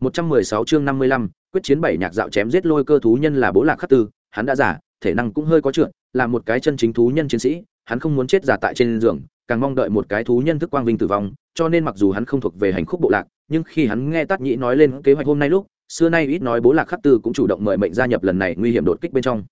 116 chương 55, quyết chiến bảy nhạc dạo chém giết lôi cơ thú nhân là bố lạc khắc tư, hắn đã giả, thể năng cũng hơi có trượt, là một cái chân chính thú nhân chiến sĩ, hắn không muốn chết giả tại trên giường, càng mong đợi một cái thú nhân thức quang vinh tử vong, cho nên mặc dù hắn không thuộc về hành khúc bộ lạc, nhưng khi hắn nghe Tát Nhĩ nói lên kế hoạch hôm nay lúc, xưa nay ít nói bố lạc khắc tư cũng chủ động mời mệnh gia nhập lần này nguy hiểm đột kích bên trong.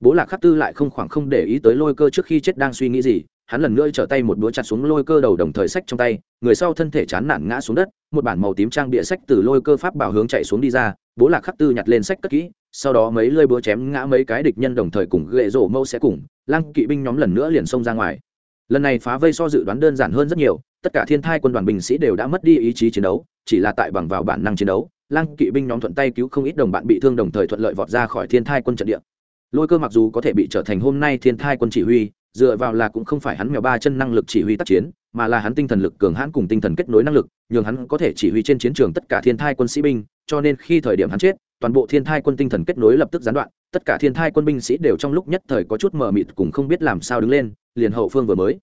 Bố lạc khắc tư lại không khoảng không để ý tới lôi cơ trước khi chết đang suy nghĩ gì, hắn lần nữa trở tay một đũa chặt xuống lôi cơ đầu đồng thời sách trong tay, người sau thân thể chán nản ngã xuống đất, một bản màu tím trang bịa sách từ lôi cơ pháp bảo hướng chạy xuống đi ra, bố lạc khắc tư nhặt lên sách cất kỹ, sau đó mấy lơi búa chém ngã mấy cái địch nhân đồng thời cùng ghệ rổ mâu sẽ cùng, lăng kỵ binh nhóm lần nữa liền xông ra ngoài. Lần này phá vây so dự đoán đơn giản hơn rất nhiều, tất cả thiên thai quân đoàn binh sĩ đều đã mất đi ý chí chiến đấu, chỉ là tại bằng vào bản năng chiến đấu, lăng kỵ binh nhóm thuận tay cứu không ít đồng bạn bị thương đồng thời thuận lợi vọt ra khỏi thiên thai quân trận địa. Lôi cơ mặc dù có thể bị trở thành hôm nay thiên thai quân chỉ huy dựa vào là cũng không phải hắn mèo ba chân năng lực chỉ huy tác chiến, mà là hắn tinh thần lực cường hãn cùng tinh thần kết nối năng lực, nhường hắn có thể chỉ huy trên chiến trường tất cả thiên thai quân sĩ binh, cho nên khi thời điểm hắn chết, toàn bộ thiên thai quân tinh thần kết nối lập tức gián đoạn, tất cả thiên thai quân binh sĩ đều trong lúc nhất thời có chút mờ mịt cùng không biết làm sao đứng lên, liền hậu phương vừa mới.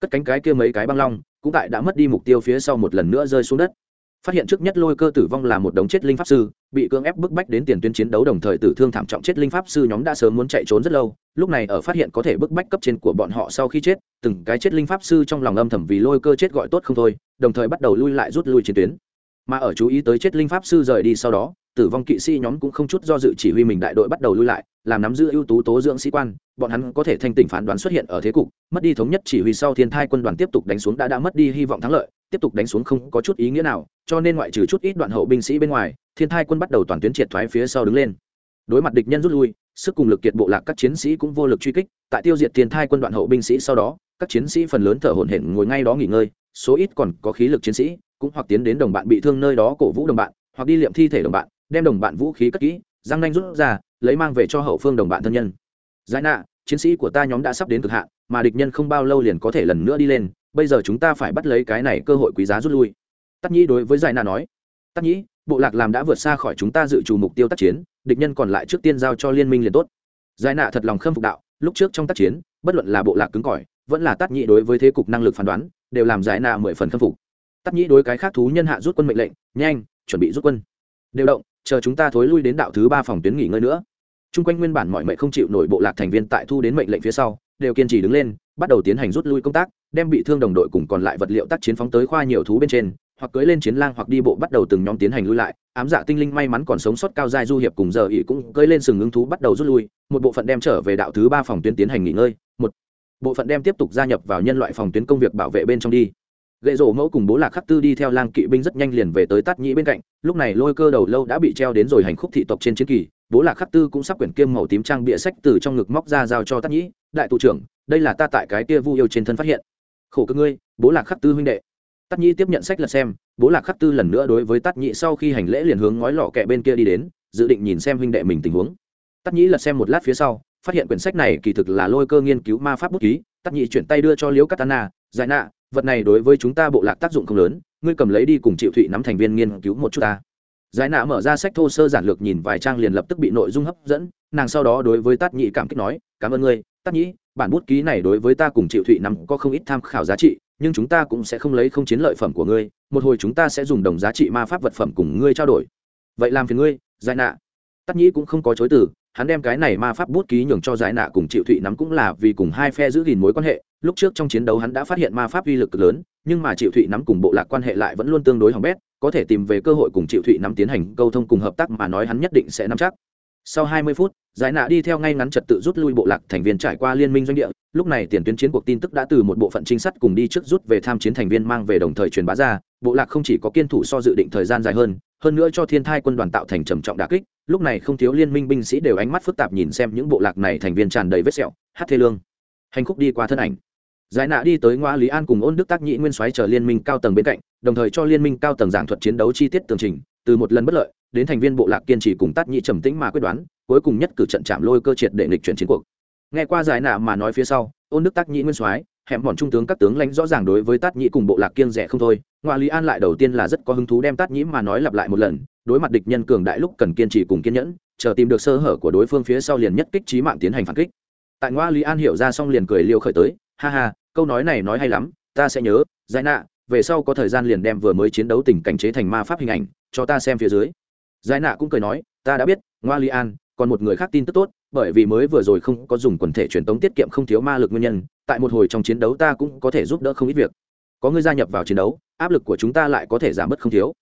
Cất cánh cái kia mấy cái băng long, cũng tại đã mất đi mục tiêu phía sau một lần nữa rơi xuống đất phát hiện trước nhất lôi cơ tử vong là một đống chết linh pháp sư, bị cưỡng ép bức bách đến tiền tuyến chiến đấu đồng thời tử thương thảm trọng chết linh pháp sư nhóm đã sớm muốn chạy trốn rất lâu, lúc này ở phát hiện có thể bức bách cấp trên của bọn họ sau khi chết, từng cái chết linh pháp sư trong lòng âm thầm vì lôi cơ chết gọi tốt không thôi, đồng thời bắt đầu lui lại rút lui chiến tuyến. Mà ở chú ý tới chết linh pháp sư rời đi sau đó, tử vong kỵ sĩ nhóm cũng không chút do dự chỉ huy mình đại đội bắt đầu lui lại, làm nắm giữ ưu tú tố dưỡng sĩ quan, bọn hắn có thể thanh tỉnh phán đoán xuất hiện ở thế cục, mất đi thống nhất chỉ huy sau thiên thai quân đoàn tiếp tục đánh xuống đã đã mất đi hy vọng thắng lợi tiếp tục đánh xuống không có chút ý nghĩa nào, cho nên ngoại trừ chút ít đoạn hậu binh sĩ bên ngoài, thiên thai quân bắt đầu toàn tuyến triệt thoái phía sau đứng lên. Đối mặt địch nhân rút lui, sức cùng lực kiệt bộ lạc các chiến sĩ cũng vô lực truy kích, tại tiêu diệt thiên thai quân đoạn hậu binh sĩ sau đó, các chiến sĩ phần lớn thở hổn hển ngồi ngay đó nghỉ ngơi, số ít còn có khí lực chiến sĩ, cũng hoặc tiến đến đồng bạn bị thương nơi đó cổ vũ đồng bạn, hoặc đi liệm thi thể đồng bạn, đem đồng bạn vũ khí cất kỹ, răng nanh rút ra, lấy mang về cho hậu phương đồng bạn thân nhân. Giải nạ, chiến sĩ của ta nhóm đã sắp đến cực hạn, mà địch nhân không bao lâu liền có thể lần nữa đi lên bây giờ chúng ta phải bắt lấy cái này cơ hội quý giá rút lui. Tắc nhĩ đối với giải Na nói, tắc nhĩ, bộ lạc làm đã vượt xa khỏi chúng ta dự trù mục tiêu tác chiến, địch nhân còn lại trước tiên giao cho liên minh liền tốt. Giải nạ thật lòng khâm phục đạo, lúc trước trong tác chiến, bất luận là bộ lạc cứng cỏi, vẫn là tắc nhĩ đối với thế cục năng lực phán đoán, đều làm giải nạ mười phần khâm phục. Tắc nhĩ đối cái khác thú nhân hạ rút quân mệnh lệnh, nhanh, chuẩn bị rút quân. Đều động, chờ chúng ta thối lui đến đạo thứ ba phòng tuyến nghỉ ngơi nữa. Chung quanh nguyên bản mọi mệnh không chịu nổi bộ lạc thành viên tại thu đến mệnh lệnh phía sau, đều kiên trì đứng lên, bắt đầu tiến hành rút lui công tác đem bị thương đồng đội cùng còn lại vật liệu tác chiến phóng tới khoa nhiều thú bên trên, hoặc cưới lên chiến lang hoặc đi bộ bắt đầu từng nhóm tiến hành lui lại. Ám dạ tinh linh may mắn còn sống sót cao dài du hiệp cùng giờ ỉ cũng cưới lên sừng ứng thú bắt đầu rút lui, một bộ phận đem trở về đạo thứ ba phòng tuyến tiến hành nghỉ ngơi, một bộ phận đem tiếp tục gia nhập vào nhân loại phòng tuyến công việc bảo vệ bên trong đi. Gậy rổ mẫu cùng bố lạc khắc tư đi theo lang kỵ binh rất nhanh liền về tới tát nhĩ bên cạnh, lúc này lôi cơ đầu lâu đã bị treo đến rồi hành khúc thị tộc trên chiến kỳ, bố lạc khắc tư cũng sắp quyển kiêm màu tím trang bịa sách từ trong ngực móc ra giao cho tát nhĩ, đại tụ trưởng, đây là ta tại cái kia vu yêu trên thân phát hiện khổ cơ ngươi, bố lạc khắc tư huynh đệ. Tát nhĩ tiếp nhận sách lật xem, bố lạc khắc tư lần nữa đối với tát nhĩ sau khi hành lễ liền hướng ngói lọ kẹ bên kia đi đến, dự định nhìn xem huynh đệ mình tình huống. Tát nhĩ lật xem một lát phía sau, phát hiện quyển sách này kỳ thực là lôi cơ nghiên cứu ma pháp bút ký, tát nhĩ chuyển tay đưa cho liễu katana, giải nạ, vật này đối với chúng ta bộ lạc tác dụng không lớn, ngươi cầm lấy đi cùng triệu thụy nắm thành viên nghiên cứu một chút ta. Giải nạ mở ra sách thô sơ giản lược nhìn vài trang liền lập tức bị nội dung hấp dẫn, nàng sau đó đối với tát nhĩ cảm kích nói, cảm ơn ngươi, tát nhĩ bản bút ký này đối với ta cùng triệu thụy nắm có không ít tham khảo giá trị, nhưng chúng ta cũng sẽ không lấy không chiến lợi phẩm của ngươi, một hồi chúng ta sẽ dùng đồng giá trị ma pháp vật phẩm cùng ngươi trao đổi. Vậy làm phiền ngươi, giải nạ. Tắc nhĩ cũng không có chối từ, hắn đem cái này ma pháp bút ký nhường cho giải nạ cùng triệu thụy nắm cũng là vì cùng hai phe giữ gìn mối quan hệ. Lúc trước trong chiến đấu hắn đã phát hiện ma pháp uy lực lớn, nhưng mà triệu thụy nắm cùng bộ lạc quan hệ lại vẫn luôn tương đối hỏng bét, có thể tìm về cơ hội cùng triệu thụy nắm tiến hành câu thông cùng hợp tác mà nói hắn nhất định sẽ nắm chắc sau 20 phút, giải nạ đi theo ngay ngắn trật tự rút lui bộ lạc thành viên trải qua liên minh doanh địa. Lúc này tiền tuyến chiến cuộc tin tức đã từ một bộ phận trinh sát cùng đi trước rút về tham chiến thành viên mang về đồng thời truyền bá ra. Bộ lạc không chỉ có kiên thủ so dự định thời gian dài hơn hơn nữa cho thiên thai quân đoàn tạo thành trầm trọng đà kích. Lúc này không thiếu liên minh binh sĩ đều ánh mắt phức tạp nhìn xem những bộ lạc này thành viên tràn đầy vết sẹo, hát thê lương. Hành khúc đi qua thân ảnh. Giải nạ đi tới ngoa lý an cùng ôn đức tác nhị nguyên soái chờ liên minh cao tầng bên cạnh, đồng thời cho liên minh cao tầng giảng thuật chiến đấu chi tiết tường trình, từ một lần bất lợi đến thành viên bộ lạc kiên trì cùng tát nhị trầm tĩnh mà quyết đoán, cuối cùng nhất cử trận chạm lôi cơ triệt để nghịch chuyển chiến cuộc. Nghe qua giải nạ mà nói phía sau, ôn đức tác nhị nguyên soái hẹn bọn trung tướng các tướng lãnh rõ ràng đối với tát nhĩ cùng bộ lạc kiên rẻ không thôi. Ngoại lý an lại đầu tiên là rất có hứng thú đem tát nhĩ mà nói lặp lại một lần, đối mặt địch nhân cường đại lúc cần kiên trì cùng kiên nhẫn, chờ tìm được sơ hở của đối phương phía sau liền nhất kích trí mạng tiến hành phản kích. Tại ngoa lý an hiểu ra xong liền cười liêu khởi tới, ha ha, câu nói này nói hay lắm, ta sẽ nhớ, giải nạ, về sau có thời gian liền đem vừa mới chiến đấu tình cảnh chế thành ma pháp hình ảnh, cho ta xem phía dưới giải nạ cũng cười nói, ta đã biết, ngoa li an, còn một người khác tin tức tốt, bởi vì mới vừa rồi không có dùng quần thể truyền tống tiết kiệm không thiếu ma lực nguyên nhân, tại một hồi trong chiến đấu ta cũng có thể giúp đỡ không ít việc. Có người gia nhập vào chiến đấu, áp lực của chúng ta lại có thể giảm bớt không thiếu.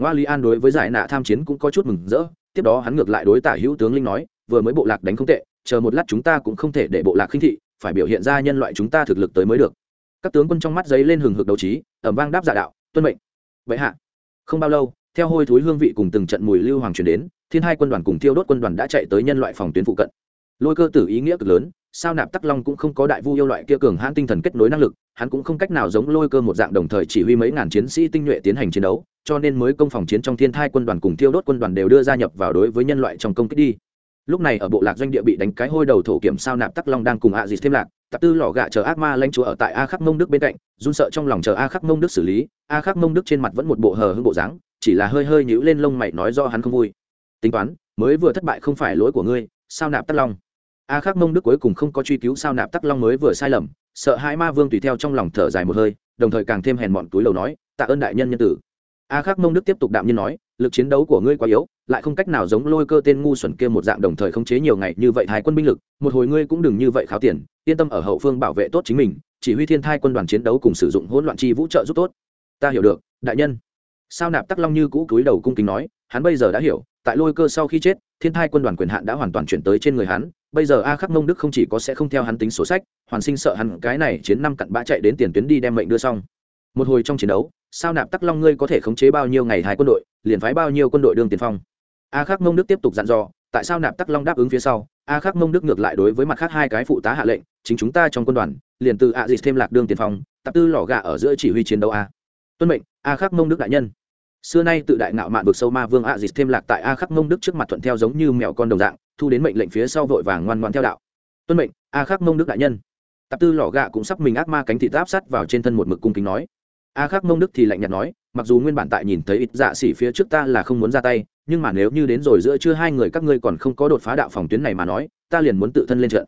Ngoa li an đối với giải nạ tham chiến cũng có chút mừng rỡ, tiếp đó hắn ngược lại đối tả hữu tướng linh nói, vừa mới bộ lạc đánh không tệ, chờ một lát chúng ta cũng không thể để bộ lạc khinh thị, phải biểu hiện ra nhân loại chúng ta thực lực tới mới được. Các tướng quân trong mắt giấy lên hừng hực đấu trí ẩm vang đáp giả đạo, tuân mệnh. Vậy hạ. Không bao lâu theo hôi thối hương vị cùng từng trận mùi lưu hoàng truyền đến, thiên hai quân đoàn cùng thiêu đốt quân đoàn đã chạy tới nhân loại phòng tuyến phụ cận. Lôi cơ tử ý nghĩa cực lớn, sao nạp tắc long cũng không có đại vu yêu loại kia cường hãn tinh thần kết nối năng lực, hắn cũng không cách nào giống lôi cơ một dạng đồng thời chỉ huy mấy ngàn chiến sĩ tinh nhuệ tiến hành chiến đấu, cho nên mới công phòng chiến trong thiên thai quân đoàn cùng thiêu đốt quân đoàn đều đưa gia nhập vào đối với nhân loại trong công kích đi. Lúc này ở bộ lạc doanh địa bị đánh cái hôi đầu thổ kiểm sao nạp tắc long đang cùng ạ à dịt thêm lạc tập tư lò gạ chờ ác ma lãnh chúa ở tại a khắc mông đức bên cạnh, run sợ trong lòng chờ a khắc mông đức xử lý, a khắc mông đức trên mặt vẫn một bộ hờ hưng bộ dáng chỉ là hơi hơi nhíu lên lông mày nói do hắn không vui. Tính toán, mới vừa thất bại không phải lỗi của ngươi, sao nạp tắc long? A khắc mông đức cuối cùng không có truy cứu sao nạp tắc long mới vừa sai lầm, sợ hai ma vương tùy theo trong lòng thở dài một hơi, đồng thời càng thêm hèn mọn túi lầu nói, tạ ơn đại nhân nhân tử. A khắc mông đức tiếp tục đạm nhiên nói, lực chiến đấu của ngươi quá yếu, lại không cách nào giống lôi cơ tên ngu xuẩn kia một dạng đồng thời khống chế nhiều ngày như vậy thái quân binh lực, một hồi ngươi cũng đừng như vậy kháo tiền, yên tâm ở hậu phương bảo vệ tốt chính mình, chỉ huy thiên thai quân đoàn chiến đấu cùng sử dụng hỗn loạn chi vũ trợ giúp tốt. Ta hiểu được, đại nhân sao nạp tắc long như cũ cúi đầu cung kính nói, hắn bây giờ đã hiểu, tại lôi cơ sau khi chết, thiên thai quân đoàn quyền hạn đã hoàn toàn chuyển tới trên người hắn, bây giờ a khắc mông đức không chỉ có sẽ không theo hắn tính sổ sách, hoàn sinh sợ hắn cái này chiến năm cặn bã chạy đến tiền tuyến đi đem mệnh đưa xong. Một hồi trong chiến đấu, sao nạp tắc long ngươi có thể khống chế bao nhiêu ngày hai quân đội, liền phái bao nhiêu quân đội đương tiền phong? A khắc mông đức tiếp tục dặn dò, tại sao nạp tắc long đáp ứng phía sau, a khắc mông đức ngược lại đối với mặt khác hai cái phụ tá hạ lệnh, chính chúng ta trong quân đoàn, liền từ a dịt thêm lạc đương tiền phong, tập tư lò gà ở giữa chỉ huy chiến đấu a. Tuân mệnh, a khắc mông đức đại nhân xưa nay tự đại ngạo mạn vực sâu ma vương a dịt thêm lạc tại a khắc mông đức trước mặt thuận theo giống như mèo con đồng dạng, thu đến mệnh lệnh phía sau vội vàng ngoan ngoan theo đạo. Tuân mệnh, a khắc mông đức đại nhân. Tập tư lò gạ cũng sắp mình ác ma cánh thị áp sát vào trên thân một mực cung kính nói. A khắc mông đức thì lạnh nhạt nói, mặc dù nguyên bản tại nhìn thấy ít dạ xỉ phía trước ta là không muốn ra tay, nhưng mà nếu như đến rồi giữa chưa hai người các ngươi còn không có đột phá đạo phòng tuyến này mà nói, ta liền muốn tự thân lên trận.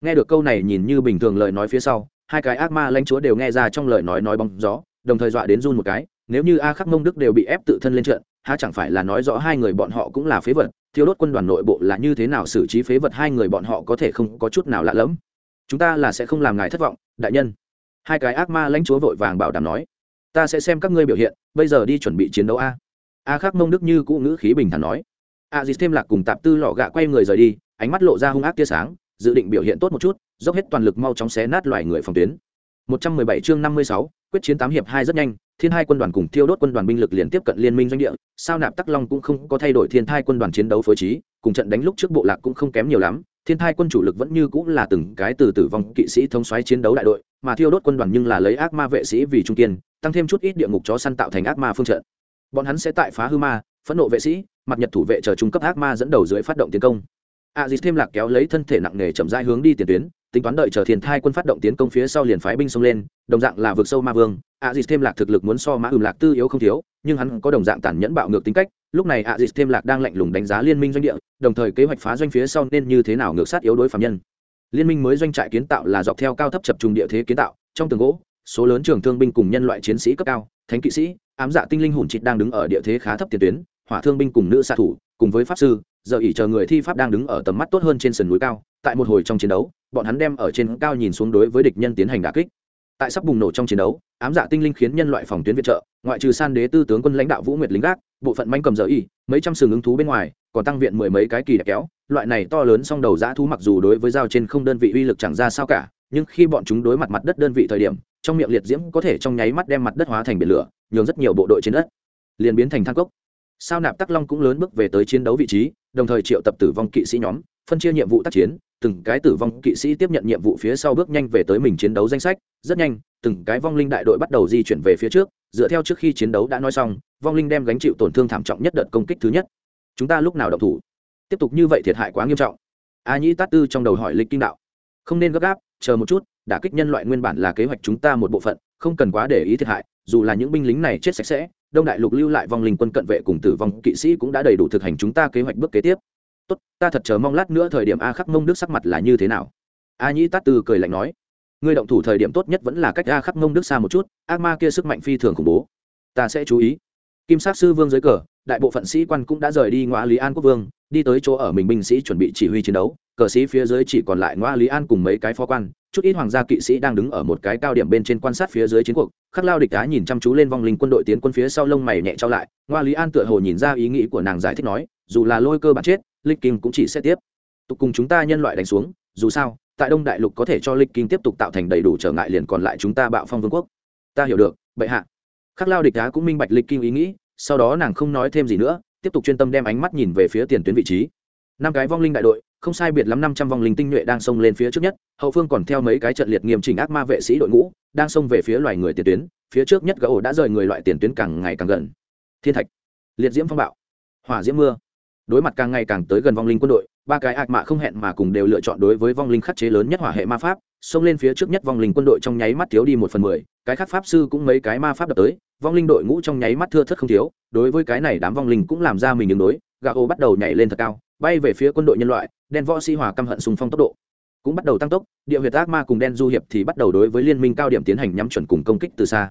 Nghe được câu này nhìn như bình thường lời nói phía sau, hai cái ác ma lãnh chúa đều nghe ra trong lời nói nói bóng gió, đồng thời dọa đến run một cái nếu như a khắc mông đức đều bị ép tự thân lên trận há chẳng phải là nói rõ hai người bọn họ cũng là phế vật thiếu đốt quân đoàn nội bộ là như thế nào xử trí phế vật hai người bọn họ có thể không có chút nào lạ lẫm. Chúng ta là sẽ không làm ngài thất vọng đại nhân. Hai cái ác ma lãnh chúa vội vàng bảo đảm nói. Ta sẽ xem các ngươi biểu hiện bây giờ đi chuẩn bị chiến đấu a. A khắc mông đức như cụ ngữ khí bình thản nói. A dì thêm lạc cùng tạp tư lọ gạ quay người rời đi ánh mắt lộ ra hung ác tia sáng dự định biểu hiện tốt một chút dốc hết toàn lực mau chóng xé nát loài người phòng tuyến. 117 chương 56, quyết chiến tám hiệp hai rất nhanh, thiên hai quân đoàn cùng tiêu đốt quân đoàn binh lực liền tiếp cận liên minh doanh địa, sao nạp tắc long cũng không có thay đổi thiên thai quân đoàn chiến đấu phối trí, cùng trận đánh lúc trước bộ lạc cũng không kém nhiều lắm, thiên thai quân chủ lực vẫn như cũng là từng cái từ tử vong kỵ sĩ thống xoáy chiến đấu đại đội, mà thiêu đốt quân đoàn nhưng là lấy ác ma vệ sĩ vì trung kiên, tăng thêm chút ít địa ngục chó săn tạo thành ác ma phương trận. Bọn hắn sẽ tại phá hư ma, phẫn nộ vệ sĩ, mặt nhật thủ vệ chờ trung cấp ác ma dẫn đầu dưới phát động tiến công. A dì thêm lạc kéo lấy thân thể nặng nề chậm rãi hướng đi tiền tuyến tính toán đợi chờ thiên thai quân phát động tiến công phía sau liền phái binh xông lên, đồng dạng là vượt sâu ma vương. A dịt thêm lạc thực lực muốn so mã ừm lạc tư yếu không thiếu, nhưng hắn có đồng dạng tàn nhẫn bạo ngược tính cách, lúc này a dịt thêm lạc đang lạnh lùng đánh giá liên minh doanh địa, đồng thời kế hoạch phá doanh phía sau nên như thế nào ngược sát yếu đối phạm nhân. Liên minh mới doanh trại kiến tạo là dọc theo cao thấp chập trùng địa thế kiến tạo, trong tường gỗ, số lớn trường thương binh cùng nhân loại chiến sĩ cấp cao, thánh kỵ sĩ, ám dạ tinh linh hùn trịt đang đứng ở địa thế khá thấp tiền tuyến, hỏa thương binh cùng nữ xạ thủ cùng với pháp sư, giờ ỉ chờ người thi pháp đang đứng ở tầm mắt tốt hơn trên sườn núi cao, tại một hồi trong chiến đấu, bọn hắn đem ở trên cao nhìn xuống đối với địch nhân tiến hành đả kích. Tại sắp bùng nổ trong chiến đấu, ám dạ tinh linh khiến nhân loại phòng tuyến viện trợ, ngoại trừ san đế tư tướng quân lãnh đạo vũ nguyệt lính gác, bộ phận manh cầm giờ y mấy trăm sừng ứng thú bên ngoài, còn tăng viện mười mấy cái kỳ đẹp kéo. Loại này to lớn song đầu giã thú mặc dù đối với dao trên không đơn vị uy lực chẳng ra sao cả, nhưng khi bọn chúng đối mặt mặt đất đơn vị thời điểm, trong miệng liệt diễm có thể trong nháy mắt đem mặt đất hóa thành biển lửa, nhường rất nhiều bộ đội trên đất, liền biến thành thang cốc sao nạp tắc long cũng lớn bước về tới chiến đấu vị trí, đồng thời triệu tập tử vong kỵ sĩ nhóm, phân chia nhiệm vụ tác chiến, từng cái tử vong kỵ sĩ tiếp nhận nhiệm vụ phía sau bước nhanh về tới mình chiến đấu danh sách, rất nhanh, từng cái vong linh đại đội bắt đầu di chuyển về phía trước, dựa theo trước khi chiến đấu đã nói xong, vong linh đem gánh chịu tổn thương thảm trọng nhất đợt công kích thứ nhất. Chúng ta lúc nào động thủ? Tiếp tục như vậy thiệt hại quá nghiêm trọng. A nhĩ tát tư trong đầu hỏi lịch kinh đạo. Không nên gấp gáp, chờ một chút, đả kích nhân loại nguyên bản là kế hoạch chúng ta một bộ phận, không cần quá để ý thiệt hại, dù là những binh lính này chết sạch sẽ đông đại lục lưu lại vong linh quân cận vệ cùng tử vong kỵ sĩ cũng đã đầy đủ thực hành chúng ta kế hoạch bước kế tiếp. Tốt, ta thật chờ mong lát nữa thời điểm a khắc mông đức sắc mặt là như thế nào? A nhĩ tát tư cười lạnh nói người động thủ thời điểm tốt nhất vẫn là cách a khắc mông đức xa một chút, ác ma kia sức mạnh phi thường khủng bố. Ta sẽ chú ý. Kim sát sư vương dưới cờ, đại bộ phận sĩ quan cũng đã rời đi ngoại lý an quốc vương, đi tới chỗ ở mình binh sĩ chuẩn bị chỉ huy chiến đấu, cờ sĩ phía dưới chỉ còn lại ngoa lý an cùng mấy cái phó quan chút ít hoàng gia kỵ sĩ đang đứng ở một cái cao điểm bên trên quan sát phía dưới chiến cuộc, khắc lao địch đá nhìn chăm chú lên vong linh quân đội tiến quân phía sau lông mày nhẹ trao lại, ngoa lý an tựa hồ nhìn ra ý nghĩ của nàng giải thích nói, dù là lôi cơ bản chết, lịch kim cũng chỉ sẽ tiếp tục cùng chúng ta nhân loại đánh xuống, dù sao, tại đông đại lục có thể cho lịch kim tiếp tục tạo thành đầy đủ trở ngại liền còn lại chúng ta bạo phong vương quốc. Ta hiểu được, bệ hạ. Khắc lao địch đá cũng minh bạch lịch kim ý nghĩ, sau đó nàng không nói thêm gì nữa, tiếp tục chuyên tâm đem ánh mắt nhìn về phía tiền tuyến vị trí. Năm cái vong linh đại đội không sai biệt lắm năm trăm vong linh tinh nhuệ đang xông lên phía trước nhất, hậu phương còn theo mấy cái trận liệt nghiêm chỉnh ác ma vệ sĩ đội ngũ, đang xông về phía loài người tiền tuyến, phía trước nhất gã ổ đã rời người loại tiền tuyến càng ngày càng gần. Thiên thạch, liệt diễm phong bạo, hỏa diễm mưa. Đối mặt càng ngày càng tới gần vong linh quân đội, ba cái ác mạ không hẹn mà cùng đều lựa chọn đối với vong linh khắc chế lớn nhất hỏa hệ ma pháp, xông lên phía trước nhất vong linh quân đội trong nháy mắt thiếu đi một phần mười, cái khác pháp sư cũng mấy cái ma pháp đập tới, vong linh đội ngũ trong nháy mắt thưa thất không thiếu, đối với cái này đám vong linh cũng làm ra mình ứng đối gà ô bắt đầu nhảy lên thật cao bay về phía quân đội nhân loại, đen võ sĩ hòa căm hận xung phong tốc độ. Cũng bắt đầu tăng tốc, địa huyệt ác ma cùng đen du hiệp thì bắt đầu đối với liên minh cao điểm tiến hành nhắm chuẩn cùng công kích từ xa.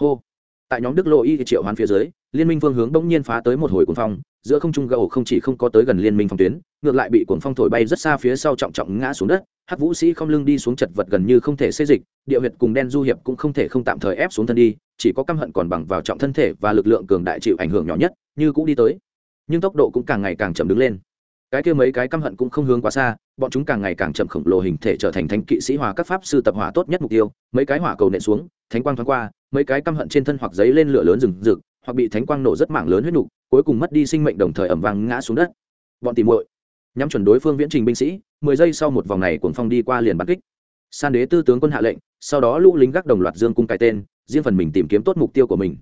Hô! Tại nhóm đức lộ y triệu hoán phía dưới, liên minh phương hướng bỗng nhiên phá tới một hồi cuồng phong, giữa không trung gầu không chỉ không có tới gần liên minh phòng tuyến, ngược lại bị cuồng phong thổi bay rất xa phía sau trọng trọng ngã xuống đất. Hắc vũ sĩ không lưng đi xuống chật vật gần như không thể xê dịch, địa huyệt cùng đen du hiệp cũng không thể không tạm thời ép xuống thân đi, chỉ có căm hận còn bằng vào trọng thân thể và lực lượng cường đại chịu ảnh hưởng nhỏ nhất, như cũng đi tới. Nhưng tốc độ cũng càng ngày càng chậm đứng lên cái kia mấy cái căm hận cũng không hướng quá xa, bọn chúng càng ngày càng chậm khổng lồ hình thể trở thành thánh kỵ sĩ hòa các pháp sư tập hỏa tốt nhất mục tiêu. Mấy cái hỏa cầu nện xuống, thánh quang thoáng qua, mấy cái căm hận trên thân hoặc giấy lên lửa lớn rừng rực, hoặc bị thánh quang nổ rất mảng lớn huyết nục, cuối cùng mất đi sinh mệnh đồng thời ẩm vàng ngã xuống đất. Bọn tìm muội. Nhắm chuẩn đối phương viễn trình binh sĩ, mười giây sau một vòng này cuồng phong đi qua liền bắn kích. San đế tư tướng quân hạ lệnh, sau đó lũ lính gác đồng loạt dương cung cài tên, riêng phần mình tìm kiếm tốt mục tiêu của mình.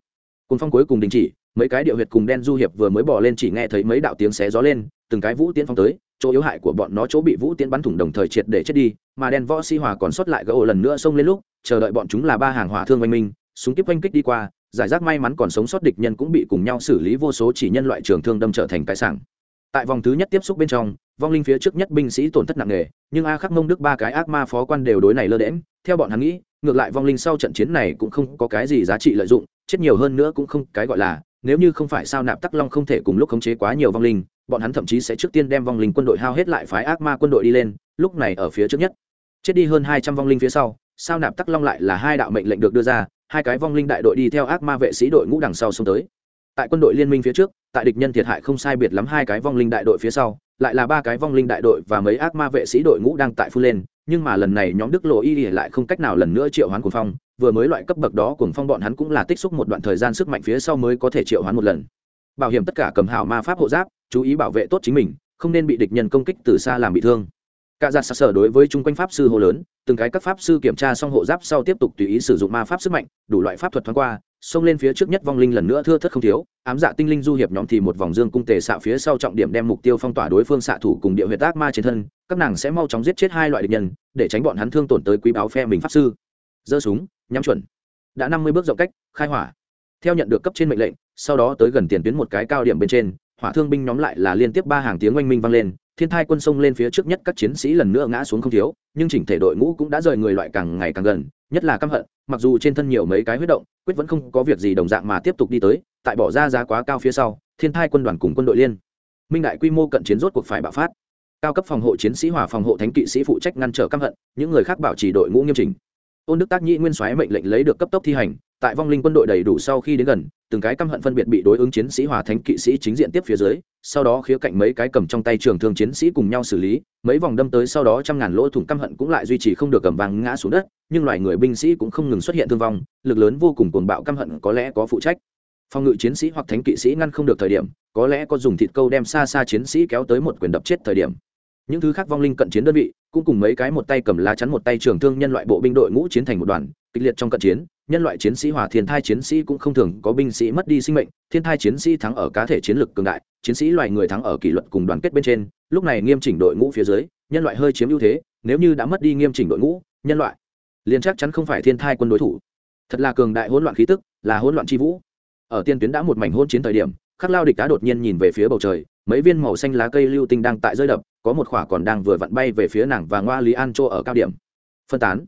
Cuồng phong cuối cùng đình chỉ, mấy cái điệu huyệt cùng đen du hiệp vừa mới bỏ lên chỉ nghe thấy mấy đạo tiếng xé gió lên từng cái vũ tiễn phong tới, chỗ yếu hại của bọn nó chỗ bị vũ tiễn bắn thủng đồng thời triệt để chết đi, mà đen võ si hòa còn sót lại gỡ ổ lần nữa xông lên lúc, chờ đợi bọn chúng là ba hàng hỏa thương oanh minh, súng kíp oanh kích đi qua, giải rác may mắn còn sống sót địch nhân cũng bị cùng nhau xử lý vô số chỉ nhân loại trường thương đâm trở thành cái sảng. Tại vòng thứ nhất tiếp xúc bên trong, vong linh phía trước nhất binh sĩ tổn thất nặng nề, nhưng a khắc mông đức ba cái ác ma phó quan đều đối này lơ đễm theo bọn hắn nghĩ, ngược lại vong linh sau trận chiến này cũng không có cái gì giá trị lợi dụng, chết nhiều hơn nữa cũng không, cái gọi là, nếu như không phải sao nạp tắc long không thể cùng lúc khống chế quá nhiều vong linh bọn hắn thậm chí sẽ trước tiên đem vong linh quân đội hao hết lại phái ác ma quân đội đi lên, lúc này ở phía trước nhất. Chết đi hơn hai trăm vong linh phía sau, sao nạp tắc long lại là hai đạo mệnh lệnh được đưa ra, hai cái vong linh đại đội đi theo ác ma vệ sĩ đội ngũ đằng sau xông tới. Tại quân đội liên minh phía trước, tại địch nhân thiệt hại không sai biệt lắm hai cái vong linh đại đội phía sau, lại là ba cái vong linh đại đội và mấy ác ma vệ sĩ đội ngũ đang tại phun lên, nhưng mà lần này nhóm đức lộ y lại không cách nào lần nữa triệu hoán cuồng phong, vừa mới loại cấp bậc đó cuồng phong bọn hắn cũng là tích xúc một đoạn thời gian sức mạnh phía sau mới có thể triệu hoán một lần. Bảo hiểm tất cả cầm hảo ma pháp hộ giáp chú ý bảo vệ tốt chính mình, không nên bị địch nhân công kích từ xa làm bị thương. Cả giặt sặc sở đối với chung quanh pháp sư hô lớn, từng cái các pháp sư kiểm tra xong hộ giáp sau tiếp tục tùy ý sử dụng ma pháp sức mạnh, đủ loại pháp thuật thoáng qua, xông lên phía trước nhất vong linh lần nữa thưa thất không thiếu, ám dạ tinh linh du hiệp nhóm thì một vòng dương cung tề xạ phía sau trọng điểm đem mục tiêu phong tỏa đối phương xạ thủ cùng địa huyệt ác ma trên thân, các nàng sẽ mau chóng giết chết hai loại địch nhân, để tránh bọn hắn thương tổn tới quý báo phe mình pháp sư. Giơ súng, nhắm chuẩn. Đã năm mươi bước rộng cách, khai hỏa. Theo nhận được cấp trên mệnh lệnh, sau đó tới gần tiền tuyến một cái cao điểm bên trên hỏa thương binh nhóm lại là liên tiếp ba hàng tiếng oanh minh vang lên, thiên thai quân sông lên phía trước nhất các chiến sĩ lần nữa ngã xuống không thiếu, nhưng chỉnh thể đội ngũ cũng đã rời người loại càng ngày càng gần, nhất là căm hận, mặc dù trên thân nhiều mấy cái huyết động, quyết vẫn không có việc gì đồng dạng mà tiếp tục đi tới, tại bỏ ra giá quá cao phía sau, thiên thai quân đoàn cùng quân đội liên. Minh đại quy mô cận chiến rốt cuộc phải bạo phát. Cao cấp phòng hộ chiến sĩ hòa phòng hộ thánh kỵ sĩ phụ trách ngăn trở căm hận, những người khác bảo trì đội ngũ nghiêm chỉnh. Ôn đức tác nhĩ nguyên soái mệnh lệnh lấy được cấp tốc thi hành tại vong linh quân đội đầy đủ sau khi đến gần, từng cái căm hận phân biệt bị đối ứng chiến sĩ hòa thánh kỵ sĩ chính diện tiếp phía dưới, sau đó khía cạnh mấy cái cầm trong tay trường thương chiến sĩ cùng nhau xử lý, mấy vòng đâm tới sau đó trăm ngàn lỗ thủng căm hận cũng lại duy trì không được cầm vàng ngã xuống đất, nhưng loài người binh sĩ cũng không ngừng xuất hiện thương vong, lực lớn vô cùng cuồng bạo căm hận có lẽ có phụ trách. Phòng ngự chiến sĩ hoặc thánh kỵ sĩ ngăn không được thời điểm, có lẽ có dùng thịt câu đem xa xa chiến sĩ kéo tới một quyền đập chết thời điểm những thứ khác vong linh cận chiến đơn vị, cũng cùng mấy cái một tay cầm lá chắn một tay trường thương nhân loại bộ binh đội ngũ chiến thành một đoàn, kịch liệt trong cận chiến, nhân loại chiến sĩ hòa thiên thai chiến sĩ cũng không thường có binh sĩ mất đi sinh mệnh, thiên thai chiến sĩ thắng ở cá thể chiến lược cường đại, chiến sĩ loài người thắng ở kỷ luật cùng đoàn kết bên trên, lúc này nghiêm chỉnh đội ngũ phía dưới, nhân loại hơi chiếm ưu thế, nếu như đã mất đi nghiêm chỉnh đội ngũ, nhân loại liền chắc chắn không phải thiên thai quân đối thủ. Thật là cường đại hỗn loạn khí tức, là hỗn loạn chi vũ. Ở tiên tuyến đã một mảnh hôn chiến thời điểm, khắc lao địch đã đột nhiên nhìn về phía bầu trời mấy viên màu xanh lá cây lưu tinh đang tại rơi đập, có một khỏa còn đang vừa vặn bay về phía nàng và ngoa lý an chỗ ở cao điểm. Phân tán.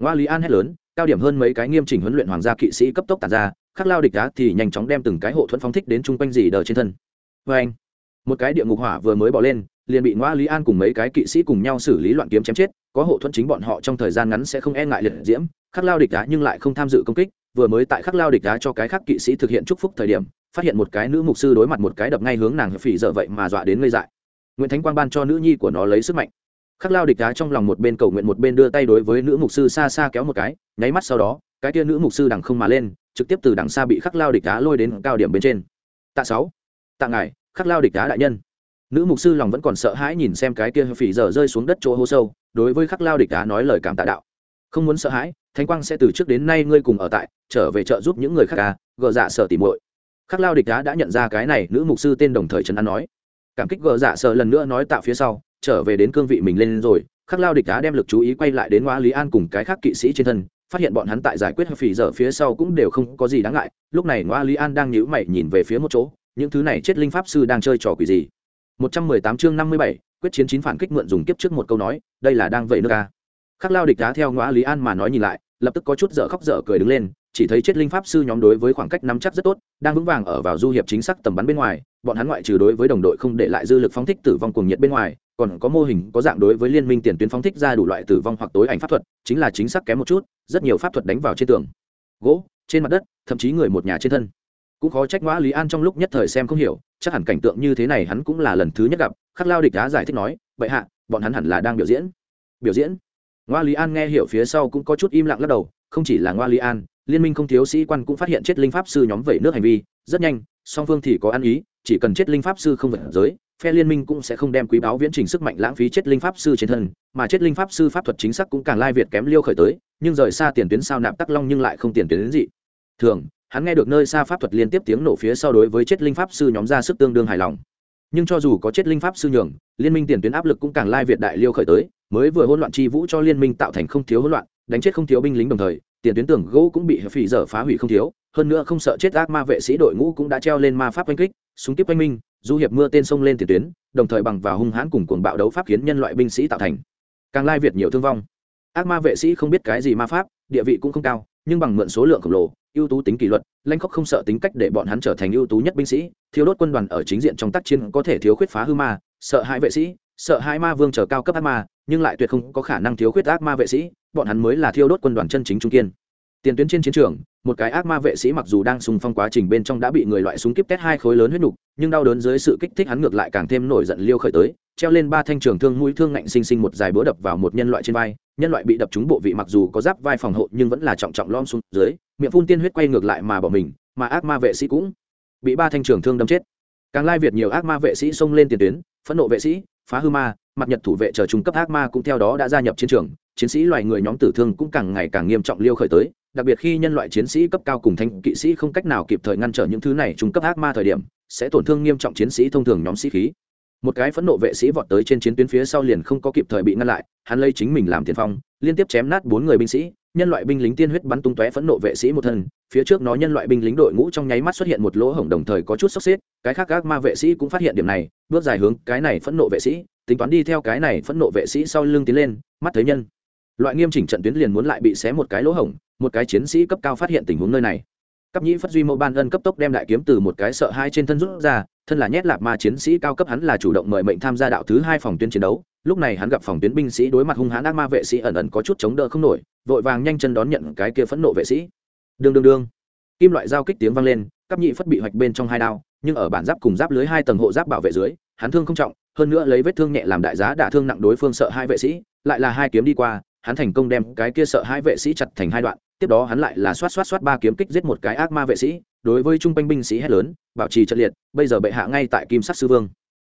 Ngoa lý an hét lớn, cao điểm hơn mấy cái nghiêm chỉnh huấn luyện hoàng gia kỵ sĩ cấp tốc tàn ra, khắc lao địch đá thì nhanh chóng đem từng cái hộ thuẫn phóng thích đến chung quanh dì đờ trên thân. Vê anh, một cái địa ngục hỏa vừa mới bỏ lên, liền bị ngoa lý an cùng mấy cái kỵ sĩ cùng nhau xử lý loạn kiếm chém chết, có hộ thuẫn chính bọn họ trong thời gian ngắn sẽ không e ngại liệt diễm, khắc lao địch đá nhưng lại không tham dự công kích vừa mới tại khắc lao địch đá cho cái khắc kỵ sĩ thực hiện chúc phúc thời điểm, phát hiện một cái nữ mục sư đối mặt một cái đập ngay hướng nàng phỉ dở vậy mà dọa đến ngây dại. Nguyễn thánh quang ban cho nữ nhi của nó lấy sức mạnh. Khắc lao địch đá trong lòng một bên cầu nguyện một bên đưa tay đối với nữ mục sư xa xa kéo một cái, nháy mắt sau đó, cái kia nữ mục sư đằng không mà lên, trực tiếp từ đằng xa bị khắc lao địch đá lôi đến cao điểm bên trên. Tạ sáu, tạ ngài, khắc lao địch đá đại nhân. Nữ mục sư lòng vẫn còn sợ hãi nhìn xem cái kia phỉ dở rơi xuống đất chỗ hô sâu, đối với khắc lao địch đá nói lời cảm tạ đạo không muốn sợ hãi thánh quang sẽ từ trước đến nay ngươi cùng ở tại trở về trợ giúp những người khác ca gờ dạ sợ tỉ muội. Khắc lao địch đá đã nhận ra cái này nữ mục sư tên đồng thời trần an nói. Cảm kích gờ dạ sợ lần nữa nói tạo phía sau trở về đến cương vị mình lên rồi khắc lao địch đá đem lực chú ý quay lại đến ngoa lý an cùng cái khác kỵ sĩ trên thân phát hiện bọn hắn tại giải quyết phỉ dở phía sau cũng đều không có gì đáng ngại lúc này ngoa lý an đang nhíu mày nhìn về phía một chỗ những thứ này chết linh pháp sư đang chơi trò quỷ gì? 118 chương 57, quyết chiến chín phản kích mượn dùng kiếp trước một câu nói đây là đang vậy nước ca khắc lao địch đá theo ngõ lý an mà nói nhìn lại, lập tức có chút dở khóc dở cười đứng lên, chỉ thấy chết linh pháp sư nhóm đối với khoảng cách nắm chắc rất tốt, đang vững vàng ở vào du hiệp chính xác tầm bắn bên ngoài, bọn hắn ngoại trừ đối với đồng đội không để lại dư lực phóng thích tử vong cuồng nhiệt bên ngoài, còn có mô hình, có dạng đối với liên minh tiền tuyến phóng thích ra đủ loại tử vong hoặc tối ảnh pháp thuật, chính là chính xác kém một chút, rất nhiều pháp thuật đánh vào trên tường. Gỗ, trên mặt đất, thậm chí người một nhà trên thân. Cũng khó trách ngõ lý an trong lúc nhất thời xem không hiểu, chắc hẳn cảnh tượng như thế này hắn cũng là lần thứ nhất gặp, khắc lao địch đá giải thích nói vậy hạ, bọn hắn hẳn là đang biểu diễn. Biểu diễn? Ngoa lý an nghe hiểu phía sau cũng có chút im lặng lắc đầu, không chỉ là ngoa lý an, liên minh không thiếu sĩ quan cũng phát hiện chết linh pháp sư nhóm vẩy nước hành vi, rất nhanh, song phương thì có ăn ý, chỉ cần chết linh pháp sư không vượt giới, phe liên minh cũng sẽ không đem quý báo viễn trình sức mạnh lãng phí chết linh pháp sư trên thân, mà chết linh pháp sư pháp thuật chính xác cũng càng lai việt kém liêu khởi tới, nhưng rời xa tiền tuyến sao nạp tắc long nhưng lại không tiền tuyến đến gì. Thường, hắn nghe được nơi xa pháp thuật liên tiếp tiếng nổ phía sau đối với chết linh pháp sư nhóm ra sức tương đương hài lòng. Nhưng cho dù có chết linh pháp sư nhường, liên minh tiền tuyến áp lực cũng càng lai việt đại liêu khởi tới mới vừa hỗn loạn chi vũ cho liên minh tạo thành không thiếu hỗn loạn, đánh chết không thiếu binh lính đồng thời, tiền tuyến tưởng gỗ cũng bị phỉ dở phá hủy không thiếu, hơn nữa không sợ chết ác ma vệ sĩ đội ngũ cũng đã treo lên ma pháp oanh kích, súng kiếp oanh minh, du hiệp mưa tên sông lên tiền tuyến, đồng thời bằng vào hung hãn cùng cuồng bạo đấu pháp khiến nhân loại binh sĩ tạo thành. Càng lai việt nhiều thương vong. Ác ma vệ sĩ không biết cái gì ma pháp, địa vị cũng không cao, nhưng bằng mượn số lượng khổng lồ, ưu tú tính kỷ luật lanh khóc không sợ tính cách để bọn hắn trở thành ưu tú nhất binh sĩ, thiếu đốt quân đoàn ở chính diện trong tác chiến có thể thiếu khuyết phá hư ma, sợ hãi vệ sĩ sợ hai ma vương trở cao cấp ác ma, nhưng lại tuyệt không có khả năng thiếu khuyết ác ma vệ sĩ, bọn hắn mới là thiêu đốt quân đoàn chân chính trung kiên. Tiền tuyến trên chiến trường, một cái ác ma vệ sĩ mặc dù đang sùng phong quá trình bên trong đã bị người loại súng kíp tét hai khối lớn huyết nục, nhưng đau đớn dưới sự kích thích hắn ngược lại càng thêm nổi giận liêu khởi tới, treo lên ba thanh trường thương mũi thương ngạnh sinh sinh một dài búa đập vào một nhân loại trên vai, nhân loại bị đập trúng bộ vị mặc dù có giáp vai phòng hộ nhưng vẫn là trọng trọng lom xuống dưới, miệng phun tiên huyết quay ngược lại mà bỏ mình, mà ác ma vệ sĩ cũng bị ba thanh trường thương đâm chết. Càng lai việt nhiều ác ma vệ sĩ xông lên tiền tuyến, phẫn nộ vệ sĩ phá hư ma, mặt nhật thủ vệ chờ trung cấp ác ma cũng theo đó đã gia nhập chiến trường, chiến sĩ loài người nhóm tử thương cũng càng ngày càng nghiêm trọng liêu khởi tới, đặc biệt khi nhân loại chiến sĩ cấp cao cùng thanh kỵ sĩ không cách nào kịp thời ngăn trở những thứ này trung cấp ác ma thời điểm, sẽ tổn thương nghiêm trọng chiến sĩ thông thường nhóm sĩ khí. Một cái phẫn nộ vệ sĩ vọt tới trên chiến tuyến phía sau liền không có kịp thời bị ngăn lại, hắn lấy chính mình làm tiền phong, liên tiếp chém nát bốn người binh sĩ nhân loại binh lính tiên huyết bắn tung tóe phẫn nộ vệ sĩ một thân, phía trước nó nhân loại binh lính đội ngũ trong nháy mắt xuất hiện một lỗ hổng đồng thời có chút sốc xếp, cái khác các ma vệ sĩ cũng phát hiện điểm này, bước dài hướng cái này phẫn nộ vệ sĩ, tính toán đi theo cái này phẫn nộ vệ sĩ sau lưng tiến lên, mắt thấy nhân. Loại nghiêm chỉnh trận tuyến liền muốn lại bị xé một cái lỗ hổng, một cái chiến sĩ cấp cao phát hiện tình huống nơi này. Cấp nhĩ phát duy mẫu ban ân cấp tốc đem đại kiếm từ một cái sợ hai trên thân rút ra, thân là nhét lạp ma chiến sĩ cao cấp hắn là chủ động mời mệnh tham gia đạo thứ hai phòng tuyến chiến đấu lúc này hắn gặp phòng tuyến binh sĩ đối mặt hung hãn ác ma vệ sĩ ẩn ẩn có chút chống đỡ không nổi, vội vàng nhanh chân đón nhận cái kia phẫn nộ vệ sĩ. Đương đương đương. Kim loại dao kích tiếng vang lên cắp nhị phất bị hoạch bên trong hai đao, nhưng ở bản giáp cùng giáp lưới hai tầng hộ giáp bảo vệ dưới, hắn thương không trọng, hơn nữa lấy vết thương nhẹ làm đại giá đả thương nặng đối phương sợ hai vệ sĩ, lại là hai kiếm đi qua, hắn thành công đem cái kia sợ hai vệ sĩ chặt thành hai đoạn, tiếp đó hắn lại là xoát xoát xoát ba kiếm kích giết một cái ác ma vệ sĩ, đối với trung binh binh sĩ hét lớn, bảo trì trận liệt, bây giờ bệ hạ ngay tại kim sắc sư vương.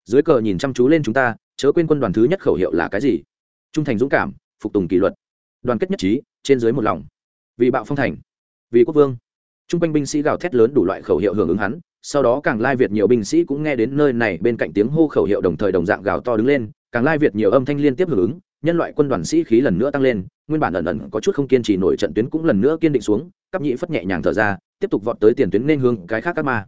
Dưới cờ nhìn chăm chú lên chúng ta chớ quên quân đoàn thứ nhất khẩu hiệu là cái gì? Trung thành dũng cảm, phục tùng kỷ luật. Đoàn kết nhất trí, trên dưới một lòng. Vì bạo phong thành, vì quốc vương. Trung quanh binh sĩ gào thét lớn đủ loại khẩu hiệu hưởng ứng hắn, sau đó càng lai việt nhiều binh sĩ cũng nghe đến nơi này bên cạnh tiếng hô khẩu hiệu đồng thời đồng dạng gào to đứng lên, càng lai việt nhiều âm thanh liên tiếp hưởng ứng, nhân loại quân đoàn sĩ khí lần nữa tăng lên, nguyên bản ẩn ẩn có chút không kiên trì nổi trận tuyến cũng lần nữa kiên định xuống, cấp nhị phất nhẹ nhàng thở ra, tiếp tục vọt tới tiền tuyến nên hướng cái khác các ma.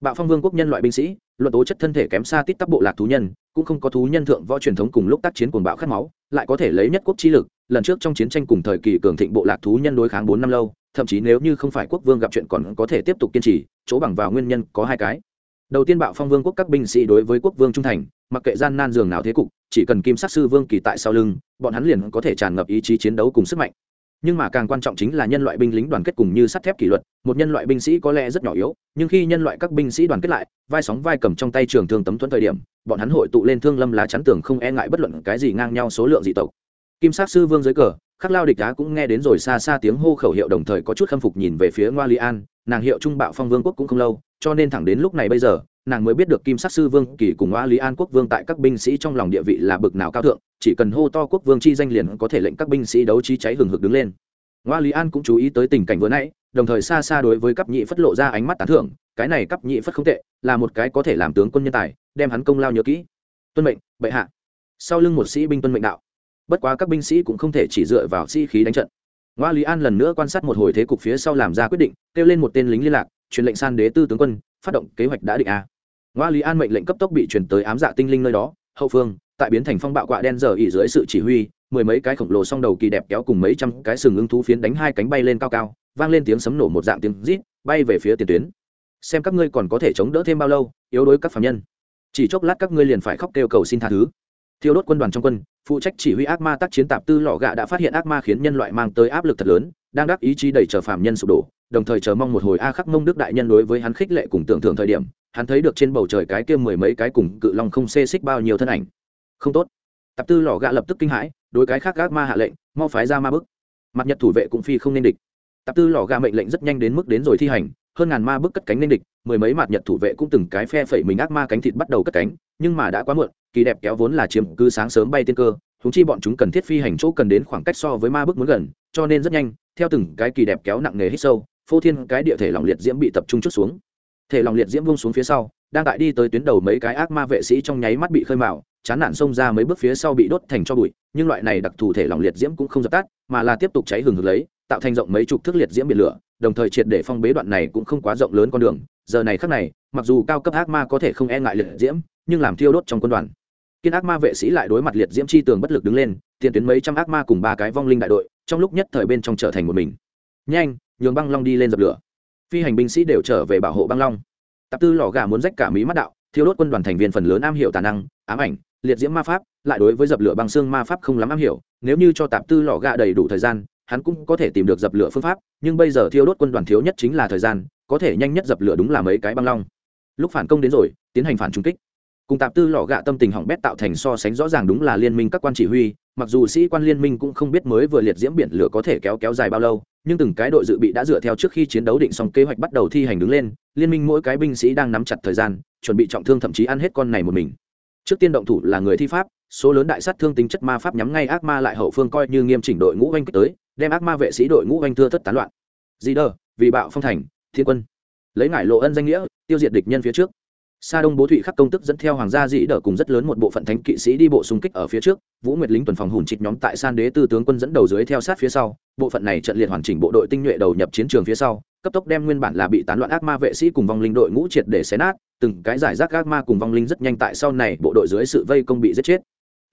Bạo phong vương quốc nhân loại binh sĩ, luận tố chất thân thể kém xa tít tắp bộ lạc thú nhân cũng không có thú nhân thượng võ truyền thống cùng lúc tác chiến cuồng bạo khát máu, lại có thể lấy nhất quốc chi lực, lần trước trong chiến tranh cùng thời kỳ cường thịnh bộ lạc thú nhân đối kháng bốn năm lâu, thậm chí nếu như không phải quốc vương gặp chuyện còn có thể tiếp tục kiên trì, chỗ bằng vào nguyên nhân có hai cái. Đầu tiên bạo phong vương quốc các binh sĩ đối với quốc vương trung thành, mặc kệ gian nan giường nào thế cục, chỉ cần kim sắc sư vương kỳ tại sau lưng, bọn hắn liền có thể tràn ngập ý chí chiến đấu cùng sức mạnh nhưng mà càng quan trọng chính là nhân loại binh lính đoàn kết cùng như sắt thép kỷ luật, một nhân loại binh sĩ có lẽ rất nhỏ yếu, nhưng khi nhân loại các binh sĩ đoàn kết lại, vai sóng vai cầm trong tay trường thương tấm thuẫn thời điểm, bọn hắn hội tụ lên thương lâm lá chắn tường không e ngại bất luận cái gì ngang nhau số lượng dị tộc. Kim sát sư vương dưới cờ, khắc lao địch đá cũng nghe đến rồi xa xa tiếng hô khẩu hiệu đồng thời có chút khâm phục nhìn về phía ngoa li an, nàng hiệu trung bạo phong vương quốc cũng không lâu, cho nên thẳng đến lúc này bây giờ nàng mới biết được kim sắc sư vương kỳ cùng ngoa lý an quốc vương tại các binh sĩ trong lòng địa vị là bực nào cao thượng, chỉ cần hô to quốc vương chi danh liền có thể lệnh các binh sĩ đấu trí cháy hừng hực đứng lên. Ngoa lý an cũng chú ý tới tình cảnh vừa nãy, đồng thời xa xa đối với cấp nhị phất lộ ra ánh mắt tán thưởng, cái này cấp nhị phất không tệ, là một cái có thể làm tướng quân nhân tài, đem hắn công lao nhớ kỹ. Tuân mệnh, bệ hạ. Sau lưng một sĩ binh tuân mệnh đạo. Bất quá các binh sĩ cũng không thể chỉ dựa vào sĩ khí đánh trận. Ngoa lý an lần nữa quan sát một hồi thế cục phía sau làm ra quyết định, kêu lên một tên lính liên lạc, truyền lệnh san đế tư tướng quân, phát động kế hoạch đã định a ngoa lý an mệnh lệnh cấp tốc bị truyền tới ám dạ tinh linh nơi đó, hậu phương, tại biến thành phong bạo quạ đen giờ ỉ dưới sự chỉ huy, mười mấy cái khổng lồ song đầu kỳ đẹp kéo cùng mấy trăm cái sừng ưng thú phiến đánh hai cánh bay lên cao cao, vang lên tiếng sấm nổ một dạng tiếng rít, bay về phía tiền tuyến. Xem các ngươi còn có thể chống đỡ thêm bao lâu, yếu đối các phạm nhân. Chỉ chốc lát các ngươi liền phải khóc kêu cầu xin tha thứ. Thiêu đốt quân đoàn trong quân, phụ trách chỉ huy ác ma tác chiến tạp tư lọ gạ đã phát hiện ác ma khiến nhân loại mang tới áp lực thật lớn, đang đắc ý chí đẩy chờ phạm nhân sụp đổ, đồng thời chờ mong một hồi a khắc mông đức đại nhân đối với hắn khích lệ cùng tưởng thưởng thời điểm hắn thấy được trên bầu trời cái kia mười mấy cái cùng cự long không xê xích bao nhiêu thân ảnh. Không tốt. Tạp tư lò gạ lập tức kinh hãi, đối cái khác gác ma hạ lệnh, mau phái ra ma bức. Mặt nhật thủ vệ cũng phi không nên địch. Tạp tư lò gạ mệnh lệnh rất nhanh đến mức đến rồi thi hành, hơn ngàn ma bức cất cánh nên địch, mười mấy mặt nhật thủ vệ cũng từng cái phe phẩy mình ác ma cánh thịt bắt đầu cất cánh, nhưng mà đã quá muộn, kỳ đẹp kéo vốn là chiếm cứ sáng sớm bay tiên cơ húng chi bọn chúng cần thiết phi hành chỗ cần đến khoảng cách so với ma bức muốn gần, cho nên rất nhanh, theo từng cái kỳ đẹp kéo nặng nề hít sâu, phô thiên cái địa thể lòng liệt diễm bị tập trung chút xuống thể lòng liệt diễm vung xuống phía sau, đang tại đi tới tuyến đầu mấy cái ác ma vệ sĩ trong nháy mắt bị khơi mào, chán nản xông ra mấy bước phía sau bị đốt thành cho bụi, nhưng loại này đặc thù thể lòng liệt diễm cũng không dập tắt, mà là tiếp tục cháy hừng hực lấy, tạo thành rộng mấy chục thước liệt diễm biển lửa, đồng thời triệt để phong bế đoạn này cũng không quá rộng lớn con đường, giờ này khắc này, mặc dù cao cấp ác ma có thể không e ngại liệt diễm, nhưng làm thiêu đốt trong quân đoàn. Kiên ác ma vệ sĩ lại đối mặt liệt diễm chi tường bất lực đứng lên, tiền tuyến mấy trăm ác ma cùng ba cái vong linh đại đội, trong lúc nhất thời bên trong trở thành một mình. Nhanh, nhường băng long đi lên dập lửa phi hành binh sĩ đều trở về bảo hộ băng long. Tạp tư lò gà muốn rách cả mí mắt đạo, thiêu đốt quân đoàn thành viên phần lớn am hiểu tà năng, ám ảnh, liệt diễm ma pháp, lại đối với dập lửa băng xương ma pháp không lắm am hiểu, nếu như cho tạp tư lò gà đầy đủ thời gian, hắn cũng có thể tìm được dập lửa phương pháp, nhưng bây giờ thiêu đốt quân đoàn thiếu nhất chính là thời gian, có thể nhanh nhất dập lửa đúng là mấy cái băng long. Lúc phản công đến rồi, tiến hành phản trung kích cùng tạp tư lò gạ tâm tình hỏng bét tạo thành so sánh rõ ràng đúng là liên minh các quan chỉ huy, mặc dù sĩ quan liên minh cũng không biết mới vừa liệt diễm biển lửa có thể kéo kéo dài bao lâu, nhưng từng cái đội dự bị đã dựa theo trước khi chiến đấu định xong kế hoạch bắt đầu thi hành đứng lên, liên minh mỗi cái binh sĩ đang nắm chặt thời gian, chuẩn bị trọng thương thậm chí ăn hết con này một mình. Trước tiên động thủ là người thi pháp, số lớn đại sát thương tính chất ma pháp nhắm ngay ác ma lại hậu phương coi như nghiêm chỉnh đội ngũ oanh kích tới, đem ác ma vệ sĩ đội ngũ oanh thưa thất tán loạn. Di đờ vì bạo phong thành, thiên quân. Lấy ngải lộ ân danh nghĩa, tiêu diệt địch nhân phía trước. Sa Đông Bố Thụy khắc công tức dẫn theo hoàng gia dĩ đỡ cùng rất lớn một bộ phận thánh kỵ sĩ đi bộ xung kích ở phía trước, Vũ Nguyệt lính tuần phòng hùn chịch nhóm tại San Đế tư tướng quân dẫn đầu dưới theo sát phía sau, bộ phận này trận liệt hoàn chỉnh bộ đội tinh nhuệ đầu nhập chiến trường phía sau, cấp tốc đem nguyên bản là bị tán loạn ác ma vệ sĩ cùng vong linh đội ngũ triệt để xé nát, từng cái giải rác ác ma cùng vong linh rất nhanh tại sau này bộ đội dưới sự vây công bị giết chết.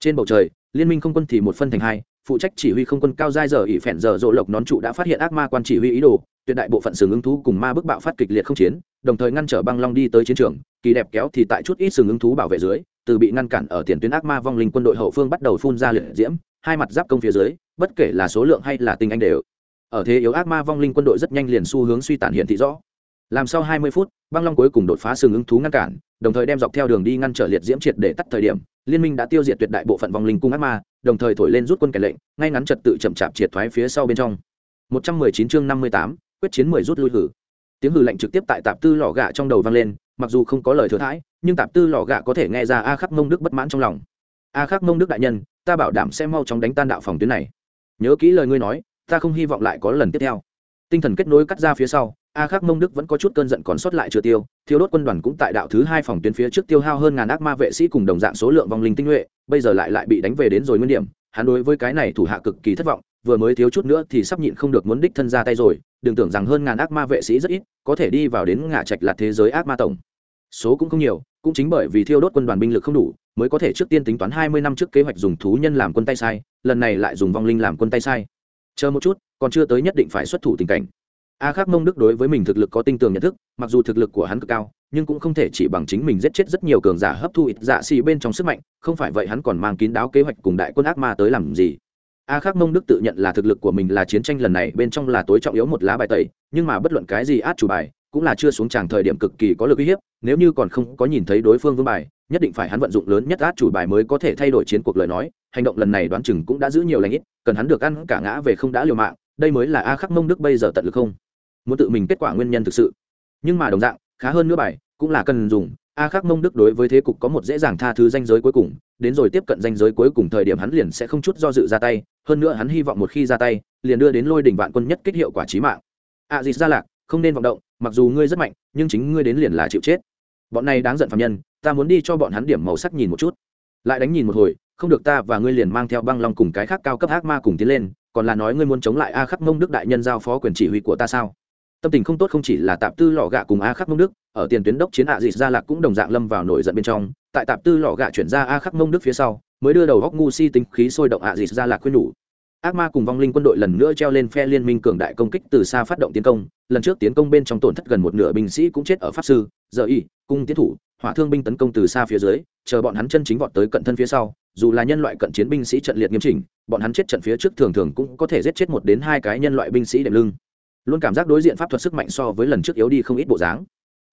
Trên bầu trời, liên minh không quân thì một phân thành hai, phụ trách chỉ huy không quân cao giai giờ ỷ phèn giờ rộ lộc nón trụ đã phát hiện ác ma quan chỉ huy ý đồ, tuyệt đại bộ phận sừng ứng thú cùng ma bức bạo phát kịch liệt không chiến, đồng thời ngăn trở băng long đi tới chiến trường, kỳ đẹp kéo thì tại chút ít sừng ứng thú bảo vệ dưới từ bị ngăn cản ở tiền tuyến ác ma vong linh quân đội hậu phương bắt đầu phun ra liệt diễm hai mặt giáp công phía dưới bất kể là số lượng hay là tinh anh đều. Ở thế yếu ác ma vong linh quân đội rất nhanh liền xu hướng suy tàn hiện thị rõ làm sau 20 phút băng long cuối cùng đột phá sừng ứng thú ngăn cản đồng thời đem dọc theo đường đi ngăn trở liệt diễm triệt để tắt thời điểm liên minh đã tiêu diệt tuyệt đại bộ phận vong linh cung ác ma đồng thời thổi lên rút quân kẻ lệnh ngay ngắn trật tự chậm chạp triệt thoái phía sau bên trong. 119 chương 58, quyết chiến 10 rút lui hử. Tiếng hử lệnh trực tiếp tại tạp tư lò gạ trong đầu vang lên mặc dù không có lời thừa thãi nhưng tạp tư lò gạ có thể nghe ra a khắc mông đức bất mãn trong lòng. A khắc mông đức đại nhân ta bảo đảm sẽ mau chóng đánh tan đạo phòng tuyến này. Nhớ kỹ lời ngươi nói ta không hy vọng lại có lần tiếp theo. Tinh thần kết nối cắt ra phía sau a khắc mông đức vẫn có chút cơn giận còn sót lại chưa tiêu, thiếu đốt quân đoàn cũng tại đạo thứ hai phòng tuyến phía trước tiêu hao hơn ngàn ác ma vệ sĩ cùng đồng dạng số lượng vong linh tinh nhuệ, bây giờ lại lại bị đánh về đến rồi nguyên điểm, hắn đối với cái này thủ hạ cực kỳ thất vọng, vừa mới thiếu chút nữa thì sắp nhịn không được muốn đích thân ra tay rồi, đừng tưởng rằng hơn ngàn ác ma vệ sĩ rất ít, có thể đi vào đến ngã trạch là thế giới ác ma tổng. Số cũng không nhiều, cũng chính bởi vì thiêu đốt quân đoàn binh lực không đủ, mới có thể trước tiên tính toán hai mươi năm trước kế hoạch dùng thú nhân làm quân tay sai, lần này lại dùng vong linh làm quân tay sai. Chờ một chút, còn chưa tới nhất định phải xuất thủ tình cảnh a khắc mông đức đối với mình thực lực có tinh tường nhận thức, mặc dù thực lực của hắn cực cao, nhưng cũng không thể chỉ bằng chính mình giết chết rất nhiều cường giả hấp thu ít dạ xì bên trong sức mạnh, không phải vậy hắn còn mang kín đáo kế hoạch cùng đại quân ác ma tới làm gì. A khắc mông đức tự nhận là thực lực của mình là chiến tranh lần này bên trong là tối trọng yếu một lá bài tẩy, nhưng mà bất luận cái gì át chủ bài, cũng là chưa xuống tràng thời điểm cực kỳ có lực uy hiếp, nếu như còn không có nhìn thấy đối phương vương bài, nhất định phải hắn vận dụng lớn nhất át chủ bài mới có thể thay đổi chiến cuộc lời nói, hành động lần này đoán chừng cũng đã giữ nhiều lãnh ít, cần hắn được ăn cả ngã về không đã liều mạng, đây mới là a khắc mông đức bây giờ tận lực không muốn tự mình kết quả nguyên nhân thực sự. Nhưng mà đồng dạng, khá hơn nữa bài, cũng là cần dùng. A khắc mông đức đối với thế cục có một dễ dàng tha thứ danh giới cuối cùng, đến rồi tiếp cận danh giới cuối cùng thời điểm hắn liền sẽ không chút do dự ra tay, hơn nữa hắn hy vọng một khi ra tay, liền đưa đến lôi đỉnh vạn quân nhất kích hiệu quả trí mạng. A dịt ra lạc, không nên vọng động, mặc dù ngươi rất mạnh, nhưng chính ngươi đến liền là chịu chết. Bọn này đáng giận phạm nhân, ta muốn đi cho bọn hắn điểm màu sắc nhìn một chút. Lại đánh nhìn một hồi, không được ta và ngươi liền mang theo băng long cùng cái khác cao cấp ác ma cùng tiến lên, còn là nói ngươi muốn chống lại a khắc mông đức đại nhân giao phó quyền chỉ huy của ta sao? Tâm tình không tốt không chỉ là tạp tư lò gạ cùng a khắc mông đức, ở tiền tuyến đốc chiến hạ dịt gia lạc cũng đồng dạng lâm vào nổi giận bên trong. Tại tạp tư lò gạ chuyển ra a khắc mông đức phía sau, mới đưa đầu góc ngu si tính khí sôi động hạ dịt gia lạc khuyên nhủ. Ác ma cùng vong linh quân đội lần nữa treo lên phe liên minh cường đại công kích từ xa phát động tiến công. Lần trước tiến công bên trong tổn thất gần một nửa binh sĩ cũng chết ở pháp sư, giờ y, cung tiến thủ, hỏa thương binh tấn công từ xa phía dưới, chờ bọn hắn chân chính vọt tới cận thân phía sau. Dù là nhân loại cận chiến binh sĩ trận liệt nghiêm chỉnh, bọn hắn chết trận phía trước thường thường cũng có thể giết chết một đến hai cái nhân loại binh sĩ đệm lưng luôn cảm giác đối diện pháp thuật sức mạnh so với lần trước yếu đi không ít bộ dáng.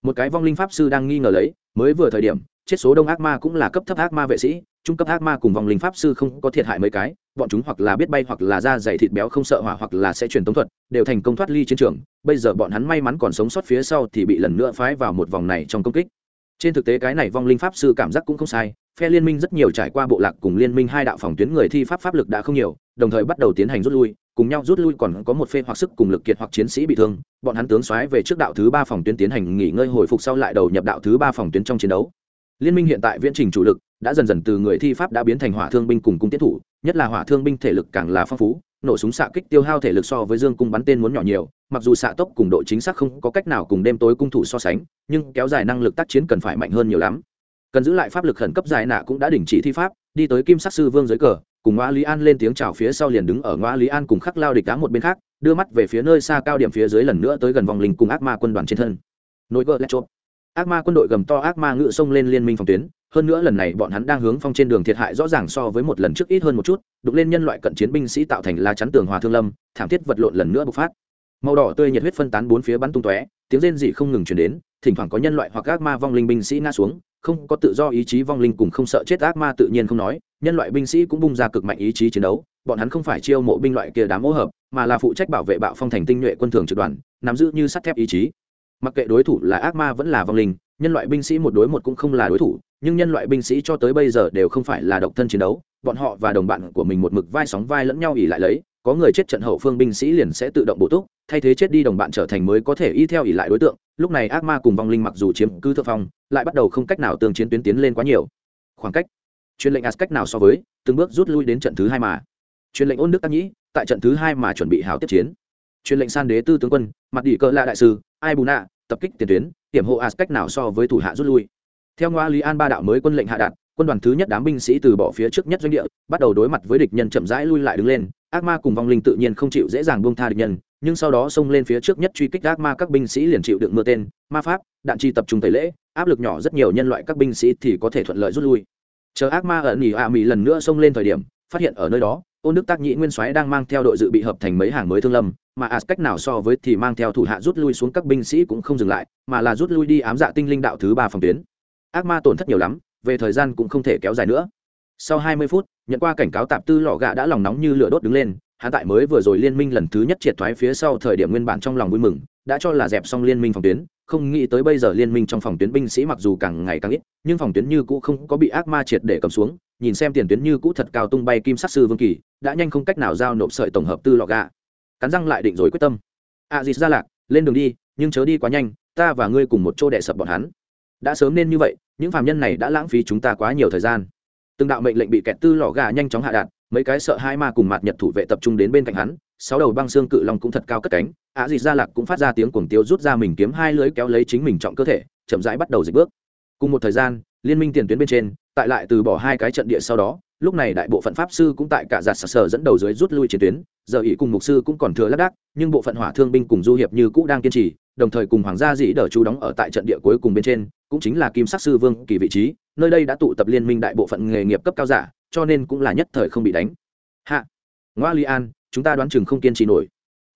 Một cái vong linh pháp sư đang nghi ngờ lấy, mới vừa thời điểm, chết số đông ác ma cũng là cấp thấp ác ma vệ sĩ, trung cấp ác ma cùng vong linh pháp sư không có thiệt hại mấy cái, bọn chúng hoặc là biết bay hoặc là da dày thịt béo không sợ hỏa hoặc là sẽ truyền tống thuật, đều thành công thoát ly chiến trường, bây giờ bọn hắn may mắn còn sống sót phía sau thì bị lần nữa phái vào một vòng này trong công kích. Trên thực tế cái này vong linh pháp sư cảm giác cũng không sai, phe liên minh rất nhiều trải qua bộ lạc cùng liên minh hai đạo phòng tuyến người thi pháp pháp lực đã không nhiều, đồng thời bắt đầu tiến hành rút lui cùng nhau rút lui còn có một phê hoặc sức cùng lực kiệt hoặc chiến sĩ bị thương, bọn hắn tướng xoáy về trước đạo thứ ba phòng tuyến tiến hành nghỉ ngơi hồi phục sau lại đầu nhập đạo thứ ba phòng tuyến trong chiến đấu. Liên minh hiện tại viễn trình chủ lực đã dần dần từ người thi pháp đã biến thành hỏa thương binh cùng cung tiến thủ, nhất là hỏa thương binh thể lực càng là phong phú, nổ súng xạ kích tiêu hao thể lực so với dương cung bắn tên muốn nhỏ nhiều, mặc dù xạ tốc cùng độ chính xác không có cách nào cùng đêm tối cung thủ so sánh, nhưng kéo dài năng lực tác chiến cần phải mạnh hơn nhiều lắm. Cần giữ lại pháp lực khẩn cấp dài nạ cũng đã đình chỉ thi pháp, đi tới kim sắc sư vương dưới cờ cùng ngoa lý an lên tiếng chào phía sau liền đứng ở ngoa lý an cùng khắc lao địch đá một bên khác, đưa mắt về phía nơi xa cao điểm phía dưới lần nữa tới gần vòng linh cùng ác ma quân đoàn trên thân. Nội vợ lét chốt ác ma quân đội gầm to, ác ma ngự xông lên liên minh phòng tuyến. Hơn nữa lần này bọn hắn đang hướng phong trên đường thiệt hại rõ ràng so với một lần trước ít hơn một chút đục lên nhân loại cận chiến binh sĩ tạo thành la chắn tường hòa thương lâm, thảm thiết vật lộn lần nữa bộc phát. Màu đỏ tươi nhiệt huyết phân tán bốn phía bắn tung tóe, tiếng rên dị không ngừng chuyển đến thỉnh thoảng có nhân loại hoặc ác ma vong linh binh sĩ ngã xuống, không có tự do ý chí vong linh cùng không sợ chết ác ma tự nhiên không nói, nhân loại binh sĩ cũng bung ra cực mạnh ý chí chiến đấu, bọn hắn không phải chiêu mộ binh loại kia đám hỗ hợp, mà là phụ trách bảo vệ bạo phong thành tinh nhuệ quân thường trực đoàn, nắm giữ như sắt thép ý chí. Mặc kệ đối thủ là ác ma vẫn là vong linh, nhân loại binh sĩ một đối một cũng không là đối thủ, nhưng nhân loại binh sĩ cho tới bây giờ đều không phải là độc thân chiến đấu, bọn họ và đồng bạn của mình một mực vai sóng vai lẫn nhau ỉ lại lấy có người chết trận hậu phương binh sĩ liền sẽ tự động bổ túc, thay thế chết đi đồng bạn trở thành mới có thể y theo ỉ lại đối tượng. Lúc này ác ma cùng vong linh mặc dù chiếm cứ thượng phong, lại bắt đầu không cách nào tương chiến tuyến tiến lên quá nhiều. Khoảng cách, truyền lệnh as cách nào so với, từng bước rút lui đến trận thứ hai mà. Truyền lệnh ôn đức tác nhĩ, tại trận thứ hai mà chuẩn bị hào tiếp chiến. Truyền lệnh san đế tư tướng quân mặt đỉ cỡ la đại sư, ai bù nạ tập kích tiền tuyến, hiểm hộ as cách nào so với thủ hạ rút lui. Theo ngoa lý an ba đạo mới quân lệnh hạ đạt, quân đoàn thứ nhất đám binh sĩ từ bỏ phía trước nhất doanh địa, bắt đầu đối mặt với địch nhân chậm rãi lui lại đứng lên ác ma cùng vong linh tự nhiên không chịu dễ dàng buông tha địch nhân, nhưng sau đó xông lên phía trước nhất truy kích ác ma các binh sĩ liền chịu đựng mưa tên, ma pháp, đạn chi tập trung tẩy lễ, áp lực nhỏ rất nhiều nhân loại các binh sĩ thì có thể thuận lợi rút lui. Chờ ác ma ở nỉ hạ mỹ lần nữa xông lên thời điểm, phát hiện ở nơi đó, ôn đức tác nhĩ nguyên soái đang mang theo đội dự bị hợp thành mấy hàng mới thương lâm, mà as cách nào so với thì mang theo thủ hạ rút lui xuống các binh sĩ cũng không dừng lại, mà là rút lui đi ám dạ tinh linh đạo thứ ba phòng tuyến. Ác ma tổn thất nhiều lắm, về thời gian cũng không thể kéo dài nữa sau 20 phút nhận qua cảnh cáo tạp tư lọ gạ đã lòng nóng như lửa đốt đứng lên hắn tại mới vừa rồi liên minh lần thứ nhất triệt thoái phía sau thời điểm nguyên bản trong lòng vui mừng đã cho là dẹp xong liên minh phòng tuyến không nghĩ tới bây giờ liên minh trong phòng tuyến binh sĩ mặc dù càng ngày càng ít nhưng phòng tuyến như cũ không có bị ác ma triệt để cầm xuống nhìn xem tiền tuyến như cũ thật cao tung bay kim sắc sư vương kỳ đã nhanh không cách nào giao nộp sợi tổng hợp tư lọ gạ. Cắn răng lại định rồi quyết tâm. A à, dịt ra lạc lên đường đi nhưng chớ đi quá nhanh ta và ngươi cùng một chỗ đệ sập bọn hắn. Đã sớm nên như vậy những phạm nhân này đã lãng phí chúng ta quá nhiều thời gian từng đạo mệnh lệnh bị kẹt tư lò gà nhanh chóng hạ đạn mấy cái sợ hai ma cùng mạt nhật thủ vệ tập trung đến bên cạnh hắn, sáu đầu băng xương cự long cũng thật cao cất cánh, á dịt ra lạc cũng phát ra tiếng cuồng tiêu rút ra mình kiếm hai lưới kéo lấy chính mình trọng cơ thể, chậm rãi bắt đầu dịch bước. Cùng một thời gian, liên minh tiền tuyến bên trên, tại lại từ bỏ hai cái trận địa sau đó, lúc này đại bộ phận pháp sư cũng tại cả giặt sở dẫn đầu dưới rút lui chiến tuyến, giờ ý cùng mục sư cũng còn thừa lác đác, nhưng bộ phận hỏa thương binh cùng du hiệp như cũ đang kiên trì, đồng thời cùng hoàng gia dĩ đỡ chú đóng ở tại trận địa cuối cùng bên trên, cũng chính là kim sắc sư vương kỳ vị trí nơi đây đã tụ tập liên minh đại bộ phận nghề nghiệp cấp cao giả, cho nên cũng là nhất thời không bị đánh. Hạ. Ngoa li an, chúng ta đoán chừng không kiên trì nổi.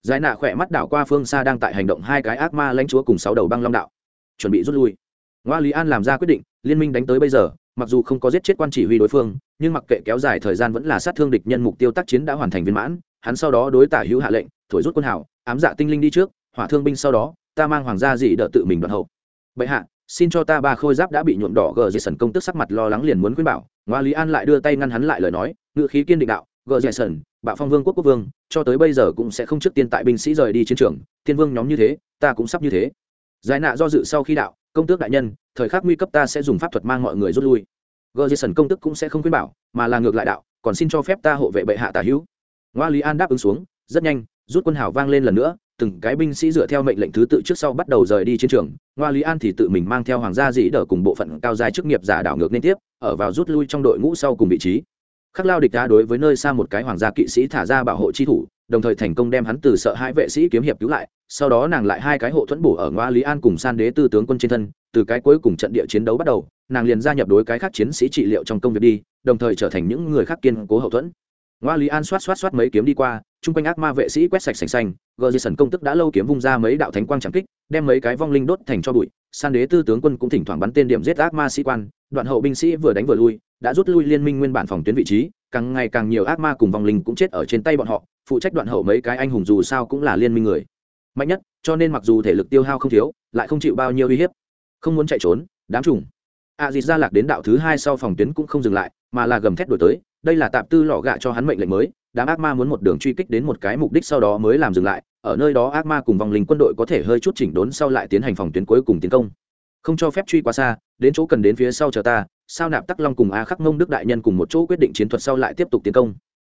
Giải nạ khỏe mắt đảo qua phương xa đang tại hành động hai cái ác ma lãnh chúa cùng sáu đầu băng long đạo. Chuẩn bị rút lui. Ngoa lý an làm ra quyết định, liên minh đánh tới bây giờ, mặc dù không có giết chết quan chỉ huy đối phương, nhưng mặc kệ kéo dài thời gian vẫn là sát thương địch nhân mục tiêu tác chiến đã hoàn thành viên mãn, hắn sau đó đối tả hữu hạ lệnh, thổi rút quân hảo ám dạ tinh linh đi trước, hỏa thương binh sau đó, ta mang hoàng gia dị đỡ tự mình đoạn hậu. Bệ hạ xin cho ta ba khôi giáp đã bị nhuộm đỏ gờ dây sần công tức sắc mặt lo lắng liền muốn khuyên bảo. Ngoa lý an lại đưa tay ngăn hắn lại lời nói ngự khí kiên định đạo, gờ dây sần, bạo phong vương quốc quốc vương, cho tới bây giờ cũng sẽ không trước tiên tại binh sĩ rời đi chiến trường, thiên vương nhóm như thế, ta cũng sắp như thế. Giải nạ do dự sau khi đạo, công tước đại nhân, thời khắc nguy cấp ta sẽ dùng pháp thuật mang mọi người rút lui. Gờ dây sần công tức cũng sẽ không khuyên bảo, mà là ngược lại đạo, còn xin cho phép ta hộ vệ bệ hạ tả hữu. Ngoa lý an đáp ứng xuống, rất nhanh, rút quân hào vang lên lần nữa từng cái binh sĩ dựa theo mệnh lệnh thứ tự trước sau bắt đầu rời đi chiến trường. Ngoa lý an thì tự mình mang theo hoàng gia dĩ đỡ cùng bộ phận cao dài chức nghiệp giả đảo ngược liên tiếp, ở vào rút lui trong đội ngũ sau cùng vị trí. Khắc lao địch đã đối với nơi xa một cái hoàng gia kỵ sĩ thả ra bảo hộ chi thủ, đồng thời thành công đem hắn từ sợ hai vệ sĩ kiếm hiệp cứu lại, sau đó nàng lại hai cái hộ thuẫn bổ ở ngoa lý an cùng san đế tư tướng quân trên thân, từ cái cuối cùng trận địa chiến đấu bắt đầu, nàng liền gia nhập đối cái khác chiến sĩ trị liệu trong công việc đi, đồng thời trở thành những người khác kiên cố hậu thuẫn. Ngoa lý an xoát xoát xoát mấy kiếm đi qua chung quanh ác ma vệ sĩ quét sạch sành xanh, gờ di sần công tức đã lâu kiếm vung ra mấy đạo thánh quang trảm kích, đem mấy cái vong linh đốt thành cho bụi. San đế tư tướng quân cũng thỉnh thoảng bắn tên điểm giết ác ma sĩ quan, đoạn hậu binh sĩ vừa đánh vừa lui, đã rút lui liên minh nguyên bản phòng tuyến vị trí, càng ngày càng nhiều ác ma cùng vong linh cũng chết ở trên tay bọn họ, phụ trách đoạn hậu mấy cái anh hùng dù sao cũng là liên minh người. Mạnh nhất, cho nên mặc dù thể lực tiêu hao không thiếu, lại không chịu bao nhiêu uy hiếp. Không muốn chạy trốn, đám trùng. A dịt ra lạc đến đạo thứ hai sau phòng tuyến cũng không dừng lại, mà là gầm thét đổi tới, đây là tạp tư lọ gạ cho hắn mệnh lệnh mới đám ác ma muốn một đường truy kích đến một cái mục đích sau đó mới làm dừng lại, ở nơi đó ác ma cùng vòng linh quân đội có thể hơi chút chỉnh đốn sau lại tiến hành phòng tuyến cuối cùng tiến công. Không cho phép truy quá xa, đến chỗ cần đến phía sau chờ ta, sao nạp tắc long cùng a khắc mông đức đại nhân cùng một chỗ quyết định chiến thuật sau lại tiếp tục tiến công.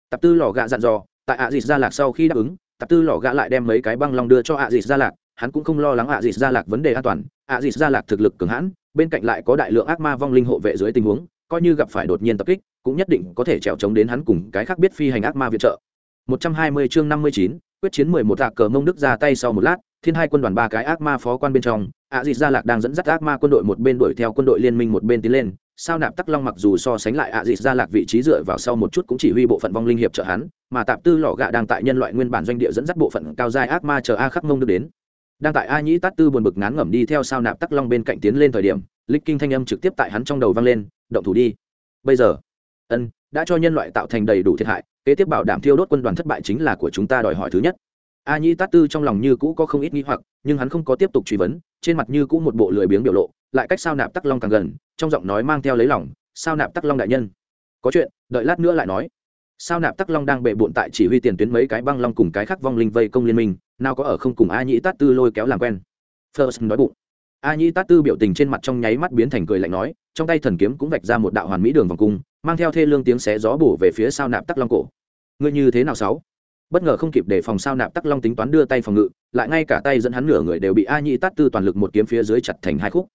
Tạp tư lò gạ dặn dò, tại ạ dịt gia lạc sau khi đáp ứng, tạp tư lò gạ lại đem mấy cái băng long đưa cho ạ dịt gia lạc, hắn cũng không lo lắng ạ dịt gia lạc vấn đề an toàn. Ạ dịt gia lạc thực lực cường hãn, bên cạnh lại có đại lượng ác ma vong linh hộ vệ dưới tình huống coi như gặp phải đột nhiên tập kích cũng nhất định có thể trèo chống đến hắn cùng cái khác biết phi hành ác ma viện trợ. 120 chương 59, quyết chiến 11 tạ cờ mông đức ra tay sau một lát thiên hai quân đoàn ba cái ác ma phó quan bên trong ạ dịt gia lạc đang dẫn dắt ác ma quân đội một bên đuổi theo quân đội liên minh một bên tiến lên sao nạp tắc long mặc dù so sánh lại ạ dịt gia lạc vị trí dựa vào sau một chút cũng chỉ huy bộ phận vong linh hiệp trợ hắn mà tạp tư lò gạ đang tại nhân loại nguyên bản doanh địa dẫn dắt bộ phận cao giai ác ma chờ a khắc mông đức đến. Đang tại a nhĩ tát tư buồn bực ngán ngẩm đi theo sao nạp tắc long bên cạnh tiến lên thời điểm lịch kinh thanh âm trực tiếp tại hắn trong đầu vang lên động thủ đi. Bây giờ, ân, đã cho nhân loại tạo thành đầy đủ thiệt hại, kế tiếp bảo đảm thiêu đốt quân đoàn thất bại chính là của chúng ta đòi hỏi thứ nhất. A nhĩ tát tư trong lòng như cũ có không ít nghi hoặc, nhưng hắn không có tiếp tục truy vấn, trên mặt như cũ một bộ lười biếng biểu lộ, lại cách sao nạp tắc long càng gần, trong giọng nói mang theo lấy lòng, sao nạp tắc long đại nhân. Có chuyện, đợi lát nữa lại nói. Sao nạp tắc long đang bệ bộn tại chỉ huy tiền tuyến mấy cái băng long cùng cái khắc vong linh vây công liên minh, nào có ở không cùng a nhĩ tát tư lôi kéo làm quen. First nói bụng. A nhĩ tát tư biểu tình trên mặt trong nháy mắt biến thành cười lạnh nói trong tay thần kiếm cũng vạch ra một đạo hoàn mỹ đường vòng cung, mang theo thê lương tiếng xé gió bổ về phía sao nạp tắc long cổ. Ngươi như thế nào sáu? Bất ngờ không kịp để phòng sao nạp tắc long tính toán đưa tay phòng ngự, lại ngay cả tay dẫn hắn nửa người đều bị a nhị tát tư toàn lực một kiếm phía dưới chặt thành hai khúc.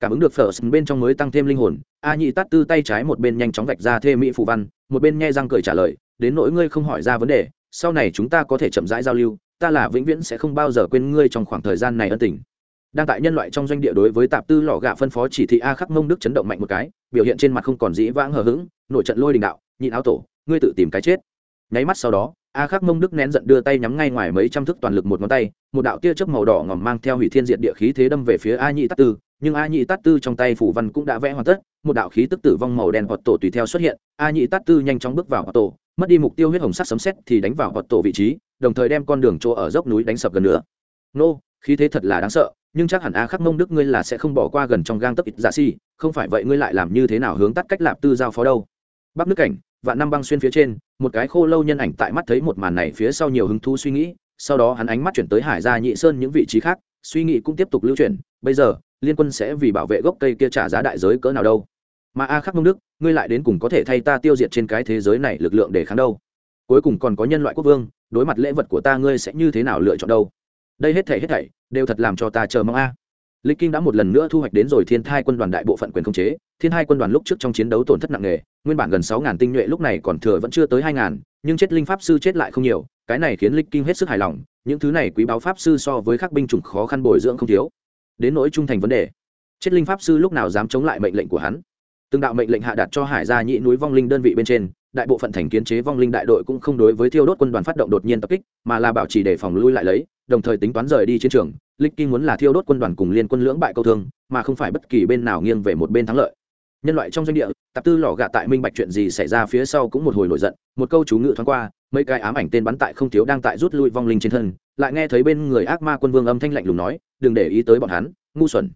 Cảm ứng được phở bên trong mới tăng thêm linh hồn, a nhị tát tư tay trái một bên nhanh chóng vạch ra thê mỹ phụ văn, một bên nghe răng cười trả lời, đến nỗi ngươi không hỏi ra vấn đề, sau này chúng ta có thể chậm rãi giao lưu, ta là vĩnh viễn sẽ không bao giờ quên ngươi trong khoảng thời gian này ân tình đang tại nhân loại trong doanh địa đối với tạp tư lò gạ phân phó chỉ thị a khắc mông đức chấn động mạnh một cái, biểu hiện trên mặt không còn dĩ vãng hờ hững nội trận lôi đình đạo, nhịn áo tổ, ngươi tự tìm cái chết. Nháy mắt sau đó, a khắc mông đức nén giận đưa tay nhắm ngay ngoài mấy trăm thước toàn lực một ngón tay, một đạo tia chớp màu đỏ ngòm mang theo hủy thiên diện địa khí thế đâm về phía a nhị tát tư, nhưng a nhị tát tư trong tay phủ văn cũng đã vẽ hoàn tất, một đạo khí tức tử vong màu đen hoặc tổ tùy theo xuất hiện, a nhị tát tư nhanh chóng bước vào hoạt tổ, mất đi mục tiêu huyết hồng sắc sấm xét thì đánh vào hoạt tổ vị trí, đồng thời đem con đường chỗ ở dốc núi đánh sập gần nữa. Nô, khí thế thật là đáng sợ nhưng chắc hẳn a khắc mông đức ngươi là sẽ không bỏ qua gần trong gang tấc ít giả si, không phải vậy ngươi lại làm như thế nào hướng tắt cách lạp tư giao phó đâu. Bắc nước cảnh và năm băng xuyên phía trên, một cái khô lâu nhân ảnh tại mắt thấy một màn này phía sau nhiều hứng thú suy nghĩ, sau đó hắn ánh mắt chuyển tới hải gia nhị sơn những vị trí khác, suy nghĩ cũng tiếp tục lưu chuyển, bây giờ, liên quân sẽ vì bảo vệ gốc cây kia trả giá đại giới cỡ nào đâu. Mà a khắc mông đức, ngươi lại đến cùng có thể thay ta tiêu diệt trên cái thế giới này lực lượng để kháng đâu. Cuối cùng còn có nhân loại quốc vương, đối mặt lễ vật của ta ngươi sẽ như thế nào lựa chọn đâu? Đây hết thảy hết thảy đều thật làm cho ta chờ mong a. Lịch kinh đã một lần nữa thu hoạch đến rồi thiên thai quân đoàn đại bộ phận quyền khống chế. Thiên hai quân đoàn lúc trước trong chiến đấu tổn thất nặng nề, nguyên bản gần sáu ngàn tinh nhuệ lúc này còn thừa vẫn chưa tới hai ngàn, nhưng chết linh pháp sư chết lại không nhiều, cái này khiến lịch kinh hết sức hài lòng, những thứ này quý báo pháp sư so với các binh chủng khó khăn bồi dưỡng không thiếu. Đến nỗi trung thành vấn đề, chết linh pháp sư lúc nào dám chống lại mệnh lệnh của hắn? Từng đạo mệnh lệnh hạ đặt cho hải gia nhị núi vong linh đơn vị bên trên, đại bộ phận thành kiến chế vong linh đại đội cũng không đối với thiêu đốt quân đoàn phát động đột nhiên tập kích, mà là bảo trì để phòng lui lại lấy đồng thời tính toán rời đi chiến trường, lịch kinh muốn là thiêu đốt quân đoàn cùng liên quân lưỡng bại câu thương, mà không phải bất kỳ bên nào nghiêng về một bên thắng lợi. Nhân loại trong doanh địa, tạp tư lò gạ tại minh bạch chuyện gì xảy ra phía sau cũng một hồi nổi giận, một câu chú ngự thoáng qua, mấy cái ám ảnh tên bắn tại không thiếu đang tại rút lui vong linh trên thân, lại nghe thấy bên người ác ma quân vương âm thanh lạnh lùng nói, đừng để ý tới bọn hắn, ngu xuẩn.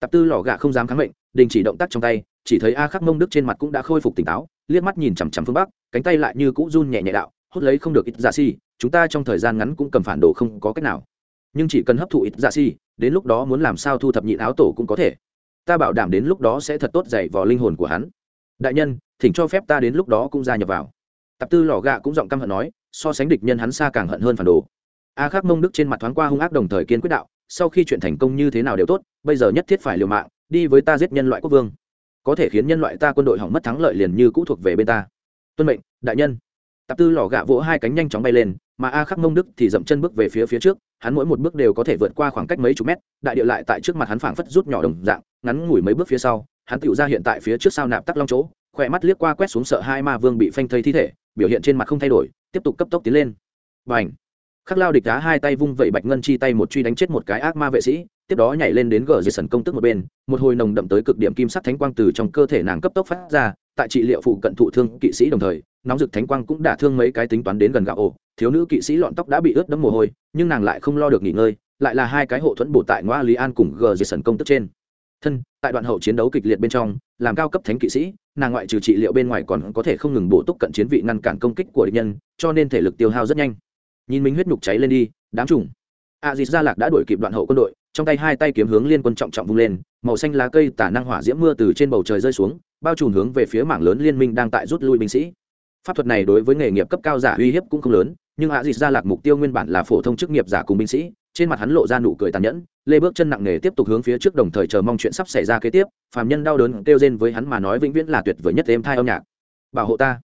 Tạp tư lò gạ không dám kháng mệnh, đình chỉ động tác trong tay, chỉ thấy a khắc mông đức trên mặt cũng đã khôi phục tỉnh táo, liếc mắt nhìn chằm chằm phương bắc, cánh tay lại như cũ run nhẹ nhẹ đạo, hút lấy không được ít giả si chúng ta trong thời gian ngắn cũng cầm phản đồ không có cách nào. Nhưng chỉ cần hấp thụ ít dạ si đến lúc đó muốn làm sao thu thập nhịn áo tổ cũng có thể. Ta bảo đảm đến lúc đó sẽ thật tốt dạy vào linh hồn của hắn. Đại nhân, thỉnh cho phép ta đến lúc đó cũng gia nhập vào. Tập tư lò gạ cũng giọng căm hận nói, so sánh địch nhân hắn xa càng hận hơn phản đồ. A khắc mông đức trên mặt thoáng qua hung ác đồng thời kiên quyết đạo, sau khi chuyện thành công như thế nào đều tốt, bây giờ nhất thiết phải liều mạng, đi với ta giết nhân loại quốc vương. Có thể khiến nhân loại ta quân đội hỏng mất thắng lợi liền như cũ thuộc về bên ta. Tuân mệnh, đại nhân. Tạp tư lò gạ vỗ hai cánh nhanh chóng bay lên mà a khắc mông đức thì dậm chân bước về phía phía trước hắn mỗi một bước đều có thể vượt qua khoảng cách mấy chục mét đại địa lại tại trước mặt hắn phảng phất rút nhỏ đồng dạng ngắn ngủi mấy bước phía sau hắn tựu ra hiện tại phía trước sao nạp tắc long chỗ khỏe mắt liếc qua quét xuống sợ hai ma vương bị phanh thây thi thể biểu hiện trên mặt không thay đổi tiếp tục cấp tốc tiến lên. Bành, khắc lao địch đá hai tay vung vẩy bạch ngân chi tay một truy đánh chết một cái ác ma vệ sĩ tiếp đó nhảy lên đến gờ dây sần công tức một bên một hồi nồng đậm tới cực điểm kim sắc thánh quang từ trong cơ thể nàng cấp tốc phát ra tại trị liệu phụ cận thụ thương kỵ sĩ đồng thời nóng rực thánh quang cũng đả thương mấy cái tính toán đến gần gạo ổ. Thiếu nữ kỵ sĩ lọn tóc đã bị ướt đẫm mồ hôi, nhưng nàng lại không lo được nghỉ ngơi, lại là hai cái hộ thuẫn bổ tại ngoa lý an cùng gờ dây sần công tức trên. Thân, tại đoạn hậu chiến đấu kịch liệt bên trong, làm cao cấp thánh kỵ sĩ, nàng ngoại trừ trị liệu bên ngoài còn có thể không ngừng bổ túc cận chiến vị ngăn cản công kích của địch nhân, cho nên thể lực tiêu hao rất nhanh. Nhìn mình huyết nhục cháy lên đi đáng trùng. A dịt gia lạc đã đuổi kịp đoạn hậu quân đội, trong tay hai tay kiếm hướng liên quân trọng trọng vung lên, màu xanh lá cây tả năng hỏa diễm mưa từ trên bầu trời rơi xuống, bao trùm hướng về phía mảng lớn liên minh đang tại rút lui binh sĩ pháp thuật này đối với nghề nghiệp cấp cao giả uy hiếp cũng không lớn, nhưng hạ dịt ra lạc mục tiêu nguyên bản là phổ thông chức nghiệp giả cùng binh sĩ, trên mặt hắn lộ ra nụ cười tàn nhẫn, lê bước chân nặng nề tiếp tục hướng phía trước đồng thời chờ mong chuyện sắp xảy ra kế tiếp, phàm nhân đau đớn kêu rên với hắn mà nói vĩnh viễn là tuyệt vời nhất êm thai âm nhạc. Bảo hộ ta.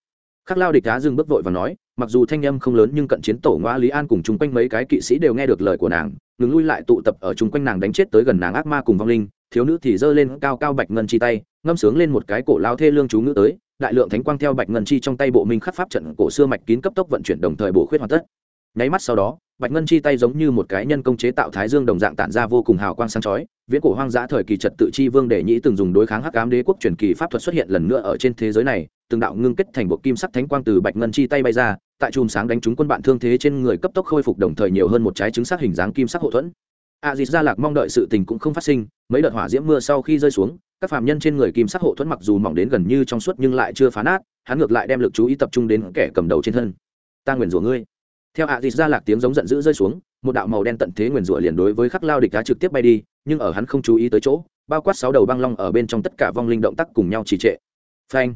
Khắc lao địch đá dừng bước vội và nói, mặc dù thanh âm không lớn nhưng cận chiến tổ ngoa lý an cùng chung quanh mấy cái kỵ sĩ đều nghe được lời của nàng, ngừng lui lại tụ tập ở chung quanh nàng đánh chết tới gần nàng ác ma cùng vong linh, thiếu nữ thì giơ lên cao cao bạch ngân chi tay, ngâm sướng lên một cái cổ lao thê lương chú ngữ tới đại lượng thánh quang theo bạch ngân chi trong tay bộ minh khắc pháp trận cổ xưa mạch kín cấp tốc vận chuyển đồng thời bổ khuyết hoàn tất. Nháy mắt sau đó, bạch ngân chi tay giống như một cái nhân công chế tạo thái dương đồng dạng tản ra vô cùng hào quang sáng chói, viễn cổ hoang dã thời kỳ trật tự chi vương đệ nhĩ từng dùng đối kháng hắc ám đế quốc truyền kỳ pháp thuật xuất hiện lần nữa ở trên thế giới này, từng đạo ngưng kết thành bộ kim sắc thánh quang từ bạch ngân chi tay bay ra, tại chùm sáng đánh trúng quân bạn thương thế trên người cấp tốc khôi phục đồng thời nhiều hơn một trái trứng sắc hình dáng kim sắc hậu thuẫn. A dịt gia lạc mong đợi sự tình cũng không phát sinh, mấy đợt hỏa diễm mưa sau khi rơi xuống các phạm nhân trên người kim sắc hộ thuẫn mặc dù mỏng đến gần như trong suốt nhưng lại chưa phá nát, hắn ngược lại đem lực chú ý tập trung đến kẻ cầm đầu trên thân. Ta nguyền rủa ngươi. Theo a dịt gia lạc tiếng giống giận dữ rơi xuống, một đạo màu đen tận thế nguyền rủa liền đối với khắc lao địch đá trực tiếp bay đi, nhưng ở hắn không chú ý tới chỗ, bao quát sáu đầu băng long ở bên trong tất cả vong linh động tác cùng nhau trì trệ. Phanh.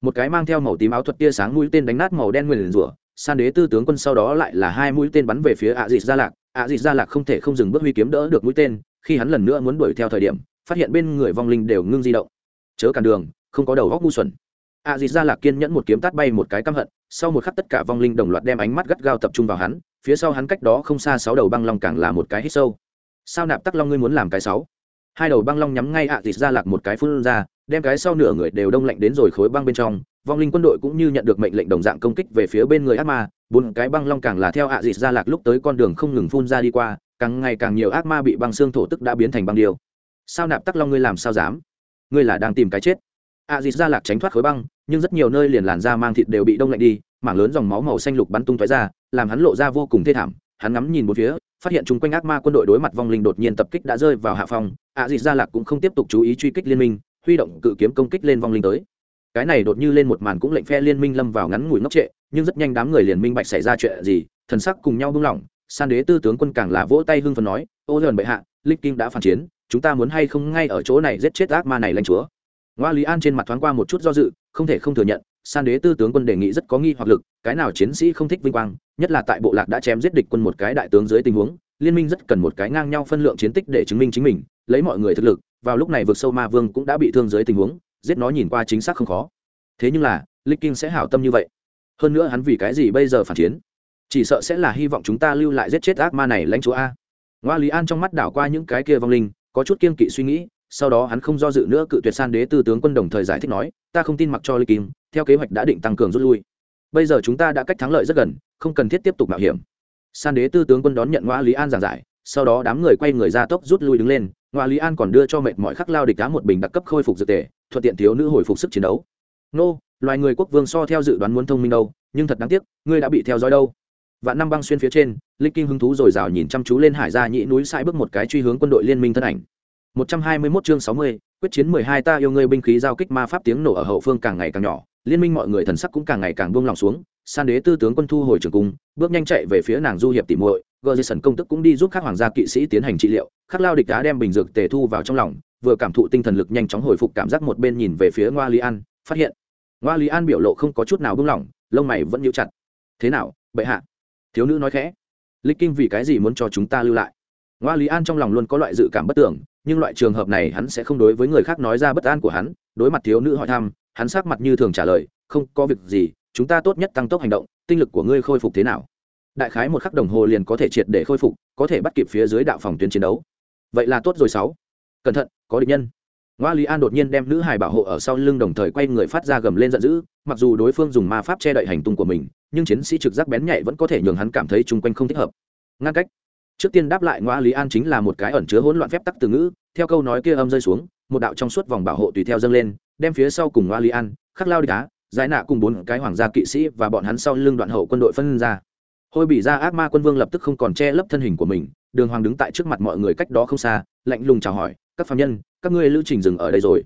Một cái mang theo màu tím áo thuật tia sáng mũi tên đánh nát màu đen nguyền rủa, san đế tư tướng quân sau đó lại là hai mũi tên bắn về phía ạ dịt gia lạc. ạ dịt gia lạc không thể không dừng bước huy kiếm đỡ được mũi tên, khi hắn lần nữa muốn đuổi theo thời điểm phát hiện bên người vong linh đều ngưng di động. Chớ cản đường, không có đầu góc ngu xuẩn. A dịt gia lạc kiên nhẫn một kiếm tát bay một cái căm hận, sau một khắc tất cả vong linh đồng loạt đem ánh mắt gắt gao tập trung vào hắn, phía sau hắn cách đó không xa sáu đầu băng long càng là một cái hít sâu. Sao nạp tắc long ngươi muốn làm cái sáu? Hai đầu băng long nhắm ngay ạ dịt gia lạc một cái phun ra, đem cái sau nửa người đều đông lạnh đến rồi khối băng bên trong. Vong linh quân đội cũng như nhận được mệnh lệnh đồng dạng công kích về phía bên người ác ma, bốn cái băng long càng là theo ạ dịt ra lạc lúc tới con đường không ngừng phun ra đi qua, càng ngày càng nhiều ác ma bị băng xương thổ tức đã biến thành băng điều sao nạp tắc long ngươi làm sao dám? Ngươi là đang tìm cái chết. Ạ dịt ra lạc tránh thoát khối băng, nhưng rất nhiều nơi liền làn da mang thịt đều bị đông lạnh đi, mảng lớn dòng máu màu xanh lục bắn tung tóe ra, làm hắn lộ ra vô cùng thê thảm. Hắn ngắm nhìn một phía, phát hiện chung quanh ác ma quân đội đối mặt vong linh đột nhiên tập kích đã rơi vào hạ phòng ạ dịt ra lạc cũng không tiếp tục chú ý truy kích liên minh, huy động cự kiếm công kích lên vong linh tới. Cái này đột như lên một màn cũng lệnh phe liên minh lâm vào ngắn ngủi ngốc trệ, nhưng rất nhanh đám người liền minh bạch xảy ra chuyện gì, thần sắc cùng nhau buông lỏng. San đế tư tướng quân càng là vỗ tay hưng phần nói, ô dần bệ hạ linh kinh đã phản chiến chúng ta muốn hay không ngay ở chỗ này giết chết ác ma này lãnh chúa? Ngoa lý an trên mặt thoáng qua một chút do dự, không thể không thừa nhận, san đế tư tướng quân đề nghị rất có nghi hoặc lực, cái nào chiến sĩ không thích vinh quang, nhất là tại bộ lạc đã chém giết địch quân một cái đại tướng dưới tình huống, liên minh rất cần một cái ngang nhau phân lượng chiến tích để chứng minh chính mình, lấy mọi người thực lực, vào lúc này vượt sâu ma vương cũng đã bị thương dưới tình huống, giết nó nhìn qua chính xác không khó. Thế nhưng là, lịch kinh sẽ hảo tâm như vậy. Hơn nữa hắn vì cái gì bây giờ phản chiến? Chỉ sợ sẽ là hy vọng chúng ta lưu lại giết chết ác ma này lãnh chúa a. Ngoa lý an trong mắt đảo qua những cái kia vong linh có chút kiên kỵ suy nghĩ, sau đó hắn không do dự nữa cự tuyệt san đế tư tướng quân đồng thời giải thích nói, ta không tin mặc cho lịch kim, theo kế hoạch đã định tăng cường rút lui. Bây giờ chúng ta đã cách thắng lợi rất gần, không cần thiết tiếp tục mạo hiểm. San đế tư tướng quân đón nhận ngoa lý an giảng giải, sau đó đám người quay người ra tốc rút lui đứng lên, ngoa lý an còn đưa cho mệt mọi khắc lao địch đá một bình đặc cấp khôi phục dược tề, thuận tiện thiếu nữ hồi phục sức chiến đấu. Nô, loài người quốc vương so theo dự đoán muốn thông minh đâu, nhưng thật đáng tiếc, ngươi đã bị theo dõi đâu vạn năm băng xuyên phía trên linh kinh hứng thú r ồ i r à o nhìn chăm chú lên hải gia nhĩ núi sai bước một cái truy hướng quân đội liên minh thân ảnh. Một trăm hai mươi 121 chương sáu mươi, quyết chiến mười hai ta yêu ngươi binh khí giao kích ma pháp tiếng nổ ở hậu phương càng ngày càng nhỏ, liên minh mọi người thần sắc cũng càng ngày càng buông lòng xuống, san đế tư tướng quân thu hồi trường cung, bước nhanh chạy về phía nàng du hiệp tỉ muội, gờ dây sần công tức cũng đi giúp các hoàng gia kỵ sĩ tiến hành trị liệu, khắc lao địch đá đem bình dược tề thu vào trong lòng, vừa cảm thụ tinh thần lực nhanh chóng hồi phục cảm giác một bên nhìn về phía ngoa lý an, phát hiện. Ngoa lý an biểu lộ không có chút nào buông lỏng, lông mày vẫn nhíu chặt. Thế nào, bệ hạ? Thiếu nữ nói khẽ, lịch kinh vì cái gì muốn cho chúng ta lưu lại? Ngoa lý an trong lòng luôn có loại dự cảm bất tưởng, nhưng loại trường hợp này hắn sẽ không đối với người khác nói ra bất an của hắn, đối mặt thiếu nữ hỏi thăm, hắn sắc mặt như thường trả lời, không có việc gì, chúng ta tốt nhất tăng tốc hành động, tinh lực của ngươi khôi phục thế nào? Đại khái một khắc đồng hồ liền có thể triệt để khôi phục, có thể bắt kịp phía dưới đạo phòng tuyến chiến đấu. Vậy là tốt rồi sáu. Cẩn thận, có địch nhân ngoa lý an đột nhiên đem nữ hài bảo hộ ở sau lưng đồng thời quay người phát ra gầm lên giận dữ, mặc dù đối phương dùng ma pháp che đậy hành tung của mình, nhưng chiến sĩ trực giác bén nhạy vẫn có thể nhường hắn cảm thấy chung quanh không thích hợp. Ngăn cách. Trước tiên đáp lại ngoa lý an chính là một cái ẩn chứa hỗn loạn phép tắc từ ngữ, theo câu nói kia âm rơi xuống, một đạo trong suốt vòng bảo hộ tùy theo dâng lên, đem phía sau cùng ngoa lý an, khắc lao đi cá giải nạ cùng bốn cái hoàng gia kỵ sĩ và bọn hắn sau lưng đoạn hậu quân đội phân ra. Hôi bị ra ác ma quân vương lập tức không còn che lấp thân hình của mình, đường hoàng đứng tại trước mặt mọi người cách đó không xa, lạnh lùng chào hỏi, các phạm nhân các ngươi lưu trình dừng ở đây rồi.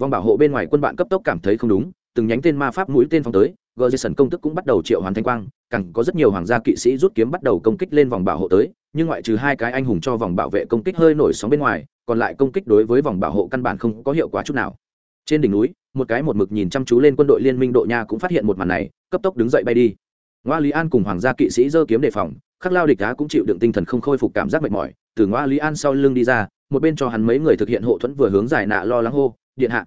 Vòng bảo hộ bên ngoài quân bạn cấp tốc cảm thấy không đúng, từng nhánh tên ma pháp mũi tên phong tới gờ dây sần công tức cũng bắt đầu triệu hoàn thanh quang, càng có rất nhiều hoàng gia kỵ sĩ rút kiếm bắt đầu công kích lên vòng bảo hộ tới, nhưng ngoại trừ hai cái anh hùng cho vòng bảo vệ công kích hơi nổi sóng bên ngoài, còn lại công kích đối với vòng bảo hộ căn bản không có hiệu quả chút nào. Trên đỉnh núi, một cái một mực nhìn chăm chú lên quân đội liên minh độ nha cũng phát hiện một màn này, cấp tốc đứng dậy bay đi. Ngoa lý an cùng hoàng gia kỵ sĩ giơ kiếm đề phòng, khắc lao địch đá cũng chịu đựng tinh thần không khôi phục cảm giác mệt mỏi, từ ngoa lý an sau lưng đi ra một bên cho hắn mấy người thực hiện hộ thuẫn vừa hướng giải nạ lo lắng hô, điện hạ.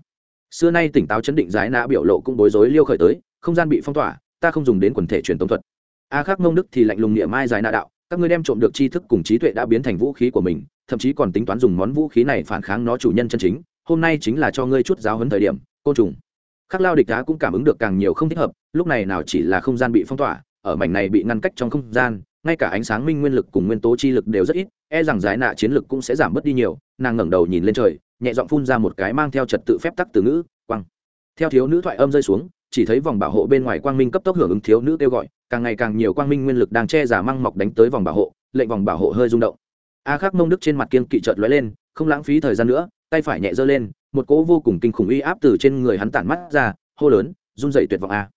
Xưa nay tỉnh táo chấn định giải nạ biểu lộ cũng bối rối liêu khởi tới, không gian bị phong tỏa, ta không dùng đến quần thể truyền tống thuật. A khắc mông đức thì lạnh lùng niệm mai giải nạ đạo, các ngươi đem trộm được tri thức cùng trí tuệ đã biến thành vũ khí của mình, thậm chí còn tính toán dùng món vũ khí này phản kháng nó chủ nhân chân chính, hôm nay chính là cho ngươi chút giáo hấn thời điểm, côn trùng. Khắc lao địch đá cũng cảm ứng được càng nhiều không thích hợp, lúc này nào chỉ là không gian bị phong tỏa, ở mảnh này bị ngăn cách trong không gian, ngay cả ánh sáng minh nguyên lực cùng nguyên tố chi lực đều rất ít e rằng giải nạ chiến lực cũng sẽ giảm bớt đi nhiều, nàng ngẩng đầu nhìn lên trời, nhẹ giọng phun ra một cái mang theo trật tự phép tắc từ ngữ, quăng. Theo thiếu nữ thoại âm rơi xuống, chỉ thấy vòng bảo hộ bên ngoài quang minh cấp tốc hưởng ứng thiếu nữ kêu gọi, càng ngày càng nhiều quang minh nguyên lực đang che giả măng mọc đánh tới vòng bảo hộ, lệnh vòng bảo hộ hơi rung động. A khắc mông đức trên mặt kiên kỵ trợt lóe lên, không lãng phí thời gian nữa, tay phải nhẹ giơ lên, một cỗ vô cùng kinh khủng uy áp từ trên người hắn tản mắt ra, hô lớn, run dậy tuyệt vọng a.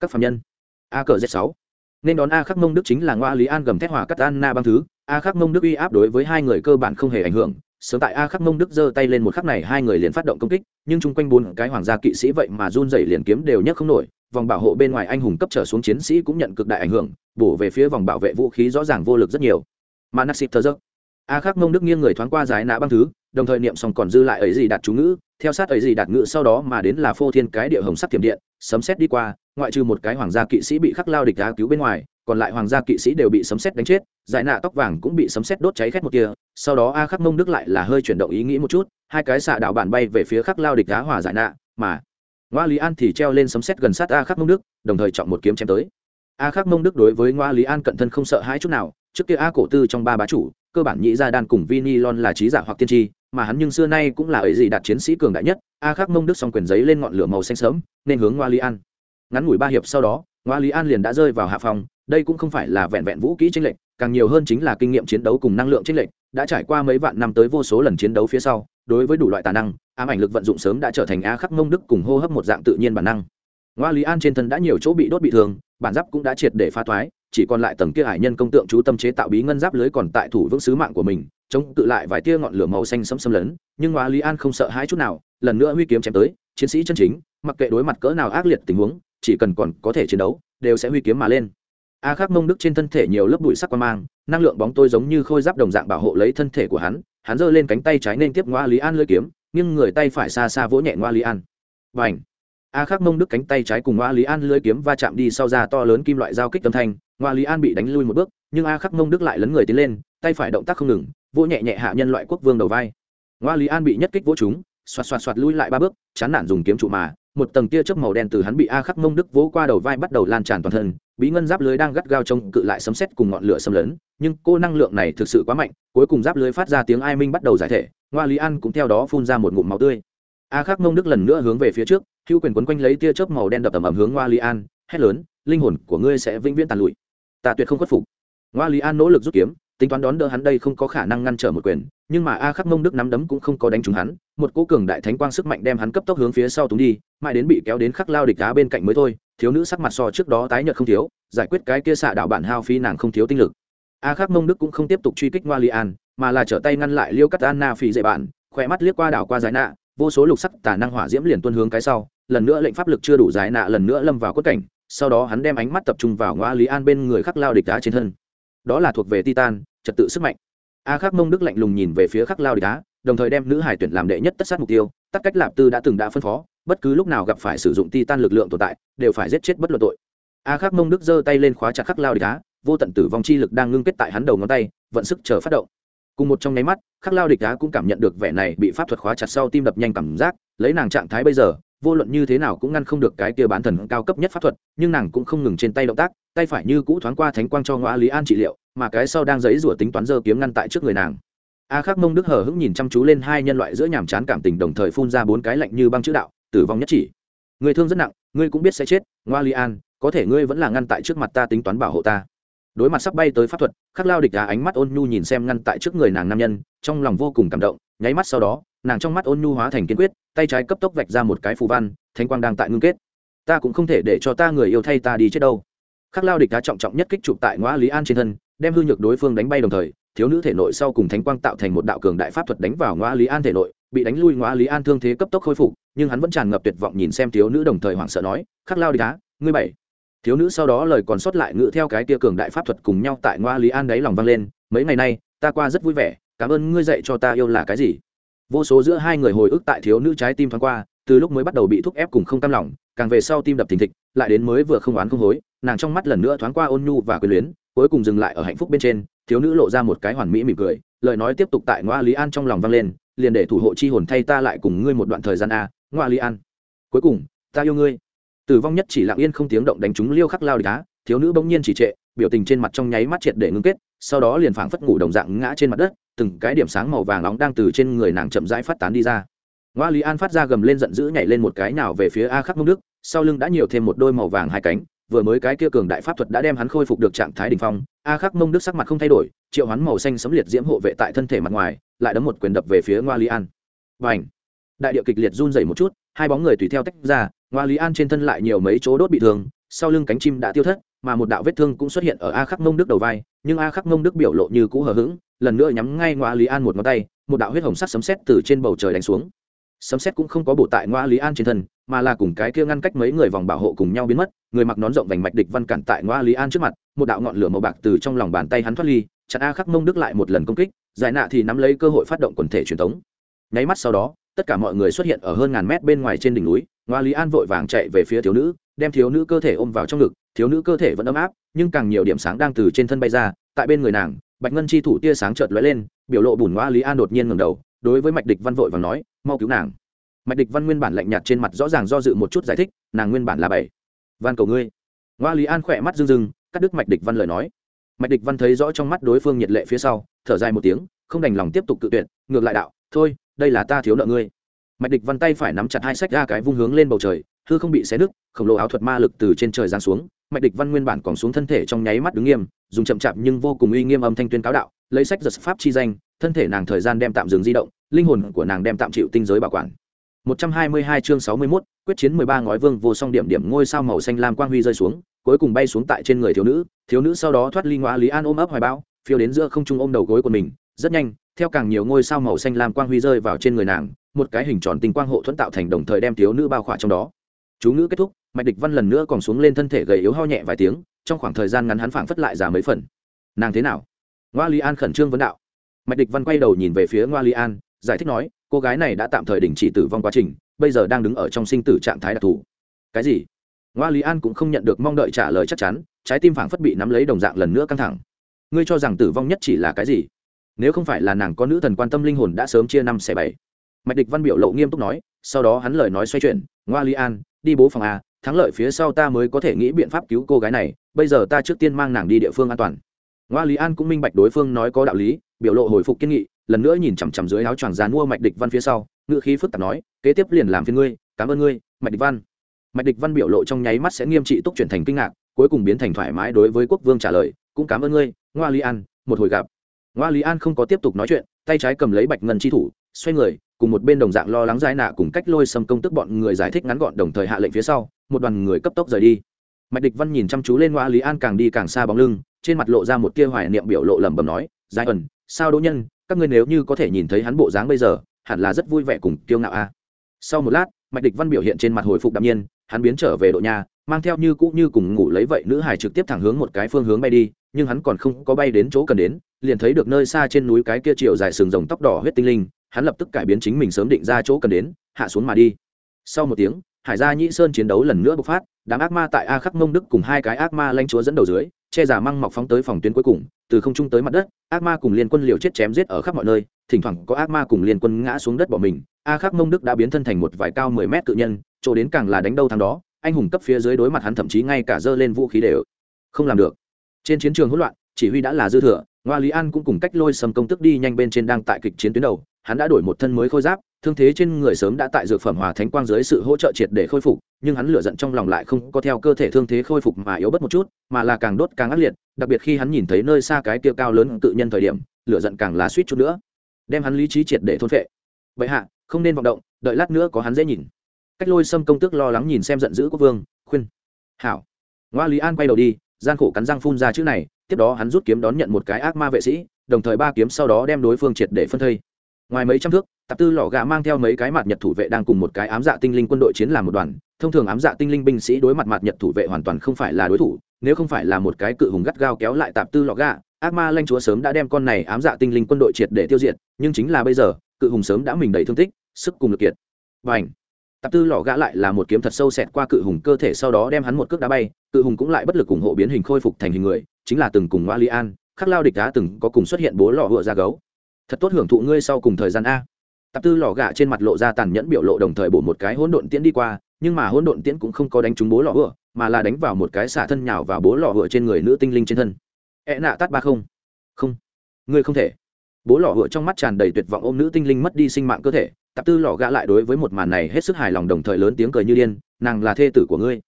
Các phạm nhân. A cờ z sáu. Nên đón a khắc mông đức chính là ngoa lý an gầm thét hòa cắt an na băng thứ a khắc mông đức uy áp đối với hai người cơ bản không hề ảnh hưởng. Sớm tại a khắc mông đức giơ tay lên một khắc này, hai người liền phát động công kích, nhưng chung quanh bốn cái hoàng gia kỵ sĩ vậy mà run rẩy liền kiếm đều nhấc không nổi. Vòng bảo hộ bên ngoài anh hùng cấp trở xuống chiến sĩ cũng nhận cực đại ảnh hưởng, bổ về phía vòng bảo vệ vũ khí rõ ràng vô lực rất nhiều. Mà thở xịt thơ giấc a khắc mông đức nghiêng người thoáng qua giải nã băng thứ, đồng thời niệm xong còn dư lại ấy gì đạt chú ngữ, theo sát ấy gì đạt ngữ sau đó mà đến là phô thiên cái địa hồng sắc tiềm điện, sấm xét đi qua ngoại trừ một cái hoàng gia kỵ sĩ bị khắc lao địch đá cứu bên ngoài, còn lại hoàng gia kỵ sĩ đều bị sấm xét đánh chết, giải nạ tóc vàng cũng bị sấm xét đốt cháy khét một kia, sau đó a khắc mông đức lại là hơi chuyển động ý nghĩ một chút, hai cái xạ đạo bản bay về phía khắc lao địch đá hỏa giải nạ, mà ngoa lý an thì treo lên sấm xét gần sát a khắc mông đức, đồng thời chọn một kiếm chém tới. A khắc mông đức đối với ngoa lý an cận thân không sợ hãi chút nào, trước kia a cổ tư trong ba bá chủ, cơ bản nhĩ Ra đan cùng vini lon là trí giả hoặc tiên tri, mà hắn nhưng xưa nay cũng là ấy gì đạt chiến sĩ cường đại nhất, a khắc mông đức xong quyền giấy lên ngọn lửa màu xanh sớm, nên hướng ngoa lý an ngắn ngủi ba hiệp sau đó, ngoa lý an liền đã rơi vào hạ phòng đây cũng không phải là vẹn vẹn vũ kỹ tranh lệch, càng nhiều hơn chính là kinh nghiệm chiến đấu cùng năng lượng tranh lệch, đã trải qua mấy vạn năm tới vô số lần chiến đấu phía sau, đối với đủ loại tài năng, ám ảnh lực vận dụng sớm đã trở thành a khắc mông đức cùng hô hấp một dạng tự nhiên bản năng. Ngoa lý an trên thân đã nhiều chỗ bị đốt bị thương, bản giáp cũng đã triệt để pha thoái, chỉ còn lại tầng kia hải nhân công tượng chú tâm chế tạo bí ngân giáp lưới còn tại thủ vững sứ mạng của mình, chống tự lại vài tia ngọn lửa màu xanh sẫm xâm lấn, nhưng ngoa lý an không sợ hãi chút nào, lần nữa huy kiếm chém tới, chiến sĩ chân chính, mặc kệ đối mặt cỡ nào ác liệt tình huống chỉ cần còn có thể chiến đấu, đều sẽ huy kiếm mà lên. A khắc mông đức trên thân thể nhiều lớp bụi sắc quan mang, năng lượng bóng tôi giống như khôi giáp đồng dạng bảo hộ lấy thân thể của hắn hắn giơ lên cánh tay trái nên tiếp ngoa lý an lưỡi kiếm nhưng người tay phải xa xa vỗ nhẹ ngoa lý an. Và ảnh a khắc mông đức cánh tay trái cùng ngoa lý an lưỡi kiếm va chạm đi sau ra to lớn kim loại giao kích âm thanh, ngoa lý an bị đánh lui một bước, nhưng a khắc mông đức lại lấn người tiến lên, tay phải động tác không ngừng, vỗ nhẹ nhẹ hạ nhân loại quốc vương đầu vai. Ngoa lý an bị nhất kích vỗ chúng xoạt xoạt xoạt lui lại ba bước, chán nản dùng kiếm trụ mà một tầng tia chớp màu đen từ hắn bị a khắc mông đức vỗ qua đầu vai bắt đầu lan tràn toàn thân, bí ngân giáp lưới đang gắt gao trông cự lại sấm xét cùng ngọn lửa xâm lấn, nhưng cô năng lượng này thực sự quá mạnh, cuối cùng giáp lưới phát ra tiếng ai minh bắt đầu giải thể, ngoa lý an cũng theo đó phun ra một ngụm máu tươi. A khắc mông đức lần nữa hướng về phía trước, hữu quyền quấn quanh lấy tia chớp màu đen đập ầm ầm hướng ngoa lý an, hét lớn, linh hồn của ngươi sẽ vĩnh viễn tàn lụi. Ta tuyệt không khuất phục. Ngoa lý an nỗ lực rút kiếm, tính toán đón đỡ hắn đây không có khả năng ngăn trở một quyền, nhưng mà a khắc mông đức nắm đấm cũng không có đánh trúng hắn một cỗ cường đại thánh quang sức mạnh đem hắn cấp tốc hướng phía sau túng đi, mãi đến bị kéo đến khắc lao địch đá bên cạnh mới thôi, thiếu nữ sắc mặt so trước đó tái nhợt không thiếu, giải quyết cái kia xạ đạo bản hao phí nàng không thiếu tinh lực. A khắc mông đức cũng không tiếp tục truy kích ngoa li an, mà là trở tay ngăn lại liêu cắt anna phì dạy bản khỏe mắt liếc qua đảo qua giải nạ, vô số lục sắc tả năng hỏa diễm liền tuân hướng cái sau, lần nữa lệnh pháp lực chưa đủ giải nạ lần nữa lâm vào quất cảnh, sau đó hắn đem ánh mắt tập trung vào ngoa lý an bên người khắc lao địch đá trên thân. Đó là thuộc về titan, trật tự sức mạnh. A khắc mông đức lạnh lùng nhìn về phía khắc lao địch đá đồng thời đem nữ hải tuyển làm đệ nhất tất sát mục tiêu tất cách lạp tư đã từng đã phân phó, bất cứ lúc nào gặp phải sử dụng ti tan lực lượng tồn tại, đều phải giết chết bất luận tội. A khắc mông đức giơ tay lên khóa chặt khắc lao địch đá vô tận tử vong chi lực đang ngưng kết tại hắn đầu ngón tay, vận sức chờ phát động. Cùng một trong nháy mắt, khắc lao địch đá cũng cảm nhận được vẻ này bị pháp thuật khóa chặt sau tim đập nhanh cảm giác, lấy nàng trạng thái bây giờ, vô luận như thế nào cũng ngăn không được cái kia bán thần cao cấp nhất pháp thuật, nhưng nàng cũng không ngừng trên tay động tác, tay phải như cũ thoáng qua thánh quang cho ngoa lý an trị liệu, mà cái sau đang giấy rủa tính toán dơ kiếm ngăn tại trước người nàng a khắc mông đức hờ hững nhìn chăm chú lên hai nhân loại giữa nhàm chán cảm tình đồng thời phun ra bốn cái lạnh như băng chữ đạo, tử vong nhất chỉ. Người thương rất nặng, ngươi cũng biết sẽ chết, ngoa li an, có thể ngươi vẫn là ngăn tại trước mặt ta tính toán bảo hộ ta. Đối mặt sắp bay tới pháp thuật, khắc lao địch đá ánh mắt ôn nhu nhìn xem ngăn tại trước người nàng nam nhân, trong lòng vô cùng cảm động, nháy mắt sau đó, nàng trong mắt ôn nhu hóa thành kiên quyết, tay trái cấp tốc vạch ra một cái phù văn, thanh quang đang tại ngưng kết. Ta cũng không thể để cho ta người yêu thay ta đi chết đâu. Khắc lao địch đá trọng trọng nhất kích chụp tại ngoa lý an trên thân, đem hư nhược đối phương đánh bay đồng thời thiếu nữ thể nội sau cùng thánh quang tạo thành một đạo cường đại pháp thuật đánh vào ngoa lý an thể nội, bị đánh lui ngoa lý an thương thế cấp tốc khôi phục, nhưng hắn vẫn tràn ngập tuyệt vọng nhìn xem thiếu nữ đồng thời hoảng sợ nói, khắc lao đi cá ngươi bảy. Thiếu nữ sau đó lời còn sót lại ngự theo cái tia cường đại pháp thuật cùng nhau tại ngoa lý an đáy lòng vang lên, mấy ngày nay, ta qua rất vui vẻ, cảm ơn ngươi dạy cho ta yêu là cái gì. Vô số giữa hai người hồi ức tại thiếu nữ trái tim thoáng qua, từ lúc mới bắt đầu bị thúc ép cùng không tam lòng, càng về sau tim đập thình thịch, lại đến mới vừa không oán không hối, nàng trong mắt lần nữa thoáng qua ôn nhu và quyền luyến cuối cùng dừng lại ở hạnh phúc bên trên, thiếu nữ lộ ra một cái hoàn mỹ mỉm cười, lời nói tiếp tục tại ngoa lý an trong lòng vang lên, liền để thủ hộ chi hồn thay ta lại cùng ngươi một đoạn thời gian a, ngoa lý an. Cuối cùng, ta yêu ngươi. Tử vong nhất chỉ lặng yên không tiếng động đánh trúng liêu khắc lao đá thiếu nữ bỗng nhiên chỉ trệ, biểu tình trên mặt trong nháy mắt triệt để ngưng kết, sau đó liền phảng phất ngủ đồng dạng ngã trên mặt đất, từng cái điểm sáng màu vàng nóng đang từ trên người nàng chậm rãi phát tán đi ra. Ngoa lý an phát ra gầm lên giận dữ nhảy lên một cái nào về phía a khắc mông đức, sau lưng đã nhiều thêm một đôi màu vàng hai cánh vừa mới cái kia cường đại pháp thuật đã đem hắn khôi phục được trạng thái đ ỉ n h phong, a khắc mông đức sắc mặt không thay đổi, triệu hắn màu xanh sấm liệt diễm hộ vệ tại thân thể mặt ngoài, lại đấm một quyền đập về phía ngoa lý an. Và ảnh đại địa kịch liệt run dày một chút, hai bóng người tùy theo tách ra, ngoa lý an trên thân lại nhiều mấy chỗ đốt bị thương, sau lưng cánh chim đã tiêu thất, mà một đạo vết thương cũng xuất hiện ở a khắc mông đức đầu vai, nhưng a khắc mông đức biểu lộ như cũ hờ hững, lần nữa nhắm ngay ngoa lý an một ngón tay, một đạo huyết hồng sắc sấm sét từ trên bầu trời đánh xuống sấm xét cũng không có bổ tại ngoa lý an trên thân, mà là cùng cái kia ngăn cách mấy người vòng bảo hộ cùng nhau biến mất, người mặc nón rộng vành mạch địch văn cản tại ngoa lý an trước mặt, một đạo ngọn lửa màu bạc từ trong lòng bàn tay hắn thoát ly, chặn a khắc mông đức lại một lần công kích, giải nạ thì nắm lấy cơ hội phát động quần thể truyền thống nháy mắt sau đó, tất cả mọi người xuất hiện ở hơn ngàn mét bên ngoài trên đỉnh núi, ngoa lý an vội vàng chạy về phía thiếu nữ, đem thiếu nữ cơ thể ôm vào trong ngực, thiếu nữ cơ thể vẫn ấm áp, nhưng càng nhiều điểm sáng đang từ trên thân bay ra, tại bên người nàng, bạch ngân chi thủ tia sáng chợt lóe lên, biểu lộ bùn ngoa lý an đột nhiên ngầm đầu đối với mạch địch văn vội và nói, mau cứu nàng. Mạch địch văn nguyên bản lạnh nhạt trên mặt rõ ràng do dự một chút giải thích, nàng nguyên bản là bảy. Van cầu ngươi. Ngoa lý an khỏe mắt rưng rưng, cắt đứt mạch địch văn lời nói. Mạch địch văn thấy rõ trong mắt đối phương nhiệt lệ phía sau, thở dài một tiếng, không đành lòng tiếp tục cự tuyệt, ngược lại đạo, thôi, đây là ta thiếu nợ ngươi. Mạch địch văn tay phải nắm chặt hai sách ra cái vung hướng lên bầu trời, hư không bị xé nứt, khổng lồ áo thuật ma lực từ trên trời giáng xuống, mạch địch văn nguyên bản còn xuống thân thể trong nháy mắt đứng nghiêm, dùng chậm chạp nhưng vô cùng uy nghiêm âm thanh tuyên cáo đạo, lấy sách giật pháp chi danh thân thể nàng thời gian đem tạm dừng di động linh hồn của nàng đem tạm chịu tinh giới bảo quản 122 chương 61, quyết chiến 13 ngói vương vô song điểm điểm ngôi sao màu xanh lam quang huy rơi xuống, cuối cùng bay xuống tại trên người thiếu nữ, thiếu nữ sau đó thoát ly ngõa Lý An ôm ấp hoài bão, phiêu đến giữa không trung ôm đầu gối của mình, rất nhanh, theo càng nhiều ngôi sao màu xanh lam quang huy rơi vào trên người nàng, một cái hình tròn tinh quang hộ thuẫn tạo thành đồng thời đem thiếu nữ bao khỏa trong đó. Chú ngữ kết thúc, Mạch Địch Văn lần nữa còn xuống lên thân thể gầy yếu ho nhẹ vài tiếng, trong khoảng thời gian ngắn hắn phảng phất lại già mấy phần. Nàng thế nào? Ngõa Lý An khẩn trương vấn đạo mạch địch văn quay đầu nhìn về phía ngoa li an, giải thích nói, cô gái này đã tạm thời đình chỉ tử vong quá trình, bây giờ đang đứng ở trong sinh tử trạng thái đặc thù. Cái gì? Ngoa lý an cũng không nhận được mong đợi trả lời chắc chắn, trái tim phảng phất bị nắm lấy đồng dạng lần nữa căng thẳng. Ngươi cho rằng tử vong nhất chỉ là cái gì? Nếu không phải là nàng có nữ thần quan tâm linh hồn đã sớm chia năm xẻ bảy. Mạch địch văn biểu lộ nghiêm túc nói, sau đó hắn lời nói xoay chuyển, ngoa lý an, đi bố phòng a, thắng lợi phía sau ta mới có thể nghĩ biện pháp cứu cô gái này, bây giờ ta trước tiên mang nàng đi địa phương an toàn. Ngoa lý an cũng minh bạch đối phương nói có đạo lý biểu lộ hồi phục kiên nghị, lần nữa nhìn chằm chằm dưới áo choàng dàn mua mạch địch văn phía sau ngự khí phức tạp nói, kế tiếp liền làm phiên ngươi, cảm ơn ngươi, mạch địch văn. Mạch địch văn biểu lộ trong nháy mắt sẽ nghiêm trị túc chuyển thành kinh ngạc, cuối cùng biến thành thoải mái đối với quốc vương trả lời, cũng cảm ơn ngươi, ngoa lý an, một hồi gặp. Ngoa lý an không có tiếp tục nói chuyện, tay trái cầm lấy bạch ngân chi thủ, xoay người, cùng một bên đồng dạng lo lắng giải nạ cùng cách lôi xâm công tức bọn người giải thích ngắn gọn đồng thời hạ lệnh phía sau, một đoàn người cấp tốc rời đi. Mạch địch văn nhìn chăm chú lên ngoa lý an càng đi càng xa bóng lưng, trên mặt lộ ra một tia hoài niệm biểu lộ lẩm bẩm nói giải ẩn sao đỗ nhân, các ngươi nếu như có thể nhìn thấy hắn bộ dáng bây giờ, hẳn là rất vui vẻ cùng kiêu ngạo a. Sau một lát, mạch địch văn biểu hiện trên mặt hồi phục đạm nhiên, hắn biến trở về độ nhà, mang theo như cũ như cùng ngủ lấy vậy nữ hải trực tiếp thẳng hướng một cái phương hướng bay đi, nhưng hắn còn không có bay đến chỗ cần đến, liền thấy được nơi xa trên núi cái kia chiều dài sừng rồng tóc đỏ huyết tinh linh, hắn lập tức cải biến chính mình sớm định ra chỗ cần đến, hạ xuống mà đi. Sau một tiếng, hải gia nhĩ sơn chiến đấu lần nữa bộc phát, đám ác ma tại a khắc mông đức cùng hai cái ác ma lanh chúa dẫn đầu dưới che giả măng mọc phóng tới phòng tuyến cuối cùng, từ không trung tới mặt đất, ác ma cùng liên quân liều chết chém giết ở khắp mọi nơi, thỉnh thoảng có ác ma cùng liên quân ngã xuống đất bỏ mình, a khắc mông đức đã biến thân thành một vài cao mười mét tự nhân, chỗ đến càng là đánh đâu thằng đó, anh hùng cấp phía dưới đối mặt hắn thậm chí ngay cả giơ lên vũ khí đều không làm được. Trên chiến trường hỗn loạn, chỉ huy đã là dư thừa, ngoa lý an cũng cùng cách lôi sầm công tức đi nhanh bên trên đang tại kịch chiến tuyến đầu hắn đã đổi một thân mới khôi giáp, thương thế trên người sớm đã tại dược phẩm hòa thánh quang dưới sự hỗ trợ triệt để khôi phục, nhưng hắn lửa giận trong lòng lại không có theo cơ thể thương thế khôi phục mà yếu bớt một chút, mà là càng đốt càng ác liệt, đặc biệt khi hắn nhìn thấy nơi xa cái kia cao lớn tự nhân thời điểm, lửa giận càng là suýt chút nữa, đem hắn lý trí triệt để thôn phệ. Vậy hạ, không nên vọng động, đợi lát nữa có hắn dễ nhìn. Cách lôi sâm công tước lo lắng nhìn xem giận dữ quốc vương, khuyên. Hảo. Ngoa lý an quay đầu đi, gian khổ cắn răng phun ra chữ này, tiếp đó hắn rút kiếm đón nhận một cái ác ma vệ sĩ, đồng thời ba kiếm sau đó đem đối phương triệt để phân thây ngoài mấy trăm thước, tạp tư lò gà mang theo mấy cái mặt nhật thủ vệ đang cùng một cái ám dạ tinh linh quân đội chiến làm một đoàn. Thông thường ám dạ tinh linh binh sĩ đối mặt mặt nhật thủ vệ hoàn toàn không phải là đối thủ, nếu không phải là một cái cự hùng gắt gao kéo lại tạp tư lò gà, ác ma lanh chúa sớm đã đem con này ám dạ tinh linh quân đội triệt để tiêu diệt, nhưng chính là bây giờ, cự hùng sớm đã mình đầy thương tích, sức cùng lực kiệt. Và ảnh tạp tư lò gã lại là một kiếm thật sâu xẹt qua cự hùng cơ thể sau đó đem hắn một cước đá bay, cự hùng cũng lại bất lực ủng hộ biến hình khôi phục thành hình người, chính là từng cùng ngoa li an, khắc lao địch đá từng có cùng xuất hiện bố lò hựa ra gấu thật tốt hưởng thụ ngươi sau cùng thời gian a. Tạp tư lò gạ trên mặt lộ ra tàn nhẫn biểu lộ đồng thời bổ một cái hỗn độn tiễn đi qua, nhưng mà hỗn độn tiễn cũng không có đánh trúng bố lò hựa, mà là đánh vào một cái xả thân nhào vào bố lò hựa trên người nữ tinh linh trên thân. Ẹ e nạ tát ba không. Không. Ngươi không thể. Bố lò hựa trong mắt tràn đầy tuyệt vọng ôm nữ tinh linh mất đi sinh mạng cơ thể, tạp tư lò gạ lại đối với một màn này hết sức hài lòng đồng thời lớn tiếng cười như điên, nàng là thê tử của ngươi,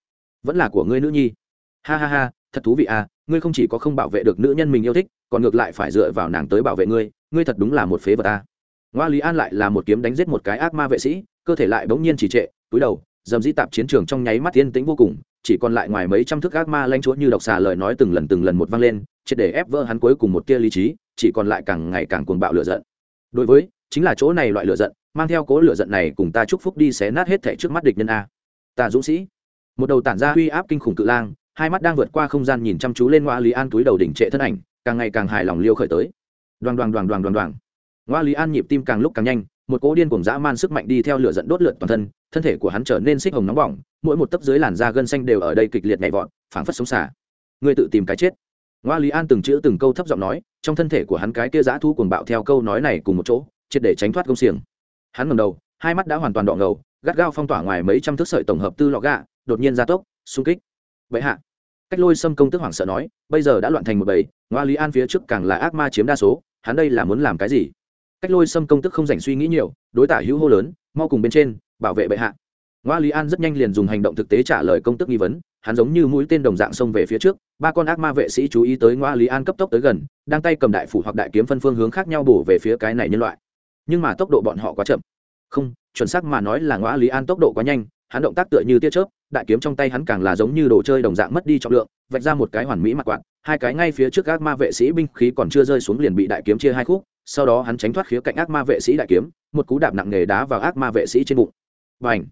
vẫn là của ngươi nữ nhi. Ha ha ha, thật thú vị à ngươi không chỉ có không bảo vệ được nữ nhân mình yêu thích, còn ngược lại phải dựa vào nàng tới bảo vệ ngươi ngươi thật đúng là một phế vật ta. Ngoa lý an lại là một kiếm đánh giết một cái ác ma vệ sĩ, cơ thể lại bỗng nhiên chỉ trệ, túi đầu, dầm di tạp chiến trường trong nháy mắt yên tĩnh vô cùng, chỉ còn lại ngoài mấy trăm thước ác ma lanh chúa như độc xà lời nói từng lần từng lần một vang lên, triệt để ép vỡ hắn cuối cùng một tia lý trí, chỉ còn lại càng ngày càng cuồng bạo lửa giận. Đối với, chính là chỗ này loại lửa giận, mang theo cố lửa giận này cùng ta chúc phúc đi xé nát hết thảy trước mắt địch nhân a. Ta dũng sĩ. Một đầu tản ra uy áp kinh khủng cự lang hai mắt đang vượt qua không gian nhìn chăm chú lên ngoa lý an túi đầu đỉnh trệ thân ảnh, càng ngày càng hài lòng liêu khởi tới. Đoàn đoàn đoàn đoàn đoàn đoàn ngoa lý an nhịp tim càng lúc càng nhanh, một cỗ điên cùng dã man sức mạnh đi theo lửa dẫn đốt lượn toàn thân thân thể của hắn trở nên xích hồng nóng bỏng, mỗi một tấc dưới làn da gân xanh đều ở đây kịch liệt nhảy vọt, phảng phất sống xả. Ngươi tự tìm cái chết. Ngoa lý an từng chữ từng câu thấp giọng nói, trong thân thể của hắn cái kia dã thu cuồng bạo theo câu nói này cùng một chỗ, triệt để tránh thoát công xiềng. Hắn ngầm đầu, hai mắt đã hoàn toàn đỏ ngầu, gắt gao phong tỏa ngoài mấy trăm thước sợi tổng hợp tư lọ gạ, đột nhiên gia tốc, xung kích vậy hạ. Cách lôi xâm công tức hoảng sợ nói, bây giờ đã loạn thành một bầy, ngoa lý an phía trước càng là ác ma chiếm đa số, hắn đây là muốn làm cái gì? Cách lôi xâm công tức không dành suy nghĩ nhiều, đối tả hữu hô lớn, mau cùng bên trên, bảo vệ bệ hạ. Ngoa lý an rất nhanh liền dùng hành động thực tế trả lời công tức nghi vấn, hắn giống như mũi tên đồng dạng xông về phía trước, ba con ác ma vệ sĩ chú ý tới ngoa lý an cấp tốc tới gần, đang tay cầm đại phủ hoặc đại kiếm phân phương hướng khác nhau bổ về phía cái này nhân loại. Nhưng mà tốc độ bọn họ quá chậm. Không, chuẩn xác mà nói là ngoa lý an tốc độ quá nhanh hắn động tác tựa như tia chớp, đại kiếm trong tay hắn càng là giống như đồ chơi đồng dạng mất đi trọng lượng, vạch ra một cái hoàn mỹ mặt quạt, hai cái ngay phía trước ác ma vệ sĩ binh khí còn chưa rơi xuống liền bị đại kiếm chia hai khúc, sau đó hắn tránh thoát khía cạnh ác ma vệ sĩ đại kiếm, một cú đạp nặng nề đá vào ác ma vệ sĩ trên bụng. Và ảnh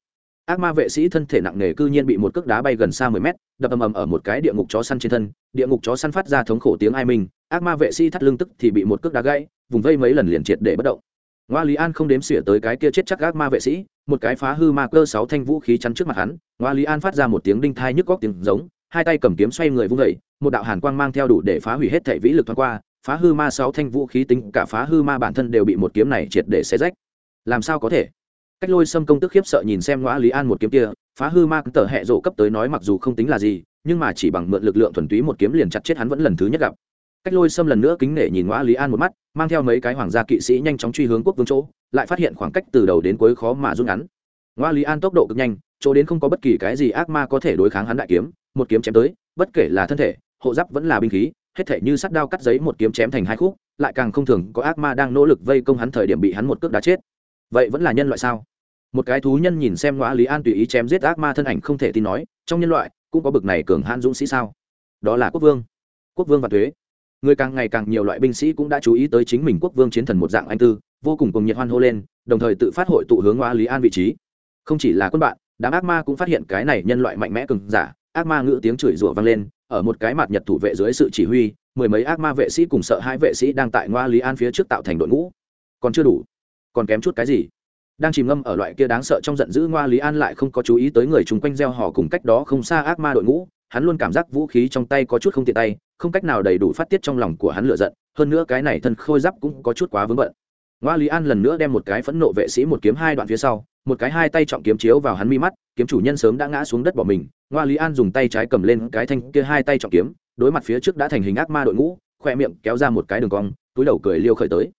ác ma vệ sĩ thân thể nặng nề cư nhiên bị một cước đá bay gần xa mười mét, đập ầm ầm ở một cái địa ngục chó săn trên thân, địa ngục chó săn phát ra thống khổ tiếng ai mình, ác ma vệ sĩ thắt lưng tức thì bị một cước đá gãy, vùng vây mấy lần liền triệt để bất động. Ngoa lý an không đếm xỉa tới cái kia chết chắc ác ma vệ sĩ một cái phá hư ma cơ sáu thanh vũ khí chắn trước mặt hắn, ngoa lý an phát ra một tiếng đinh thai nhức góc tiếng giống, hai tay cầm kiếm xoay người vung vẩy một đạo hàn quang mang theo đủ để phá hủy hết thể vĩ lực thoáng qua, phá hư ma sáu thanh vũ khí tính cả phá hư ma bản thân đều bị một kiếm này triệt để xé rách. Làm sao có thể? Cách lôi xâm công tức khiếp sợ nhìn xem ngoa lý an một kiếm kia, phá hư ma tờ hẹ rộ cấp tới nói mặc dù không tính là gì, nhưng mà chỉ bằng mượn lực lượng thuần túy một kiếm liền chặt chết hắn vẫn lần thứ nhất gặp. Cách lôi xâm lần nữa kính nể nhìn ngoa lý an một mắt, mang theo mấy cái hoàng gia kỵ sĩ nhanh chóng truy hướng quốc vương chỗ lại phát hiện khoảng cách từ đầu đến cuối khó mà rút ngắn. Ngoa lý an tốc độ cực nhanh, chỗ đến không có bất kỳ cái gì ác ma có thể đối kháng hắn đại kiếm, một kiếm chém tới, bất kể là thân thể, hộ giáp vẫn là binh khí, hết thể như sắt đao cắt giấy một kiếm chém thành hai khúc, lại càng không thường có ác ma đang nỗ lực vây công hắn thời điểm bị hắn một cước đá chết. Vậy vẫn là nhân loại sao? Một cái thú nhân nhìn xem ngoa lý an tùy ý chém giết ác ma thân ảnh không thể tin nói, trong nhân loại cũng có bực này cường hãn dũng sĩ sao? Đó là quốc vương. Quốc vương và thuế. Người càng ngày càng nhiều loại binh sĩ cũng đã chú ý tới chính mình quốc vương chiến thần một dạng anh tư vô cùng cùng nhiệt hoan hô lên, đồng thời tự phát hội tụ hướng ngoa lý an vị trí. Không chỉ là quân bạn, đám ác ma cũng phát hiện cái này nhân loại mạnh mẽ cứng giả, ác ma ngữ tiếng chửi rủa vang lên, ở một cái mặt nhật thủ vệ dưới sự chỉ huy, mười mấy ác ma vệ sĩ cùng sợ hai vệ sĩ đang tại ngoa lý an phía trước tạo thành đội ngũ. Còn chưa đủ, còn kém chút cái gì? Đang chìm ngâm ở loại kia đáng sợ trong giận dữ ngoa lý an lại không có chú ý tới người chung quanh gieo họ cùng cách đó không xa ác ma đội ngũ, hắn luôn cảm giác vũ khí trong tay có chút không tiện tay, không cách nào đầy đủ phát tiết trong lòng của hắn lựa giận, hơn nữa cái này thân khôi giáp cũng có chút quá vướng bận ngoa lý an lần nữa đem một cái phẫn nộ vệ sĩ một kiếm hai đoạn phía sau, một cái hai tay trọng kiếm chiếu vào hắn mi mắt, kiếm chủ nhân sớm đã ngã xuống đất bỏ mình. Ngoa lý an dùng tay trái cầm lên cái thanh kia hai tay trọng kiếm, đối mặt phía trước đã thành hình ác ma đội ngũ khoe miệng kéo ra một cái đường cong, túi đầu cười liêu khởi tới.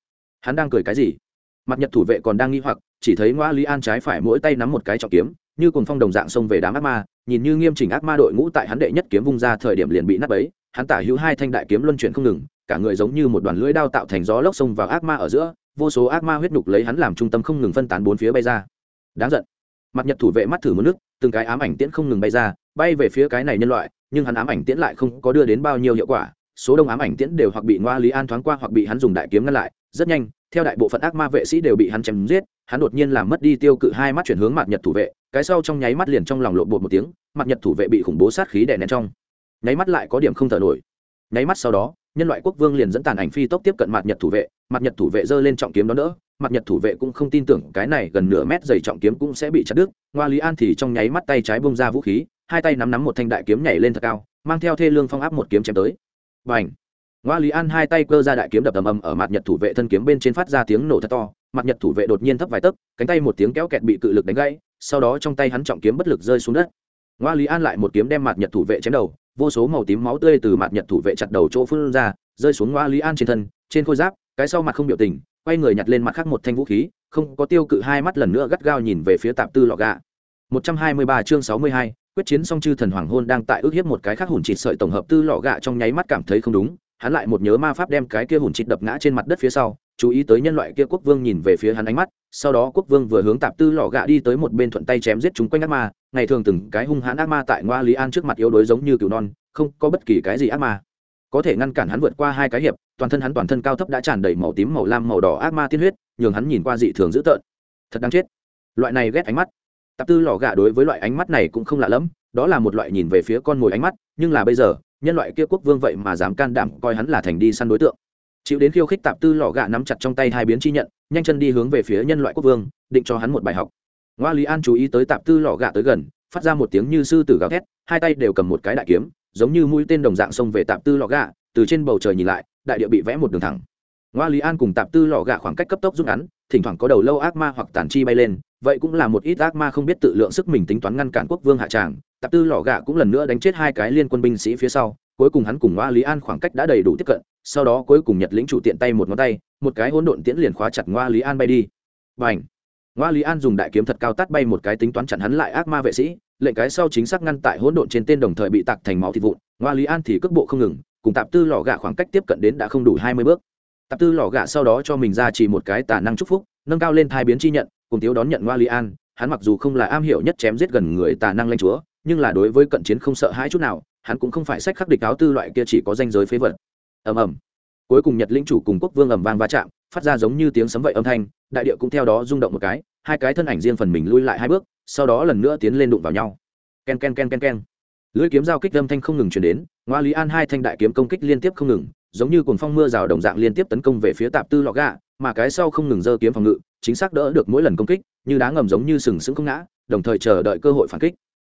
Hắn đang cười cái gì? Mặt nhật thủ vệ còn đang nghi hoặc, chỉ thấy ngoa lý an trái phải mỗi tay nắm một cái trọng kiếm, như cùng phong đồng dạng xông về đám ác ma, nhìn như nghiêm chỉnh ác ma đội ngũ tại hắn đệ nhất kiếm vung ra thời điểm liền bị nắp ấy hắn tả hữu hai thanh đại kiếm luân chuyển không ngừng, cả người giống như một đoàn lưỡi đao tạo thành gió lốc xông vào ác ma ở giữa vô số ác ma huyết nhục lấy hắn làm trung tâm không ngừng phân tán bốn phía bay ra. Đáng giận. Mặt nhật thủ vệ mắt thử một nước, từng cái ám ảnh tiễn không ngừng bay ra, bay về phía cái này nhân loại, nhưng hắn ám ảnh tiễn lại không có đưa đến bao nhiêu hiệu quả. Số đông ám ảnh tiễn đều hoặc bị ngoa lý an thoáng qua hoặc bị hắn dùng đại kiếm ngăn lại. Rất nhanh, theo đại bộ phận ác ma vệ sĩ đều bị hắn chém giết, hắn đột nhiên làm mất đi tiêu cự hai mắt chuyển hướng mặt nhật thủ vệ, cái sau trong nháy mắt liền trong lòng lộn bột một tiếng, mặt nhật thủ vệ bị khủng bố sát khí đè nén trong. Nháy mắt lại có điểm không thở nổi. Nháy mắt sau đó, nhân loại quốc vương liền dẫn tàn ảnh phi tốc tiếp cận mặt nhật thủ vệ mặt nhật thủ vệ giơ lên trọng kiếm đó đỡ, mặt nhật thủ vệ cũng không tin tưởng cái này gần nửa mét dày trọng kiếm cũng sẽ bị chặt đứt. Ngoa lý an thì trong nháy mắt tay trái bông ra vũ khí, hai tay nắm nắm một thanh đại kiếm nhảy lên thật cao, mang theo thê lương phong áp một kiếm chém tới. Và ảnh ngoa lý an hai tay cơ ra đại kiếm đập ầm ầm ở mặt nhật thủ vệ thân kiếm bên trên phát ra tiếng nổ thật to, mặt nhật thủ vệ đột nhiên thấp vài tấc, cánh tay một tiếng kéo kẹt bị cự lực đánh gãy, sau đó trong tay hắn trọng kiếm bất lực rơi xuống đất. Ngoa lý an lại một kiếm đem mặt nhật thủ vệ chém đầu, vô số màu tím máu tươi từ mặt nhật thủ vệ chặt đầu chỗ phun ra, rơi xuống ngoa lý an trên thân, trên khôi giáp cái sau mặt không biểu tình quay người nhặt lên mặt khác một thanh vũ khí không có tiêu cự hai mắt lần nữa gắt gao nhìn về phía tạp tư lọ gạ 123 chương 62, quyết chiến song chư thần hoàng hôn đang tại ước hiếp một cái khác hùn chịt sợi tổng hợp tư lọ gạ trong nháy mắt cảm thấy không đúng hắn lại một nhớ ma pháp đem cái kia hùn chịt đập ngã trên mặt đất phía sau chú ý tới nhân loại kia quốc vương nhìn về phía hắn ánh mắt sau đó quốc vương vừa hướng tạp tư lọ gạ đi tới một bên thuận tay chém giết chúng quanh ác ma ngày thường từng cái hung hãn ác ma tại ngoa lý an trước mặt yếu đối giống như cừu non không có bất kỳ cái gì ác ma có thể ngăn cản hắn vượt qua hai cái hiệp, toàn thân hắn toàn thân cao thấp đã tràn đầy màu tím, màu lam, màu đỏ, ác ma, tiên huyết, nhường hắn nhìn qua dị thường dữ tợn. Thật đáng chết. Loại này ghét ánh mắt. Tạp tư lò gạ đối với loại ánh mắt này cũng không lạ lẫm, đó là một loại nhìn về phía con mồi ánh mắt, nhưng là bây giờ, nhân loại kia quốc vương vậy mà dám can đảm coi hắn là thành đi săn đối tượng. Chịu đến khiêu khích tạp tư lò gạ nắm chặt trong tay hai biến chi nhận, nhanh chân đi hướng về phía nhân loại quốc vương, định cho hắn một bài học. Ngoa lý an chú ý tới tạp tư lò gạ tới gần, phát ra một tiếng như sư tử gào thét, hai tay đều cầm một cái đại kiếm giống như mũi tên đồng dạng xông về tạp tư lò gạ từ trên bầu trời nhìn lại, đại địa bị vẽ một đường thẳng. Ngoa lý an cùng tạp tư lò gạ khoảng cách cấp tốc rút ngắn, thỉnh thoảng có đầu lâu ác ma hoặc tàn chi bay lên, vậy cũng là một ít ác ma không biết tự lượng sức mình tính toán ngăn cản quốc vương hạ tràng. Tạp tư lò gạ cũng lần nữa đánh chết hai cái liên quân binh sĩ phía sau, cuối cùng hắn cùng ngoa lý an khoảng cách đã đầy đủ tiếp cận, sau đó cuối cùng nhật lĩnh chủ tiện tay một ngón tay, một cái hỗn độn tiễn liền khóa chặt ngoa lý an bay đi. Và ảnh ngoa lý an dùng đại kiếm thật cao tắt bay một cái tính toán chặn hắn lại ác ma vệ sĩ lệnh cái sau chính xác ngăn tại hỗn độn trên tên đồng thời bị tạc thành máu thịt vụn, ngoa lý an thì cước bộ không ngừng, cùng tạp tư lò gạ khoảng cách tiếp cận đến đã không đủ hai mươi bước. Tạp tư lò gạ sau đó cho mình ra chỉ một cái tà năng chúc phúc, nâng cao lên thai biến chi nhận, cùng tiếu đón nhận ngoa lý an, hắn mặc dù không là am hiểu nhất chém giết gần người tà năng lanh chúa, nhưng là đối với cận chiến không sợ hãi chút nào, hắn cũng không phải sách khắc địch áo tư loại kia chỉ có danh giới phế vật. Ầm ầm. Cuối cùng nhật lĩnh chủ cùng quốc vương ầm vang va chạm, phát ra giống như tiếng sấm vậy âm thanh, đại địa cũng theo đó rung động một cái, hai cái thân ảnh riêng phần mình lui lại hai bước sau đó lần nữa tiến lên đụng vào nhau. Ken ken ken ken ken. Lưỡi kiếm giao kích âm thanh không ngừng chuyển đến, ngoa lý an hai thanh đại kiếm công kích liên tiếp không ngừng, giống như cuồng phong mưa rào đồng dạng liên tiếp tấn công về phía tạp tư lọ gạ, mà cái sau không ngừng giơ kiếm phòng ngự, chính xác đỡ được mỗi lần công kích, như đá ngầm giống như sừng sững không ngã, đồng thời chờ đợi cơ hội phản kích.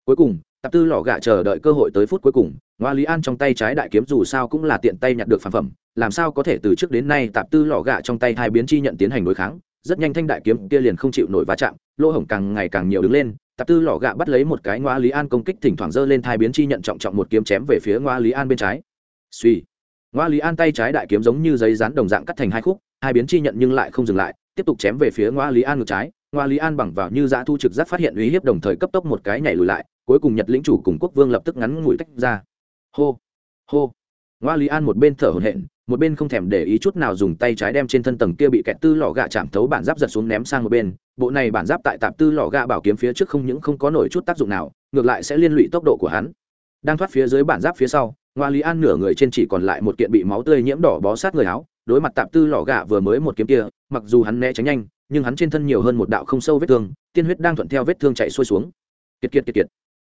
Cuối cùng, tạp tư lọ gạ chờ đợi cơ hội tới phút cuối cùng, ngoa lý an trong tay trái đại kiếm dù sao cũng là tiện tay nhặt được phản phẩm, làm sao có thể từ trước đến nay tạp tư lọ gạ trong tay hai biến chi nhận tiến hành đối kháng rất nhanh thanh đại kiếm kia liền không chịu nổi va chạm, lỗ hổng càng ngày càng nhiều đứng lên, tạp tư lọ gạ bắt lấy một cái ngoa lý an công kích thỉnh thoảng giơ lên thai biến chi nhận trọng trọng một kiếm chém về phía ngoa lý an bên trái. Suy ngoa lý an tay trái đại kiếm giống như giấy rán đồng dạng cắt thành hai khúc, hai biến chi nhận nhưng lại không dừng lại, tiếp tục chém về phía ngoa lý an ngược trái. Ngoa lý an bằng vào như giã thu trực giác phát hiện uy hiếp đồng thời cấp tốc một cái nhảy lùi lại, cuối cùng nhật lĩnh chủ cùng quốc vương lập tức ngắn ngủi tách ra. Hô. Hô. Ngoa lý an một bên thở hổn hển một bên không thèm để ý chút nào dùng tay trái đem trên thân tầng kia bị kẹt tư lò gạ chạm thấu bản giáp giật xuống ném sang một bên. Bộ này bản giáp tại tạp tư lò gạ bảo kiếm phía trước không những không có nổi chút tác dụng nào, ngược lại sẽ liên lụy tốc độ của hắn. Đang thoát phía dưới bản giáp phía sau, ngoa lý an nửa người trên chỉ còn lại một kiện bị máu tươi nhiễm đỏ bó sát người áo, đối mặt tạp tư lò gạ vừa mới một kiếm kia, mặc dù hắn né tránh nhanh, nhưng hắn trên thân nhiều hơn một đạo không sâu vết thương, tiên huyết đang thuận theo vết thương chạy xuôi xuống. Kiệt kiệt kiệt kiệt.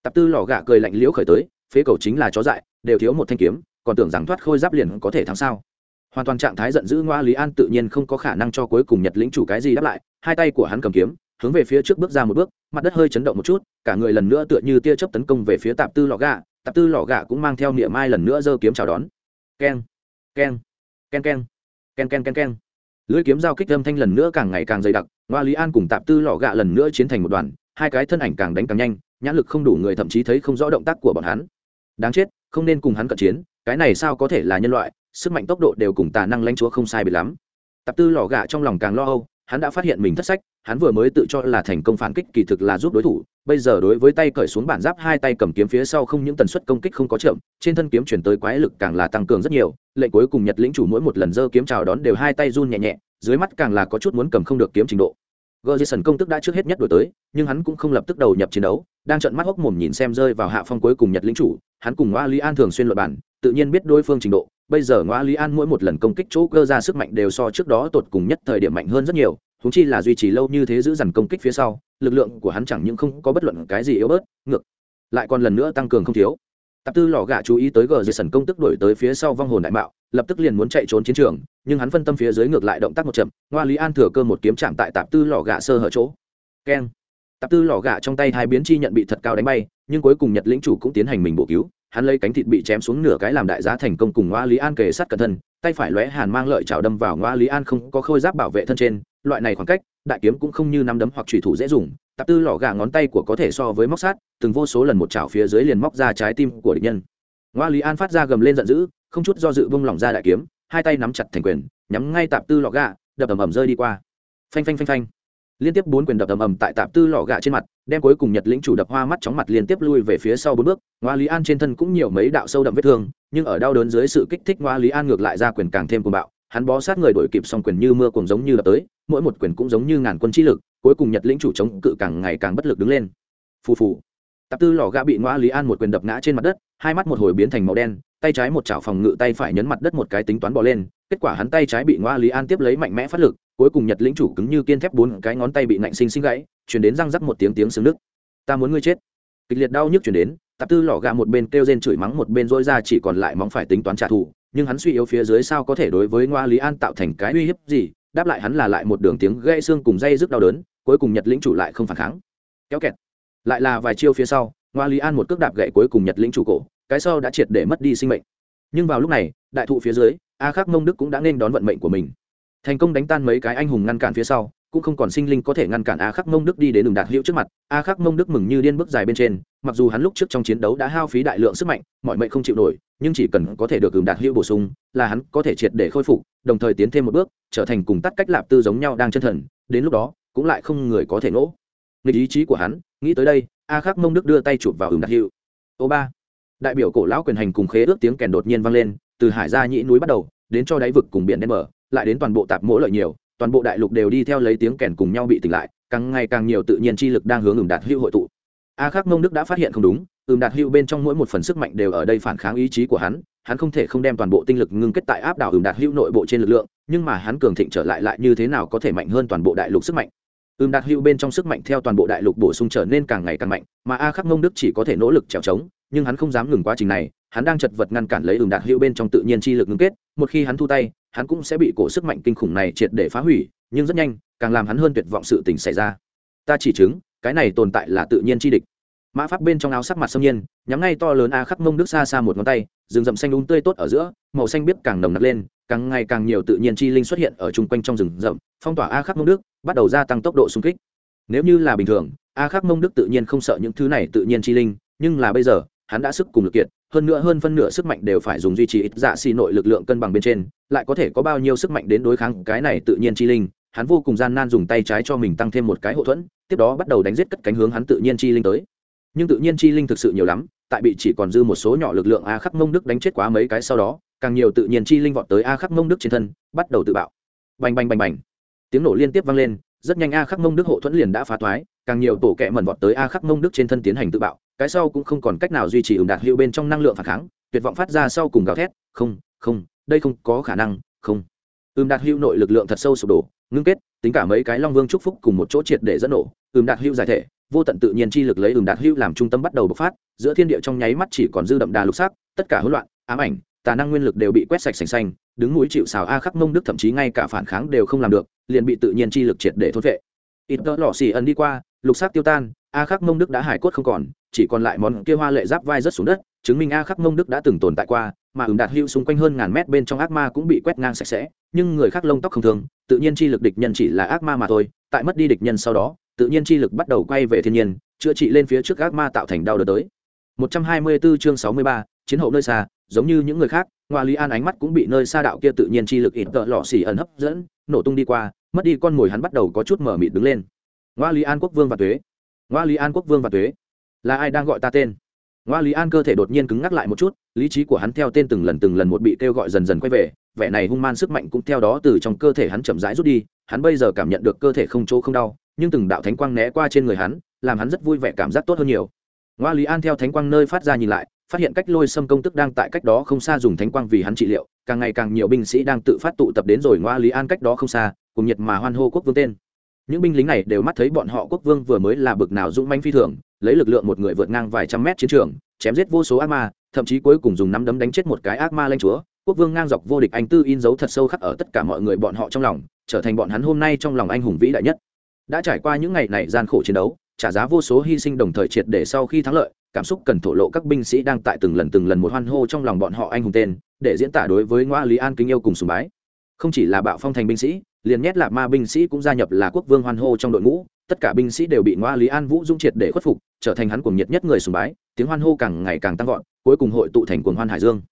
Tạp tư lò gạ cười lạnh liễu khởi tới, phế cầu chính là chó dại, đều thiếu một thanh kiếm còn tưởng rằng thoát khôi giáp liền có thể thắng sao. Hoàn toàn trạng thái giận dữ ngoa lý an tự nhiên không có khả năng cho cuối cùng nhật lĩnh chủ cái gì đáp lại, hai tay của hắn cầm kiếm, hướng về phía trước bước ra một bước, mặt đất hơi chấn động một chút, cả người lần nữa tựa như tia chớp tấn công về phía tạp tư lò gạ tạp tư lò gạ cũng mang theo niệm mai lần nữa giơ kiếm chào đón. Keng keng keng keng keng keng keng keng. Lưỡi kiếm giao kích âm thanh lần nữa càng ngày càng dày đặc, ngoa lý an cùng tạp tư lò gạ lần nữa chiến thành một đoàn, hai cái thân ảnh càng đánh càng nhanh, nhãn lực không đủ người thậm chí thấy không rõ động tác của bọn hắn. Đáng chết, không nên cùng hắn cận chiến cái này sao có thể là nhân loại, sức mạnh tốc độ đều cùng tà năng lãnh chúa không sai biệt lắm. Tạp tư lò gạ trong lòng càng lo âu, hắn đã phát hiện mình thất sách, hắn vừa mới tự cho là thành công phản kích kỳ thực là giúp đối thủ, bây giờ đối với tay cởi xuống bản giáp hai tay cầm kiếm phía sau không những tần suất công kích không có chậm, trên thân kiếm chuyển tới quái lực càng là tăng cường rất nhiều, lệnh cuối cùng nhật lĩnh chủ mỗi một lần giơ kiếm chào đón đều hai tay run nhẹ nhẹ, dưới mắt càng là có chút muốn cầm không được kiếm trình độ. Gerson công tức đã trước hết nhất đổi tới, nhưng hắn cũng không lập tức đầu nhập chiến đấu, đang trận mắt hốc mồm nhìn xem rơi vào hạ phong cuối cùng nhật lĩnh chủ, hắn cùng ngoa lý an thường xuyên luận bản tự nhiên biết đối phương trình độ, bây giờ ngoa lý an mỗi một lần công kích chỗ cơ ra sức mạnh đều so trước đó tột cùng nhất thời điểm mạnh hơn rất nhiều, huống chi là duy trì lâu như thế giữ dằn công kích phía sau, lực lượng của hắn chẳng những không có bất luận cái gì yếu bớt, ngược lại còn lần nữa tăng cường không thiếu tạp tư lò gạ chú ý tới gờ dây sần công tức đổi tới phía sau vong hồn đại mạo, lập tức liền muốn chạy trốn chiến trường, nhưng hắn phân tâm phía dưới ngược lại động tác một chậm, ngoa lý an thừa cơ một kiếm chạm tại tạp tư lò gạ sơ hở chỗ. Keng. Tạp tư lò gạ trong tay hai biến chi nhận bị thật cao đánh bay, nhưng cuối cùng nhật lĩnh chủ cũng tiến hành mình bổ cứu, hắn lấy cánh thịt bị chém xuống nửa cái làm đại giá thành công cùng ngoa lý an kề sát cẩn thân, tay phải lóe hàn mang lợi chảo đâm vào ngoa lý an không có khôi giáp bảo vệ thân trên, loại này khoảng cách, đại kiếm cũng không như nắm đấm hoặc thủy thủ dễ dùng tạp tư lò gà ngón tay của có thể so với móc sát, từng vô số lần một chảo phía dưới liền móc ra trái tim của địch nhân. Ngoa lý an phát ra gầm lên giận dữ, không chút do dự bông lỏng ra đại kiếm, hai tay nắm chặt thành quyền, nhắm ngay tạp tư lò gà, đập ầm ầm rơi đi qua. Phanh phanh phanh phanh. Liên tiếp bốn quyền đập ầm ầm tại tạp tư lò gà trên mặt, đem cuối cùng nhật lĩnh chủ đập hoa mắt chóng mặt liên tiếp lui về phía sau bốn bước. Ngoa lý an trên thân cũng nhiều mấy đạo sâu đậm vết thương, nhưng ở đau đớn dưới sự kích thích ngoa lý an ngược lại ra quyền càng thêm cuồng bạo. Hắn bó sát người đổi kịp xong quyền như mưa cùng giống như đập tới, mỗi một quyền cũng giống như ngàn quân chi lực cuối cùng nhật lĩnh chủ chống cự càng ngày càng bất lực đứng lên. Phù phù. Tạp tư lò gã bị ngoa lý an một quyền đập ngã trên mặt đất, hai mắt một hồi biến thành màu đen, tay trái một chảo phòng ngự tay phải nhấn mặt đất một cái tính toán bỏ lên, kết quả hắn tay trái bị ngoa lý an tiếp lấy mạnh mẽ phát lực, cuối cùng nhật lĩnh chủ cứng như kiên thép bốn cái ngón tay bị nạnh sinh sinh gãy, chuyển đến răng rắc một tiếng tiếng xương nước ta muốn ngươi chết. Kịch liệt đau nhức chuyển đến, tạp tư lò gã một bên kêu rên chửi mắng một bên dỗi ra chỉ còn lại móng phải tính toán trả thù, nhưng hắn suy yếu phía dưới sao có thể đối với ngoa lý an tạo thành cái uy hiếp gì, đáp lại hắn là lại một đường tiếng gãy xương cùng dây rức đau đớn cuối cùng nhật lĩnh chủ lại không phản kháng. Kéo kẹt. Lại là vài chiêu phía sau ngoa lý an một cước đạp gậy cuối cùng nhật lĩnh chủ cổ, cái sau đã triệt để mất đi sinh mệnh. Nhưng vào lúc này, đại thụ phía dưới, a khắc mông đức cũng đã nên đón vận mệnh của mình. Thành công đánh tan mấy cái anh hùng ngăn cản phía sau, cũng không còn sinh linh có thể ngăn cản a khắc mông đức đi đến đường đạt hữu trước mặt. A khắc mông đức mừng như điên bước dài bên trên, mặc dù hắn lúc trước trong chiến đấu đã hao phí đại lượng sức mạnh, mọi mệnh không chịu nổi, nhưng chỉ cần có thể được đường đạt hữu bổ sung, là hắn có thể triệt để khôi phục, đồng thời tiến thêm một bước, trở thành cùng tắt cách lạp tư giống nhau đang chân thần. Đến lúc đó cũng lại không người có thể nỗ nghịch ý chí của hắn, nghĩ tới đây, a khắc mông đức đưa tay chụp vào đường đạt hữu ô ba. Đại biểu cổ lão quyền hành cùng khế ước tiếng kèn đột nhiên vang lên, từ hải ra nhĩ núi bắt đầu, đến cho đáy vực cùng biển đen mở, lại đến toàn bộ tạp mỗ lợi nhiều, toàn bộ đại lục đều đi theo lấy tiếng kèn cùng nhau bị tỉnh lại, càng ngày càng nhiều tự nhiên chi lực đang hướng ửng đạt hữu hội tụ. A khắc mông đức đã phát hiện không đúng ửng đạt hữu bên trong mỗi một phần sức mạnh đều ở đây phản kháng ý chí của hắn hắn không thể không đem toàn bộ tinh lực ngưng kết tại áp đảo ửng đạt hữu nội bộ trên lực lượng, nhưng mà hắn cường thịnh trở lại lại như thế nào có thể mạnh hơn toàn bộ đại lục sức mạnh? Ưm đạt hữu bên trong sức mạnh theo toàn bộ đại lục bổ sung trở nên càng ngày càng mạnh, mà a khắc mông đức chỉ có thể nỗ lực trèo trống, nhưng hắn không dám ngừng quá trình này, hắn đang chật vật ngăn cản lấy ưm đạt hữu bên trong tự nhiên chi lực ngưng kết, một khi hắn thu tay, hắn cũng sẽ bị cổ sức mạnh kinh khủng này triệt để phá hủy, nhưng rất nhanh, càng làm hắn hơn tuyệt vọng sự tình xảy ra. Ta chỉ chứng, cái này tồn tại là tự nhiên chi địch. Mã pháp bên trong áo sắc mặt sâm nhiên, nhắm ngay to lớn a khắc mông đức xa xa một ngón tay, rừng rậm xanh đúng tươi tốt ở giữa, màu xanh biết càng nồng nặc lên càng ngày càng nhiều tự nhiên chi linh xuất hiện ở chung quanh trong rừng rậm, phong tỏa a khắc mông đức, bắt đầu gia tăng tốc độ xung kích. Nếu như là bình thường, a khắc mông đức tự nhiên không sợ những thứ này tự nhiên chi linh, nhưng là bây giờ, hắn đã sức cùng lực kiệt, hơn nữa hơn phân nửa sức mạnh đều phải dùng duy trì ít dạ xì nội lực lượng cân bằng bên trên, lại có thể có bao nhiêu sức mạnh đến đối kháng cái này tự nhiên chi linh, hắn vô cùng gian nan dùng tay trái cho mình tăng thêm một cái hậu thuẫn, tiếp đó bắt đầu đánh giết cất cánh hướng hắn tự nhiên chi linh tới. Nhưng tự nhiên chi linh thực sự nhiều lắm, tại bị chỉ còn dư một số nhỏ lực lượng a khắc mông đức đánh chết quá mấy cái sau đó càng nhiều tự nhiên chi linh vọt tới a khắc mông đức trên thân, bắt đầu tự bạo. Bành bành bành bành. Tiếng nổ liên tiếp vang lên, rất nhanh a khắc mông đức hộ thuẫn liền đã phá thoái, càng nhiều tổ kẹ mẩn vọt tới a khắc mông đức trên thân tiến hành tự bạo, cái sau cũng không còn cách nào duy trì ứng đạt hiệu bên trong năng lượng phản kháng, tuyệt vọng phát ra sau cùng gào thét, không không, đây không có khả năng, không. Ưm đạt hữu nội lực lượng thật sâu sụp đổ, ngưng kết, tính cả mấy cái long vương chúc phúc cùng một chỗ triệt để dẫn nổ ưm đạt hữu giải thể, vô tận tự nhiên chi lực lấy ưm đạt hữu làm trung tâm bắt đầu bộc phát, giữa thiên địa trong nháy mắt chỉ còn dư đậm đà lục sắc, tất cả hỗn loạn, ám ảnh tà năng nguyên lực đều bị quét sạch sành xanh đứng núi chịu xào a khắc mông đức thậm chí ngay cả phản kháng đều không làm được liền bị tự nhiên chi lực triệt để thốt vệ ít đỡ lò xì ẩn đi qua lục sắc tiêu tan a khắc mông đức đã hải cốt không còn chỉ còn lại món kia hoa lệ giáp vai rất xuống đất chứng minh a khắc mông đức đã từng tồn tại qua mà ửng đạt hữu xung quanh hơn ngàn mét bên trong ác ma cũng bị quét ngang sạch sẽ nhưng người khác lông tóc không thường tự nhiên chi lực địch nhân chỉ là ác ma mà thôi tại mất đi địch nhân sau đó tự nhiên chi lực bắt đầu quay về thiên nhiên chữa trị lên phía trước ác ma tạo thành đau đớn tới. 124 chương 63, chiến hậu nơi xa, giống như những người khác, ngoa lý an ánh mắt cũng bị nơi xa đạo kia tự nhiên chi lực ít tợ lọ xỉ ẩn hấp dẫn, nổ tung đi qua, mất đi con mồi hắn bắt đầu có chút mở mịt đứng lên. Ngoa lý an quốc vương và tuế. Ngoa lý an quốc vương và tuế. Là ai đang gọi ta tên? Ngoa lý an cơ thể đột nhiên cứng ngắc lại một chút, lý trí của hắn theo tên từng lần từng lần một bị kêu gọi dần dần quay về, vẻ này hung man sức mạnh cũng theo đó từ trong cơ thể hắn chậm rãi rút đi, hắn bây giờ cảm nhận được cơ thể không chỗ không đau, nhưng từng đạo thánh quang né qua trên người hắn, làm hắn rất vui vẻ cảm giác tốt hơn nhiều. Ngoa lý an theo thánh quang nơi phát ra nhìn lại phát hiện cách lôi xâm công tức đang tại cách đó không xa dùng thánh quang vì hắn trị liệu, càng ngày càng nhiều binh sĩ đang tự phát tụ tập đến rồi ngoa lý an cách đó không xa, cùng nhiệt mà hoan hô quốc vương tên. Những binh lính này đều mắt thấy bọn họ quốc vương vừa mới là bực nào dũng manh phi thường, lấy lực lượng một người vượt ngang vài trăm mét chiến trường, chém giết vô số ác ma, thậm chí cuối cùng dùng nắm đấm đánh chết một cái ác ma lanh chúa. Quốc vương ngang dọc vô địch anh tư in dấu thật sâu khắc ở tất cả mọi người bọn họ trong lòng, trở thành bọn hắn hôm nay trong lòng anh hùng vĩ đại nhất. Đã trải qua những ngày này gian khổ chiến đấu, trả giá vô số hy sinh đồng thời triệt để sau khi thắng lợi cảm xúc cần thổ lộ các binh sĩ đang tại từng lần từng lần một hoan hô trong lòng bọn họ anh hùng tên, để diễn tả đối với ngoa lý an kính yêu cùng sùng bái. Không chỉ là bạo phong thành binh sĩ, liền nhét lạc ma binh sĩ cũng gia nhập là quốc vương hoan hô trong đội ngũ, tất cả binh sĩ đều bị ngoa lý an vũ dung triệt để khuất phục, trở thành hắn cuồng nhiệt nhất người sùng bái, tiếng hoan hô càng ngày càng tăng vọt, cuối cùng hội tụ thành cuồng hoan hải dương.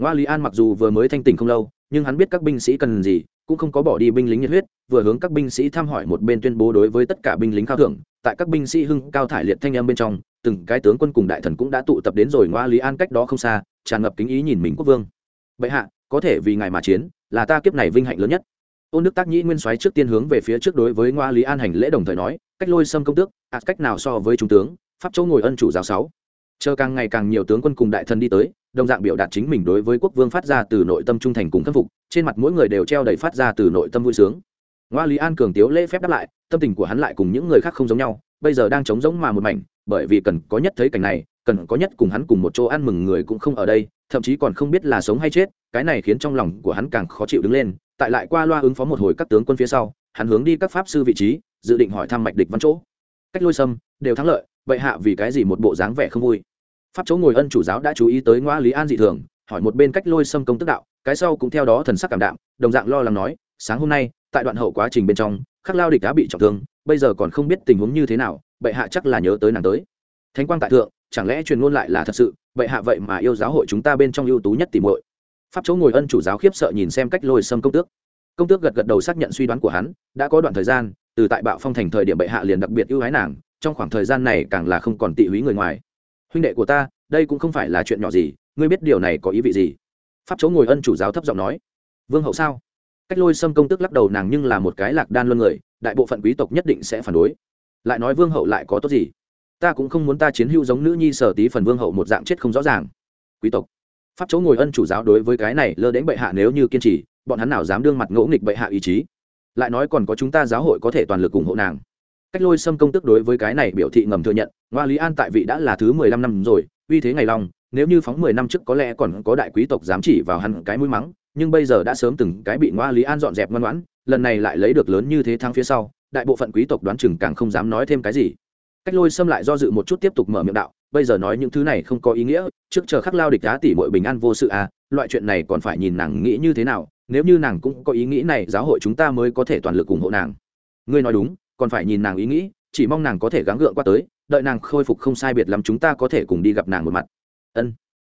Ngoa lý an mặc dù vừa mới thanh tỉnh không lâu, nhưng hắn biết các binh sĩ cần gì, cũng không có bỏ đi binh lính nhiệt huyết, vừa hướng các binh sĩ thăm hỏi một bên tuyên bố đối với tất cả binh lính cao thưởng tại các binh sĩ hưng cao thải liệt thanh em bên trong, từng cái tướng quân cùng đại thần cũng đã tụ tập đến rồi ngoa lý an cách đó không xa, tràn ngập kính ý nhìn mình quốc vương. Bệ hạ, có thể vì ngài mà chiến, là ta kiếp này vinh hạnh lớn nhất. Ôn đức tác nhĩ nguyên soái trước tiên hướng về phía trước đối với ngoa lý an hành lễ đồng thời nói, cách lôi xâm công tước, ạ, cách nào so với trung tướng, pháp châu ngồi ân chủ giáo sáu. Chờ càng ngày càng nhiều tướng quân cùng đại thần đi tới, đồng dạng biểu đạt chính mình đối với quốc vương phát ra từ nội tâm trung thành cùng khâm phục, trên mặt mỗi người đều treo đầy phát ra từ nội tâm vui sướng ngoa lý an cường tiếu lễ phép đáp lại, tâm tình của hắn lại cùng những người khác không giống nhau, bây giờ đang trống giống mà một mảnh, bởi vì cần có nhất thấy cảnh này, cần có nhất cùng hắn cùng một chỗ ăn mừng người cũng không ở đây, thậm chí còn không biết là sống hay chết, cái này khiến trong lòng của hắn càng khó chịu đứng lên, tại lại qua loa ứng phó một hồi các tướng quân phía sau, hắn hướng đi các pháp sư vị trí, dự định hỏi thăm mạch địch văn chỗ. Cách lôi sâm, đều thắng lợi, vậy hạ vì cái gì một bộ dáng vẻ không vui? Pháp chỗ ngồi ân chủ giáo đã chú ý tới ngoa lý an dị thường, hỏi một bên cách lôi sâm công tức đạo, cái sau cũng theo đó thần sắc cảm đạm, đồng dạng lo lắng nói, sáng hôm nay tại đoạn hậu quá trình bên trong, khắc lao địch đã bị trọng thương, bây giờ còn không biết tình huống như thế nào, bệ hạ chắc là nhớ tới nàng tới. Thánh quang tại thượng, chẳng lẽ truyền ngôn lại là thật sự? Bệ hạ vậy mà yêu giáo hội chúng ta bên trong ưu tú nhất tìm muội. Pháp chỗ ngồi ân chủ giáo khiếp sợ nhìn xem cách lôi xâm công tước. Công tước gật gật đầu xác nhận suy đoán của hắn, đã có đoạn thời gian, từ tại bạo phong thành thời điểm bệ hạ liền đặc biệt ưu ái nàng, trong khoảng thời gian này càng là không còn tị húy người ngoài. Huynh đệ của ta, đây cũng không phải là chuyện nhỏ gì, ngươi biết điều này có ý vị gì? Pháp chỗ ngồi ân chủ giáo thấp giọng nói. Vương hậu sao? Cách lôi xâm công tức lắc đầu nàng nhưng là một cái lạc đan luân người, đại bộ phận quý tộc nhất định sẽ phản đối. Lại nói vương hậu lại có tốt gì? Ta cũng không muốn ta chiến hữu giống nữ nhi sở tí phần vương hậu một dạng chết không rõ ràng. Quý tộc, pháp chỗ ngồi ân chủ giáo đối với cái này lơ đến bệ hạ nếu như kiên trì, bọn hắn nào dám đương mặt ngỗ nghịch bệ hạ ý chí? Lại nói còn có chúng ta giáo hội có thể toàn lực ủng hộ nàng. Cách lôi xâm công tức đối với cái này biểu thị ngầm thừa nhận, ngoa lý an tại vị đã là thứ mười lăm năm rồi, uy thế ngày long, nếu như phóng mười năm trước có lẽ còn có đại quý tộc dám chỉ vào hắn cái mũi mắng nhưng bây giờ đã sớm từng cái bị ngoa lý an dọn dẹp ngoan ngoãn, lần này lại lấy được lớn như thế thắng phía sau, đại bộ phận quý tộc đoán chừng càng không dám nói thêm cái gì. Cách lôi xâm lại do dự một chút tiếp tục mở miệng đạo, bây giờ nói những thứ này không có ý nghĩa, trước chờ khắc lao địch đá tỉ mọi bình an vô sự à loại chuyện này còn phải nhìn nàng nghĩ như thế nào, nếu như nàng cũng có ý nghĩ này, giáo hội chúng ta mới có thể toàn lực ủng hộ nàng. Ngươi nói đúng, còn phải nhìn nàng ý nghĩ, chỉ mong nàng có thể gắng gượng qua tới, đợi nàng khôi phục không sai biệt lắm chúng ta có thể cùng đi gặp nàng một mặt. Ân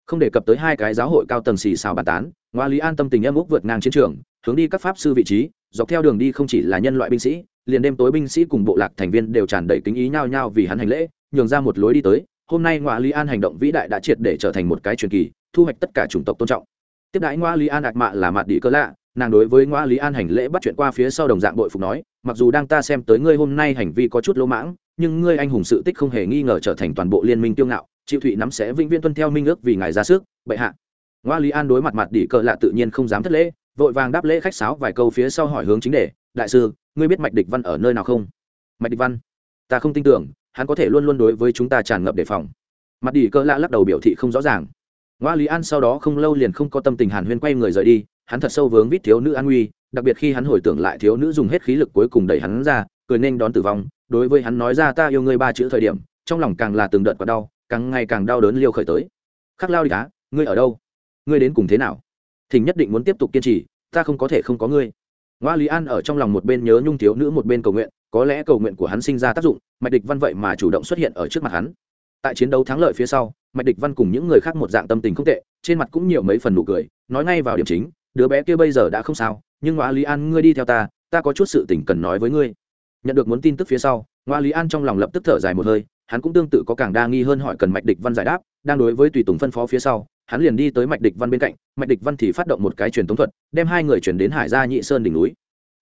không đề cập tới hai cái giáo hội cao tầng xì xào bàn tán, ngoa lý an tâm tình em úc vượt ngang chiến trường, hướng đi các pháp sư vị trí, dọc theo đường đi không chỉ là nhân loại binh sĩ, liền đêm tối binh sĩ cùng bộ lạc thành viên đều tràn đầy kính ý nhau nhau vì hắn hành lễ, nhường ra một lối đi tới. Hôm nay ngoa lý an hành động vĩ đại đã triệt để trở thành một cái truyền kỳ, thu hoạch tất cả chủng tộc tôn trọng. Tiếp đãi ngoa lý an ạc mạ là mặt đĩ cơ lạ, nàng đối với ngoa lý an hành lễ bắt chuyện qua phía sau đồng dạng bội phục nói, mặc dù đang ta xem tới ngươi hôm nay hành vi có chút lỗ mãng, nhưng ngươi anh hùng sự tích không hề nghi ngờ trở thành toàn bộ liên minh tiêu ngạo chịu thụy nắm sẽ vĩnh viễn tuân theo minh ước vì ngài ra sức, bệ hạ. Ngoa lý an đối mặt mặt đỉ cờ lạ tự nhiên không dám thất lễ, vội vàng đáp lễ khách sáo vài câu phía sau hỏi hướng chính đề, đại sư, ngươi biết mạch địch văn ở nơi nào không? Mạch địch văn? Ta không tin tưởng, hắn có thể luôn luôn đối với chúng ta tràn ngập đề phòng. Mặt đỉ cờ lạ lắc đầu biểu thị không rõ ràng. Ngoa lý an sau đó không lâu liền không có tâm tình hàn huyên quay người rời đi, hắn thật sâu vướng vít thiếu nữ an nguy, đặc biệt khi hắn hồi tưởng lại thiếu nữ dùng hết khí lực cuối cùng đẩy hắn ra, cười nên đón tử vong, đối với hắn nói ra ta yêu ngươi ba chữ thời điểm, trong lòng càng là từng đợt quá đau càng ngày càng đau đớn liêu khởi tới. Khắc lao đi cá, ngươi ở đâu? Ngươi đến cùng thế nào? Thỉnh nhất định muốn tiếp tục kiên trì, ta không có thể không có ngươi. Ngoa lý an ở trong lòng một bên nhớ nhung thiếu nữ một bên cầu nguyện, có lẽ cầu nguyện của hắn sinh ra tác dụng, mạch địch văn vậy mà chủ động xuất hiện ở trước mặt hắn. Tại chiến đấu thắng lợi phía sau, mạch địch văn cùng những người khác một dạng tâm tình không tệ, trên mặt cũng nhiều mấy phần nụ cười, nói ngay vào điểm chính, đứa bé kia bây giờ đã không sao, nhưng ngoa lý an, ngươi đi theo ta ta có chút sự tình cần nói với ngươi. Nhận được muốn tin tức phía sau, ngoa lý an trong lòng lập tức thở dài một hơi hắn cũng tương tự có càng đa nghi hơn hỏi cần mạch địch văn giải đáp, đang đối với tùy tùng phân phó phía sau, hắn liền đi tới mạch địch văn bên cạnh, mạch địch văn thì phát động một cái truyền thống thuật, đem hai người chuyển đến hải gia nhị sơn đỉnh núi.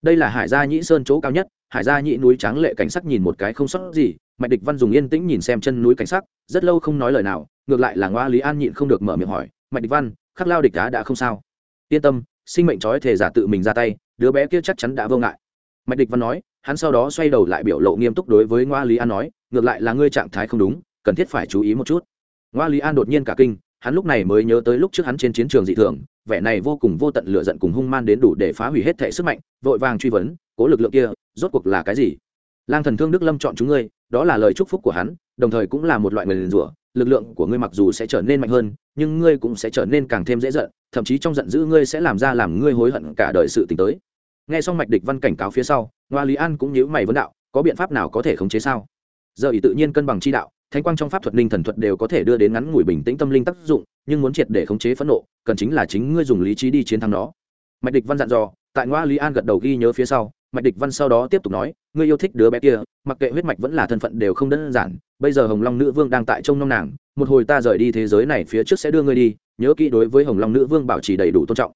Đây là hải gia nhị sơn chỗ cao nhất, hải gia nhị núi tráng lệ cảnh sắc nhìn một cái không sót gì, mạch địch văn dùng yên tĩnh nhìn xem chân núi cảnh sắc, rất lâu không nói lời nào, ngược lại là ngoa lý an nhịn không được mở miệng hỏi, mạch địch văn, khắc lao địch đá đã không sao? Yên tâm, sinh mệnh trói thể giả tự mình ra tay, đứa bé kia chắc chắn đã vô ngại. Mạch địch văn nói hắn sau đó xoay đầu lại biểu lộ nghiêm túc đối với ngoa lý an nói, ngược lại là ngươi trạng thái không đúng, cần thiết phải chú ý một chút. Ngoa lý an đột nhiên cả kinh, hắn lúc này mới nhớ tới lúc trước hắn trên chiến trường dị thường, vẻ này vô cùng vô tận lựa giận cùng hung man đến đủ để phá hủy hết thể sức mạnh, vội vàng truy vấn, cố lực lượng kia, rốt cuộc là cái gì? Lang thần thương đức lâm chọn chúng ngươi, đó là lời chúc phúc của hắn, đồng thời cũng là một loại người liền rủa, lực lượng của ngươi mặc dù sẽ trở nên mạnh hơn, nhưng ngươi cũng sẽ trở nên càng thêm dễ giận, thậm chí trong giận dữ ngươi sẽ làm ra làm ngươi hối hận cả đời sự t tới nghe xong mạch địch văn cảnh cáo phía sau, ngoa lý an cũng nhíu mày vấn đạo, có biện pháp nào có thể khống chế sao? Giờ ý tự nhiên cân bằng chi đạo, thánh quang trong pháp thuật, linh thần thuật đều có thể đưa đến ngắn ngủi bình tĩnh tâm linh tác dụng, nhưng muốn triệt để khống chế phẫn nộ, cần chính là chính ngươi dùng lý trí đi chiến thắng nó. Mạch địch văn dặn dò, tại ngoa lý an gật đầu ghi nhớ phía sau, mạch địch văn sau đó tiếp tục nói, ngươi yêu thích đứa bé kia, mặc kệ huyết mạch vẫn là thân phận đều không đơn giản, bây giờ hồng long nữ vương đang tại trông nom nàng, một hồi ta rời đi thế giới này phía trước sẽ đưa ngươi đi, nhớ kỹ đối với hồng long nữ vương bảo trì đầy đủ tôn trọng.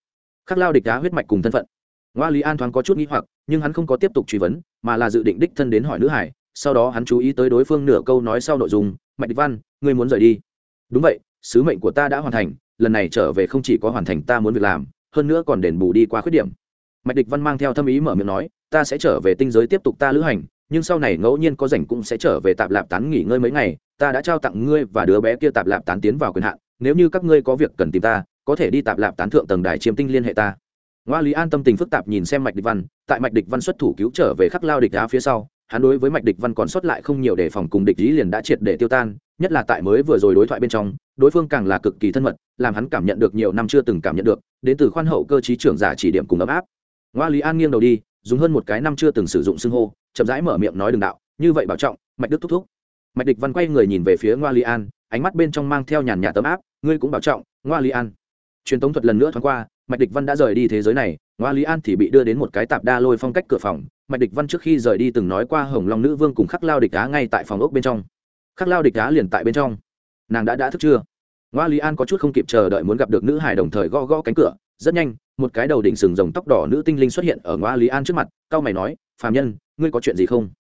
Khắc lao địch đá huyết mạch cùng thân phận ngoa lý an thoáng có chút nghĩ hoặc, nhưng hắn không có tiếp tục truy vấn, mà là dự định đích thân đến hỏi nữ hải, sau đó hắn chú ý tới đối phương nửa câu nói sau nội dung, mạch địch văn, ngươi muốn rời đi. Đúng vậy, sứ mệnh của ta đã hoàn thành, lần này trở về không chỉ có hoàn thành ta muốn việc làm, hơn nữa còn đền bù đi qua khuyết điểm. Mạch địch văn mang theo thâm ý mở miệng nói, ta sẽ trở về tinh giới tiếp tục ta lữ hành, nhưng sau này ngẫu nhiên có rảnh cũng sẽ trở về tạp lạp tán nghỉ ngơi mấy ngày, ta đã trao tặng ngươi và đứa bé kia tạp lạp tán tiến vào quyền hạn, nếu như các ngươi có việc cần tìm ta, có thể đi tạp lạp tán thượng tầng đài chiếm tinh liên hệ ta ngoa lý an tâm tình phức tạp nhìn xem mạch địch văn, tại mạch địch văn xuất thủ cứu trở về khắc lao địch đá phía sau, hắn đối với mạch địch văn còn sót lại không nhiều đề phòng cùng địch ý liền đã triệt để tiêu tan, nhất là tại mới vừa rồi đối thoại bên trong, đối phương càng là cực kỳ thân mật, làm hắn cảm nhận được nhiều năm chưa từng cảm nhận được, đến từ khoan hậu cơ chí trưởng giả chỉ điểm cùng ấm áp. Ngoa lý an nghiêng đầu đi, dùng hơn một cái năm chưa từng sử dụng xưng hô, chậm rãi mở miệng nói đường đạo, như vậy bảo trọng, mạch đức thúc thúc. Mạch địch văn quay người nhìn về phía ngoa lý an, ánh mắt bên trong mang theo nhàn nhà tấm áp, ngươi cũng bảo trọng, ngoa lý an. Truyền tống thuật lần nữa thoáng qua mạch địch văn đã rời đi thế giới này, ngoa lý an thì bị đưa đến một cái tạp đa lôi phong cách cửa phòng. Mạch địch văn trước khi rời đi từng nói qua hồng long nữ vương cùng khắc lao địch đá ngay tại phòng ốc bên trong. Khắc lao địch đá liền tại bên trong. Nàng đã đã thức chưa ngoa lý an có chút không kịp chờ đợi muốn gặp được nữ hải đồng thời gõ gõ cánh cửa. Rất nhanh, một cái đầu đỉnh sừng rồng tóc đỏ nữ tinh linh xuất hiện ở ngoa lý an trước mặt cao mày nói, phàm nhân, ngươi có chuyện gì không?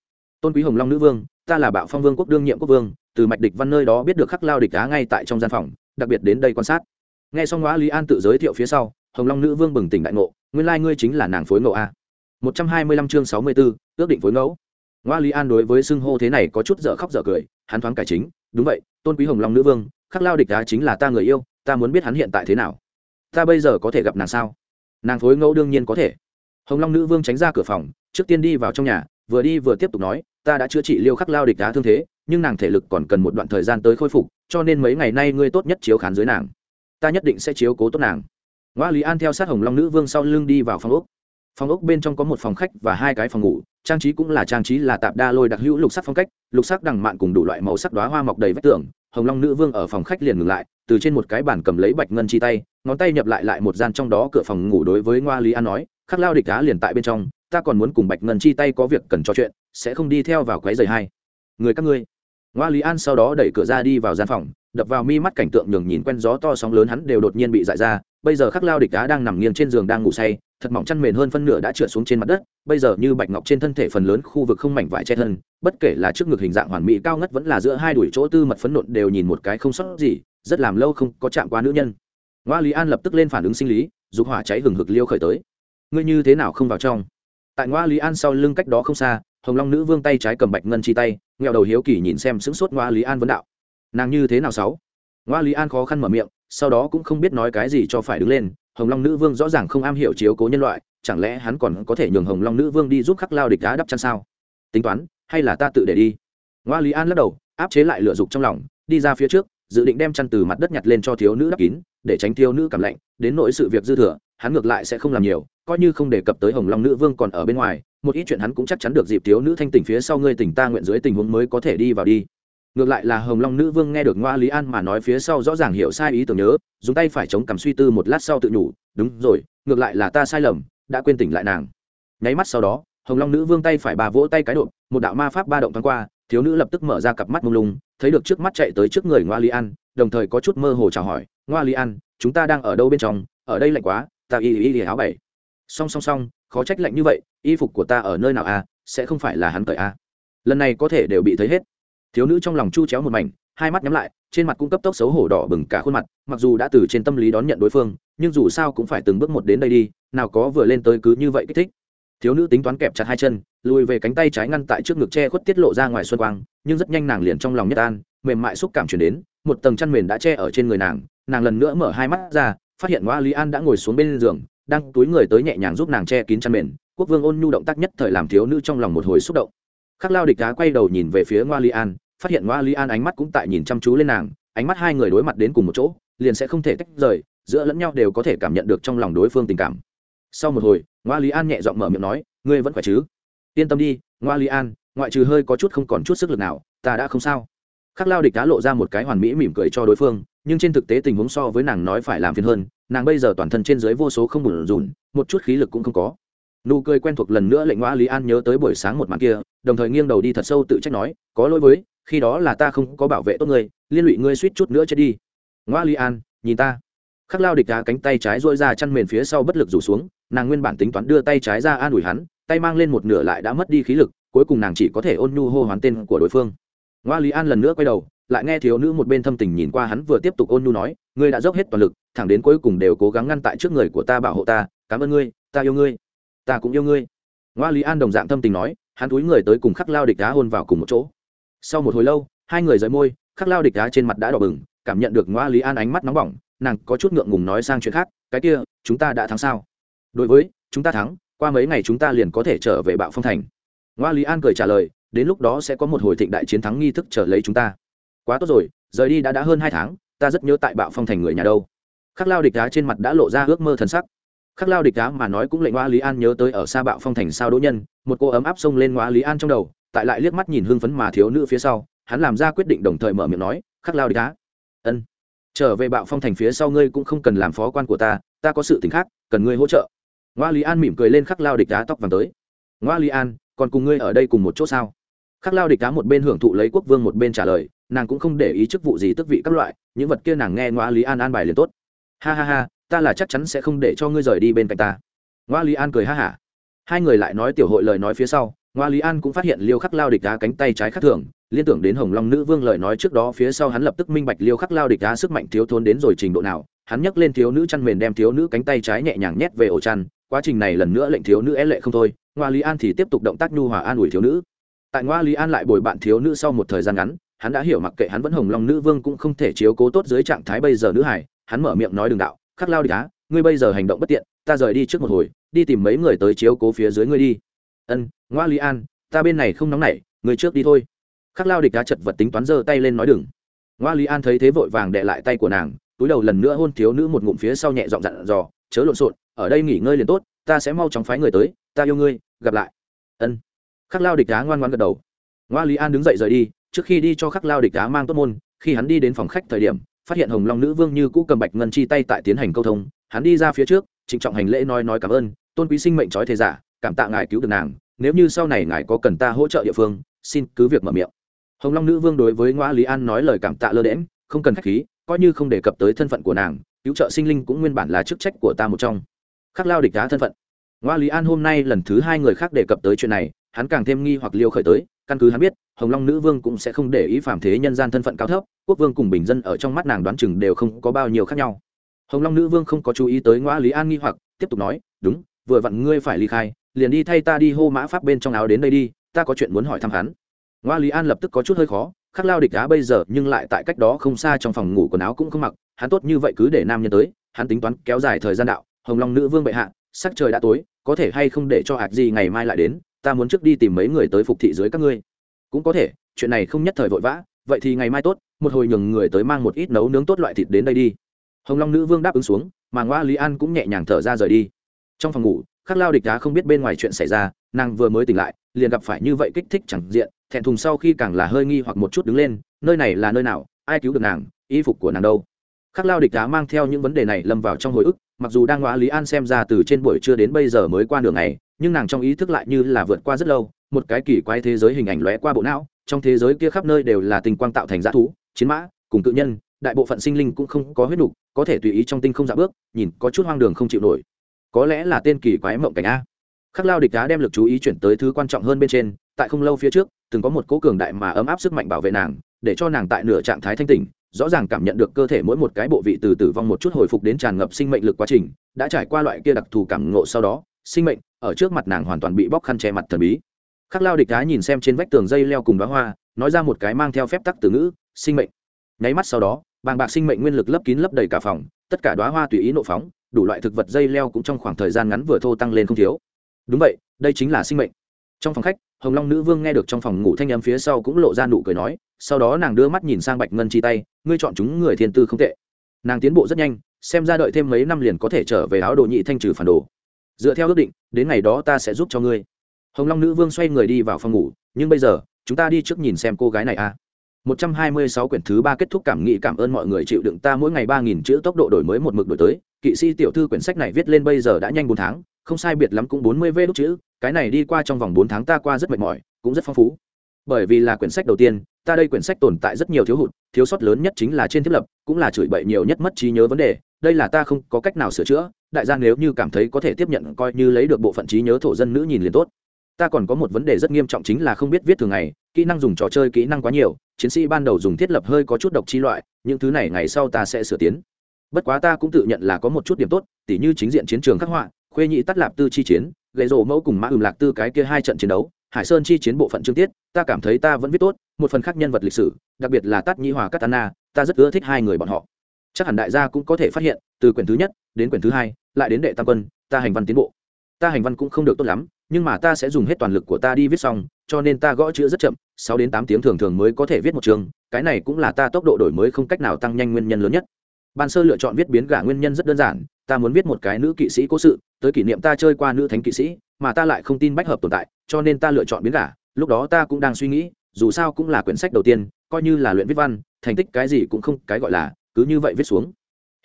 Tôn quý hồng long nữ vương, ta là bạo phong vương quốc đương nhiệm quốc vương, từ mạch địch văn nơi đó biết được khắc lao địch đá ngay tại trong gian phòng, đặc biệt đến đây quan sát. Nghe xong ngoa lý an tự giới thiệu phía sau hồng long nữ vương bừng tỉnh đại ngộ, nguyên lai ngươi chính là nàng phối ngẫu a. Một trăm hai mươi lăm chương sáu mươi b ố ước định phối ngẫu. Ngoa lý an đối với xưng hô thế này có chút dở khóc dở cười, hắn thoáng cải chính, đúng vậy, tôn quý hồng long nữ vương, khắc lao địch đá chính là ta người yêu, ta muốn biết hắn hiện tại thế nào. Ta bây giờ có thể gặp nàng sao? Nàng phối ngẫu đương nhiên có thể. Hồng long nữ vương tránh ra cửa phòng, trước tiên đi vào trong nhà, vừa đi vừa tiếp tục nói, ta đã chữa trị liêu khắc lao địch đá thương thế, nhưng nàng thể lực còn cần một đoạn thời gian tới khôi phục, cho nên mấy ngày nay ngươi tốt nhất chiếu khán dưới nàng. Ta nhất định sẽ chiếu cố tốt nàng ngoa lý an theo sát hồng long nữ vương sau lưng đi vào phòng ốc. Phòng ốc bên trong có một phòng khách và hai cái phòng ngủ, trang trí cũng là trang trí là tạp đa lôi đặc hữu lục sắc phong cách, lục sắc đằng mạn cùng đủ loại màu sắc đoá hoa mọc đầy vách tường. Hồng long nữ vương ở phòng khách liền ngừng lại, từ trên một cái bàn cầm lấy bạch ngân chi tay, ngón tay nhập lại lại một gian trong đó cửa phòng ngủ đối với ngoa lý an nói, khắc lao địch cá liền tại bên trong, ta còn muốn cùng bạch ngân chi tay có việc cần trò chuyện, sẽ không đi theo vào quái giày hai. Người các ngươi. Ngoa lý an sau đó đẩy cửa ra đi vào gian phòng, đập vào mi mắt cảnh tượng nhường nhìn quen gió to sóng lớn hắn đều đột nhiên bị dại ra bây giờ khắc lao địch đá đang nằm nghiêng trên giường đang ngủ say, thật mỏng chăn mền hơn phân nửa đã trượt xuống trên mặt đất, bây giờ như bạch ngọc trên thân thể phần lớn khu vực không mảnh vải che thân, bất kể là trước ngực hình dạng hoàn mỹ cao ngất vẫn là giữa hai đuổi chỗ tư mật phấn nộn đều nhìn một cái không sót gì, rất làm lâu không có chạm qua nữ nhân. Ngoa lý an lập tức lên phản ứng sinh lý, dục hỏa cháy hừng hực liêu khởi tới. Ngươi như thế nào không vào trong? Tại ngoa lý an sau lưng cách đó không xa, hồng long nữ vương tay trái cầm bạch ngân chi tay nghèo đầu hiếu kỳ nhìn xem sững sốt ngoa lý an vấn đạo. Nàng như thế nào sáu? Ngoa lý an khó khăn mở miệng sau đó cũng không biết nói cái gì cho phải đứng lên, hồng long nữ vương rõ ràng không am hiểu chiếu cố nhân loại, chẳng lẽ hắn còn có thể nhường hồng long nữ vương đi giúp khắc lao địch đá đắp chăn sao? Tính toán, hay là ta tự để đi? Ngoa lý an lắc đầu, áp chế lại lựa dục trong lòng, đi ra phía trước, dự định đem chăn từ mặt đất nhặt lên cho thiếu nữ đắp kín, để tránh thiếu nữ cảm lạnh, đến nỗi sự việc dư thừa, hắn ngược lại sẽ không làm nhiều, coi như không đề cập tới hồng long nữ vương còn ở bên ngoài, một ít chuyện hắn cũng chắc chắn được dịp thiếu nữ thanh tỉnh phía sau ngươi tỉnh ta nguyện dưới tình huống mới có thể đi vào đi ngược lại là hồng long nữ vương nghe được ngoa lý an mà nói phía sau rõ ràng hiểu sai ý tưởng nhớ, dùng tay phải chống cằm suy tư một lát sau tự nhủ, đúng rồi, ngược lại là ta sai lầm, đã quên tỉnh lại nàng nháy mắt sau đó, hồng long nữ vương tay phải bà vỗ tay cái độ một đạo ma pháp ba động thoáng qua, thiếu nữ lập tức mở ra cặp mắt mông lung, thấy được trước mắt chạy tới trước người ngoa lý an, đồng thời có chút mơ hồ chào hỏi, ngoa lý an, chúng ta đang ở đâu bên trong ở đây lạnh quá, ta y y y áo bảy song song song, khó trách lạnh như vậy, y phục của ta ở nơi nào a à? sẽ không phải là hắn cởi a à? lần này có thể đều bị thấy hết thiếu nữ trong lòng chu chéo một mảnh, hai mắt nhắm lại, trên mặt cũng cấp tốc xấu hổ đỏ bừng cả khuôn mặt, mặc dù đã từ trên tâm lý đón nhận đối phương, nhưng dù sao cũng phải từng bước một đến đây đi, nào có vừa lên tới cứ như vậy kích thích. Thiếu nữ tính toán kẹp chặt hai chân, lùi về cánh tay trái ngăn tại trước ngực che khuất tiết lộ ra ngoài xuân quang, nhưng rất nhanh nàng liền trong lòng nhất an, mềm mại xúc cảm chuyển đến, một tầng chăn mền đã che ở trên người nàng nàng lần nữa mở hai mắt ra, phát hiện ngoa lý an đã ngồi xuống bên giường, đang túi người tới nhẹ nhàng giúp nàng che kín chăn mền, quốc vương ôn nhu động tác nhất thời làm thiếu nữ trong lòng một hồi xúc động khắc lao địch đá quay đầu nhìn về phía ngoa li an, phát hiện ngoa li an ánh mắt cũng tại nhìn chăm chú lên nàng, ánh mắt hai người đối mặt đến cùng một chỗ, liền sẽ không thể tách rời, giữa lẫn nhau đều có thể cảm nhận được trong lòng đối phương tình cảm. Sau một hồi, ngoa li an nhẹ giọng mở miệng nói, ngươi vẫn khỏe chứ? Yên tâm đi, ngoa li an, ngoại trừ hơi có chút không còn chút sức lực nào, ta đã không sao. Khắc lao địch đá lộ ra một cái hoàn mỹ mỉm cười cho đối phương, nhưng trên thực tế tình huống so với nàng nói phải làm phiền hơn, nàng bây giờ toàn thân trên dưới vô số không bùn rùn, một chút khí lực cũng không có nụ cười quen thuộc lần nữa lệnh ngoa lý an nhớ tới buổi sáng một màn kia, đồng thời nghiêng đầu đi thật sâu tự trách nói, có lỗi với, khi đó là ta không có bảo vệ tốt ngươi, liên lụy ngươi suýt chút nữa chết đi. Ngoa lý an, nhìn ta. Khắc lao địch đá cánh tay trái dôi ra chăn mền phía sau bất lực rủ xuống, nàng nguyên bản tính toán đưa tay trái ra an ủi hắn, tay mang lên một nửa lại đã mất đi khí lực, cuối cùng nàng chỉ có thể ôn nhu hô hoán tên của đối phương. Ngoa lý an lần nữa quay đầu, lại nghe thiếu nữ một bên thâm tình nhìn qua hắn vừa tiếp tục ôn nhu nói, ngươi đã dốc hết toàn lực, thẳng đến cuối cùng đều cố gắng ngăn tại trước người của ta bảo hộ ta, cảm ơn ngươi, ta yêu ngươi ta cũng yêu ngươi. Ngoa lý an đồng dạng thâm tình nói, hắn túi người tới cùng khắc lao địch đá hôn vào cùng một chỗ. Sau một hồi lâu, hai người rời môi, khắc lao địch đá trên mặt đã đỏ bừng, cảm nhận được ngoa lý an ánh mắt nóng bỏng, nàng có chút ngượng ngùng nói sang chuyện khác, cái kia, chúng ta đã thắng sao? Đối với, chúng ta thắng, qua mấy ngày chúng ta liền có thể trở về bạo phong thành. Ngoa lý an cười trả lời, đến lúc đó sẽ có một hồi thịnh đại chiến thắng nghi thức trở lấy chúng ta. Quá tốt rồi, rời đi đã đã hơn hai tháng, ta rất nhớ tại bạo phong thành người nhà đâu. Khắc lao địch đá trên mặt đã lộ ra ước mơ thần sắc khắc lao địch đá mà nói cũng lệnh ngoa lý an nhớ tới ở xa bạo phong thành sao đỗ nhân, một cô ấm áp xông lên ngoa lý an trong đầu, tại lại liếc mắt nhìn hưng phấn mà thiếu nữ phía sau, hắn làm ra quyết định đồng thời mở miệng nói, khắc lao địch đá ân, trở về bạo phong thành phía sau ngươi cũng không cần làm phó quan của ta ta có sự t khác, cần ngươi hỗ trợ. Ngoa lý an mỉm cười lên khắc lao địch đá tóc vàng tới. Ngoa lý an, còn cùng ngươi ở đây cùng một chỗ sao? Khắc lao địch đá một bên hưởng thụ lấy quốc vương một bên trả lời, nàng cũng không để ý chức vụ gì tức vị các loại, những vật kia nàng nghe ngoa lý an an bài liền tốt. Ha ha ha ta là chắc chắn sẽ không để cho ngươi rời đi bên cạnh ta. Ngoa lý an cười ha hả. Hai người lại nói tiểu hội lời nói phía sau, ngoa lý an cũng phát hiện liêu khắc lao địch đá cánh tay trái khắc thường, liên tưởng đến hồng long nữ vương lời nói trước đó phía sau hắn lập tức minh bạch liêu khắc lao địch đá sức mạnh thiếu thốn đến rồi trình độ nào, hắn nhấc lên thiếu nữ chăn mền đem thiếu nữ cánh tay trái nhẹ nhàng nhét về ổ chăn, quá trình này lần nữa lệnh thiếu nữ é lệ không thôi, ngoa lý an thì tiếp tục động tác nhu hòa an ủi thiếu nữ. Tại ngoa lý an lại bồi bạn thiếu nữ sau một thời gian ngắn, hắn đã hiểu mặc kệ hắn vẫn hồng long nữ vương cũng không thể chiếu cố tốt dưới trạng thái bây giờ nữ hải, hắn mở miệng nói đường đạo khắc lao địch á, ngươi bây giờ hành động bất tiện, ta rời đi trước một hồi, đi tìm mấy người tới chiếu cố phía dưới ngươi đi. Ân, ngoa lý an, ta bên này không nóng nảy, ngươi trước đi thôi. Khắc lao địch Á chật vật tính toán giơ tay lên nói đừng. Ngoa lý an thấy thế vội vàng đệ lại tay của nàng, túi đầu lần nữa hôn thiếu nữ một ngụm phía sau nhẹ dọn dặn dò, chớ lộn xộn, ở đây nghỉ ngơi liền tốt, ta sẽ mau chóng phái người tới, ta yêu ngươi, gặp lại. Ân. Khắc lao địch Á ngoan ngoan gật đầu. Ngoa lý an đứng dậy rời đi, trước khi đi cho khắc lao địch Á mang tốt môn, khi hắn đi đến phòng khách thời điểm phát hiện hồng long nữ vương như cũ cầm bạch ngân chi tay tại tiến hành câu thông, hắn đi ra phía trước, trịnh trọng hành lễ nói nói cảm ơn, tôn quý sinh mệnh trói thế giả, cảm tạ ngài cứu được nàng, nếu như sau này ngài có cần ta hỗ trợ địa phương, xin cứ việc mở miệng. Hồng long nữ vương đối với ngoa lý an nói lời cảm tạ lơ đễm không cần k h á c h khí, coi như không đề cập tới thân phận của nàng, cứu trợ sinh linh cũng nguyên bản là chức trách của ta một trong. Khắc lao địch đá thân phận. Ngoa lý an hôm nay lần thứ hai người khác đề cập tới chuyện này, hắn càng thêm nghi hoặc liêu khởi tới, căn cứ hắn biết hồng long nữ vương cũng sẽ không để ý phạm thế nhân gian thân phận cao thấp, quốc vương cùng bình dân ở trong mắt nàng đoán chừng đều không có bao nhiêu khác nhau. Hồng long nữ vương không có chú ý tới ngõ lý an nghi hoặc, tiếp tục nói, đúng, vừa vặn ngươi phải ly khai, liền đi thay ta đi hô mã pháp bên trong áo đến đây đi, ta có chuyện muốn hỏi thăm hắn. Ngoa lý an lập tức có chút hơi khó, khắc lao địch đá bây giờ nhưng lại tại cách đó không xa trong phòng ngủ quần áo cũng không mặc, hắn tốt như vậy cứ để nam nhân tới, hắn tính toán kéo dài thời gian đạo, hồng long nữ vương bệ hạ, sắc trời đã tối, có thể hay không để cho hạt gì ngày mai lại đến, ta muốn trước đi tìm mấy người tới phục thị dưới các ngươi cũng có thể, chuyện này không nhất thời vội vã, vậy thì ngày mai tốt, một hồi nhường người tới mang một ít nấu nướng tốt loại thịt đến đây đi. Hồng long nữ vương đáp ứng xuống, mà ngoa lý an cũng nhẹ nhàng thở ra rời đi. Trong phòng ngủ, khắc lao địch đá không biết bên ngoài chuyện xảy ra, nàng vừa mới tỉnh lại, liền gặp phải như vậy kích thích chẳng diện, thẹn thùng sau khi càng là hơi nghi hoặc một chút đứng lên, nơi này là nơi nào, ai cứu được nàng, y phục của nàng đâu. Khắc lao địch đá mang theo những vấn đề này lâm vào trong hồi ức, mặc dù đang ngoa lý an xem ra từ trên buổi trưa đến bây giờ mới qua đường này nhưng nàng trong ý thức lại như là vượt qua rất lâu một cái kỳ quái thế giới hình ảnh lóe qua bộ não trong thế giới kia khắp nơi đều là tình quang tạo thành dã thú chiến mã cùng cự nhân đại bộ phận sinh linh cũng không có huyết đủ, có thể tùy ý trong tinh không dạ bước nhìn có chút hoang đường không chịu nổi. Có lẽ là tên kỳ quái mộng cảnh a. Khắc lao địch đá đem lực chú ý chuyển tới thứ quan trọng hơn bên trên tại không lâu phía trước từng có một cố cường đại mà ấm áp sức mạnh bảo vệ nàng để cho nàng tại nửa trạng thái thanh tỉnh rõ ràng cảm nhận được cơ thể mỗi một cái bộ vị từ tử vong một chút hồi phục đến tràn ngập sinh mệnh lực quá trình đã trải qua loại kia đặc thù cảm ngộ sau đó sinh mệnh ở trước mặt nàng hoàn toàn bị bóc khăn che mặt thần bí. Khắc lao địch đá nhìn xem trên vách tường dây leo cùng đoá hoa, nói ra một cái mang theo phép tắc từ ngữ, sinh mệnh. Nháy mắt sau đó, bàng bạc sinh mệnh nguyên lực lấp kín lấp đầy cả phòng, tất cả đoá hoa tùy ý nộ phóng, đủ loại thực vật dây leo cũng trong khoảng thời gian ngắn vừa thô tăng lên không thiếu. Đúng vậy, đây chính là sinh mệnh. Trong phòng khách, hồng long nữ vương nghe được trong phòng ngủ thanh âm phía sau cũng lộ ra nụ cười nói, sau đó nàng đưa mắt nhìn sang bạch ngân chi tay, ngươi chọn chúng người thiên tư không tệ. Nàng tiến bộ rất nhanh, xem ra đợi thêm mấy năm liền có thể trở về áo đồ nhị thanh trừ phản đồ dựa theo ước định đến ngày đó ta sẽ giúp cho ngươi hồng long nữ vương xoay người đi vào phòng ngủ nhưng bây giờ chúng ta đi trước nhìn xem cô gái này a à. 126 quyển thứ ba kết thúc cảm nghĩ cảm ơn mọi người chịu đựng ta mỗi ngày 3000 chữ tốc độ đổi mới một mực đổi tới. Kỵ sĩ tiểu thư quyển sách này viết lên bây giờ đã nhanh 4 tháng, không sai biệt lắm cũng 40 vê đúc chữ, cái này đi qua trong vòng 4 tháng ta qua rất mệt mỏi, cũng rất phong phú. Bởi vì là quyển sách đầu tiên, ta đây quyển sách tồn tại rất nhiều thiếu hụt, thiếu sót lớn nhất chính là trên thiết lập, cũng là chửi bậy nhiều nhất mất trí nhớ vấn đề, đây là ta không có cách nào sửa chữa, đại gia nếu như cảm thấy có thể tiếp nhận coi như lấy được bộ phận trí nhớ thổ dân nữ nhìn liền tốt. Ta còn có một vấn đề rất nghiêm trọng chính là không biết viết thường ngày, kỹ năng dùng trò chơi kỹ năng quá nhiều, chiến sĩ ban đầu dùng thiết lập hơi có chút độc chi loại, những thứ này ngày sau ta sẽ sửa tiến. Bất quá ta cũng tự nhận là có một chút điểm tốt, tỉ như chính diện chiến trường khắc họa, khuê nhị tắt lạp tư chi chiến, gậy rổ mẫu cùng mã ừm lạc tư cái kia hai trận chiến đấu, hải sơn chi chiến bộ phận chương tiết, ta cảm thấy ta vẫn viết tốt, một phần khác nhân vật lịch sử, đặc biệt là tắt nhi hòa katana, ta rất ưa thích hai người bọn họ chắc hẳn đại gia cũng có thể phát hiện, từ quyển thứ nhất đến quyển thứ hai, lại đến đệ tam quân, ta hành văn tiến bộ. Ta hành văn cũng không được tốt lắm, nhưng mà ta sẽ dùng hết toàn lực của ta đi viết xong, cho nên ta gõ chữ rất chậm, sáu đến tám tiếng thường thường mới có thể viết một chương, cái này cũng là ta tốc độ đổi mới không cách nào tăng nhanh nguyên nhân lớn nhất. Ban sơ lựa chọn viết biến gả nguyên nhân rất đơn giản, ta muốn viết một cái nữ kỵ sĩ cố sự, tới kỷ niệm ta chơi qua nữ thánh kỵ sĩ, mà ta lại không tin bách hợp tồn tại, cho nên ta lựa chọn biến gả. Lúc đó ta cũng đang suy nghĩ, dù sao cũng là quyển sách đầu tiên, coi như là luyện viết văn, thành tích cái gì cũng không cái gọi là cứ như vậy viết xuống.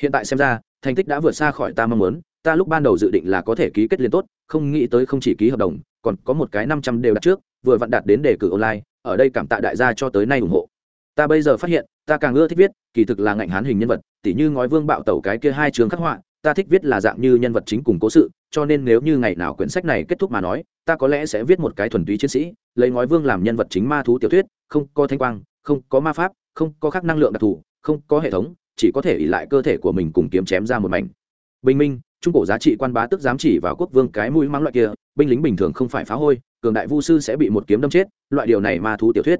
Hiện tại xem ra, thành tích đã vượt xa khỏi ta mong muốn, ta lúc ban đầu dự định là có thể ký kết liên tốt, không nghĩ tới không chỉ ký hợp đồng, còn có một cái năm trăm đều đặt trước, vừa vặn đạt đến đề cử online, ở đây cảm tạ đại gia cho tới nay ủng hộ. Ta bây giờ phát hiện, ta càng ưa thích viết, kỳ thực là ngạnh hán hình nhân vật, tỉ như ngói vương bạo tẩu cái kia hai trường khắc họa, ta thích viết là dạng như nhân vật chính cùng cố sự, cho nên nếu như ngày nào quyển sách này kết thúc mà nói, ta có lẽ sẽ viết một cái thuần túy chiến sĩ, lấy ngói vương làm nhân vật chính ma thú tiểu thuyết, không có thanh quang, không có ma pháp, không có khắc năng lượng đặc thù, không có hệ thống chỉ có thể ỉ lại cơ thể của mình cùng kiếm chém ra một mảnh. Bình minh trung cổ giá trị quan bá tức dám chỉ vào quốc vương cái mũi mắng loại kia binh lính bình thường không phải phá hôi cường đại vu sư sẽ bị một kiếm đâm chết loại điều này ma thú tiểu thuyết.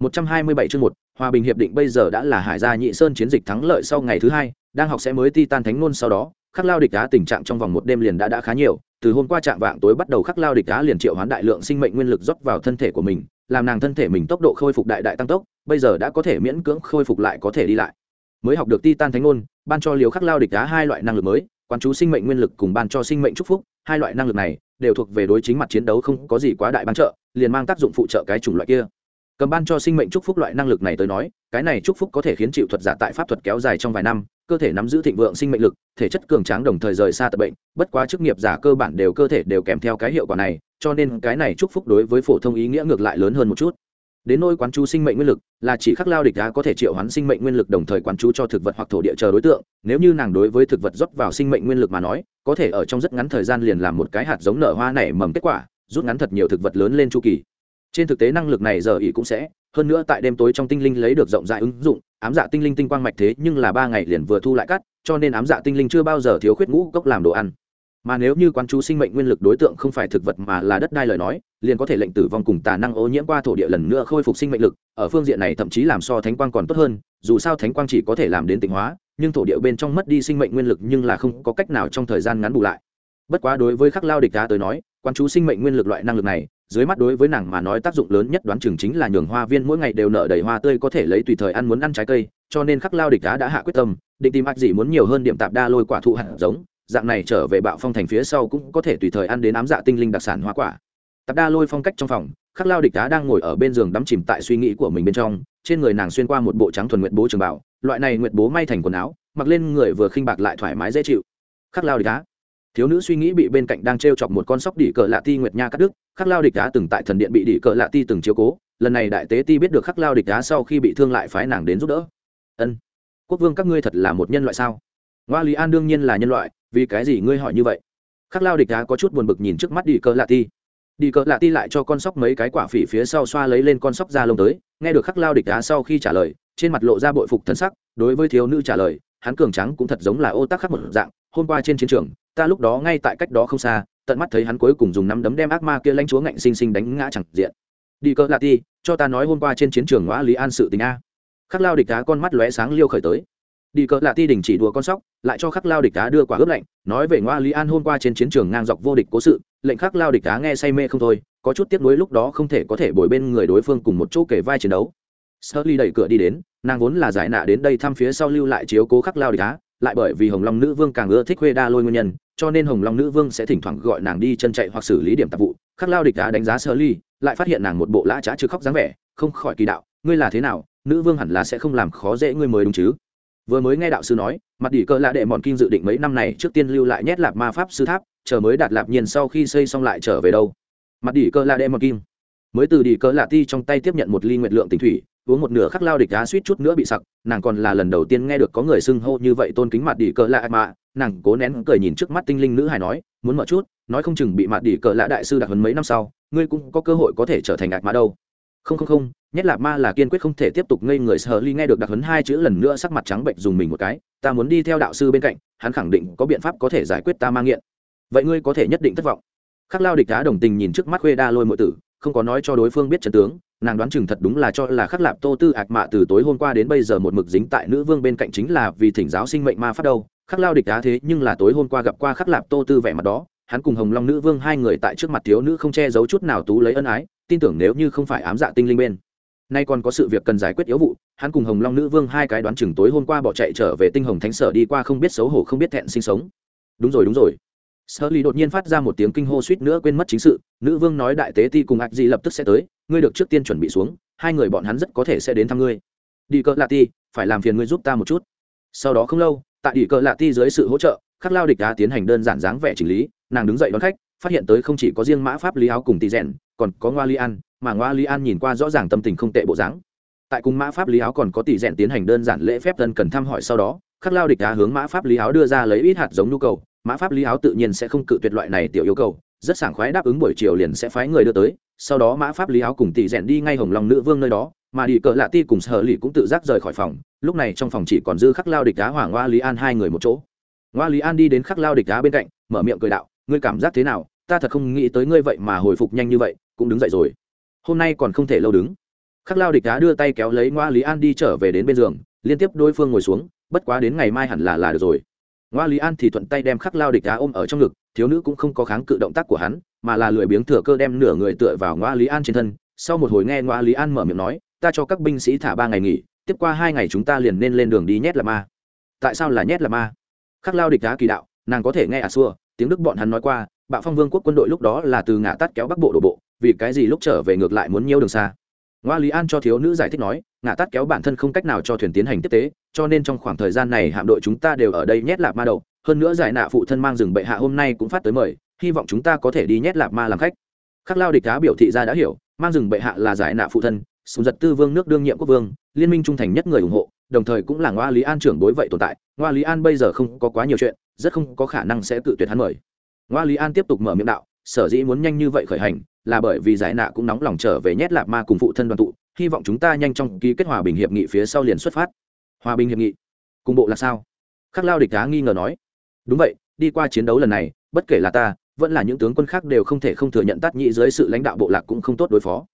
127 chương 1, hòa bình hiệp định bây giờ đã là hải gia nhị sơn chiến dịch thắng lợi sau ngày thứ hai đang học sẽ mới titan thánh ngôn sau đó khắc lao địch đá tình trạng trong vòng một đêm liền đã đã khá nhiều từ hôm qua trạng vạng tối bắt đầu khắc lao địch đá liền triệu hoán đại lượng sinh mệnh nguyên lực rót vào thân thể của mình làm nàng thân thể mình tốc độ khôi phục đại đại tăng tốc bây giờ đã có thể miễn cưỡng khôi phục lại có thể đi lại mới học được titan thánh ngôn ban cho liều khắc lao địch đá hai loại năng lực mới, quán chú sinh mệnh nguyên lực cùng ban cho sinh mệnh chúc phúc, hai loại năng lực này đều thuộc về đối chính mặt chiến đấu không có gì quá đại ban trợ, liền mang tác dụng phụ trợ cái chủng loại kia. Cầm ban cho sinh mệnh chúc phúc loại năng lực này tới nói, cái này chúc phúc có thể khiến chịu thuật giả tại pháp thuật kéo dài trong vài năm, cơ thể nắm giữ thịnh vượng sinh mệnh lực, thể chất cường tráng đồng thời rời xa tập bệnh, bất quá chức nghiệp giả cơ bản đều cơ thể đều kèm theo cái hiệu quả này, cho nên cái này chúc phúc đối với phổ thông ý nghĩa ngược lại lớn hơn một chút đến nôi quán chú sinh mệnh nguyên lực, là chỉ khắc lao địch đá có thể triệu hoán sinh mệnh nguyên lực đồng thời quán chú cho thực vật hoặc thổ địa chờ đối tượng. Nếu như nàng đối với thực vật rót vào sinh mệnh nguyên lực mà nói, có thể ở trong rất ngắn thời gian liền làm một cái hạt giống nở hoa nảy mầm kết quả, rút ngắn thật nhiều thực vật lớn lên chu kỳ. Trên thực tế năng lực này giờ ỉ cũng sẽ, hơn nữa tại đêm tối trong tinh linh lấy được rộng rãi ứng dụng, ám dạ tinh linh tinh quang mạch thế nhưng là ba ngày liền vừa thu lại cắt, cho nên ám dạ tinh linh chưa bao giờ thiếu khuyết ngũ cốc làm đồ ăn mà nếu như quán chú sinh mệnh nguyên lực đối tượng không phải thực vật mà là đất đai lời nói, liền có thể lệnh tử vong cùng tà năng ô nhiễm qua thổ địa lần nữa khôi phục sinh mệnh lực, ở phương diện này thậm chí làm so thánh quang còn tốt hơn, dù sao thánh quang chỉ có thể làm đến tịnh hóa, nhưng thổ địa bên trong mất đi sinh mệnh nguyên lực nhưng là không có cách nào trong thời gian ngắn bù lại. Bất quá đối với khắc lao địch đá tới nói, quán chú sinh mệnh nguyên lực loại năng lực này, dưới mắt đối với nàng mà nói tác dụng lớn nhất đoán chừng chính là nhường hoa viên mỗi ngày đều nở đầy hoa tươi có thể lấy tùy thời ăn muốn ăn trái cây, cho nên khắc lao địch đá đã hạ quyết tâm, định tìm ác gì muốn nhiều hơn điểm tạp đa lôi quả thụ hạt giống dạng này trở về bạo phong thành phía sau cũng có thể tùy thời ăn đến ám dạ tinh linh đặc sản hoa quả. Tạp đa lôi phong cách trong phòng, khắc lao địch đá đang ngồi ở bên giường đắm chìm tại suy nghĩ của mình bên trong, trên người nàng xuyên qua một bộ trắng thuần nguyện bố trường bảo loại này nguyện bố may thành quần áo, mặc lên người vừa khinh bạc lại thoải mái dễ chịu. Khắc lao địch đá. Thiếu nữ suy nghĩ bị bên cạnh đang t r e o chọc một con sóc đỉ cờ lạ ti nguyệt nha cắt đức khắc lao địch đá từng tại thần điện bị đỉ cờ lạ ti từng chiếu cố, lần này đại tế ti biết được khắc lao địch đá sau khi bị thương lại phái nàng đến giúp đỡ. Ân. Quốc vương các ngươi thật là một nhân loại sao? Ngoa lý an đương nhiên là nhân loại vì cái gì ngươi hỏi như vậy? Khắc lao địch đá có chút buồn bực nhìn trước mắt đi cờ lạ ti. Đi cờ lạ ti lại cho con sóc mấy cái quả phỉ phía sau xoa lấy lên con sóc ra lông tới, nghe được khắc lao địch đá sau khi trả lời, trên mặt lộ ra bội phục thân sắc, đối với thiếu nữ trả lời, hắn cường trắng cũng thật giống là ô tác khắc một dạng, hôm qua trên chiến trường, ta lúc đó ngay tại cách đó không xa, tận mắt thấy hắn cuối cùng dùng nắm đấm đem ác ma kia lãnh chúa ngạnh sinh sinh đánh ngã chẳng diện. Đi cờ lạ ti, cho ta nói hôm qua trên chiến trường ngõ lý an sự tình a. Khắc lao địch đá con mắt lóe sáng liêu khởi tới. Đi cỡ lạ ti đình chỉ đùa con sóc lại cho khắc lao địch đá đưa quả ướp lạnh, nói về ngoa lý an hôm qua trên chiến trường ngang dọc vô địch cố sự, lệnh khắc lao địch đá nghe say mê không thôi, có chút tiếc nuối lúc đó không thể có thể bồi bên người đối phương cùng một chỗ kể vai chiến đấu. Sơ ly đẩy cửa đi đến, nàng vốn là giải nạ đến đây thăm phía sau lưu lại chiếu cố khắc lao địch đá, lại bởi vì hồng long nữ vương càng ưa thích khuê đa lôi nguyên nhân, cho nên hồng long nữ vương sẽ thỉnh thoảng gọi nàng đi chân chạy hoặc xử lý điểm tạp vụ. Khắc lao địch đá đánh giá sơ ly lại phát hiện nàng một bộ lã trá chứ khóc dáng vẻ, không khỏi kỳ đạo, ngươi là thế nào? Nữ vương hẳn là sẽ không làm khó dễ ngươi mới đúng chứ? Vừa mới nghe đạo sư nói, mặt đỉ cờ lạ đệ mòn kim dự định mấy năm này trước tiên lưu lại nhét lạp ma pháp sư tháp, chờ mới đạt lạp nhiên sau khi xây xong lại trở về đâu. Mặt đỉ cờ lạ đệ mòn kim mới từ đỉ cờ lạ ti trong tay tiếp nhận một ly nguyệt lượng tình thủy, uống một nửa khắc lao địch đá suýt chút nữa bị sặc, nàng còn là lần đầu tiên nghe được có người xưng hô như vậy tôn kính mặt đỉ cờ lạ mà, nàng cố nén cười nhìn trước mắt tinh linh nữ hài nói, muốn mở chút, nói không chừng bị mặt đỉ cờ lạ đại sư đặc hấn mấy năm sau, ngươi cũng có cơ hội có thể trở thành ạc mã đâu không không không nhất là ma là kiên quyết không thể tiếp tục ngây người sờ ly nghe được đặc hấn hai chữ lần nữa sắc mặt trắng bệnh dùng mình một cái, ta muốn đi theo đạo sư bên cạnh, hắn khẳng định có biện pháp có thể giải quyết ta mang nghiện. Vậy ngươi có thể nhất định thất vọng. Khắc lao địch đá đồng tình nhìn trước mắt khuê đa lôi mọi tử, không có nói cho đối phương biết trần tướng, nàng đoán chừng thật đúng là cho là khắc lạp tô tư ạc mạ từ tối hôm qua đến bây giờ một mực dính tại nữ vương bên cạnh chính là vì thỉnh giáo sinh mệnh ma phát đâu. Khắc lao địch đá thế nhưng là tối hôm qua gặp qua khắc lạp tô tư vẻ mặt đó, hắn cùng hồng long nữ vương hai người tại trước mặt thiếu nữ không che giấu chút nào tú lấy ân ái tin tưởng nếu như không phải ám dạ tinh linh bên. Nay còn có sự việc cần giải quyết yếu vụ, hắn cùng hồng long nữ vương hai cái đoán chừng tối hôm qua bỏ chạy trở về tinh hồng thánh sở đi qua không biết xấu hổ không biết thẹn sinh sống. Đúng rồi đúng rồi. Sơ ly đột nhiên phát ra một tiếng kinh hô suýt nữa quên mất chính sự, nữ vương nói đại tế ti cùng ạc di lập tức sẽ tới, ngươi được trước tiên chuẩn bị xuống, hai người bọn hắn rất có thể sẽ đến thăm ngươi. Đi cỡ lạ ti, phải làm phiền ngươi giúp ta một chút. Sau đó không lâu, tại đi cỡ lạ ti dưới sự hỗ trợ, khắc lao địch đã tiến hành đơn giản dáng vẻ chỉnh lý, nàng đứng dậy đón khách, phát hiện tới không chỉ có riêng mã pháp lý áo cùng tỷ rèn còn có ngoa li an, mà ngoa li an nhìn qua rõ ràng tâm tình không tệ bộ dáng. Tại cùng mã pháp lý áo còn có tỷ rèn tiến hành đơn giản lễ phép thân cần thăm hỏi sau đó, khắc lao địch đá hướng mã pháp lý áo đưa ra lấy ít hạt giống nhu cầu. Mã pháp lý áo tự nhiên sẽ không cự tuyệt loại này tiểu yêu cầu, rất sảng khoái đáp ứng buổi chiều liền sẽ phái người đưa tới. Sau đó mã pháp lý áo cùng tỷ rèn đi ngay hồng lòng nữ vương nơi đó, mà đi cờ lạ ti cùng sở lì cũng tự giác rời khỏi phòng. Lúc này trong phòng chỉ còn dư khắc lao địch đá hoàng ngoa lý an hai người một chỗ. Ngoa lý an đi đến khắc lao địch đá bên cạnh, mở miệng cười đạo, ngươi cảm giác thế nào? Ta thật không nghĩ tới ngươi vậy mà hồi phục nhanh như vậy cũng đứng dậy rồi. Hôm nay còn không thể lâu đứng. Khắc lao địch đá đưa tay kéo lấy ngoa lý an đi trở về đến bên giường, liên tiếp đối phương ngồi xuống, bất quá đến ngày mai hẳn là là được rồi. Ngoa lý an thì thuận tay đem khắc lao địch đá ôm ở trong ngực, thiếu nữ cũng không có kháng cự động tác của hắn, mà là lười biếng thừa cơ đem nửa người tựa vào ngoa lý an trên thân. Sau một hồi nghe ngoa lý an mở miệng nói, ta cho các binh sĩ thả ba ngày nghỉ, tiếp qua hai ngày chúng ta liền nên lên đường đi nhét là ma. Tại sao là nhét là ma? Khắc lao địch đá kỳ đạo, nàng có thể nghe à xua, tiếng đức bọn hắn nói qua, bạo phong vương quốc quân đội lúc đó là từ ngã tắt kéo bắc bộ đổ bộ vì cái gì lúc trở về ngược lại muốn nhiều đường xa? Ngoa lý an cho thiếu nữ giải thích nói, ngã tắt kéo bản thân không cách nào cho thuyền tiến hành tiếp tế, cho nên trong khoảng thời gian này hạm đội chúng ta đều ở đây nhét lạp ma đậu hơn nữa giải nạ phụ thân mang rừng bệ hạ hôm nay cũng phát tới mời, hy vọng chúng ta có thể đi nhét lạp ma làm khách. Khắc lao địch đá biểu thị ra đã hiểu, mang rừng bệ hạ là giải nạ phụ thân, sùng giật tư vương nước đương nhiệm quốc vương, liên minh trung thành nhất người ủng hộ, đồng thời cũng là ngoa lý an trưởng đối vậy tồn tại. Ngoa lý an bây giờ không có quá nhiều chuyện, rất không có khả năng sẽ tự tuyệt hắn mời. Ngoa lý an tiếp tục mở miệng đạo sở dĩ muốn nhanh như vậy khởi hành là bởi vì giải nạ cũng nóng lòng trở về nhét lạp ma cùng phụ thân đoàn tụ, hy vọng chúng ta nhanh trong ký kết hòa bình hiệp nghị phía sau liền xuất phát. Hòa bình hiệp nghị? Cùng bộ là sao? Khắc lao địch đá nghi ngờ nói. Đúng vậy, đi qua chiến đấu lần này, bất kể là ta, vẫn là những tướng quân khác đều không thể không thừa nhận tắt nhị dưới sự lãnh đạo bộ lạc cũng không tốt đối phó.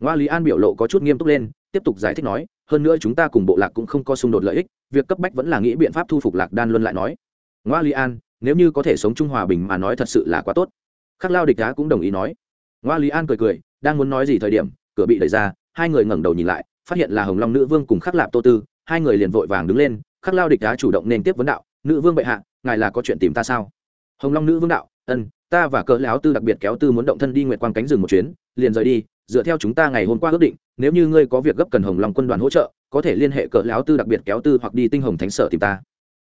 Ngoa lý an biểu lộ có chút nghiêm túc lên, tiếp tục giải thích nói, hơn nữa chúng ta cùng bộ lạc cũng không có xung đột lợi ích, việc cấp bách vẫn là nghĩ biện pháp thu phục lạc đan luân lại nói. Ngoa lý an, nếu như có thể sống chung hòa bình mà nói thật sự là quá tốt khắc lao địch đá cũng đồng ý nói. Ngoa lý an cười cười, đang muốn nói gì thời điểm, cửa bị đẩy ra, hai người ngẩng đầu nhìn lại, phát hiện là hồng long nữ vương cùng khắc lạp tô tư, hai người liền vội vàng đứng lên, khắc lao địch đá chủ động nên tiếp vấn đạo, nữ vương bệ hạ, ngài là có chuyện tìm ta sao? Hồng long nữ vương đạo ân ta và cỡ láo tư đặc biệt kéo tư muốn động thân đi nguyệt quang cánh rừng một chuyến, liền rời đi, dựa theo chúng ta ngày hôm qua ước định, nếu như ngươi có việc gấp cần hồng long quân đoàn hỗ trợ, có thể liên hệ cỡ láo tư đặc biệt kéo tư hoặc đi tinh hồng thánh sở tìm ta.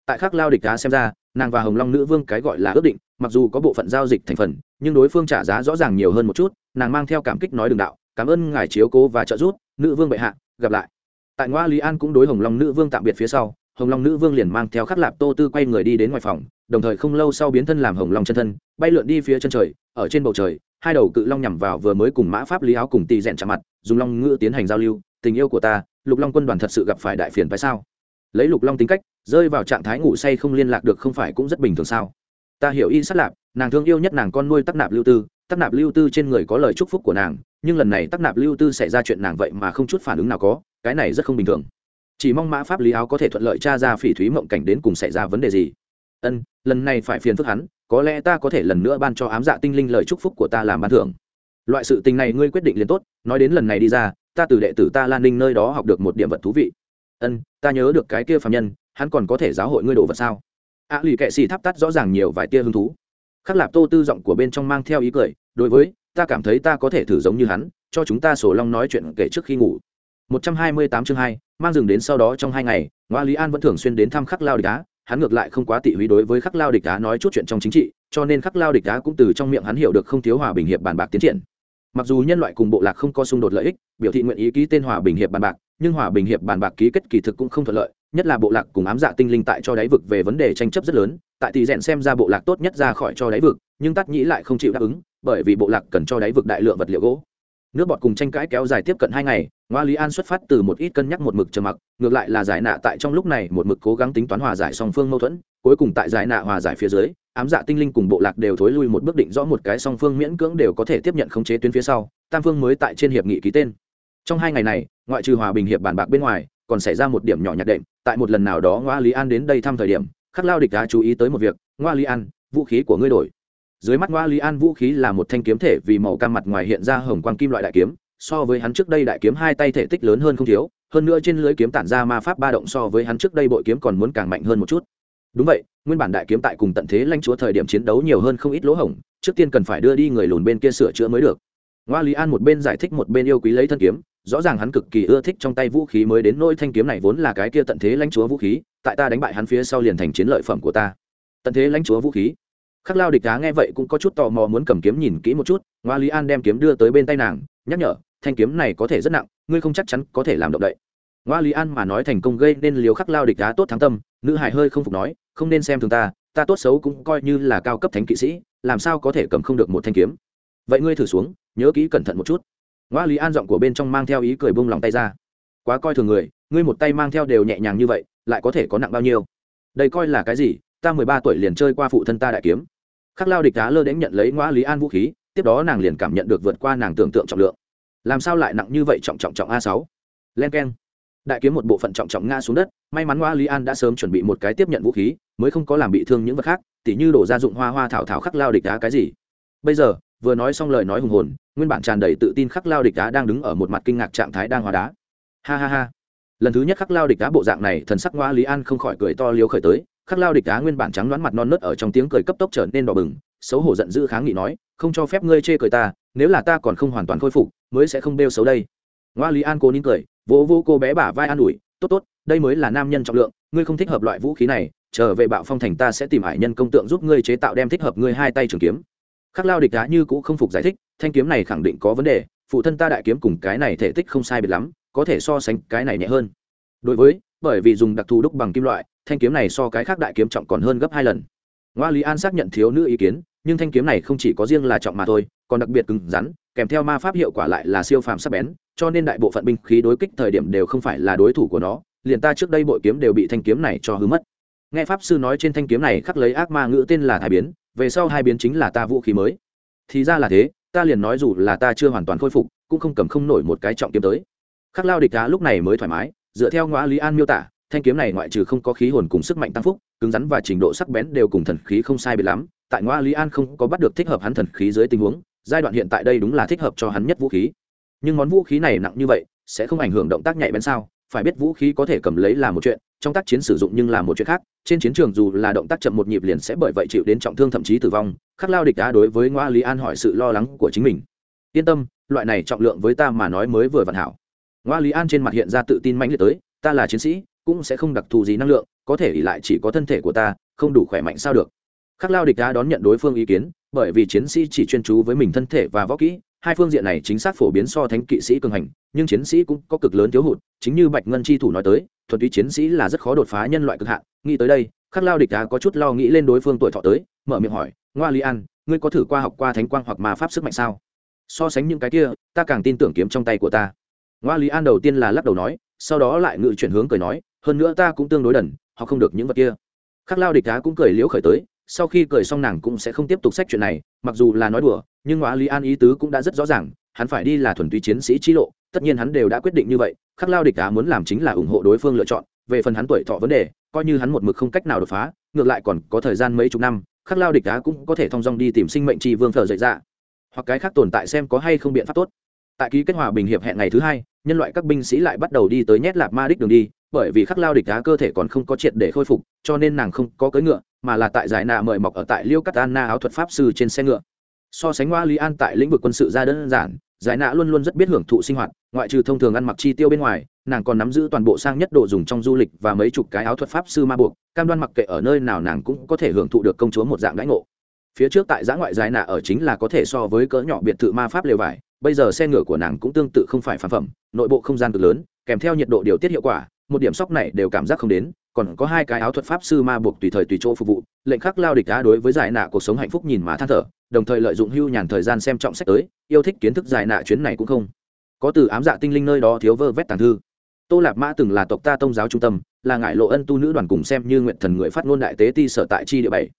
Tại khắc lao địch đá xem ra nàng và hồng long nữ vương cái gọi là ước định, mặc dù có bộ phận giao dịch thành phần, nhưng đối phương trả giá rõ ràng nhiều hơn một chút, nàng mang theo cảm kích nói đường đạo, cảm ơn ngài chiếu cố và trợ giúp, nữ vương bệ hạ, gặp lại. Tại ngoa lý an cũng đối hồng long nữ vương tạm biệt phía sau, hồng long nữ vương liền mang theo khắc lạp tô tư quay người đi đến ngoài phòng, đồng thời không lâu sau biến thân làm hồng long chân thân, bay lượn đi phía chân trời, ở trên bầu trời, hai đầu cự long nhằm vào vừa mới cùng mã pháp lý áo cùng tì rèn chạm mặt, dùng long ngữ tiến hành giao lưu, tình yêu của ta, lục long quân đoàn thật sự gặp phải đại phiền phải sao? Lấy lục long tính cách rơi vào trạng thái ngủ say không liên lạc được không phải cũng rất bình thường sao? Ta hiểu y sát lạp, nàng thương yêu nhất nàng con nuôi tắc nạp lưu tư, tắc nạp lưu tư trên người có lời chúc phúc của nàng, nhưng lần này tắc nạp lưu tư xảy ra chuyện nàng vậy mà không chút phản ứng nào có, cái này rất không bình thường. Chỉ mong mã pháp lý áo có thể thuận lợi tra ra phỉ thúy mộng cảnh đến cùng xảy ra vấn đề gì. Ân, lần này phải phiền phức hắn, có lẽ ta có thể lần nữa ban cho ám dạ tinh linh lời chúc phúc của ta làm ban thưởng. Loại sự tình này ngươi quyết định liền tốt, nói đến lần này đi ra, ta từ đệ tử ta lan ninh nơi đó học được một điểm vật thú vị. Ân, ta nhớ được cái kia phạm nhân hắn còn có thể giáo hội ngươi đồ vật sao? Ạ à, lì kệ xì tháp tắt rõ ràng nhiều vài tia hứng thú. Khắc lạp tô tư giọng của bên trong mang theo ý cười đối với ta cảm thấy ta có thể thử giống như hắn cho chúng ta sổ long nói chuyện kể trước khi ngủ. 128 chương 2, mang rừng đến sau đó trong hai ngày ngoa lý an vẫn thường xuyên đến thăm khắc lao địch đá hắn ngược lại không quá tị húy đối với khắc lao địch đá nói chút chuyện trong chính trị cho nên khắc lao địch đá cũng từ trong miệng hắn hiểu được không thiếu hòa bình hiệp bàn bạc tiến triển. Mặc dù nhân loại cùng bộ lạc không có xung đột lợi ích biểu thị nguyện ý ký tên hòa bình hiệp bàn bạc nhưng hòa bình hiệp bàn bạc ký kết kỳ thực cũng không thuận lợi, nhất là bộ lạc cùng ám dạ tinh linh tại cho đáy vực về vấn đề tranh chấp rất lớn, tại tỷ rèn xem ra bộ lạc tốt nhất ra khỏi cho đáy vực, nhưng tắt nhĩ lại không chịu đáp ứng, bởi vì bộ lạc cần cho đáy vực đại lượng vật liệu gỗ. Nước bọt cùng tranh cãi kéo dài tiếp cận hai ngày, ngoa lý an xuất phát từ một ít cân nhắc một mực trầm mặc, ngược lại là giải nạ tại trong lúc này một mực cố gắng tính toán hòa giải song phương mâu thuẫn, cuối cùng tại giải nạ hòa giải phía dưới, ám dạ tinh linh cùng bộ lạc đều thối lui một bước định rõ một cái song phương miễn cưỡng đều có thể tiếp nhận khống chế tuyến phía sau, tam phương mới tại trên hiệp nghị ký tên. Trong hai ngày này ngoại trừ hòa bình hiệp bàn bạc bên ngoài, còn xảy ra một điểm nhỏ nhạc đệm. Tại một lần nào đó ngoa lý an đến đây thăm thời điểm, khắc lao địch đã chú ý tới một việc, ngoa lý an, vũ khí của ngươi đổi. Dưới mắt ngoa lý an vũ khí là một thanh kiếm thể vì màu cam mặt ngoài hiện ra hồng quang kim loại đại kiếm, so với hắn trước đây đại kiếm hai tay thể tích lớn hơn không thiếu, hơn nữa trên lưới kiếm tản ra ma pháp ba động so với hắn trước đây bội kiếm còn muốn càng mạnh hơn một chút. Đúng vậy, nguyên bản đại kiếm tại cùng tận thế lãnh chúa thời điểm chiến đấu nhiều hơn không ít lỗ hổng, trước tiên cần phải đưa đi người lùn bên kia sửa chữa mới được. Ngoa lý an một bên giải thích một bên yêu quý lấy thân kiếm rõ ràng hắn cực kỳ ưa thích trong tay vũ khí mới đến nỗi thanh kiếm này vốn là cái kia tận thế lãnh chúa vũ khí, tại ta đánh bại hắn phía sau liền thành chiến lợi phẩm của ta. Tận thế lãnh chúa vũ khí. Khắc lao địch đá nghe vậy cũng có chút tò mò muốn cầm kiếm nhìn kỹ một chút, ngoa lý an đem kiếm đưa tới bên tay nàng, nhắc nhở, thanh kiếm này có thể rất nặng, ngươi không chắc chắn có thể làm động đậy. Ngoa lý an mà nói thành công gây nên liều khắc lao địch đá tốt thắng tâm, nữ hải hơi không phục nói, không nên xem thường ta ta tốt xấu cũng coi như là cao cấp thánh kỵ sĩ, làm sao có thể cầm không được một thanh kiếm? Vậy ngươi thử xuống, nhớ kỹ cẩn thận một chút ngoa lý an giọng của bên trong mang theo ý cười bông lòng tay ra. Quá coi thường người, ngươi một tay mang theo đều nhẹ nhàng như vậy, lại có thể có nặng bao nhiêu? Đây coi là cái gì? Ta mười ba tuổi liền chơi qua phụ thân ta đại kiếm. Khắc lao địch đá lơ đến nhận lấy ngoa lý an vũ khí, tiếp đó nàng liền cảm nhận được vượt qua nàng tưởng tượng trọng lượng. Làm sao lại nặng như vậy trọng trọng trọng a sáu? Len k e n đại kiếm một bộ phận trọng trọng ngã xuống đất, may mắn Ngoa lý an đã sớm chuẩn bị một cái tiếp nhận vũ khí, mới không có làm bị thương những vật khác, tỉ như đổ ra dụng hoa hoa thảo thảo khắc lao địch đá cái gì. Bây giờ vừa nói xong lời nói hùng hồn, nguyên bản tràn đầy tự tin khắc lao địch đá đang đứng ở một mặt kinh ngạc trạng thái đang hóa đá. Ha ha ha. Lần thứ nhất khắc lao địch đá bộ dạng này, thần sắc ngoa lý an không khỏi cười to liếu khởi tới. Khắc lao địch đá nguyên bản trắng đoán mặt non nớt ở trong tiếng cười cấp tốc trở nên đỏ bừng, xấu hổ giận dữ kháng nghị nói, không cho phép ngươi chê cười ta, nếu là ta còn không hoàn toàn khôi phục, mới sẽ không bêu xấu đây. Ngoa lý an cố nín cười, vỗ vô cô bé bả vai an ủi, tốt tốt, đây mới là nam nhân trọng lượng, ngươi không thích hợp loại vũ khí này, trở về bạo phong thành ta sẽ tìm hải nhân công tượng giúp ngươi chế tạo đem thích hợp ngươi hai tay trường kiếm khắc lao địch đá như cũ không phục giải thích, thanh kiếm này khẳng định có vấn đề, phụ thân ta đại kiếm cùng cái này thể tích không sai biệt lắm, có thể so sánh cái này nhẹ hơn. Đối với, bởi vì dùng đặc thù đúc bằng kim loại, thanh kiếm này so cái khác đại kiếm trọng còn hơn gấp hai lần. Ngoa lý an xác nhận thiếu nữ ý kiến, nhưng thanh kiếm này không chỉ có riêng là trọng mà thôi, còn đặc biệt cứng rắn, kèm theo ma pháp hiệu quả lại là siêu phàm sắc bén, cho nên đại bộ phận binh khí đối kích thời điểm đều không phải là đối thủ của nó, liền ta trước đây bội kiếm đều bị thanh kiếm này cho hứa mất nghe pháp sư nói trên thanh kiếm này khắc lấy ác ma ngữ tên là thái biến, về sau hai biến chính là ta vũ khí mới. Thì ra là thế, ta liền nói dù là ta chưa hoàn toàn khôi phục, cũng không cầm không nổi một cái trọng kiếm tới. Khắc lao địch đá lúc này mới thoải mái, dựa theo ngõ lý an miêu tả, thanh kiếm này ngoại trừ không có khí hồn cùng sức mạnh tăng phúc, cứng rắn và trình độ sắc bén đều cùng thần khí không sai biệt lắm, tại ngõ lý an không có bắt được thích hợp hắn thần khí dưới tình huống, giai đoạn hiện tại đây đúng là thích hợp cho hắn nhất vũ khí. Nhưng món vũ khí này nặng như vậy, sẽ không ảnh hưởng động tác nhạy bén sao? Phải biết vũ khí có thể cầm lấy là một chuyện trong tác chiến sử dụng nhưng là một chuyện khác, trên chiến trường dù là động tác chậm một nhịp liền sẽ bởi vậy chịu đến trọng thương thậm chí tử vong, khắc lao địch đá đối với ngoa lý an hỏi sự lo lắng của chính mình. Yên tâm, loại này trọng lượng với ta mà nói mới vừa vạn hảo. Ngoa lý an trên mặt hiện ra tự tin mãnh liệt tới, ta là chiến sĩ, cũng sẽ không đặc thù gì năng lượng, có thể ỉ lại chỉ có thân thể của ta, không đủ khỏe mạnh sao được. Khắc lao địch đá đón nhận đối phương ý kiến, bởi vì chiến sĩ chỉ chuyên chú với mình thân thể và võ kỹ, hai phương diện này chính xác phổ biến so thánh kỵ sĩ cường hành nhưng chiến sĩ cũng có cực lớn thiếu hụt, chính như bạch ngân chi thủ nói tới, thuần túy chiến sĩ là rất khó đột phá nhân loại cực hạn. Nghĩ tới đây, khắc lao địch đá có chút lo nghĩ lên đối phương tuổi thọ tới, mở miệng hỏi, ngoa li an, ngươi có thử qua học qua thánh quang hoặc ma pháp sức mạnh sao? So sánh những cái kia, ta càng tin tưởng kiếm trong tay của ta. Ngoa lý an đầu tiên là lắc đầu nói, sau đó lại ngự chuyển hướng cười nói, hơn nữa ta cũng tương đối đần, họ không được những vật kia. Khắc lao địch đá cũng cười liễu khởi tới, sau khi cười xong nàng cũng sẽ không tiếp tục sách chuyện này, mặc dù là nói đùa, nhưng ngoa lý an ý tứ cũng đã rất rõ ràng, hắn phải đi là thuần túy chiến sĩ trí lộ tất nhiên hắn đều đã quyết định như vậy, khắc lao địch đá muốn làm chính là ủng hộ đối phương lựa chọn, về phần hắn tuổi thọ vấn đề, coi như hắn một mực không cách nào đột phá, ngược lại còn có thời gian mấy chục năm, khắc lao địch đá cũng có thể thong dong đi tìm sinh mệnh tri vương thờ dậy ra dạ. hoặc cái khác tồn tại xem có hay không biện pháp tốt. Tại ký kết hòa bình hiệp hẹn ngày thứ hai, nhân loại các binh sĩ lại bắt đầu đi tới nhét lạp ma đích đường đi, bởi vì khắc lao địch đá cơ thể còn không có triệt để khôi phục, cho nên nàng không có cưỡi ngựa, mà là tại giải nạ mời mọc ở tại liêu cắt anna áo thuật pháp sư trên xe ngựa. So sánh hoa lý an tại lĩnh vực quân sự ra đơn giản giải nạ luôn luôn rất biết hưởng thụ sinh hoạt, ngoại trừ thông thường ăn mặc chi tiêu bên ngoài, nàng còn nắm giữ toàn bộ sang nhất đồ dùng trong du lịch và mấy chục cái áo thuật pháp sư ma buộc, cam đoan mặc kệ ở nơi nào nàng cũng có thể hưởng thụ được công chúa một dạng đãi ngộ. Phía trước tại giã ngoại giải nạ ở chính là có thể so với cỡ nhỏ biệt thự ma pháp lều vải, bây giờ xe ngựa của nàng cũng tương tự không phải phản phẩm, nội bộ không gian cực lớn, kèm theo nhiệt độ điều tiết hiệu quả, một điểm sóc này đều cảm giác không đến còn có hai cái áo thuật pháp sư ma buộc tùy thời tùy chỗ phục vụ, lệnh khắc lao địch đá đối với giải nạ cuộc sống hạnh phúc nhìn mà than thở, đồng thời lợi dụng hưu nhàn thời gian xem trọng sách tới, yêu thích kiến thức giải nạ chuyến này cũng không. Có từ ám dạ tinh linh nơi đó thiếu vơ vét tàng thư. Tô lạp mã từng là tộc ta tông giáo trung tâm, là ngại lộ ân tu nữ đoàn cùng xem như nguyện thần người phát ngôn đại tế ti sở tại chi địa bảy.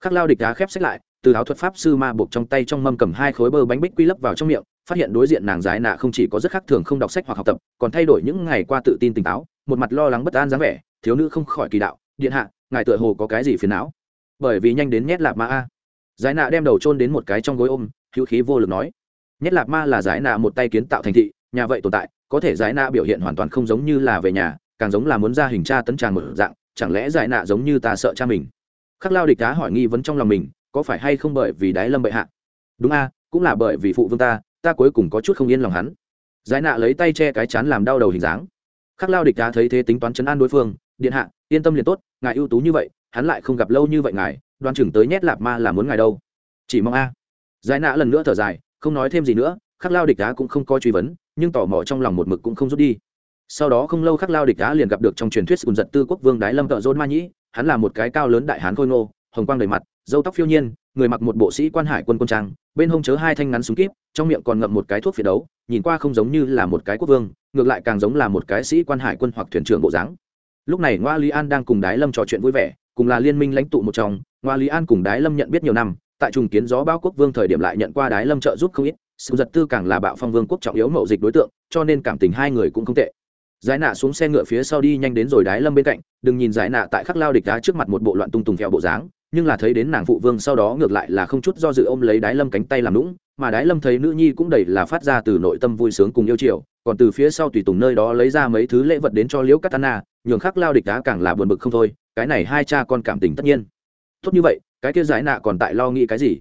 Khắc lao địch đá khép sách lại, từ áo thuật pháp sư ma buộc trong tay trong mâm cầm hai khối bơ bánh bích quy lấp vào trong miệng, phát hiện đối diện nàng giải nạ không chỉ có rất khác thường không đọc sách hoặc học tập, còn thay đổi những ngày qua tự tin tỉnh táo, một mặt lo lắng bất an dáng vẻ thiếu nữ không khỏi kỳ đạo, điện hạ, ngài tựa hồ có cái gì phiền não? Bởi vì nhanh đến nhét lạp ma a. Giải nạ đem đầu trôn đến một cái trong gối ôm, hữu khí vô lực nói, nhét lạp ma là giải nạ một tay kiến tạo thành thị, nhà vậy tồn tại, có thể giải nạ biểu hiện hoàn toàn không giống như là về nhà, càng giống là muốn ra hình tra tấn tràng một dạng, chẳng lẽ giải nạ giống như ta sợ cha mình? Khắc lao địch đá hỏi nghi vấn trong lòng mình, có phải hay không bởi vì đái lâm bệ hạ? Đúng a, cũng là bởi vì phụ vương ta ta cuối cùng có chút không yên lòng hắn. Giải nạ lấy tay che cái chán làm đau đầu hình dáng. Khắc lao địch đá thấy thế tính toán chấn an đối phương điện hạ, yên tâm liền tốt, ngài ưu tú như vậy, hắn lại không gặp lâu như vậy ngài, đoan chừng tới nhét lạp ma là muốn ngài đâu. Chỉ mong a. Giải nạ lần nữa thở dài, không nói thêm gì nữa, khắc lao địch đá cũng không có truy vấn, nhưng tò mò trong lòng một mực cũng không rút đi. Sau đó không lâu khắc lao địch đá liền gặp được trong truyền thuyết sùng giật tư quốc vương đái lâm tợ dôn ma nhĩ, hắn là một cái cao lớn đại hán khôi ngô, hồng quang đầy mặt dâu tóc phiêu nhiên, người mặc một bộ sĩ quan hải quân quân trang, bên hông chớ hai thanh ngắn súng kíp, trong miệng còn ngậm một cái thuốc phiệt đấu, nhìn qua không giống như là một cái quốc vương, ngược lại càng giống là một cái sĩ quan hải quân hoặc thuyền trưởng bộ dáng lúc này ngoa lý an đang cùng đái lâm trò chuyện vui vẻ, cùng là liên minh lãnh tụ một trong. Ngoa lý an cùng đái lâm nhận biết nhiều năm, tại trùng kiến gió bao quốc vương thời điểm lại nhận qua đái lâm trợ giúp không ít. Sự giật tư càng là bạo phong vương quốc trọng yếu mậu dịch đối tượng, cho nên cảm tình hai người cũng không tệ. Giải nạ xuống xe ngựa phía sau đi nhanh đến rồi đái lâm bên cạnh, đừng nhìn giải nạ tại khắc lao địch đá trước mặt một bộ loạn tung tùng theo bộ dáng, nhưng là thấy đến nàng phụ vương sau đó ngược lại là không chút do dự ôm lấy đái lâm cánh tay làm lũng mà đái lâm thấy nữ nhi cũng đầy là phát ra từ nội tâm vui sướng cùng yêu chiều, còn từ phía sau tùy tùng nơi đó lấy ra mấy thứ lễ vật đến cho liễu katana nhường khắc lao địch đá càng là buồn bực không thôi, cái này hai cha con cảm tình tất nhiên. Tốt như vậy, cái kia giải nạ còn tại lo nghĩ cái gì?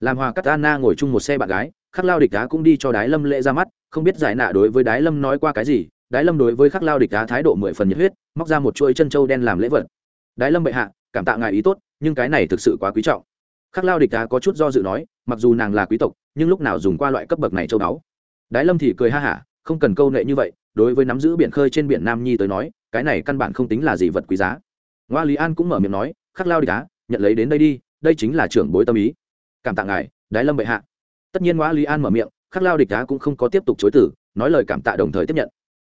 Làm hòa cắt Anna ngồi chung một xe bạn gái, khắc lao địch đá cũng đi cho đái lâm lễ ra mắt, không biết giải nạ đối với đái lâm nói qua cái gì, đái lâm đối với khắc lao địch đá thái độ mười phần nhiệt huyết, móc ra một chuỗi chân trâu đen làm lễ vật. Đái lâm bệ hạ, cảm tạ ngài ý tốt, nhưng cái này thực sự quá quý trọng. Khắc lao địch đá có chút do dự nói, mặc dù nàng là quý tộc, nhưng lúc nào dùng qua loại cấp bậc này châu đáo đái lâm thì cười ha hả, không cần câu nệ như vậy, đối với nắm giữ biển khơi trên biển nam nhi tới nói cái này căn bản không tính là gì vật quý giá. Ngoa lý an cũng mở miệng nói khắc lao địch cá nhận lấy đến đây đi đây chính là trưởng bối tâm ý. Cảm tạ ngài đái lâm bệ hạ. Tất nhiên ngoa lý an mở miệng khắc lao địch đá cũng không có tiếp tục chối tử nói lời cảm tạ đồng thời tiếp nhận.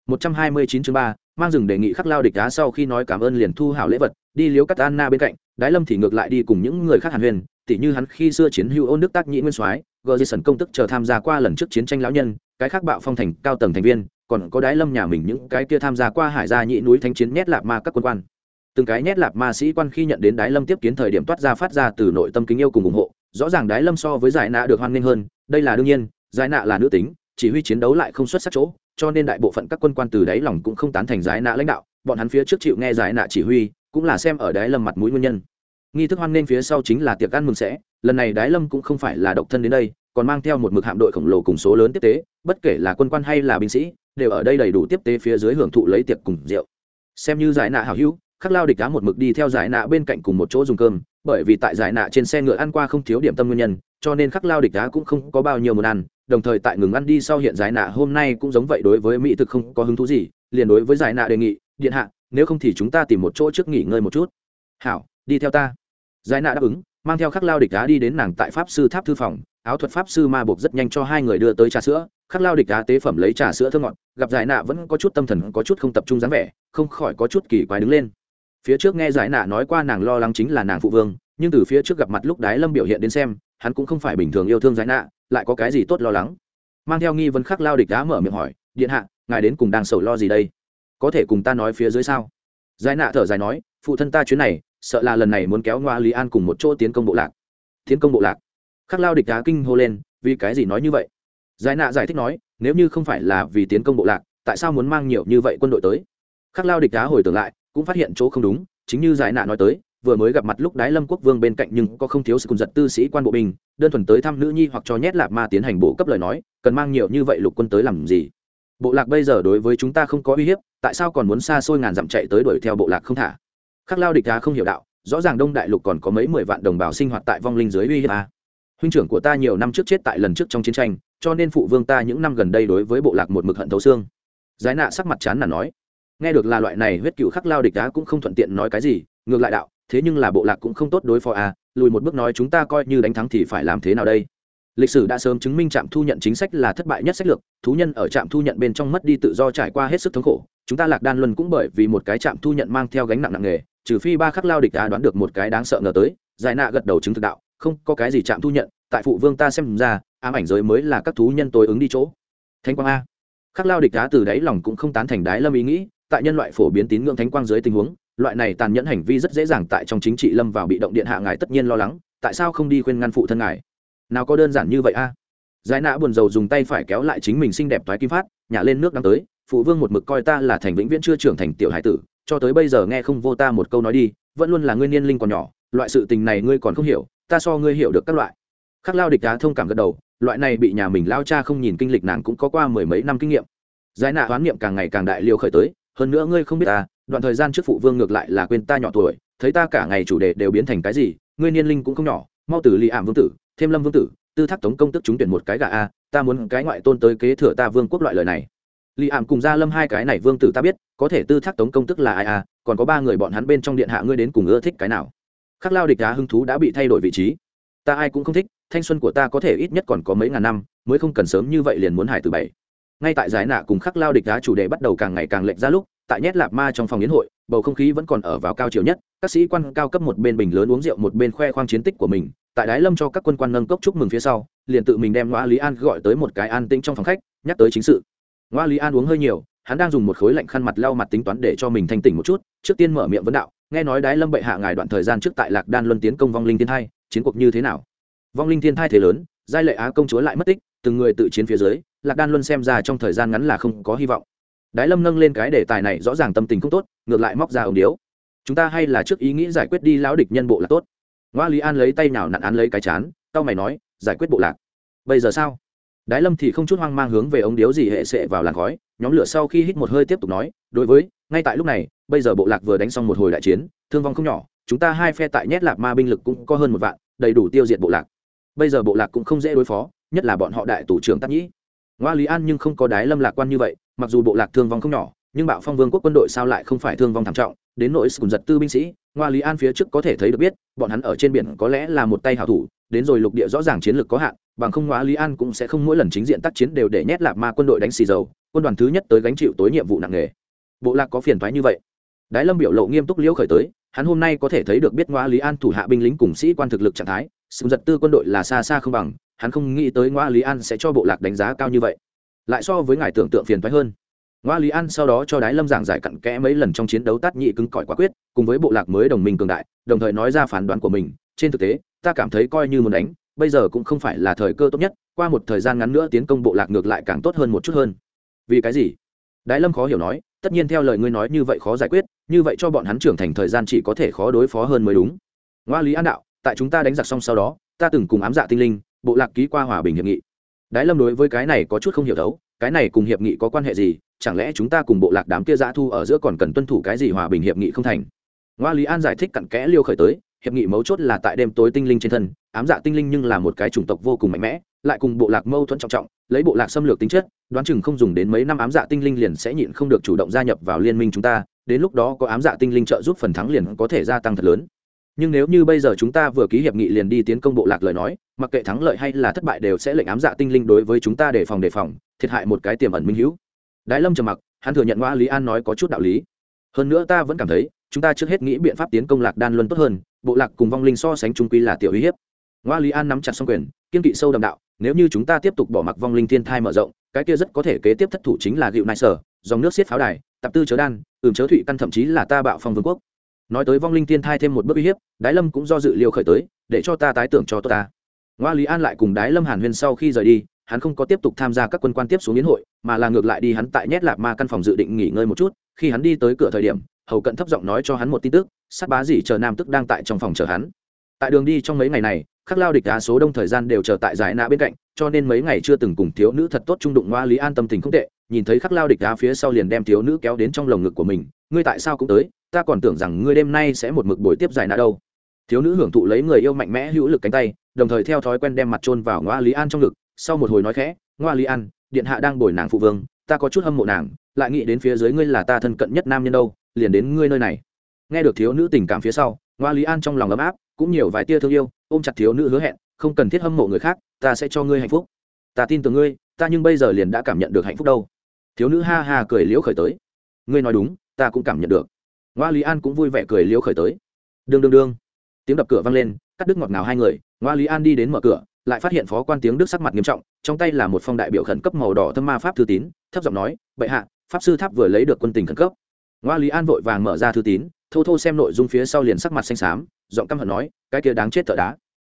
129 chương 3, mang rừng đề nghị khắc lao địch đá sau khi nói cảm ơn liền thu hảo lễ vật đi liếu cắt anna bên cạnh đái lâm thì ngược lại đi cùng những người khác hàn huyền tỉ như hắn khi xưa chiến hữu ôn đức tác nhĩ nguyên soái gờ di sần công tức chờ tham gia qua lần trước chiến tranh lão nhân cái khác bạo phong thành cao tầng thành viên còn có đái lâm nhà mình những cái kia tham gia qua hải gia nhị núi thanh chiến nhét lạp ma các quân quan. Từng cái nhét lạp ma sĩ quan khi nhận đến đái lâm tiếp kiến thời điểm toát ra phát ra từ nội tâm kính yêu cùng ủng hộ, rõ ràng đái lâm so với giải nạ được hoan nghênh hơn, đây là đương nhiên, giải nạ là nữ tính, chỉ huy chiến đấu lại không xuất sắc chỗ, cho nên đại bộ phận các quân quan từ đáy lòng cũng không tán thành giải nạ lãnh đạo, bọn hắn phía trước chịu nghe giải nạ chỉ huy, cũng là xem ở đái lâm mặt mũi nguyên nhân. Nghi thức hoan nghênh phía sau chính là tiệc ăn mừng sẽ, lần này đái lâm cũng không phải là độc thân đến đây, còn mang theo một mực hạm đội khổng lồ cùng số lớn tiếp tế, bất kể là quân quan hay là binh sĩ đều ở đây đầy đủ tiếp tế phía dưới hưởng thụ lấy tiệc cùng rượu. Xem như giải nạ hảo hữu, khắc lao địch cá một mực đi theo giải nạ bên cạnh cùng một chỗ dùng cơm, bởi vì tại giải nạ trên xe ngựa ăn qua không thiếu điểm tâm nguyên nhân, cho nên khắc lao địch cá cũng không có bao nhiêu muốn ăn, đồng thời tại ngừng ăn đi sau hiện giải nạ hôm nay cũng giống vậy đối với mỹ thực không có hứng thú gì, liền đối với giải nạ đề nghị, điện hạ, nếu không thì chúng ta tìm một chỗ trước nghỉ ngơi một chút. Hảo, đi theo ta. Giải nạ đáp ứng, mang theo khắc lao địch cá đi đến nàng tại pháp sư tháp thư phòng áo thuật pháp sư ma buộc rất nhanh cho hai người đưa tới trà sữa, khắc lao địch đá tế phẩm lấy trà sữa thơ ngọt, gặp giải nạ vẫn có chút tâm thần có chút không tập trung dáng vẻ, không khỏi có chút kỳ quái đứng lên. Phía trước nghe giải nạ nói qua nàng lo lắng chính là nàng phụ vương, nhưng từ phía trước gặp mặt lúc đái lâm biểu hiện đến xem, hắn cũng không phải bình thường yêu thương giải nạ, lại có cái gì tốt lo lắng. Mang theo nghi vấn khắc lao địch đá mở miệng hỏi, điện hạ, ngài đến cùng đang sầu lo gì đây? Có thể cùng ta nói phía dưới sao? Giải nạ thở dài nói, phụ thân ta chuyến này, sợ là lần này muốn kéo ngoa lý an cùng một chỗ tiến công bộ lạc. Tiến công bộ lạc? Khắc lao địch đá kinh hô lên, vì cái gì nói như vậy? Giải nạ giải thích nói, nếu như không phải là vì tiến công bộ lạc, tại sao muốn mang nhiều như vậy quân đội tới? Khắc lao địch đá hồi tưởng lại, cũng phát hiện chỗ không đúng, chính như giải nạ nói tới, vừa mới gặp mặt lúc đái lâm quốc vương bên cạnh nhưng có không thiếu sự cùng giật tư sĩ quan bộ binh, đơn thuần tới thăm nữ nhi hoặc cho nhét lạp ma tiến hành bổ cấp lời nói, cần mang nhiều như vậy lục quân tới làm gì? Bộ lạc bây giờ đối với chúng ta không có uy hiếp, tại sao còn muốn xa xôi ngàn dặm chạy tới đuổi theo bộ lạc không thả? Khắc lao địch đá không hiểu đạo, rõ ràng đông đại lục còn có mấy mười vạn đồng bào sinh hoạt tại vong linh dưới uy hiếp à? Huynh trưởng của ta nhiều năm trước chết tại lần trước trong chiến tranh, cho nên phụ vương ta những năm gần đây đối với bộ lạc một mực hận thấu xương. Giải nạ sắc mặt chán là nói. Nghe được là loại này huyết cựu khắc lao địch đá cũng không thuận tiện nói cái gì, ngược lại đạo, thế nhưng là bộ lạc cũng không tốt đối phó à lùi một bước nói chúng ta coi như đánh thắng thì phải làm thế nào đây? Lịch sử đã sớm chứng minh trạm thu nhận chính sách là thất bại nhất sách lược, thú nhân ở trạm thu nhận bên trong mất đi tự do trải qua hết sức thống khổ, chúng ta lạc đan luân cũng bởi vì một cái trạm thu nhận mang theo gánh nặng nặng nghề trừ phi ba khắc lao địch đá đoán được một cái đáng sợ ngờ tới, giải nạ gật đầu chứng thực đạo không có cái gì chạm thu nhận, tại phụ vương ta xem ra, ám ảnh giới mới là các thú nhân tối ứng đi chỗ. Thánh quang a. Khắc lao địch đá từ đáy lòng cũng không tán thành đái lâm ý nghĩ, tại nhân loại phổ biến tín ngưỡng thánh quang dưới tình huống, loại này tàn nhẫn hành vi rất dễ dàng tại trong chính trị lâm vào bị động điện hạ ngài tất nhiên lo lắng, tại sao không đi khuyên ngăn phụ thân ngài? Nào có đơn giản như vậy a. Giải nã buồn rầu dùng tay phải kéo lại chính mình xinh đẹp thoái kim phát, nhả lên nước đang tới, phụ vương một mực coi ta là thành vĩnh viễn chưa trưởng thành tiểu hải tử, cho tới bây giờ nghe không vô ta một câu nói đi, vẫn luôn là ngươi niên linh còn nhỏ, loại sự tình này ngươi còn không hiểu ta so ngươi hiểu được các loại. Khắc lao địch đá thông cảm gật đầu, loại này bị nhà mình lao cha không nhìn kinh lịch nàng cũng có qua mười mấy năm kinh nghiệm. Giải nạ hoán niệm càng ngày càng đại liều khởi tới, hơn nữa ngươi không biết ta, đoạn thời gian trước phụ vương ngược lại là quên ta nhỏ tuổi, thấy ta cả ngày chủ đề đều biến thành cái gì, ngươi niên linh cũng không nhỏ, mau tử lì ảm vương tử, thêm lâm vương tử, tư thác tống công tức chúng tuyển một cái gà a, ta muốn cái ngoại tôn tới kế thừa ta vương quốc loại lời này. Lì ảm cùng gia lâm hai cái này vương tử ta biết, có thể tư thác tống công tức là ai a, còn có ba người bọn hắn bên trong điện hạ ngươi đến cùng ưa thích cái nào? Khắc lao địch đá hứng thú đã bị thay đổi vị trí. Ta ai cũng không thích, thanh xuân của ta có thể ít nhất còn có mấy ngàn năm, mới không cần sớm như vậy liền muốn hải từ bảy. Ngay tại giải nạ cùng khắc lao địch đá chủ đề bắt đầu càng ngày càng lệch ra lúc, tại nhét lạp ma trong phòng yến hội, bầu không khí vẫn còn ở vào cao chiều nhất, các sĩ quan cao cấp một bên bình lớn uống rượu một bên khoe khoang chiến tích của mình, tại đái lâm cho các quân quan nâng cốc chúc mừng phía sau, liền tự mình đem ngoa lý an gọi tới một cái an tĩnh trong phòng khách, nhắc tới chính sự. Ngoa lý an uống hơi nhiều, hắn đang dùng một khối lạnh khăn mặt lau mặt tính toán để cho mình thanh tỉnh một chút, trước tiên mở miệng vấn đạo nghe nói đái lâm bệ hạ ngài đoạn thời gian trước tại lạc đan luân tiến công vong linh thiên thai, chiến cuộc như thế nào? Vong linh thiên thai thế lớn, giai lệ á công chúa lại mất tích, từng người tự chiến phía dưới, lạc đan luân xem ra trong thời gian ngắn là không có hy vọng. Đái lâm nâng lên cái đề tài này rõ ràng tâm tình không tốt, ngược lại móc ra ống điếu. Chúng ta hay là trước ý nghĩ giải quyết đi lão địch nhân bộ là tốt. Ngoa lý an lấy tay nào nặn án lấy cái chán tao mày nói, giải quyết bộ lạc. Bây giờ sao? Đái lâm thì không chút hoang mang hướng về ống điếu gì hệ sệ vào làn khói, nhóm lửa sau khi hít một hơi tiếp tục nói, đối với, ngay tại lúc này, bây giờ bộ lạc vừa đánh xong một hồi đại chiến, thương vong không nhỏ, chúng ta hai phe tại nhét lạc ma binh lực cũng có hơn một vạn, đầy đủ tiêu diệt bộ lạc. Bây giờ bộ lạc cũng không dễ đối phó, nhất là bọn họ đại tủ trưởng tác nhĩ. Ngoa lý an nhưng không có đái lâm lạc quan như vậy, mặc dù bộ lạc thương vong không nhỏ, nhưng bạo phong vương quốc quân đội sao lại không phải thương vong thảm trọng đến nỗi cùng giật tư binh sĩ, ngoa lý an phía trước có thể thấy được biết, bọn hắn ở trên biển có lẽ là một tay hảo thủ, đến rồi lục địa rõ ràng chiến lược có hạn, bằng không ngoa lý an cũng sẽ không mỗi lần chính diện tác chiến đều để nhét lạc ma quân đội đánh xì dầu, quân đoàn thứ nhất tới gánh chịu tối nhiệm vụ nặng nề. Bộ lạc có phiền thoái như vậy. Đái lâm biểu lộ nghiêm túc liễu khởi tới, hắn hôm nay có thể thấy được biết ngoa lý an thủ hạ binh lính cùng sĩ quan thực lực trạng thái sự giật tư quân đội là xa xa không bằng, hắn không nghĩ tới ngoa lý an sẽ cho bộ lạc đánh giá cao như vậy. Lại so với ngài tưởng tượng phiền thoái hơn ngoa lý an sau đó cho đái lâm giảng giải cặn kẽ mấy lần trong chiến đấu tát nhị cứng cỏi quả quyết, cùng với bộ lạc mới đồng minh cường đại, đồng thời nói ra phán đoán của mình. Trên thực tế, ta cảm thấy coi như muốn đánh, bây giờ cũng không phải là thời cơ tốt nhất, qua một thời gian ngắn nữa tiến công bộ lạc ngược lại càng tốt hơn một chút hơn. Vì cái gì? Đái lâm khó hiểu nói, tất nhiên theo lời ngươi nói như vậy khó giải quyết, như vậy cho bọn hắn trưởng thành thời gian chỉ có thể khó đối phó hơn mới đúng. Ngoa lý an đạo, tại chúng ta đánh giặc xong sau đó, ta từng cùng ám dạ tinh linh, bộ lạc ký qua hòa bình hiệp nghị. Đái lâm đối với cái này có chút không hiểu thấu cái này cùng hiệp nghị có quan hệ gì? Chẳng lẽ chúng ta cùng bộ lạc đám kia dã thu ở giữa còn cần tuân thủ cái gì hòa bình hiệp nghị không thành? Ngoa lý an giải thích cặn kẽ liêu khởi tới, hiệp nghị mấu chốt là tại đêm tối tinh linh trên thân, ám dạ tinh linh nhưng là một cái chủng tộc vô cùng mạnh mẽ, lại cùng bộ lạc mâu thuẫn trọng trọng, lấy bộ lạc xâm lược tính chất, đoán chừng không dùng đến mấy năm ám dạ tinh linh liền sẽ nhịn không được chủ động gia nhập vào liên minh chúng ta, đến lúc đó có ám dạ tinh linh trợ giúp phần thắng liền có thể gia tăng thật lớn nhưng nếu như bây giờ chúng ta vừa ký hiệp nghị liền đi tiến công bộ lạc lời nói, mặc kệ thắng lợi hay là thất bại đều sẽ lệnh ám dạ tinh linh đối với chúng ta đề phòng đề phòng, thiệt hại một cái tiềm ẩn minh hữu. Đái lâm trầm mặc, hắn thừa nhận ngoa lý an nói có chút đạo lý. Hơn nữa ta vẫn cảm thấy, chúng ta trước hết nghĩ biện pháp tiến công lạc đan luân tốt hơn, bộ lạc cùng vong linh so sánh trung quy là tiểu uy hiếp. Ngoa lý an nắm chặt xong quyền, kiên kỵ sâu đậm đạo, nếu như chúng ta tiếp tục bỏ mặc vong linh thiên thai mở rộng, cái kia rất có thể kế tiếp thất thủ chính là gịu nại sở, dòng nước xiết pháo đài tập tư chớ đan, ừm chớ thụy căn thậm chí là ta bạo phong vương quốc nói tới vong linh thiên thai thêm một bước uy hiếp, đái lâm cũng do dự liều khởi tới, để cho ta tái tưởng cho tốt ta. Ngoa lý an lại cùng đái lâm hàn huyên sau khi rời đi, hắn không có tiếp tục tham gia các quân quan tiếp xuống yến hội, mà là ngược lại đi hắn tại nhét lạp ma căn phòng dự định nghỉ ngơi một chút, khi hắn đi tới cửa thời điểm, hầu cận thấp giọng nói cho hắn một tin tức, sát bá dỉ chờ nam tức đang tại trong phòng chờ hắn. Tại đường đi trong mấy ngày này, khắc lao địch đá số đông thời gian đều chờ tại giải nạ bên cạnh, cho nên mấy ngày chưa từng cùng thiếu nữ thật tốt trung đụng, ngoa lý an tâm tình không tệ, nhìn thấy khắc lao địch đá phía sau liền đem thiếu nữ kéo đến trong lồng ngực của mình, ngươi tại sao cũng tới? Ta còn tưởng rằng ngươi đêm nay sẽ một mực buổi tiếp giải nạ đâu. Thiếu nữ hưởng thụ lấy người yêu mạnh mẽ hữu lực cánh tay, đồng thời theo thói quen đem mặt trôn vào ngoa lý an trong ngực, sau một hồi nói khẽ, ngoa lý an, điện hạ đang bồi nàng phụ vương, ta có chút hâm mộ nàng, lại nghĩ đến phía dưới ngươi là ta thân cận nhất nam nhân đâu, liền đến ngươi nơi này. Nghe được thiếu nữ tình cảm phía sau, ngoa lý an trong lòng ấm áp, cũng nhiều vài tia thương yêu, ôm chặt thiếu nữ hứa hẹn, không cần thiết hâm mộ người khác, ta sẽ cho ngươi hạnh phúc. Ta tin tưởng ngươi, ta nhưng bây giờ liền đã cảm nhận được hạnh phúc đâu. Thiếu nữ ha ha cười liễu khởi tới. Ngươi nói đúng, ta cũng cảm nhận được ngoa lý an cũng vui vẻ cười liếu khởi tới. Đương đương đương. Tiếng đập cửa vang lên, cắt đứt ngọt ngào hai người, ngoa lý an đi đến mở cửa, lại phát hiện phó quan tiếng đức sắc mặt nghiêm trọng, trong tay là một phong đại biểu khẩn cấp màu đỏ thâm ma pháp thư tín, thấp giọng nói, bệ hạ, pháp sư tháp vừa lấy được quân tình khẩn cấp. Ngoa lý an vội vàng mở ra thư tín, thô thô xem nội dung phía sau liền sắc mặt xanh xám, giọng căm hận nói, cái kia đáng chết thợ đá.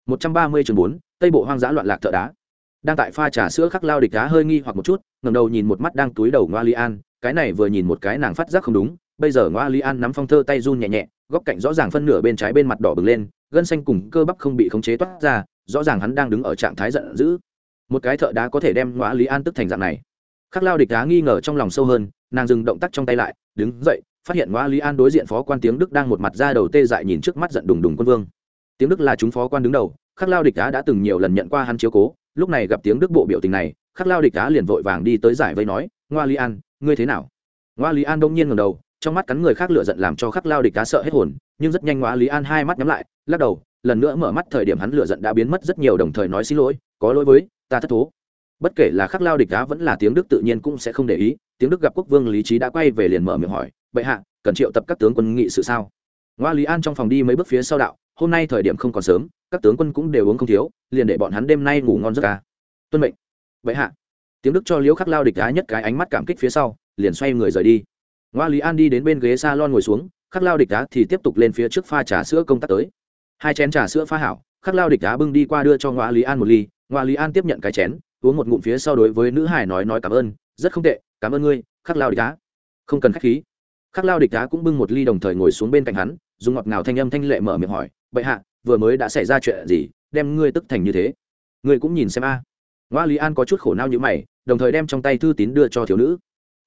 Một trăm ba mươi chừng bốn, tây bộ hoang dã loạn lạc thợ đá. Đang tại pha trà sữa khắc lao địch đá hơi nghi hoặc một chút ngầm đầu nhìn một mắt đang túi đầu ngoa lý an, cái này vừa nhìn một cái nàng phát giác không đúng bây giờ ngoa lý an nắm phong thơ tay run nhẹ nhẹ, góc cạnh rõ ràng phân nửa bên trái bên mặt đỏ bừng lên, gân xanh cùng cơ bắp không bị khống chế toát ra, rõ ràng hắn đang đứng ở trạng thái giận dữ. Một cái thợ đá có thể đem ngoa lý an tức thành dạng này. Khắc lao địch đá nghi ngờ trong lòng sâu hơn, nàng dừng động tác trong tay lại, đứng dậy, phát hiện ngoa lý an đối diện phó quan tiếng đức đang một mặt ra đầu tê dại nhìn trước mắt giận đùng đùng quân vương. Tiếng đức là chúng phó quan đứng đầu, khắc lao địch đá đã từng nhiều lần nhận qua hắn chiếu cố, lúc này gặp tiếng đức bộ biểu tình này, khắc lao địch đá liền vội vàng đi tới giải vây nói, ngoa lý an, ngươi thế nào? Ngoa lý an đông nhiên ngầm đầu trong mắt cắn người khác lựa giận làm cho khắc lao địch cá sợ hết hồn, nhưng rất nhanh ngoa lý an hai mắt nhắm lại, lắc đầu, lần nữa mở mắt thời điểm hắn lựa giận đã biến mất rất nhiều đồng thời nói xin lỗi, có lỗi với, ta thất thố. Bất kể là khắc lao địch cá vẫn là tiếng đức tự nhiên cũng sẽ không để ý, tiếng đức gặp quốc vương lý trí đã quay về liền mở miệng hỏi, bệ hạ, cần triệu tập các tướng quân nghị sự sao? Ngoa lý an trong phòng đi mấy bước phía sau đạo, hôm nay thời điểm không còn sớm, các tướng quân cũng đều uống không thiếu, liền để bọn hắn đêm nay ngủ ngon giấc ca tuân mệnh. Bệ hạ. Tiếng đức cho liễu khắc lao địch cá nhất cái ánh mắt cảm kích phía sau, liền xoay người rời đi ngoa lý an đi đến bên ghế s a lon ngồi xuống, khắc lao địch đá thì tiếp tục lên phía trước pha trà sữa công tác tới. Hai chén trà sữa pha hảo, khắc lao địch đá bưng đi qua đưa cho ngoa lý an một ly. Ngoa lý an tiếp nhận cái chén, uống một ngụm phía sau đối với nữ hải nói nói cảm ơn, rất không tệ, cảm ơn ngươi, khắc lao địch đá không cần k h á c h khí. Khắc lao địch đá cũng bưng một ly đồng thời ngồi xuống bên cạnh hắn, dùng ngọt ngào thanh âm thanh lệ mở miệng hỏi, bệ hạ, vừa mới đã xảy ra chuyện gì, đem ngươi tức thành như thế? Ngươi cũng nhìn xem a. À. ngoa lý an có chút khổ nao như mày, đồng thời đem trong tay thư tín đưa cho thiếu nữ.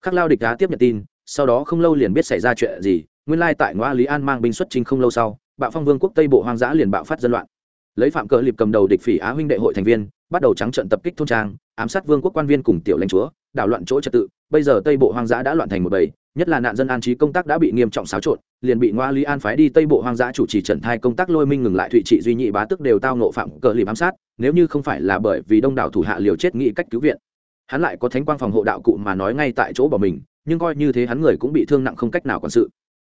Khắc lao địch đá tiếp nhận tin sau đó không lâu liền biết xảy ra chuyện gì, nguyên lai tại ngoa lý an mang binh xuất trình không lâu sau, bạo phong vương quốc tây bộ hoang dã liền bạo phát dân loạn. Lấy phạm cờ liệp cầm đầu địch phỉ á huynh đệ hội thành viên, bắt đầu trắng trận tập kích thôn trang, ám sát vương quốc quan viên cùng tiểu lãnh chúa, đảo loạn chỗ trật tự. Bây giờ tây bộ hoang dã đã loạn thành một bầy, nhất là nạn dân an trí công tác đã bị nghiêm trọng xáo trộn, liền bị ngoa lý an phái đi tây bộ hoang dã chủ trì trận thai công tác lôi minh ngừng lại thụy trị duy nhị bá tức đều tao nộ phạm cờ liệp ám sát, nếu như không phải là bởi vì đông đảo thủ hạ liều chết nghĩ cách cứu viện. Hắn lại có thánh quang phòng hộ đạo cụ mà nói ngay tại chỗ bỏ mình nhưng coi như thế hắn người cũng bị thương nặng không cách nào quản sự.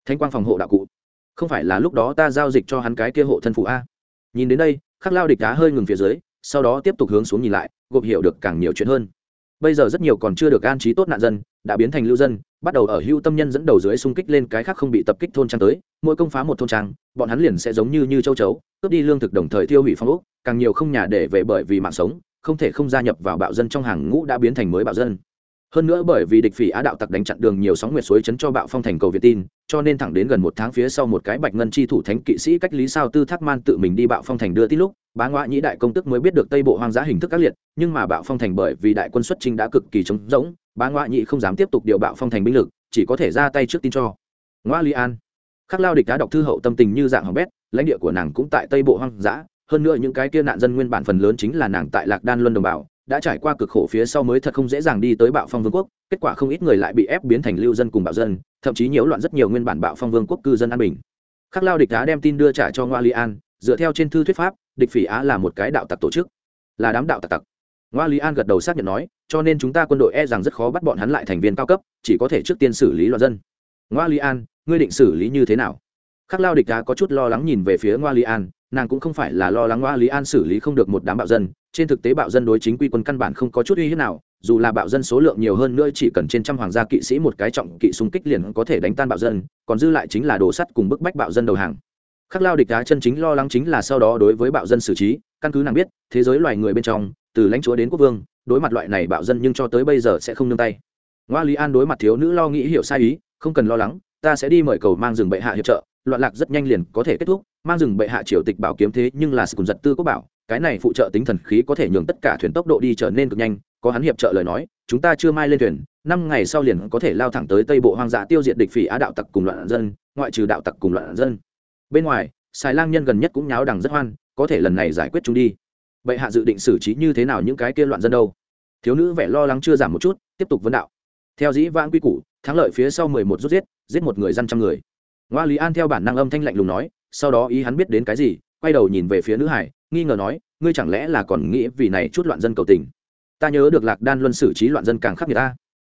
Thánh quang phòng hộ đạo cụ. Không phải là lúc đó ta giao dịch cho hắn cái kia hộ thân phụ a. Nhìn đến đây, khắc lao địch đá hơi ngừng phía dưới, sau đó tiếp tục hướng xuống nhìn lại, gộp hiểu được càng nhiều chuyện hơn. Bây giờ rất nhiều còn chưa được an trí tốt nạn dân, đã biến thành lưu dân, bắt đầu ở hưu tâm nhân dẫn đầu dưới xung kích lên cái khác không bị tập kích thôn trang tới, mỗi công phá một thôn trang, bọn hắn liền sẽ giống như như châu chấu, cướp đi lương thực đồng thời tiêu hủy phong ốc, càng nhiều không nhà để về bởi vì mạng sống, không thể không gia nhập vào bạo dân trong hàng ngũ đã biến thành mới bạo dân hơn nữa bởi vì địch phỉ á đạo tặc đánh chặn đường nhiều sóng nguyệt suối chấn cho bạo phong thành cầu việt tin, cho nên thẳng đến gần một tháng phía sau một cái bạch ngân chi thủ thánh kỵ sĩ cách lý sao tư thác man tự mình đi bạo phong thành đưa tin lúc, bá ngoại nhĩ đại công tức mới biết được tây bộ hoang dã hình thức các liệt, nhưng mà bạo phong thành bởi vì đại quân xuất trinh đã cực kỳ trống rỗng, bá ngoại nhĩ không dám tiếp tục điều bạo phong thành binh lực, chỉ có thể ra tay trước tin cho. Ngoa li an. Khắc lao địch đã đọc thư hậu tâm tình như dạng hỏng bét, lãnh địa của nàng cũng tại tây bộ hoang dã, hơn nữa những cái kia nạn dân nguyên bản phần lớn chính là nàng tại lạc đan luân đồng bào đã trải qua cực khổ phía sau mới thật không dễ dàng đi tới bạo phong vương quốc, kết quả không ít người lại bị ép biến thành lưu dân cùng bạo dân, thậm chí nhiễu loạn rất nhiều nguyên bản bạo phong vương quốc cư dân an bình. Khắc lao địch đá đem tin đưa trả cho ngoa li an, dựa theo trên thư thuyết pháp, địch phỉ á là một cái đạo tặc tổ chức. Là đám đạo tặc tặc. Ngoa lý an gật đầu xác nhận nói, cho nên chúng ta quân đội e rằng rất khó bắt bọn hắn lại thành viên cao cấp, chỉ có thể trước tiên xử lý loạn dân. Ngoa lý an, ngươi định xử lý như thế nào? Khắc lao địch đá có chút lo lắng nhìn về phía ngoa lý an nàng cũng không phải là lo lắng ngoa lý an xử lý không được một đám bạo dân, trên thực tế bạo dân đối chính quy quân căn bản không có chút uy hiếp nào, dù là bạo dân số lượng nhiều hơn nữa chỉ cần trên trăm hoàng gia kỵ sĩ một cái trọng kỵ xung kích liền có thể đánh tan bạo dân, còn dư lại chính là đồ sắt cùng bức bách bạo dân đầu hàng. Khắc lao địch đá chân chính lo lắng chính là sau đó đối với bạo dân xử trí, căn cứ nàng biết, thế giới loài người bên trong, từ lãnh chúa đến quốc vương, đối mặt loại này bạo dân nhưng cho tới bây giờ sẽ không nương tay. Ngoa lý an đối mặt thiếu nữ lo nghĩ hiểu sai ý, không cần lo lắng, ta sẽ đi mời cầu mang rừng bệ hạ hiệp trợ loạn lạc rất nhanh liền có thể kết thúc, mang rừng bệ hạ triều tịch bảo kiếm thế nhưng là sự cùng giật tư quốc bảo, cái này phụ trợ tính thần khí có thể nhường tất cả thuyền tốc độ đi trở nên cực nhanh, có hắn hiệp trợ lời nói, chúng ta chưa mai lên thuyền, năm ngày sau liền có thể lao thẳng tới tây bộ hoang dã tiêu diệt địch phỉ á đạo tặc cùng loạn dân, ngoại trừ đạo tặc cùng loạn dân. Bên ngoài xài lang nhân gần nhất cũng nháo đằng rất hoan, có thể lần này giải quyết chúng đi. Bệ hạ dự định xử trí như thế nào những cái kia loạn dân đâu? Thiếu nữ vẻ lo lắng chưa giảm một chút, tiếp tục vấn đạo. Theo dĩ vãng quy củ, thắng lợi phía sau mười một rút giết giết một người dân trăm người ngoa lý an theo bản năng âm thanh lạnh lùng nói, sau đó ý hắn biết đến cái gì, quay đầu nhìn về phía nữ hải, nghi ngờ nói, ngươi chẳng lẽ là còn nghĩ vì này chút loạn dân cầu tình? Ta nhớ được lạc đan luân xử trí loạn dân càng khắc nghiệt ta.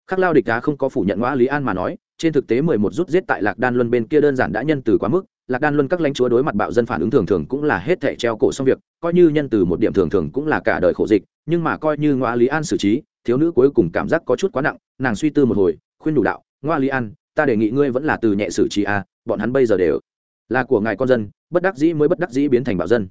Khắc lao địch đá không có phủ nhận ngoa lý an mà nói, trên thực tế mười một rút giết tại lạc đan luân bên kia đơn giản đã nhân từ quá mức, lạc đan luân các lãnh chúa đối mặt bạo dân phản ứng thường thường cũng là hết thẻ treo cổ xong việc, coi như nhân từ một điểm thường thường cũng là cả đời khổ dịch, nhưng mà coi như ngoa lý an xử trí, thiếu nữ cuối cùng cảm giác có chút quá nặng, nàng suy tư một hồi, khuyên đủ đạo, ngoa lý an, ta đề nghị ngươi vẫn là từ nhẹ xử trí a bọn hắn bây giờ đều là của ngài con dân, bất đắc dĩ mới bất đắc dĩ biến thành bạo dân.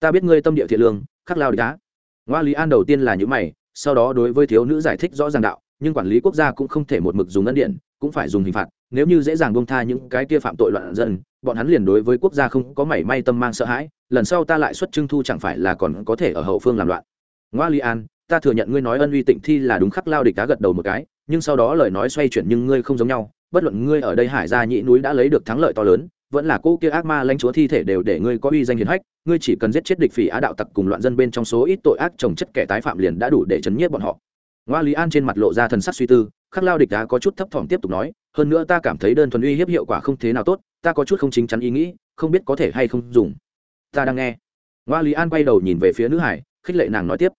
Ta biết ngươi tâm địa thiện lương, khắc lao địch đá ngoa lý an đầu tiên là những mày, sau đó đối với thiếu nữ giải thích rõ ràng đạo, nhưng quản lý quốc gia cũng không thể một mực dùng ân điện, cũng phải dùng hình phạt, nếu như dễ dàng buông tha những cái kia phạm tội loạn dân, bọn hắn liền đối với quốc gia không có mảy may tâm mang sợ hãi, lần sau ta lại xuất trưng thu chẳng phải là còn có thể ở hậu phương làm loạn. Ngoa Lý an, ta thừa nhận ngươi nói ân uy tịnh thi là đúng khắc lao địch đá gật đầu một cái, nhưng sau đó lời nói xoay chuyển nhưng ngươi không giống nhau bất luận ngươi ở đây hải gia nhị núi đã lấy được thắng lợi to lớn, vẫn là cô kia ác ma lãnh chúa thi thể đều để ngươi có uy danh hiền hách, ngươi chỉ cần giết chết địch phỉ á đạo tặc cùng loạn dân bên trong số ít tội ác trồng chất kẻ tái phạm liền đã đủ để chấn nhiếp bọn họ. Ngoa lý an trên mặt lộ ra thần sắc suy tư, khắc lao địch đá có chút thấp thỏm tiếp tục nói, hơn nữa ta cảm thấy đơn thuần uy hiếp hiệu quả không thế nào tốt, ta có chút không chính chắn ý nghĩ, không biết có thể hay không dùng. Ta đang nghe. Ngoa lý an quay đầu nhìn về phía nữ hải, khích lệ nàng nói tiếp.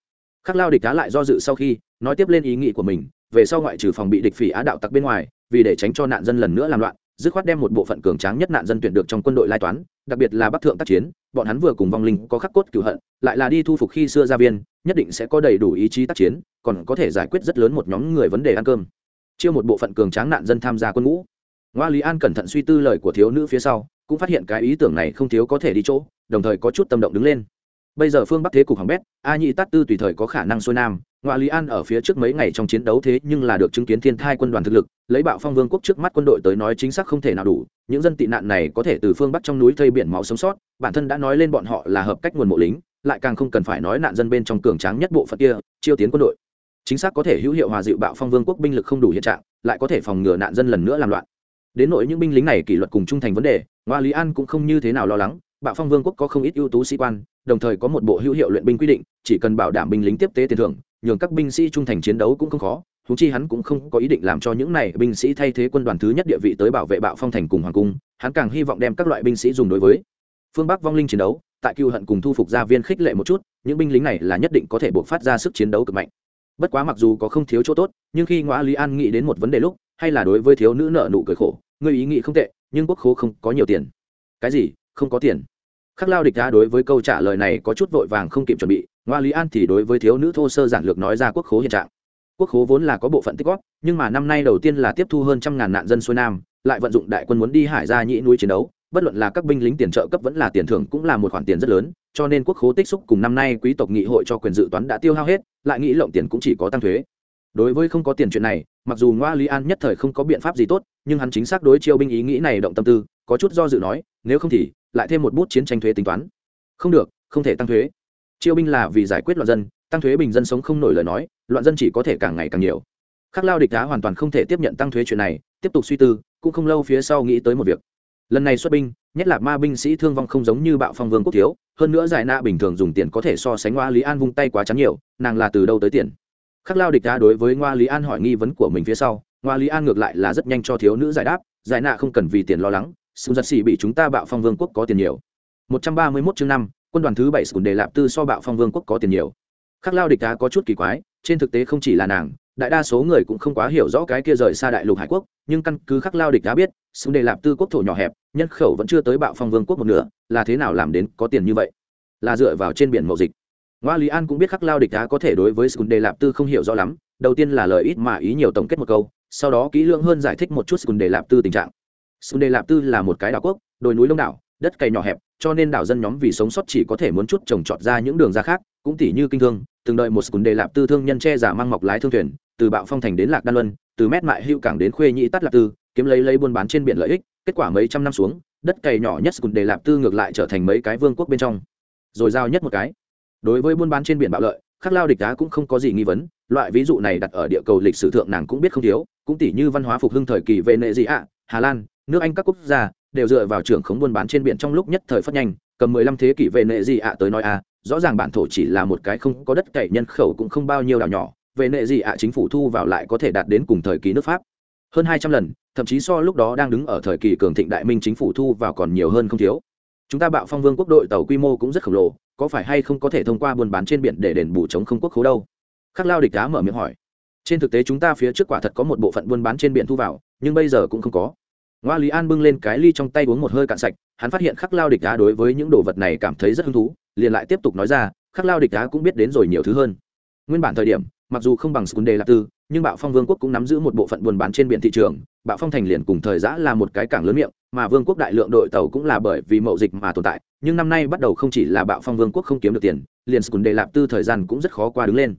Khắc lao địch đá lại do dự sau khi, nói tiếp lên ý nghĩ của mình, về sau ngoại trừ phòng bị địch phỉ á đạo tặc bên ngoài vì để tránh cho nạn dân lần nữa làm loạn, dứt khoát đem một bộ phận cường tráng nhất nạn dân tuyển được trong quân đội lai toán, đặc biệt là bắc thượng tác chiến, bọn hắn vừa cùng vong linh có khắc cốt cửu hận, lại là đi thu phục khi xưa gia viên, nhất định sẽ có đầy đủ ý chí tác chiến, còn có thể giải quyết rất lớn một nhóm người vấn đề ăn cơm. Chiêu một bộ phận cường tráng nạn dân tham gia quân ngũ. Ngoa lý an cẩn thận suy tư lời của thiếu nữ phía sau, cũng phát hiện cái ý tưởng này không thiếu có thể đi chỗ, đồng thời có chút tâm động đứng lên. Bây giờ phương bắc thế cục hỏng bét, a nhị tát tư tùy thời có khả năng xuôi nam ngoại lý an ở phía trước mấy ngày trong chiến đấu thế nhưng là được chứng kiến thiên thai quân đoàn thực lực, lấy bạo phong vương quốc trước mắt quân đội tới nói chính xác không thể nào đủ, những dân tị nạn này có thể từ phương bắc trong núi thây biển máu sống sót, bản thân đã nói lên bọn họ là hợp cách nguồn mộ lính, lại càng không cần phải nói nạn dân bên trong cường tráng nhất bộ phận kia, chiêu tiến quân đội. Chính xác có thể hữu hiệu hòa dịu bạo phong vương quốc binh lực không đủ hiện trạng, lại có thể phòng ngừa nạn dân lần nữa làm loạn. Đến nỗi những binh lính này kỷ luật cùng trung thành vấn đề ngoa lý an cũng không như thế nào lo lắng, bạo phong vương quốc có không ít ưu tú sĩ quan, đồng thời có một bộ hữu hiệu luyện binh quy định, chỉ cần bảo đảm binh lính tiếp tế tiền thưởng nhường các binh sĩ trung thành chiến đấu cũng không khó húng chi hắn cũng không có ý định làm cho những này binh sĩ thay thế quân đoàn thứ nhất địa vị tới bảo vệ bạo phong thành cùng hoàng cung, hắn càng hy vọng đem các loại binh sĩ dùng đối với phương bắc vong linh chiến đấu, tại cựu hận cùng thu phục gia viên khích lệ một chút, những binh lính này là nhất định có thể buộc phát ra sức chiến đấu cực mạnh. Bất quá mặc dù có không thiếu chỗ tốt, nhưng khi ngoã lý an nghĩ đến một vấn đề lúc, hay là đối với thiếu nữ nợ nụ cười khổ người ý nghĩ không tệ, nhưng quốc khố không có nhiều tiền. Cái gì? Không có tiền. Khắc lao địch ra đối với câu trả lời này có chút vội vàng không kịp chuẩn bị ngoa lý an thì đối với thiếu nữ thô sơ giản lược nói ra quốc khố hiện trạng. Quốc khố vốn là có bộ phận tích góp, nhưng mà năm nay đầu tiên là tiếp thu hơn trăm ngàn nạn dân xuôi nam, lại vận dụng đại quân muốn đi hải ra nhĩ núi chiến đấu, bất luận là các binh lính tiền trợ cấp vẫn là tiền thưởng cũng là một khoản tiền rất lớn, cho nên quốc khố tích xúc cùng năm nay quý tộc nghị hội cho quyền dự toán đã tiêu hao hết, lại nghĩ lộng tiền cũng chỉ có tăng thuế. Đối với không có tiền chuyện này, mặc dù ngoa lý an nhất thời không có biện pháp gì tốt, nhưng hắn chính xác đối chiêu binh ý nghĩ này động tâm tư, có chút do dự nói, nếu không thì lại thêm một bút chiến tranh thuế tính toán. Không được, không thể tăng thuế chiêu binh là vì giải quyết loạn dân, tăng thuế bình dân sống không nổi lời nói, loạn dân chỉ có thể càng ngày càng nhiều. Khắc lao địch đá hoàn toàn không thể tiếp nhận tăng thuế chuyện này, tiếp tục suy tư, cũng không lâu phía sau nghĩ tới một việc. Lần này xuất binh, nhất là ma binh sĩ thương vong không giống như bạo phong vương quốc thiếu, hơn nữa giải na bình thường dùng tiền có thể so sánh ngoa lý an vung tay quá chắn nhiều, nàng là từ đâu tới tiền? Khắc lao địch đá đối với ngoa lý an hỏi nghi vấn của mình phía sau, ngoa lý an ngược lại là rất nhanh cho thiếu nữ giải đáp, giải nạ không cần vì tiền lo lắng, sự giật xỉ bị chúng ta bạo phong vương quốc có tiền nhiều. Một trăm ba mươi 131 chương năm quân đoàn thứ bảy sùn đề lạp tư so bạo phong vương quốc có tiền nhiều. Khắc lao địch đá có chút kỳ quái, trên thực tế không chỉ là nàng, đại đa số người cũng không quá hiểu rõ cái kia rời xa đại lục hải quốc, nhưng căn cứ khắc lao địch đá biết, sùn đề lạp tư quốc thổ nhỏ hẹp, nhân khẩu vẫn chưa tới bạo phong vương quốc một nửa, là thế nào làm đến có tiền như vậy? Là dựa vào trên biển mậu dịch. Ngoa lý an cũng biết khắc lao địch đá có thể đối với sùn đề lạp tư không hiểu rõ lắm, đầu tiên là lời ít mà ý nhiều tổng kết một câu, sau đó kỹ lưỡng hơn giải thích một chút sùn đề lạp tư tình trạng. Sùn đề lạp tư là một cái đảo quốc, đồi núi lông đảo đất cày nhỏ hẹp, cho nên đảo dân nhóm vì sống sót chỉ có thể muốn chút trồng trọt ra những đường ra khác, cũng tỉ như kinh thương, từng đợi một cùn đề lạp tư thương nhân che giả mang mọc lái thương thuyền, từ bạo phong thành đến lạc đan luân, từ mét mại hữu cảng đến khuê nhị tắt lạp tư, kiếm lấy lấy buôn bán trên biển lợi ích, kết quả mấy trăm năm xuống, đất cày nhỏ nhất cùn đề lạp tư ngược lại trở thành mấy cái vương quốc bên trong. Rồi giao nhất một cái. Đối với buôn bán trên biển bạo lợi, khắc lao địch đá cũng không có gì nghi vấn, loại ví dụ này đặt ở địa cầu lịch sử thượng nàng cũng biết không thiếu, cũng tỷ như văn hóa phục hưng thời kỳ về nệ dị ạ hà lan, nước anh các quốc gia đều dựa vào trưởng khống buôn bán trên biển trong lúc nhất thời phát nhanh, cầm mười lăm thế kỷ về nệ gì ạ tới nói a rõ ràng bản thổ chỉ là một cái không có đất cày nhân khẩu cũng không bao nhiêu đảo nhỏ, về nệ gì ạ chính phủ thu vào lại có thể đạt đến cùng thời kỳ nước pháp. Hơn hai trăm lần, thậm chí so lúc đó đang đứng ở thời kỳ cường thịnh đại minh chính phủ thu vào còn nhiều hơn không thiếu. Chúng ta bạo phong vương quốc đội tàu quy mô cũng rất khổng lồ, có phải hay không có thể thông qua buôn bán trên biển để đền bù chống không quốc khố đâu? Khắc lao địch đá mở miệng hỏi. Trên thực tế chúng ta phía trước quả thật có một bộ phận buôn bán trên biển thu vào, nhưng bây giờ cũng không có ngoa lý an bưng lên cái ly trong tay uống một hơi cạn sạch, hắn phát hiện khắc lao địch đá đối với những đồ vật này cảm thấy rất hứng thú, liền lại tiếp tục nói ra, khắc lao địch đá cũng biết đến rồi nhiều thứ hơn. Nguyên bản thời điểm, mặc dù không bằng skunde lạc tư, nhưng bạo phong vương quốc cũng nắm giữ một bộ phận buôn bán trên biển thị trường, bạo phong thành liền cùng thời giã là một cái cảng lớn miệng, mà vương quốc đại lượng đội tàu cũng là bởi vì mậu dịch mà tồn tại, nhưng năm nay bắt đầu không chỉ là bạo phong vương quốc không kiếm được tiền, liền skunde lạc tư thời gian cũng rất khó qua đứng lên.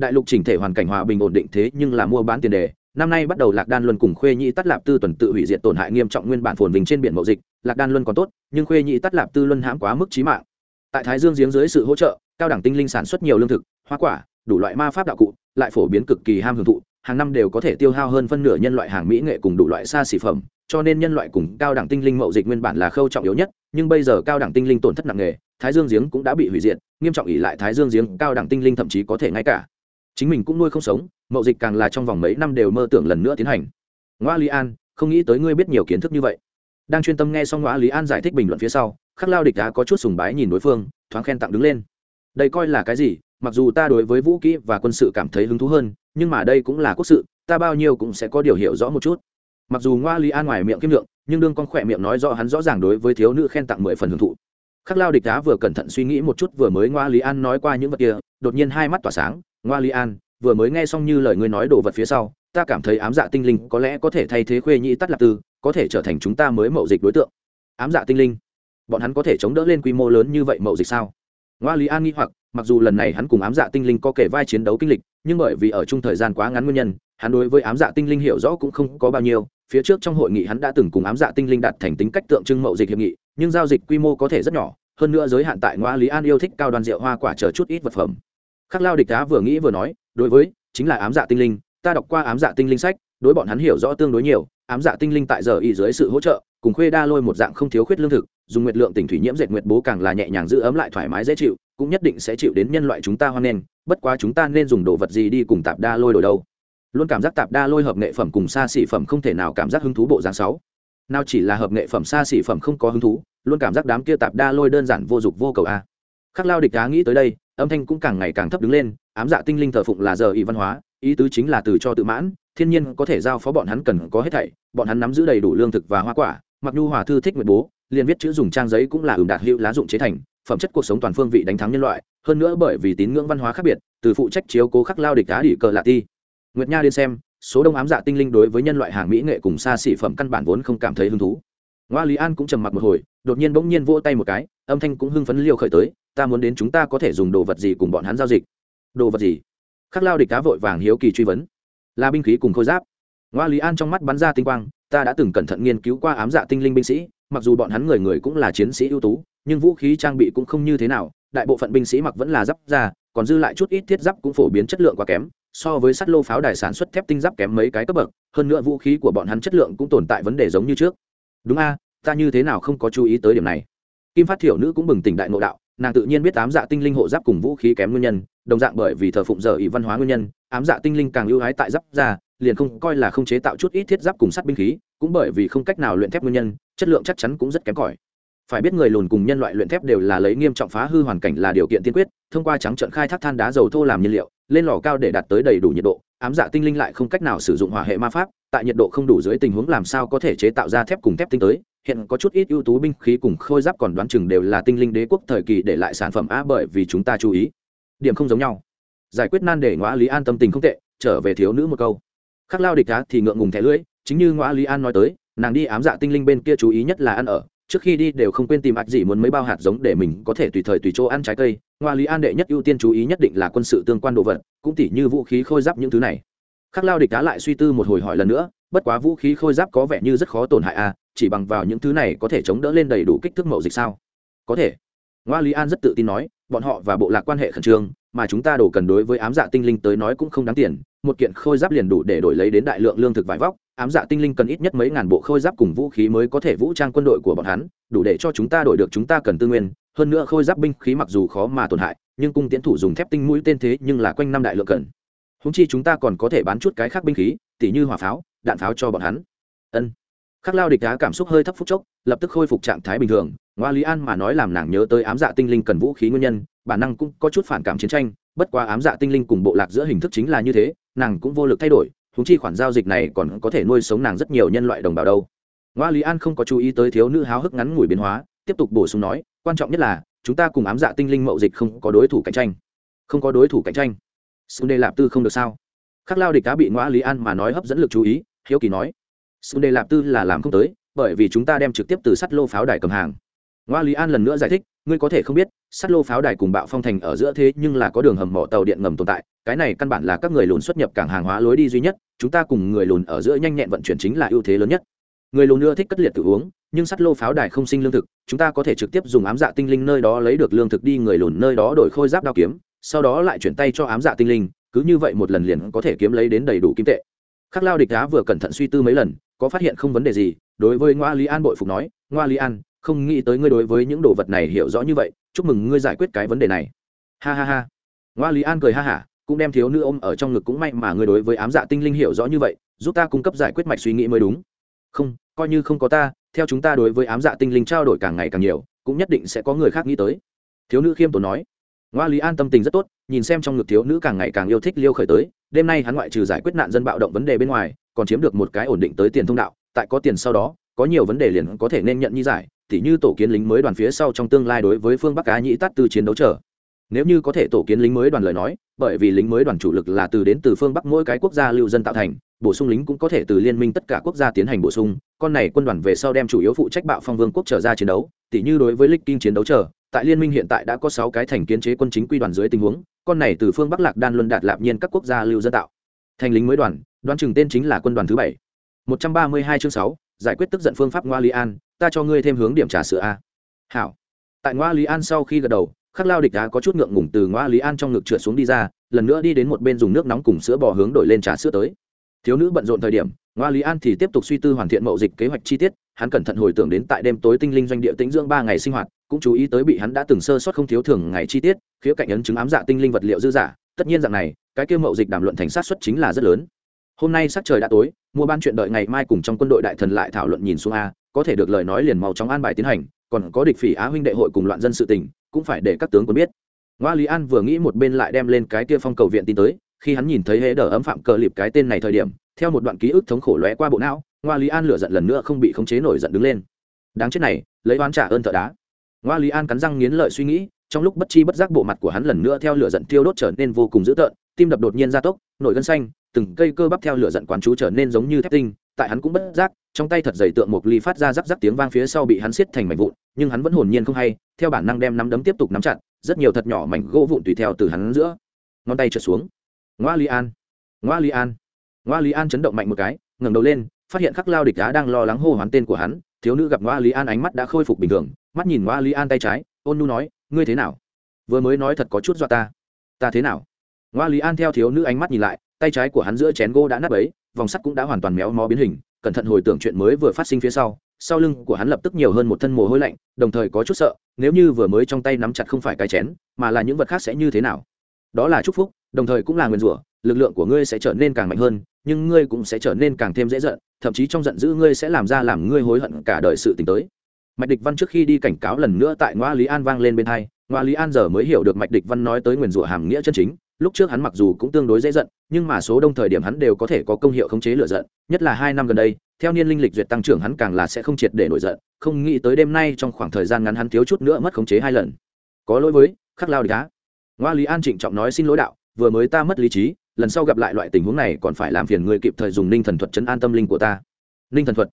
Đại lục chỉnh thể hoàn cảnh hòa bình ổn định thế nhưng là mua bán tiền đề năm nay bắt đầu lạc đan luân cùng khuê nhĩ tắt lạp tư tuần tự hủy diệt tổn hại nghiêm trọng nguyên bản phồn vinh trên biển mậu dịch, lạc đan luân còn tốt, nhưng khuê nhĩ tắt lạp tư luân hãm quá mức trí mạng. Tại thái dương giếng dưới sự hỗ trợ, cao đẳng tinh linh sản xuất nhiều lương thực, hoa quả, đủ loại ma pháp đạo cụ, lại phổ biến cực kỳ ham hưởng thụ, hàng năm đều có thể tiêu hao hơn phân nửa nhân loại hàng mỹ nghệ cùng đủ loại xa xỉ phẩm, cho nên nhân loại cùng cao đẳng tinh linh mậu dịch nguyên bản là khâu trọng yếu nhất, nhưng bây giờ cao đẳng tinh linh tổn thất nặng nề, thái dương giếng cũng đã bị hủy diệt, nghiêm trọng ỉ lại thái dương giếng, cao đẳng tinh linh thậm chí có thể ngay cả chính mình cũng nuôi không sống, mậu dịch càng là trong vòng mấy năm đều mơ tưởng lần nữa tiến hành. Ngoa lý an, không nghĩ tới ngươi biết nhiều kiến thức như vậy. Đang chuyên tâm nghe xong ngoa lý an giải thích bình luận phía sau, khắc lao địch đã có chút sùng bái nhìn đối phương, thoáng khen tặng đứng lên. Đây coi là cái gì? Mặc dù ta đối với vũ kỹ và quân sự cảm thấy hứng thú hơn, nhưng mà đây cũng là quốc sự, ta bao nhiêu cũng sẽ có điều hiểu rõ một chút. Mặc dù ngoa lý an ngoài miệng kiêm lượng, nhưng đương con khỏe miệng nói rõ hắn rõ ràng đối với thiếu nữ khen tặng mười phần hưởng thụ. Khắc lao địch đá vừa cẩn thận suy nghĩ một chút vừa mới ngoa lý an nói qua những vật kia, đột nhiên hai mắt tỏa sáng ngoa li an, vừa mới nghe xong như lời ngươi nói đồ vật phía sau, ta cảm thấy ám dạ tinh linh có lẽ có thể thay thế khuê nhĩ tắt lạc tư, có thể trở thành chúng ta mới mậu dịch đối tượng. Ám dạ tinh linh, bọn hắn có thể chống đỡ lên quy mô lớn như vậy mậu dịch sao? Ngoa lý an nghi hoặc, mặc dù lần này hắn cùng ám dạ tinh linh có kể vai chiến đấu kinh lịch, nhưng bởi vì ở chung thời gian quá ngắn nguyên nhân, hắn đối với ám dạ tinh linh hiểu rõ cũng không có bao nhiêu. Phía trước trong hội nghị hắn đã từng cùng ám dạ tinh linh đạt thành tính cách tượng trưng mậu dịch hiệp nghị, nhưng giao dịch quy mô có thể rất nhỏ, hơn nữa giới hạn tại ngoa lý an yêu thích cao đoàn rượu hoa quả chờ chút ít vật phẩm khắc lao địch đá vừa nghĩ vừa nói, đối với, chính là ám dạ tinh linh, ta đọc qua ám dạ tinh linh sách, đối bọn hắn hiểu rõ tương đối nhiều, ám dạ tinh linh tại giờ y dưới sự hỗ trợ, cùng khuê đa lôi một dạng không thiếu khuyết lương thực, dùng nguyệt lượng tỉnh thủy nhiễm dệt nguyệt bố càng là nhẹ nhàng giữ ấm lại thoải mái dễ chịu, cũng nhất định sẽ chịu đến nhân loại chúng ta hoan nghênh, bất quá chúng ta nên dùng đồ vật gì đi cùng tạp đa lôi đổi đâu? Luôn cảm giác tạp đa lôi hợp nghệ phẩm cùng xa xỉ phẩm không thể nào cảm giác hứng thú bộ dáng sáu. Nào chỉ là hợp nghệ phẩm, xa xỉ phẩm không có hứng thú, luôn cảm giác đám kia tạp đa lôi đơn giản vô dụng vô cầu a khắc lao địch đá nghĩ tới đây, âm thanh cũng càng ngày càng thấp đứng lên, ám dạ tinh linh thờ phụng là giờ ý văn hóa, ý tứ chính là từ cho tự mãn, thiên nhiên có thể giao phó bọn hắn cần có hết thảy, bọn hắn nắm giữ đầy đủ lương thực và hoa quả, mặc nhu hòa thư thích nguyệt bố, liền viết chữ dùng trang giấy cũng là ửng đạt hữu lá dụng chế thành, phẩm chất cuộc sống toàn phương vị đánh thắng nhân loại, hơn nữa bởi vì tín ngưỡng văn hóa khác biệt, từ phụ trách chiếu cố khắc lao địch đá đỉ cờ lạ ti. Nguyệt nha điên xem, số đông ám dạ tinh linh đối với nhân loại hàng mỹ nghệ cùng xa xỉ phẩm căn bản vốn không cảm thấy hứng thú. Ngoa lý an cũng trầm mặc một hồi đột nhiên bỗng nhiên vỗ tay một cái, âm thanh cũng hưng phấn liêu khởi tới, ta muốn đến chúng ta có thể dùng đồ vật gì cùng bọn hắn giao dịch? Đồ vật gì? Khắc lao địch cá vội vàng hiếu kỳ truy vấn. Là binh khí cùng khôi giáp. Ngoa lý an trong mắt bắn ra tinh quang, ta đã từng cẩn thận nghiên cứu qua ám dạ tinh linh binh sĩ, mặc dù bọn hắn người người cũng là chiến sĩ ưu tú, nhưng vũ khí trang bị cũng không như thế nào, đại bộ phận binh sĩ mặc vẫn là giáp ra còn dư lại chút ít thiết giáp cũng phổ biến chất lượng quá kém, so với sắt lô pháo đài sản xuất thép tinh giáp kém mấy cái cấp bậc, hơn nữa vũ khí của bọn hắn chất lượng cũng tồn tại vấn đề giống như trước. Đúng a ta như thế nào không có chú ý tới điểm này. Kim phát thiểu nữ cũng bừng tỉnh đại ngộ đạo, nàng tự nhiên biết ám dạ tinh linh hộ giáp cùng vũ khí kém nguyên nhân, đồng dạng bởi vì thờ phụng giờ ỷ văn hóa nguyên nhân, ám dạ tinh linh càng ưu ái tại giáp ra, liền không coi là không chế tạo chút ít thiết giáp cùng sắt binh khí, cũng bởi vì không cách nào luyện thép nguyên nhân, chất lượng chắc chắn cũng rất kém cỏi. Phải biết người lùn cùng nhân loại luyện thép đều là lấy nghiêm trọng phá hư hoàn cảnh là điều kiện tiên quyết, thông qua trắng trận khai thác than đá dầu thô làm nhiên liệu, lên lò cao để đạt tới đầy đủ nhiệt độ, ám dạ tinh linh lại không cách nào sử dụng hỏa hệ ma pháp, tại nhiệt độ không đủ dưới tình huống làm sao có thể chế tạo ra thép cùng thép tinh tới hiện có chút ít ưu tú binh khí cùng khôi giáp còn đoán chừng đều là tinh linh đế quốc thời kỳ để lại sản phẩm a bởi vì chúng ta chú ý. Điểm không giống nhau. Giải quyết nan để ngõ lý an tâm tình không tệ, trở về thiếu nữ một câu. Khắc lao địch đá thì ngượng ngùng thẻ lưỡi, chính như ngõ lý an nói tới, nàng đi ám dạ tinh linh bên kia chú ý nhất là ăn ở, trước khi đi đều không quên tìm ạch gì muốn mấy bao hạt giống để mình có thể tùy thời tùy chỗ ăn trái cây. Ngoa lý an đệ nhất ưu tiên chú ý nhất định là quân sự tương quan đồ vật, cũng tỉ như vũ khí khôi giáp những thứ này. Khắc lao địch đá lại suy tư một hồi hỏi lần nữa, bất quá vũ khí khôi giáp có vẻ như rất khó tổn hại à chỉ bằng vào những thứ này có thể chống đỡ lên đầy đủ kích thước mậu dịch sao? Có thể. Ngoa lý an rất tự tin nói, bọn họ và bộ lạc quan hệ khẩn trương, mà chúng ta đổ cần đối với ám dạ tinh linh tới nói cũng không đáng tiền, một kiện khôi giáp liền đủ để đổi lấy đến đại lượng lương thực vải vóc, ám dạ tinh linh cần ít nhất mấy ngàn bộ khôi giáp cùng vũ khí mới có thể vũ trang quân đội của bọn hắn, đủ để cho chúng ta đổi được chúng ta cần tư nguyên, hơn nữa khôi giáp binh khí mặc dù khó mà tổn hại, nhưng cung tiến thủ dùng thép tinh mũi tên thế nhưng là quanh năm đại lượng cần. Húng chi chúng ta còn có thể bán chút cái khác binh khí, tỉ như hỏa pháo, đạn pháo cho bọn hắn. Ân khắc lao địch đá cảm xúc hơi thấp phút chốc, lập tức khôi phục trạng thái bình thường. Ngoa lý an mà nói làm nàng nhớ tới ám dạ tinh linh cần vũ khí nguyên nhân, bản năng cũng có chút phản cảm chiến tranh. Bất quá ám dạ tinh linh cùng bộ lạc giữa hình thức chính là như thế, nàng cũng vô lực thay đổi húng chi khoản giao dịch này còn có thể nuôi sống nàng rất nhiều nhân loại đồng bào đâu. Ngoa lý an không có chú ý tới thiếu nữ háo hức ngắn ngủi biến hóa, tiếp tục bổ sung nói, quan trọng nhất là, chúng ta cùng ám dạ tinh linh mậu dịch không có đối thủ cạnh tranh. Không có đối thủ cạnh tranh. Sunday lạp tư không được sao? Khắc lao địch cá bị ngoa lý an mà nói hấp dẫn lực chú ý, hiếu kỳ nói sunday lạp tư là làm không tới, bởi vì chúng ta đem trực tiếp từ sắt lô pháo đài cầm hàng. Ngoa lý an lần nữa giải thích, ngươi có thể không biết, sắt lô pháo đài cùng bạo phong thành ở giữa thế nhưng là có đường hầm mỏ tàu điện ngầm tồn tại, cái này căn bản là các người lùn xuất nhập cảng hàng hóa lối đi duy nhất, chúng ta cùng người lùn ở giữa nhanh nhẹn vận chuyển chính là ưu thế lớn nhất. Người lùn ưa thích cất liệt tự uống, nhưng sắt lô pháo đài không sinh lương thực, chúng ta có thể trực tiếp dùng ám dạ tinh linh nơi đó lấy được lương thực đi người lùn nơi đó đổi khôi giáp đao kiếm, sau đó lại chuyển tay cho ám dạ tinh linh, cứ như vậy một lần liền có thể kiếm lấy đến đầy đủ kim tệ. Khắc lao địch đá vừa cẩn thận suy tư mấy lần có phát hiện không vấn đề gì, đối với ngoa lý an bội phục nói, ngoa lý an, không nghĩ tới ngươi đối với những đồ vật này hiểu rõ như vậy, chúc mừng ngươi giải quyết cái vấn đề này. Ha ha ha. Ngoa lý an cười ha hả, cũng đem thiếu nữ ôm ở trong ngực cũng may mà ngươi đối với ám dạ tinh linh hiểu rõ như vậy, giúp ta cung cấp giải quyết mạch suy nghĩ mới đúng. Không, coi như không có ta, theo chúng ta đối với ám dạ tinh linh trao đổi càng ngày càng nhiều, cũng nhất định sẽ có người khác nghĩ tới. Thiếu nữ khiêm tốn nói. Ngoa lý an tâm tình rất tốt, nhìn xem trong ngực thiếu nữ càng ngày càng yêu thích liêu khởi tới, đêm nay hắn ngoại trừ giải quyết nạn dân bạo động vấn đề bên ngoài còn chiếm được một cái ổn định tới tiền thông đạo tại có tiền sau đó có nhiều vấn đề liền có thể nên nhận như giải tỉ như tổ kiến lính mới đoàn phía sau trong tương lai đối với phương bắc cá nhĩ tắt từ chiến đấu trở nếu như có thể tổ kiến lính mới đoàn lời nói bởi vì lính mới đoàn chủ lực là từ đến từ phương bắc mỗi cái quốc gia lưu dân tạo thành bổ sung lính cũng có thể từ liên minh tất cả quốc gia tiến hành bổ sung con này quân đoàn về sau đem chủ yếu phụ trách bạo phong vương quốc trở ra chiến đấu tỉ như đối với lịch kinh chiến đấu trở, tại liên minh hiện tại đã có sáu cái thành kiến chế quân chính quy đoàn dưới tình huống con này từ phương bắc lạc đan luân đạt lạp nhiên các quốc gia lưu dân tạo. Thành lính mới đoàn đoán chừng tên chính là quân đoàn thứ bảy. Một trăm ba mươi hai chương sáu, giải quyết tức giận phương pháp ngoa lý an, ta cho ngươi thêm hướng điểm trà sữa a. Hảo. Tại ngoa lý an sau khi gật đầu, khắc lao địch đá có chút ngượng ngùng từ ngoa lý an trong ngực trượt xuống đi ra, lần nữa đi đến một bên dùng nước nóng cùng sữa bò hướng đổi lên trà sữa tới. Thiếu nữ bận rộn thời điểm, ngoa lý an thì tiếp tục suy tư hoàn thiện mậu dịch kế hoạch chi tiết, hắn cẩn thận hồi tưởng đến tại đêm tối tinh linh doanh địa tĩnh dưỡng ba ngày sinh hoạt, cũng chú ý tới bị hắn đã từng sơ sót không thiếu thường ngày chi tiết, khía cạnh ấn chứng ám dạ tinh linh vật liệu dư giả, tất nhiên dạng này, cái kia mậu dịch đàm luận thành sát xuất chính là rất lớn hôm nay sắc trời đã tối mua ban chuyện đợi ngày mai cùng trong quân đội đại thần lại thảo luận nhìn xuống a, có thể được lời nói liền mau chóng an bài tiến hành, còn có địch phỉ á huynh đệ hội cùng loạn dân sự tình, cũng phải để các tướng quân biết. Ngoa lý an vừa nghĩ một bên lại đem lên cái kia phong cầu viện tin tới, khi hắn nhìn thấy hễ đờ ấm phạm cờ liệp cái tên này thời điểm, theo một đoạn ký ức thống khổ lóe qua bộ não, ngoa lý an lửa giận lần nữa không bị khống chế nổi giận đứng lên. Đáng chết này, lấy oán trả ơn thợ đá. Ngoa lý an cắn răng nghiến lợi suy nghĩ trong lúc bất chi bất giác bộ mặt của hắn lần nữa theo lửa giận tiêu đốt trở nên vô cùng dữ tợn, tim đập đột nhiên gia tốc, nổi gân xanh, từng cây cơ bắp theo lửa giận quán chú trở nên giống như thép tinh, tại hắn cũng bất giác, trong tay thật dày tượng một ly phát ra rắc rắc tiếng vang phía sau bị hắn siết thành mảnh vụn, nhưng hắn vẫn hồn nhiên không hay, theo bản năng đem nắm đấm tiếp tục nắm chặt, rất nhiều thật nhỏ mảnh gỗ vụn tùy theo từ hắn giữa, ngón tay trượt xuống. Ngoa li an, ngoa li an, ngoa li an chấn động mạnh một cái, ngẩng đầu lên, phát hiện khắc lao địch đá đang lo lắng hô hoán tên của hắn, thiếu nữ gặp ngoa lý an ánh mắt đã khôi phục bình thường, mắt nhìn ngoa lý an tay trái, ôn nu nói ngươi thế nào? Vừa mới nói thật có chút do ta. Ta thế nào? Ngoa lý an theo thiếu nữ ánh mắt nhìn lại, tay trái của hắn giữa chén gỗ đã nắp ấy vòng sắt cũng đã hoàn toàn méo mó biến hình, cẩn thận hồi tưởng chuyện mới vừa phát sinh phía sau sau lưng của hắn lập tức nhiều hơn một thân mồ hôi lạnh, đồng thời có chút sợ, nếu như vừa mới trong tay nắm chặt không phải cái chén, mà là những vật khác sẽ như thế nào? Đó là chúc phúc, đồng thời cũng là nguyền rủa, lực lượng của ngươi sẽ trở nên càng mạnh hơn, nhưng ngươi cũng sẽ trở nên càng thêm dễ giận, thậm chí trong giận dữ ngươi sẽ làm ra làm ngươi hối hận cả đời sự t tới mạch địch văn trước khi đi cảnh cáo lần nữa tại ngoa lý an vang lên bên hai, ngoa lý an giờ mới hiểu được mạch địch văn nói tới nguyền rủa hàm nghĩa chân chính, lúc trước hắn mặc dù cũng tương đối dễ giận, nhưng mà số đông thời điểm hắn đều có thể có công hiệu khống chế lựa giận, nhất là hai năm gần đây, theo niên linh lịch duyệt tăng trưởng hắn càng là sẽ không triệt để nổi giận, không nghĩ tới đêm nay trong khoảng thời gian ngắn hắn thiếu chút nữa mất khống chế hai lần. Có lỗi với, khắc lao địch đá. Ngoa lý an trịnh trọng nói xin lỗi đạo, vừa mới ta mất lý trí, lần sau gặp lại loại tình huống này còn phải làm phiền người kịp thời dùng ninh thần thuật chấn an tâm linh của ta. Ninh thần thuật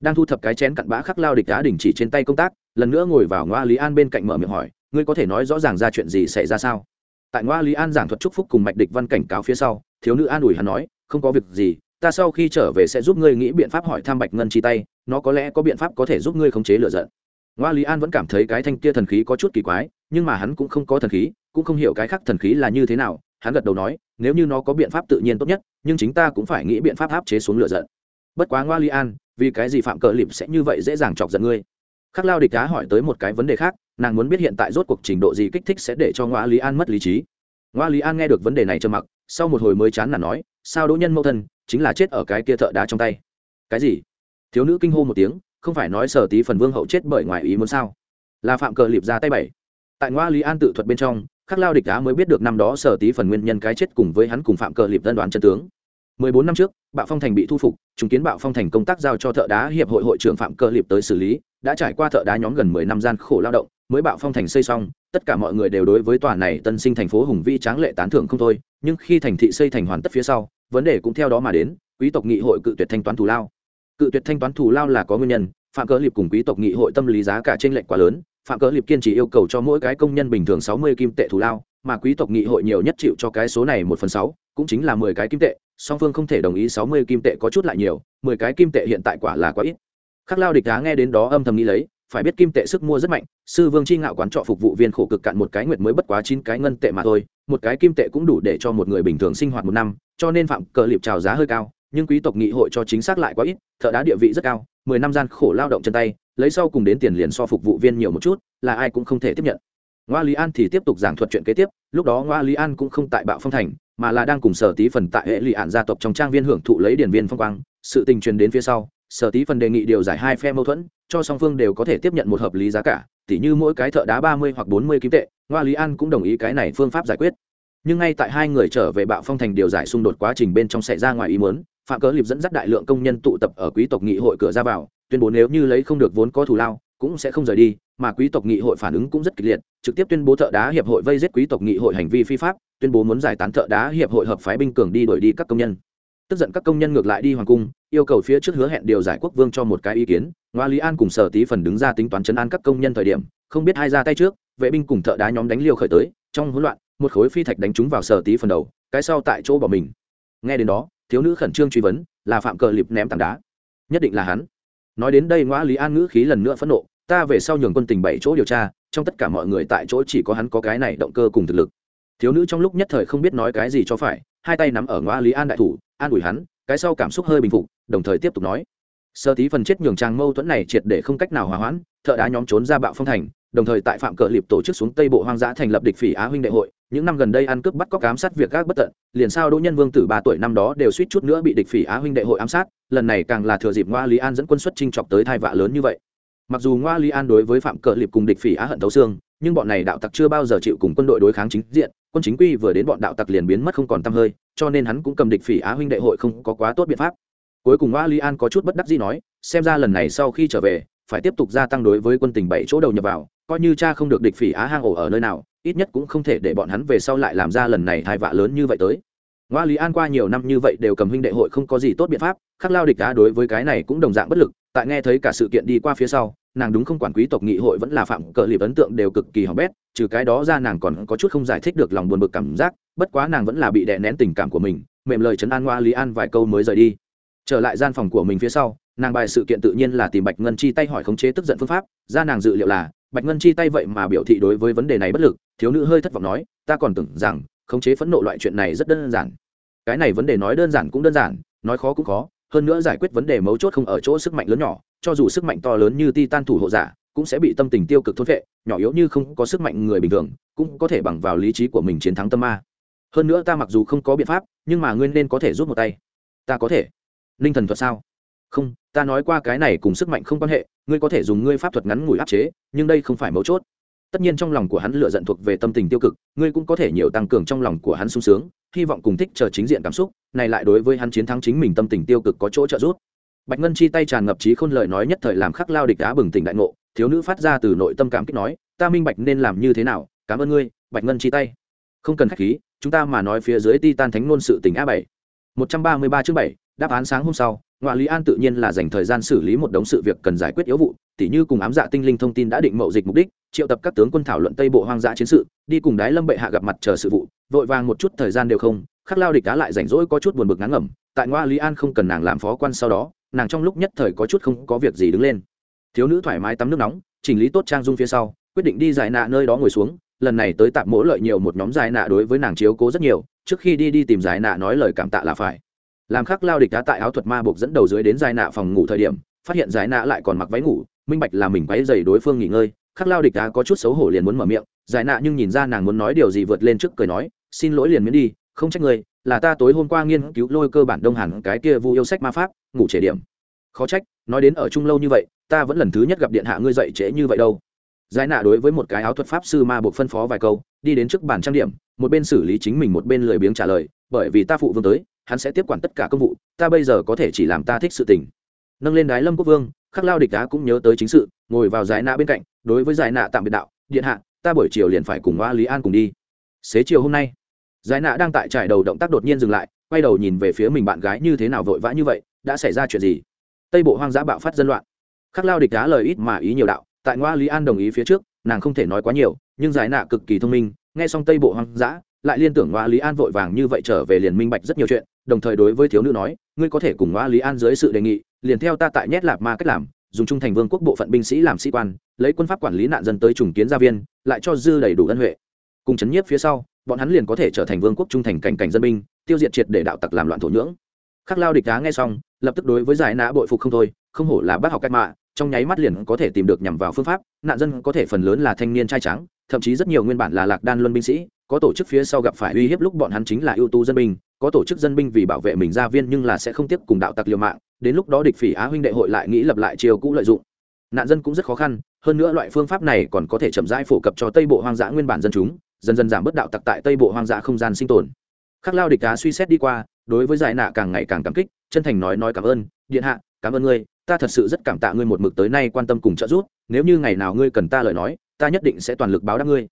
đang thu thập cái chén cặn bã khắc lao địch đá đình chỉ trên tay công tác, lần nữa ngồi vào ngoa lý an bên cạnh mở miệng hỏi, ngươi có thể nói rõ ràng ra chuyện gì xảy ra sao? Tại ngoa lý an giảng thuật chúc phúc cùng mạch địch văn cảnh cáo phía sau, thiếu nữ an ủi hắn nói, không có việc gì, ta sau khi trở về sẽ giúp ngươi nghĩ biện pháp hỏi thăm bạch ngân chi tay, nó có lẽ có biện pháp có thể giúp ngươi khống chế lựa giận. Ngoa lý an vẫn cảm thấy cái thanh kia thần khí có chút kỳ quái, nhưng mà hắn cũng không có thần khí, cũng không hiểu cái khác thần khí là như thế nào, hắn gật đầu nói, nếu như nó có biện pháp tự nhiên tốt nhất, nhưng chính ta cũng phải nghĩ biện pháp áp chế xuống lựa giận. Bất quá ngoa lý an vì cái gì phạm cờ lịp sẽ như vậy dễ dàng chọc giận ngươi? Khắc lao địch á hỏi tới một cái vấn đề khác, nàng muốn biết hiện tại rốt cuộc trình độ gì kích thích sẽ để cho ngoa lý an mất lý trí. Ngoa lý an nghe được vấn đề này trầm mặc, sau một hồi mới chán là nói, sao đỗ nhân mẫu thân chính là chết ở cái kia thợ đá trong tay? Cái gì? Thiếu nữ kinh hô một tiếng, không phải nói sở tí phần vương hậu chết bởi ngoài ý muốn sao? Là phạm cờ lịp ra tay bảy. Tại ngoa lý an tự thuật bên trong, khắc lao địch đá mới biết được năm đó sở tí phần nguyên nhân cái chết cùng với hắn cùng phạm cờ lịp tân đoán chân tướng. 14 năm trước, bạo phong thành bị thu phục chứng kiến bạo phong thành công tác giao cho thợ đá hiệp hội hội trưởng phạm cờ Liệp tới xử lý, đã trải qua thợ đá nhóm gần 10 năm gian khổ lao động, mới bạo phong thành xây xong, tất cả mọi người đều đối với tòa này tân sinh thành phố hùng vĩ tráng lệ tán thưởng không thôi, nhưng khi thành thị xây thành hoàn tất phía sau, vấn đề cũng theo đó mà đến, quý tộc nghị hội cự tuyệt thanh toán thù lao. Cự tuyệt thanh toán thù lao là có nguyên nhân, phạm cờ Liệp cùng quý tộc nghị hội tâm lý giá cả trên lệch quá lớn, phạm cờ liệp kiên trì yêu cầu cho mỗi cái công nhân bình thường sáu mươi kim tệ thù lao, mà quý tộc nghị hội nhiều nhất chịu cho cái số này một phần sáu, cũng chính là mười cái kim tệ song phương không thể đồng ý sáu mươi kim tệ có chút lại nhiều, mười cái kim tệ hiện tại quả là quá ít. Khắc lao địch đá nghe đến đó âm thầm nghĩ lấy, phải biết kim tệ sức mua rất mạnh, sư vương chi ngạo quán trọ phục vụ viên khổ cực cạn một cái nguyệt mới bất quá chín cái ngân tệ mà thôi, một cái kim tệ cũng đủ để cho một người bình thường sinh hoạt một năm, cho nên phạm cờ liệp trào giá hơi cao, nhưng quý tộc nghị hội cho chính xác lại quá ít, thợ đá địa vị rất cao, mười năm gian khổ lao động chân tay, lấy sau cùng đến tiền liền so phục vụ viên nhiều một chút, là ai cũng không thể tiếp nhận. Ngoa lý an thì tiếp tục giảng thuật chuyện kế tiếp, lúc đó ngoa lý an cũng không tại bạo phong thành mà là đang cùng sở tí phần tại hệ lụy ạn gia tộc trong trang viên hưởng thụ lấy điển viên phong quang. Sự tình truyền đến phía sau, sở tí phần đề nghị điều giải hai phe mâu thuẫn, cho song phương đều có thể tiếp nhận một hợp lý giá cả, tỉ như mỗi cái thợ đá ba mươi hoặc bốn mươi kim tệ ngoa lý an cũng đồng ý cái này phương pháp giải quyết. Nhưng ngay tại hai người trở về bạo phong thành điều giải xung đột quá trình bên trong xảy ra ngoài ý muốn, phạm cớ liệp dẫn dắt đại lượng công nhân tụ tập ở quý tộc nghị hội cửa ra vào, tuyên bố nếu như lấy không được vốn có thù lao cũng sẽ không rời đi, mà quý tộc nghị hội phản ứng cũng rất kịch liệt, trực tiếp tuyên bố thợ đá hiệp hội vây giết quý tộc nghị hội hành vi phi pháp, tuyên bố muốn giải tán thợ đá hiệp hội hợp phái binh cường đi đuổi đi các công nhân. Tức giận các công nhân ngược lại đi hoàng cung, yêu cầu phía trước hứa hẹn điều giải quốc vương cho một cái ý kiến, ngoa lý an cùng sở tí phần đứng ra tính toán chấn an các công nhân thời điểm, không biết ai ra tay trước, vệ binh cùng thợ đá nhóm đánh liều khởi tới, trong hỗn loạn, một khối phi thạch đánh trúng vào sở tí phần đầu, cái sau tại chỗ bỏ mình. Nghe đến đó, thiếu nữ khẩn trương truy vấn, là phạm cờ liệp ném tảng đá. Nhất định là hắn nói đến đây ngoã lý an ngữ khí lần nữa phẫn nộ, ta về sau nhường quân tình bảy chỗ điều tra, trong tất cả mọi người tại chỗ chỉ có hắn có cái này động cơ cùng thực lực. Thiếu nữ trong lúc nhất thời không biết nói cái gì cho phải, hai tay nắm ở ngoa lý an đại thủ, an ủi hắn, cái sau cảm xúc hơi bình phục, đồng thời tiếp tục nói. Sơ tí phần chết nhường trang mâu thuẫn này triệt để không cách nào hòa hoãn, thợ đá nhóm trốn ra bạo phong thành đồng thời tại phạm cờ liệp tổ chức xuống tây bộ hoang dã thành lập địch phỉ á huynh đại hội. Những năm gần đây ăn cướp bắt cóc ám sát việc gác bất tận, liền sao đỗ nhân vương tử ba tuổi năm đó đều suýt chút nữa bị địch phỉ á huynh đại hội ám sát, lần này càng là thừa dịp ngoa lý an dẫn quân xuất trinh chọc tới thai vạ lớn như vậy. Mặc dù ngoa lý an đối với phạm cờ liệp cùng địch phỉ á hận thấu xương, nhưng bọn này đạo tặc chưa bao giờ chịu cùng quân đội đối kháng chính diện, quân chính quy vừa đến bọn đạo tặc liền biến mất không còn tăm hơi, cho nên hắn cũng cầm địch phỉ á huynh đại hội không có quá tốt biện pháp. Cuối cùng ngoa lý an có chút bất đắc gì nói, xem ra lần này sau khi trở về, phải tiếp tục gia tăng đối với quân tình bảy chỗ đầu nhập vào coi như cha không được địch phỉ á hang ổ ở nơi nào, ít nhất cũng không thể để bọn hắn về sau lại làm ra lần này thai vạ lớn như vậy tới. Ngoa lý an qua nhiều năm như vậy đều cầm huynh đệ hội không có gì tốt biện pháp, khắc lao địch á đối với cái này cũng đồng dạng bất lực, tại nghe thấy cả sự kiện đi qua phía sau, nàng đúng không quản quý tộc nghị hội vẫn là phạm cờ liệp ấn tượng đều cực kỳ hỏng bét, trừ cái đó ra nàng còn có chút không giải thích được lòng buồn bực cảm giác, bất quá nàng vẫn là bị đè nén tình cảm của mình, mềm lời chấn an ngoa lý an vài câu mới rời đi. Trở lại gian phòng của mình phía sau, nàng bài sự kiện tự nhiên là tìm bạch ngân chi tay hỏi khống chế tức giận phương pháp, ra nàng dự liệu là bạch ngân chi tay vậy mà biểu thị đối với vấn đề này bất lực, thiếu nữ hơi thất vọng nói, ta còn tưởng rằng khống chế phẫn nộ loại chuyện này rất đơn giản. Cái này vấn đề nói đơn giản cũng đơn giản, nói khó cũng khó, hơn nữa giải quyết vấn đề mấu chốt không ở chỗ sức mạnh lớn nhỏ, cho dù sức mạnh to lớn như ti tan thủ hộ giả, cũng sẽ bị tâm tình tiêu cực thốt vệ nhỏ yếu như không có sức mạnh người bình thường, cũng có thể bằng vào lý trí của mình chiến thắng tâm ma. Hơn nữa ta mặc dù không có biện pháp, nhưng mà ngươi nên có thể rút một tay. Ta có thể. Ninh thần thuật sao? Không, ta nói qua cái này cùng sức mạnh không quan hệ, ngươi có thể dùng ngươi pháp thuật ngắn ngủi áp chế, nhưng đây không phải mấu chốt. Tất nhiên trong lòng của hắn lựa giận thuộc về tâm tình tiêu cực, ngươi cũng có thể nhiều tăng cường trong lòng của hắn sung sướng, hy vọng cùng thích chờ chính diện cảm xúc, này lại đối với hắn chiến thắng chính mình tâm tình tiêu cực có chỗ trợ giúp. Bạch ngân chi tay tràn ngập trí khôn lời nói nhất thời làm khắc lao địch đá bừng tỉnh đại ngộ, thiếu nữ phát ra từ nội tâm cảm kích nói, ta minh bạch nên làm như thế nào? Cảm ơn ngươi, bạch ngân chi tay. Không cần khách khí, chúng ta mà nói phía dưới ti tan thánh ngôn sự tình a bảy. Một trăm ba mươi ba chương bảy, đáp án sáng hôm sau ngoại lý an tự nhiên là dành thời gian xử lý một đống sự việc cần giải quyết yếu vụ, tỉ như cùng ám dạ tinh linh thông tin đã định mậu dịch mục đích, triệu tập các tướng quân thảo luận tây bộ hoang dã chiến sự, đi cùng đái lâm bệ hạ gặp mặt chờ sự vụ, vội vàng một chút thời gian đều không, khắc lao địch cá lại rảnh rỗi có chút buồn bực ngắn ngẩm, tại ngoa lý an không cần nàng làm phó quan sau đó, nàng trong lúc nhất thời có chút không có việc gì đứng lên. Thiếu nữ thoải mái tắm nước nóng, chỉnh lý tốt trang dung phía sau, quyết định đi giải nạ nơi đó ngồi xuống, lần này tới tạm mỗi lợi nhiều một nhóm giải nạ đối với nàng chiếu cố rất nhiều, trước khi đi đi tìm giải nạ nói lời cảm tạ là phải làm khắc lao địch đá tại áo thuật ma buộc dẫn đầu dưới đến giải nạ phòng ngủ thời điểm, phát hiện giải nạ lại còn mặc váy ngủ, minh bạch là mình quấy dày đối phương nghỉ ngơi. Khắc lao địch đá có chút xấu hổ liền muốn mở miệng giải nạ nhưng nhìn ra nàng muốn nói điều gì vượt lên trước cười nói, xin lỗi liền miễn đi, không trách người là ta tối hôm qua nghiên cứu lôi cơ bản đông hẳn cái kia vu yêu sách ma pháp, ngủ trẻ điểm. Khó trách, nói đến ở chung lâu như vậy, ta vẫn lần thứ nhất gặp điện hạ ngươi dậy trễ như vậy đâu. Giải nạ đối với một cái áo thuật pháp sư ma buộc phân phó vài câu, đi đến trước bàn trang điểm, một bên xử lý chính mình một bên lười biếng trả lời, bởi vì ta phụ vương tới hắn sẽ tiếp quản tất cả công vụ, ta bây giờ có thể chỉ làm ta thích sự tình. Nâng lên đái lâm quốc vương, khắc lao địch đá cũng nhớ tới chính sự, ngồi vào giải nạ bên cạnh, đối với giải nạ tạm biệt đạo, điện hạ, ta buổi chiều liền phải cùng hoa lý an cùng đi. Xế chiều hôm nay, giải nạ đang tại trải đầu động tác đột nhiên dừng lại, quay đầu nhìn về phía mình bạn gái như thế nào vội vã như vậy, đã xảy ra chuyện gì? Tây bộ hoang dã bạo phát dân loạn. Khắc lao địch đá lời ít mà ý nhiều đạo, tại ngoa lý an đồng ý phía trước, nàng không thể nói quá nhiều, nhưng giải nạ cực kỳ thông minh, nghe xong tây bộ hoang dã, lại liên tưởng ngoa lý an vội vàng như vậy trở về liền minh bạch rất nhiều chuyện đồng thời đối với thiếu nữ nói, ngươi có thể cùng ngoa lý an dưới sự đề nghị, liền theo ta tại nhét lạp ma cách làm, dùng trung thành vương quốc bộ phận binh sĩ làm sĩ quan, lấy quân pháp quản lý nạn dân tới trùng kiến gia viên, lại cho dư đầy đủ ân huệ. Cùng chấn nhiếp phía sau, bọn hắn liền có thể trở thành vương quốc trung thành cảnh cảnh dân binh, tiêu diệt triệt để đạo tặc làm loạn thổ nhưỡng. Khắc lao địch đá nghe xong, lập tức đối với giải nã bội phục không thôi, không hổ là bác học cách mạ trong nháy mắt liền có thể tìm được nhằm vào phương pháp, nạn dân có thể phần lớn là thanh niên trai trắng thậm chí rất nhiều nguyên bản là lạc đan luân binh sĩ, có tổ chức phía sau gặp phải uy hiếp lúc bọn hắn chính là ưu tú dân binh có tổ chức dân binh vì bảo vệ mình gia viên nhưng là sẽ không tiếp cùng đạo tặc liều mạng, đến lúc đó địch phỉ á huynh đệ hội lại nghĩ lập lại chiều cũ lợi dụng. Nạn dân cũng rất khó khăn, hơn nữa loại phương pháp này còn có thể chậm rãi phổ cập cho tây bộ hoang dã nguyên bản dân chúng, dần dần giảm bớt đạo tặc tại tây bộ hoang dã không gian sinh tồn. Khắc lao địch cá suy xét đi qua, đối với giải nạ càng ngày càng cảm kích, chân thành nói nói cảm ơn, điện hạ, cảm ơn ngươi, ta thật sự rất cảm tạ ngươi một mực tới nay quan tâm cùng trợ giúp, nếu như ngày nào ngươi cần ta lời nói, ta nhất định sẽ toàn lực báo đáp ngươi.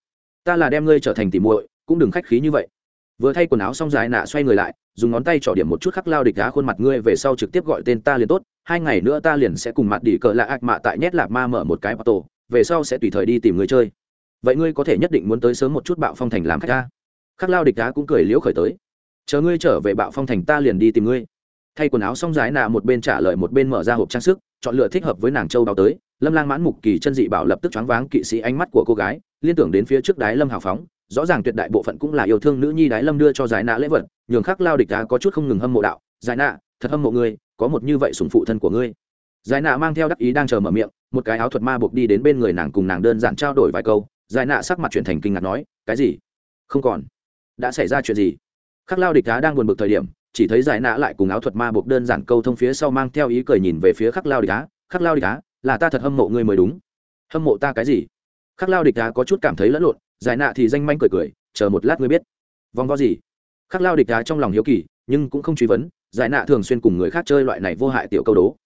Ta là đem ngươi trở thành tỉ muội, cũng đừng khách khí như vậy vừa thay quần áo xong dài nạ xoay người lại, dùng ngón tay trỏ điểm một chút khắc lao địch đá khuôn mặt ngươi về sau trực tiếp gọi tên ta liền tốt, hai ngày nữa ta liền sẽ cùng mặt đỉ cờ lạ ác mạ tại nhét lạp ma mở một cái bọc tổ về sau sẽ tùy thời đi tìm người chơi. Vậy ngươi có thể nhất định muốn tới sớm một chút bạo phong thành làm khách ta. Khắc lao địch đá cũng cười liễu khởi tới. Chờ ngươi trở về bạo phong thành ta liền đi tìm ngươi. Thay quần áo xong dài nạ một bên trả lời một bên mở ra hộp trang sức, chọn lựa thích hợp với nàng châu báo tới. Lâm lang mãn mục kỳ chân dị bảo lập tức choáng váng kỵ sĩ ánh mắt của cô gái, liên tưởng đến phía trước đái lâm hào phóng rõ ràng tuyệt đại bộ phận cũng là yêu thương nữ nhi đái lâm đưa cho giải nạ lễ vật, nhường khắc lao địch đá có chút không ngừng hâm mộ đạo, giải nạ, thật hâm mộ ngươi, có một như vậy sùng phụ thân của ngươi. Giải nạ mang theo đắc ý đang chờ mở miệng, một cái áo thuật ma buộc đi đến bên người nàng cùng nàng đơn giản trao đổi vài câu, giải nạ sắc mặt chuyển thành kinh ngạc nói, cái gì? Không còn? Đã xảy ra chuyện gì? Khắc lao địch đá đang buồn bực thời điểm, chỉ thấy giải nạ lại cùng áo thuật ma buộc đơn giản câu thông phía sau mang theo ý cười nhìn về phía khắc lao địch đá khắc lao địch đá là ta thật hâm mộ ngươi mới đúng. Hâm mộ ta cái gì? Khắc lao địch đá có chút cảm thấy lẫn lộn giải nạ thì danh manh cười cười, chờ một lát ngươi biết. Vòng vo gì? Khắc lao địch đá trong lòng hiếu kỳ, nhưng cũng không truy vấn, giải nạ thường xuyên cùng người khác chơi loại này vô hại tiểu câu đố.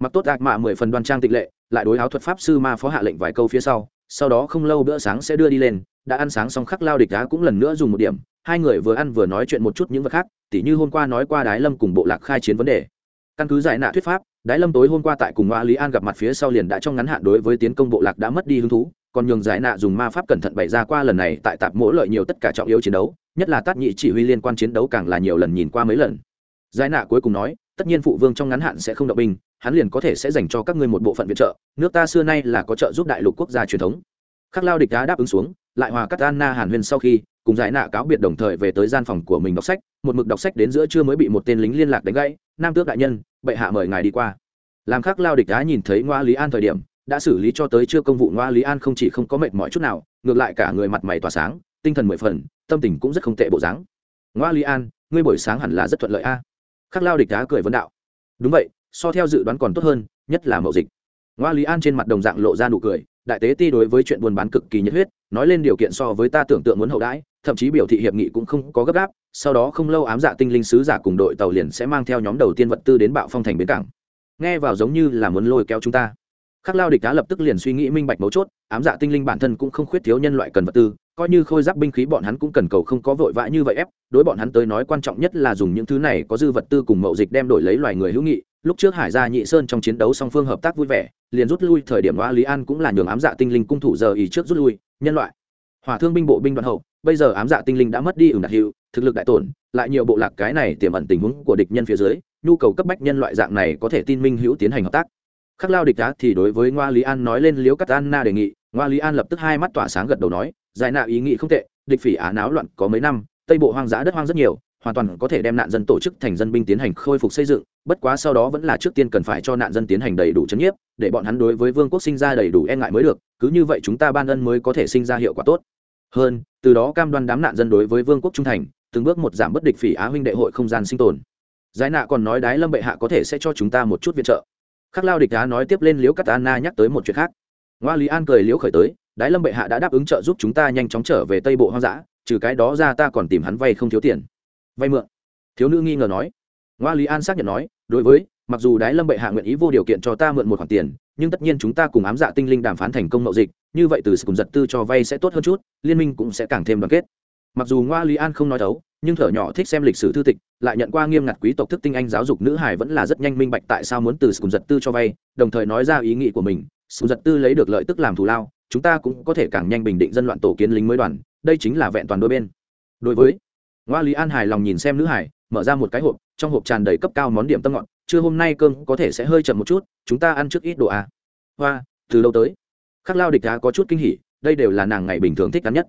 Mặc tốt ác mạ mười phần đoan trang tịch lệ, lại đối áo thuật pháp sư ma phó hạ lệnh vài câu phía sau sau đó không lâu bữa sáng sẽ đưa đi lên, đã ăn sáng xong khắc lao địch đá cũng lần nữa dùng một điểm, hai người vừa ăn vừa nói chuyện một chút những vật khác, tỉ như hôm qua nói qua đái lâm cùng bộ lạc khai chiến vấn đề. Căn cứ giải nạ thuyết pháp, đái lâm tối hôm qua tại cùng ngoa lý an gặp mặt phía sau liền đã trong ngắn hạn đối với tiến công bộ lạc đã mất đi hứng thú còn nhường giải nạ dùng ma pháp cẩn thận bày ra qua lần này tại tạp mỗi lợi nhiều tất cả trọng yếu chiến đấu, nhất là tác nhị chỉ huy liên quan chiến đấu càng là nhiều lần nhìn qua mấy lần. Giải nạ cuối cùng nói, tất nhiên phụ vương trong ngắn hạn sẽ không động binh, hắn liền có thể sẽ dành cho các ngươi một bộ phận viện trợ, nước ta xưa nay là có trợ giúp đại lục quốc gia truyền thống. Khắc lao địch đá đáp ứng xuống, lại hòa cắt anna hàn huyên sau khi, cùng giải nạ cáo biệt đồng thời về tới gian phòng của mình đọc sách, một mực đọc sách đến giữa trưa mới bị một tên lính liên lạc đánh gãy, nam tước đại nhân, bệ hạ mời ngài đi qua. Làm khắc lao địch đá nhìn thấy ngoa lý an thời điểm đã xử lý cho tới chưa công vụ ngoa lý an không chỉ không có mệt mỏi chút nào, ngược lại cả người mặt mày tỏa sáng, tinh thần mười phần, tâm tình cũng rất không tệ bộ dáng. Ngoa lý an, ngươi buổi sáng hẳn là rất thuận lợi a. Khắc lao địch đá cười vấn đạo. Đúng vậy, so theo dự đoán còn tốt hơn, nhất là mậu dịch. Ngoa lý an trên mặt đồng dạng lộ ra nụ cười, đại tế ti đối với chuyện buôn bán cực kỳ nhiệt huyết, nói lên điều kiện so với ta tưởng tượng muốn hậu đãi, thậm chí biểu thị hiệp nghị cũng không có gấp gáp, sau đó không lâu ám dạ tinh linh sứ giả cùng đội tàu liền sẽ mang theo nhóm đầu tiên vật tư đến bạo phong thành bến cảng. Nghe vào giống như là muốn lôi kéo chúng ta khắc lao địch đá lập tức liền suy nghĩ minh bạch mấu chốt, ám dạ tinh linh bản thân cũng không khuyết thiếu nhân loại cần vật tư, coi như khôi giáp binh khí bọn hắn cũng cần cầu không có vội vã như vậy ép, đối bọn hắn tới nói quan trọng nhất là dùng những thứ này có dư vật tư cùng mậu dịch đem đổi lấy loài người hữu nghị. Lúc trước hải gia nhị sơn trong chiến đấu song phương hợp tác vui vẻ, liền rút lui thời điểm hoa lý an cũng là nhường ám dạ tinh linh cung thủ giờ ý trước rút lui, nhân loại. Hỏa thương binh bộ binh đoàn hậu, bây giờ ám dạ tinh linh đã mất đi ửng đặc hiệu, thực lực đại tổn, lại nhiều bộ lạc cái này tiềm ẩn tình huống của địch nhân phía dưới, nhu cầu cấp bách nhân loại dạng này có thể tin minh hữu tiến hành hợp tác khắc lao địch đá thì đối với ngoa lý an nói lên liếu cắt anna đề nghị. Ngoa lý an lập tức hai mắt tỏa sáng gật đầu nói, giải nạ ý nghĩ không tệ, địch phỉ á náo loạn có mấy năm, tây bộ hoang dã đất hoang rất nhiều, hoàn toàn có thể đem nạn dân tổ chức thành dân binh tiến hành khôi phục xây dựng, bất quá sau đó vẫn là trước tiên cần phải cho nạn dân tiến hành đầy đủ chấn nhiếp, để bọn hắn đối với vương quốc sinh ra đầy đủ e ngại mới được, cứ như vậy chúng ta ban ân mới có thể sinh ra hiệu quả tốt. Hơn, từ đó cam đoan đám nạn dân đối với vương quốc trung thành, từng bước một giảm bất địch phỉ á huynh đệ hội không gian sinh tồn. Giải nạ còn nói đái lâm bệ hạ có thể sẽ cho chúng ta một chút viện trợ khắc lao địch á nói tiếp lên liễu cắt anna nhắc tới một chuyện khác. Ngoa lý an cười liễu khởi tới, đái lâm bệ hạ đã đáp ứng trợ giúp chúng ta nhanh chóng trở về tây bộ hoang dã, trừ cái đó ra ta còn tìm hắn vay không thiếu tiền. Vay mượn? Thiếu nữ nghi ngờ nói. Ngoa lý an xác nhận nói, đối với, mặc dù đái lâm bệ hạ nguyện ý vô điều kiện cho ta mượn một khoản tiền, nhưng tất nhiên chúng ta cùng ám dạ tinh linh đàm phán thành công mậu dịch, như vậy từ sự cùng giật tư cho vay sẽ tốt hơn chút, liên minh cũng sẽ càng thêm đoàn kết. Mặc dù ngoa lý an không nói thấu nhưng thở nhỏ thích xem lịch sử thư tịch, lại nhận qua nghiêm ngặt quý tộc thức tinh anh giáo dục nữ hải vẫn là rất nhanh minh bạch tại sao muốn từ sùng giật tư cho vay, đồng thời nói ra ý nghĩ của mình, sùng giật tư lấy được lợi tức làm thù lao, chúng ta cũng có thể càng nhanh bình định dân loạn tổ kiến lính mới đoàn, đây chính là vẹn toàn đôi bên. Đối với ngoa lý an hài lòng nhìn xem nữ hải mở ra một cái hộp, trong hộp tràn đầy cấp cao món điểm tâm ngọt, trưa hôm nay cơm có thể sẽ hơi chậm một chút, chúng ta ăn trước ít đồ à. hoa, từ lâu tới? Khắc lao địch đá có chút kinh hỉ, đây đều là nàng ngày bình thường thích ăn nhất.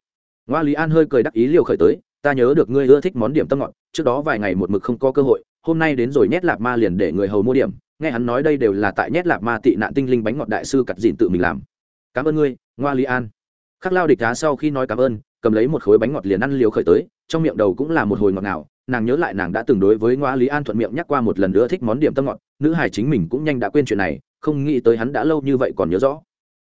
Ngoa lý an hơi cười đắc ý liều khởi tới ta nhớ được ngươi ưa thích món điểm tâm ngọt, trước đó vài ngày một mực không có cơ hội, hôm nay đến rồi nhét lạp ma liền để người hầu mua điểm, nghe hắn nói đây đều là tại nhét lạp ma tị nạn tinh linh bánh ngọt đại sư cặt dịn tự mình làm. Cảm ơn ngươi, ngoa lý an. Khắc lao địch đá sau khi nói cảm ơn, cầm lấy một khối bánh ngọt liền ăn liều khởi tới, trong miệng đầu cũng là một hồi ngọt ngào, nàng nhớ lại nàng đã từng đối với ngoa lý an thuận miệng nhắc qua một lần nữa thích món điểm tâm ngọt, nữ hải chính mình cũng nhanh đã quên chuyện này, không nghĩ tới hắn đã lâu như vậy còn nhớ rõ.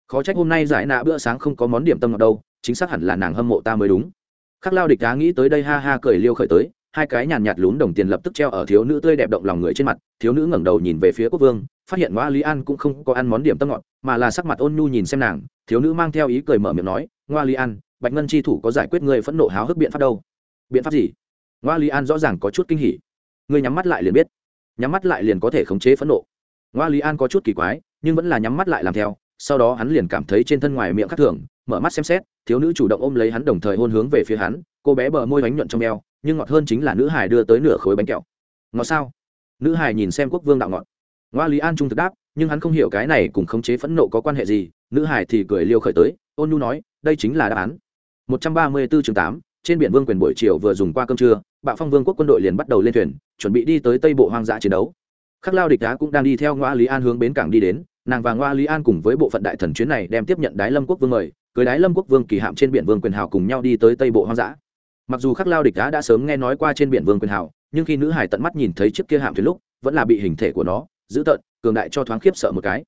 Khó trách hôm nay giải nạ bữa sáng không có món điểm tâm ngọt đâu, chính xác hẳn là nàng hâm mộ ta mới đúng khắc lao địch đá nghĩ tới đây ha ha cười liêu khởi tới, hai cái nhàn nhạt lún đồng tiền lập tức treo ở thiếu nữ tươi đẹp động lòng người trên mặt, thiếu nữ ngẩng đầu nhìn về phía quốc vương, phát hiện ngoa lý an cũng không có ăn món điểm tâm ngọt, mà là sắc mặt ôn nhu nhìn xem nàng, thiếu nữ mang theo ý cười mở miệng nói, ngoa lý an, bạch ngân chi thủ có giải quyết người phẫn nộ háo hức biện pháp đâu? Biện pháp gì? Ngoa lý an rõ ràng có chút kinh hỉ. Người nhắm mắt lại liền biết. Nhắm mắt lại liền có thể khống chế phẫn nộ. Ngoa lý an có chút kỳ quái, nhưng vẫn là nhắm mắt lại làm theo, sau đó hắn liền cảm thấy trên thân ngoài miệng khắc thường, mở mắt xem xét thiếu nữ chủ động ôm lấy hắn đồng thời hôn hướng về phía hắn cô bé bờ môi bánh nhuận trong eo nhưng ngọt hơn chính là nữ hải đưa tới nửa khối bánh kẹo. Ngọt sao? Nữ hải nhìn xem quốc vương đạo ngọt. Ngoa lý an trung thực đáp nhưng hắn không hiểu cái này cùng khống chế phẫn nộ có quan hệ gì nữ hải thì cười liêu khởi tới ôn nhu nói đây chính là đáp án. 134 chương 8, trên biển vương quyền buổi chiều vừa dùng qua cơm trưa bạo phong vương quốc quân đội liền bắt đầu lên thuyền chuẩn bị đi tới tây bộ hoang dã chiến đấu. Khắc lao địch đá cũng đang đi theo ngoa lý an hướng bến cảng đi đến nàng và ngoa lý an cùng với bộ phận đại thần chuyến này đem tiếp nhận đái lâm quốc vương mời, cưới đái lâm quốc vương kỳ hạm trên biển vương quyền hào cùng nhau đi tới tây bộ hoang dã. Mặc dù khắc lao địch đá đã sớm nghe nói qua trên biển vương quyền hào, nhưng khi nữ hải tận mắt nhìn thấy chiếc kia hạm thuyền lúc, vẫn là bị hình thể của nó dữ tợn, cường đại cho thoáng khiếp sợ một cái.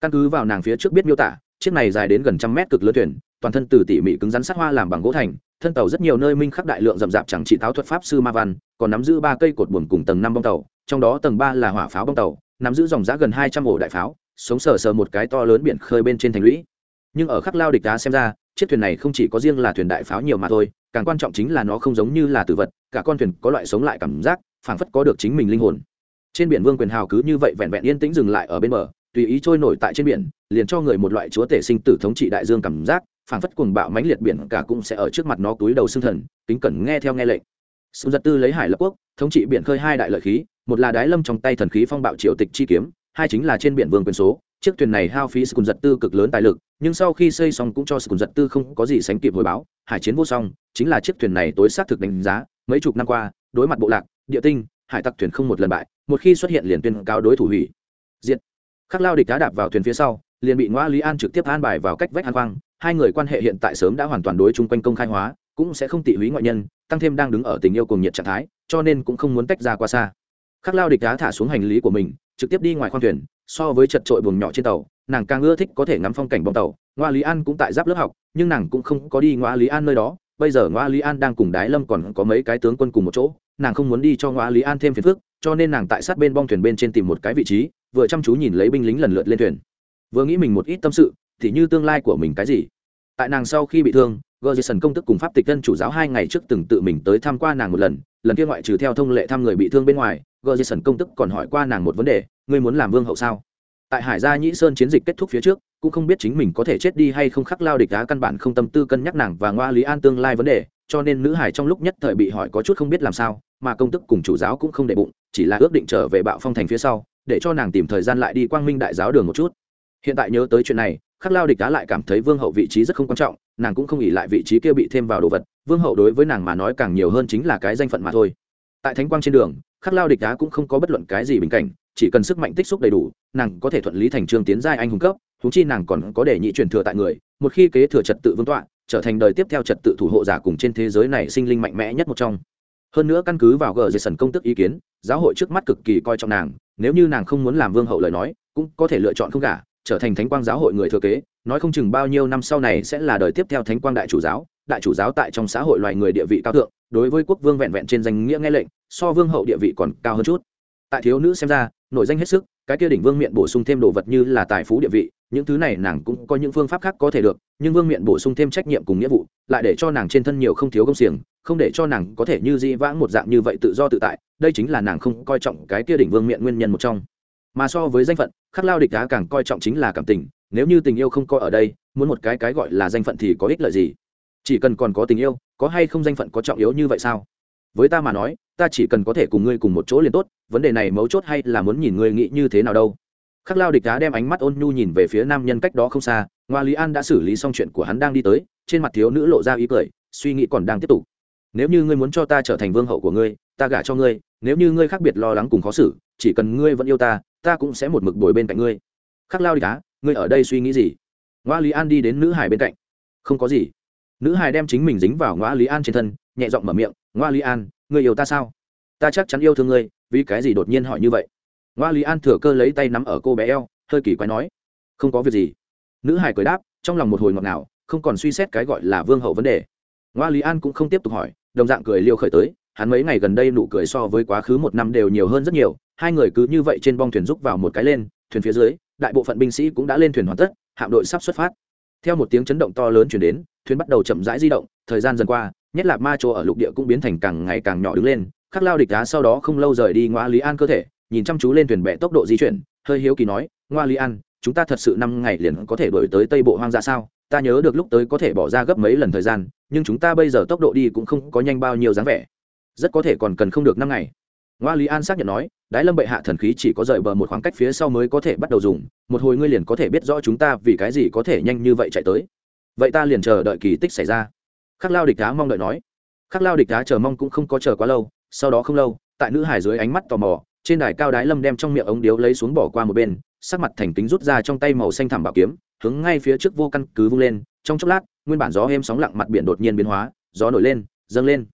Căn cứ vào nàng phía trước biết miêu tả, chiếc này dài đến gần trăm mét cực lớn thuyền, toàn thân từ tỉ mỉ cứng rắn sắc hoa làm bằng gỗ thành, thân tàu rất nhiều nơi minh khắc đại lượng rậm rạp chẳng trị tháo thuật pháp sư ma văn, còn nắm giữ ba cây cột buồm cùng tầng năm bông tàu, trong đó tầng ba là hỏa pháo bông tàu, nắm giữ dòng giá gần hai trăm ổ đại pháo sống sờ sờ một cái to lớn biển khơi bên trên thành lũy. Nhưng ở khắc lao địch đá xem ra, chiếc thuyền này không chỉ có riêng là thuyền đại pháo nhiều mà thôi, càng quan trọng chính là nó không giống như là tử vật, cả con thuyền có loại sống lại cảm giác, phảng phất có được chính mình linh hồn. Trên biển vương quyền hào cứ như vậy vẹn vẹn yên tĩnh dừng lại ở bên bờ, tùy ý trôi nổi tại trên biển, liền cho người một loại chúa tể sinh tử thống trị đại dương cảm giác, phảng phất cuồng bạo mãnh liệt biển cả cũng sẽ ở trước mặt nó túi đầu xương thần, kính cẩn nghe theo nghe lệnh. Sự giật tư lấy hải lập quốc, thống trị biển khơi hai đại lợi khí, một là đái lâm trong tay thần khí phong bạo triều tịch chi kiếm hai chính là trên biển vương quyền số. Chiếc thuyền này hao phí sự cùng giật tư cực lớn tài lực, nhưng sau khi xây xong cũng cho sự cùng giật tư không có gì sánh kịp hồi báo. Hải chiến vô song, chính là chiếc thuyền này tối xác thực đánh giá, mấy chục năm qua, đối mặt bộ lạc, địa tinh, hải tặc thuyền không một lần bại, một khi xuất hiện liền tuyên cao đối thủ hủy. Diện khắc lao địch đá đạp vào thuyền phía sau, liền bị ngoa lý an trực tiếp an bài vào cách vách an quang. Hai người quan hệ hiện tại sớm đã hoàn toàn đối chung quanh công khai hóa, cũng sẽ không tị húy ngoại nhân, tăng thêm đang đứng ở tình yêu cùng nhiệt trạng thái, cho nên cũng không muốn tách ra qua xa. Khắc lao địch đá thả xuống hành lý của mình trực tiếp đi ngoài khoang thuyền so với chật trội buồng nhỏ trên tàu nàng càng ưa thích có thể ngắm phong cảnh bong tàu. Ngoa lý an cũng tại giáp lớp học nhưng nàng cũng không có đi ngoa lý an nơi đó. Bây giờ ngoa lý an đang cùng đái lâm còn có mấy cái tướng quân cùng một chỗ nàng không muốn đi cho ngoa lý an thêm phiền phức cho nên nàng tại sát bên bong thuyền bên trên tìm một cái vị trí vừa chăm chú nhìn lấy binh lính lần lượt lên thuyền. Vừa nghĩ mình một ít tâm sự thì như tương lai của mình cái gì? Tại nàng sau khi bị thương Gerson công tức cùng pháp tịch dân chủ giáo hai ngày trước từng tự mình tới tham qua nàng một lần, lần kia ngoại trừ theo thông lệ thăm người bị thương bên ngoài, Gerson công tức còn hỏi qua nàng một vấn đề, ngươi muốn làm vương hậu sao? Tại Hải Gia Nhĩ Sơn chiến dịch kết thúc phía trước, cũng không biết chính mình có thể chết đi hay không khắc lao địch đá căn bản không tâm tư cân nhắc nàng và ngoa lý an tương lai vấn đề, cho nên nữ hải trong lúc nhất thời bị hỏi có chút không biết làm sao, mà công tức cùng chủ giáo cũng không để bụng, chỉ là ước định trở về Bạo Phong thành phía sau, để cho nàng tìm thời gian lại đi Quang Minh đại giáo đường một chút. Hiện tại nhớ tới chuyện này, khắc lao địch đá lại cảm thấy vương hậu vị trí rất không quan trọng nàng cũng không nghĩ lại vị trí kia bị thêm vào đồ vật vương hậu đối với nàng mà nói càng nhiều hơn chính là cái danh phận mà thôi tại thánh quang trên đường khắc lao địch đá cũng không có bất luận cái gì bình cảnh chỉ cần sức mạnh tích xúc đầy đủ nàng có thể thuận lý thành trương tiến giai anh hùng cấp thú chi nàng còn có để nhị truyền thừa tại người một khi kế thừa trật tự vương tọa trở thành đời tiếp theo trật tự thủ hộ giả cùng trên thế giới này sinh linh mạnh mẽ nhất một trong. Hơn nữa căn cứ vào gờ dây sần công tức ý kiến giáo hội trước mắt cực kỳ coi trọng nàng nếu như nàng không muốn làm vương hậu lời nói cũng có thể lựa chọn không cả, trở thành thánh quang giáo hội người thừa kế nói không chừng bao nhiêu năm sau này sẽ là đời tiếp theo thánh quang đại chủ giáo đại chủ giáo tại trong xã hội loài người địa vị cao thượng đối với quốc vương vẹn vẹn trên danh nghĩa nghe lệnh so vương hậu địa vị còn cao hơn chút. Tại thiếu nữ xem ra nội danh hết sức, cái kia đỉnh vương miện bổ sung thêm đồ vật như là tài phú địa vị, những thứ này nàng cũng có những phương pháp khác có thể được, nhưng vương miện bổ sung thêm trách nhiệm cùng nghĩa vụ, lại để cho nàng trên thân nhiều không thiếu công xiềng, không để cho nàng có thể như di vãng một dạng như vậy tự do tự tại, đây chính là nàng không coi trọng cái kia đỉnh vương miện nguyên nhân một trong. Mà so với danh phận, khắc lao địch đá càng coi trọng chính là cảm tình, nếu như tình yêu không coi ở đây, muốn một cái cái gọi là danh phận thì có ích lợi gì? Chỉ cần còn có tình yêu, có hay không danh phận có trọng yếu như vậy sao? Với ta mà nói ta chỉ cần có thể cùng ngươi cùng một chỗ liền tốt, vấn đề này mấu chốt hay là muốn nhìn ngươi nghĩ như thế nào đâu. Khắc lao địch đá đem ánh mắt ôn nhu nhìn về phía nam nhân cách đó không xa, ngoa lý an đã xử lý xong chuyện của hắn đang đi tới, trên mặt thiếu nữ lộ ra ý cười, suy nghĩ còn đang tiếp tục. Nếu như ngươi muốn cho ta trở thành vương hậu của ngươi, ta gả cho ngươi, nếu như ngươi khác biệt lo lắng cùng khó xử, chỉ cần ngươi vẫn yêu ta ta cũng sẽ một mực đổi bên cạnh ngươi. Khắc lao Địch cá ngươi ở đây suy nghĩ gì? Ngoa lý an đi đến nữ hải bên cạnh. Không có gì. Nữ hải đem chính mình dính vào ngoa lý an trên thân, nhẹ giọng mở miệng, ngoa lý an ngươi yêu ta sao? Ta chắc chắn yêu thương ngươi, vì cái gì đột nhiên hỏi như vậy? Ngoa lý an thừa cơ lấy tay nắm ở cô bé eo, hơi kỳ quái nói, không có việc gì. Nữ hải cười đáp, trong lòng một hồi ngọt ngào, không còn suy xét cái gọi là vương hậu vấn đề. Ngoa lý an cũng không tiếp tục hỏi, đồng dạng cười liêu khởi tới, hắn mấy ngày gần đây nụ cười so với quá khứ một năm đều nhiều hơn rất nhiều, hai người cứ như vậy trên bong thuyền rúc vào một cái lên, thuyền phía dưới, đại bộ phận binh sĩ cũng đã lên thuyền hoàn tất, hạm đội sắp xuất phát. Theo một tiếng chấn động to lớn chuyển đến, thuyền bắt đầu chậm rãi di động, thời gian dần qua nhất là ma chỗ ở lục địa cũng biến thành càng ngày càng nhỏ đứng lên, khắc lao địch đá sau đó không lâu rời đi ngoa lý an cơ thể, nhìn chăm chú lên thuyền bệ tốc độ di chuyển, hơi hiếu kỳ nói, ngoa lý an, chúng ta thật sự năm ngày liền có thể đổi tới tây bộ hoang dã sao? Ta nhớ được lúc tới có thể bỏ ra gấp mấy lần thời gian, nhưng chúng ta bây giờ tốc độ đi cũng không có nhanh bao nhiêu dáng vẻ. Rất có thể còn cần không được năm ngày. Ngoa lý an xác nhận nói, đái lâm bệ hạ thần khí chỉ có rời bờ một khoảng cách phía sau mới có thể bắt đầu dùng, một hồi ngươi liền có thể biết rõ chúng ta vì cái gì có thể nhanh như vậy chạy tới. Vậy ta liền chờ đợi kỳ tích xảy ra khắc lao địch đá mong đợi nói. Khắc lao địch đá chờ mong cũng không có chờ quá lâu, sau đó không lâu, tại nữ hải dưới ánh mắt tò mò, trên đài cao đái lâm đem trong miệng ống điếu lấy xuống bỏ qua một bên, sắc mặt thành kính rút ra trong tay màu xanh thảm bảo kiếm, hướng ngay phía trước vô căn cứ vung lên, trong chốc lát, nguyên bản gió êm sóng lặng mặt biển đột nhiên biến hóa, gió nổi lên, dâng lên.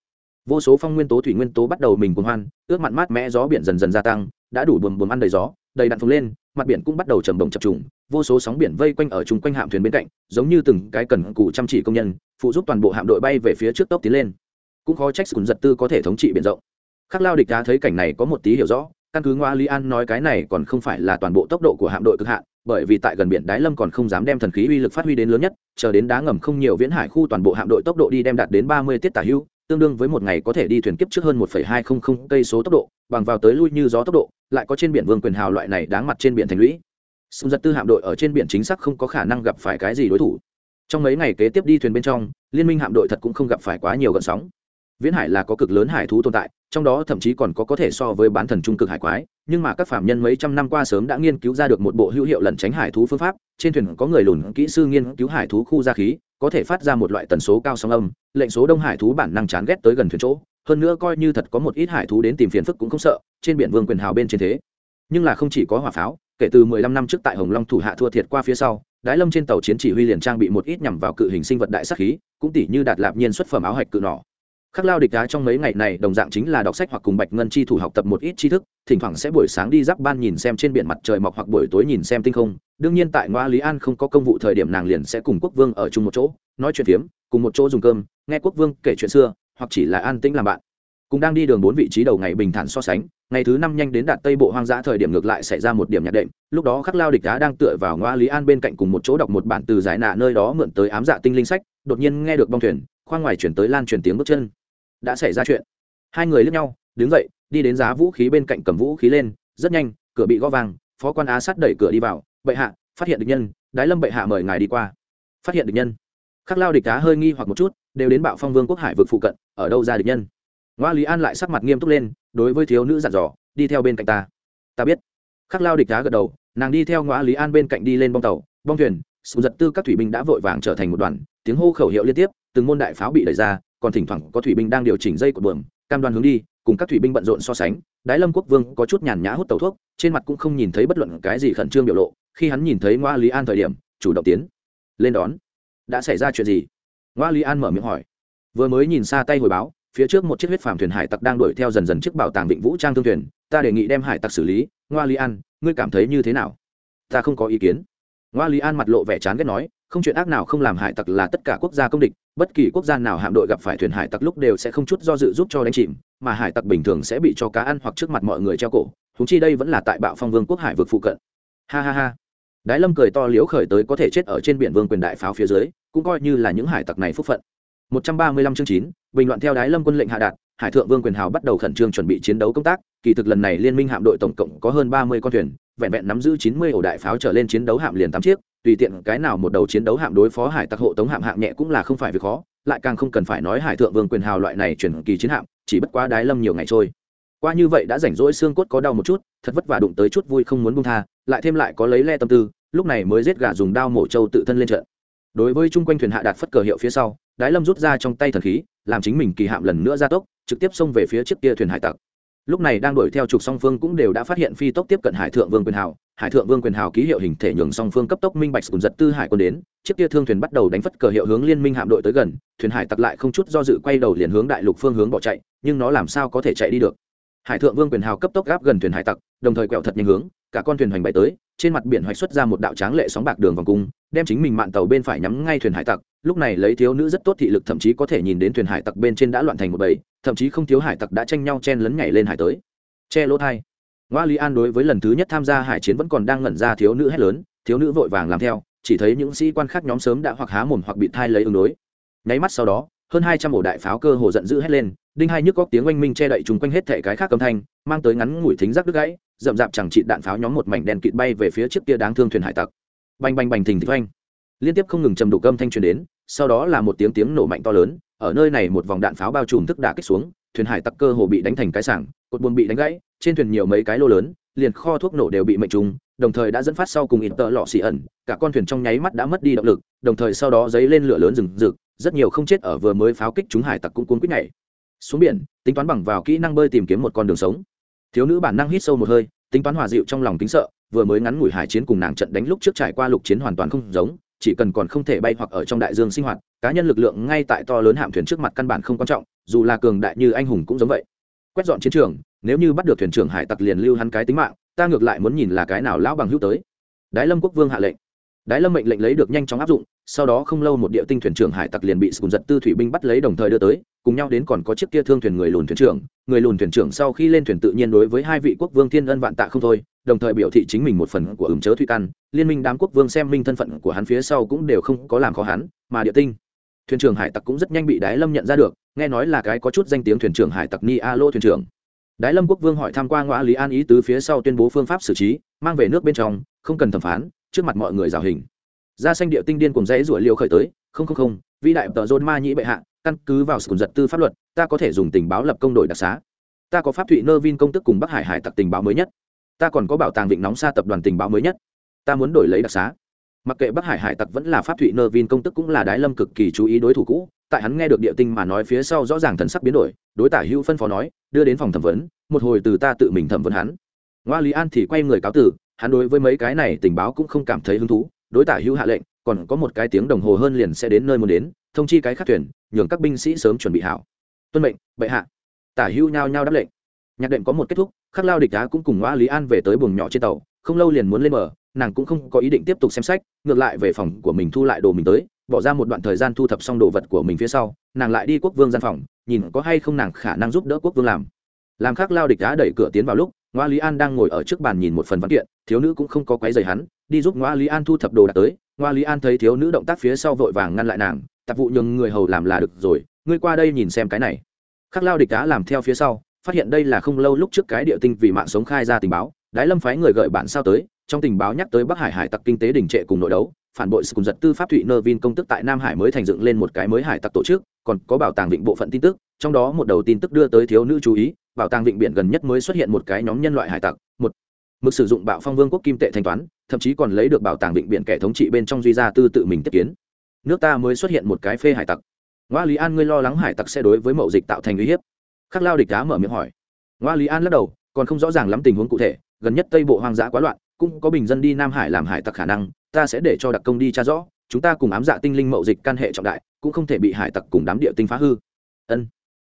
Vô số phong nguyên tố, thủy nguyên tố bắt đầu mình cuồng hoan ướt mặn mát mẽ gió biển dần dần gia tăng, đã đủ buồm buồm ăn đầy gió, đầy đặn phồng lên, mặt biển cũng bắt đầu trầm bồng chập trùng vô số sóng biển vây quanh ở chung quanh hạm thuyền bên cạnh, giống như từng cái cần cụ chăm chỉ công nhân, phụ giúp toàn bộ hạm đội bay về phía trước tốc tiến lên. Cũng khó trách sùn giật tư có thể thống trị biển rộng. Khắc lao địch đá thấy cảnh này có một tí hiểu rõ, căn cứ ngoa lý an nói cái này còn không phải là toàn bộ tốc độ của hạm đội cực hạn, bởi vì tại gần biển đái lâm còn không dám đem thần khí uy lực phát huy đến lớn nhất, chờ đến đá ngầm không nhiều viễn hải khu toàn bộ hạm đội tốc độ đi đem đạt đến ba mươi tiết tả hưu tương đương với một ngày có thể đi thuyền kiếp trước hơn một hai không không cây số tốc độ, bằng vào tới lui như gió tốc độ, lại có trên biển vương quyền hào loại này đáng mặt trên biển thành lũy sung giật tư hạm đội ở trên biển chính xác không có khả năng gặp phải cái gì đối thủ. Trong mấy ngày kế tiếp đi thuyền bên trong, liên minh hạm đội thật cũng không gặp phải quá nhiều gợn sóng. Viễn hải là có cực lớn hải thú tồn tại, trong đó thậm chí còn có có thể so với bán thần trung cực hải quái, nhưng mà các phạm nhân mấy trăm năm qua sớm đã nghiên cứu ra được một bộ hữu hiệu lẩn tránh hải thú phương pháp, trên thuyền có người lùn kỹ sư nghiên cứu hải thú khu ra khí, có thể phát ra một loại tần số cao sóng âm, lệnh số đông hải thú bản năng chán ghét tới gần thuyền chỗ, hơn nữa coi như thật có một ít hải thú đến tìm phiền phức cũng không sợ, trên biển vương quyền hào bên trên thế. Nhưng là không chỉ có hỏa pháo kể từ mười lăm năm trước tại hồng long thủ hạ thua thiệt qua phía sau, đái lâm trên tàu chiến chỉ huy liền trang bị một ít nhằm vào cự hình sinh vật đại sát khí, cũng tỷ như đạt lạp nhiên xuất phẩm áo hạch cự nỏ. Khắc lao địch đá trong mấy ngày này đồng dạng chính là đọc sách hoặc cùng bạch ngân chi thủ học tập một ít tri thức, thỉnh thoảng sẽ buổi sáng đi giáp ban nhìn xem trên biển mặt trời mọc hoặc buổi tối nhìn xem tinh không. Đương nhiên tại ngoa lý an không có công vụ thời điểm nàng liền sẽ cùng quốc vương ở chung một chỗ, nói chuyện phiếm, cùng một chỗ dùng cơm, nghe quốc vương kể chuyện xưa, hoặc chỉ là an tĩnh làm bạn cùng đang đi đường bốn vị trí đầu ngày bình thản so sánh, ngày thứ năm nhanh đến đạt tây bộ hoang dã thời điểm ngược lại xảy ra một điểm nhạc đệm, lúc đó khắc lao địch đá đang tựa vào ngoa lý an bên cạnh cùng một chỗ đọc một bản từ giải nạ nơi đó mượn tới ám dạ tinh linh sách, đột nhiên nghe được bong thuyền, khoang ngoài chuyển tới lan truyền tiếng bước chân. Đã xảy ra chuyện. Hai người lướt nhau, đứng dậy, đi đến giá vũ khí bên cạnh cầm vũ khí lên, rất nhanh, cửa bị gõ vàng, phó quan á sát đẩy cửa đi vào, bệ hạ, phát hiện địch nhân, đái lâm bệ hạ mời ngài đi qua. Phát hiện địch nhân? Khắc lao địch đá hơi nghi hoặc một chút, đều đến bạo phong vương quốc hải vực phụ cận, ở đâu ra địch nhân? Ngoa lý an lại sắc mặt nghiêm túc lên, đối với thiếu nữ dặn dò, đi theo bên cạnh ta. Ta biết. Khắc lao địch đá gật đầu, nàng đi theo ngoa lý an bên cạnh đi lên bong tàu, bong thuyền sự giật tư các thủy binh đã vội vàng trở thành một đoàn, tiếng hô khẩu hiệu liên tiếp, từng môn đại pháo bị đẩy ra, còn thỉnh thoảng có thủy binh đang điều chỉnh dây của buồng. cam đoan hướng đi, cùng các thủy binh bận rộn so sánh, đái lâm quốc vương có chút nhàn nhã hút tàu thuốc, trên mặt cũng không nhìn thấy bất luận cái gì khẩn trương biểu lộ, khi hắn nhìn thấy ngoa lý an thời điểm, chủ động tiến lên đón. Đã xảy ra chuyện gì? Ngoa lý an mở miệng hỏi. Vừa mới nhìn xa tay hồi báo phía trước một chiếc huyết phàm thuyền hải tặc đang đuổi theo dần dần chiếc bảo tàng vịnh vũ trang thương thuyền, ta đề nghị đem hải tặc xử lý. Ngoa li an, ngươi cảm thấy như thế nào? Ta không có ý kiến. Ngoa li an mặt lộ vẻ chán ghét nói, không chuyện ác nào không làm hải tặc là tất cả quốc gia công địch, bất kỳ quốc gia nào hạm đội gặp phải thuyền hải tặc lúc đều sẽ không chút do dự giúp cho đánh chìm, mà hải tặc bình thường sẽ bị cho cá ăn hoặc trước mặt mọi người treo cổ húng chi đây vẫn là tại bạo phong vương quốc hải vực phụ cận. Ha ha ha. Đái lâm cười to liếu khởi tới có thể chết ở trên biển vương quyền đại pháo phía dưới, cũng coi như là những hải tặc này phúc phận. 135 chương 9, bình luận theo đái lâm quân lệnh hạ đạt hải thượng vương quyền hào bắt đầu khẩn trương chuẩn bị chiến đấu công tác kỳ thực lần này liên minh hạm đội tổng cộng có hơn 30 con thuyền vẹn vẹn nắm giữ 90 ổ đại pháo trở lên chiến đấu hạm liền tám chiếc tùy tiện cái nào một đầu chiến đấu hạm đối phó hải tặc hộ tống hạm hạng nhẹ cũng là không phải việc khó lại càng không cần phải nói hải thượng vương quyền hào loại này chuyển kỳ chiến hạm chỉ bất quá đái lâm nhiều ngày trôi. Qua như vậy đã rảnh rỗi xương cốt có đau một chút thật vất vả đụng tới chút vui không muốn buông tha lại thêm lại có lấy le tâm tư lúc này mới giết gà dùng đao mổ trâu tự thân lên trận. Đối với chung quanh thuyền hạ đạt phất cờ hiệu phía sau đái lâm rút ra trong tay thần khí, làm chính mình kỳ hạm lần nữa ra tốc, trực tiếp xông về phía trước kia thuyền hải tặc. Lúc này đang đuổi theo trục song phương cũng đều đã phát hiện phi tốc tiếp cận hải thượng vương quyền hào. Hải thượng vương quyền hào ký hiệu hình thể nhường song phương cấp tốc minh bạch cùng giật tư hải quân đến. Chiếc kia thương thuyền bắt đầu đánh phất cờ hiệu hướng liên minh hạm đội tới gần. Thuyền hải tặc lại không chút do dự quay đầu liền hướng đại lục phương hướng bỏ chạy, nhưng nó làm sao có thể chạy đi được? Hải thượng vương quyền hào cấp tốc gáp gần thuyền hải tặc, đồng thời quẹo thật nhanh hướng cả con thuyền hoành bày tới, trên mặt biển hoạch xuất ra một đạo tráng lệ sóng bạc đường vòng cung, đem chính mình mạn tàu bên phải nhắm ngay thuyền hải tặc. Lúc này lấy thiếu nữ rất tốt thị lực thậm chí có thể nhìn đến thuyền hải tặc bên trên đã loạn thành một bầy, thậm chí không thiếu hải tặc đã tranh nhau chen lấn nhảy lên hải tới. Che lỗ thai. Ngoa lý an đối với lần thứ nhất tham gia hải chiến vẫn còn đang ngẩn ra thiếu nữ hét lớn, thiếu nữ vội vàng làm theo, chỉ thấy những sĩ quan khác nhóm sớm đã hoặc há mồm hoặc bị thai lấy ứng đối. Nháy mắt sau đó, hơn hai trăm ổ đại pháo cơ hồ giận dữ hét lên, đinh hai nhức góc tiếng oanh minh che đậy chúng quanh hết thể cái khác âm thanh, mang tới ngắn ngủi thính giác đứt gãy rậm rạp chẳng trị đạn pháo nhóm một mảnh đen kịt bay về phía trước kia đáng thương thuyền hải tặc. Bành bành bành thình thịch oanh. Liên tiếp không ngừng trầm đục âm thanh truyền đến, sau đó là một tiếng tiếng nổ mạnh to lớn, ở nơi này một vòng đạn pháo bao trùm thức đả kích xuống, thuyền hải tặc cơ hồ bị đánh thành cái sảng, cột buồn bị đánh gãy, trên thuyền nhiều mấy cái lô lớn, liền kho thuốc nổ đều bị mệnh trùng, đồng thời đã dẫn phát sau cùng ít tợ lọ xì ẩn, cả con thuyền trong nháy mắt đã mất đi động lực, đồng thời sau đó dấy lên lửa lớn rừng rực, rất nhiều không chết ở vừa mới pháo kích chúng hải tặc cũng cuốn quýt nhảy. Xuống biển, tính toán bằng vào kỹ năng bơi tìm kiếm một con đường sống thiếu nữ bản năng hít sâu một hơi, tính toán hòa dịu trong lòng tính sợ, vừa mới ngắn ngủi hải chiến cùng nàng trận đánh lúc trước trải qua lục chiến hoàn toàn không giống, chỉ cần còn không thể bay hoặc ở trong đại dương sinh hoạt, cá nhân lực lượng ngay tại to lớn hạm thuyền trước mặt căn bản không quan trọng, dù là cường đại như anh hùng cũng giống vậy. Quét dọn chiến trường, nếu như bắt được thuyền trưởng hải tặc liền lưu hắn cái tính mạng, ta ngược lại muốn nhìn là cái nào lão bằng hữu tới. Đái lâm quốc vương hạ lệnh. Đái lâm mệnh lệnh lấy được nhanh chóng áp dụng, sau đó không lâu một địa tinh thuyền trưởng hải tặc liền bị sùn giật tư thủy binh bắt lấy đồng thời đưa tới cùng nhau đến còn có chiếc kia thương thuyền người lùn thuyền trưởng, người lùn thuyền trưởng sau khi lên thuyền tự nhiên đối với hai vị quốc vương thiên ân vạn tạ không thôi, đồng thời biểu thị chính mình một phần của ứng chớ thủy căn, liên minh đám quốc vương xem minh thân phận của hắn phía sau cũng đều không có làm khó hắn, mà địa tinh. Thuyền trưởng hải tặc cũng rất nhanh bị đái lâm nhận ra được, nghe nói là cái có chút danh tiếng thuyền trưởng hải tặc ni a lô thuyền trưởng. Đái lâm quốc vương hỏi tham quan u ngoã lý an ý tứ phía sau tuyên bố phương pháp xử trí, mang về nước bên trong, không cần thẩm phán, trước mặt mọi người rào hình. Ra xanh địa tinh điên cùng dãy rủa liều khởi tới, không không không, vĩ đại tờ rôn ma nhĩ bệ hạ căn cứ vào sự giật tư pháp luật, ta có thể dùng tình báo lập công đội đặc xá. Ta có pháp thụy nơ vin công tức cùng bắc hải hải tặc tình báo mới nhất. Ta còn có bảo tàng vịnh nóng xa tập đoàn tình báo mới nhất. Ta muốn đổi lấy đặc xá. Mặc kệ bắc hải hải tặc vẫn là pháp thụy nơ vin công tức cũng là đái lâm cực kỳ chú ý đối thủ cũ, tại hắn nghe được địa tinh mà nói phía sau rõ ràng thần sắc biến đổi, đối tả hữu phân phó nói, đưa đến phòng thẩm vấn, một hồi từ ta tự mình thẩm vấn hắn. Ngoa lý an thì quay người cáo tử, hắn đối với mấy cái này tình báo cũng không cảm thấy hứng thú, đối tả hữu hạ lệnh, còn có một cái tiếng đồng hồ hơn liền sẽ đến nơi muốn đến thông chi cái khác thuyền, nhường các binh sĩ sớm chuẩn bị hảo. Tuân mệnh, bệ hạ. Tả hữu nhao nhao đáp lệnh. Nhạc đệm có một kết thúc, khắc lao địch đá cũng cùng ngoa lý an về tới buồng nhỏ trên tàu, không lâu liền muốn lên bờ, nàng cũng không có ý định tiếp tục xem sách, ngược lại về phòng của mình thu lại đồ mình tới, bỏ ra một đoạn thời gian thu thập xong đồ vật của mình phía sau, nàng lại đi quốc vương gian phòng, nhìn có hay không nàng khả năng giúp đỡ quốc vương làm. Làm khắc lao địch đá đẩy cửa tiến vào lúc, ngoa lý an đang ngồi ở trước bàn nhìn một phần văn kiện, thiếu nữ cũng không có quấy giày hắn, đi giúp ngoa lý an thu thập đồ đạc tới, ngoa lý an thấy thiếu nữ động tác phía sau vội vàng ngăn lại nàng tạp vụ nhường người hầu làm là được rồi, ngươi qua đây nhìn xem cái này. Khắc lao địch đá làm theo phía sau, phát hiện đây là không lâu lúc trước cái địa tinh vì mạng sống khai ra tình báo, đái lâm phái người gợi bản sao tới, trong tình báo nhắc tới bắc hải hải tặc kinh tế đình trệ cùng nội đấu, phản bội cùng giật tư pháp thụy nơ vin công tức tại nam hải mới thành dựng lên một cái mới hải tặc tổ chức, còn có bảo tàng vịnh bộ phận tin tức, trong đó một đầu tin tức đưa tới thiếu nữ chú ý, bảo tàng vịnh biển gần nhất mới xuất hiện một cái nhóm nhân loại hải tặc, một mực sử dụng bạo phong vương quốc kim tệ thanh toán, thậm chí còn lấy được bảo tàng vịnh biển kẻ thống trị bên trong duy gia tư tự mình tiếp kiến nước ta mới xuất hiện một cái phê hải tặc. Ngoa lý an, ngươi lo lắng hải tặc sẽ đối với mậu dịch tạo thành uy hiếp. Khắc lao địch đá mở miệng hỏi. Ngoa lý an lắc đầu, còn không rõ ràng lắm tình huống cụ thể, gần nhất tây bộ hoang dã quá loạn, cũng có bình dân đi nam hải làm hải tặc khả năng, ta sẽ để cho đặc công đi tra rõ, chúng ta cùng ám dạ tinh linh mậu dịch căn hệ trọng đại, cũng không thể bị hải tặc cùng đám địa tinh phá hư. Ân.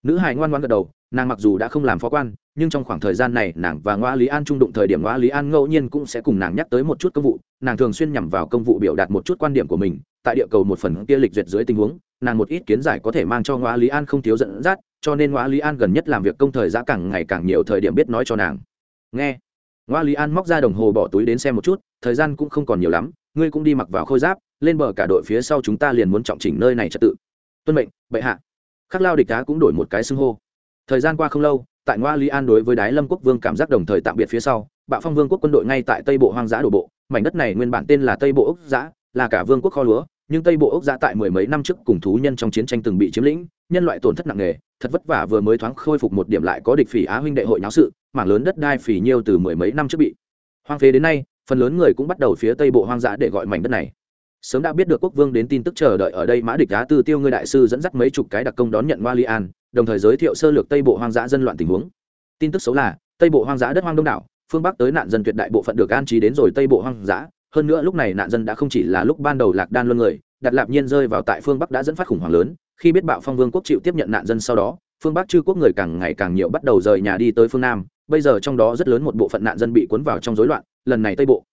Nữ hải ngoan ngoan gật đầu nàng mặc dù đã không làm phó quan, nhưng trong khoảng thời gian này nàng và ngoa lý an trung đụng thời điểm ngoa lý an ngẫu nhiên cũng sẽ cùng nàng nhắc tới một chút công vụ, nàng thường xuyên nhằm vào công vụ biểu đạt một chút quan điểm của mình, tại địa cầu một phần kia lịch duyệt dưới tình huống, nàng một ít kiến giải có thể mang cho ngoa lý an không thiếu dẫn dắt, cho nên ngoa lý an gần nhất làm việc công thời giá càng ngày càng nhiều thời điểm biết nói cho nàng. Nghe. Ngoa lý an móc ra đồng hồ bỏ túi đến xem một chút, thời gian cũng không còn nhiều lắm, ngươi cũng đi mặc vào khôi giáp, lên bờ cả đội phía sau chúng ta liền muốn trọng chỉnh nơi này trật tự. Tuân mệnh, bệ hạ. Khắc lao địch đá cũng đổi một cái xưng hô thời gian qua không lâu tại ngoa lý an đối với đái lâm quốc vương cảm giác đồng thời tạm biệt phía sau bạo phong vương quốc quân đội ngay tại tây bộ hoang dã đổ bộ mảnh đất này nguyên bản tên là tây bộ ốc dã, là cả vương quốc kho lúa nhưng tây bộ ốc dã tại mười mấy năm trước cùng thú nhân trong chiến tranh từng bị chiếm lĩnh nhân loại tổn thất nặng nề thật vất vả vừa mới thoáng khôi phục một điểm lại có địch phỉ á huynh đệ hội náo sự mảng lớn đất đai phỉ nhiêu từ mười mấy năm trước bị hoang phế đến nay phần lớn người cũng bắt đầu phía tây bộ hoang dã để gọi mảnh đất này. Sớm đã biết được quốc vương đến tin tức chờ đợi ở đây mã địch á tư tiêu ngươi đại sư dẫn dắt mấy chục cái đặc công đón nhận li an đồng thời giới thiệu sơ lược tây bộ hoang dã dân loạn tình huống. Tin tức xấu là, tây bộ hoang dã đất hoang đông đảo, phương bắc tới nạn dân tuyệt đại bộ phận được an trí đến rồi tây bộ hoang dã. Hơn nữa lúc này nạn dân đã không chỉ là lúc ban đầu lạc đan luân người đặt lạp nhiên rơi vào tại phương bắc đã dẫn phát khủng hoảng lớn. Khi biết bạo phong vương quốc chịu tiếp nhận nạn dân sau đó, phương bắc chư quốc người càng ngày càng nhiều bắt đầu rời nhà đi tới phương nam. Bây giờ trong đó rất lớn một bộ phận nạn dân bị cuốn vào trong rối loạn, lần này tây bộ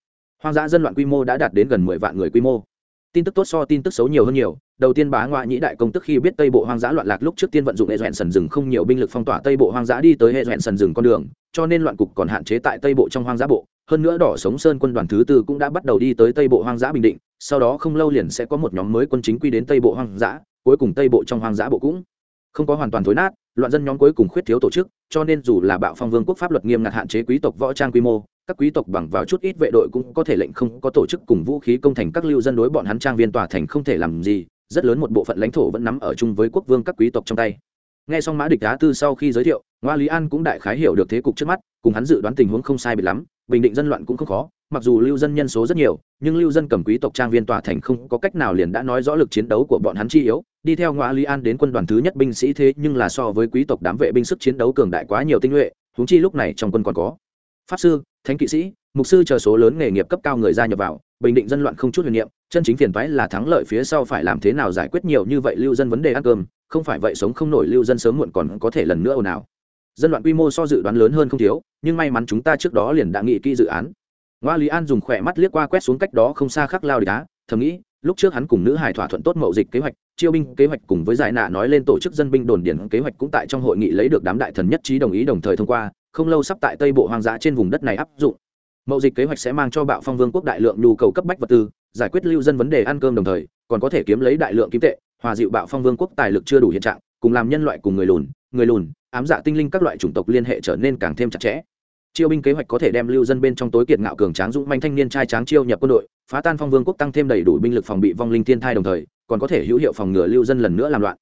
hoang dã dân loạn quy mô đã đạt đến gần mười vạn người quy mô. Tin tức tốt so tin tức xấu nhiều hơn nhiều đầu tiên bá ngoại nhĩ đại công tức khi biết tây bộ hoang dã loạn lạc lúc trước tiên vận dụng hệ dọn sần rừng không nhiều binh lực phong tỏa tây bộ hoang dã đi tới hệ dọn sần rừng con đường, cho nên loạn cục còn hạn chế tại tây bộ trong hoang dã bộ. Hơn nữa đỏ sống sơn quân đoàn thứ tư cũng đã bắt đầu đi tới tây bộ hoang dã bình định, sau đó không lâu liền sẽ có một nhóm mới quân chính quy đến tây bộ hoang dã, cuối cùng tây bộ trong hoang dã bộ cũng không có hoàn toàn thối nát, loạn dân nhóm cuối cùng khuyết thiếu tổ chức, cho nên dù là bạo phong vương quốc pháp luật nghiêm ngặt hạn chế quý tộc võ trang quy mô, các quý tộc bằng vào chút ít vệ đội cũng có thể lệnh không có tổ chức cùng vũ khí công thành các lưu dân đối bọn hắn trang viên tòa thành không thể làm gì rất lớn một bộ phận lãnh thổ vẫn nắm ở chung với quốc vương các quý tộc trong tay. Nghe xong mã địch đá tư sau khi giới thiệu, ngoa lý an cũng đại khái hiểu được thế cục trước mắt, cùng hắn dự đoán tình huống không sai bị lắm, bình định dân loạn cũng không khó, mặc dù lưu dân nhân số rất nhiều, nhưng lưu dân cầm quý tộc trang viên tòa thành không có cách nào liền đã nói rõ lực chiến đấu của bọn hắn chi yếu, đi theo ngoa lý an đến quân đoàn thứ nhất binh sĩ thế nhưng là so với quý tộc đám vệ binh sức chiến đấu cường đại quá nhiều tinh nhuệ, huống chi lúc này trong quân còn có pháp sư, thánh kỵ sĩ, mục sư chờ số lớn nghề nghiệp cấp cao người gia nhập vào bình định dân loạn không chút huyền niệm, chân chính phiền toái là thắng lợi phía sau phải làm thế nào giải quyết nhiều như vậy lưu dân vấn đề ăn cơm, không phải vậy sống không nổi lưu dân sớm muộn còn có thể lần nữa ồn ào. Dân loạn quy mô so dự đoán lớn hơn không thiếu, nhưng may mắn chúng ta trước đó liền đã nghĩ kỹ dự án. Ngoa lý an dùng khỏe mắt liếc qua quét xuống cách đó không xa khắc lao địch đá, thầm nghĩ, lúc trước hắn cùng nữ hải thỏa thuận tốt mậu dịch kế hoạch, chiêu binh kế hoạch cùng với giải nạ nói lên tổ chức dân binh đồn điển kế hoạch cũng tại trong hội nghị lấy được đám đại thần nhất trí đồng ý đồng thời thông qua, không lâu sắp tại tây bộ hoang dã trên vùng đất này áp dụng mậu dịch kế hoạch sẽ mang cho bạo phong vương quốc đại lượng nhu cầu cấp bách vật tư, giải quyết lưu dân vấn đề ăn cơm đồng thời, còn có thể kiếm lấy đại lượng kim tệ, hòa dịu bạo phong vương quốc tài lực chưa đủ hiện trạng, cùng làm nhân loại cùng người lùn người lùn, ám dạ tinh linh các loại chủng tộc liên hệ trở nên càng thêm chặt chẽ. Chiêu binh kế hoạch có thể đem lưu dân bên trong tối kiệt ngạo cường tráng dũng manh thanh niên trai tráng chiêu nhập quân đội, phá tan phong vương quốc tăng thêm đầy đủ binh lực phòng bị vong linh thiên thai đồng thời, còn có thể hữu hiệu phòng ngừa lưu dân lần nữa làm loạn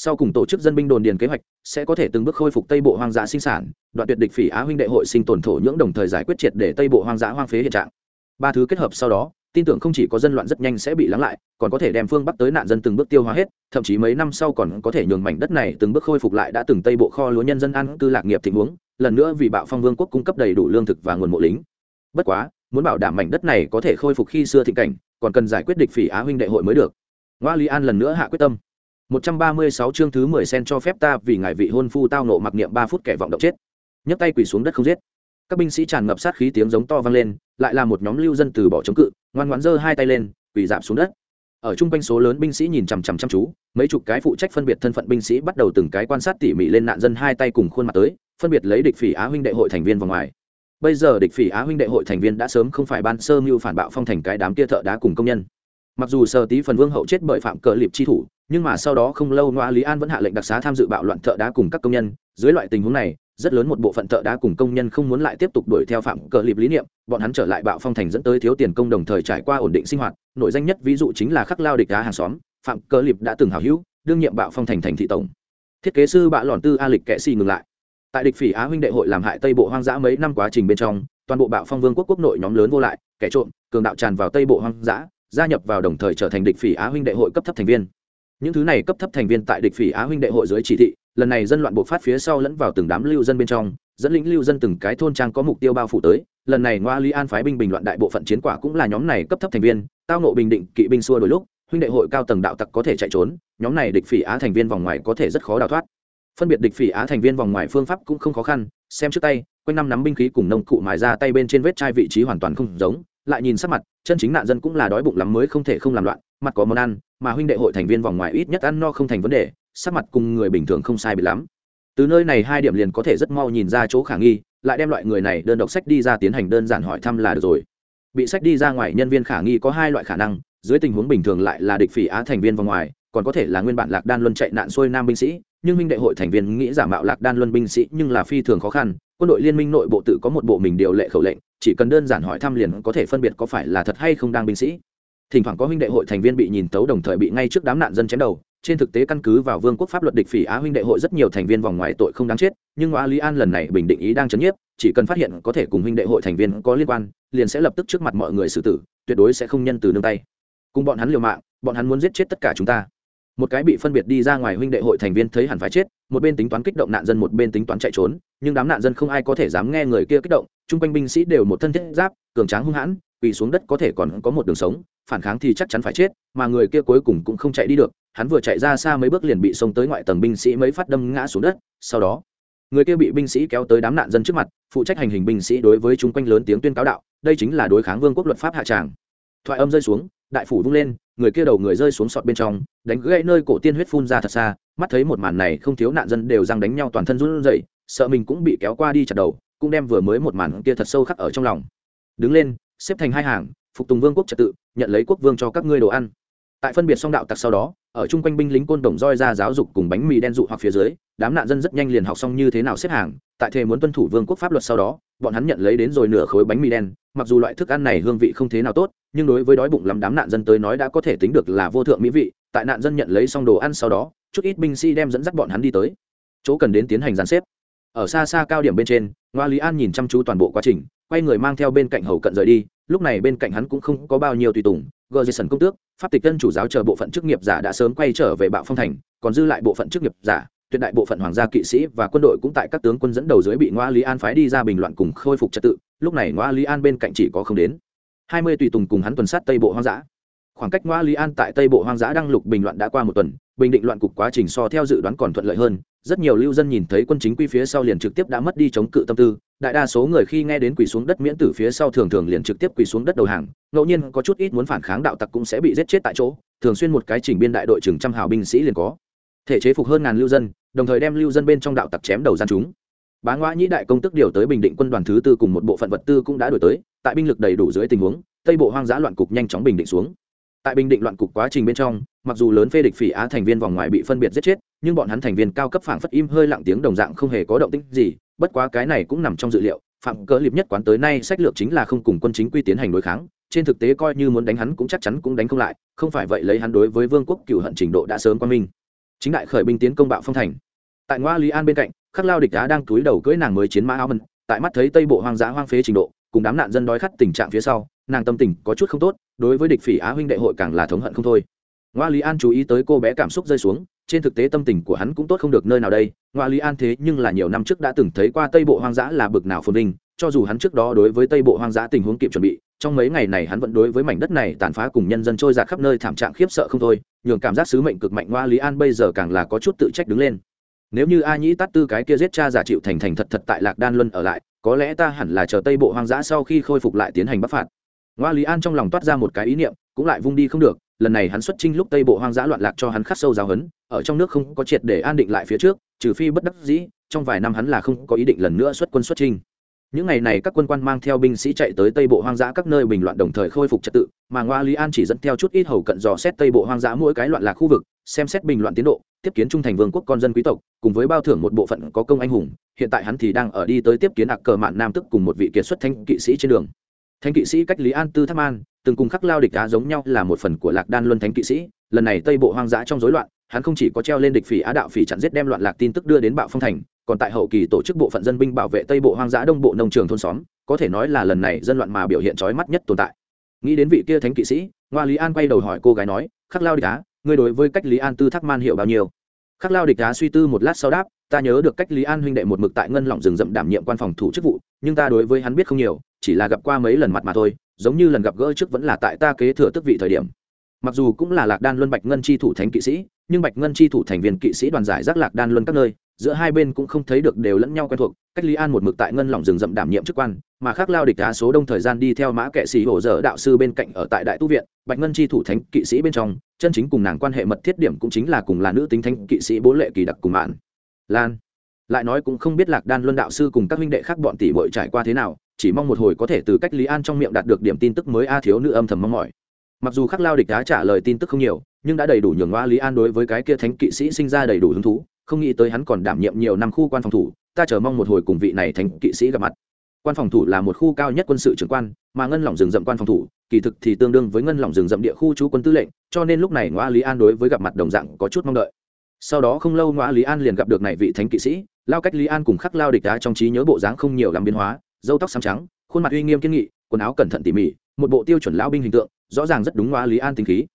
sau cùng tổ chức dân binh đồn điền kế hoạch, sẽ có thể từng bước khôi phục tây bộ hoang dã sinh sản, đoạn tuyệt địch phỉ á huynh đệ hội sinh tồn thổ nhưỡng đồng thời giải quyết triệt để tây bộ hoang dã hoang phế hiện trạng. Ba thứ kết hợp sau đó, tin tưởng không chỉ có dân loạn rất nhanh sẽ bị lắng lại, còn có thể đem phương bắc tới nạn dân từng bước tiêu hóa hết, thậm chí mấy năm sau còn có thể nhường mảnh đất này từng bước khôi phục lại đã từng tây bộ kho lúa nhân dân ăn cư lạc nghiệp tình huống, lần nữa vì bạo phong vương quốc cung cấp đầy đủ lương thực và nguồn mộ lính. Bất quá, muốn bảo đảm mảnh đất này có thể khôi phục khi xưa thịnh cảnh, còn cần giải quyết địch phỉ á huynh đệ hội mới được. Ngoa lý an lần nữa hạ quyết tâm. 136 chương thứ 10 sen cho phép ta vì ngài vị hôn phu tao nộ mặc niệm 3 phút kẻ vọng động chết. Nhấc tay quỳ xuống đất không giết. Các binh sĩ tràn ngập sát khí tiếng giống to vang lên, lại là một nhóm lưu dân từ bỏ chống cự, ngoan ngoãn giơ hai tay lên, quỳ rạp xuống đất. Ở trung quanh số lớn binh sĩ nhìn chằm chằm chăm chú, mấy chục cái phụ trách phân biệt thân phận binh sĩ bắt đầu từng cái quan sát tỉ mỉ lên nạn dân hai tay cùng khuôn mặt tới, phân biệt lấy địch phỉ Á huynh đệ hội thành viên vào ngoài. Bây giờ địch phỉ Á huynh đệ hội thành viên đã sớm không phải ban sơ mưu phản bạo phong thành cái đám kia thợ đá cùng công nhân mặc dù sơ tí phần vương hậu chết bởi phạm cờ liệp chi thủ nhưng mà sau đó không lâu ngoa lý an vẫn hạ lệnh đặc xá tham dự bạo loạn thợ đá cùng các công nhân. Dưới loại tình huống này, rất lớn một bộ phận thợ đá cùng công nhân không muốn lại tiếp tục đuổi theo phạm cờ liệp lý niệm. Bọn hắn trở lại bạo phong thành dẫn tới thiếu tiền công đồng thời trải qua ổn định sinh hoạt. Nội danh nhất ví dụ chính là khắc lao địch đá hàng xóm. Phạm cờ liệp đã từng hào hữu, đương nhiệm bạo phong thành thành thị tổng. Thiết kế sư bạ lòn tư a lịch kệ xì ngừng lại. Tại địch phỉ á huynh đệ hội làm hại tây bộ hoang dã mấy năm quá trình bên trong, toàn bộ bạo phong vương quốc quốc nội nhóm lớn vô lại, kẻ trộm, cường đạo tràn vào tây bộ hoang dã, gia nhập vào đồng thời trở thành địch phỉ á huynh đệ hội cấp thấp thành viên những thứ này cấp thấp thành viên tại địch phỉ á huynh đệ hội dưới chỉ thị, lần này dân loạn bộ phát phía sau lẫn vào từng đám lưu dân bên trong, dẫn lĩnh lưu dân từng cái thôn trang có mục tiêu bao phủ tới. Lần này ngoa lý an phái binh bình loạn đại bộ phận chiến quả cũng là nhóm này cấp thấp thành viên, tao nộ bình định, kỵ binh xua đôi lúc, huynh đệ hội cao tầng đạo tặc có thể chạy trốn, nhóm này địch phỉ á thành viên vòng ngoài có thể rất khó đào thoát. Phân biệt địch phỉ á thành viên vòng ngoài phương pháp cũng không khó khăn, xem trước tay, quanh năm nắm binh khí cùng nông cụ mài ra tay bên trên vết chai vị trí hoàn toàn không giống, lại nhìn sắc mặt, chân chính nạn dân cũng là đói bụng lắm mới không thể không làm loạn mặt có món ăn, mà huynh đệ hội thành viên vòng ngoài ít nhất ăn no không thành vấn đề, sắc mặt cùng người bình thường không sai bị lắm. Từ nơi này hai điểm liền có thể rất mau nhìn ra chỗ khả nghi, lại đem loại người này đơn độc sách đi ra tiến hành đơn giản hỏi thăm là được rồi. Bị sách đi ra ngoài nhân viên khả nghi có hai loại khả năng, dưới tình huống bình thường lại là địch phỉ á thành viên vòng ngoài, còn có thể là nguyên bản lạc đan luân chạy nạn xuôi nam binh sĩ, nhưng minh đệ hội thành viên nghĩ giả mạo lạc đan luân binh sĩ nhưng là phi thường khó khăn, quân đội liên minh nội bộ tự có một bộ mình điều lệ khẩu lệnh, chỉ cần đơn giản hỏi thăm liền có thể phân biệt có phải là thật hay không đang binh sĩ thỉnh thoảng có huynh đệ hội thành viên bị nhìn tấu đồng thời bị ngay trước đám nạn dân chém đầu. Trên thực tế căn cứ vào vương quốc pháp luật địch phỉ á huynh đệ hội rất nhiều thành viên vòng ngoài tội không đáng chết, nhưng ngoa lý an lần này bình định ý đang chấn nhiếp, chỉ cần phát hiện có thể cùng huynh đệ hội thành viên có liên quan, liền sẽ lập tức trước mặt mọi người xử tử, tuyệt đối sẽ không nhân từ nương tay. Cùng bọn hắn liều mạng, bọn hắn muốn giết chết tất cả chúng ta. Một cái bị phân biệt đi ra ngoài huynh đệ hội thành viên thấy hẳn phải chết, một bên tính toán kích động nạn dân một bên tính toán chạy trốn, nhưng đám nạn dân không ai có thể dám nghe người kia kích động, chung quanh binh sĩ đều một thân thiết giáp, cường tráng hung hãn, quỳ xuống đất có thể còn có một đường sống phản kháng thì chắc chắn phải chết, mà người kia cuối cùng cũng không chạy đi được. Hắn vừa chạy ra xa mấy bước liền bị xông tới ngoại tầng binh sĩ mấy phát đâm ngã xuống đất. Sau đó, người kia bị binh sĩ kéo tới đám nạn dân trước mặt, phụ trách hành hình binh sĩ đối với chung quanh lớn tiếng tuyên cáo đạo, đây chính là đối kháng vương quốc luật pháp hạ tràng. Thoại âm rơi xuống, đại phủ vung lên, người kia đầu người rơi xuống sọt bên trong, đánh gãy nơi cổ tiên huyết phun ra thật xa, mắt thấy một màn này không thiếu nạn dân đều răng đánh nhau toàn thân run rẩy, sợ mình cũng bị kéo qua đi chặt đầu, cũng đem vừa mới một màn kia thật sâu khắc ở trong lòng. Đứng lên, xếp thành hai hàng phục tùng vương quốc trật tự, nhận lấy quốc vương cho các ngươi đồ ăn. Tại phân biệt song đạo tặc sau đó, ở chung quanh binh lính côn đồng roi ra giáo dục cùng bánh mì đen dụ hoặc phía dưới, đám nạn dân rất nhanh liền học xong như thế nào xếp hàng. Tại thề muốn tuân thủ vương quốc pháp luật sau đó, bọn hắn nhận lấy đến rồi nửa khối bánh mì đen. Mặc dù loại thức ăn này hương vị không thế nào tốt, nhưng đối với đói bụng lắm đám nạn dân tới nói đã có thể tính được là vô thượng mỹ vị. Tại nạn dân nhận lấy xong đồ ăn sau đó, chút ít binh sĩ đem dẫn dắt bọn hắn đi tới. Chỗ cần đến tiến hành giàn xếp. Ở xa xa cao điểm bên trên, ngoa lý an nhìn chăm chú toàn bộ quá trình, quay người mang theo bên cạnh hầu cận rời đi lúc này bên cạnh hắn cũng không có bao nhiêu tùy tùng, gờ dây sần công tước, pháp tịch tân chủ giáo chờ bộ phận chức nghiệp giả đã sớm quay trở về bạo phong thành, còn dư lại bộ phận chức nghiệp giả, tuyệt đại bộ phận hoàng gia kỵ sĩ và quân đội cũng tại các tướng quân dẫn đầu dưới bị ngoa lý an phái đi ra bình loạn cùng khôi phục trật tự, lúc này ngoa lý an bên cạnh chỉ có không đến hai mươi tùy tùng cùng hắn tuần sát tây bộ hoang dã. Khoảng cách ngoa lý an tại tây bộ hoang dã đăng lục bình loạn đã qua một tuần, bình định loạn cục quá trình so theo dự đoán còn thuận lợi hơn rất nhiều lưu dân nhìn thấy quân chính quy phía sau liền trực tiếp đã mất đi chống cự tâm tư, đại đa số người khi nghe đến quỳ xuống đất miễn tử phía sau thường thường liền trực tiếp quỳ xuống đất đầu hàng, ngẫu nhiên có chút ít muốn phản kháng đạo tặc cũng sẽ bị giết chết tại chỗ, thường xuyên một cái chỉnh biên đại đội chừng trăm hào binh sĩ liền có. Thể chế phục hơn ngàn lưu dân, đồng thời đem lưu dân bên trong đạo tặc chém đầu gian chúng. Bá ngoã nhĩ đại công tức điều tới bình định quân đoàn thứ tư cùng một bộ phận vật tư cũng đã đổi tới, tại binh lực đầy đủ dưới tình huống, tây bộ hoang dã loạn cục nhanh chóng bình định xuống. Tại bình định loạn cục quá trình bên trong, mặc dù lớn phê địch phỉ á thành viên vòng ngoài bị phân biệt giết chết nhưng bọn hắn thành viên cao cấp phảng phất im hơi lặng tiếng đồng dạng không hề có động tĩnh gì, bất quá cái này cũng nằm trong dự liệu, phạm cỡ liệp nhất quán tới nay sách lược chính là không cùng quân chính quy tiến hành đối kháng, trên thực tế coi như muốn đánh hắn cũng chắc chắn cũng đánh không lại, không phải vậy lấy hắn đối với vương quốc cựu hận trình độ đã sớm qua minh chính đại khởi binh tiến công bạo phong thành. Tại ngoa lý an bên cạnh, khắc lao địch đá đang túi đầu cưỡi nàng mới chiến mã áo mân tại mắt thấy tây bộ hoang dã hoang phế trình độ, cùng đám nạn dân đói khát tình trạng phía sau, nàng tâm tình có chút không tốt, đối với địch phỉ á huynh đệ hội càng là thống hận không thôi. Ngoa lý an chú ý tới cô bé cảm xúc rơi xuống trên thực tế tâm tình của hắn cũng tốt không được nơi nào đây. Ngoa lý an thế nhưng là nhiều năm trước đã từng thấy qua tây bộ hoang dã là bực nào phồn vinh, cho dù hắn trước đó đối với tây bộ hoang dã tình huống kịp chuẩn bị, trong mấy ngày này hắn vẫn đối với mảnh đất này tàn phá cùng nhân dân trôi giạt khắp nơi thảm trạng khiếp sợ không thôi, nhường cảm giác sứ mệnh cực mạnh ngoa lý an bây giờ càng là có chút tự trách đứng lên. Nếu như a nhĩ tát tư cái kia giết cha giả chịu thành thành thật thật tại lạc đan luân ở lại, có lẽ ta hẳn là chờ tây bộ hoang dã sau khi khôi phục lại tiến hành bắc phạt. Ngoa lý an trong lòng toát ra một cái ý niệm, cũng lại vung đi không được lần này hắn xuất trinh lúc tây bộ hoang dã loạn lạc cho hắn khắc sâu giáo hấn ở trong nước không có triệt để an định lại phía trước, trừ phi bất đắc dĩ, trong vài năm hắn là không có ý định lần nữa xuất quân xuất trinh những ngày này các quân quan mang theo binh sĩ chạy tới tây bộ hoang dã các nơi bình loạn đồng thời khôi phục trật tự, mà ngoa lý an chỉ dẫn theo chút ít hầu cận dò xét tây bộ hoang dã mỗi cái loạn lạc khu vực, xem xét bình loạn tiến độ, tiếp kiến trung thành vương quốc con dân quý tộc, cùng với bao thưởng một bộ phận có công anh hùng, hiện tại hắn thì đang ở đi tới tiếp kiến ạc cờ mạn nam tức cùng một vị kiệt xuất thanh kỵ sĩ trên đường. Thanh kỵ sĩ cách lý an tư tham an từng cùng khắc lao địch đá giống nhau là một phần của lạc đan luân thánh kỵ sĩ. Lần này tây bộ hoang dã trong rối loạn, hắn không chỉ có treo lên địch phỉ á đạo phỉ chặn giết đem loạn lạc tin tức đưa đến bạo phong thành, còn tại hậu kỳ tổ chức bộ phận dân binh bảo vệ tây bộ hoang dã đông bộ nông trường thôn xóm, có thể nói là lần này dân loạn mà biểu hiện trói mắt nhất tồn tại. Nghĩ đến vị kia thánh kỵ sĩ ngoa lý an quay đầu hỏi cô gái nói, khắc lao địch đá ngươi đối với cách lý an tư thắc man hiểu bao nhiêu? Khắc lao địch đá suy tư một lát sau đáp, ta nhớ được cách lý an huynh đệ một mực tại ngân lỏng rừng rậm đảm nhiệm quan phòng thủ chức vụ, nhưng ta đối với hắn biết không nhiều, chỉ là gặp qua mấy lần mặt mà thôi giống như lần gặp gỡ trước vẫn là tại ta kế thừa tức vị thời điểm. Mặc dù cũng là lạc đan luân bạch ngân chi thủ thánh kỵ sĩ, nhưng bạch ngân chi thủ thành viên kỵ sĩ đoàn giải rác lạc đan luân các nơi, giữa hai bên cũng không thấy được đều lẫn nhau quen thuộc, cách lý an một mực tại ngân lỏng rừng rậm đảm nhiệm chức quan, mà khác lao địch đá số đông thời gian đi theo mã kệ sĩ hổ dở đạo sư bên cạnh ở tại đại tu viện, bạch ngân chi thủ thánh kỵ sĩ bên trong, chân chính cùng nàng quan hệ mật thiết điểm cũng chính là cùng là nữ tính thánh kỵ sĩ bố lệ kỳ đặc cùng mạn. Lan. Lại nói cũng không biết lạc đan luân đạo sư cùng các huynh đệ khác bọn tỷ bội trải qua thế nào chỉ mong một hồi có thể từ cách lý an trong miệng đạt được điểm tin tức mới a thiếu nữ âm thầm mong mỏi. Mặc dù khắc lao địch đá trả lời tin tức không nhiều, nhưng đã đầy đủ nhường hoa lý an đối với cái kia thánh kỵ sĩ sinh ra đầy đủ hứng thú, không nghĩ tới hắn còn đảm nhiệm nhiều năm khu quan phòng thủ, ta chờ mong một hồi cùng vị này thánh kỵ sĩ gặp mặt. Quan phòng thủ là một khu cao nhất quân sự trưởng quan, mà ngân lỏng rừng rậm quan phòng thủ, kỳ thực thì tương đương với ngân lỏng rừng rậm địa khu chú quân tư lệnh, cho nên lúc này ngoa lý an đối với gặp mặt đồng dạng có chút mong đợi. Sau đó không lâu ngoa lý an liền gặp được này vị thánh kỵ sĩ, lao cách lý an cùng khắc lao địch đá trong trí nhớ bộ dáng không nhiều làm biến hóa dâu tóc xám trắng, khuôn mặt uy nghiêm kiên nghị, quần áo cẩn thận tỉ mỉ, một bộ tiêu chuẩn lão binh hình tượng, rõ ràng rất đúng hóa lý an tính khí.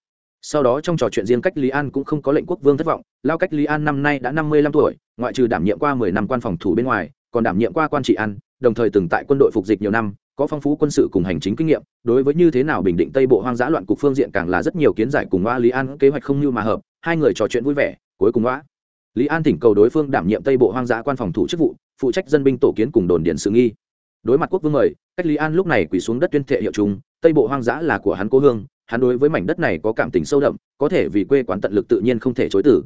Sau đó trong trò chuyện riêng cách lý an cũng không có lệnh quốc vương thất vọng lao cách lý an năm nay đã năm mươi lăm tuổi, ngoại trừ đảm nhiệm qua mười năm quan phòng thủ bên ngoài, còn đảm nhiệm qua quan trị an đồng thời từng tại quân đội phục dịch nhiều năm, có phong phú quân sự cùng hành chính kinh nghiệm, đối với như thế nào bình định tây bộ hoang dã loạn cục phương diện càng là rất nhiều kiến giải cùng hoa lý an kế hoạch không như mà hợp, hai người trò chuyện vui vẻ, cuối cùng hoa lý an thỉnh cầu đối phương đảm nhiệm tây bộ hoang dã quan phòng thủ chức vụ, phụ trách dân binh tổ kiến cùng đồn điện sự nghi đối mặt quốc vương mời, cách lý an lúc này quỳ xuống đất tuyên thệ hiệu chúng tây bộ hoang dã là của hắn cố hương, hắn đối với mảnh đất này có cảm tình sâu đậm, có thể vì quê quán tận lực tự nhiên không thể chối tử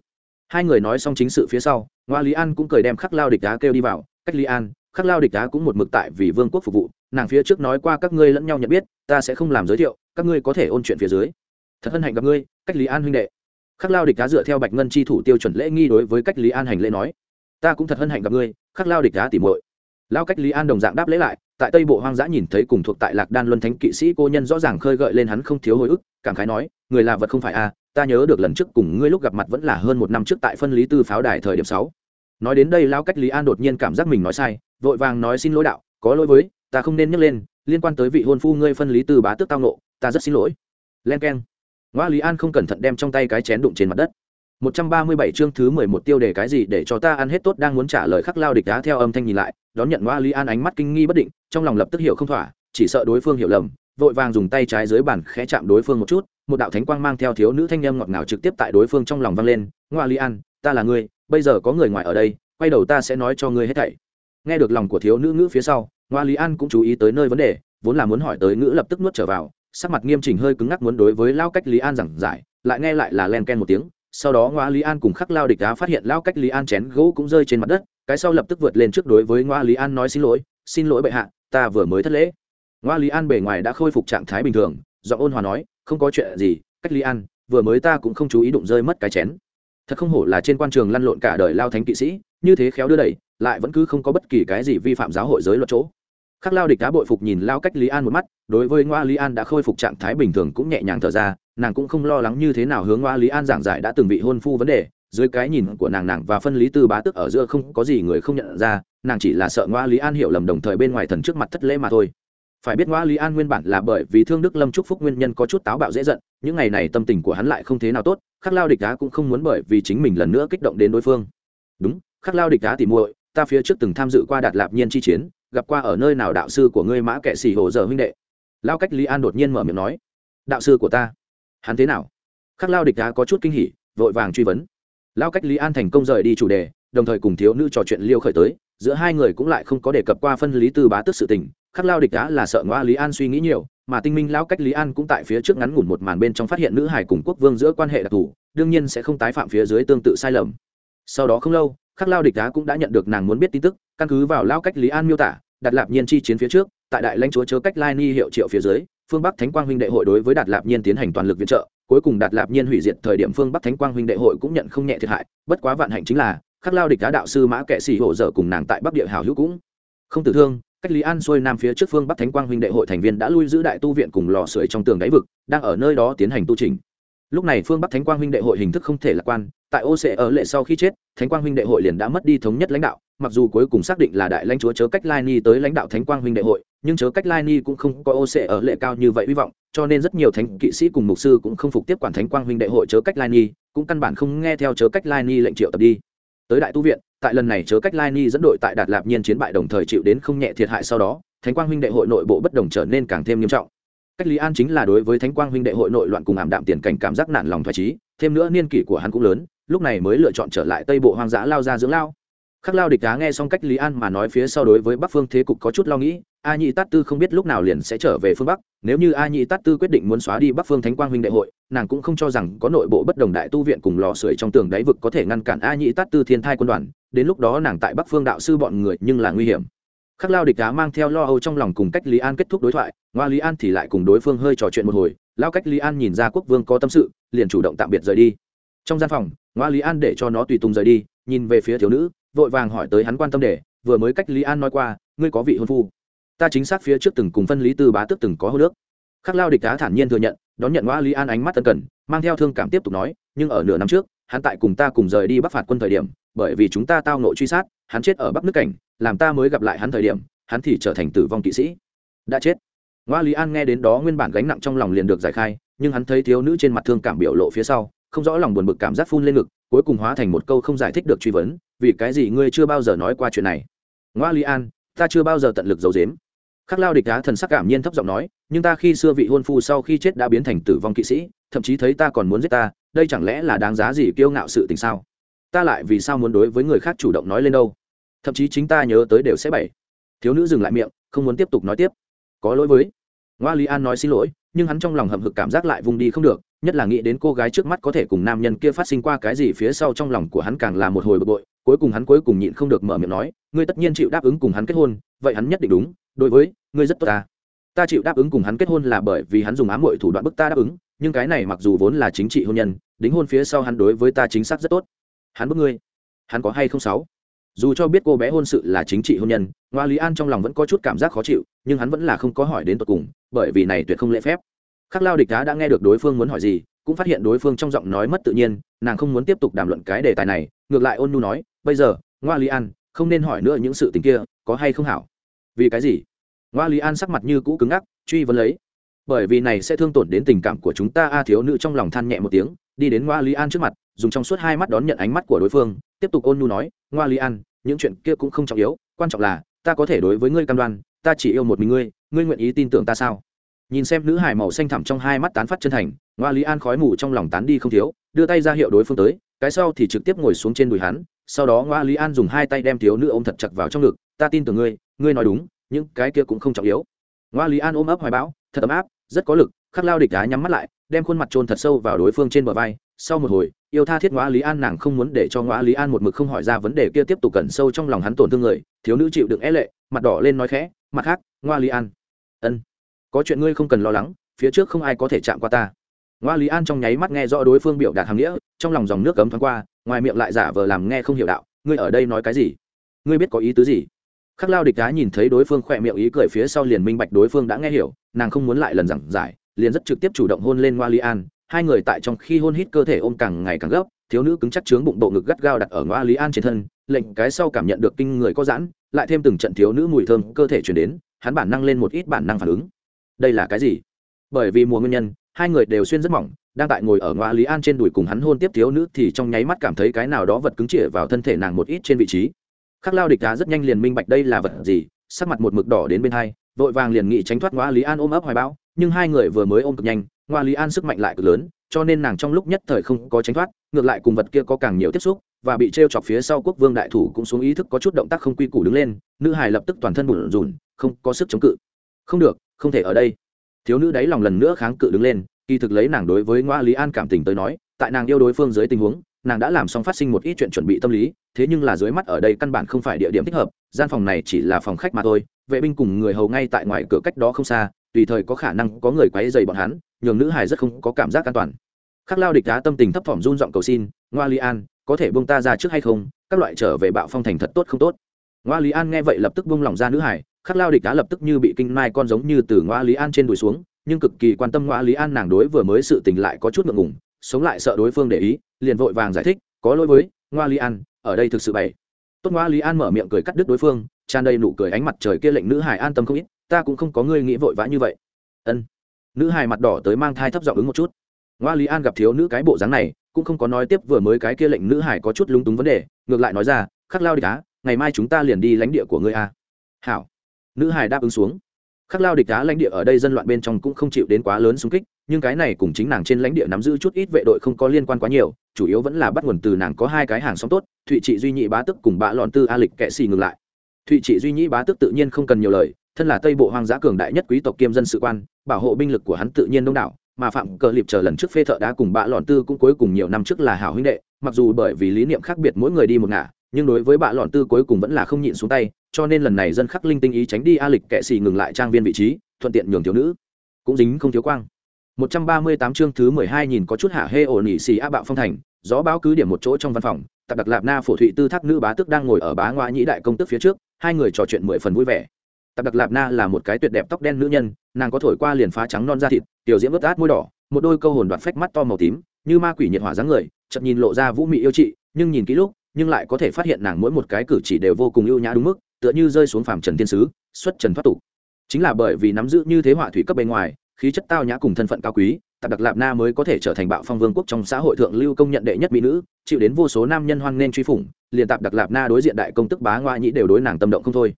hai người nói xong chính sự phía sau, ngoa lý an cũng cười đem khắc lao địch đá kêu đi vào. Cách lý an, khắc lao địch đá cũng một mực tại vì vương quốc phục vụ, nàng phía trước nói qua các ngươi lẫn nhau nhận biết, ta sẽ không làm giới thiệu, các ngươi có thể ôn chuyện phía dưới. Thật hân hạnh gặp ngươi, cách lý an huynh đệ. Khắc lao địch đá dựa theo bạch ngân chi thủ tiêu chuẩn lễ nghi đối với cách lý an hành lễ nói, ta cũng thật hân hạnh gặp ngươi, khắc lao địch đá tỉ muội lao cách lý an đồng dạng đáp lễ lại, tại tây bộ hoang dã nhìn thấy cùng thuộc tại lạc đan luân thánh kỵ sĩ cô nhân rõ ràng khơi gợi lên hắn không thiếu hồi ức, cảm khái nói, người là vật không phải a, ta nhớ được lần trước cùng ngươi lúc gặp mặt vẫn là hơn một năm trước tại phân lý tư pháo đài thời điểm sáu. Nói đến đây, lao cách lý an đột nhiên cảm giác mình nói sai, vội vàng nói xin lỗi đạo, có lỗi với, ta không nên nhắc lên, liên quan tới vị hôn phu ngươi phân lý tư bá tước tao nộ ta rất xin lỗi. Len keng. Ngoa lý an không cẩn thận đem trong tay cái chén đụng trên mặt đất. 137 chương thứ 11 tiêu đề cái gì để cho ta ăn hết tốt đang muốn trả lời khắc lao địch đá theo âm thanh nhìn lại, đón nhận Ngoa Lý An ánh mắt kinh nghi bất định, trong lòng lập tức hiểu không thỏa, chỉ sợ đối phương hiểu lầm, vội vàng dùng tay trái dưới bàn khẽ chạm đối phương một chút, một đạo thánh quang mang theo thiếu nữ thanh âm ngọt ngào trực tiếp tại đối phương trong lòng vang lên, "Ngoa Lý An, ta là ngươi, bây giờ có người ngoài ở đây, quay đầu ta sẽ nói cho ngươi hết thảy." Nghe được lòng của thiếu nữ ngữ phía sau, Ngoa Lý An cũng chú ý tới nơi vấn đề, vốn là muốn hỏi tới ngữ lập tức nuốt trở vào, sắc mặt nghiêm chỉnh hơi cứng ngắc muốn đối với lao cách Lý An giảng giải, lại nghe lại là len ken một tiếng, sau đó ngoa lý an cùng khắc lao địch đá phát hiện lao cách lý an chén gỗ cũng rơi trên mặt đất, cái sau lập tức vượt lên trước đối với ngoa lý an nói xin lỗi xin lỗi bệ hạ, ta vừa mới thất lễ. Ngoa lý an bề ngoài đã khôi phục trạng thái bình thường do ôn hòa nói, không có chuyện gì, cách lý an, vừa mới ta cũng không chú ý đụng rơi mất cái chén. Thật không hổ là trên quan trường lăn lộn cả đời lao thánh kỵ sĩ, như thế khéo đưa đẩy, lại vẫn cứ không có bất kỳ cái gì vi phạm giáo hội giới luật chỗ. Khắc lao địch đá bội phục nhìn lao cách lý an một mắt, đối với ngoa lý an đã khôi phục trạng thái bình thường cũng nhẹ nhàng thở ra nàng cũng không lo lắng như thế nào hướng hoa lý an giảng giải đã từng bị hôn phu vấn đề, dưới cái nhìn của nàng nàng và phân lý tư bá tức ở giữa không có gì người không nhận ra, nàng chỉ là sợ ngoa lý an hiểu lầm đồng thời bên ngoài thần trước mặt thất lễ mà thôi. Phải biết ngoa lý an nguyên bản là bởi vì thương đức lâm trúc phúc nguyên nhân có chút táo bạo dễ giận, những ngày này tâm tình của hắn lại không thế nào tốt, khắc lao địch đá cũng không muốn bởi vì chính mình lần nữa kích động đến đối phương. Đúng, khắc lao địch đá tìm muội, ta phía trước từng tham dự qua đạt lạp nhiên chi chiến, gặp qua ở nơi nào đạo sư của ngươi mã kệ xì hồ giờ huynh đệ. Lao cách lý an đột nhiên mở miệng nói, đạo sư của ta hắn thế nào? Khắc lao địch đá có chút kinh hỉ, vội vàng truy vấn. Lao cách lý an thành công rời đi chủ đề, đồng thời cùng thiếu nữ trò chuyện liêu khởi tới, giữa hai người cũng lại không có đề cập qua phân lý tư bá tức sự tình, khắc lao địch đá là sợ ngoa lý an suy nghĩ nhiều, mà tinh minh lao cách lý an cũng tại phía trước ngắn ngủn một màn bên trong phát hiện nữ hải cùng quốc vương giữa quan hệ đặc thù, đương nhiên sẽ không tái phạm phía dưới tương tự sai lầm. Sau đó không lâu, khắc lao địch đá cũng đã nhận được nàng muốn biết tin tức, căn cứ vào lao cách lý an miêu tả, đặt lạp nhiên chi chiến phía trước, tại đại lãnh chúa chớ cách lai ni hiệu triệu phía dưới phương bắc thánh quang huynh đệ hội đối với đạt lạp nhiên tiến hành toàn lực viện trợ cuối cùng đạt lạp nhiên hủy diệt thời điểm phương bắc thánh quang huynh đệ hội cũng nhận không nhẹ thiệt hại bất quá vạn hạnh chính là khắc lao địch đá đạo sư mã kệ sĩ hộ dở cùng nàng tại bắc địa hào hữu cũng không tử thương cách lý an xuôi nam phía trước phương bắc thánh quang huynh đệ hội thành viên đã lui giữ đại tu viện cùng lò sưởi trong tường đáy vực đang ở nơi đó tiến hành tu trình lúc này phương bắc thánh quang huynh đệ hội hình thức không thể lạc quan tại ô sẽ ở lệ sau khi chết thánh quang huynh đệ hội liền đã mất đi thống nhất lãnh đạo mặc dù cuối cùng xác định là đại lãnh chúa chớ cách lai ni tới lãnh đạo thánh quang huynh đệ hội nhưng chớ cách lai ni cũng không có ô sệ ở lệ cao như vậy hy vọng, cho nên rất nhiều thánh kỵ sĩ cùng mục sư cũng không phục tiếp quản thánh quang huynh đệ hội chớ cách lai ni, cũng căn bản không nghe theo chớ cách lai ni lệnh triệu tập đi. Tới đại tu viện, tại lần này chớ cách lai ni dẫn đội tại đạt lạp nhiên chiến bại đồng thời chịu đến không nhẹ thiệt hại sau đó, thánh quang huynh đệ hội nội bộ bất đồng trở nên càng thêm nghiêm trọng. Cách lý an chính là đối với thánh quang huynh đệ hội nội loạn cùng ảm đạm tiền cảnh cảm giác nản lòng thoải trí, thêm nữa niên kỷ của hắn cũng lớn, lúc này mới lựa chọn trở lại tây bộ hoang dã lao ra dưỡng lao khắc lao địch đá nghe xong cách lý an mà nói phía sau đối với bắc phương thế cục có chút lo nghĩ, a nhị tát tư không biết lúc nào liền sẽ trở về phương bắc, nếu như a nhị tát tư quyết định muốn xóa đi bắc phương thánh quang huynh đại hội, nàng cũng không cho rằng có nội bộ bất đồng đại tu viện cùng lò sưởi trong tường đáy vực có thể ngăn cản a nhị tát tư thiên thai quân đoàn, đến lúc đó nàng tại bắc phương đạo sư bọn người nhưng là nguy hiểm. Khắc lao địch đá mang theo lo âu trong lòng cùng cách lý an kết thúc đối thoại, ngoa lý an thì lại cùng đối phương hơi trò chuyện một hồi, lao cách lý an nhìn ra quốc vương có tâm sự, liền chủ động tạm biệt rời đi. Trong gian phòng, ngoa lý an để cho nó tùy tùng rời đi, nhìn về phía thiếu nữ vội vàng hỏi tới hắn quan tâm để vừa mới cách lý an nói qua, ngươi có vị hôn phu. Ta chính xác phía trước từng cùng phân lý tư bá tước từng có hô nước khắc lao địch đá thản nhiên thừa nhận, đón nhận ngoa lý an ánh mắt tân cần, mang theo thương cảm tiếp tục nói, nhưng ở nửa năm trước, hắn tại cùng ta cùng rời đi bắc phạt quân thời điểm, bởi vì chúng ta tao nội truy sát, hắn chết ở bắc nước cảnh, làm ta mới gặp lại hắn thời điểm, hắn thì trở thành tử vong kỵ sĩ. Đã chết. Ngoa lý an nghe đến đó nguyên bản gánh nặng trong lòng liền được giải khai, nhưng hắn thấy thiếu nữ trên mặt thương cảm biểu lộ phía sau, không rõ lòng buồn bực cảm giác phun lên ngực cuối cùng hóa thành một câu không giải thích được truy vấn, vì cái gì ngươi chưa bao giờ nói qua chuyện này? Ngoa li an, ta chưa bao giờ tận lực giấu dếm khắc lao địch đá thần sắc cảm nhiên thấp giọng nói, nhưng ta khi xưa vị hôn phu sau khi chết đã biến thành tử vong kỵ sĩ, thậm chí thấy ta còn muốn giết ta, đây chẳng lẽ là đáng giá gì kiêu ngạo sự tình sao? Ta lại vì sao muốn đối với người khác chủ động nói lên đâu? Thậm chí chính ta nhớ tới đều sẽ bảy thiếu nữ dừng lại miệng, không muốn tiếp tục nói tiếp. Có lỗi với. Ngoa lý an nói xin lỗi, nhưng hắn trong lòng hậm hực cảm giác lại vùng đi không được nhất là nghĩ đến cô gái trước mắt có thể cùng nam nhân kia phát sinh qua cái gì phía sau trong lòng của hắn càng là một hồi bực bội, cuối cùng hắn cuối cùng nhịn không được mở miệng nói, ngươi tất nhiên chịu đáp ứng cùng hắn kết hôn, vậy hắn nhất định đúng, đối với, ngươi rất tốt ta. Ta chịu đáp ứng cùng hắn kết hôn là bởi vì hắn dùng ám muội thủ đoạn bức ta đáp ứng, nhưng cái này mặc dù vốn là chính trị hôn nhân, đính hôn phía sau hắn đối với ta chính xác rất tốt. Hắn bức ngươi? Hắn có hay không sáu dù cho biết cô bé hôn sự là chính trị hôn nhân, ngoa lý an trong lòng vẫn có chút cảm giác khó chịu, nhưng hắn vẫn là không có hỏi đến tột cùng, bởi vì này tuyệt không lễ phép khắc lao địch đá đã nghe được đối phương muốn hỏi gì, cũng phát hiện đối phương trong giọng nói mất tự nhiên, nàng không muốn tiếp tục đàm luận cái đề tài này, ngược lại ôn nu nói, bây giờ, ngoa lý an, không nên hỏi nữa những sự tình kia, có hay không hảo? Vì cái gì? Ngoa lý an sắc mặt như cũ cứng ngắc, truy vấn lấy. Bởi vì này sẽ thương tổn đến tình cảm của chúng ta. A thiếu nữ trong lòng than nhẹ một tiếng, đi đến ngoa lý an trước mặt, dùng trong suốt hai mắt đón nhận ánh mắt của đối phương, tiếp tục ôn Nu nói, ngoa lý an, những chuyện kia cũng không trọng yếu, quan trọng là, ta có thể đối với ngươi cam đoan, ta chỉ yêu một mình ngươi ngươi nguyện ý tin tưởng ta sao? Nhìn xem nữ hải màu xanh thẳm trong hai mắt tán phát chân thành, ngoa lý an khói mù trong lòng tán đi không thiếu, đưa tay ra hiệu đối phương tới, cái sau thì trực tiếp ngồi xuống trên đùi hắn, sau đó ngoa lý an dùng hai tay đem thiếu nữ ôm thật chặt vào trong ngực, ta tin tưởng ngươi ngươi nói đúng, những cái kia cũng không trọng yếu. Ngoa lý an ôm ấp hoài bão, thật ấm áp, rất có lực, khắc lao địch đá nhắm mắt lại, đem khuôn mặt trôn thật sâu vào đối phương trên bờ vai. Sau một hồi, yêu tha thiết ngoa lý an nàng không muốn để cho ngoa lý an một mực không hỏi ra vấn đề kia tiếp tục cẩn sâu trong lòng hắn tổn thương người, thiếu nữ chịu đựng é e lệ, mặt đỏ lên nói khẽ, mặt khác, ngoa lý an. Ân có chuyện ngươi không cần lo lắng, phía trước không ai có thể chạm qua ta. Ngoa lý an trong nháy mắt nghe rõ đối phương biểu đạt hàm nghĩa, trong lòng dòng nước cấm thoáng qua, ngoài miệng lại giả vờ làm nghe không hiểu đạo, ngươi ở đây nói cái gì? Ngươi biết có ý tứ gì? Khắc lao địch đá nhìn thấy đối phương khỏe miệng ý cười phía sau liền minh bạch đối phương đã nghe hiểu, nàng không muốn lại lần giảng giải, liền rất trực tiếp chủ động hôn lên ngoa lý an. Hai người tại trong khi hôn hít cơ thể ôm càng ngày càng gấp, thiếu nữ cứng chắc chướng bụng bộ ngực gắt gao đặt ở ngoa lý an trên thân, lệnh cái sau cảm nhận được kinh người có giãn, lại thêm từng trận thiếu nữ mùi thơm cơ thể chuyển đến, hắn bản năng lên một ít bản năng phản ứng đây là cái gì? Bởi vì mùa nguyên nhân, hai người đều xuyên rất mỏng, đang tại ngồi ở ngoa lý an trên đùi cùng hắn hôn tiếp thiếu nữ thì trong nháy mắt cảm thấy cái nào đó vật cứng chĩa vào thân thể nàng một ít trên vị trí. Khắc lao địch đá rất nhanh liền minh bạch đây là vật gì, sắc mặt một mực đỏ đến bên hai, vội vàng liền nghị tránh thoát ngoa lý an ôm ấp hoài bão, nhưng hai người vừa mới ôm cực nhanh ngoa lý an sức mạnh lại cực lớn, cho nên nàng trong lúc nhất thời không có tránh thoát, ngược lại cùng vật kia có càng nhiều tiếp xúc, và bị t r e o chọc phía sau quốc vương đại thủ cũng xuống ý thức có chút động tác không quy củ đứng lên, nữ hài lập tức toàn thân bùn rùn không có sức chống cự. Không được không thể ở đây. Thiếu nữ đáy lòng lần nữa kháng cự đứng lên, kỳ thực lấy nàng đối với ngoa lý an cảm tình tới nói, tại nàng yêu đối phương dưới tình huống, nàng đã làm xong phát sinh một ít chuyện chuẩn bị tâm lý, thế nhưng là dưới mắt ở đây căn bản không phải địa điểm thích hợp, gian phòng này chỉ là phòng khách mà thôi, vệ binh cùng người hầu ngay tại ngoài cửa cách đó không xa, tùy thời có khả năng có người quấy dày bọn hắn, nhường nữ hải rất không có cảm giác an toàn. Khắc lao địch đá tâm tình thấp thỏm run giọng cầu xin, ngoa Lý an, có thể bông ta ra trước hay không? Các loại trở về bạo phong thành thật tốt không tốt? Ngoa lý an nghe vậy lập tức bông lỏng ra nữ hải khắc lao địch đá lập tức như bị kinh mai con giống như từ ngoa lý an trên đùi xuống, nhưng cực kỳ quan tâm ngoa lý an nàng đối vừa mới sự tình lại có chút ngượng ngùng, sống lại sợ đối phương để ý, liền vội vàng giải thích, có lỗi với ngoa lý an, ở đây thực sự bày tốt ngoa lý an mở miệng cười cắt đứt đối phương, tràn đầy nụ cười ánh mặt trời kia lệnh nữ hải an tâm không ít, ta cũng không có ngươi nghĩ vội vã như vậy. Ân. Nữ hải mặt đỏ tới mang thai thấp giọng ứng một chút. Ngoa lý an gặp thiếu nữ cái bộ dáng này, cũng không có nói tiếp vừa mới cái kia lệnh nữ hải có chút lúng túng vấn đề, ngược lại nói ra, khắc lao địch cá ngày mai chúng ta liền đi lãnh địa của ngươi a. Hảo nữ hải đáp ứng xuống. Khắc lao địch đá lãnh địa ở đây dân loạn bên trong cũng không chịu đến quá lớn xung kích, nhưng cái này cùng chính nàng trên lãnh địa nắm giữ chút ít vệ đội không có liên quan quá nhiều, chủ yếu vẫn là bắt nguồn từ nàng có hai cái hàng xóm tốt, thụy trị duy nhị bá tức cùng bạ lọn tư a lịch kệ xì ngừng lại. Thụy trị duy nhị bá tức tự nhiên không cần nhiều lời, thân là tây bộ hoang dã cường đại nhất quý tộc kiêm dân sự quan, bảo hộ binh lực của hắn tự nhiên đông đảo, mà phạm cờ liệp chờ lần trước phê thợ đá cùng bạ lọn tư cũng cuối cùng nhiều năm trước là hảo huynh đệ, mặc dù bởi vì lý niệm khác biệt mỗi người đi một ngả, nhưng đối với bạ lọn tư cuối cùng vẫn là không nhịn xuống tay cho nên lần này dân khắc linh tinh ý tránh đi a lịch kệ xì ngừng lại trang viên vị trí, thuận tiện nhường thiếu nữ. Cũng dính không thiếu quang. 138 chương thứ 12 nhìn có chút hạ hê ổn nhị xì a bạo phong thành, gió báo cứ điểm một chỗ trong văn phòng, tạp đặc lạp na phổ thụy tư thác nữ bá tước đang ngồi ở bá ngoại nhĩ đại công tước phía trước, hai người trò chuyện mười phần vui vẻ. Tạp đặc lạp na là một cái tuyệt đẹp tóc đen nữ nhân, nàng có thổi qua liền phá trắng non da thịt, tiểu diễm ướt át môi đỏ, một đôi câu hồn đoạt phách mắt to màu tím, như ma quỷ nhiệt hỏa dáng người, chậm nhìn lộ ra vũ mị yêu trị, nhưng nhìn kỹ lúc, nhưng lại có thể phát hiện nàng mỗi một cái cử chỉ đều vô cùng ưu nhã đúng mức tựa như rơi xuống phàm trần thiên sứ, xuất trần thoát tục. Chính là bởi vì nắm giữ như thế họa thủy cấp bên ngoài, khí chất tao nhã cùng thân phận cao quý, tạp đặc lạp na mới có thể trở thành bạo phong vương quốc trong xã hội thượng lưu công nhận đệ nhất mỹ nữ, chịu đến vô số nam nhân hoan nên truy phủng, liền tạp đặc lạp na đối diện đại công tức bá ngoại nhĩ đều đối nàng tâm động không thôi.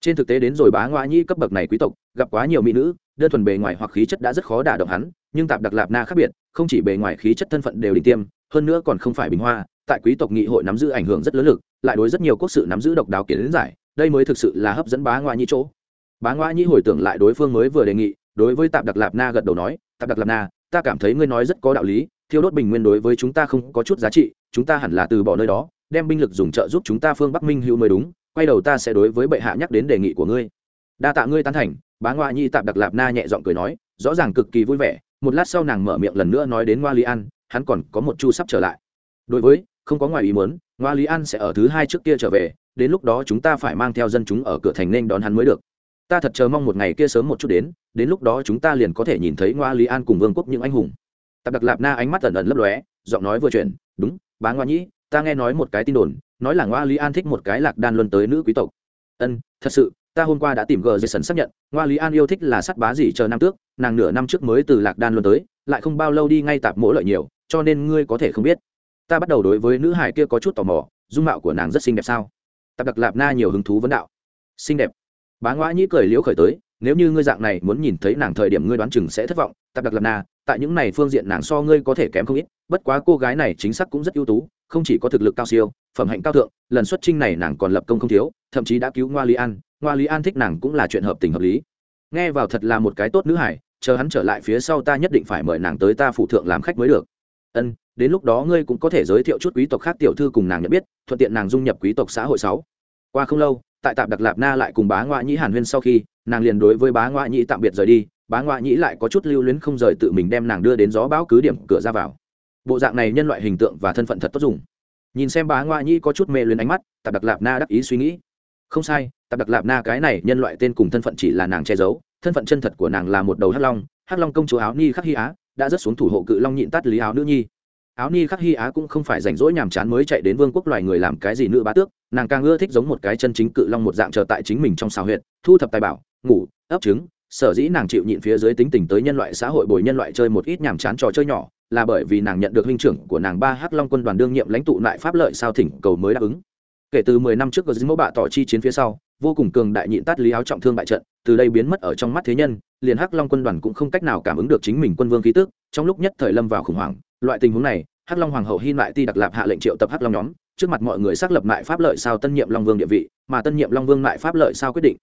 Trên thực tế đến rồi bá ngoại nhĩ cấp bậc này quý tộc, gặp quá nhiều mỹ nữ, đơn thuần bề ngoài hoặc khí chất đã rất khó đả động hắn, nhưng tạp đặc lạp na khác biệt, không chỉ bề ngoài khí chất thân phận đều đỉnh tiêm, hơn nữa còn không phải bình hoa, tại quý tộc nghị hội nắm giữ ảnh hưởng rất lớn lực, lại đối rất nhiều quốc sự nắm giữ độc đáo kiến giải đây mới thực sự là hấp dẫn bá ngoại nhĩ chỗ. Bá ngoại nhĩ hồi tưởng lại đối phương mới vừa đề nghị, đối với tạp đặc lạp na gật đầu nói, tạp đặc lạp na, ta cảm thấy ngươi nói rất có đạo lý, thiêu đốt bình nguyên đối với chúng ta không có chút giá trị, chúng ta hẳn là từ bỏ nơi đó, đem binh lực dùng trợ giúp chúng ta phương bắc minh hữu mới đúng, quay đầu ta sẽ đối với bệ hạ nhắc đến đề nghị của ngươi. Đa tạ ngươi tán thành, bá ngoại nhi tạp đặc lạp na nhẹ giọng cười nói, rõ ràng cực kỳ vui vẻ, một lát sau nàng mở miệng lần nữa nói đến ngoa lý an, hắn còn có một chu sắp trở lại. Đối với, không có ngoài ý muốn, ngoa lý an sẽ ở thứ hai trước kia trở về đến lúc đó chúng ta phải mang theo dân chúng ở cửa thành nên đón hắn mới được. Ta thật chờ mong một ngày kia sớm một chút đến đến lúc đó chúng ta liền có thể nhìn thấy ngoa lý an cùng vương quốc những anh hùng. Tạp đặc lạp na ánh mắt ẩn ẩn lấp lóe, giọng nói vừa chuyển, đúng, bá ngoa nhĩ, ta nghe nói một cái tin đồn, nói là ngoa lý an thích một cái lạc đan luân tới nữ quý tộc. Ân, thật sự, ta hôm qua đã tìm gờ dây sần xác nhận, ngoa lý an yêu thích là sắt bá gì chờ năm tước nàng nửa năm trước mới từ lạc đan luân tới, lại không bao lâu đi ngay tạp mỗi lợi nhiều, cho nên ngươi có thể không biết. Ta bắt đầu đối với nữ hải kia có chút tò mò, dung mạo của nàng rất xinh đẹp sao? Tạp đặc lạp na nhiều hứng thú vấn đạo. Xinh đẹp. Bá ngoã nhĩ cười liễu khởi tới, nếu như ngươi dạng này muốn nhìn thấy nàng thời điểm ngươi đoán chừng sẽ thất vọng, tạp đặc lạp na, tại những này phương diện nàng so ngươi có thể kém không ít, bất quá cô gái này chính xác cũng rất ưu tú, không chỉ có thực lực cao siêu, phẩm hạnh cao thượng, lần xuất trinh này nàng còn lập công không thiếu, thậm chí đã cứu ngoa lý an, ngoa lý an thích nàng cũng là chuyện hợp tình hợp lý. Nghe vào thật là một cái tốt nữ hải, chờ hắn trở lại phía sau ta nhất định phải mời nàng tới ta phụ thượng làm khách mới được ân, đến lúc đó ngươi cũng có thể giới thiệu chút quý tộc khác tiểu thư cùng nàng nhận biết, thuận tiện nàng dung nhập quý tộc xã hội sáu. Qua không lâu, tại tạp đặc lạp na lại cùng bá ngoại nhĩ hàn huyên sau khi, nàng liền đối với bá ngoại nhĩ tạm biệt rời đi, bá ngoại nhĩ lại có chút lưu luyến không rời tự mình đem nàng đưa đến gió bão cứ điểm cửa ra vào. Bộ dạng này nhân loại hình tượng và thân phận thật tốt dùng. Nhìn xem bá ngoại nhĩ có chút mê luyến ánh mắt, tạp đặc lạp na đắc ý suy nghĩ. Không sai, tạp đặc lạp na cái này nhân loại tên cùng thân phận chỉ là nàng che giấu, thân phận chân thật của nàng là một đầu hắc long hắc long công chúa áo ni khắc hy á đã rất xuống thủ hộ cự long nhịn tắt lý áo nữ nhi. Áo ni khắc hy á cũng không phải rảnh rỗi nhàm chán mới chạy đến vương quốc loài người làm cái gì nữ bá tước, nàng càng ưa thích giống một cái chân chính cự long một dạng chờ tại chính mình trong xào huyệt, thu thập tài bảo, ngủ, ấp trứng, sở dĩ nàng chịu nhịn phía dưới tính tình tới nhân loại xã hội bồi nhân loại chơi một ít nhàm chán trò chơi nhỏ, là bởi vì nàng nhận được huynh trưởng của nàng ba hắc long quân đoàn đương nhiệm lãnh tụ lại pháp lợi sao thỉnh cầu mới đáp ứng. Kể từ mười năm trước gờ dính mẫu bạ tỏ chi chiến phía sau vô cùng cường đại nhịn tát lý áo trọng thương bại trận, từ đây biến mất ở trong mắt thế nhân, liền hắc long quân đoàn cũng không cách nào cảm ứng được chính mình quân vương khí tức, trong lúc nhất thời lâm vào khủng hoảng. Loại tình huống này, hắc long hoàng hậu hy lại ti đặc lạp hạ lệnh triệu tập hắc long nhóm, trước mặt mọi người xác lập lại pháp lợi sao tân nhiệm long vương địa vị, mà tân nhiệm long vương lại pháp lợi sao quyết định.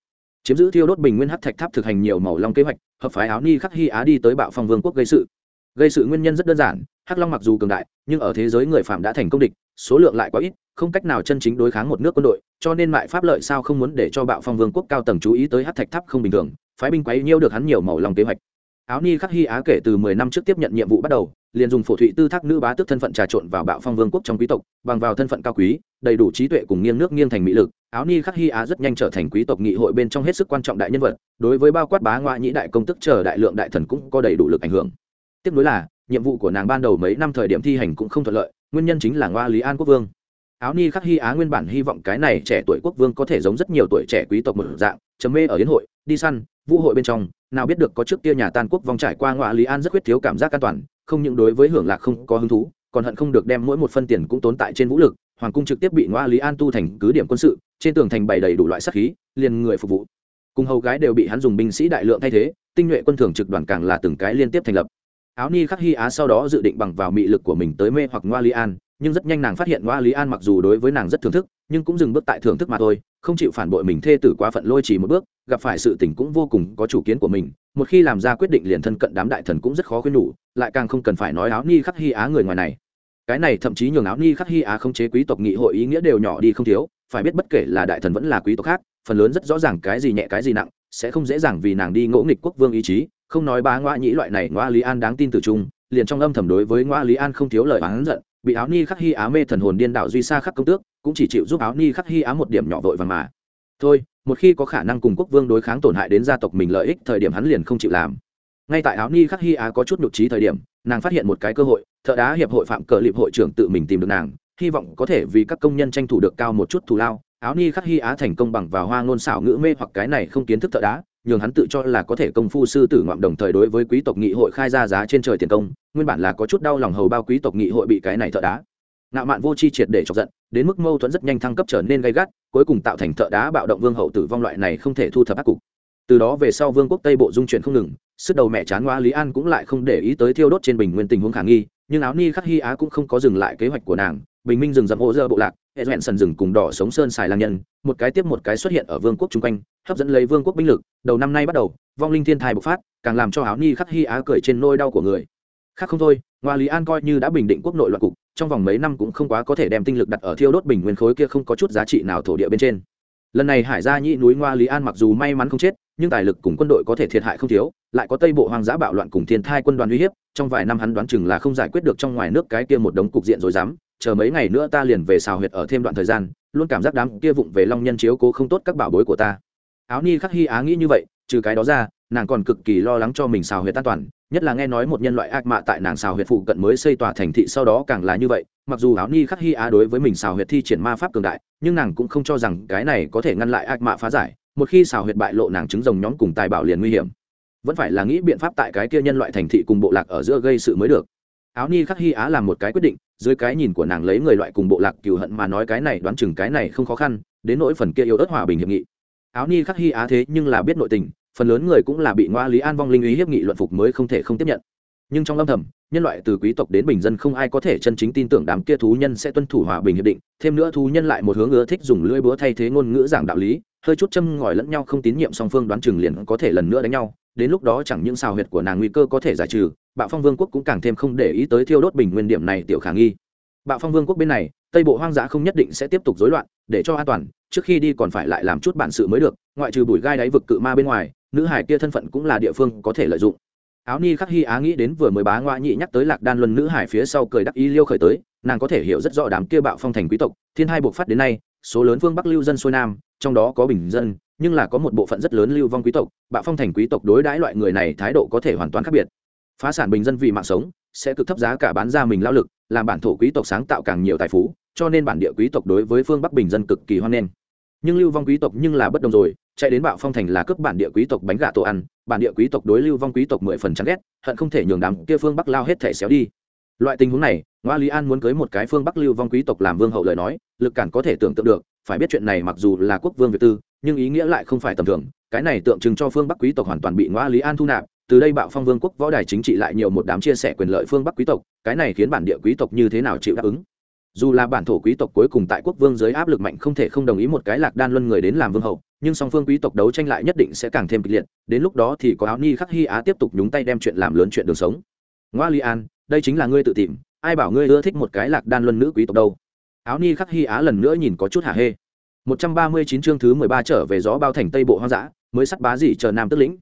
Chiếm giữ thiêu đốt bình nguyên hắc thạch tháp thực hành nhiều màu long kế hoạch, hợp phái áo ni khắc hy á đi tới bạo phong vương quốc gây sự. Gây sự nguyên nhân rất đơn giản hắc long mặc dù cường đại, nhưng ở thế giới người phạm đã thành công địch, số lượng lại quá ít, không cách nào chân chính đối kháng một nước quân đội, cho nên mại pháp lợi sao không muốn để cho bạo phong vương quốc cao tầng chú ý tới hát thạch tháp không bình thường, phái binh quấy nhiêu được hắn nhiều màu lòng kế hoạch. Áo ni khắc hy á kể từ mười năm trước tiếp nhận nhiệm vụ bắt đầu, liền dùng phổ thụy tư thác nữ bá tước thân phận trà trộn vào bạo phong vương quốc trong quý tộc, bằng vào thân phận cao quý, đầy đủ trí tuệ cùng nghiêng nước nghiêng thành mỹ lực, áo ni khắc hy á rất nhanh trở thành quý tộc nghị hội bên trong hết sức quan trọng đại nhân vật, đối với bao quát bá ngoại nhĩ đại công tức chờ đại lượng đại thần cũng có đầy đủ lực ảnh hưởng. Tiếp nối là nhiệm vụ của nàng ban đầu mấy năm thời điểm thi hành cũng không thuận lợi, nguyên nhân chính là ngoa lý an quốc vương. Áo ni khắc hy á nguyên bản hy vọng cái này trẻ tuổi quốc vương có thể giống rất nhiều tuổi trẻ quý tộc một dạng chấm mê ở yến hội, đi săn, vũ hội bên trong, nào biết được có trước kia nhà tan quốc vong trải qua ngoại lý an rất quyết thiếu cảm giác an toàn, không những đối với hưởng lạc không có hứng thú, còn hận không được đem mỗi một phân tiền cũng tốn tại trên vũ lực, hoàng cung trực tiếp bị ngoa lý an tu thành cứ điểm quân sự, trên tường thành bày đầy đủ loại sát khí, liền người phục vụ. Cùng hầu gái đều bị hắn dùng binh sĩ đại lượng thay thế, tinh nhuệ quân thường trực đoàn càng là từng cái liên tiếp thành lập áo ni khắc hy á sau đó dự định bằng vào mị lực của mình tới mê hoặc ngoa lý an, nhưng rất nhanh nàng phát hiện ngoa lý an mặc dù đối với nàng rất thưởng thức, nhưng cũng dừng bước tại thưởng thức mà thôi, không chịu phản bội mình thê tử quá phận lôi chỉ một bước, gặp phải sự tình cũng vô cùng có chủ kiến của mình, một khi làm ra quyết định liền thân cận đám đại thần cũng rất khó khuyên nhủ, lại càng không cần phải nói áo ni khắc hy á người ngoài này. Cái này thậm chí nhường áo ni khắc hy á không chế quý tộc nghị hội ý nghĩa đều nhỏ đi không thiếu, phải biết bất kể là đại thần vẫn là quý tộc khác, phần lớn rất rõ ràng cái gì nhẹ cái gì nặng, sẽ không dễ dàng vì nàng đi ngỗ nghịch quốc vương ý chí không nói bá ngoa nhĩ loại này ngoa lý an đáng tin từ chung, liền trong âm thầm đối với ngoa lý an không thiếu lời oán giận, bị áo ni khắc hy á mê thần hồn điên đảo duy sa khắc công tước, cũng chỉ chịu giúp áo ni khắc hy á một điểm nhỏ vội vàng mà. Thôi, một khi có khả năng cùng quốc vương đối kháng tổn hại đến gia tộc mình lợi ích, thời điểm hắn liền không chịu làm. Ngay tại áo ni khắc hy á có chút nhục trí thời điểm, nàng phát hiện một cái cơ hội, thợ đá hiệp hội phạm cờ liệp hội trưởng tự mình tìm được nàng, hy vọng có thể vì các công nhân tranh thủ được cao một chút thù lao. Áo ni khắc hy á thành công bằng vào hoa ngôn xảo ngữ mê hoặc cái này không kiến thức thợ đá nhường hắn tự cho là có thể công phu sư tử ngoạm đồng thời đối với quý tộc nghị hội khai ra giá trên trời tiền công, nguyên bản là có chút đau lòng hầu bao quý tộc nghị hội bị cái này thợ đá. Ngạo mạn vô chi triệt để chọc giận, đến mức mâu thuẫn rất nhanh thăng cấp trở nên gay gắt, cuối cùng tạo thành thợ đá bạo động vương hậu tử vong loại này không thể thu thập ác cục. Từ đó về sau vương quốc tây bộ dung chuyển không ngừng, sức đầu mẹ chán ngoa lý an cũng lại không để ý tới thiêu đốt trên bình nguyên tình huống khả nghi, nhưng áo ni khắc hy á cũng không có dừng lại kế hoạch của nàng, bình minh rừng dầm ô dơ bộ lạc hệ doẹn sần rừng cùng đỏ sống sơn xài lang nhân, một cái tiếp một cái xuất hiện ở vương quốc chung quanh, hấp dẫn lấy vương quốc binh lực, đầu năm nay bắt đầu, vong linh thiên thai bộc phát, càng làm cho áo ni khắc hy á cười trên nôi đau của người. Khác không thôi, ngoa lý an coi như đã bình định quốc nội loạn cục, trong vòng mấy năm cũng không quá có thể đem tinh lực đặt ở thiêu đốt bình nguyên khối kia không có chút giá trị nào thổ địa bên trên. Lần này hải gia nhĩ núi ngoa lý an mặc dù may mắn không chết, nhưng tài lực cùng quân đội có thể thiệt hại không thiếu, lại có tây bộ hoang dã bạo loạn cùng thiên thai quân đoàn uy hiếp, trong vài năm hắn đoán chừng là không giải quyết được trong ngoài nước cái kia một đống cục diện rồi dám chờ mấy ngày nữa ta liền về xào huyệt ở thêm đoạn thời gian, luôn cảm giác đám kia vụng về long nhân chiếu cố không tốt các bảo bối của ta. Áo ni khắc hy á nghĩ như vậy, trừ cái đó ra, nàng còn cực kỳ lo lắng cho mình xào huyệt an toàn, nhất là nghe nói một nhân loại ác mạ tại nàng xào huyệt phụ cận mới xây tòa thành thị sau đó càng là như vậy, mặc dù áo ni khắc hy á đối với mình xào huyệt thi triển ma pháp cường đại, nhưng nàng cũng không cho rằng cái này có thể ngăn lại ác mạ phá giải, một khi xào huyệt bại lộ nàng chứng rồng nhóm cùng tài bảo liền nguy hiểm. Vẫn phải là nghĩ biện pháp tại cái kia nhân loại thành thị cùng bộ lạc ở giữa gây sự mới được. Áo ni khắc hy á làm một cái quyết định dưới cái nhìn của nàng lấy người loại cùng bộ lạc cừu hận mà nói cái này đoán chừng cái này không khó khăn, đến nỗi phần kia yếu ớt hòa bình hiệp nghị. Áo ni khắc hy á thế nhưng là biết nội tình, phần lớn người cũng là bị ngoa lý an vong linh ý hiếp nghị luận phục mới không thể không tiếp nhận. Nhưng trong âm thầm, nhân loại từ quý tộc đến bình dân không ai có thể chân chính tin tưởng đám kia thú nhân sẽ tuân thủ hòa bình hiệp định, thêm nữa thú nhân lại một hướng ưa thích dùng lưỡi búa thay thế ngôn ngữ giảng đạo lý, hơi chút châm ngòi lẫn nhau không tín nhiệm song phương đoán chừng liền có thể lần nữa đánh nhau, đến lúc đó chẳng những xào huyệt của nàng nguy cơ có thể giải trừ bạo phong vương quốc cũng càng thêm không để ý tới thiêu đốt bình nguyên điểm này tiểu khả nghi. Bạo phong vương quốc bên này, tây bộ hoang dã không nhất định sẽ tiếp tục rối loạn, để cho an toàn, trước khi đi còn phải lại làm chút bản sự mới được, ngoại trừ bụi gai đáy vực cự ma bên ngoài, nữ hải kia thân phận cũng là địa phương có thể lợi dụng. Áo ni khắc hy á nghĩ đến vừa mới bá ngoại nhị nhắc tới lạc đan luân nữ hải phía sau cười đắc ý liêu khởi tới, nàng có thể hiểu rất rõ đám kia bạo phong thành quý tộc, thiên hai buộc phát đến nay, số lớn phương bắc lưu dân xuôi nam, trong đó có bình dân, nhưng là có một bộ phận rất lớn lưu vong quý tộc, bạo phong thành quý tộc đối đãi loại người này thái độ có thể hoàn toàn khác biệt phá sản bình dân vì mạng sống, sẽ cực thấp giá cả bán ra mình lao lực, làm bản thổ quý tộc sáng tạo càng nhiều tài phú, cho nên bản địa quý tộc đối với phương bắc bình dân cực kỳ hoan nghênh. Nhưng lưu vong quý tộc nhưng là bất đồng rồi, chạy đến bạo phong thành là cướp bản địa quý tộc bánh gà tổ ăn, bản địa quý tộc đối lưu vong quý tộc mười phần chán ghét, hận không thể nhường đám kia phương bắc lao hết thẻ xéo đi. Loại tình huống này, ngoa lý an muốn cưới một cái phương bắc lưu vong quý tộc làm vương hậu lời nói, lực cản có thể tưởng tượng được, phải biết chuyện này mặc dù là quốc vương việt tư, nhưng ý nghĩa lại không phải tầm thường, cái này tượng trưng cho phương bắc quý tộc hoàn toàn bị ngoa lý an thu nạp từ đây bạo phong vương quốc võ đài chính trị lại nhiều một đám chia sẻ quyền lợi phương bắc quý tộc, cái này khiến bản địa quý tộc như thế nào chịu đáp ứng? Dù là bản thổ quý tộc cuối cùng tại quốc vương dưới áp lực mạnh không thể không đồng ý một cái lạc đan luân người đến làm vương hậu, nhưng song phương quý tộc đấu tranh lại nhất định sẽ càng thêm kịch liệt, đến lúc đó thì có áo ni khắc hy á tiếp tục nhúng tay đem chuyện làm lớn chuyện đường sống. Ngoa li an, đây chính là ngươi tự tìm, ai bảo ngươi ưa thích một cái lạc đan luân nữ quý tộc đâu? Áo ni khắc hy á lần nữa nhìn có chút hả hê. Một trăm ba mươi chín chương thứ mười ba trở về gió bao thành tây bộ hoang dã, mới sắt bá gì chờ nam tức lĩnh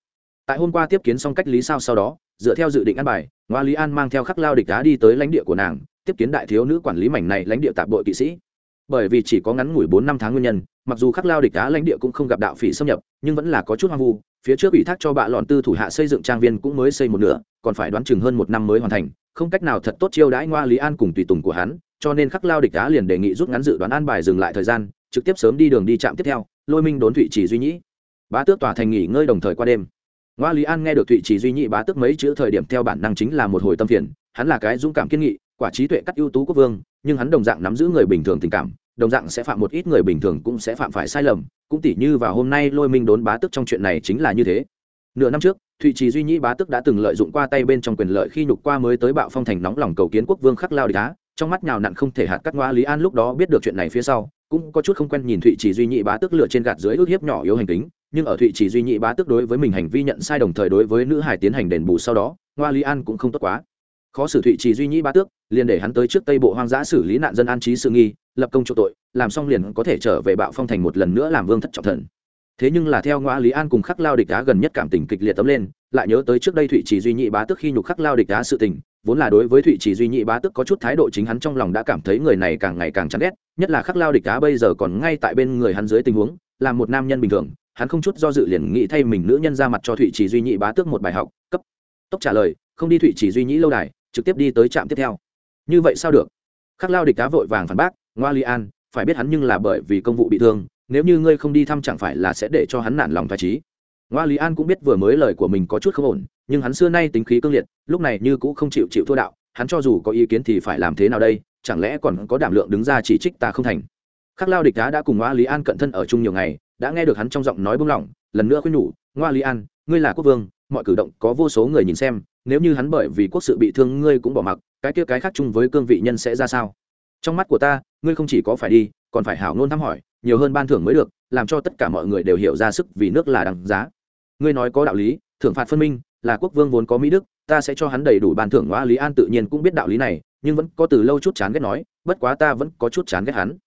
tại hôm qua tiếp kiến xong cách lý sao sau đó, dựa theo dự định ăn bài, ngoa lý an mang theo khắc lao địch đá đi tới lãnh địa của nàng, tiếp kiến đại thiếu nữ quản lý mảnh này lãnh địa tạp bội kỵ sĩ. Bởi vì chỉ có ngắn ngủi bốn năm tháng nguyên nhân, mặc dù khắc lao địch đá lãnh địa cũng không gặp đạo phỉ xâm nhập, nhưng vẫn là có chút hoang vu, phía trước ủy thác cho bạ lọn tư thủ hạ xây dựng trang viên cũng mới xây một nửa, còn phải đoán chừng hơn một năm mới hoàn thành, không cách nào thật tốt chiêu đãi ngoa lý an cùng tùy tùng của hắn, cho nên khắc lao địch đá liền đề nghị rút ngắn dự đoán an bài dừng lại thời gian, trực tiếp sớm đi đường đi trạm tiếp theo, lôi minh đốn thụy chỉ duy nhĩ. Bá tước tòa thành nghỉ ngơi đồng thời qua đêm ngoa lý an nghe được thụy chỉ duy nhĩ bá tức mấy chữ thời điểm theo bản năng chính là một hồi tâm phiền, hắn là cái dũng cảm kiên nghị, quả trí tuệ cắt ưu tú quốc vương, nhưng hắn đồng dạng nắm giữ người bình thường tình cảm, đồng dạng sẽ phạm một ít người bình thường cũng sẽ phạm phải sai lầm, cũng tỉ như vào hôm nay lôi minh đốn bá tức trong chuyện này chính là như thế. Nửa năm trước, thụy trì duy nhĩ bá tức đã từng lợi dụng qua tay bên trong quyền lợi khi nhục qua mới tới bạo phong thành nóng lòng cầu kiến quốc vương khắc lao địch á, trong mắt nhào nặn không thể hạt cắt ngoa lý an lúc đó biết được chuyện này phía sau cũng có chút không quen nhìn thụy trì duy nhị bá tức lựa trên gạt dưới ước hiếp nhỏ yếu hành tính nhưng ở thụy trì duy nhị bá tức đối với mình hành vi nhận sai đồng thời đối với nữ hải tiến hành đền bù sau đó, ngoa lý an cũng không tốt quá. Khó xử thụy trì duy nhị bá tước, liền để hắn tới trước tây bộ hoang dã xử lý nạn dân an trí sự nghi, lập công chỗ tội, làm xong liền có thể trở về bạo phong thành một lần nữa làm vương thất trọng thần. Thế nhưng là theo ngoa lý an cùng khắc lao địch đá gần nhất cảm tình kịch liệt tấm lên lại nhớ tới trước đây thụy trì duy nhị bá tức khi nhục khắc lao địch đá sự tình, vốn là đối với thụy trì duy nhị bá tức có chút thái độ chính hắn trong lòng đã cảm thấy người này càng ngày càng chán ghét, nhất là khắc lao địch đá bây giờ còn ngay tại bên người hắn dưới tình huống, là một nam nhân bình thường, hắn không chút do dự liền nghĩ thay mình nữ nhân ra mặt cho thụy trì duy nhị bá tước một bài học, cấp. Tốc trả lời, không đi thụy trì duy nhị lâu đài, trực tiếp đi tới trạm tiếp theo. Như vậy sao được? Khắc lao địch đá vội vàng phản bác, ngoa li an, phải biết hắn nhưng là bởi vì công vụ bị thương, nếu như ngươi không đi thăm chẳng phải là sẽ để cho hắn nản lòng thoải trí ngoa lý an cũng biết vừa mới lời của mình có chút không ổn, nhưng hắn xưa nay tính khí cương liệt, lúc này như cũng không chịu chịu thua đạo, hắn cho dù có ý kiến thì phải làm thế nào đây, chẳng lẽ còn có đảm lượng đứng ra chỉ trích ta không thành? Khắc lao địch đá đã cùng ngoa lý an cận thân ở chung nhiều ngày, đã nghe được hắn trong giọng nói bông lỏng, lần nữa khuyên nhủ, ngoa lý an, ngươi là quốc vương, mọi cử động có vô số người nhìn xem, nếu như hắn bởi vì quốc sự bị thương ngươi cũng bỏ mặc, cái kia cái khác chung với cương vị nhân sẽ ra sao? Trong mắt của ta, ngươi không chỉ có phải đi, còn phải hảo ngôn thăm hỏi, nhiều hơn ban thưởng mới được, làm cho tất cả mọi người đều hiểu ra sức vì nước là đằng giá ngươi nói có đạo lý, thưởng phạt phân minh, là quốc vương vốn có mỹ đức, ta sẽ cho hắn đầy đủ bàn thưởng ngoa lý an tự nhiên cũng biết đạo lý này, nhưng vẫn có từ lâu chút chán ghét nói, bất quá ta vẫn có chút chán ghét hắn.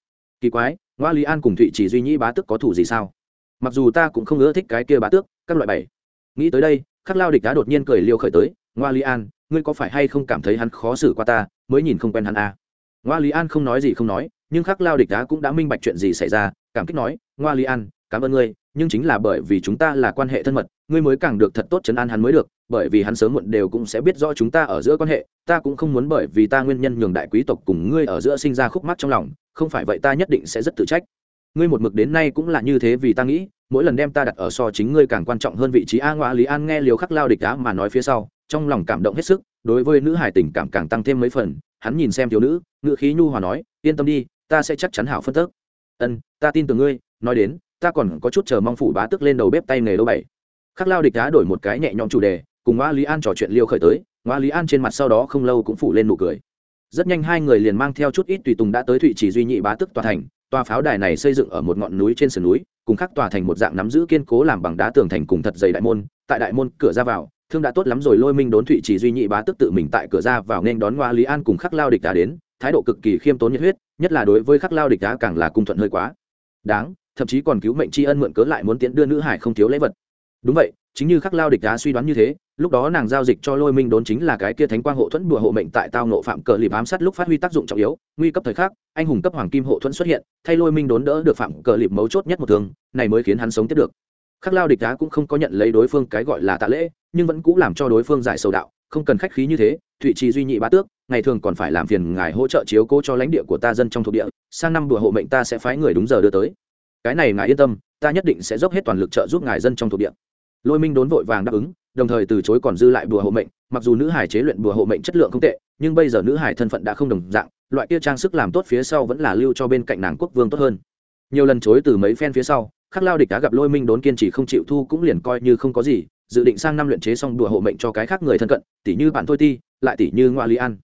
Kỳ quái, ngoa lý an cùng thụy chỉ duy nhĩ bá tước có thủ gì sao? Mặc dù ta cũng không ưa thích cái kia bá tước, các loại bảy. Nghĩ tới đây, khắc lao địch đã đột nhiên cười liêu khởi tới, ngoa lý an, ngươi có phải hay không cảm thấy hắn khó xử qua ta, mới nhìn không quen hắn à. ngoa lý an không nói gì không nói, nhưng khắc lao địch đá cũng đã minh bạch chuyện gì xảy ra, cảm kích nói, ngoa lý an, cảm ơn ngươi nhưng chính là bởi vì chúng ta là quan hệ thân mật, ngươi mới càng được thật tốt chấn an hắn mới được, bởi vì hắn sớm muộn đều cũng sẽ biết rõ chúng ta ở giữa quan hệ, ta cũng không muốn bởi vì ta nguyên nhân nhường đại quý tộc cùng ngươi ở giữa sinh ra khúc mắc trong lòng, không phải vậy ta nhất định sẽ rất tự trách. Ngươi một mực đến nay cũng là như thế vì ta nghĩ, mỗi lần đem ta đặt ở so chính ngươi càng quan trọng hơn vị trí a ngoại lý an nghe liều khắc lao địch đá mà nói phía sau, trong lòng cảm động hết sức, đối với nữ hải tình cảm càng tăng thêm mấy phần, hắn nhìn xem thiếu nữ ngự khí nhu hòa nói, yên tâm đi, ta sẽ chắc chắn hảo phân tức. Ân, ta tin tưởng ngươi, nói đến ta còn có chút chờ mong phủ bá tức lên đầu bếp tay nghề lâu bảy. Khắc lao địch đá đổi một cái nhẹ nhõm chủ đề, cùng ngoa lý an trò chuyện liêu khởi tới, ngoa lý an trên mặt sau đó không lâu cũng phủ lên nụ cười. Rất nhanh hai người liền mang theo chút ít tùy tùng đã tới thụy chỉ duy nhị bá tức tòa thành, tòa pháo đài này xây dựng ở một ngọn núi trên sườn núi, cùng khắc tòa thành một dạng nắm giữ kiên cố làm bằng đá tường thành cùng thật dày đại môn, tại đại môn cửa ra vào, thương đã tốt lắm rồi lôi minh đốn thụy chỉ duy nhị bá tức tự mình tại cửa ra vào nên đón ngoa lý an cùng khắc lao địch đá đến, thái độ cực kỳ khiêm tốn nhiệt huyết, nhất là đối với khắc lao địch đá càng là cung thuận hơi quá. Đáng thậm chí còn cứu mệnh tri ân mượn cớ lại muốn tiến đưa nữ hải không thiếu lễ vật. Đúng vậy, chính như khắc lao địch đá suy đoán như thế, lúc đó nàng giao dịch cho lôi minh đốn chính là cái kia thánh quang hộ thuẫn đùa hộ mệnh tại tao nộ phạm cờ lịp ám sát lúc phát huy tác dụng trọng yếu, nguy cấp thời khắc, anh hùng cấp hoàng kim hộ thuẫn xuất hiện, thay lôi minh đốn đỡ được phạm cờ lịp mấu chốt nhất một thường này mới khiến hắn sống tiếp được. Khắc lao địch đá cũng không có nhận lấy đối phương cái gọi là tạ lễ, nhưng vẫn cũng làm cho đối phương giải sầu đạo, không cần khách khí như thế, thụy trì duy nhị bá tước, ngày thường còn phải làm phiền ngài hỗ trợ chiếu cố cho lãnh địa của ta dân trong thuộc địa, sang năm đùa hộ mệnh ta sẽ phái người đúng giờ đưa tới cái này ngài yên tâm, ta nhất định sẽ dốc hết toàn lực trợ giúp ngài dân trong thuộc địa. Lôi minh đốn vội vàng đáp ứng, đồng thời từ chối còn dư lại bùa hộ mệnh, mặc dù nữ hải chế luyện bùa hộ mệnh chất lượng không tệ, nhưng bây giờ nữ hải thân phận đã không đồng dạng, loại kia trang sức làm tốt phía sau vẫn là lưu cho bên cạnh nàng quốc vương tốt hơn. Nhiều lần chối từ mấy phen phía sau, khắc lao địch đã gặp lôi minh đốn kiên trì không chịu thu cũng liền coi như không có gì, dự định sang năm luyện chế xong đùa hộ mệnh cho cái khác người thân cận tỷ như bạn thôi ti, lại tỷ như ngoại lý an.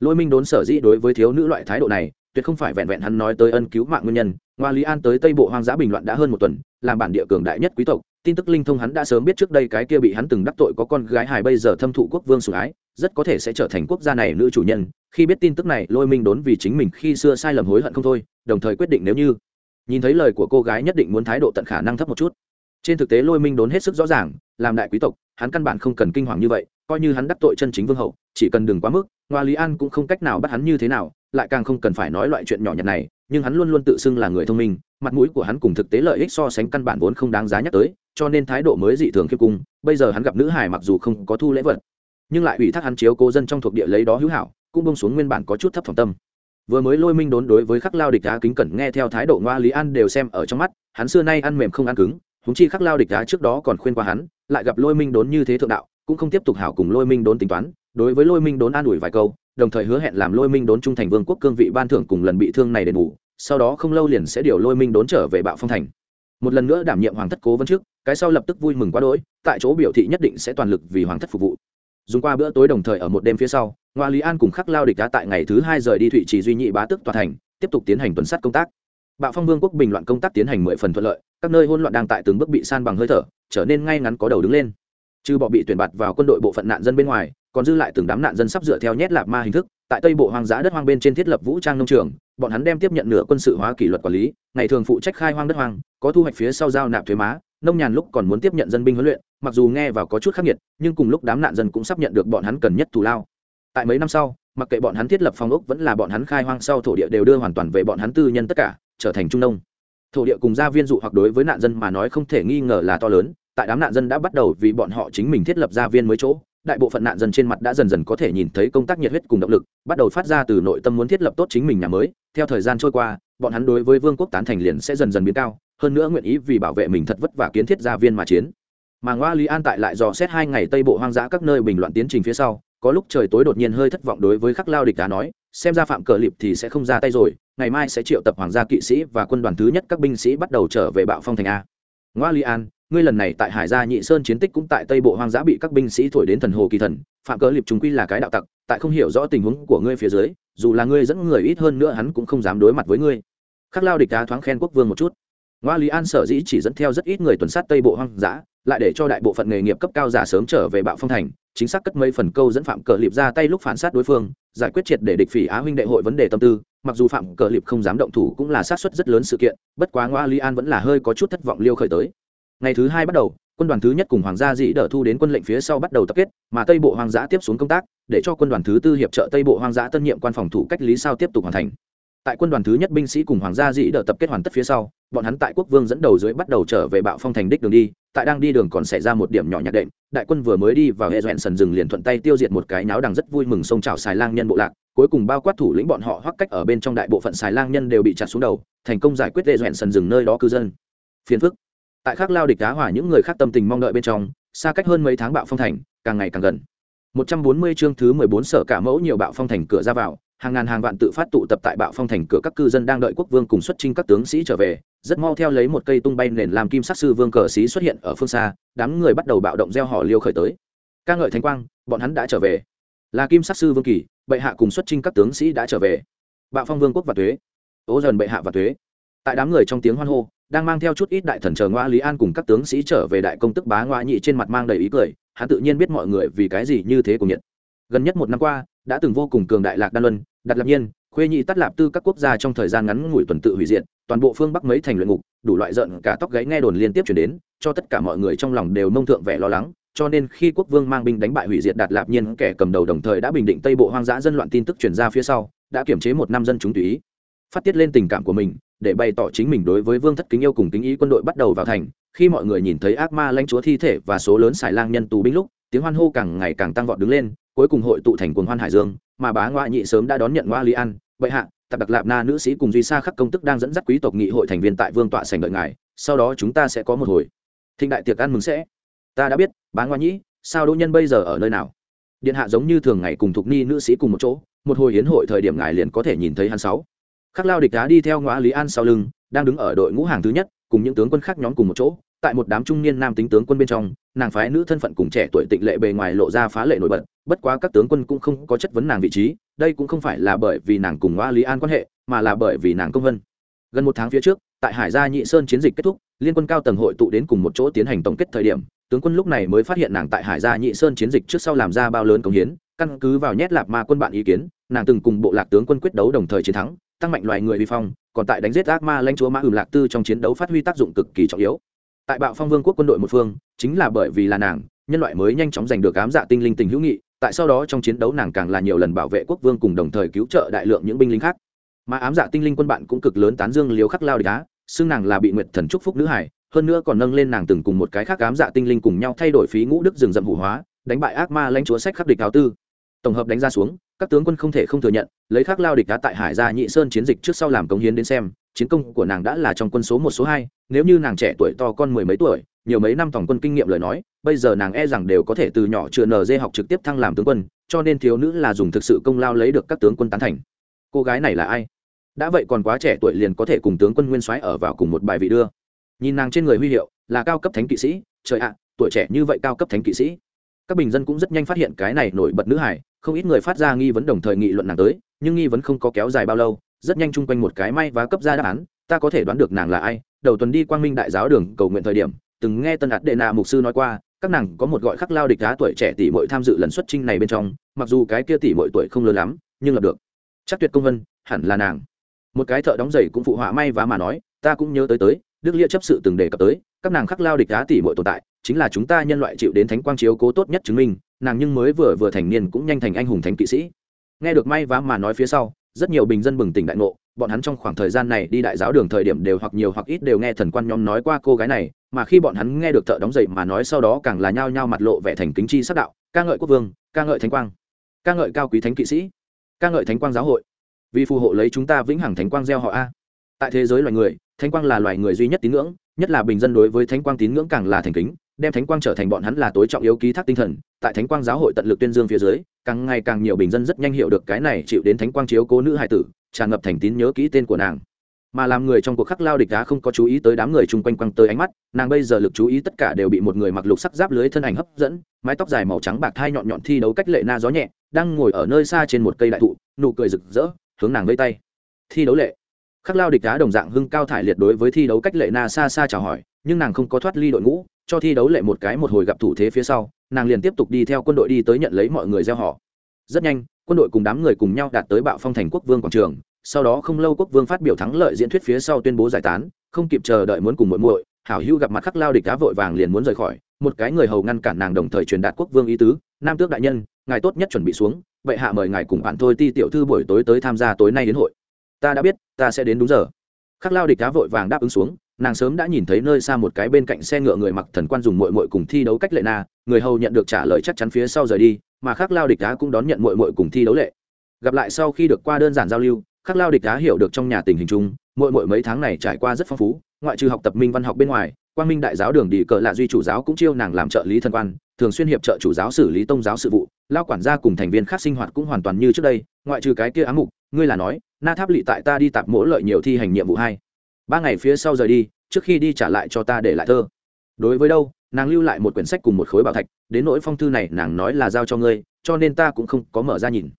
Lôi minh đốn sở dĩ đối với thiếu nữ loại thái độ này tuyệt không phải vẹn vẹn hắn nói tới ân cứu mạng nguyên nhân, ngoa lý an tới tây bộ hoang dã bình loạn đã hơn một tuần, làm bản địa cường đại nhất quý tộc, tin tức linh thông hắn đã sớm biết trước đây cái kia bị hắn từng đắc tội có con gái hài bây giờ thâm thụ quốc vương sủng ái, rất có thể sẽ trở thành quốc gia này nữ chủ nhân, khi biết tin tức này, lôi minh đốn vì chính mình khi xưa sai lầm hối hận không thôi, đồng thời quyết định nếu như nhìn thấy lời của cô gái nhất định muốn thái độ tận khả năng thấp một chút. Trên thực tế lôi minh đốn hết sức rõ ràng, làm đại quý tộc, hắn căn bản không cần kinh hoàng như vậy, coi như hắn đắc tội chân chính vương hậu, chỉ cần đừng quá mức, ngoa lý an cũng không cách nào bắt hắn như thế nào lại càng không cần phải nói loại chuyện nhỏ nhặt này, nhưng hắn luôn luôn tự xưng là người thông minh, mặt mũi của hắn cùng thực tế lợi ích so sánh căn bản vốn không đáng giá nhắc tới, cho nên thái độ mới dị thường khiêm cung, bây giờ hắn gặp nữ hải mặc dù không có thu lễ vật, nhưng lại ủy thác hắn chiếu cố dân trong thuộc địa lấy đó hữu hảo, cũng bông xuống nguyên bản có chút thấp phòng tâm. Vừa mới lôi minh đốn đối với khắc lao địch đá kính cẩn nghe theo thái độ ngoa lý an đều xem ở trong mắt, hắn xưa nay ăn mềm không ăn cứng húng chi khắc lao địch đá trước đó còn khuyên qua hắn, lại gặp lôi minh đốn như thế thượng đạo, cũng không tiếp tục hảo cùng lôi minh đốn tính toán, đối với lôi minh đốn an ủi vài câu đồng thời hứa hẹn làm lôi minh đốn trung thành vương quốc cương vị ban thưởng cùng lần bị thương này đền bù, sau đó không lâu liền sẽ điều lôi minh đốn trở về bạo phong thành. Một lần nữa đảm nhiệm hoàng thất cố vấn trước, cái sau lập tức vui mừng quá đỗi, tại chỗ biểu thị nhất định sẽ toàn lực vì hoàng thất phục vụ. Dùng qua bữa tối đồng thời ở một đêm phía sau, ngoa lý an cùng khắc lao địch đã tại ngày thứ hai rời đi thụy trì duy nhị bá tức toàn thành, tiếp tục tiến hành tuần sát công tác. Bạo phong vương quốc bình loạn công tác tiến hành mười phần thuận lợi, các nơi hỗn loạn đang tại từng bước bị san bằng hơi thở, trở nên ngay ngắn có đầu đứng lên. Trừ bỏ bị tuyển bạt vào quân đội bộ phận nạn dân bên ngoài còn dư lại từng đám nạn dân sắp dựa theo nhét lạp ma hình thức, tại tây bộ hoang dã đất hoang bên trên thiết lập vũ trang nông trường, bọn hắn đem tiếp nhận nửa quân sự hóa kỷ luật quản lý, ngày thường phụ trách khai hoang đất hoang, có thu hoạch phía sau giao nạp thuế má, nông nhàn lúc còn muốn tiếp nhận dân binh huấn luyện, mặc dù nghe vào có chút khắc nghiệt, nhưng cùng lúc đám nạn dân cũng sắp nhận được bọn hắn cần nhất thù lao. Tại mấy năm sau, mặc kệ bọn hắn thiết lập phong ốc vẫn là bọn hắn khai hoang sau thổ địa đều đưa hoàn toàn về bọn hắn tư nhân tất cả, trở thành trung nông. Thổ địa cùng gia viên dụ hoặc đối với nạn dân mà nói không thể nghi ngờ là to lớn, tại đám nạn dân đã bắt đầu vì bọn họ chính mình thiết lập gia viên mới chỗ đại bộ phận nạn dân trên mặt đã dần dần có thể nhìn thấy công tác nhiệt huyết cùng động lực, bắt đầu phát ra từ nội tâm muốn thiết lập tốt chính mình nhà mới. Theo thời gian trôi qua, bọn hắn đối với vương quốc tán thành liền sẽ dần dần biến cao, hơn nữa nguyện ý vì bảo vệ mình thật vất vả kiến thiết gia viên mà chiến. Mà ngoa lý an tại lại dò xét hai ngày tây bộ hoang dã các nơi bình loạn tiến trình phía sau, có lúc trời tối đột nhiên hơi thất vọng đối với khắc lao địch đá nói, xem ra phạm cờ lịp thì sẽ không ra tay rồi, ngày mai sẽ triệu tập hoàng gia kỵ sĩ và quân đoàn thứ nhất các binh sĩ bắt đầu trở về bạo phong thành a. Ngoa lý an ngươi lần này tại hải gia nhị sơn chiến tích cũng tại tây bộ hoang dã bị các binh sĩ thổi đến thần hồ kỳ thần, phạm cớ liệp chúng quy là cái đạo tặc, tại không hiểu rõ tình huống của ngươi phía dưới, dù là ngươi dẫn người ít hơn nữa hắn cũng không dám đối mặt với ngươi. Khắc lao địch đá thoáng khen quốc vương một chút. Ngoa lý an sở dĩ chỉ dẫn theo rất ít người tuần sát tây bộ hoang dã, lại để cho đại bộ phận nghề nghiệp cấp cao giả sớm trở về bạo phong thành, chính xác cất mấy phần câu dẫn phạm cờ liệp ra tay lúc phản sát đối phương, giải quyết triệt để địch phỉ á huynh đệ hội vấn đề tâm tư, mặc dù phạm cờ liệp không dám động thủ cũng là sát xuất rất lớn sự kiện, bất quá ngoa Lý an vẫn là hơi có chút thất vọng liêu khởi tới ngày thứ hai bắt đầu, quân đoàn thứ nhất cùng hoàng gia dĩ đỡ thu đến quân lệnh phía sau bắt đầu tập kết, mà tây bộ hoang dã tiếp xuống công tác, để cho quân đoàn thứ tư hiệp trợ tây bộ hoang dã tân nhiệm quan phòng thủ cách lý sao tiếp tục hoàn thành. Tại quân đoàn thứ nhất binh sĩ cùng hoàng gia dĩ đỡ tập kết hoàn tất phía sau, bọn hắn tại quốc vương dẫn đầu dưới bắt đầu trở về bạo phong thành đích đường đi, tại đang đi đường còn xảy ra một điểm nhỏ nhạc đệm, đại quân vừa mới đi vào hệ doẹn sần rừng liền thuận tay tiêu diệt một cái náo đằng rất vui mừng sông trào xài lang nhân bộ lạc, cuối cùng bao quát thủ lĩnh bọn họ hoắc cách ở bên trong đại bộ phận xài lang nhân đều bị chặt xuống đầu, thành công giải quyết hệ doẹn sần rừng nơi đó cư dân. Phiền phức tại khác lao địch đá hỏa những người khác tâm tình mong đợi bên trong, xa cách hơn mấy tháng bạo phong thành, càng ngày càng gần. 140 chương thứ 14 sở cả mẫu nhiều bạo phong thành cửa ra vào, hàng ngàn hàng vạn tự phát tụ tập tại bạo phong thành cửa các cư dân đang đợi quốc vương cùng xuất trinh các tướng sĩ trở về, rất mau theo lấy một cây tung bay nền làm kim sắc sư vương cờ sĩ xuất hiện ở phương xa, đám người bắt đầu bạo động gieo họ liêu khởi tới. Ca ngợi thánh quang, bọn hắn đã trở về. Là kim sắc sư vương kỳ, bệ hạ cùng xuất trinh các tướng sĩ đã trở về. Bạo phong vương quốc và thuế. Ố dần bệ hạ và thuế. Tại đám người trong tiếng hoan hô đang mang theo chút ít đại thần chờ ngoa lý an cùng các tướng sĩ trở về đại công tức bá ngoa nhị trên mặt mang đầy ý cười, hắn tự nhiên biết mọi người vì cái gì như thế cùng nhận gần nhất một năm qua, đã từng vô cùng cường đại lạc đan luân đặt lạc nhiên, khuê nhị tắt lạp tư các quốc gia trong thời gian ngắn ngủi tuần tự hủy diệt, toàn bộ phương bắc mấy thành luyện ngục, đủ loại giận cả tóc gáy nghe đồn liên tiếp chuyển đến, cho tất cả mọi người trong lòng đều nông thượng vẻ lo lắng, cho nên khi quốc vương mang binh đánh bại hủy diệt đạt lạp nhiên, kẻ cầm đầu đồng thời đã bình định tây bộ hoang dã dân loạn tin tức truyền ra phía sau, đã kiểm chế một năm dân chúng tùy ý, phát tiết lên tình cảm của mình để bày tỏ chính mình đối với vương thất kính yêu cùng kính ý quân đội bắt đầu vào thành. Khi mọi người nhìn thấy ác ma lãnh chúa thi thể và số lớn xài lang nhân tù binh lúc, tiếng hoan hô càng ngày càng tăng vọt đứng lên, cuối cùng hội tụ thành quần hoan hải dương, mà bá ngoại nhị sớm đã đón nhận ngoa lý an. Bệ hạ tập đặc lạp na nữ sĩ cùng duy sa khắc công tức đang dẫn dắt quý tộc nghị hội thành viên tại vương tọa sành đợi ngài, sau đó chúng ta sẽ có một hồi. Thịnh đại tiệc ăn mừng sẽ. Ta đã biết, bá ngoại nhĩ sao đỗ nhân bây giờ ở nơi nào? Điện hạ giống như thường ngày cùng thục ni nữ sĩ cùng một chỗ, một hồi hiến hội thời điểm ngài liền có thể nhìn thấy hắn sáu khắc lao địch đá đi theo ngõ lý an sau lưng, đang đứng ở đội ngũ hàng thứ nhất, cùng những tướng quân khác nhóm cùng một chỗ, tại một đám trung niên nam tính tướng quân bên trong, nàng phái nữ thân phận cùng trẻ tuổi tịnh lệ bề ngoài lộ ra phá lệ nổi bật, bất quá các tướng quân cũng không có chất vấn nàng vị trí, đây cũng không phải là bởi vì nàng cùng ngõ lý an quan hệ, mà là bởi vì nàng công vân. Gần một tháng phía trước, tại hải gia nhị sơn chiến dịch kết thúc, liên quân cao tầng hội tụ đến cùng một chỗ tiến hành tổng kết thời điểm, tướng quân lúc này mới phát hiện nàng tại hải gia nhị sơn chiến dịch trước sau làm ra bao lớn công hiến, căn cứ vào nhét lạp ma quân bạn ý kiến, nàng từng cùng bộ lạc tướng quân quyết đấu đồng thời chiến thắng tăng mạnh loài người vi phong, còn tại đánh giết ác ma lãnh chúa mã ừm lạc tư trong chiến đấu phát huy tác dụng cực kỳ trọng yếu. Tại bạo phong vương quốc quân đội một phương, chính là bởi vì là nàng, nhân loại mới nhanh chóng giành được ám dạ tinh linh tình hữu nghị, tại sau đó trong chiến đấu nàng càng là nhiều lần bảo vệ quốc vương cùng đồng thời cứu trợ đại lượng những binh lính khác. Mà ám dạ tinh linh quân bạn cũng cực lớn tán dương liếu khắc lao địch á, xưng nàng là bị nguyệt thần trúc phúc nữ hải, hơn nữa còn nâng lên nàng từng cùng một cái khác ám dạ tinh linh cùng nhau thay đổi phí ngũ đức rừng rậm hủ hóa, đánh bại ác ma lãnh chúa sách khắc địch áo tư. Tổng hợp đánh ra xuống các tướng quân không thể không thừa nhận, lấy khắc lao địch đã tại hải gia nhị sơn chiến dịch trước sau làm công hiến đến xem, chiến công của nàng đã là trong quân số một, số hai. Nếu như nàng trẻ tuổi to con mười mấy tuổi, nhiều mấy năm tổng quân kinh nghiệm lời nói, bây giờ nàng e rằng đều có thể từ nhỏ chưa nở dê học trực tiếp thăng làm tướng quân, cho nên thiếu nữ là dùng thực sự công lao lấy được các tướng quân tán thành. Cô gái này là ai? Đã vậy còn quá trẻ tuổi liền có thể cùng tướng quân nguyên soái ở vào cùng một bài vị đưa. Nhìn nàng trên người huy hiệu, là cao cấp thánh kỵ sĩ. Trời ạ, tuổi trẻ như vậy cao cấp thánh kỵ sĩ các bình dân cũng rất nhanh phát hiện cái này nổi bật nữ hải, không ít người phát ra nghi vấn đồng thời nghị luận nàng tới, nhưng nghi vấn không có kéo dài bao lâu, rất nhanh chung quanh một cái may và cấp ra đáp án, ta có thể đoán được nàng là ai, đầu tuần đi quang minh đại giáo đường cầu nguyện thời điểm, từng nghe tân ạt đệ nạ mục sư nói qua, các nàng có một gọi khắc lao địch đá tuổi trẻ tỷ mội tham dự lần xuất trinh này bên trong, mặc dù cái kia tỷ mội tuổi không lớn lắm, nhưng lập được. Chắc tuyệt công vân, hẳn là nàng. Một cái thợ đóng giày cũng phụ họa may và mà nói, ta cũng nhớ tới tới đức lia chấp sự từng đề cập tới, các nàng khắc lao địch đá tỷ mọi tồn tại, chính là chúng ta nhân loại chịu đến thánh quang chiếu cố tốt nhất chứng minh, nàng nhưng mới vừa vừa thành niên cũng nhanh thành anh hùng thánh kỵ sĩ. Nghe được may vá mà nói phía sau, rất nhiều bình dân bừng tỉnh đại ngộ, bọn hắn trong khoảng thời gian này đi đại giáo đường thời điểm đều hoặc nhiều hoặc ít đều nghe thần quan nhóm nói qua cô gái này, mà khi bọn hắn nghe được thợ đóng dậy mà nói sau đó càng là nhao nhao mặt lộ vẻ thành kính chi sắc đạo, ca ngợi quốc vương, ca ngợi thánh quang, ca ngợi cao quý thánh kỵ sĩ, ca ngợi thánh quang giáo hội. Vì phù hộ lấy chúng ta vĩnh hằng thánh quang gieo họ a. Tại thế giới loài người thánh quang là loài người duy nhất tín ngưỡng, nhất là bình dân đối với thánh quang tín ngưỡng càng là thành kính, đem thánh quang trở thành bọn hắn là tối trọng yếu ký thác tinh thần. Tại thánh quang giáo hội tận lực tuyên dương phía dưới, càng ngày càng nhiều bình dân rất nhanh hiểu được cái này chịu đến thánh quang chiếu cố nữ hải tử, tràn ngập thành tín nhớ kỹ tên của nàng. Mà làm người trong cuộc khắc lao địch đá không có chú ý tới đám người chung quanh quăng tới ánh mắt, nàng bây giờ lực chú ý tất cả đều bị một người mặc lục sắc giáp lưới thân ảnh hấp dẫn, mái tóc dài màu trắng bạc thai nhọn nhọn thi đấu cách lệ na gió nhẹ, đang ngồi ở nơi xa trên một cây đại thụ, nụ cười rực rỡ, hướng nàng vây tay. Thi đấu lệ khắc lao địch đá đồng dạng hưng cao thải liệt đối với thi đấu cách lệ na xa xa chào hỏi, nhưng nàng không có thoát ly đội ngũ, cho thi đấu lệ một cái một hồi gặp thủ thế phía sau, nàng liền tiếp tục đi theo quân đội đi tới nhận lấy mọi người gieo họ. Rất nhanh, quân đội cùng đám người cùng nhau đạt tới bạo phong thành quốc vương quảng trường, sau đó không lâu quốc vương phát biểu thắng lợi diễn thuyết phía sau tuyên bố giải tán, không kịp chờ đợi muốn cùng muội muội, hảo hữu gặp mặt khắc lao địch đá vội vàng liền muốn rời khỏi, một cái người hầu ngăn cản nàng đồng thời truyền đạt quốc vương ý tứ, nam tước đại nhân, ngài tốt nhất chuẩn bị xuống, vậy hạ mời ngài cùng bạn thôi ti tiểu thư buổi tối tới tham gia tối nay đến hội ta đã biết, ta sẽ đến đúng giờ. Khắc lao địch đá vội vàng đáp ứng xuống, nàng sớm đã nhìn thấy nơi xa một cái bên cạnh xe ngựa người mặc thần quan dùng mội mội cùng thi đấu cách lệ na, người hầu nhận được trả lời chắc chắn phía sau rời đi, mà khắc lao địch đá cũng đón nhận mội mội cùng thi đấu lệ. Gặp lại sau khi được qua đơn giản giao lưu, khắc lao địch đá hiểu được trong nhà tình hình chung mội mội mấy tháng này trải qua rất phong phú, ngoại trừ học tập minh văn học bên ngoài, quang minh đại giáo đường đi cờ lạ duy chủ giáo cũng chiêu nàng làm trợ lý thân quan, thường xuyên hiệp trợ chủ giáo xử lý tôn giáo sự vụ lao quản gia cùng thành viên khác sinh hoạt cũng hoàn toàn như trước đây, ngoại trừ cái kia ám mục ngươi là nói, na tháp lỵ tại ta đi tạp mỗ lợi nhiều thi hành nhiệm vụ hai ba ngày phía sau rời đi, trước khi đi trả lại cho ta để lại thơ. Đối với đâu, nàng lưu lại một quyển sách cùng một khối bảo thạch, đến nỗi phong thư này nàng nói là giao cho ngươi, cho nên ta cũng không có mở ra nhìn.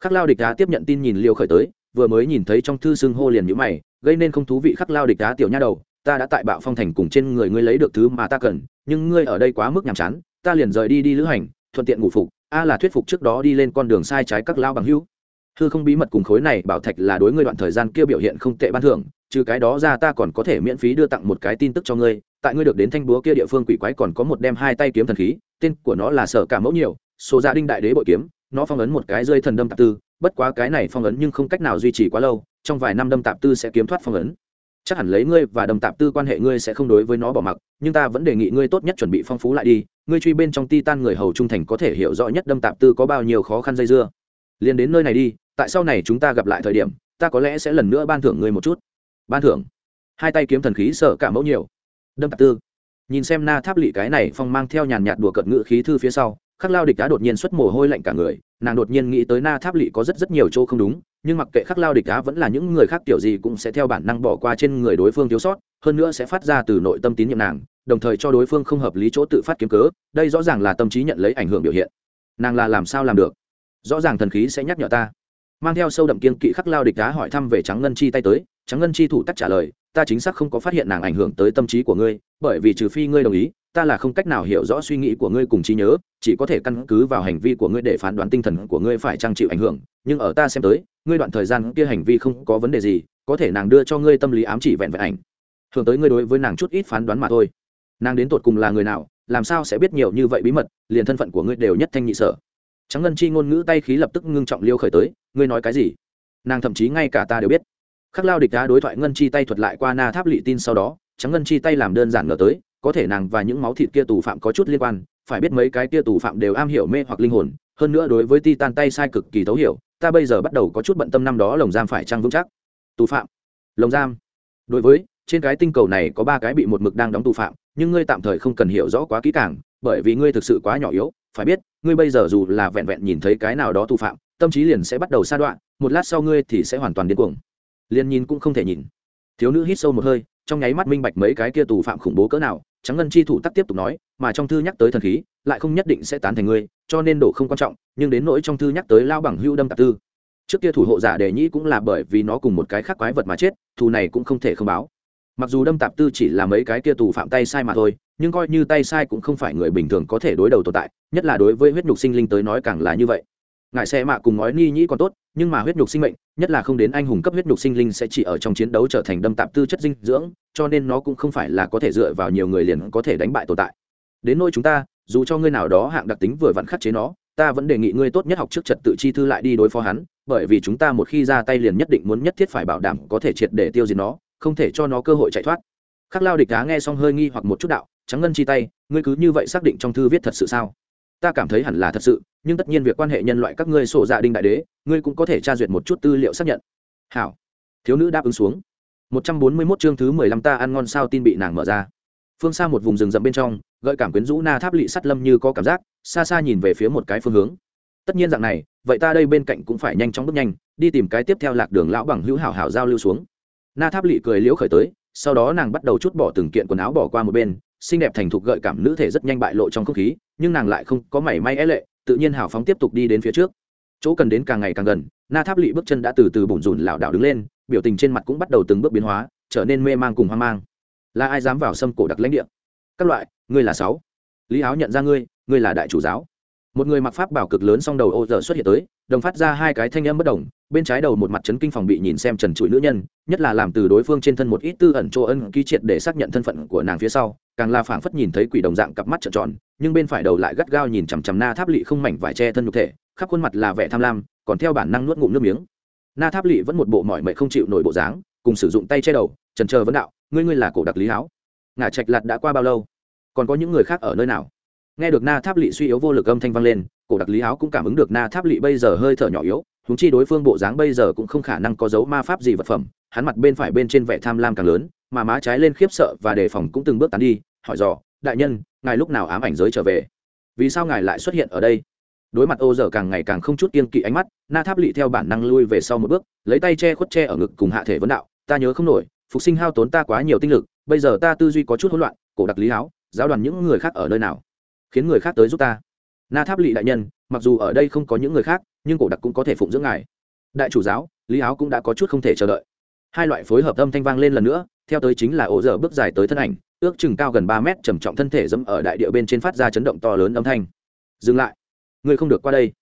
Khắc lao địch đá tiếp nhận tin nhìn liêu khởi tới, vừa mới nhìn thấy trong thư xưng hô liền nhữ mày, gây nên không thú vị khắc lao địch đá tiểu nha đầu, ta đã tại bạo phong thành cùng trên người ngươi lấy được thứ mà ta cần, nhưng ngươi ở đây quá mức nhàm chán, ta liền rời đi đi lữ hành, thuận tiện ngủ phục, a là thuyết phục trước đó đi lên con đường sai trái các lao bằng hữu hư không bí mật cùng khối này bảo thạch là đối ngươi đoạn thời gian kia biểu hiện không tệ ban thưởng, trừ cái đó ra ta còn có thể miễn phí đưa tặng một cái tin tức cho ngươi, tại ngươi được đến thanh búa kia địa phương quỷ quái còn có một đem hai tay kiếm thần khí, tên của nó là sở cả mẫu nhiều, số gia đinh đại đế bội kiếm, nó phong ấn một cái rơi thần đâm tạp tư, bất quá cái này phong ấn nhưng không cách nào duy trì quá lâu, trong vài năm đâm tạp tư sẽ kiếm thoát phong ấn. Chắc hẳn lấy ngươi và đâm tạp tư quan hệ ngươi sẽ không đối với nó bỏ mặc, nhưng ta vẫn đề nghị ngươi tốt nhất chuẩn bị phong phú lại đi, ngươi truy bên trong ti tan người hầu trung thành có thể hiểu rõ nhất đâm tạp tư có bao nhiêu khó khăn dây dưa liền đến nơi này đi, tại sau này chúng ta gặp lại thời điểm, ta có lẽ sẽ lần nữa ban thưởng ngươi một chút. Ban thưởng? Hai tay kiếm thần khí sợ cả mẫu nhiều. Đâm tạp tư. Nhìn xem na tháp lỵ cái này phong mang theo nhàn nhạt đùa cợt ngự khí thư phía sau, khắc lao địch đã đột nhiên xuất mồ hôi lạnh cả người, nàng đột nhiên nghĩ tới na tháp lỵ có rất rất nhiều chỗ không đúng, nhưng mặc kệ khắc lao địch đá vẫn là những người khác kiểu gì cũng sẽ theo bản năng bỏ qua trên người đối phương thiếu sót, hơn nữa sẽ phát ra từ nội tâm tín nhiệm nàng, đồng thời cho đối phương không hợp lý chỗ tự phát kiếm cớ, đây rõ ràng là tâm trí nhận lấy ảnh hưởng biểu hiện. Nàng là làm sao làm được? Rõ ràng thần khí sẽ nhắc nhở ta. Mang theo sâu đậm kiên kỵ khắc lao địch đá hỏi thăm về trắng ngân chi tay tới trắng ngân chi thủ tắc trả lời, ta chính xác không có phát hiện nàng ảnh hưởng tới tâm trí của ngươi, bởi vì trừ phi ngươi đồng ý, ta là không cách nào hiểu rõ suy nghĩ của ngươi cùng trí nhớ, chỉ có thể căn cứ vào hành vi của ngươi để phán đoán tinh thần của ngươi phải trang chịu ảnh hưởng, nhưng ở ta xem tới, ngươi đoạn thời gian kia hành vi không có vấn đề gì, có thể nàng đưa cho ngươi tâm lý ám chỉ vẹn vẹn ảnh thường tới ngươi đối với nàng chút ít phán đoán mà thôi. Nàng đến tột cùng là người nào, làm sao sẽ biết nhiều như vậy bí mật, liền thân phận của ngươi đều nhất thanh nhị sở trắng ngân chi ngôn ngữ tay khí lập tức ngưng trọng liêu khởi tới, ngươi nói cái gì? Nàng thậm chí ngay cả ta đều biết. Khắc lao địch đá đối thoại ngân chi tay thuật lại qua na tháp lị tin sau đó, trắng ngân chi tay làm đơn giản ngờ tới, có thể nàng và những máu thịt kia tù phạm có chút liên quan, phải biết mấy cái kia tù phạm đều am hiểu mê hoặc linh hồn, hơn nữa đối với ti tan tay sai cực kỳ thấu hiểu, ta bây giờ bắt đầu có chút bận tâm năm đó lồng giam phải trăng vững chắc? Tù phạm. Lồng giam. Đối với, trên cái tinh cầu này có ba cái bị một mực đang đóng tù phạm, nhưng ngươi tạm thời không cần hiểu rõ quá kỹ càng, bởi vì ngươi thực sự quá nhỏ yếu phải biết, ngươi bây giờ dù là vẹn vẹn nhìn thấy cái nào đó tù phạm, tâm trí liền sẽ bắt đầu sa đoạn một lát sau ngươi thì sẽ hoàn toàn điên cuồng. Liền nhìn cũng không thể nhìn. Thiếu nữ hít sâu một hơi, trong nháy mắt minh bạch mấy cái kia tù phạm khủng bố cỡ nào, trắng ngân chi thủ tắc tiếp tục nói, mà trong thư nhắc tới thần khí, lại không nhất định sẽ tán thành ngươi, cho nên đổ không quan trọng, nhưng đến nỗi trong thư nhắc tới lao bằng hưu đâm tạp tư. Trước kia thủ hộ giả đề nhĩ cũng là bởi vì nó cùng một cái khác quái vật mà chết, thù này cũng không thể không báo. Mặc dù đâm tạp tư chỉ là mấy cái kia tù phạm tay sai mà thôi nhưng coi như tay sai cũng không phải người bình thường có thể đối đầu tồn tại, nhất là đối với huyết nhục sinh linh tới nói càng là như vậy. Ngại xe mạ cùng nói ni nhĩ còn tốt, nhưng mà huyết nhục sinh mệnh, nhất là không đến anh hùng cấp huyết nhục sinh linh sẽ chỉ ở trong chiến đấu trở thành đâm tạp tư chất dinh dưỡng, cho nên nó cũng không phải là có thể dựa vào nhiều người liền có thể đánh bại tồn tại. Đến nôi chúng ta, dù cho ngươi nào đó hạng đặc tính vừa vặn khắc chế nó, ta vẫn đề nghị ngươi tốt nhất học trước trật tự chi thư lại đi đối phó hắn, bởi vì chúng ta một khi ra tay liền nhất định muốn nhất thiết phải bảo đảm có thể triệt để tiêu diệt nó, không thể cho nó cơ hội chạy thoát. Khắc lao địch đá nghe xong hơi nghi hoặc một chút đạo trắng ngân chi tay, ngươi cứ như vậy xác định trong thư viết thật sự sao? Ta cảm thấy hẳn là thật sự, nhưng tất nhiên việc quan hệ nhân loại các ngươi sổ dạ đinh đại đế, ngươi cũng có thể tra duyệt một chút tư liệu xác nhận. Hảo. Thiếu nữ đáp ứng xuống. Một trăm bốn mươi 141 chương thứ mười lăm ta ăn ngon sao tin bị nàng mở ra. Phương xa một vùng rừng rậm bên trong, gợi cảm quyến rũ na tháp lị sắt lâm như có cảm giác, xa xa nhìn về phía một cái phương hướng. Tất nhiên dạng này, vậy ta đây bên cạnh cũng phải nhanh chóng bước nhanh, đi tìm cái tiếp theo lạc đường lão bằng hữu hảo hảo giao lưu xuống. Na tháp lị cười liễu khởi tới, sau đó nàng bắt đầu chút bỏ từng kiện quần áo bỏ qua một bên xinh đẹp thành thục gợi cảm nữ thể rất nhanh bại lộ trong không khí, nhưng nàng lại không có mảy may é lệ, tự nhiên hào phóng tiếp tục đi đến phía trước. Chỗ cần đến càng ngày càng gần, na tháp lỵ bước chân đã từ từ bùn rùn lảo đảo đứng lên, biểu tình trên mặt cũng bắt đầu từng bước biến hóa, trở nên mê mang cùng hoang mang. Là ai dám vào xâm cổ đặc lãnh địa? Các loại, ngươi là sáu. Lý áo nhận ra ngươi ngươi là đại chủ giáo. Một người mặc pháp bảo cực lớn song đầu ô giờ xuất hiện tới đồng phát ra hai cái thanh âm bất đồng, bên trái đầu một mặt chấn kinh phòng bị nhìn xem trần trụi nữ nhân, nhất là làm từ đối phương trên thân một ít tư ẩn chỗ ân ký triệt để xác nhận thân phận của nàng phía sau, càng là phảng phất nhìn thấy quỷ đồng dạng cặp mắt trợn tròn, nhưng bên phải đầu lại gắt gao nhìn chằm chằm na tháp lỵ không mảnh vải che thân nhục thể, khắp khuôn mặt là vẻ tham lam, còn theo bản năng nuốt ngụm nước miếng. Na tháp lỵ vẫn một bộ mỏi mệt không chịu nổi bộ dáng, cùng sử dụng tay che đầu, trần chờ vấn đạo, ngươi ngươi là cổ đặc lý háo? Ngả trạch lạt đã qua bao lâu? Còn có những người khác ở nơi nào? Nghe được na tháp lỵ suy yếu vô lực âm thanh vang lên cổ đặc lý áo cũng cảm ứng được na tháp lỵ bây giờ hơi thở nhỏ yếu húng chi đối phương bộ dáng bây giờ cũng không khả năng có dấu ma pháp gì vật phẩm, hắn mặt bên phải bên trên vẻ tham lam càng lớn, mà má trái lên khiếp sợ và đề phòng cũng từng bước tán đi, hỏi dò, đại nhân, ngài lúc nào ám ảnh giới trở về? Vì sao ngài lại xuất hiện ở đây? Đối mặt ô dở càng ngày càng không chút kiên kỵ ánh mắt, na tháp lỵ theo bản năng lui về sau một bước, lấy tay che khuất che ở ngực cùng hạ thể vấn đạo, ta nhớ không nổi, phục sinh hao tốn ta quá nhiều tinh lực, bây giờ ta tư duy có chút hỗn loạn, cổ đặc lý áo, giáo đoàn những người khác ở nơi nào? Khiến người khác tới giúp ta na tháp lỵ đại nhân, mặc dù ở đây không có những người khác, nhưng cổ đặc cũng có thể phụng dưỡng ngài. Đại chủ giáo, lý áo cũng đã có chút không thể chờ đợi. Hai loại phối hợp âm thanh vang lên lần nữa, theo tới chính là ổ dở bước dài tới thân ảnh, ước chừng cao gần ba mét, trầm trọng thân thể dẫm ở đại địa bên trên phát ra chấn động to lớn âm thanh. Dừng lại. Ngươi không được qua đây.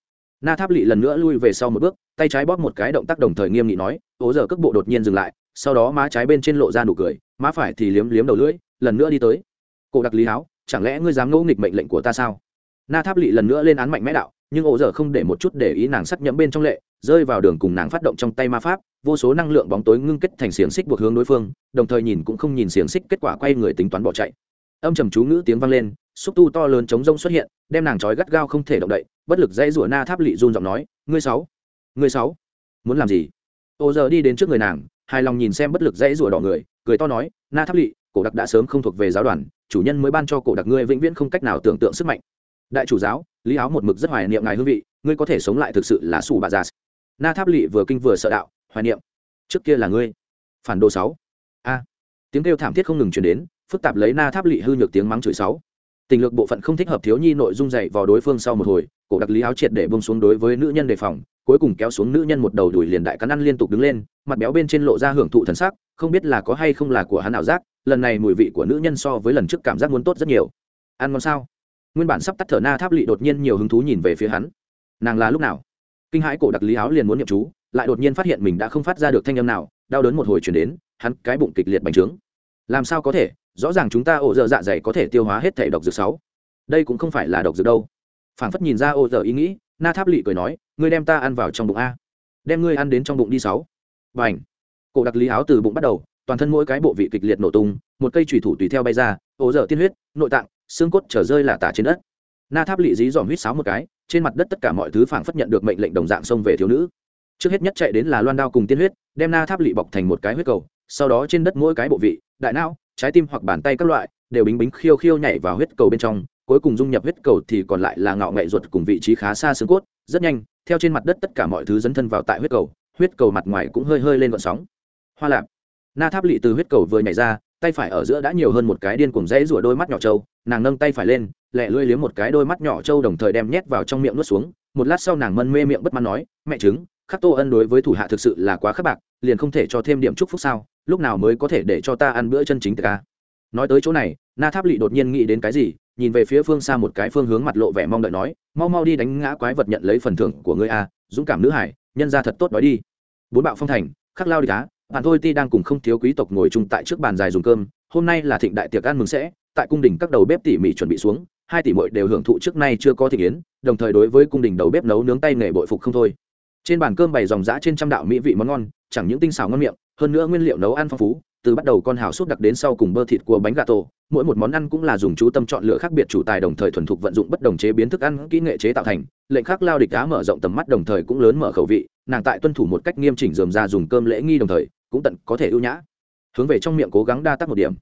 Na tháp lỵ lần nữa lui về sau một bước, tay trái bóp một cái động tác đồng thời nghiêm nghị nói ố giờ cước bộ đột nhiên dừng lại, sau đó má trái bên trên lộ ra nụ cười, má phải thì liếm liếm đầu lưỡi, lần nữa đi tới. Cổ đặc lý áo chẳng lẽ ngươi dám ngẫu nghịch mệnh lệnh của ta sao? Na tháp lỵ lần nữa lên án mạnh mẽ đạo, nhưng ổ dở không để một chút để ý nàng sắc nhẫm bên trong lệ, rơi vào đường cùng nàng phát động trong tay ma pháp, vô số năng lượng bóng tối ngưng kết thành xiềng xích buộc hướng đối phương, đồng thời nhìn cũng không nhìn xiềng xích kết quả quay người tính toán bỏ chạy. Âm trầm chú ngữ tiếng vang lên, xúc tu to lớn chống rông xuất hiện, đem nàng trói gắt gao không thể động đậy, bất lực dãy rủa na tháp lỵ run giọng nói, ngươi sáu ngươi sáu, muốn làm gì? Ô giờ đi đến trước người nàng, hài lòng nhìn xem bất lực dãy rủa đỏ người, cười to nói, na tháp lỵ cổ đặc đã sớm không thuộc về giáo đoàn, chủ nhân mới ban cho cổ đặc ngươi vĩnh viễn không cách nào tưởng tượng sức mạnh đại chủ giáo, lý áo một mực rất hoài niệm ngài hương vị, ngươi có thể sống lại thực sự là sủ bà già. Na tháp lỵ vừa kinh vừa sợ đạo, hoài niệm. Trước kia là ngươi. Phản đồ sáu. A. Tiếng kêu thảm thiết không ngừng chuyển đến, phức tạp lấy na tháp lỵ hư nhược tiếng mắng chửi sáu. Tình lược bộ phận không thích hợp thiếu nhi nội dung dạy vào đối phương sau một hồi, cổ đặc lý áo triệt để bông xuống đối với nữ nhân đề phòng, cuối cùng kéo xuống nữ nhân một đầu đuổi liền đại cắn ăn liên tục đứng lên, mặt béo bên trên lộ ra hưởng thụ thần sắc, không biết là có hay không là của hắn ảo giác, lần này mùi vị của nữ nhân so với lần trước cảm giác muốn tốt rất nhiều. Ăn ngon sao? Nguyên bản sắp tắt thở na tháp lỵ đột nhiên nhiều hứng thú nhìn về phía hắn. Nàng là lúc nào? Kinh hãi cổ đặc lý áo liền muốn nhậm chú, lại đột nhiên phát hiện mình đã không phát ra được thanh âm nào, đau đớn một hồi chuyển đến, hắn cái bụng kịch liệt bành trướng. Làm sao có thể? Rõ ràng chúng ta ổ dở dạ dày có thể tiêu hóa hết thể độc dược sáu. Đây cũng không phải là độc dược đâu. Phảng phất nhìn ra ổ dở ý nghĩ, na tháp lỵ cười nói, ngươi đem ta ăn vào trong bụng a. Đem ngươi ăn đến trong bụng đi sáu. Bành. cổ đặc lý áo từ bụng bắt đầu toàn thân mỗi cái bộ vị kịch liệt nổ tung, một cây trùy thủ tùy theo bay ra ổ dở tiên huyết, nội tạng, xương cốt trở rơi là tả trên đất. Na tháp lị dí dòm huýt sáo một cái, trên mặt đất tất cả mọi thứ phảng phất nhận được mệnh lệnh đồng dạng xông về thiếu nữ. Trước hết nhất chạy đến là loan đao cùng tiên huyết, đem na tháp lị bọc thành một cái huyết cầu, sau đó trên đất mỗi cái bộ vị, đại não, trái tim hoặc bàn tay các loại, đều bính bính khiêu khiêu nhảy vào huyết cầu bên trong, cuối cùng dung nhập huyết cầu thì còn lại là ngạo nghệ ruột cùng vị trí khá xa xương cốt, rất nhanh, theo trên mặt đất tất cả mọi thứ dấn thân vào tại huyết cầu huyết cầu mặt ngoài cũng hơi hơi lên gọn sóng. Hoa lạp na tháp lỵ từ huyết cầu vừa nhảy ra, tay phải ở giữa đã nhiều hơn một cái điên cùng rẽ rủa đôi mắt nhỏ trâu, nàng nâng tay phải lên lẹ lưỡi liếm một cái đôi mắt nhỏ trâu đồng thời đem nhét vào trong miệng nuốt xuống. Một lát sau nàng mân mê miệng bất mãn nói, mẹ chứng khắc tô ân đối với thủ hạ thực sự là quá khắc bạc, liền không thể cho thêm điểm chúc phúc sao? Lúc nào mới có thể để cho ta ăn bữa chân chính ta? À? nói tới chỗ này, na tháp lỵ đột nhiên nghĩ đến cái gì, nhìn về phía phương xa một cái phương hướng mặt lộ vẻ mong đợi nói, mau mau đi đánh ngã quái vật nhận lấy phần thưởng của ngươi a dũng cảm nữ hải, nhân ra thật tốt đói đi. Bốn bạo phong thành, khắc lao đi cá bạn thôi, ti đang cùng không thiếu quý tộc ngồi chung tại trước bàn dài dùng cơm. Hôm nay là thịnh đại tiệc ăn mừng sẽ. Tại cung đình các đầu bếp tỉ mỉ chuẩn bị xuống, hai tỷ muội đều hưởng thụ trước nay chưa có thị yến, đồng thời đối với cung đình đầu bếp nấu nướng tay nghề bội phục không thôi. Trên bàn cơm bày dòng dã trên trăm đạo mỹ vị món ngon, chẳng những tinh xào ngon miệng, hơn nữa nguyên liệu nấu ăn phong phú, từ bắt đầu con hào súp đặc đến sau cùng bơ thịt của bánh gà tổ. Mỗi một món ăn cũng là dùng chú tâm chọn lựa khác biệt chủ tài đồng thời thuần thục vận dụng bất đồng chế biến thức ăn kỹ nghệ chế tạo thành. Lệnh khắc lao địch đá mở rộng tầm mắt đồng thời cũng lớn mở khẩu vị, nàng tại tuân thủ một cách nghiêm chỉnh dườm ra dùng cơm lễ nghi đồng thời cũng tận có thể ưu nhã. Hướng về trong miệng cố gắng đa tắc một điểm.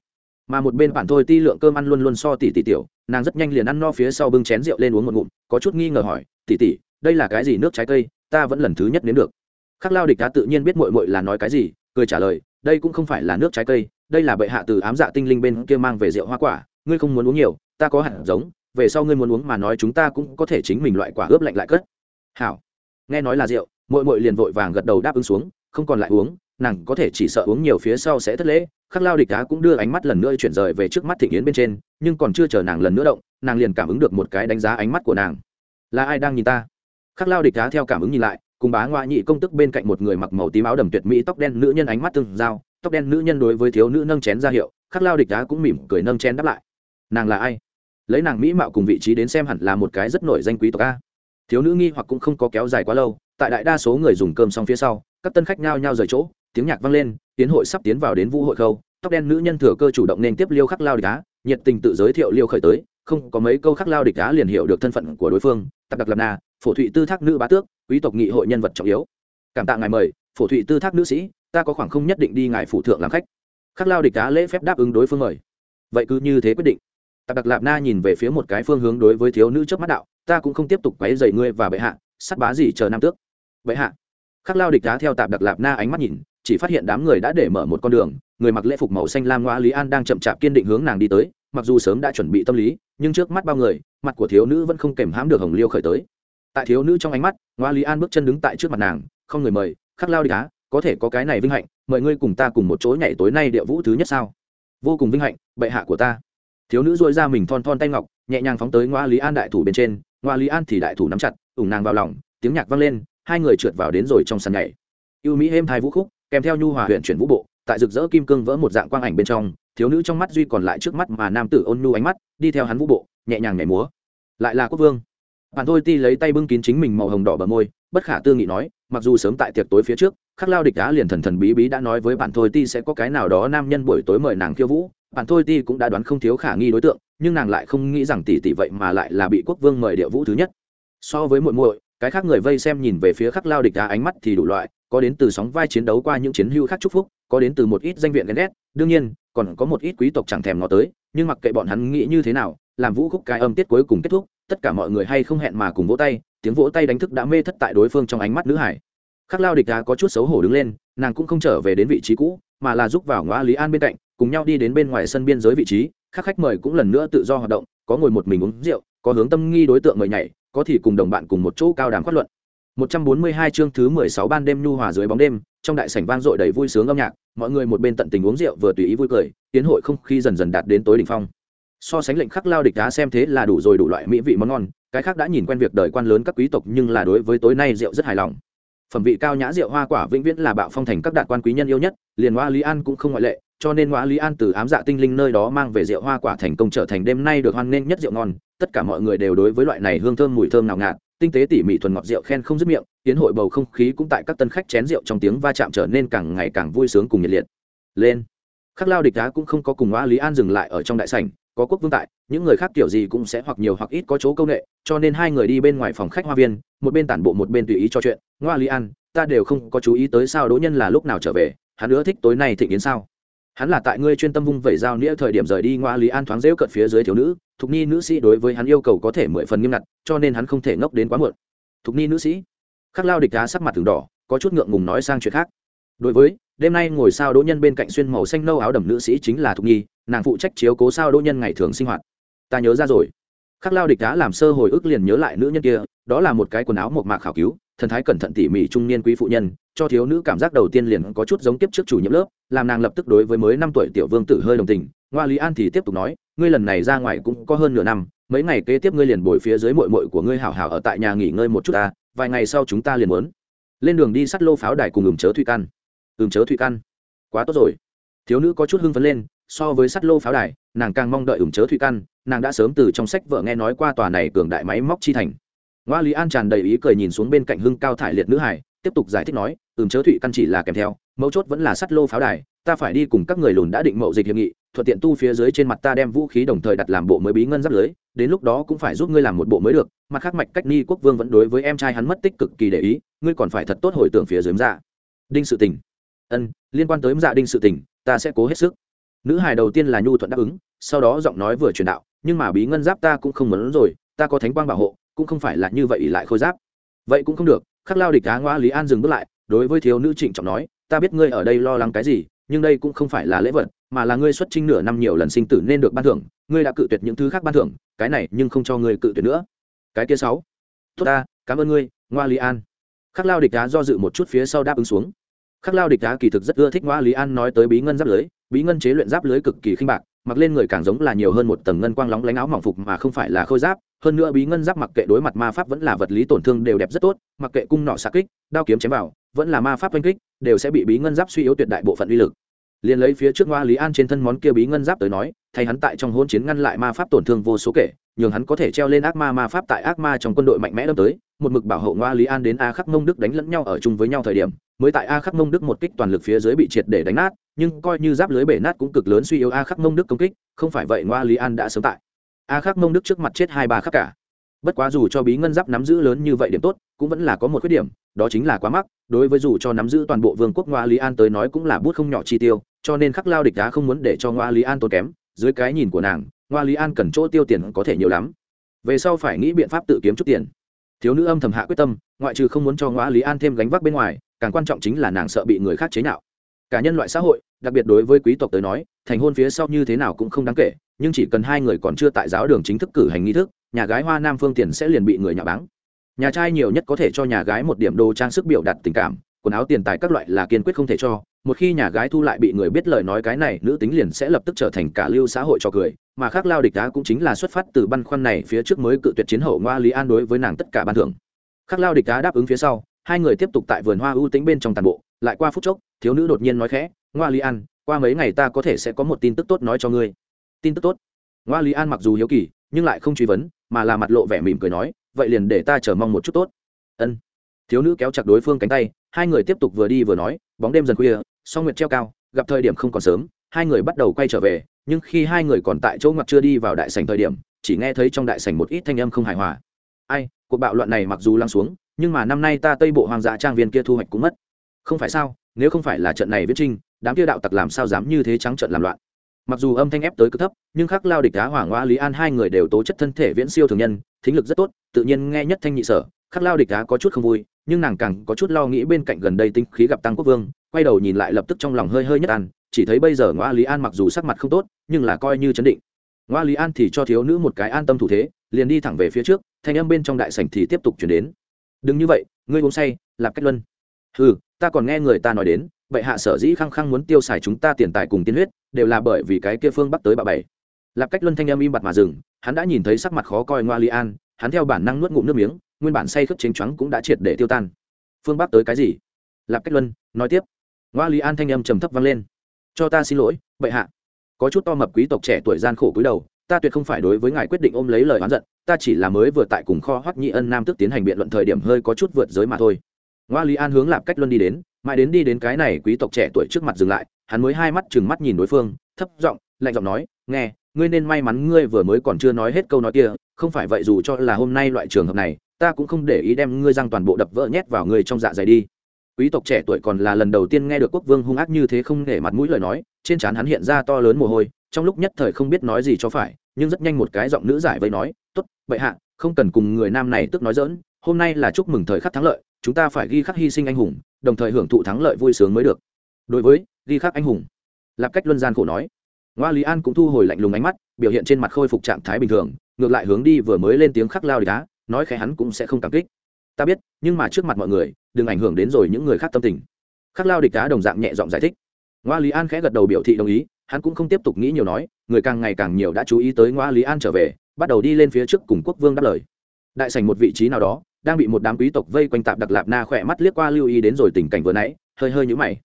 Mà một bên bản thôi ti lượng cơm ăn luôn luôn so tỷ tỷ tiểu, nàng rất nhanh liền ăn no phía sau bưng chén rượu lên uống một ngụm, có chút nghi ngờ hỏi, tỷ tỷ, đây là cái gì nước trái cây? Ta vẫn lần thứ nhất nếm được. Khắc lao địch đã tự nhiên biết mội mội là nói cái gì, cười trả lời, đây cũng không phải là nước trái cây, đây là bệ hạ từ ám dạ tinh linh bên kia mang về rượu hoa quả, ngươi không muốn uống nhiều, ta có hạt giống, về sau ngươi muốn uống mà nói chúng ta cũng có thể chính mình loại quả ướp lạnh lại cất. Hảo. Nghe nói là rượu mội mội liền vội vàng gật đầu đáp ứng xuống, không còn lại uống nàng có thể chỉ sợ uống nhiều phía sau sẽ thất lễ. Khắc lao địch đá cũng đưa ánh mắt lần nữa chuyển rời về trước mắt thịnh yến bên trên, nhưng còn chưa chờ nàng lần nữa động, nàng liền cảm ứng được một cái đánh giá ánh mắt của nàng. Là ai đang nhìn ta? Khắc lao địch đá theo cảm ứng nhìn lại, cùng bá ngoại nhị công tức bên cạnh một người mặc màu tím áo đầm tuyệt mỹ tóc đen nữ nhân ánh mắt tương giao, tóc đen nữ nhân đối với thiếu nữ nâng chén ra hiệu, khắc lao địch đá cũng mỉm cười nâng chén đáp lại. Nàng là ai? Lấy nàng mỹ mạo cùng vị trí đến xem hẳn là một cái rất nổi danh quý tộc a. Thiếu nữ nghi hoặc cũng không có kéo dài quá lâu, tại đại đa số người dùng cơm xong phía sau, các tân khách nhao nhao rời chỗ tiếng nhạc vang lên, tiến hội sắp tiến vào đến vũ hội khâu, tóc đen nữ nhân thừa cơ chủ động nên tiếp liêu khắc lao địch á, nhiệt tình tự giới thiệu liêu khởi tới, không có mấy câu khắc lao địch á liền hiểu được thân phận của đối phương, tập đặc lập na, phổ thụy tư thác nữ bá tước, quý tộc nghị hội nhân vật trọng yếu. Cảm tạ ngài mời, phổ thụy tư thác nữ sĩ, ta có khoảng không nhất định đi ngài phụ thượng làm khách. Khắc lao địch á lễ phép đáp ứng đối phương mời. Vậy cứ như thế quyết định. Tạp đặc lạp na nhìn về phía một cái phương hướng đối với thiếu nữ trước mắt đạo, ta cũng không tiếp tục quấy dày ngươi và bệ hạ, sắt bá gì chờ nam tước. Bệ hạ. Khắc lao địch đá theo tạp đặc lạp na ánh mắt nhìn chỉ phát hiện đám người đã để mở một con đường, người mặc lễ phục màu xanh lam ngoa lý an đang chậm chạp kiên định hướng nàng đi tới, mặc dù sớm đã chuẩn bị tâm lý, nhưng trước mắt bao người, mặt của thiếu nữ vẫn không kèm hãm được hồng liêu khởi tới. Tại thiếu nữ trong ánh mắt ngoa lý an bước chân đứng tại trước mặt nàng, không người mời, khắc lao đi cá, có thể có cái này vinh hạnh, mời ngươi cùng ta cùng một chỗ nhảy tối nay địa vũ thứ nhất sao? Vô cùng vinh hạnh, bệ hạ của ta. Thiếu nữ dội ra mình thon thon tay ngọc, nhẹ nhàng phóng tới ngoa lý an đại thủ bên trên ngoa lý an thì đại thủ nắm chặt, ủng nàng vào lòng, tiếng nhạc vang lên, hai người trượt vào đến rồi trong sàn nhảy. Yêu mỹ êm thai vũ khúc kèm theo nhu hòa huyện chuyển vũ bộ, tại rực rỡ kim cương vỡ một dạng quang ảnh bên trong, thiếu nữ trong mắt duy còn lại trước mắt mà nam tử ôn nhu ánh mắt, đi theo hắn vũ bộ, nhẹ nhàng nhảy múa. Lại là quốc vương. Bạn thôi ti lấy tay bưng kín chính mình màu hồng đỏ bờ môi, bất khả tư nghị nói, mặc dù sớm tại tiệc tối phía trước, khắc lao địch đã liền thần thần bí bí đã nói với bạn thôi ti sẽ có cái nào đó nam nhân buổi tối mời nàng khiêu vũ bạn thôi ti cũng đã đoán không thiếu khả nghi đối tượng, nhưng nàng lại không nghĩ rằng tỷ tỷ vậy mà lại là bị quốc vương mời địa vũ thứ nhất. So với muội muội cái khác người vây xem nhìn về phía khắc lao địch đá ánh mắt thì đủ loại, có đến từ sóng vai chiến đấu qua những chiến hưu khác chúc phúc, có đến từ một ít danh viện ghen ghét. Đương nhiên, còn có một ít quý tộc chẳng thèm ngó tới, nhưng mặc kệ bọn hắn nghĩ như thế nào, làm vũ khúc cái âm tiết cuối cùng kết thúc, tất cả mọi người hay không hẹn mà cùng vỗ tay, tiếng vỗ tay đánh thức đã mê thất tại đối phương trong ánh mắt nữ hải. Khắc lao địch đá có chút xấu hổ đứng lên, nàng cũng không trở về đến vị trí cũ, mà là giúp vào ngõ lý an bên cạnh, cùng nhau đi đến bên ngoài sân biên giới vị trí. Khắc khách mời cũng lần nữa tự do hoạt động, có ngồi một mình uống rượu, có hướng tâm nghi đối tượng mời nhảy có thì cùng đồng bạn cùng một chỗ cao đàm phát luận 142 chương thứ 16 ban đêm nhu hòa dưới bóng đêm, trong đại sảnh vang dội đầy vui sướng âm nhạc, mọi người một bên tận tình uống rượu vừa tùy ý vui cười, tiến hội không khí dần dần đạt đến tối đỉnh phong. So sánh lệnh khắc lao địch đá xem thế là đủ rồi đủ loại mỹ vị món ngon, cái khác đã nhìn quen việc đời quan lớn các quý tộc nhưng là đối với tối nay rượu rất hài lòng. Phẩm vị cao nhã rượu hoa quả vĩnh viễn là bạo phong thành các đạt quan quý nhân yêu nhất, liền Hoa Lý An cũng không ngoại lệ, cho nên Hoa Lý An từ ám dạ tinh linh nơi đó mang về rượu hoa quả thành công trở thành đêm nay được hoan nghênh nhất rượu ngon, tất cả mọi người đều đối với loại này hương thơm mùi thơm nào ngạt, tinh tế tỉ mỉ thuần ngọt rượu khen không dứt miệng tiến hội bầu không khí cũng tại các tân khách chén rượu trong tiếng va chạm trở nên càng ngày càng vui sướng cùng nhiệt liệt. Lên. Khắc lao địch đá cũng không có cùng ngoa lý an dừng lại ở trong đại sảnh có quốc vương tại những người khác kiểu gì cũng sẽ hoặc nhiều hoặc ít có chỗ công nghệ cho nên hai người đi bên ngoài phòng khách hoa viên một bên tản bộ một bên tùy ý cho chuyện ngoa lý an ta đều không có chú ý tới sao đỗ nhân là lúc nào trở về hắn nữa thích tối nay thịnh yến sao? Hắn là tại ngươi chuyên tâm vung vẩy dao nĩa thời điểm rời đi ngoa lý an thoáng rễu cận phía dưới thiếu nữ thục ni nữ sĩ đối với hắn yêu cầu có thể mười phần nghiêm ngặt, cho nên hắn không thể ngốc đến quá muộn. Thục ni nữ sĩ? Khắc lao địch đá sắc mặt từng đỏ, có chút ngượng ngùng nói sang chuyện khác. Đối với, đêm nay ngồi sao đỗ nhân bên cạnh xuyên màu xanh nâu áo đầm nữ sĩ chính là thục nhi nàng phụ trách chiếu cố sao đỗ nhân ngày thường sinh hoạt. Ta nhớ ra rồi. Khắc lao địch đá làm sơ hồi ức liền nhớ lại nữ nhân kia, đó là một cái quần áo một mạc khảo cứu, thần thái cẩn thận tỉ mỉ trung niên quý phụ nhân cho thiếu nữ cảm giác đầu tiên liền có chút giống tiếp trước chủ nhiệm lớp, làm nàng lập tức đối với mới năm tuổi tiểu vương tử hơi đồng tình. Ngoa lý an thì tiếp tục nói, ngươi lần này ra ngoài cũng có hơn nửa năm, mấy ngày kế tiếp ngươi liền bồi phía dưới mội mội của ngươi hảo hảo ở tại nhà nghỉ ngơi một chút ta, vài ngày sau chúng ta liền muốn lên đường đi sắt lô pháo đài cùng ừng chớ thụy căn. Ừng chớ thụy căn? Quá tốt rồi. Thiếu nữ có chút hưng phấn lên, so với sắt lô pháo đài, nàng càng mong đợi ừng chớ thụy căn, nàng đã sớm từ trong sách vợ nghe nói qua tòa này cường đại máy móc chi thành. Ngoa lý an tràn đầy ý cười nhìn xuống bên cạnh hưng cao thải liệt nữ hải tiếp tục giải thích nói ừm, chớ thụy căn chỉ là kèm theo, mấu chốt vẫn là sắt lô pháo đài, ta phải đi cùng các người lùn đã định mậu dịch hiệp nghị, thuận tiện tu phía dưới trên mặt ta đem vũ khí đồng thời đặt làm bộ mới bí ngân giáp lưới, đến lúc đó cũng phải giúp ngươi làm một bộ mới được, mặt khác mạch cách ni quốc vương vẫn đối với em trai hắn mất tích cực kỳ để ý, ngươi còn phải thật tốt hồi tưởng phía dưới dạ. Đinh sự tình. Ân, liên quan tới dạ đinh sự tình, ta sẽ cố hết sức. Nữ hài đầu tiên là nhu thuận đáp ứng, sau đó giọng nói vừa truyền đạo, nhưng mà bí ngân giáp ta cũng không muốn rồi, ta có thánh quang bảo hộ, cũng không phải là như vậy lại khôi giáp. Vậy cũng không được, khắc lao địch á ngoa lý an dừng bước lại đối với thiếu nữ trịnh trọng nói, ta biết ngươi ở đây lo lắng cái gì, nhưng đây cũng không phải là lễ vật, mà là ngươi xuất trinh nửa năm nhiều lần sinh tử nên được ban thưởng, ngươi đã cự tuyệt những thứ khác ban thưởng, cái này nhưng không cho ngươi cự tuyệt nữa. Cái kia sáu. Tốt ta, cảm ơn ngươi, ngoa lý an. Khắc lao địch đá do dự một chút phía sau đáp ứng xuống. Khắc lao địch đá kỳ thực rất ưa thích ngoa lý an nói tới bí ngân giáp lưới, bí ngân chế luyện giáp lưới cực kỳ khinh bạc, mặc lên người càng giống là nhiều hơn một tầng ngân quang lóng lánh áo mỏng phục mà không phải là khôi giáp, hơn nữa bí ngân giáp mặc kệ đối mặt ma pháp vẫn là vật lý tổn thương đều đẹp rất tốt, mặc kệ cung nọ xạ kích, đao kiếm chém vào vẫn là ma pháp oanh kích, đều sẽ bị bí ngân giáp suy yếu tuyệt đại bộ phận uy lực. Liền lấy phía trước ngoa lý an trên thân món kia bí ngân giáp tới nói, thay hắn tại trong hôn chiến ngăn lại ma pháp tổn thương vô số kể, nhường hắn có thể treo lên ác ma ma pháp tại ác ma trong quân đội mạnh mẽ đâm tới, một mực bảo hộ ngoa lý an đến a khắc mông đức đánh lẫn nhau ở chung với nhau thời điểm, mới tại a khắc mông đức một kích toàn lực phía dưới bị triệt để đánh nát, nhưng coi như giáp lưới bể nát cũng cực lớn suy yếu a khắc mông đức công kích, không phải vậy ngoa lý an đã sớm tại a khắc mông đức trước mặt chết hai ba khắc cả. Bất quá dù cho bí ngân giáp nắm giữ lớn như vậy điểm tốt, cũng vẫn là có một khuyết điểm, đó chính là quá mắc đối với dù cho nắm giữ toàn bộ vương quốc ngoa lý an tới nói cũng là bút không nhỏ chi tiêu, cho nên khắc lao địch đá không muốn để cho ngoa lý an tốn kém. Dưới cái nhìn của nàng, ngoa lý an cần chỗ tiêu tiền có thể nhiều lắm. Về sau phải nghĩ biện pháp tự kiếm chút tiền. Thiếu nữ âm thầm hạ quyết tâm, ngoại trừ không muốn cho ngoa lý an thêm gánh vác bên ngoài, càng quan trọng chính là nàng sợ bị người khác chế nhạo. Cả nhân loại xã hội, đặc biệt đối với quý tộc tới nói, thành hôn phía sau như thế nào cũng không đáng kể, nhưng chỉ cần hai người còn chưa tại giáo đường chính thức cử hành nghi thức, nhà gái hoa nam phương tiền sẽ liền bị người nhà báng nhà trai nhiều nhất có thể cho nhà gái một điểm đồ trang sức biểu đạt tình cảm, quần áo tiền tài các loại là kiên quyết không thể cho. Một khi nhà gái thu lại bị người biết lời nói cái này, nữ tính liền sẽ lập tức trở thành cả lưu xã hội cho cười. Mà khác lao địch đá cũng chính là xuất phát từ băn khoăn này, phía trước mới cự tuyệt chiến hậu ngoa lý an đối với nàng tất cả ban thưởng. Khác lao địch đá đáp ứng phía sau, hai người tiếp tục tại vườn hoa ưu tính bên trong tàn bộ. Lại qua phút chốc, thiếu nữ đột nhiên nói khẽ, ngoa lý an, qua mấy ngày ta có thể sẽ có một tin tức tốt nói cho ngươi. Tin tức tốt? Ngoa lý an mặc dù hiếu kỳ, nhưng lại không truy vấn, mà là mặt lộ vẻ mỉm cười nói vậy liền để ta chờ mong một chút tốt. Ân. Thiếu nữ kéo chặt đối phương cánh tay, hai người tiếp tục vừa đi vừa nói, bóng đêm dần khuya, song nguyệt treo cao, gặp thời điểm không còn sớm, hai người bắt đầu quay trở về, nhưng khi hai người còn tại chỗ ngoặt chưa đi vào đại sảnh thời điểm, chỉ nghe thấy trong đại sảnh một ít thanh âm không hài hòa. Ai, cuộc bạo loạn này mặc dù lăng xuống, nhưng mà năm nay ta tây bộ hoàng gia trang viên kia thu hoạch cũng mất. Không phải sao, nếu không phải là trận này viết trinh, đám kia đạo tặc làm sao dám như thế trắng trận làm loạn mặc dù âm thanh ép tới cực thấp, nhưng khắc lao địch đá hỏa ngoa, lý an hai người đều tố chất thân thể viễn siêu thường nhân, thính lực rất tốt, tự nhiên nghe nhất thanh nhị sở, khắc lao địch đá có chút không vui, nhưng nàng càng có chút lo nghĩ bên cạnh gần đây tinh khí gặp tăng quốc vương, quay đầu nhìn lại lập tức trong lòng hơi hơi nhất an, chỉ thấy bây giờ ngoa lý an mặc dù sắc mặt không tốt, nhưng là coi như chấn định. Ngoa lý an thì cho thiếu nữ một cái an tâm thủ thế, liền đi thẳng về phía trước, thanh âm bên trong đại sảnh thì tiếp tục chuyển đến. Đừng như vậy, ngươi uống say, lạp cách luân. Ừ ta còn nghe người ta nói đến vậy hạ sở dĩ khăng khăng muốn tiêu xài chúng ta tiền tài cùng tiên huyết, đều là bởi vì cái kia phương bắc tới bà bảy. Lạp cách luân thanh âm im bặt mà dừng, hắn đã nhìn thấy sắc mặt khó coi ngoa li an, hắn theo bản năng nuốt ngụm nước miếng, nguyên bản say khớp chính choáng cũng đã triệt để tiêu tan. Phương bắc tới cái gì? Lạp cách luân, nói tiếp. Ngoa li an thanh âm trầm thấp vang lên. Cho ta xin lỗi, bệ hạ. Có chút to mập quý tộc trẻ tuổi gian khổ cúi đầu, ta tuyệt không phải đối với ngài quyết định ôm lấy lời oán giận, ta chỉ là mới vừa tại cùng kho hoắc nhị ân nam tức tiến hành biện luận thời điểm hơi có chút vượt giới mà thôi. Ngoa lý an hướng lạp cách luân đi đến mãi đến đi đến cái này quý tộc trẻ tuổi trước mặt dừng lại, hắn mới hai mắt chừng mắt nhìn đối phương, thấp giọng, lạnh giọng nói, nghe, ngươi nên may mắn ngươi vừa mới còn chưa nói hết câu nói kia, không phải vậy dù cho là hôm nay loại trường hợp này, ta cũng không để ý đem ngươi răng toàn bộ đập vỡ nhét vào ngươi trong dạ dày đi. Quý tộc trẻ tuổi còn là lần đầu tiên nghe được quốc vương hung ác như thế không để mặt mũi lời nói, trên trán hắn hiện ra to lớn mồ hôi, trong lúc nhất thời không biết nói gì cho phải, nhưng rất nhanh một cái giọng nữ giải vây nói, tốt, bệ hạ, không cần cùng người nam này tức nói dỡn hôm nay là chúc mừng thời khắc thắng lợi chúng ta phải ghi khắc hy sinh anh hùng, đồng thời hưởng thụ thắng lợi vui sướng mới được. Đối với ghi khắc anh hùng, lạp cách luân gian khổ nói, ngoa lý an cũng thu hồi lạnh lùng ánh mắt, biểu hiện trên mặt khôi phục trạng thái bình thường, ngược lại hướng đi vừa mới lên tiếng khắc lao địch đá nói khẽ hắn cũng sẽ không cảm kích. Ta biết, nhưng mà trước mặt mọi người, đừng ảnh hưởng đến rồi những người khác tâm tình. Khắc lao địch đá đồng dạng nhẹ giọng giải thích. Ngoa lý an khẽ gật đầu biểu thị đồng ý, hắn cũng không tiếp tục nghĩ nhiều nói, người càng ngày càng nhiều đã chú ý tới ngoa lý an trở về, bắt đầu đi lên phía trước cùng quốc vương đáp lời. Đại sảnh một vị trí nào đó đang bị một đám quý tộc vây quanh tạp đặc lạp na khỏe mắt liếc qua lưu ý đến rồi tình cảnh vừa nãy, hơi hơi nhũ mày.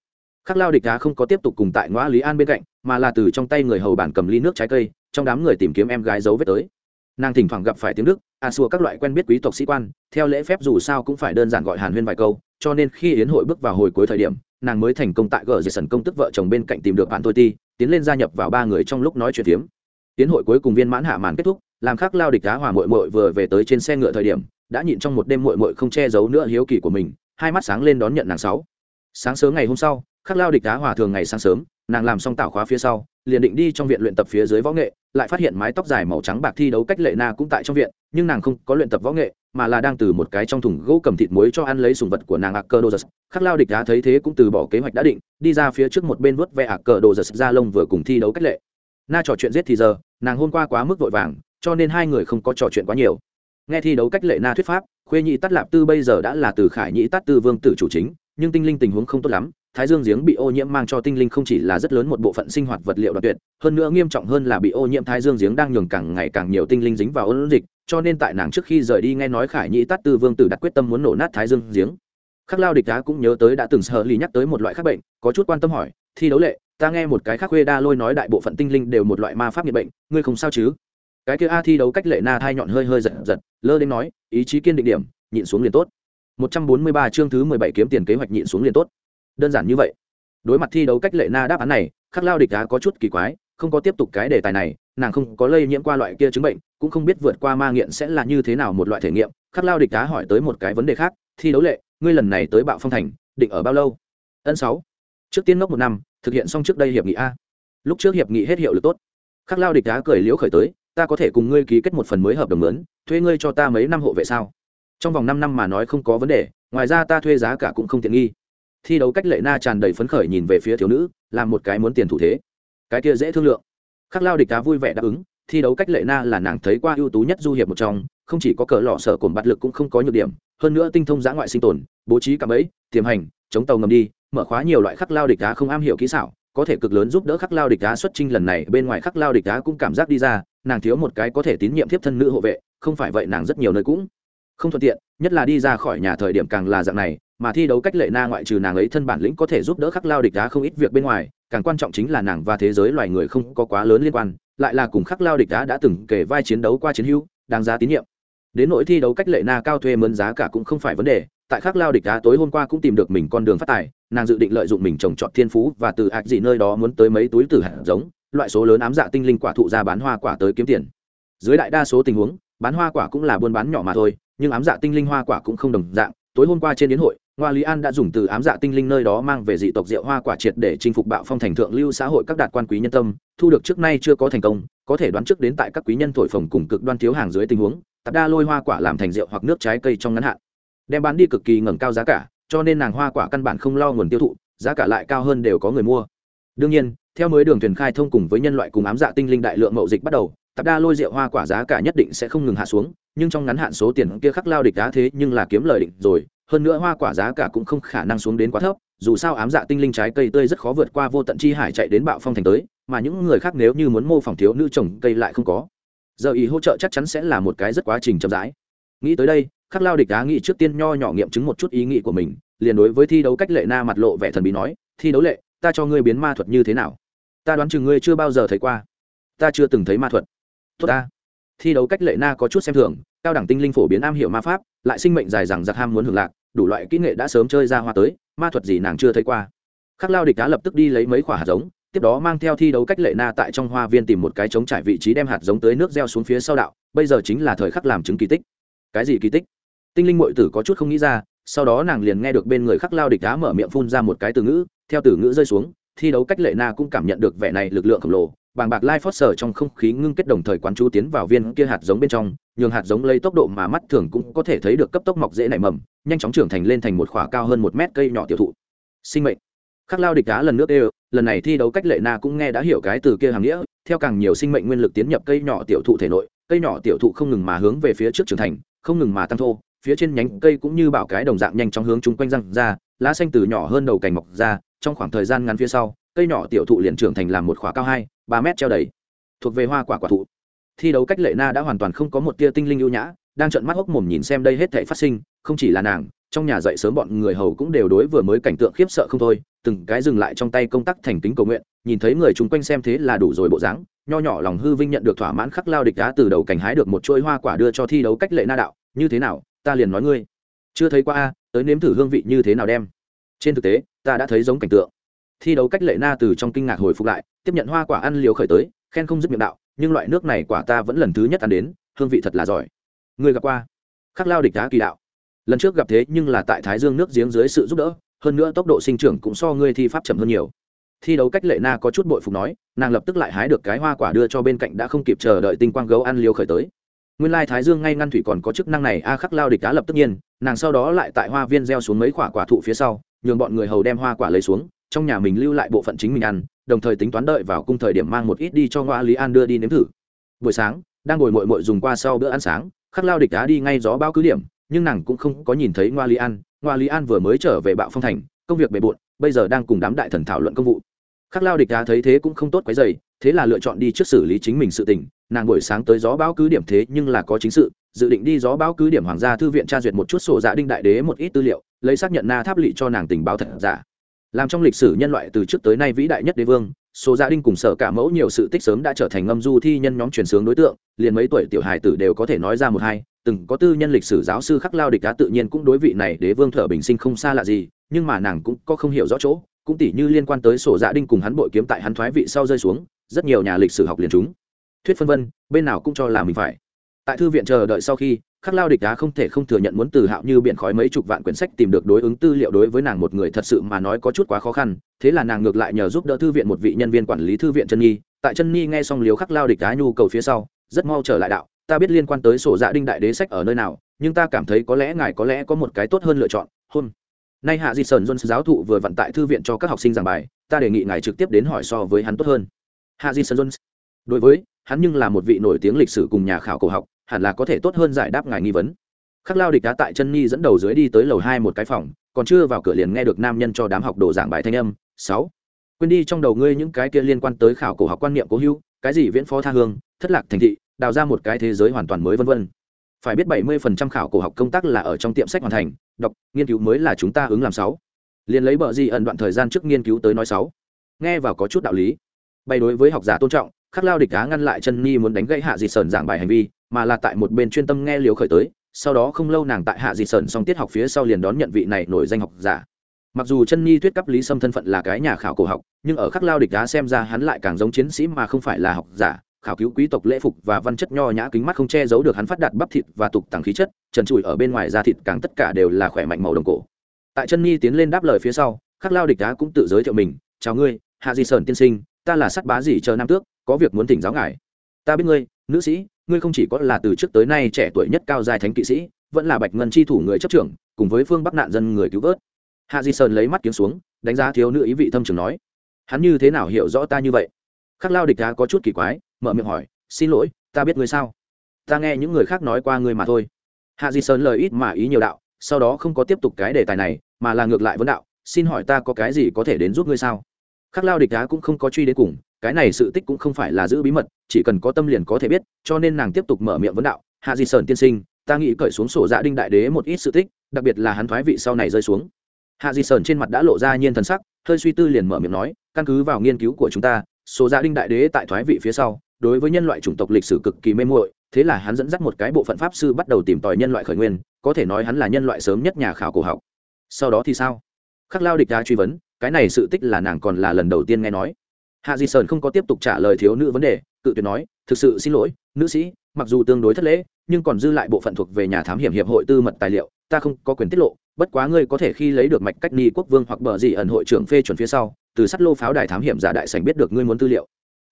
Khắc lao địch đá không có tiếp tục cùng tại ngõ lý an bên cạnh, mà là từ trong tay người hầu bản cầm ly nước trái cây, trong đám người tìm kiếm em gái dấu vết tới. Nàng thỉnh thoảng gặp phải tiếng đức, a xua các loại quen biết quý tộc sĩ quan, theo lễ phép dù sao cũng phải đơn giản gọi hàn huyên vài câu, cho nên khi yến hội bước vào hồi cuối thời điểm, nàng mới thành công tại gờ dây sần công tức vợ chồng bên cạnh tìm được bạn tôi ti, tiến lên gia nhập vào ba người trong lúc nói chuyện phiếm. Tiến hội cuối cùng viên mãn hạ màn kết thúc, làm khắc lao địch đá hòa mội mội vừa về tới trên xe ngựa thời điểm đã nhịn trong một đêm muội muội không che giấu nữa hiếu kỳ của mình, hai mắt sáng lên đón nhận nàng sáu. Sáng sớm ngày hôm sau, khắc lao địch đá hòa thường ngày sáng sớm, nàng làm xong tạo khóa phía sau, liền định đi trong viện luyện tập phía dưới võ nghệ, lại phát hiện mái tóc dài màu trắng bạc thi đấu cách lệ na cũng tại trong viện, nhưng nàng không có luyện tập võ nghệ, mà là đang từ một cái trong thùng gỗ cầm thịt muối cho ăn lấy sùng vật của nàng ạc cơ đồ giật khắc lao địch đá thấy thế cũng từ bỏ kế hoạch đã định, đi ra phía trước một bên vớt ve ạc cờ đồ giật ra lông vừa cùng thi đấu cách lệ. Na trò chuyện giết thì giờ, nàng hôm qua quá mức vội vàng, cho nên hai người không có trò chuyện quá nhiều nghe thi đấu cách lệ na thuyết pháp, khuê nhị tắt lạp tư bây giờ đã là từ khải nhị tắt tư vương tử chủ chính, nhưng tinh linh tình huống không tốt lắm, thái dương giếng bị ô nhiễm mang cho tinh linh không chỉ là rất lớn một bộ phận sinh hoạt vật liệu đoạn tuyệt, hơn nữa nghiêm trọng hơn là bị ô nhiễm thái dương giếng đang nhường càng ngày càng nhiều tinh linh dính vào ôn dịch, cho nên tại nàng trước khi rời đi nghe nói khải nhị tắt tư vương tử đặt quyết tâm muốn nổ nát thái dương giếng. Khắc lao địch đá cũng nhớ tới đã từng sợ lì nhắc tới một loại khác bệnh, có chút quan tâm hỏi, thi đấu lệ, ta nghe một cái khác khuê đa lôi nói đại bộ phận tinh linh đều một loại ma pháp nhiệt bệnh, ngươi không sao chứ? Cái kia a thi đấu cách lệ na thai nhọn hơi hơi giật giật, lơ đến nói, ý chí kiên định điểm, nhịn xuống liền tốt. 143 chương thứ 17 kiếm tiền kế hoạch nhịn xuống liền tốt. Đơn giản như vậy. Đối mặt thi đấu cách lệ na đáp án này, khắc lao địch đá có chút kỳ quái, không có tiếp tục cái đề tài này, nàng không có lây nhiễm qua loại kia chứng bệnh, cũng không biết vượt qua ma nghiện sẽ là như thế nào một loại thể nghiệm. Khắc lao địch đá hỏi tới một cái vấn đề khác, thi đấu lệ, ngươi lần này tới bạo phong thành, định ở bao lâu? Ân sáu. Trước tiên ngốc một năm, thực hiện xong trước đây hiệp nghị a. Lúc trước hiệp nghị hết hiệu lực tốt. Khắc lao địch đá cười liễu khởi tới ta có thể cùng ngươi ký kết một phần mới hợp đồng lớn, thuê ngươi cho ta mấy năm hộ vệ sao? Trong vòng năm năm mà nói không có vấn đề, ngoài ra ta thuê giá cả cũng không tiện nghi. Thi đấu cách lệ na tràn đầy phấn khởi nhìn về phía thiếu nữ, làm một cái muốn tiền thủ thế. Cái kia dễ thương lượng. Khắc lao địch Cá vui vẻ đáp ứng, thi đấu cách lệ na là nàng thấy qua ưu tú nhất du hiệp một trong, không chỉ có cờ lọ sở cồn bạt lực cũng không có nhược điểm, hơn nữa tinh thông giã ngoại sinh tồn, bố trí cạm ấy tiềm hành, chống tàu ngầm đi, mở khóa nhiều loại khắc lao địch Cá không am hiểu kỹ xảo có thể cực lớn giúp đỡ khắc lao địch đá xuất trinh lần này, bên ngoài khắc lao địch đá cũng cảm giác đi ra, nàng thiếu một cái có thể tín nhiệm thiếp thân nữ hộ vệ, không phải vậy nàng rất nhiều nơi cũng không thuận tiện, nhất là đi ra khỏi nhà thời điểm càng là dạng này, mà thi đấu cách lệ na ngoại trừ nàng ấy thân bản lĩnh có thể giúp đỡ khắc lao địch đá không ít việc bên ngoài, càng quan trọng chính là nàng và thế giới loài người không có quá lớn liên quan, lại là cùng khắc lao địch đá đã từng kể vai chiến đấu qua chiến hữu, đáng giá tín nhiệm. Đến nỗi thi đấu cách lệ na cao thuê mướn giá cả cũng không phải vấn đề, tại khắc lao địch đá tối hôm qua cũng tìm được mình con đường phát tài nàng dự định lợi dụng mình trồng trọt thiên phú và từ ạc dị nơi đó muốn tới mấy túi tử hạt giống, loại số lớn ám dạ tinh linh quả thụ ra bán hoa quả tới kiếm tiền. Dưới đại đa số tình huống, bán hoa quả cũng là buôn bán nhỏ mà thôi, nhưng ám dạ tinh linh hoa quả cũng không đồng dạng. Tối hôm qua trên đến hội, ngoa lý an đã dùng từ ám dạ tinh linh nơi đó mang về dị tộc rượu hoa quả triệt để chinh phục bạo phong thành thượng lưu xã hội các đạt quan quý nhân tâm, thu được trước nay chưa có thành công, có thể đoán trước đến tại các quý nhân thổi phồng cùng cực đoan thiếu hàng dưới tình huống, tạp đa lôi hoa quả làm thành rượu hoặc nước trái cây trong ngắn hạn, đem bán đi cực kỳ ngẩng cao giá cả cho nên nàng hoa quả căn bản không lo nguồn tiêu thụ, giá cả lại cao hơn đều có người mua. Đương nhiên, theo mới đường thuyền khai thông cùng với nhân loại cùng ám dạ tinh linh đại lượng mậu dịch bắt đầu, tạp đa lôi rượu hoa quả giá cả nhất định sẽ không ngừng hạ xuống, nhưng trong ngắn hạn số tiền kia khắc lao địch đá thế nhưng là kiếm lời định rồi, hơn nữa hoa quả giá cả cũng không khả năng xuống đến quá thấp, dù sao ám dạ tinh linh trái cây tươi rất khó vượt qua vô tận chi hải chạy đến bạo phong thành tới, mà những người khác nếu như muốn mô phỏng thiếu nữ trồng cây lại không có. Giờ ý hỗ trợ chắc chắn sẽ là một cái rất quá trình chậm rãi. Nghĩ tới đây khắc lao địch Á nghĩ trước tiên nho nhỏ nghiệm chứng một chút ý nghĩ của mình, liền đối với thi đấu cách lệ na mặt lộ vẻ thần bí nói, thi đấu lệ, ta cho ngươi biến ma thuật như thế nào? Ta đoán chừng ngươi chưa bao giờ thấy qua. Ta chưa từng thấy ma thuật. Tốt ta. Thi đấu cách lệ na có chút xem thường, cao đẳng tinh linh phổ biến am hiểu ma pháp, lại sinh mệnh dài rằng giặc ham muốn hưởng lạc, đủ loại kỹ nghệ đã sớm chơi ra hoa tới, ma thuật gì nàng chưa thấy qua. Khắc lao địch Á lập tức đi lấy mấy quả hạt giống, tiếp đó mang theo thi đấu cách lệ na tại trong hoa viên tìm một cái trống trải vị trí đem hạt giống tới nước gieo xuống phía sau đạo, bây giờ chính là thời khắc làm chứng kỳ tích. Cái gì kỳ tích? Tinh linh mội tử có chút không nghĩ ra, sau đó nàng liền nghe được bên người khắc lao địch đá mở miệng phun ra một cái từ ngữ, theo từ ngữ rơi xuống, thi đấu cách lệ na cũng cảm nhận được vẻ này lực lượng khổng lồ, bàng bạc lai phót sở trong không khí ngưng kết đồng thời quán chú tiến vào viên kia hạt giống bên trong, nhường hạt giống lấy tốc độ mà mắt thường cũng có thể thấy được cấp tốc mọc dễ nảy mầm, nhanh chóng trưởng thành lên thành một khỏa cao hơn một mét cây nhỏ tiểu thụ. Sinh mệnh. Khắc lao địch đá lần nước đều, lần này thi đấu cách lệ na cũng nghe đã hiểu cái từ kia hàng nghĩa, theo càng nhiều sinh mệnh nguyên lực tiến nhập cây nhỏ tiểu thụ thể nội, cây nhỏ tiểu thụ không ngừng mà hướng về phía trước trưởng thành, không ngừng mà tăng thô phía trên nhánh cây cũng như bảo cái đồng dạng nhanh chóng hướng chung quanh răng ra, lá xanh từ nhỏ hơn đầu cành mọc ra, trong khoảng thời gian ngắn phía sau, cây nhỏ tiểu thụ liền trưởng thành làm một khóa cao hai, ba mét treo đầy. Thuộc về hoa quả quả thụ. Thi đấu cách lệ na đã hoàn toàn không có một tia tinh linh ưu nhã, đang trợn mắt hốc mồm nhìn xem đây hết thể phát sinh, không chỉ là nàng, trong nhà dậy sớm bọn người hầu cũng đều đối vừa mới cảnh tượng khiếp sợ không thôi, từng cái dừng lại trong tay công tác thành kính cầu nguyện, nhìn thấy người chung quanh xem thế là đủ rồi bộ dáng, nho nhỏ lòng hư vinh nhận được thỏa mãn khắc lao địch đá từ đầu cảnh hái được một chuỗi hoa quả đưa cho thi đấu cách lệ na đạo, như thế nào ta liền nói ngươi. Chưa thấy qua a, tới nếm thử hương vị như thế nào đem. Trên thực tế, ta đã thấy giống cảnh tượng. Thi đấu cách lệ na từ trong kinh ngạc hồi phục lại, tiếp nhận hoa quả ăn liều khởi tới, khen không dứt miệng đạo, nhưng loại nước này quả ta vẫn lần thứ nhất ăn đến, hương vị thật là giỏi. Người gặp qua? Khắc lao địch đá kỳ đạo. Lần trước gặp thế nhưng là tại thái dương nước giếng dưới sự giúp đỡ, hơn nữa tốc độ sinh trưởng cũng so ngươi thi pháp chậm hơn nhiều. Thi đấu cách lệ na có chút bội phục nói, nàng lập tức lại hái được cái hoa quả đưa cho bên cạnh đã không kịp chờ đợi tinh quang gấu ăn liều khởi tới nguyên lai thái dương ngay ngăn thủy còn có chức năng này, a khắc lao địch cá lập tức nhiên, nàng sau đó lại tại hoa viên gieo xuống mấy quả quả thụ phía sau, nhường bọn người hầu đem hoa quả lấy xuống, trong nhà mình lưu lại bộ phận chính mình ăn, đồng thời tính toán đợi vào cung thời điểm mang một ít đi cho ngoa lý an đưa đi nếm thử. Buổi sáng, đang ngồi mội mội dùng qua sau bữa ăn sáng khắc lao địch đá đi ngay gió bao cứ điểm, nhưng nàng cũng không có nhìn thấy ngoa lý an ngoa lý an vừa mới trở về bạo phong thành, công việc bề bộn, bây giờ đang cùng đám đại thần thảo luận công vụ. Khắc lao địch đá thấy thế cũng không tốt quấy dày thế là lựa chọn đi trước xử lý chính mình sự tình nàng buổi sáng tới gió bão cứ điểm thế nhưng là có chính sự, dự định đi gió bão cứ điểm hoàng gia thư viện tra duyệt một chút sổ dạ đinh đại đế một ít tư liệu, lấy xác nhận na tháp lỵ cho nàng tình báo thật giả. Làm trong lịch sử nhân loại từ trước tới nay vĩ đại nhất đế vương số gia dạ đình cùng sở cả mẫu nhiều sự tích sớm đã trở thành ngâm du thi nhân nhóm truyền sướng đối tượng, liền mấy tuổi tiểu hài tử đều có thể nói ra một hai, từng có tư nhân lịch sử giáo sư khắc lao địch đá tự nhiên cũng đối vị này đế vương thở bình sinh không xa lạ gì, nhưng mà nàng cũng có không hiểu rõ chỗ, cũng tỉ như liên quan tới sổ dạ đinh cùng hắn bội kiếm tại hắn thoái vị sau rơi xuống, rất nhiều nhà lịch sử học liền chúng thuyết phân vân, bên nào cũng cho là mình phải. Tại thư viện chờ đợi sau khi, khắc lao địch đá không thể không thừa nhận muốn từ hạo như biện khói mấy chục vạn quyển sách tìm được đối ứng tư liệu đối với nàng một người thật sự mà nói có chút quá khó khăn, thế là nàng ngược lại nhờ giúp đỡ thư viện một vị nhân viên quản lý thư viện chân nhi. Tại chân nhi nghe xong liếu khắc lao địch đá nhu cầu phía sau, rất mau trở lại đạo, ta biết liên quan tới sổ dạ đinh đại đế sách ở nơi nào, nhưng ta cảm thấy có lẽ ngài có lẽ có một cái tốt hơn lựa chọn, Hôm nay hạ di sơn jones giáo thụ vừa vận tại thư viện cho các học sinh giảng bài, ta đề nghị ngài trực tiếp đến hỏi so với hắn tốt hơn. Hạ di sơn jones đối với hắn nhưng là một vị nổi tiếng lịch sử cùng nhà khảo cổ học, hẳn là có thể tốt hơn giải đáp ngài nghi vấn. Khắc lao địch đá tại chân nhi dẫn đầu dưới đi tới lầu hai một cái phòng, còn chưa vào cửa liền nghe được nam nhân cho đám học đồ giảng bài thanh âm, sáu, quên đi trong đầu ngươi những cái kia liên quan tới khảo cổ học quan niệm cố hữu, cái gì viễn phó tha hương, thất lạc thành thị, đào ra một cái thế giới hoàn toàn mới vân vân. Phải biết bảy mươi phần trăm khảo cổ học công tác là ở trong tiệm sách hoàn thành, đọc, nghiên cứu mới là chúng ta ứng làm sáu. Liền lấy bờ gì ẩn đoạn thời gian trước nghiên cứu tới nói sáu. Nghe vào có chút đạo lý. Bày đối với học giả tôn trọng khắc lao địch Á ngăn lại chân nhi muốn đánh gãy hạ dị sơn giảng bài hành vi, mà là tại một bên chuyên tâm nghe liều khởi tới, sau đó không lâu nàng tại hạ dị sơn xong tiết học phía sau liền đón nhận vị này nổi danh học giả. Mặc dù chân nhi thuyết cấp lý sâm thân phận là cái nhà khảo cổ học, nhưng ở khắc lao địch Á xem ra hắn lại càng giống chiến sĩ mà không phải là học giả, khảo cứu quý tộc lễ phục và văn chất nho nhã kính mắt không che giấu được hắn phát đạt bắp thịt và tục tàng khí chất, trần trụi ở bên ngoài da thịt càng tất cả đều là khỏe mạnh màu đồng cổ. Tại chân nhi tiến lên đáp lời phía sau, khắc lao địch đá cũng tự giới thiệu mình, chào ngươi, hạ di sơn tiên sinh, ta là sắt bá gì chờ nam tước có việc muốn thỉnh giáo ngài. Ta biết ngươi, nữ sĩ, ngươi không chỉ có là từ trước tới nay trẻ tuổi nhất cao dài thánh kỵ sĩ, vẫn là bạch ngân chi thủ người chấp trưởng, cùng với phương bắc nạn dân người cứu vớt. Hạ di sơn lấy mắt kiếm xuống, đánh giá thiếu nữ ý vị thâm trường nói, hắn như thế nào hiểu rõ ta như vậy? Khắc lao địch đá có chút kỳ quái, mở miệng hỏi, xin lỗi, ta biết ngươi sao? Ta nghe những người khác nói qua ngươi mà thôi. Hạ di sơn lời ít mà ý nhiều đạo, sau đó không có tiếp tục cái đề tài này, mà là ngược lại vấn đạo, xin hỏi ta có cái gì có thể đến giúp ngươi sao? Khắc lao địch đá cũng không có truy đến cùng, cái này sự tích cũng không phải là giữ bí mật, chỉ cần có tâm liền có thể biết, cho nên nàng tiếp tục mở miệng vấn đạo, hạ di sơn tiên sinh, ta nghĩ cởi xuống sổ dạ đinh đại đế một ít sự tích, đặc biệt là hắn thoái vị sau này rơi xuống. Hạ di sơn trên mặt đã lộ ra nhiên thần sắc, hơi suy tư liền mở miệng nói, căn cứ vào nghiên cứu của chúng ta, sổ dạ đinh đại đế tại thoái vị phía sau, đối với nhân loại chủng tộc lịch sử cực kỳ mê muội, thế là hắn dẫn dắt một cái bộ phận pháp sư bắt đầu tìm tòi nhân loại khởi nguyên, có thể nói hắn là nhân loại sớm nhất nhà khảo cổ học. Sau đó thì sao? Khắc lao địch ra truy vấn cái này sự tích là nàng còn là lần đầu tiên nghe nói. Hạ di sơn không có tiếp tục trả lời thiếu nữ vấn đề, cự tuyệt nói, thực sự xin lỗi, nữ sĩ, mặc dù tương đối thất lễ, nhưng còn dư lại bộ phận thuộc về nhà thám hiểm hiệp hội tư mật tài liệu, ta không có quyền tiết lộ, bất quá ngươi có thể khi lấy được mạch cách ni quốc vương hoặc bờ gì ẩn hội trưởng phê chuẩn phía sau, từ sắt lô pháo đài thám hiểm giả đại sành biết được ngươi muốn tư liệu.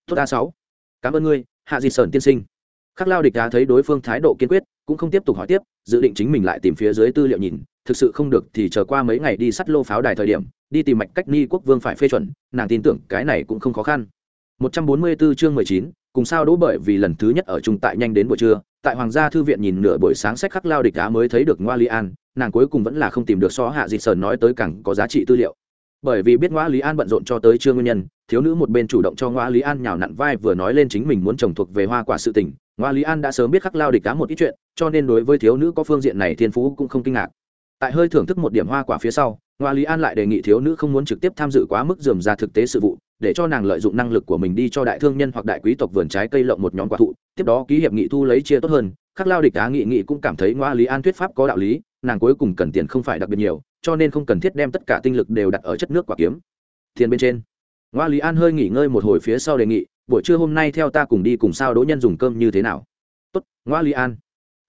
Tốt a sáu. Cảm ơn ngươi, hạ di sơn tiên sinh. Khắc lao địch đá thấy đối phương thái độ kiên quyết cũng không tiếp tục hỏi tiếp dự định chính mình lại tìm phía dưới tư liệu nhìn thực sự không được thì chờ qua mấy ngày đi sắt lô pháo đài thời điểm đi tìm mạch cách ni quốc vương phải phê chuẩn nàng tin tưởng cái này cũng không khó khăn. 144 chương 19, cùng sao đỗ bởi vì lần thứ nhất ở chung tại nhanh đến buổi trưa tại hoàng gia thư viện nhìn nửa buổi sáng sách khắc lao địch đá mới thấy được ngoa li an nàng cuối cùng vẫn là không tìm được so hạ dịch sờn nói tới càng có giá trị tư liệu. Bởi vì biết ngoa lý an bận rộn cho tới chưa nguyên nhân thiếu nữ một bên chủ động cho ngoa lý an nhào nặn vai vừa nói lên chính mình muốn trồng thuộc về hoa quả sự tình ngoa lý an đã sớm biết khắc lao địch cá một ít chuyện, cho nên đối với thiếu nữ có phương diện này thiên phú cũng không kinh ngạc. Tại hơi thưởng thức một điểm hoa quả phía sau, ngoa lý an lại đề nghị thiếu nữ không muốn trực tiếp tham dự quá mức dườm ra thực tế sự vụ, để cho nàng lợi dụng năng lực của mình đi cho đại thương nhân hoặc đại quý tộc vườn trái cây lộng một nhóm quả thụ, tiếp đó ký hiệp nghị thu lấy chia tốt hơn. Khắc lao địch cá nghị nghị cũng cảm thấy ngoa lý an thuyết pháp có đạo lý, nàng cuối cùng cần tiền không phải đặc biệt nhiều, cho nên không cần thiết đem tất cả tinh lực đều đặt ở chất nước quả kiếm. Tiền bên trên, ngoa lý an hơi nghỉ ngơi một hồi phía sau đề nghị buổi trưa hôm nay theo ta cùng đi cùng sao đỗ nhân dùng cơm như thế nào? Tốt, ngoa lý an.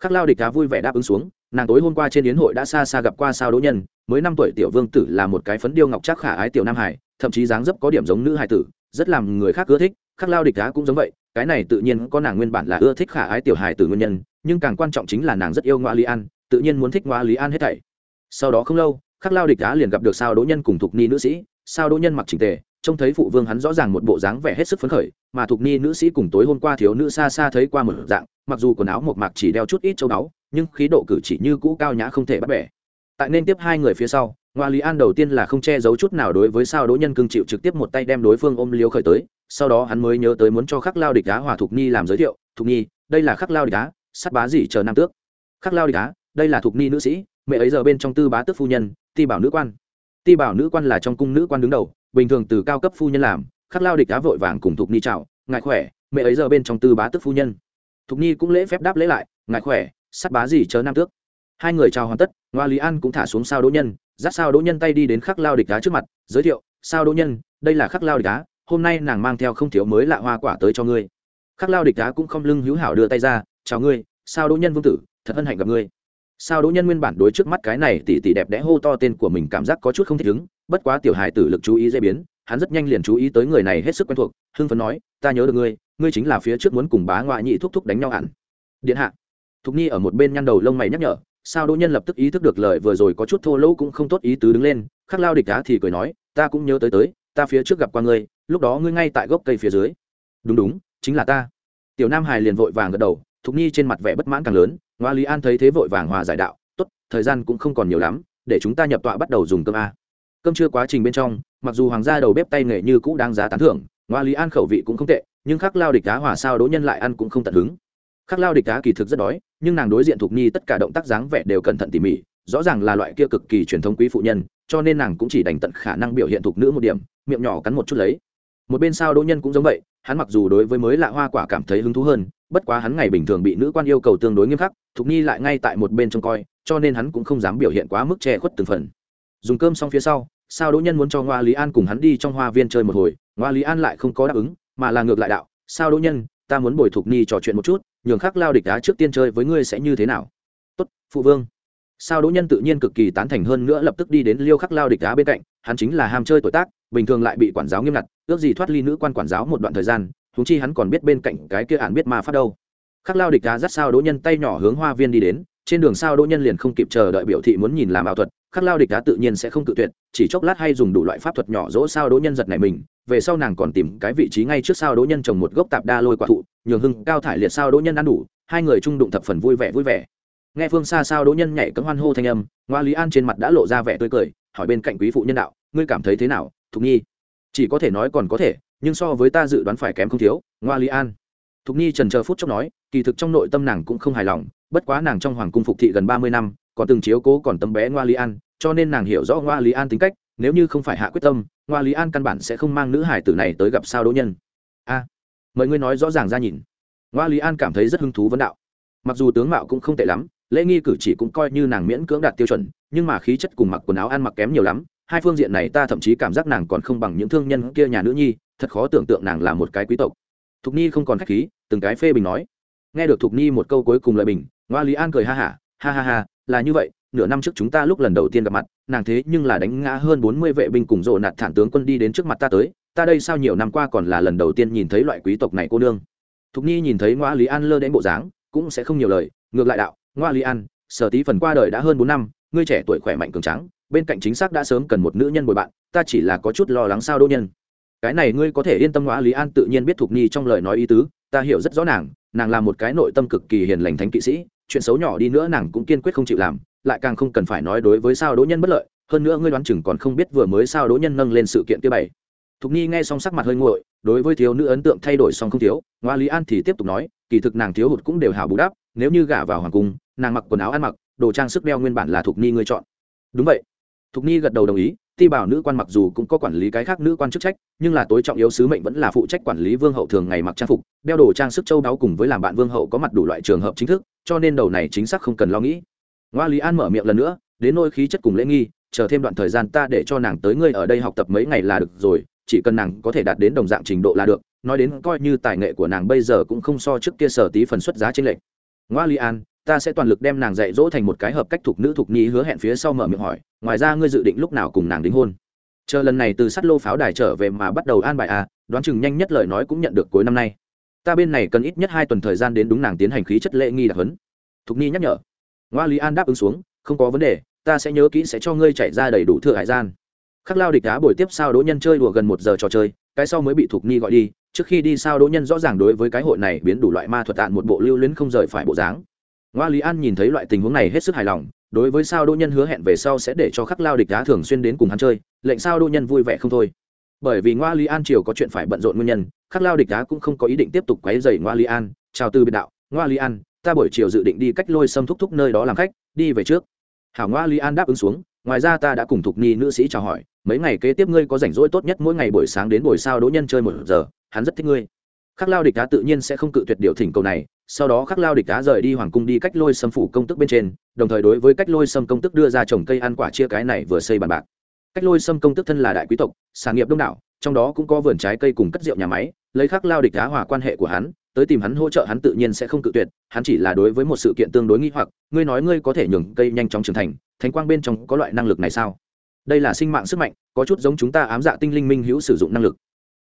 Khắc lao địch cá vui vẻ đáp ứng xuống, nàng tối hôm qua trên yến hội đã xa xa gặp qua sao đỗ nhân, mới năm tuổi tiểu vương tử là một cái phấn điêu ngọc chắc khả ái tiểu nam hải, thậm chí dáng dấp có điểm giống nữ hải tử, rất làm người khác ưa thích, khắc lao địch cá cũng giống vậy, cái này tự nhiên có nàng nguyên bản là ưa thích khả ái tiểu hải tử nguyên nhân, nhưng càng quan trọng chính là nàng rất yêu ngoa lý an, tự nhiên muốn thích ngoa lý an hết thảy. Sau đó không lâu, khắc lao địch Cá liền gặp được sao đỗ nhân cùng thục ni nữ sĩ, sao đỗ nhân mặc trình tề trông thấy phụ vương hắn rõ ràng một bộ dáng vẻ hết sức phấn khởi, mà thục ni nữ sĩ cùng tối hôm qua thiếu nữ xa xa thấy qua một dạng, mặc dù quần áo một mạc chỉ đeo chút ít châu báu, nhưng khí độ cử chỉ như cũ cao nhã không thể bắt bẻ. Tại nên tiếp hai người phía sau, ngoa lý an đầu tiên là không che giấu chút nào đối với sao đỗ nhân cưng chịu trực tiếp một tay đem đối phương ôm liêu khởi tới, sau đó hắn mới nhớ tới muốn cho khắc lao địch đá hòa thục ni làm giới thiệu thục ni, đây là khắc lao địch đá sắt bá dỉ chờ nam tước? Khắc lao địch đá đây là thục ni nữ sĩ, mẹ ấy giờ bên trong tư bá tước phu nhân, ti bảo nữ quan. Ti bảo nữ quan là trong cung nữ quan đứng đầu bình thường từ cao cấp phu nhân làm, khắc lao địch á vội vàng cùng thục ni chào ngại khỏe, mẹ ấy giờ bên trong tư bá tức phu nhân. Thục ni cũng lễ phép đáp lễ lại ngại khỏe, sắt bá gì chờ nam tước. Hai người chào hoàn tất, ngoa lý an cũng thả xuống sao đỗ nhân, dắt sao đỗ nhân tay đi đến khắc lao địch á trước mặt, giới thiệu, sao đỗ nhân, đây là khắc lao địch á, hôm nay nàng mang theo không thiếu mới lạ hoa quả tới cho ngươi. Khắc lao địch á cũng không lưng hữu hảo đưa tay ra, chào ngươi, sao đỗ nhân vương tử, thật hân hạnh gặp ngươi. Sao đỗ nhân nguyên bản đối trước mắt cái này tỉ tỉ đẹp đẽ hô to tên của mình cảm giác có chút không thích ứng bất quá tiểu hài tử lực chú ý dễ biến, hắn rất nhanh liền chú ý tới người này hết sức quen thuộc, hưng phấn nói, ta nhớ được ngươi ngươi chính là phía trước muốn cùng bá ngoại nhị thúc thúc đánh nhau hẳn. Điện hạ. Thục nhi ở một bên nhăn đầu lông mày nhắc nhở, sao đỗ nhân lập tức ý thức được lời vừa rồi có chút thô lỗ cũng không tốt ý tứ đứng lên, khắc lao địch đá thì cười nói, ta cũng nhớ tới tới, ta phía trước gặp qua ngươi, lúc đó ngươi ngay tại gốc cây phía dưới. Đúng đúng, chính là ta. Tiểu nam hải liền vội vàng gật đầu, thục nhi trên mặt vẻ bất mãn càng lớn, ngoa lý an thấy thế vội vàng hòa giải đạo, tốt, thời gian cũng không còn nhiều lắm, để chúng ta nhập tọa bắt đầu dùng cơm a cơm chưa quá trình bên trong, mặc dù hoàng gia đầu bếp tay nghề như cũ đang giá tán thưởng ngoa lý an khẩu vị cũng không tệ, nhưng khắc lao địch cá hòa sao đỗ nhân lại ăn cũng không tận hứng. Khắc lao địch cá kỳ thực rất đói, nhưng nàng đối diện thục nhi tất cả động tác dáng vẻ đều cẩn thận tỉ mỉ, rõ ràng là loại kia cực kỳ truyền thống quý phụ nhân, cho nên nàng cũng chỉ đành tận khả năng biểu hiện thục nữ một điểm, miệng nhỏ cắn một chút lấy. Một bên sao đỗ nhân cũng giống vậy, hắn mặc dù đối với mới lạ hoa quả cảm thấy hứng thú hơn, bất quá hắn ngày bình thường bị nữ quan yêu cầu tương đối nghiêm khắc thục nhi lại ngay tại một bên trông coi, cho nên hắn cũng không dám biểu hiện quá mức che khuất từng phần dùng cơm xong phía sau, sao đỗ nhân muốn cho ngoa lý an cùng hắn đi trong hoa viên chơi một hồi, ngoa lý an lại không có đáp ứng, mà là ngược lại đạo, sao đỗ nhân, ta muốn bồi thục nhi trò chuyện một chút, nhường khắc lao địch đá trước tiên chơi với ngươi sẽ như thế nào? Tốt, phụ vương. Sao đỗ nhân tự nhiên cực kỳ tán thành hơn nữa lập tức đi đến liêu khắc lao địch đá bên cạnh, hắn chính là ham chơi tuổi tác, bình thường lại bị quản giáo nghiêm ngặt, ước gì thoát ly nữ quan quản giáo một đoạn thời gian thúng chi hắn còn biết bên cạnh cái kia ản biết ma phát đâu. Khắc lao địch đá dắt sao đỗ nhân tay nhỏ hướng hoa viên đi đến trên đường sao đỗ nhân liền không kịp chờ đợi biểu thị muốn nhìn làm ảo thuật, khắc lao địch đá tự nhiên sẽ không cự tuyệt, chỉ chốc lát hay dùng đủ loại pháp thuật nhỏ dỗ sao đỗ nhân giật này mình, về sau nàng còn tìm cái vị trí ngay trước sao đỗ nhân trồng một gốc tạp đa lôi quả thụ, nhường hưng, cao thải liệt sao đỗ nhân ăn đủ, hai người trung đụng thập phần vui vẻ vui vẻ. Nghe phương xa sao đỗ nhân nhảy cấm hoan hô thanh âm, ngoa lý an trên mặt đã lộ ra vẻ tươi cười, hỏi bên cạnh quý phụ nhân đạo, ngươi cảm thấy thế nào, thục nhi? Chỉ có thể nói còn có thể, nhưng so với ta dự đoán phải kém không thiếu, ngoa lý an. Thục nhi trần chờ phút chốc nói, kỳ thực trong nội tâm nàng cũng không hài lòng bất quá nàng trong hoàng cung phục thị gần ba mươi năm, còn từng chiếu cố còn tấm bé ngoa lý an, cho nên nàng hiểu rõ ngoa lý an tính cách, nếu như không phải hạ quyết tâm, ngoa lý an căn bản sẽ không mang nữ hải tử này tới gặp sao đỗ nhân. A mời ngươi nói rõ ràng ra nhìn. Ngoa lý an cảm thấy rất hứng thú vấn đạo. Mặc dù tướng mạo cũng không tệ lắm, lễ nghi cử chỉ cũng coi như nàng miễn cưỡng đạt tiêu chuẩn, nhưng mà khí chất cùng mặc quần áo ăn mặc kém nhiều lắm, hai phương diện này ta thậm chí cảm giác nàng còn không bằng những thương nhân kia nhà nữ nhi, thật khó tưởng tượng nàng là một cái quý tộc. Thục nhi không còn khách khí, từng cái phê bình nói nghe được thục nhi một câu cuối cùng lời bình ngoa lý an cười ha hả ha, ha ha ha là như vậy nửa năm trước chúng ta lúc lần đầu tiên gặp mặt nàng thế nhưng là đánh ngã hơn bốn mươi vệ binh cùng rộ nạt thản tướng quân đi đến trước mặt ta tới ta đây sao nhiều năm qua còn là lần đầu tiên nhìn thấy loại quý tộc này cô nương? Thục nhi nhìn thấy ngoa lý an lơ đến bộ dáng cũng sẽ không nhiều lời ngược lại đạo ngoa lý an sở tí phần qua đời đã hơn bốn năm ngươi trẻ tuổi khỏe mạnh cường trắng bên cạnh chính xác đã sớm cần một nữ nhân bồi bạn ta chỉ là có chút lo lắng sao đô nhân. Cái này ngươi có thể yên tâm ngoa lý an tự nhiên biết thục nhi trong lời nói ý tứ ta hiểu rất rõ nàng nàng là một cái nội tâm cực kỳ hiền lành thánh kỵ sĩ, chuyện xấu nhỏ đi nữa nàng cũng kiên quyết không chịu làm, lại càng không cần phải nói đối với sao đỗ nhân bất lợi, hơn nữa ngươi đoán chừng còn không biết vừa mới sao đỗ nhân nâng lên sự kiện kia bảy thục nhi nghe xong sắc mặt hơi nguội, đối với thiếu nữ ấn tượng thay đổi xong không thiếu, ngoa lý an thì tiếp tục nói, kỳ thực nàng thiếu hụt cũng đều hào bù đắp, nếu như gả vào hoàng cung, nàng mặc quần áo ăn mặc, đồ trang sức đeo nguyên bản là thục nhi ngươi chọn. Đúng vậy. Thục nhi gật đầu đồng ý ti bảo nữ quan mặc dù cũng có quản lý cái khác nữ quan chức trách, nhưng là tối trọng yếu sứ mệnh vẫn là phụ trách quản lý vương hậu thường ngày mặc trang phục, đeo đồ trang sức châu đáo cùng với làm bạn vương hậu có mặt đủ loại trường hợp chính thức, cho nên đầu này chính xác không cần lo nghĩ. Ngoa lý an mở miệng lần nữa, đến nôi khí chất cùng lễ nghi, chờ thêm đoạn thời gian ta để cho nàng tới ngươi ở đây học tập mấy ngày là được rồi, chỉ cần nàng có thể đạt đến đồng dạng trình độ là được, nói đến coi như tài nghệ của nàng bây giờ cũng không so trước kia sở tí phần xuất giá trên lệnh ngoa lý an ta sẽ toàn lực đem nàng dạy dỗ thành một cái hợp cách thuộc nữ thuộc nhi hứa hẹn phía sau mở miệng hỏi, ngoài ra ngươi dự định lúc nào cùng nàng đính hôn? Chờ lần này từ sắt lô pháo đài trở về mà bắt đầu an bài à đoán chừng nhanh nhất lời nói cũng nhận được cuối năm nay. Ta bên này cần ít nhất hai tuần thời gian đến đúng nàng tiến hành khí chất lễ nghi đặc hấn thục nhi nhắc nhở. Ngoa lý an đáp ứng xuống, không có vấn đề, ta sẽ nhớ kỹ sẽ cho ngươi chạy ra đầy đủ thừa hải gian. Khắc lao địch đá buổi tiếp sao đỗ nhân chơi đùa gần một giờ trò chơi, cái sau mới bị thục nhi gọi đi, trước khi đi sao đỗ nhân rõ ràng đối với cái hội này biến đủ loại ma thuật tạn một bộ lưu luyến không rời phải bộ dáng ngoa lý an nhìn thấy loại tình huống này hết sức hài lòng, đối với sao đỗ nhân hứa hẹn về sau sẽ để cho khắc lao địch đá thường xuyên đến cùng hắn chơi, lệnh sao đỗ nhân vui vẻ không thôi. Bởi vì ngoa lý an triều có chuyện phải bận rộn nguyên nhân, khắc lao địch đá cũng không có ý định tiếp tục quấy dày ngoa lý an. Chào từ biệt đạo, ngoa lý an, ta buổi chiều dự định đi cách lôi xâm thúc thúc nơi đó làm khách, đi về trước. Hảo ngoa lý an đáp ứng xuống, ngoài ra ta đã cùng thục ni nữ sĩ chào hỏi, mấy ngày kế tiếp ngươi có rảnh rỗi tốt nhất mỗi ngày buổi sáng đến buổi sao đỗ nhân chơi một giờ, hắn rất thích ngươi khắc lao địch đá tự nhiên sẽ không cự tuyệt điều thỉnh cầu này, sau đó khắc lao địch đá rời đi hoàng cung đi cách lôi xâm phủ công tức bên trên, đồng thời đối với cách lôi xâm công tức đưa ra trồng cây ăn quả chia cái này vừa xây bàn bạc. Cách lôi xâm công tức thân là đại quý tộc, sản nghiệp đông đảo, trong đó cũng có vườn trái cây cùng cất rượu nhà máy, lấy khắc lao địch đá hòa quan hệ của hắn, tới tìm hắn hỗ trợ hắn tự nhiên sẽ không cự tuyệt, hắn chỉ là đối với một sự kiện tương đối nghi hoặc, ngươi nói ngươi có thể nhường cây nhanh chóng trưởng thành, thánh quang bên trong có loại năng lực này sao? Đây là sinh mạng sức mạnh, có chút giống chúng ta ám dạ tinh linh minh hữu sử dụng năng lực.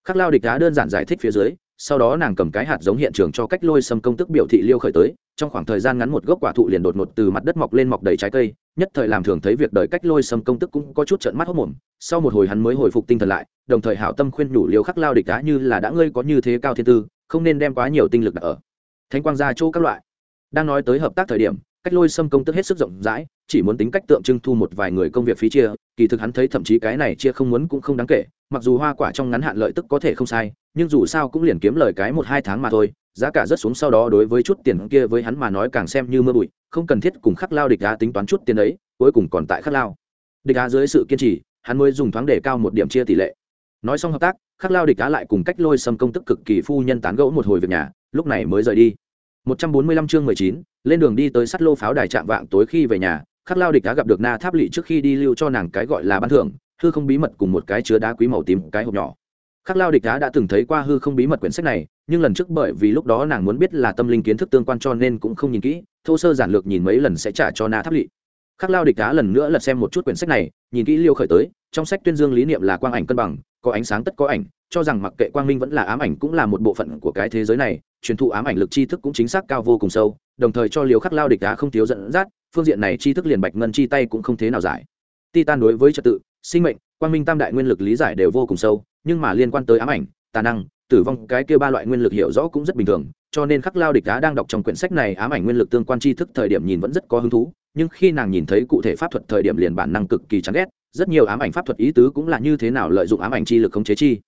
Khắc lao địch đá đơn giản giải thích phía dưới sau đó nàng cầm cái hạt giống hiện trường cho cách lôi sâm công tức biểu thị liêu khởi tới, trong khoảng thời gian ngắn một gốc quả thụ liền đột ngột từ mặt đất mọc lên mọc đầy trái cây, nhất thời làm thường thấy việc đời cách lôi sâm công tức cũng có chút trận mắt hốc mồm, sau một hồi hắn mới hồi phục tinh thần lại, đồng thời hảo tâm khuyên nhủ liêu khắc lao địch đá như là đã ngươi có như thế cao thiên tư, không nên đem quá nhiều tinh lực đặt ở thánh quang gia chỗ các loại. Đang nói tới hợp tác thời điểm, cách lôi xâm công tức hết sức rộng rãi, chỉ muốn tính cách tượng trưng thu một vài người công việc phí chia, kỳ thực hắn thấy thậm chí cái này chia không muốn cũng không đáng kể mặc dù hoa quả trong ngắn hạn lợi tức có thể không sai nhưng dù sao cũng liền kiếm lời cái một hai tháng mà thôi giá cả rất xuống sau đó đối với chút tiền kia với hắn mà nói càng xem như mưa bụi không cần thiết cùng khắc lao địch đá tính toán chút tiền ấy cuối cùng còn tại khắc lao. Địch đá dưới sự kiên trì hắn mới dùng thoáng để cao một điểm chia tỷ lệ. Nói xong hợp tác khắc lao địch đá lại cùng cách lôi xâm công tức cực kỳ phu nhân tán gẫu một hồi việc nhà lúc này mới rời đi. 145 chương 19, lên đường đi tới sắt lô pháo đài trạm vạng tối khi về nhà khắc lao địch đá gặp được na tháp lỵ trước khi đi lưu cho nàng cái gọi là ban thưởng hư không bí mật cùng một cái chứa đá quý màu tím, cái hộp nhỏ. Khắc lao địch đá đã từng thấy qua hư không bí mật quyển sách này, nhưng lần trước bởi vì lúc đó nàng muốn biết là tâm linh kiến thức tương quan cho nên cũng không nhìn kỹ, thô sơ giản lược nhìn mấy lần sẽ trả cho na tháp lỵ khắc lao địch đá lần nữa lật xem một chút quyển sách này, nhìn kỹ liêu khởi tới, trong sách tuyên dương lý niệm là quang ảnh cân bằng, có ánh sáng tất có ảnh, cho rằng mặc kệ quang minh vẫn là ám ảnh cũng là một bộ phận của cái thế giới này, truyền thụ ám ảnh lực tri thức cũng chính xác cao vô cùng sâu, đồng thời cho liều khắc lao địch đá không thiếu dẫn dắt, phương diện này tri thức liền bạch ngân chi tay cũng không thế nào giải. Titan đối với trật tự sinh mệnh, quang minh tam đại nguyên lực lý giải đều vô cùng sâu, nhưng mà liên quan tới ám ảnh, tà năng, tử vong, cái kia ba loại nguyên lực hiểu rõ cũng rất bình thường, cho nên khắc lao địch đá đang đọc trong quyển sách này ám ảnh nguyên lực tương quan tri thức thời điểm nhìn vẫn rất có hứng thú, nhưng khi nàng nhìn thấy cụ thể pháp thuật thời điểm liền bản năng cực kỳ chán ghét, rất nhiều ám ảnh pháp thuật ý tứ cũng là như thế nào lợi dụng ám ảnh chi lực khống chế chi.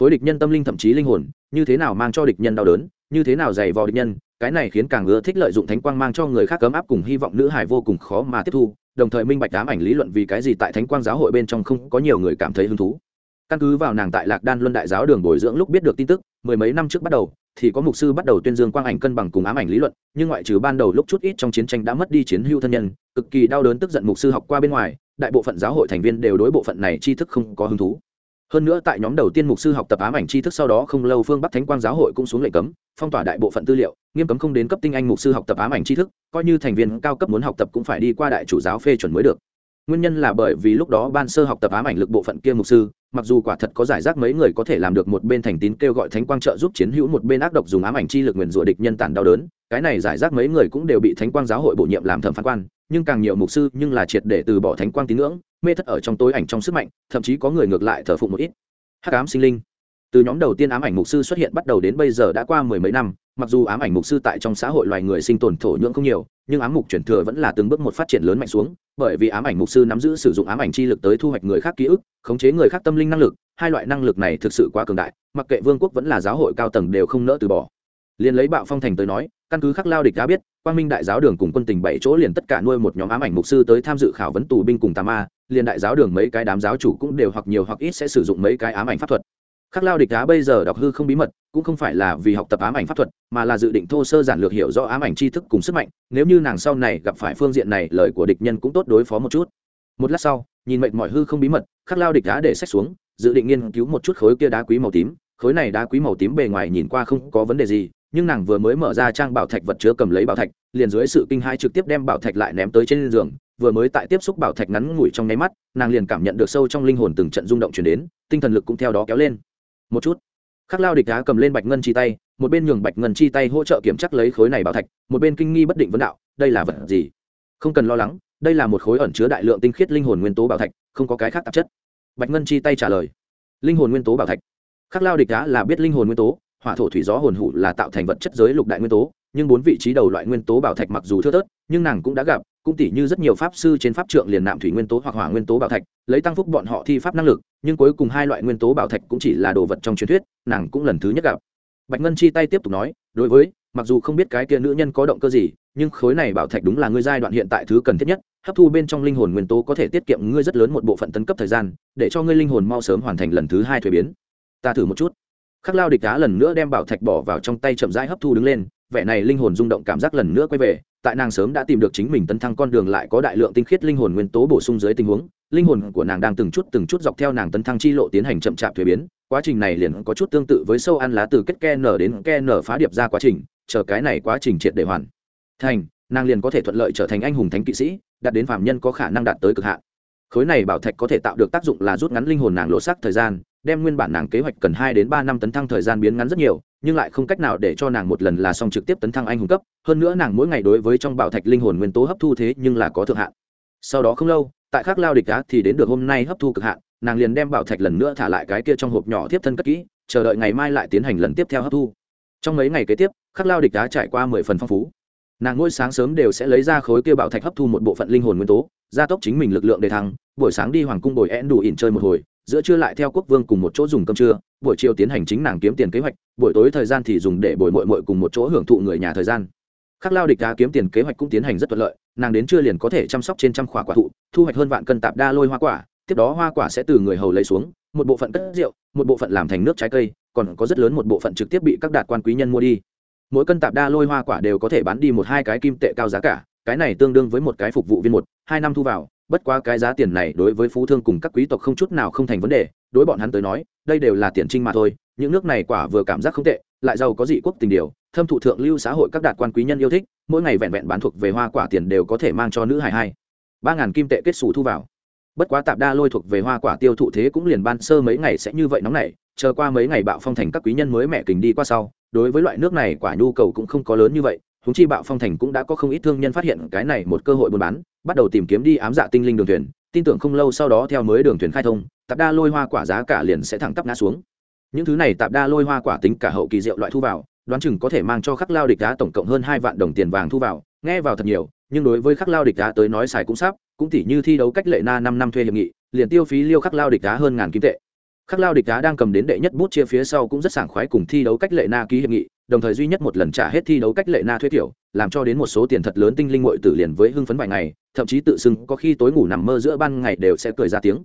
Phối địch nhân tâm linh thậm chí linh hồn, như thế nào mang cho địch nhân đau đớn, như thế nào dày vò địch nhân, cái này khiến càng ưa thích lợi dụng thánh quang mang cho người khác cấm áp cùng hy vọng nữ hải vô cùng khó mà tiếp thu đồng thời minh bạch ám ảnh lý luận vì cái gì tại thánh quang giáo hội bên trong không có nhiều người cảm thấy hứng thú. Căn cứ vào nàng tại lạc đan luân đại giáo đường bồi dưỡng lúc biết được tin tức, mười mấy năm trước bắt đầu, thì có mục sư bắt đầu tuyên dương quang ảnh cân bằng cùng ám ảnh lý luận, nhưng ngoại trừ ban đầu lúc chút ít trong chiến tranh đã mất đi chiến hưu thân nhân, cực kỳ đau đớn tức giận mục sư học qua bên ngoài, đại bộ phận giáo hội thành viên đều đối bộ phận này tri thức không có hứng thú hơn nữa tại nhóm đầu tiên mục sư học tập ám ảnh tri thức sau đó không lâu phương bắc thánh quang giáo hội cũng xuống lệnh cấm, phong tỏa đại bộ phận tư liệu, nghiêm cấm không đến cấp tinh anh mục sư học tập ám ảnh tri thức, coi như thành viên cao cấp muốn học tập cũng phải đi qua đại chủ giáo phê chuẩn mới được. Nguyên nhân là bởi vì lúc đó ban sơ học tập ám ảnh lực bộ phận kia mục sư, mặc dù quả thật có giải rác mấy người có thể làm được một bên thành tín kêu gọi thánh quang trợ giúp chiến hữu một bên ác độc dùng ám ảnh chi lực nguyền rủa địch nhân tản đau đớn, cái này giải rác mấy người cũng đều bị thánh quang giáo hội bổ nhiệm làm thẩm phán quan, nhưng càng nhiều mục sư nhưng là triệt để từ bỏ thánh quang tín ngưỡng mê thất ở trong tối ảnh trong sức mạnh, thậm chí có người ngược lại thờ phụng một ít. Hắc ám sinh linh. Từ nhóm đầu tiên ám ảnh mục sư xuất hiện bắt đầu đến bây giờ đã qua mười mấy năm, mặc dù ám ảnh mục sư tại trong xã hội loài người sinh tồn thổ nhưỡng không nhiều, nhưng ám mục chuyển thừa vẫn là từng bước một phát triển lớn mạnh xuống, bởi vì ám ảnh mục sư nắm giữ sử dụng ám ảnh chi lực tới thu hoạch người khác ký ức, khống chế người khác tâm linh năng lực, hai loại năng lực này thực sự quá cường đại, mặc kệ vương quốc vẫn là giáo hội cao tầng đều không nỡ từ bỏ. Liền lấy bạo phong thành tới nói, căn cứ khắc lao địch đã biết quang minh đại giáo đường cùng quân tình bảy chỗ liền tất cả nuôi một nhóm ám ảnh mục sư tới tham dự khảo vấn tù binh cùng tà ma, liền đại giáo đường mấy cái đám giáo chủ cũng đều hoặc nhiều hoặc ít sẽ sử dụng mấy cái ám ảnh pháp thuật. Khắc lao địch đá bây giờ đọc hư không bí mật, cũng không phải là vì học tập ám ảnh pháp thuật, mà là dự định thô sơ giản lược hiểu rõ ám ảnh tri thức cùng sức mạnh, nếu như nàng sau này gặp phải phương diện này, lời của địch nhân cũng tốt đối phó một chút. Một lát sau, nhìn mệnh mọi hư không bí mật, khắc lao địch đá để sách xuống, dự định nghiên cứu một chút khối kia đá quý màu tím. Khối này đá quý màu tím bề ngoài nhìn qua không có vấn đề gì nhưng nàng vừa mới mở ra trang bảo thạch vật chứa cầm lấy bảo thạch, liền dưới sự kinh hãi trực tiếp đem bảo thạch lại ném tới trên giường, vừa mới tại tiếp xúc bảo thạch ngắn ngủi trong nháy mắt, nàng liền cảm nhận được sâu trong linh hồn từng trận rung động chuyển đến, tinh thần lực cũng theo đó kéo lên. Một chút, khắc lao địch đá cầm lên bạch ngân chi tay, một bên nhường bạch ngân chi tay hỗ trợ kiểm chắc lấy khối này bảo thạch, một bên kinh nghi bất định vấn đạo, đây là vật gì? Không cần lo lắng, đây là một khối ẩn chứa đại lượng tinh khiết linh hồn nguyên tố bảo thạch, không có cái khác tạp chất. Bạch ngân chi tay trả lời, linh hồn nguyên tố bảo thạch. Khắc lao địch đá là biết linh hồn nguyên tố hỏa thổ thủy gió hồn hủ là tạo thành vật chất giới lục đại nguyên tố, nhưng bốn vị trí đầu loại nguyên tố bảo thạch mặc dù thưa thớt, nhưng nàng cũng đã gặp, cũng tỉ như rất nhiều pháp sư trên pháp trượng liền nạm thủy nguyên tố hoặc hỏa nguyên tố bảo thạch, lấy tăng phúc bọn họ thi pháp năng lực, nhưng cuối cùng hai loại nguyên tố bảo thạch cũng chỉ là đồ vật trong truyền thuyết, nàng cũng lần thứ nhất gặp. Bạch ngân chi tay tiếp tục nói, đối với, mặc dù không biết cái kia nữ nhân có động cơ gì, nhưng khối này bảo thạch đúng là ngươi giai đoạn hiện tại thứ cần thiết nhất, hấp thu bên trong linh hồn nguyên tố có thể tiết kiệm ngươi rất lớn một bộ phận tấn cấp thời gian, để cho ngươi linh hồn mau sớm hoàn thành lần thứ hai thuế biến. Ta thử một chút khắc lao địch đá lần nữa đem bảo thạch bỏ vào trong tay chậm rãi hấp thu đứng lên, vẻ này linh hồn rung động cảm giác lần nữa quay về, tại nàng sớm đã tìm được chính mình tấn thăng con đường lại có đại lượng tinh khiết linh hồn nguyên tố bổ sung dưới tình huống, linh hồn của nàng đang từng chút từng chút dọc theo nàng tấn thăng chi lộ tiến hành chậm chạp thuế biến, quá trình này liền có chút tương tự với sâu ăn lá từ kết ke nở đến ke nở phá điệp ra quá trình, chờ cái này quá trình triệt để hoàn thành, nàng liền có thể thuận lợi trở thành anh hùng thánh kỵ sĩ, đạt đến phạm nhân có khả năng đạt tới cực hạn. Khối này bảo thạch có thể tạo được tác dụng là rút ngắn linh hồn nàng lộ sắc thời gian đem nguyên bản nàng kế hoạch cần hai đến ba năm tấn thăng thời gian biến ngắn rất nhiều, nhưng lại không cách nào để cho nàng một lần là xong trực tiếp tấn thăng anh hùng cấp, hơn nữa nàng mỗi ngày đối với trong bảo thạch linh hồn nguyên tố hấp thu thế nhưng là có thượng hạn. Sau đó không lâu, tại khắc lao địch đá thì đến được hôm nay hấp thu cực hạn, nàng liền đem bảo thạch lần nữa thả lại cái kia trong hộp nhỏ tiếp thân cất kỹ, chờ đợi ngày mai lại tiến hành lần tiếp theo hấp thu. Trong mấy ngày kế tiếp, khắc lao địch đá trải qua mười phần phong phú. Nàng mỗi sáng sớm đều sẽ lấy ra khối kia bảo thạch hấp thu một bộ phận linh hồn nguyên tố, gia tốc chính mình lực lượng để thăng, buổi sáng đi hoàng cung bồi én đủ ỉn chơi một hồi giữa trưa lại theo quốc vương cùng một chỗ dùng cơm trưa, buổi chiều tiến hành chính nàng kiếm tiền kế hoạch, buổi tối thời gian thì dùng để bồi mội mội cùng một chỗ hưởng thụ người nhà thời gian. Khắc lao địch đá kiếm tiền kế hoạch cũng tiến hành rất thuận lợi, nàng đến trưa liền có thể chăm sóc trên trăm khỏa quả thụ, thu hoạch hơn vạn cân tạp đa lôi hoa quả, tiếp đó hoa quả sẽ từ người hầu lấy xuống, một bộ phận cất rượu, một bộ phận làm thành nước trái cây, còn có rất lớn một bộ phận trực tiếp bị các đạt quan quý nhân mua đi. Mỗi cân tạp đa lôi hoa quả đều có thể bán đi một hai cái kim tệ cao giá cả, cái này tương đương với một cái phục vụ viên một, hai năm thu vào bất quá cái giá tiền này đối với phú thương cùng các quý tộc không chút nào không thành vấn đề, đối bọn hắn tới nói, đây đều là tiền trinh mà thôi, những nước này quả vừa cảm giác không tệ, lại giàu có dị quốc tình điều, thâm thụ thượng lưu xã hội các đạt quan quý nhân yêu thích, mỗi ngày vẹn vẹn bán thuộc về hoa quả tiền đều có thể mang cho nữ hài hai. Ba ngàn kim tệ kết xù thu vào. Bất quá tạp đa lôi thuộc về hoa quả tiêu thụ thế cũng liền ban sơ mấy ngày sẽ như vậy nóng này chờ qua mấy ngày bạo phong thành các quý nhân mới mẹ kình đi qua sau, đối với loại nước này quả nhu cầu cũng không có lớn như vậy húng chi bạo phong thành cũng đã có không ít thương nhân phát hiện cái này một cơ hội buôn bán, bắt đầu tìm kiếm đi ám dạ tinh linh đường thuyền, tin tưởng không lâu sau đó theo mới đường thuyền khai thông, tạp đa lôi hoa quả giá cả liền sẽ thẳng tắp ngã xuống. Những thứ này tạp đa lôi hoa quả tính cả hậu kỳ rượu loại thu vào, đoán chừng có thể mang cho khắc lao địch đá tổng cộng hơn hai vạn đồng tiền vàng thu vào, nghe vào thật nhiều, nhưng đối với khắc lao địch đá tới nói xài cũng sắp, cũng tỉ như thi đấu cách lệ na năm năm thuê hiệp nghị, liền tiêu phí liêu khắc lao địch đá hơn ngàn kim tệ. Khắc lao địch đá đang cầm đến đệ nhất bút chia phía sau cũng rất sảng khoái cùng thi đấu cách lệ na ký hiệp nghị đồng thời duy nhất một lần trả hết thi đấu cách lệ na thuế tiểu làm cho đến một số tiền thật lớn tinh linh ngội tử liền với hưng phấn vài ngày, thậm chí tự xưng có khi tối ngủ nằm mơ giữa ban ngày đều sẽ cười ra tiếng.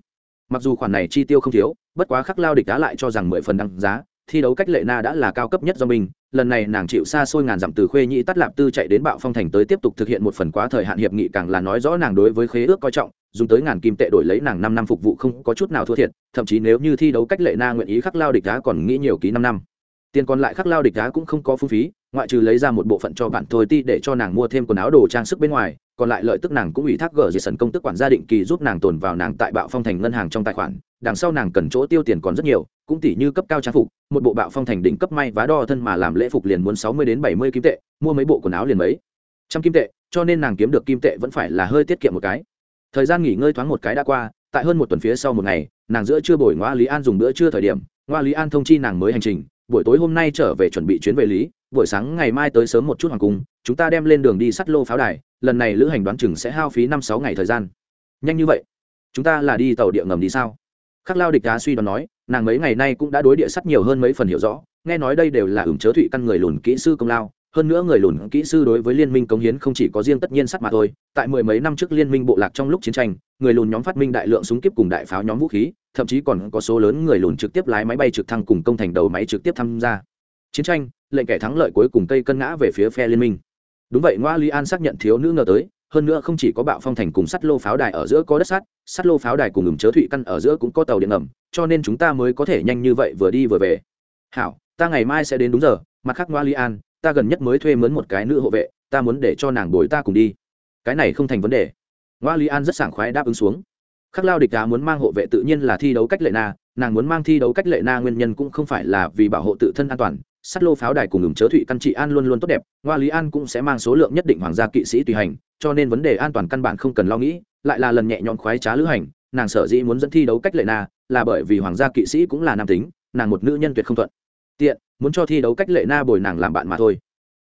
Mặc dù khoản này chi tiêu không thiếu, bất quá khắc lao địch đá lại cho rằng mười phần đăng giá, thi đấu cách lệ na đã là cao cấp nhất do mình, lần này nàng chịu xa xôi ngàn dặm từ khuê nhĩ tắt lạp tư chạy đến bạo phong thành tới tiếp tục thực hiện một phần quá thời hạn hiệp nghị càng là nói rõ nàng đối với khế ước coi trọng, dùng tới ngàn kim tệ đổi lấy nàng năm năm phục vụ không có chút nào thua thiệt, thậm chí nếu như thi đấu cách lệ na nguyện ý khắc lao địch đá còn nghĩ nhiều ký năm năm tiền còn lại khắc lao địch đá cũng không có phung phí, ngoại trừ lấy ra một bộ phận cho bạn thôi ti để cho nàng mua thêm quần áo đồ trang sức bên ngoài, còn lại lợi tức nàng cũng ủy thác gờ dì sần công tức quản gia định kỳ giúp nàng tồn vào nàng tại bạo phong thành ngân hàng trong tài khoản, đằng sau nàng cần chỗ tiêu tiền còn rất nhiều, cũng tỷ như cấp cao trang phục, một bộ bạo phong thành đỉnh cấp may vá đo thân mà làm lễ phục liền muốn sáu mươi đến bảy mươi kim tệ, mua mấy bộ quần áo liền mấy trăm kim tệ, cho nên nàng kiếm được kim tệ vẫn phải là hơi tiết kiệm một cái. Thời gian nghỉ ngơi thoáng một cái đã qua, tại hơn một tuần phía sau một ngày, nàng giữa chưa bồi ngoa lý an dùng bữa trưa thời điểm, ngoa lý an thông chi nàng mới hành trình buổi tối hôm nay trở về chuẩn bị chuyến về lý, buổi sáng ngày mai tới sớm một chút hoàng cung, chúng ta đem lên đường đi sắt lô pháo đài, lần này lữ hành đoán chừng sẽ hao phí năm sáu ngày thời gian. Nhanh như vậy? Chúng ta là đi tàu địa ngầm đi sao? Khắc lao địch đá suy đoán nói, nàng mấy ngày nay cũng đã đối địa sắt nhiều hơn mấy phần hiểu rõ, nghe nói đây đều là ửng chớ thụy căn người lùn kỹ sư công lao hơn nữa người lùn kỹ sư đối với liên minh cống hiến không chỉ có riêng tất nhiên sắt mà thôi, tại mười mấy năm trước liên minh bộ lạc trong lúc chiến tranh, người lùn nhóm phát minh đại lượng súng kíp cùng đại pháo nhóm vũ khí, thậm chí còn có số lớn người lùn trực tiếp lái máy bay trực thăng cùng công thành đầu máy trực tiếp tham gia. Chiến tranh, lệnh kẻ thắng lợi cuối cùng cây cân ngã về phía phe liên minh. Đúng vậy, ngoa lý an xác nhận thiếu nữ ngờ tới, hơn nữa không chỉ có bạo phong thành cùng sắt lô pháo đài ở giữa có đất sắt sắt lô pháo đài cùng ngừng chớ thụy căn ở giữa cũng có tàu điện ngầm, cho nên chúng ta mới có thể nhanh như vậy vừa đi vừa về. Hảo, ta ngày mai sẽ đến đúng giờ, mặt khác ngoa lý an ta gần nhất mới thuê mướn một cái nữ hộ vệ, ta muốn để cho nàng bồi ta cùng đi. Cái này không thành vấn đề. Ngoa lý an rất sảng khoái đáp ứng xuống. Khắc lao địch đá muốn mang hộ vệ tự nhiên là thi đấu cách lệ na, nàng muốn mang thi đấu cách lệ na nguyên nhân cũng không phải là vì bảo hộ tự thân an toàn. Sắt lô pháo đài cùng ứng chớ thụy căn trị an luôn luôn tốt đẹp, ngoa lý an cũng sẽ mang số lượng nhất định hoàng gia kỵ sĩ tùy hành, cho nên vấn đề an toàn căn bản không cần lo nghĩ, lại là lần nhẹ nhõm khoái trá lữ hành, nàng sở dĩ muốn dẫn thi đấu cách lệ na là bởi vì hoàng gia kỵ sĩ cũng là nam tính, nàng một nữ nhân tuyệt không thuận. Tiện muốn cho thi đấu cách lệ na bồi nàng làm bạn mà thôi.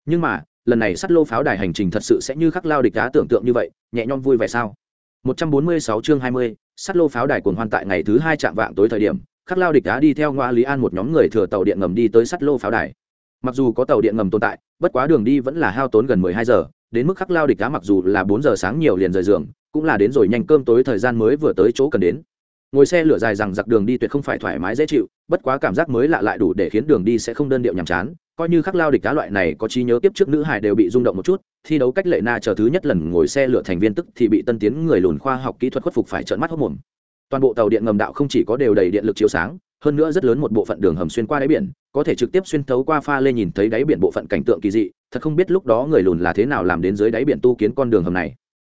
Nhưng mà lần này sắt lô pháo đài hành trình thật sự sẽ như khắc lao địch đá tưởng tượng như vậy nhẹ nhõm vui vẻ sao? 146 chương 20, sắt lô pháo đài cuồng hoan tại ngày thứ hai chạm vạng tối thời điểm khắc lao địch đá đi theo ngoa lý an một nhóm người thừa tàu điện ngầm đi tới sắt lô pháo đài. Mặc dù có tàu điện ngầm tồn tại bất quá đường đi vẫn là hao tốn gần 12 giờ đến mức khắc lao địch đá mặc dù là 4 giờ sáng nhiều liền rời giường cũng là đến rồi nhanh cơm tối thời gian mới vừa tới chỗ cần đến ngồi xe lửa dài rằng giặc đường đi tuyệt không phải thoải mái dễ chịu, bất quá cảm giác mới lạ lại đủ để khiến đường đi sẽ không đơn điệu nhàm chán. Coi như khắc lao địch cá loại này có trí nhớ tiếp trước nữ hải đều bị rung động một chút, thi đấu cách lệ na chờ thứ nhất lần ngồi xe lửa thành viên tức thì bị tân tiến người lùn khoa học kỹ thuật khuất phục phải trợn mắt hốc mồm. Toàn bộ tàu điện ngầm đạo không chỉ có đều đầy điện lực chiếu sáng, hơn nữa rất lớn một bộ phận đường hầm xuyên qua đáy biển, có thể trực tiếp xuyên thấu qua pha lê nhìn thấy đáy biển bộ phận cảnh tượng kỳ dị, thật không biết lúc đó người lùn là thế nào làm đến dưới đáy biển tu kiến con đường hầm này.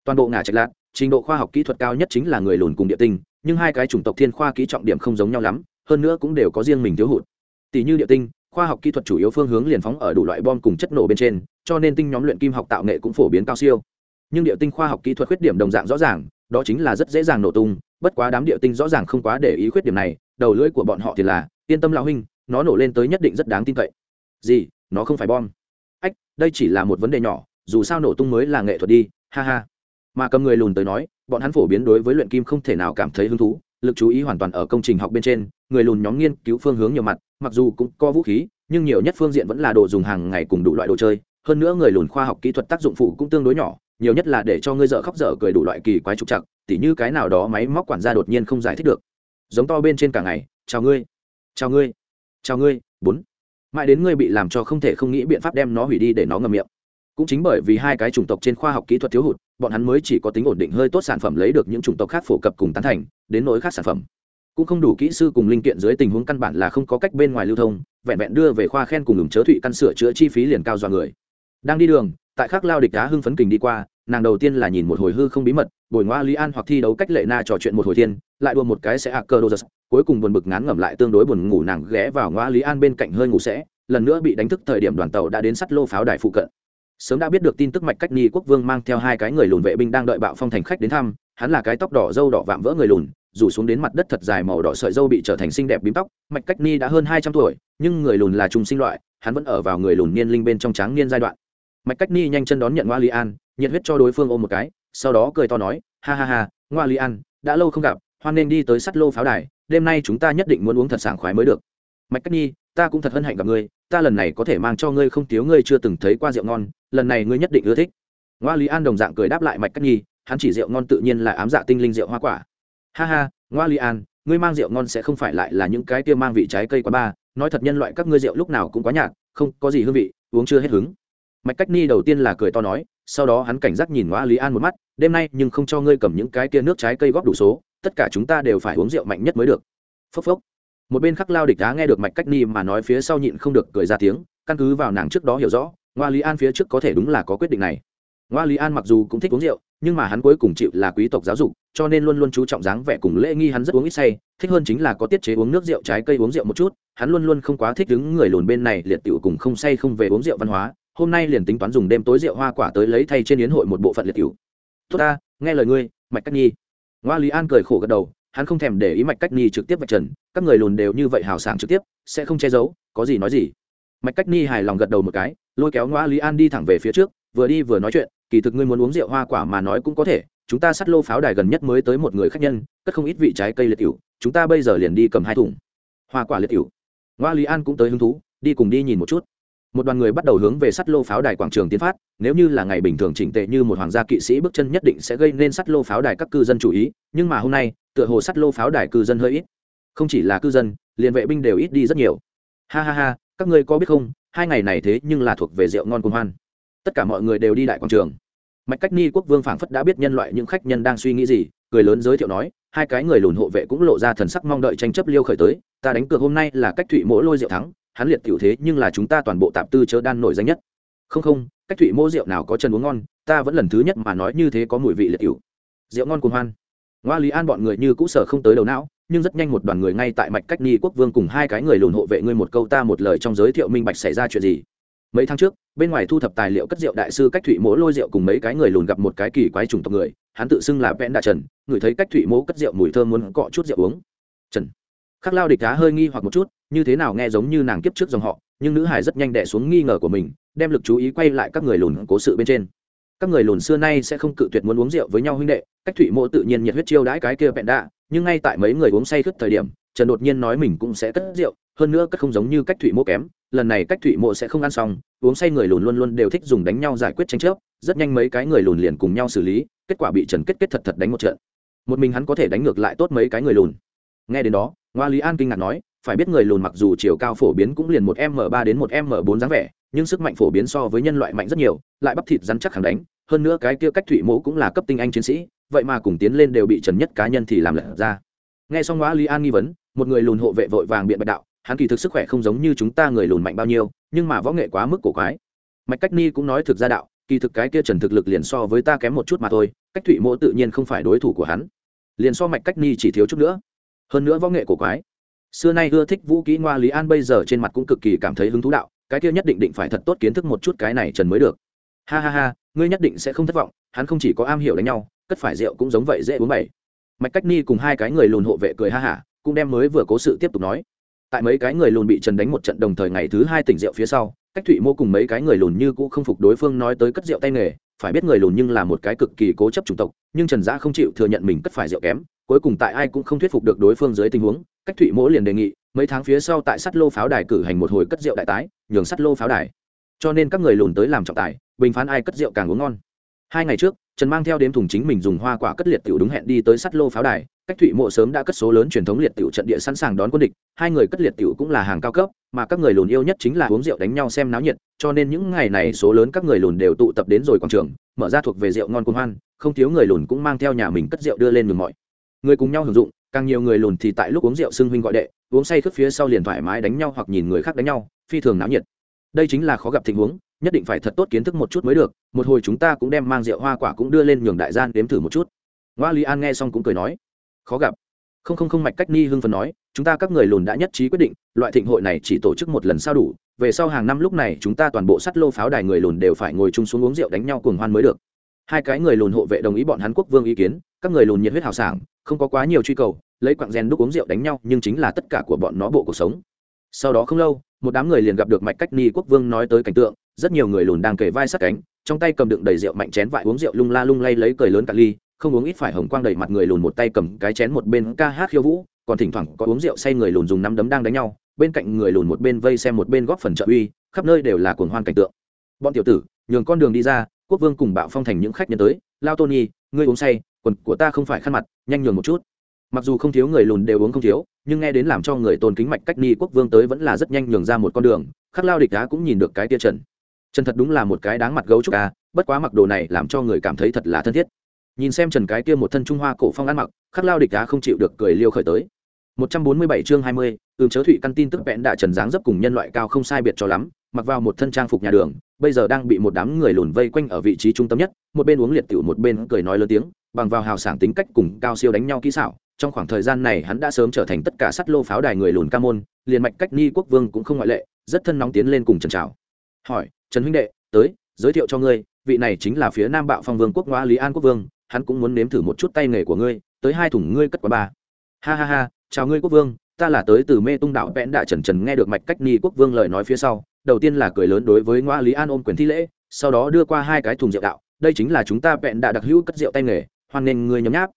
Toàn bộ ngả trạch lạc, trình độ khoa học kỹ thuật cao nhất chính là người lùn cùng địa tinh nhưng hai cái chủng tộc thiên khoa kỹ trọng điểm không giống nhau lắm, hơn nữa cũng đều có riêng mình thiếu hụt. Tỷ như địa tinh, khoa học kỹ thuật chủ yếu phương hướng liền phóng ở đủ loại bom cùng chất nổ bên trên, cho nên tinh nhóm luyện kim học tạo nghệ cũng phổ biến cao siêu. Nhưng địa tinh khoa học kỹ thuật khuyết điểm đồng dạng rõ ràng, đó chính là rất dễ dàng nổ tung, bất quá đám địa tinh rõ ràng không quá để ý khuyết điểm này, đầu lưỡi của bọn họ thì là, yên tâm lão huynh, nó nổ lên tới nhất định rất đáng tin cậy. Gì? Nó không phải bom? Ách, đây chỉ là một vấn đề nhỏ, dù sao nổ tung mới là nghệ thuật đi, ha ha mà cầm người lùn tới nói, bọn hắn phổ biến đối với luyện kim không thể nào cảm thấy hứng thú, lực chú ý hoàn toàn ở công trình học bên trên, người lùn nhóm nghiên cứu phương hướng nhiều mặt, mặc dù cũng có vũ khí, nhưng nhiều nhất phương diện vẫn là đồ dùng hàng ngày cùng đủ loại đồ chơi, hơn nữa người lùn khoa học kỹ thuật tác dụng phụ cũng tương đối nhỏ, nhiều nhất là để cho ngươi dở khóc dở cười đủ loại kỳ quái trục chặt tỉ như cái nào đó máy móc quản gia đột nhiên không giải thích được. Giống to bên trên cả ngày, chào ngươi chào ngươi chào ngươi, bốn. Mãi đến ngươi bị làm cho không thể không nghĩ biện pháp đem nó hủy đi để nó ngầm miệng cũng chính bởi vì hai cái chủng tộc trên khoa học kỹ thuật thiếu hụt, bọn hắn mới chỉ có tính ổn định hơi tốt sản phẩm lấy được những chủng tộc khác phổ cập cùng tán thành, đến nỗi khác sản phẩm. Cũng không đủ kỹ sư cùng linh kiện dưới tình huống căn bản là không có cách bên ngoài lưu thông, vẹn vẹn đưa về khoa khen cùng ngừng chớ thụy căn sửa chữa chi phí liền cao do người. Đang đi đường, tại khắc lao địch đá hưng phấn kình đi qua, nàng đầu tiên là nhìn một hồi hư không bí mật, bồi ngoa lý an hoặc thi đấu cách lệ na trò chuyện một hồi thiên, lại đua một cái sẽ hạ cơ đô giật, cuối cùng buồn bực ngán ngẩm lại tương đối buồn ngủ nàng ghé vào ngoa lý an bên cạnh hơi ngủ sẽ, lần nữa bị đánh thức thời điểm đoàn tàu đã đến sắt lô pháo đài phụ cận sớm đã biết được tin tức mạch cách ni quốc vương mang theo hai cái người lùn vệ binh đang đợi bạo phong thành khách đến thăm, hắn là cái tóc đỏ dâu đỏ vạm vỡ người lùn rủ xuống đến mặt đất thật dài màu đỏ sợi dâu bị trở thành xinh đẹp bím tóc, mạch cách ni đã hơn hai trăm tuổi, nhưng người lùn là trùng sinh loại, hắn vẫn ở vào người lùn niên linh bên trong tráng niên giai đoạn. Mạch cách ni nhanh chân đón nhận ngoa li an, nhiệt huyết cho đối phương ôm một cái, sau đó cười to nói, ha ha ha, ngoa li an, đã lâu không gặp, hoan nên đi tới sắt lô pháo đài, đêm nay chúng ta nhất định muốn uống thật sảng khoái mới được. Mạch cách ni ta cũng thật hân hạnh gặp ngươi, ta lần này có thể mang cho ngươi không thiếu ngươi chưa từng thấy qua rượu ngon, lần này ngươi nhất định ưa thích. Ngoa lý an đồng dạng cười đáp lại mạch cách nhi, hắn chỉ rượu ngon tự nhiên là ám dạ tinh linh rượu hoa quả. Ha ha, ngoa lý an, ngươi mang rượu ngon sẽ không phải lại là những cái kia mang vị trái cây quá ba, nói thật nhân loại các ngươi rượu lúc nào cũng quá nhạt, không có gì hương vị, uống chưa hết hứng. Mạch cách ni đầu tiên là cười to nói, sau đó hắn cảnh giác nhìn ngoa lý an một mắt, đêm nay nhưng không cho ngươi cầm những cái kia nước trái cây góp đủ số, tất cả chúng ta đều phải uống rượu mạnh nhất mới được. Phốc phốc một bên khắc lao địch đá nghe được mạch cách ni mà nói phía sau nhịn không được cười ra tiếng, căn cứ vào nàng trước đó hiểu rõ, ngoa lý an phía trước có thể đúng là có quyết định này. Ngoa lý an mặc dù cũng thích uống rượu, nhưng mà hắn cuối cùng chịu là quý tộc giáo dục, cho nên luôn luôn chú trọng dáng vẻ cùng lễ nghi hắn rất uống ít say, thích hơn chính là có tiết chế uống nước rượu, trái cây uống rượu một chút, hắn luôn luôn không quá thích đứng người lùn bên này liệt tiểu cùng không say không về uống rượu văn hóa, hôm nay liền tính toán dùng đêm tối rượu hoa quả tới lấy thay trên yến hội một bộ phận liệt tiểu. Tốt ta, nghe lời ngươi, mạch cách nhi ngoa lý an cười khổ gật đầu hắn không thèm để ý mạch cách ni trực tiếp vạch trần, các người lùn đều như vậy hào sảng trực tiếp, sẽ không che giấu, có gì nói gì. Mạch cách ni hài lòng gật đầu một cái, lôi kéo ngoa lý an đi thẳng về phía trước, vừa đi vừa nói chuyện, kỳ thực ngươi muốn uống rượu hoa quả mà nói cũng có thể, chúng ta sắt lô pháo đài gần nhất mới tới một người khách nhân, cất không ít vị trái cây liệt cựu chúng ta bây giờ liền đi cầm hai thùng. Hoa quả liệt cựu ngoa lý an cũng tới hứng thú, đi cùng đi nhìn một chút. Một đoàn người bắt đầu hướng về sắt lô pháo đài quảng trường tiến phát, nếu như là ngày bình thường chỉnh tệ như một hoàng gia kỵ sĩ bước chân nhất định sẽ gây nên sắt lô pháo đài các cư dân chủ ý, nhưng mà hôm nay tựa hồ sắt lô pháo đài cư dân hơi ít. Không chỉ là cư dân, liền vệ binh đều ít đi rất nhiều. Ha ha ha, các ngươi có biết không, hai ngày này thế nhưng là thuộc về rượu ngon cùng hoan. Tất cả mọi người đều đi đại quảng trường. Mạch cách ni quốc vương phảng phất đã biết nhân loại những khách nhân đang suy nghĩ gì, cười lớn giới thiệu nói, hai cái người lùn hộ vệ cũng lộ ra thần sắc mong đợi tranh chấp liêu khởi tới, ta đánh cược hôm nay là cách thụy mỗi lôi rượu thắng, hắn liệt tiểu thế nhưng là chúng ta toàn bộ tạp tư chớ đan nổi danh nhất. Không không, cách thụy mỗ rượu nào có chân uống ngon, ta vẫn lần thứ nhất mà nói như thế có mùi vị liệt tiểu. Rượu ngon cùng hoan ngoa lý an bọn người như cũ sở không tới đầu não, nhưng rất nhanh một đoàn người ngay tại mạch cách ni quốc vương cùng hai cái người lùn hộ vệ ngươi một câu ta một lời trong giới thiệu minh bạch xảy ra chuyện gì. Mấy tháng trước, bên ngoài thu thập tài liệu cất rượu đại sư cách thụy mỗ lôi rượu cùng mấy cái người lùn gặp một cái kỳ quái trùng tộc người, hắn tự xưng là vẽn đạ trần, người thấy cách thụy mỗ cất rượu mùi thơm muốn cọ chút rượu uống. Trần. Khắc lao địch cá hơi nghi hoặc một chút, như thế nào nghe giống như nàng kiếp trước dòng họ, nhưng nữ hải rất nhanh đẻ xuống nghi ngờ của mình, đem lực chú ý quay lại các người lùn cố sự bên trên các người lùn xưa nay sẽ không cự tuyệt muốn uống rượu với nhau huynh đệ, cách thủy mộ tự nhiên nhiệt huyết chiêu đãi cái kia bẹn đạ, nhưng ngay tại mấy người uống say khất thời điểm, trần đột nhiên nói mình cũng sẽ cất rượu, hơn nữa cất không giống như cách thủy mộ kém, lần này cách thủy mộ sẽ không ăn xong, uống say người lùn luôn luôn đều thích dùng đánh nhau giải quyết tranh chấp, rất nhanh mấy cái người lùn liền cùng nhau xử lý, kết quả bị trần kết kết thật thật đánh một trận. Một mình hắn có thể đánh ngược lại tốt mấy cái người lùn. Nghe đến đó, ngoa lý an kinh ngạc nói phải biết người lùn mặc dù chiều cao phổ biến cũng liền một m ba đến một m bốn dáng vẻ, nhưng sức mạnh phổ biến so với nhân loại mạnh rất nhiều, lại bắp thịt rắn chắc khẳng đánh. Hơn nữa cái kia cách thủy mẫu cũng là cấp tinh anh chiến sĩ, vậy mà cùng tiến lên đều bị trần nhất cá nhân thì làm lật ra. Nghe xong ngõ lý an nghi vấn, một người lùn hộ vệ vội vàng biện bạch đạo, hắn kỳ thực sức khỏe không giống như chúng ta người lùn mạnh bao nhiêu, nhưng mà võ nghệ quá mức cổ quái. Mạch cách ni cũng nói thực ra đạo, kỳ thực cái kia trần thực lực liền so với ta kém một chút mà thôi, cách thụy mẫu tự nhiên không phải đối thủ của hắn. Liền so mạch cách ni chỉ thiếu chút nữa. Hơn nữa võ nghệ cổ quái xưa nay ưa thích vũ kỹ ngoa lý an, bây giờ trên mặt cũng cực kỳ cảm thấy hứng thú đạo, cái kia nhất định định phải thật tốt kiến thức một chút cái này trần mới được. Ha ha ha, ngươi nhất định sẽ không thất vọng, hắn không chỉ có am hiểu đánh nhau, cất phải rượu cũng giống vậy dễ uống bảy. Mạch cách ni cùng hai cái người lùn hộ vệ cười ha hả, cũng đem mới vừa cố sự tiếp tục nói. Tại mấy cái người lùn bị trần đánh một trận đồng thời ngày thứ hai tỉnh rượu phía sau, cách thụy mô cùng mấy cái người lùn như cũ không phục đối phương nói tới cất rượu tay nghề, phải biết người lùn nhưng là một cái cực kỳ cố chấp chủng tộc, nhưng trần giã không chịu thừa nhận mình cất phải rượu kém, cuối cùng tại ai cũng không thuyết phục được đối phương dưới tình huống cách thụy mỗ liền đề nghị, mấy tháng phía sau tại sắt lô pháo đài cử hành một hồi cất rượu đại tái, nhường sắt lô pháo đài. Cho nên các người lùn tới làm trọng tài, bình phán ai cất rượu càng uống ngon. Hai ngày trước, trần mang theo đếm thùng chính mình dùng hoa quả cất liệt tiểu đúng hẹn đi tới sắt lô pháo đài. Cách thụy mộ sớm đã cất số lớn truyền thống liệt tiểu trận địa sẵn sàng đón quân địch, hai người cất liệt tiểu cũng là hàng cao cấp, mà các người lùn yêu nhất chính là uống rượu đánh nhau xem náo nhiệt, cho nên những ngày này số lớn các người lùn đều tụ tập đến rồi quảng trường, mở ra thuộc về rượu ngon cuồng hoan, không thiếu người lùn cũng mang theo nhà mình cất rượu đưa lên mừng mọi người cùng nhau hưởng dụng càng nhiều người lùn thì tại lúc uống rượu xưng huynh gọi đệ, uống say khướt phía sau liền thoải mái đánh nhau hoặc nhìn người khác đánh nhau, phi thường náo nhiệt. Đây chính là khó gặp tình huống, nhất định phải thật tốt kiến thức một chút mới được, một hồi chúng ta cũng đem mang rượu hoa quả cũng đưa lên nhường đại gian đếm thử một chút. Ngoa lý an nghe xong cũng cười nói, khó gặp. Không không không mạch cách ni hưng phần nói, chúng ta các người lùn đã nhất trí quyết định, loại thịnh hội này chỉ tổ chức một lần sao đủ, về sau hàng năm lúc này chúng ta toàn bộ sắt lô pháo đài người lùn đều phải ngồi chung xuống uống rượu đánh nhau cuồng hoan mới được hai cái người lùn hộ vệ đồng ý bọn hắn quốc vương ý kiến, các người lùn nhiệt huyết hào sảng, không có quá nhiều truy cầu, lấy quặng rèn đúc uống rượu đánh nhau, nhưng chính là tất cả của bọn nó bộ cuộc sống. Sau đó không lâu, một đám người liền gặp được mạch cách ni quốc vương nói tới cảnh tượng, rất nhiều người lùn đang kề vai sát cánh, trong tay cầm đựng đầy rượu mạnh chén vại uống rượu lung la lung lay lấy cười lớn cả ly, không uống ít phải hồng quang đầy mặt người lùn một tay cầm cái chén một bên ca hát khiêu vũ, còn thỉnh thoảng có uống rượu say người lùn dùng nắm đấm đang đánh nhau, bên cạnh người lùn một bên vây xem một bên góp phần trợ uy, khắp nơi đều là cuồng hoan cảnh tượng. Bọn tiểu tử, nhường con đường đi ra quốc vương cùng bạo phong thành những khách nhân tới lao tony ngươi uống say quần của ta không phải khăn mặt nhanh nhường một chút. Mặc dù không thiếu người lùn đều uống không thiếu nhưng nghe đến làm cho người tôn kính mạch cách ni quốc vương tới vẫn là rất nhanh nhường ra một con đường khắc lao địch đá cũng nhìn được cái tia trần. Trần thật đúng là một cái đáng mặt gấu trúc ca bất quá mặc đồ này làm cho người cảm thấy thật là thân thiết. Nhìn xem trần cái tia một thân trung hoa cổ phong ăn mặc khắc lao địch đá không chịu được cười liêu khởi tới. 147 chương 20, ừm chớ thụy căn tin tức vẹn đã trần dáng dấp cùng nhân loại cao không sai biệt cho lắm mặc vào một thân trang phục nhà đường bây giờ đang bị một đám người lùn vây quanh ở vị trí trung tâm nhất, một bên uống liệt tiểu một bên cười nói lớn tiếng, bằng vào hào sảng tính cách cùng cao siêu đánh nhau kỹ xảo, trong khoảng thời gian này hắn đã sớm trở thành tất cả sắt lô pháo đài người lùn ca môn, liền mạch cách ni quốc vương cũng không ngoại lệ, rất thân nóng tiến lên cùng trần trào. Hỏi, trần huynh đệ, tới, giới thiệu cho ngươi, vị này chính là phía nam bạo phong vương quốc ngoa lý an quốc vương, hắn cũng muốn nếm thử một chút tay nghề của ngươi, tới hai thùng ngươi cất quá ba. Ha ha ha, chào ngươi quốc vương, ta là tới từ mê tung đạo vẽn đại trần trần nghe được mạch cách ni quốc vương lời nói phía sau đầu tiên là cười lớn đối với ngoa lý an ôm quyền thi lễ, sau đó đưa qua hai cái thùng rượu đạo đây chính là chúng ta vẹn đạ đặc hữu cất rượu tay nghề, hoan nghênh ngươi nhấm nháp.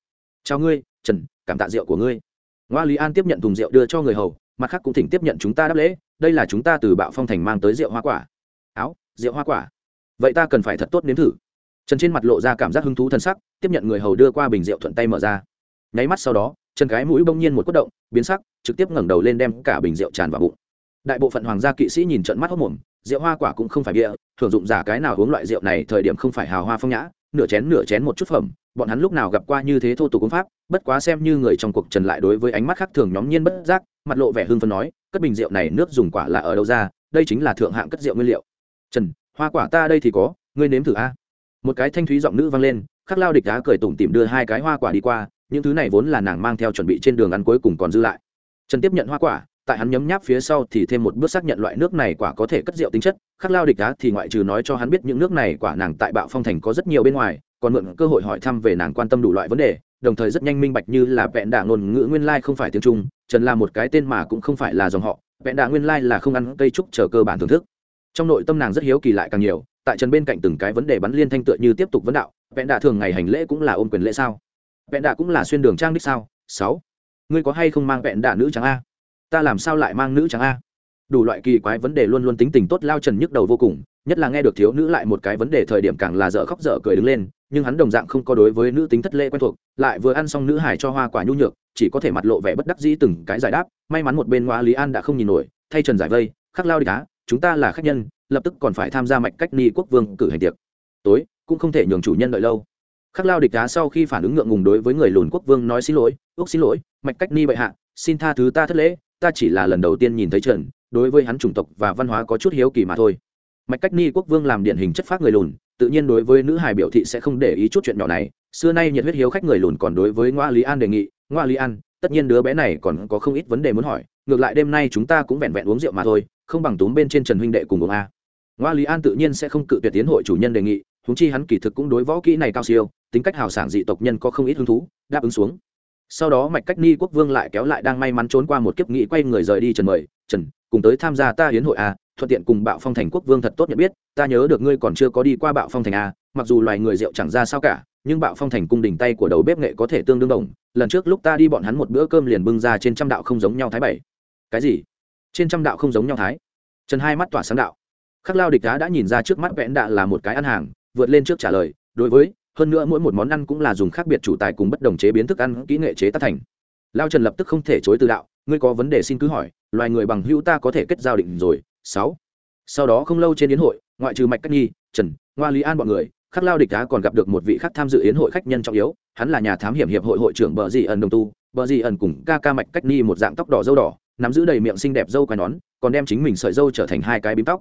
Chào ngươi, trần, cảm tạ rượu của ngươi. Ngoa lý an tiếp nhận thùng rượu đưa cho người hầu, mặt khác cũng thỉnh tiếp nhận chúng ta đáp lễ, đây là chúng ta từ bạo phong thành mang tới rượu hoa quả. Áo, rượu hoa quả. Vậy ta cần phải thật tốt nếm thử. Trần trên mặt lộ ra cảm giác hứng thú thân sắc, tiếp nhận người hầu đưa qua bình rượu thuận tay mở ra. Nháy mắt sau đó, trần gái mũi bỗng nhiên một quất động, biến sắc, trực tiếp ngẩng đầu lên đem cả bình rượu tràn vào bụng đại bộ phận hoàng gia kỵ sĩ nhìn trận mắt hốc mồm, rượu hoa quả cũng không phải bia, thường dụng giả cái nào uống loại rượu này thời điểm không phải hào hoa phong nhã, nửa chén nửa chén một chút phẩm, bọn hắn lúc nào gặp qua như thế thô tục uống pháp, bất quá xem như người trong cuộc trần lại đối với ánh mắt khác thường nhóm nhiên bất giác, mặt lộ vẻ hương phân nói, cất bình rượu này nước dùng quả là ở đâu ra, đây chính là thượng hạng cất rượu nguyên liệu. Trần, hoa quả ta đây thì có, ngươi nếm thử a. Một cái thanh thúy giọng nữ vang lên, khắc lao địch đá cười tủm tìm đưa hai cái hoa quả đi qua, những thứ này vốn là nàng mang theo chuẩn bị trên đường ăn cuối cùng còn dư lại. Trần tiếp nhận hoa quả tại hắn nhấm nháp phía sau thì thêm một bước xác nhận loại nước này quả có thể cất rượu tính chất, khắc lao địch đá thì ngoại trừ nói cho hắn biết những nước này quả nàng tại bạo phong thành có rất nhiều bên ngoài, còn mượn cơ hội hỏi thăm về nàng quan tâm đủ loại vấn đề, đồng thời rất nhanh minh bạch như là vẹn đạ ngôn ngữ nguyên lai không phải tiếng trung, trần là một cái tên mà cũng không phải là dòng họ, vẹn đạ nguyên lai là không ăn cây trúc chờ cơ bản thưởng thức. Trong nội tâm nàng rất hiếu kỳ lại càng nhiều, tại trần bên cạnh từng cái vấn đề bắn liên thanh tựa như tiếp tục vấn đạo, vẹn đạ thường ngày hành lễ cũng là ôm quyền lễ sao? Vẹn đạ cũng là xuyên đường trang đích sao? Sáu. Ngươi có hay không mang vẹn đạ nữ trắng a? Ta làm sao lại mang nữ trắng a? Đủ loại kỳ quái vấn đề luôn luôn tính tình tốt lao trần nhức đầu vô cùng, nhất là nghe được thiếu nữ lại một cái vấn đề thời điểm càng là dở khóc dở cười đứng lên, nhưng hắn đồng dạng không có đối với nữ tính thất lễ quen thuộc, lại vừa ăn xong nữ hải cho hoa quả nhu nhược, chỉ có thể mặt lộ vẻ bất đắc dĩ từng cái giải đáp, may mắn một bên ngoa lý an đã không nhìn nổi, thay trần giải vây, khắc lao đi cá, chúng ta là khách nhân, lập tức còn phải tham gia mạch cách ni quốc vương cử hành tiệc. Tối, cũng không thể nhường chủ nhân đợi lâu. Khắc lao địch đá sau khi phản ứng ngượng ngùng đối với người lùn quốc vương nói xin lỗi, ước xin lỗi, mạch cách ni bệ hạ, xin tha thứ ta thất lễ ta chỉ là lần đầu tiên nhìn thấy trần, đối với hắn chủng tộc và văn hóa có chút hiếu kỳ mà thôi. Mạch cách ni quốc vương làm điển hình chất phác người lùn, tự nhiên đối với nữ hài biểu thị sẽ không để ý chút chuyện nhỏ này. Xưa nay nhiệt huyết hiếu khách người lùn còn đối với ngoa lý an đề nghị, ngoa lý an, tất nhiên đứa bé này còn có không ít vấn đề muốn hỏi, ngược lại đêm nay chúng ta cũng vẹn vẹn uống rượu mà thôi, không bằng túm bên trên trần huynh đệ cùng uống a. Ngoa lý an tự nhiên sẽ không cự tuyệt tiến hội chủ nhân đề nghị húng chi hắn kỳ thực cũng đối võ kỹ này cao siêu, tính cách hào sảng dị tộc nhân có không ít hứng thú, đáp ứng xuống sau đó mạch cách ni quốc vương lại kéo lại đang may mắn trốn qua một kiếp nghị quay người rời đi trần mời, trần, cùng tới tham gia ta hiến hội a, thuận tiện cùng bạo phong thành quốc vương thật tốt nhận biết, ta nhớ được ngươi còn chưa có đi qua bạo phong thành a, mặc dù loài người rượu chẳng ra sao cả, nhưng bạo phong thành cung đỉnh tay của đầu bếp nghệ có thể tương đương đồng, lần trước lúc ta đi bọn hắn một bữa cơm liền bưng ra trên trăm đạo không giống nhau thái bảy. Cái gì? Trên trăm đạo không giống nhau thái? Trần hai mắt tỏa sáng đạo. Khắc lao địch đá đã nhìn ra trước mắt vẽn đạ là một cái ăn hàng, vượt lên trước trả lời, đối với hơn nữa mỗi một món ăn cũng là dùng khác biệt chủ tài cùng bất đồng chế biến thức ăn, kỹ nghệ chế tác thành. Lao trần lập tức không thể chối từ đạo, ngươi có vấn đề xin cứ hỏi, loài người bằng hữu ta có thể kết giao định rồi. Sáu. Sau đó không lâu trên yến hội, ngoại trừ mạch cách nhi trần, ngoa lý an bọn người, khắc lao địch đá còn gặp được một vị khác tham dự yến hội khách nhân trọng yếu, hắn là nhà thám hiểm hiệp hội hội trưởng bờ dị ẩn đồng tu. Bờ dị ẩn cùng ca ca mạch cách nhi một dạng tóc đỏ dâu đỏ, nắm giữ đầy miệng xinh đẹp dâu quai nón, còn đem chính mình sợi dâu trở thành hai cái bím tóc.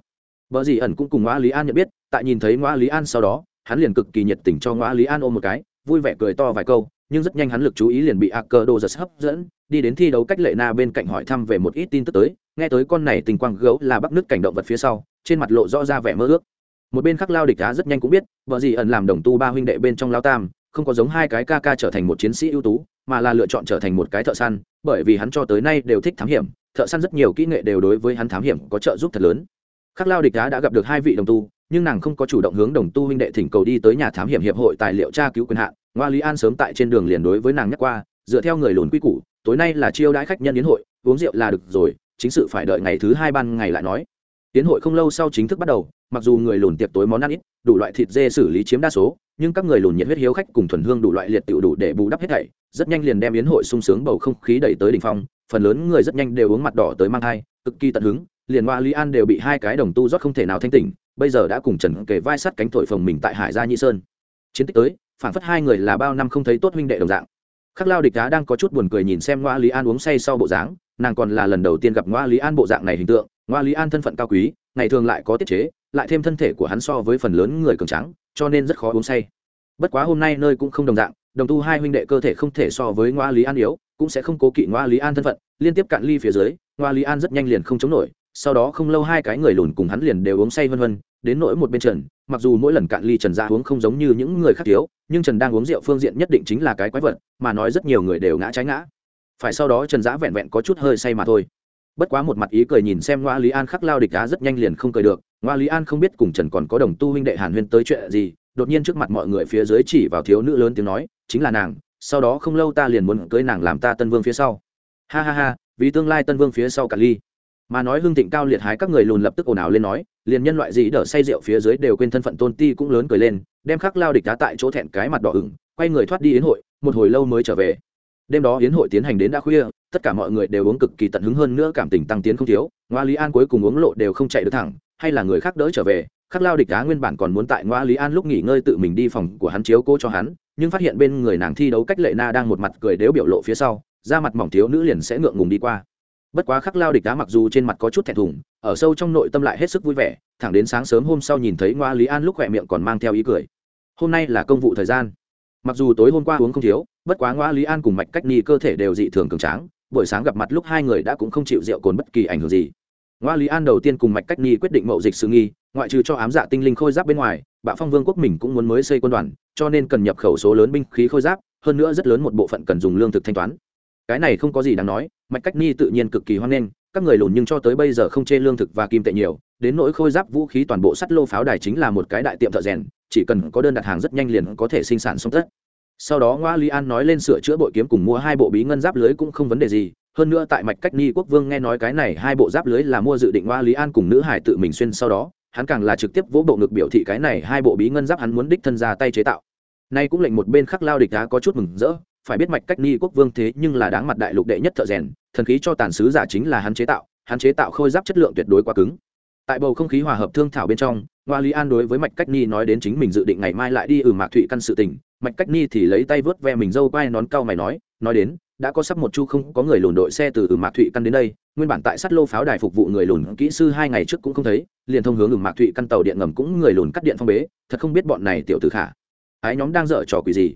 Bờ dị ẩn cũng cùng ngoa lý an nhận biết, tại nhìn thấy ngoa lý an sau đó hắn liền cực kỳ nhiệt tình cho ngõ lý an ôm một cái, vui vẻ cười to vài câu, nhưng rất nhanh hắn lực chú ý liền bị a cơ giật hấp dẫn, đi đến thi đấu cách lệ na bên cạnh hỏi thăm về một ít tin tức tới, nghe tới con này tình quang gấu là bắc nước cảnh động vật phía sau, trên mặt lộ rõ ra vẻ mơ ước. Một bên khác lao địch đá rất nhanh cũng biết, vợ gì ẩn làm đồng tu ba huynh đệ bên trong lao tam, không có giống hai cái ca ca trở thành một chiến sĩ ưu tú, mà là lựa chọn trở thành một cái thợ săn, bởi vì hắn cho tới nay đều thích thám hiểm, thợ săn rất nhiều kỹ nghệ đều đối với hắn thám hiểm có trợ giúp thật lớn. Khắc lao địch đá đã gặp được hai vị đồng tu nhưng nàng không có chủ động hướng đồng tu huynh đệ thỉnh cầu đi tới nhà thám hiểm hiệp hội tài liệu tra cứu quyền hạn. Ngoa lý an sớm tại trên đường liền đối với nàng nhắc qua, dựa theo người lùn quy củ, tối nay là chiêu đãi khách nhân yến hội, uống rượu là được rồi, chính sự phải đợi ngày thứ hai ban ngày lại nói. Yến hội không lâu sau chính thức bắt đầu, mặc dù người lùn tiệc tối món ăn ít, đủ loại thịt dê xử lý chiếm đa số, nhưng các người lùn nhiệt huyết hiếu khách cùng thuần hương đủ loại liệt tựu đủ để bù đắp hết thảy, rất nhanh liền đem yến hội sung sướng bầu không khí đẩy tới đỉnh phong, phần lớn người rất nhanh đều uống mặt đỏ tới mang thai, cực kỳ tận hứng, liền hoa lý an đều bị hai cái đồng tu rót không thể nào thanh tỉnh bây giờ đã cùng trần kề vai sắt cánh thổi phồng mình tại hải gia nhị sơn. Chiến tích tới phản phất hai người là bao năm không thấy tốt huynh đệ đồng dạng. Khắc lao địch đá đang có chút buồn cười nhìn xem ngoa lý an uống say sau bộ dáng, nàng còn là lần đầu tiên gặp ngoa lý an bộ dạng này hình tượng. Ngoa lý an thân phận cao quý, ngày thường lại có tiết chế, lại thêm thân thể của hắn so với phần lớn người cường trắng cho nên rất khó uống say. Bất quá hôm nay nơi cũng không đồng dạng, đồng tu hai huynh đệ cơ thể không thể so với ngoa lý an yếu, cũng sẽ không cố kỵ ngoa lý an thân phận, liên tiếp cạn ly phía dưới, ngoa lý an rất nhanh liền không chống nổi, sau đó không lâu hai cái người lùn cùng hắn liền đều uống say vân vân đến nỗi một bên trần, mặc dù mỗi lần cạn ly trần ra uống không giống như những người khác thiếu, nhưng trần đang uống rượu phương diện nhất định chính là cái quái vật, mà nói rất nhiều người đều ngã trái ngã. Phải sau đó trần giã vẹn vẹn có chút hơi say mà thôi. Bất quá một mặt ý cười nhìn xem ngoa lý an khắc lao địch đá rất nhanh liền không cười được. Ngoa lý an không biết cùng trần còn có đồng tu huynh đệ hàn huyên tới chuyện gì, đột nhiên trước mặt mọi người phía dưới chỉ vào thiếu nữ lớn tiếng nói, chính là nàng, sau đó không lâu ta liền muốn cưới nàng làm ta tân vương phía sau. Ha ha ha, vì tương lai tân vương phía sau cả ly mà nói hương thịnh cao liệt hái các người lùn lập tức ồn ào lên nói, liền nhân loại gì đỡ say rượu phía dưới đều quên thân phận tôn ti cũng lớn cười lên, đem khắc lao địch đá tại chỗ thẹn cái mặt đỏ ửng, quay người thoát đi yến hội, một hồi lâu mới trở về. Đêm đó yến hội tiến hành đến đã khuya, tất cả mọi người đều uống cực kỳ tận hứng hơn nữa cảm tình tăng tiến không thiếu, ngoa lý an cuối cùng uống lộ đều không chạy được thẳng, hay là người khác đỡ trở về, khắc lao địch đá nguyên bản còn muốn tại ngoa lý an lúc nghỉ ngơi tự mình đi phòng của hắn chiếu cố cho hắn, nhưng phát hiện bên người nàng thi đấu cách lệ na đang một mặt cười đếu biểu lộ phía sau, da mặt mỏng thiếu nữ liền sẽ ngượng ngùng đi qua bất quá khắc lao địch đá mặc dù trên mặt có chút thẹn thùng, ở sâu trong nội tâm lại hết sức vui vẻ, thẳng đến sáng sớm hôm sau nhìn thấy ngoa lý an lúc khỏe miệng còn mang theo ý cười. Hôm nay là công vụ thời gian. Mặc dù tối hôm qua uống không thiếu, bất quá ngoa lý an cùng mạch cách ni cơ thể đều dị thường cường tráng, buổi sáng gặp mặt lúc hai người đã cũng không chịu rượu cồn bất kỳ ảnh hưởng gì. Ngoa lý an đầu tiên cùng mạch cách ni quyết định mậu dịch sự nghi, ngoại trừ cho ám dạ tinh linh khôi giáp bên ngoài, bạo phong vương quốc mình cũng muốn mới xây quân đoàn, cho nên cần nhập khẩu số lớn binh khí khôi giáp, hơn nữa rất lớn một bộ phận cần dùng lương thực thanh toán cái này không có gì đáng nói, mạch cách ni tự nhiên cực kỳ hoan nghênh, các người lùn nhưng cho tới bây giờ không chê lương thực và kim tệ nhiều, đến nỗi khôi giáp vũ khí toàn bộ sắt lô pháo đài chính là một cái đại tiệm thợ rèn, chỉ cần có đơn đặt hàng rất nhanh liền có thể sinh sản xong tất. Sau đó ngoa lý an nói lên sửa chữa bội kiếm cùng mua hai bộ bí ngân giáp lưới cũng không vấn đề gì, hơn nữa tại mạch cách ni quốc vương nghe nói cái này hai bộ giáp lưới là mua dự định ngoa lý an cùng nữ hải tự mình xuyên sau đó, hắn càng là trực tiếp vỗ bộ ngực biểu thị cái này hai bộ bí ngân giáp hắn muốn đích thân ra tay chế tạo. Nay cũng lệnh một bên khắc lao địch đá có chút mừng rỡ phải biết mạch cách ni quốc vương thế nhưng là đáng mặt đại lục đệ nhất thợ rèn, thần khí cho tàn sứ giả chính là hắn chế tạo, hắn chế tạo khôi giáp chất lượng tuyệt đối quá cứng. Tại bầu không khí hòa hợp thương thảo bên trong, ngoa lý an đối với mạch cách ni nói đến chính mình dự định ngày mai lại đi ừ mạc thụy căn sự tình, mạch cách ni thì lấy tay vớt ve mình dâu quai nón cao mày nói nói đến, đã có sắp một chu không có người lùn đội xe từ ừ mạc thụy căn đến đây, nguyên bản tại sắt lô pháo đài phục vụ người lùn kỹ sư hai ngày trước cũng không thấy, liền thông hướng ừ mạc thụy căn tàu điện ngầm cũng người lùn cắt điện phong bế, thật không biết bọn này tiểu tử khả. Ái nhóm đang dở trò quỷ gì?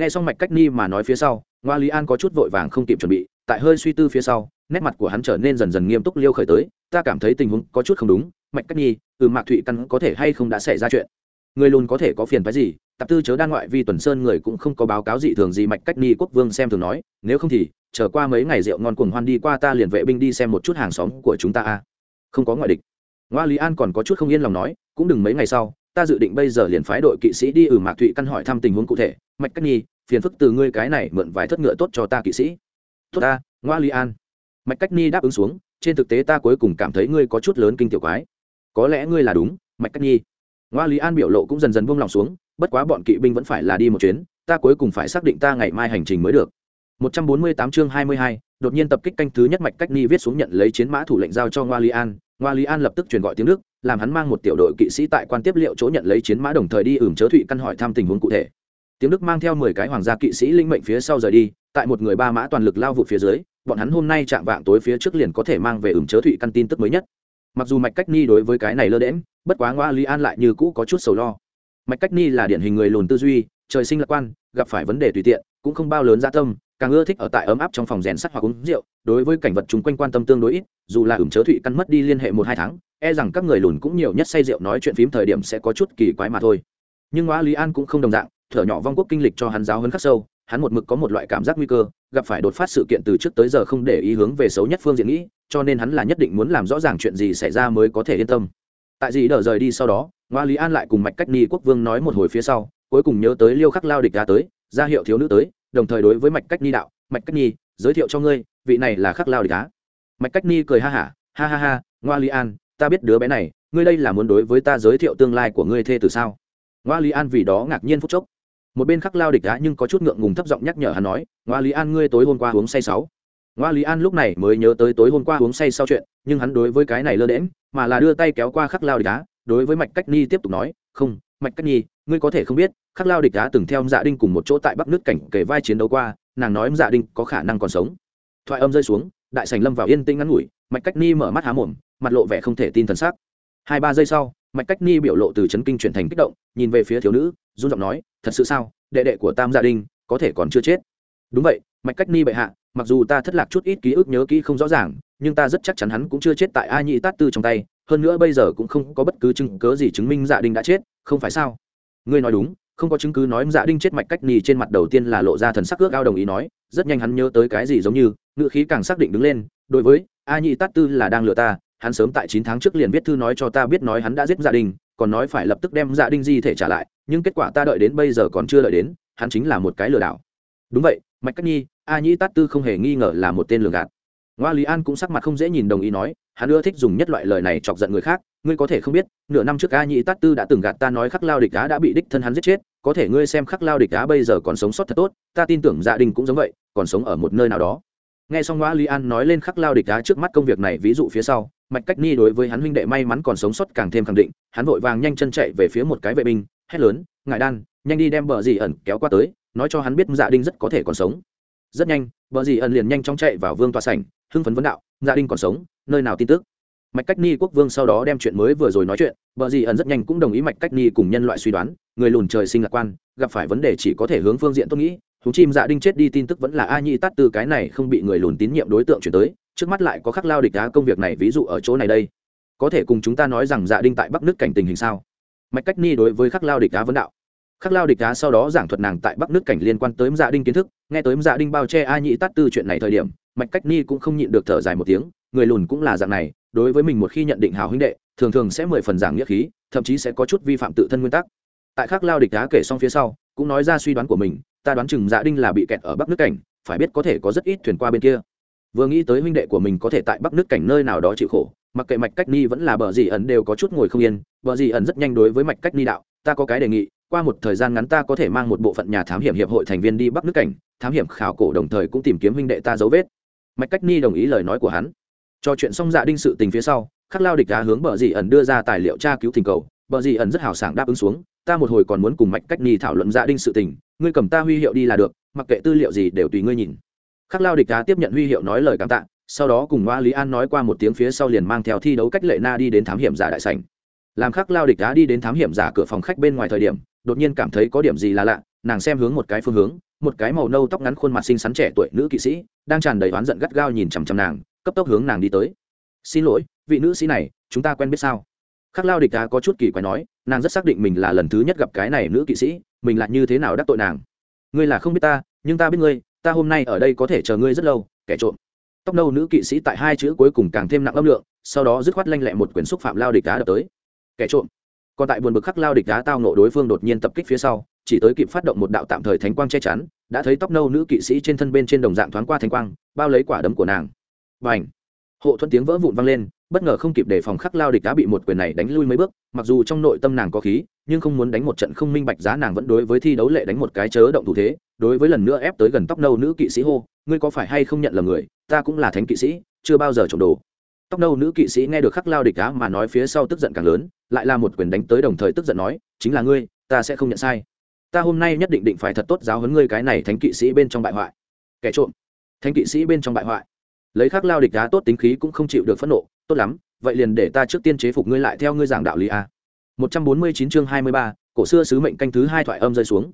Nghe xong mạch cách ni mà nói phía sau, ngoa lý an có chút vội vàng không kịp chuẩn bị, tại hơi suy tư phía sau, nét mặt của hắn trở nên dần dần nghiêm túc liêu khởi tới, ta cảm thấy tình huống có chút không đúng, mạch cách nhi ừ mạc thụy căn có thể hay không đã xảy ra chuyện? Người lùn có thể có phiền phái gì? Tập tư chớ đan ngoại vi tuần sơn người cũng không có báo cáo gì thường gì, mạch cách ni quốc vương xem thường nói, nếu không thì, chờ qua mấy ngày rượu ngon cuồng hoan đi qua ta liền vệ binh đi xem một chút hàng xóm của chúng ta a. Không có ngoại địch. Ngoa lý an còn có chút không yên lòng nói, cũng đừng mấy ngày sau ta dự định bây giờ liền phái đội kỵ sĩ đi ừ mạc thụy căn hỏi thăm tình huống cụ thể. Mạch cách nhi phiền phức từ ngươi cái này mượn vài thất ngựa tốt cho ta kỵ sĩ. Tốt ta ngoa lý an. Mạch cách Nhi đáp ứng xuống trên thực tế ta cuối cùng cảm thấy ngươi có chút lớn kinh tiểu quái. Có lẽ ngươi là đúng mạch cách nhi ngoa lý an biểu lộ cũng dần dần buông lòng xuống bất quá bọn kỵ binh vẫn phải là đi một chuyến ta cuối cùng phải xác định ta ngày mai hành trình mới được. 148 chương 22, đột nhiên tập kích canh thứ nhất mạch cách ni viết xuống nhận lấy chiến mã thủ lệnh giao cho ngoa lý an. Ngoa lý an lập tức truyền gọi tiếng đức làm hắn mang một tiểu đội kỵ sĩ tại quan tiếp liệu chỗ nhận lấy chiến mã đồng thời đi ửng chớ thụy căn hỏi thăm tình huống cụ thể. Tiếng đức mang theo mười cái hoàng gia kỵ sĩ linh mệnh phía sau rời đi, tại một người ba mã toàn lực lao vụ phía dưới, bọn hắn hôm nay chạm vạng tối phía trước liền có thể mang về ửng chớ thụy căn tin tức mới nhất. Mặc dù mạch cách ni đối với cái này lơ đễm bất quá ngoa lý an lại như cũ có chút sầu lo. Mạch cách ni là điển hình người lùn tư duy, trời sinh lạc quan, gặp phải vấn đề tùy tiện, cũng không bao lớn gia tâm, càng ưa thích ở tại ấm áp trong phòng rèn sắt hoặc uống rượu, đối với cảnh vật chung quanh quan tâm tương đối ít, dù là ửng chớ thụy căn mất đi liên hệ một hai tháng e rằng các người lùn cũng nhiều nhất say rượu nói chuyện phím thời điểm sẽ có chút kỳ quái mà thôi. Nhưng ngoa lý an cũng không đồng dạng thở nhỏ vong quốc kinh lịch cho hắn giáo hơn khắc sâu hắn một mực có một loại cảm giác nguy cơ gặp phải đột phát sự kiện từ trước tới giờ không để ý hướng về xấu nhất phương diện nghĩ cho nên hắn là nhất định muốn làm rõ ràng chuyện gì xảy ra mới có thể yên tâm. Tại gì đỡ rời đi sau đó ngoa lý an lại cùng mạch cách ni quốc vương nói một hồi phía sau cuối cùng nhớ tới liêu khắc lao địch ra tới ra hiệu thiếu nữ tới đồng thời đối với mạch cách ni đạo mạch cách ni giới thiệu cho ngươi vị này là khắc lao địch á. Mạch cách ni cười ha hả ha, ha ha ha ngoa lý an ta biết đứa bé này, ngươi đây là muốn đối với ta giới thiệu tương lai của ngươi thê từ sao? Ngoa lý an vì đó ngạc nhiên phút chốc. Một bên khắc lao địch đã nhưng có chút ngượng ngùng thấp giọng nhắc nhở hắn nói, ngoa lý an, ngươi tối hôm qua uống say sáu. Ngoa lý an lúc này mới nhớ tới tối hôm qua uống say sau chuyện, nhưng hắn đối với cái này lơ đễm mà là đưa tay kéo qua khắc lao địch đá đối với mạch cách ni tiếp tục nói, không, mạch cách ni, ngươi có thể không biết, khắc lao địch đá từng theo dạ đinh cùng một chỗ tại bắc nước cảnh kể vai chiến đấu qua, nàng nói dạ đinh có khả năng còn sống. Thoại âm rơi xuống, đại sành lâm vào yên tĩnh ngắn ngủi mạch cách ni mở mắt há mồm, mặt lộ vẻ không thể tin thần sắc. Hai ba giây sau, mạch cách ni biểu lộ từ chấn kinh chuyển thành kích động, nhìn về phía thiếu nữ, run giọng nói, thật sự sao? Đệ đệ của tam dạ gia đình có thể còn chưa chết? Đúng vậy, mạch cách ni bệ hạ, mặc dù ta thất lạc chút ít ký ức nhớ kỹ không rõ ràng, nhưng ta rất chắc chắn hắn cũng chưa chết tại a nhị tát tư trong tay, hơn nữa bây giờ cũng không có bất cứ chứng cớ gì chứng minh dạ đinh đã chết, không phải sao? Ngươi nói đúng, không có chứng cứ nói dạ đinh chết. Mạch cách ni trên mặt đầu tiên là lộ ra thần sắc ước ao đồng ý nói, rất nhanh hắn nhớ tới cái gì giống như ngự khí càng xác định đứng lên, đối với a nhị tát tư là đang lừa ta, hắn sớm tại chín tháng trước liền viết thư nói cho ta biết nói hắn đã giết gia đình, còn nói phải lập tức đem gia đình di thể trả lại, nhưng kết quả ta đợi đến bây giờ còn chưa đợi đến, hắn chính là một cái lừa đảo. Đúng vậy, mạch cách nhi, a nhĩ tát tư không hề nghi ngờ là một tên lừa gạt. Ngoa lý an cũng sắc mặt không dễ nhìn đồng ý nói, hắn ưa thích dùng nhất loại lời này chọc giận người khác, ngươi có thể không biết, nửa năm trước a nhĩ tát tư đã từng gạt ta nói khắc lao địch đá đã bị đích thân hắn giết chết, có thể ngươi xem khắc lao địch đá bây giờ còn sống sót thật tốt, ta tin tưởng gia đình cũng giống vậy, còn sống ở một nơi nào đó nghe xong ngoa lý an nói lên khắc lao địch đá trước mắt công việc này ví dụ phía sau, mạch cách ni đối với hắn huynh đệ may mắn còn sống sót càng thêm khẳng định, hắn vội vàng nhanh chân chạy về phía một cái vệ binh, hét lớn ngại đan, nhanh đi đem bờ dì ẩn kéo qua tới, nói cho hắn biết dạ đinh rất có thể còn sống. Rất nhanh, bờ dì ẩn liền nhanh chóng chạy vào vương tòa sảnh, hưng phấn vấn đạo dạ đinh còn sống, nơi nào tin tức? Mạch cách ni quốc vương sau đó đem chuyện mới vừa rồi nói chuyện, bờ dì ẩn rất nhanh cũng đồng ý mạch cách ni cùng nhân loại suy đoán, người lùn trời sinh lạc quan, gặp phải vấn đề chỉ có thể hướng phương diện tôi nghĩ húng chim dạ đinh chết đi tin tức vẫn là a nhi tát từ cái này không bị người lùn tín nhiệm đối tượng chuyển tới, trước mắt lại có khắc lao địch đá công việc này ví dụ ở chỗ này đây. Có thể cùng chúng ta nói rằng dạ đinh tại bắc nước cảnh tình hình sao? Mạch cách ni đối với khắc lao địch đá vấn đạo. Khắc lao địch đá sau đó giảng thuật nàng tại bắc nước cảnh liên quan tới dạ đinh kiến thức, nghe tới dạ đinh bao che a nhị tát tư chuyện này thời điểm, mạch cách ni cũng không nhịn được thở dài một tiếng, người lùn cũng là dạng này, đối với mình một khi nhận định hảo huynh đệ, thường thường sẽ mười phần giảng nghĩa khí, thậm chí sẽ có chút vi phạm tự thân nguyên tắc tại khắc lao địch đá kể xong phía sau, cũng nói ra suy đoán của mình, ta đoán chừng dạ đinh là bị kẹt ở bắc nước cảnh, phải biết có thể có rất ít thuyền qua bên kia. Vừa nghĩ tới huynh đệ của mình có thể tại bắc nước cảnh nơi nào đó chịu khổ, mặc kệ mạch cách ni vẫn là bờ dì ẩn đều có chút ngồi không yên, bờ dì ẩn rất nhanh đối với mạch cách ni đạo, ta có cái đề nghị, qua một thời gian ngắn ta có thể mang một bộ phận nhà thám hiểm hiệp hội thành viên đi bắc nước cảnh, thám hiểm khảo cổ đồng thời cũng tìm kiếm huynh đệ ta dấu vết. Mạch cách ni đồng ý lời nói của hắn. Cho chuyện xong dạ đinh sự tình phía sau, khắc lao địch đá hướng bờ dì ẩn đưa ra tài liệu tra cứu thỉnh cầu, bờ dì ẩn rất hào sảng đáp ứng xuống ta một hồi còn muốn cùng mạch cách ni thảo luận dạ đinh sự tình, ngươi cầm ta huy hiệu đi là được, mặc kệ tư liệu gì đều tùy ngươi nhìn. Khắc lao địch đá tiếp nhận huy hiệu nói lời cảm tạ, sau đó cùng hoa lý an nói qua một tiếng phía sau liền mang theo thi đấu cách lệ na đi đến thám hiểm giả đại sảnh. Làm khắc lao địch đá đi đến thám hiểm giả cửa phòng khách bên ngoài thời điểm, đột nhiên cảm thấy có điểm gì là lạ, nàng xem hướng một cái phương hướng, một cái màu nâu tóc ngắn khuôn mặt xinh xắn trẻ tuổi nữ kỵ sĩ, đang tràn đầy oán giận gắt gao nhìn chằm chằm nàng, cấp tốc hướng nàng đi tới. Xin lỗi, vị nữ sĩ này, chúng ta quen biết sao? Khắc lao địch đá có chút kỳ quái nói, nàng rất xác định mình là lần thứ nhất gặp cái này nữ kỵ sĩ, mình là như thế nào đắc tội nàng. Ngươi là không biết ta, nhưng ta biết ngươi, ta hôm nay ở đây có thể chờ ngươi rất lâu, kẻ trộm. Tóc nâu nữ kỵ sĩ tại hai chữ cuối cùng càng thêm nặng âm lượng, sau đó dứt khoát lanh lẹ một quyển xúc phạm lao địch đá đập tới. Kẻ trộm. Còn tại buồn bực khắc lao địch đá tao nộ đối phương đột nhiên tập kích phía sau, chỉ tới kịp phát động một đạo tạm thời thánh quang che chắn, đã thấy tóc nâu nữ kỵ sĩ trên thân bên trên đồng dạng thoáng qua thánh quang, bao lấy quả đấm của nàng. Và ảnh hộ thuận tiếng vỡ vụn vang lên bất ngờ không kịp đề phòng khắc lao địch đã bị một quyền này đánh lui mấy bước, mặc dù trong nội tâm nàng có khí, nhưng không muốn đánh một trận không minh bạch giá nàng vẫn đối với thi đấu lệ đánh một cái chớ động thủ thế, đối với lần nữa ép tới gần tóc nâu nữ kỵ sĩ hô, ngươi có phải hay không nhận là người? Ta cũng là thánh kỵ sĩ, chưa bao giờ trộm đồ. Tóc nâu nữ kỵ sĩ nghe được khắc lao địch đá mà nói phía sau tức giận càng lớn, lại là một quyền đánh tới đồng thời tức giận nói, chính là ngươi, ta sẽ không nhận sai. Ta hôm nay nhất định định phải thật tốt giáo huấn ngươi cái này thánh kỵ sĩ bên trong bại hoại. Kẻ trộm. Thánh kỵ sĩ bên trong bại hoại. Lấy khắc lao địch đá tốt tính khí cũng không chịu được phẫn nộ tốt lắm, vậy liền để ta trước tiên chế phục ngươi lại theo ngươi giảng đạo lý a. Một trăm bốn mươi chín chương hai mươi ba, cổ xưa sứ mệnh canh thứ hai thoại âm rơi xuống.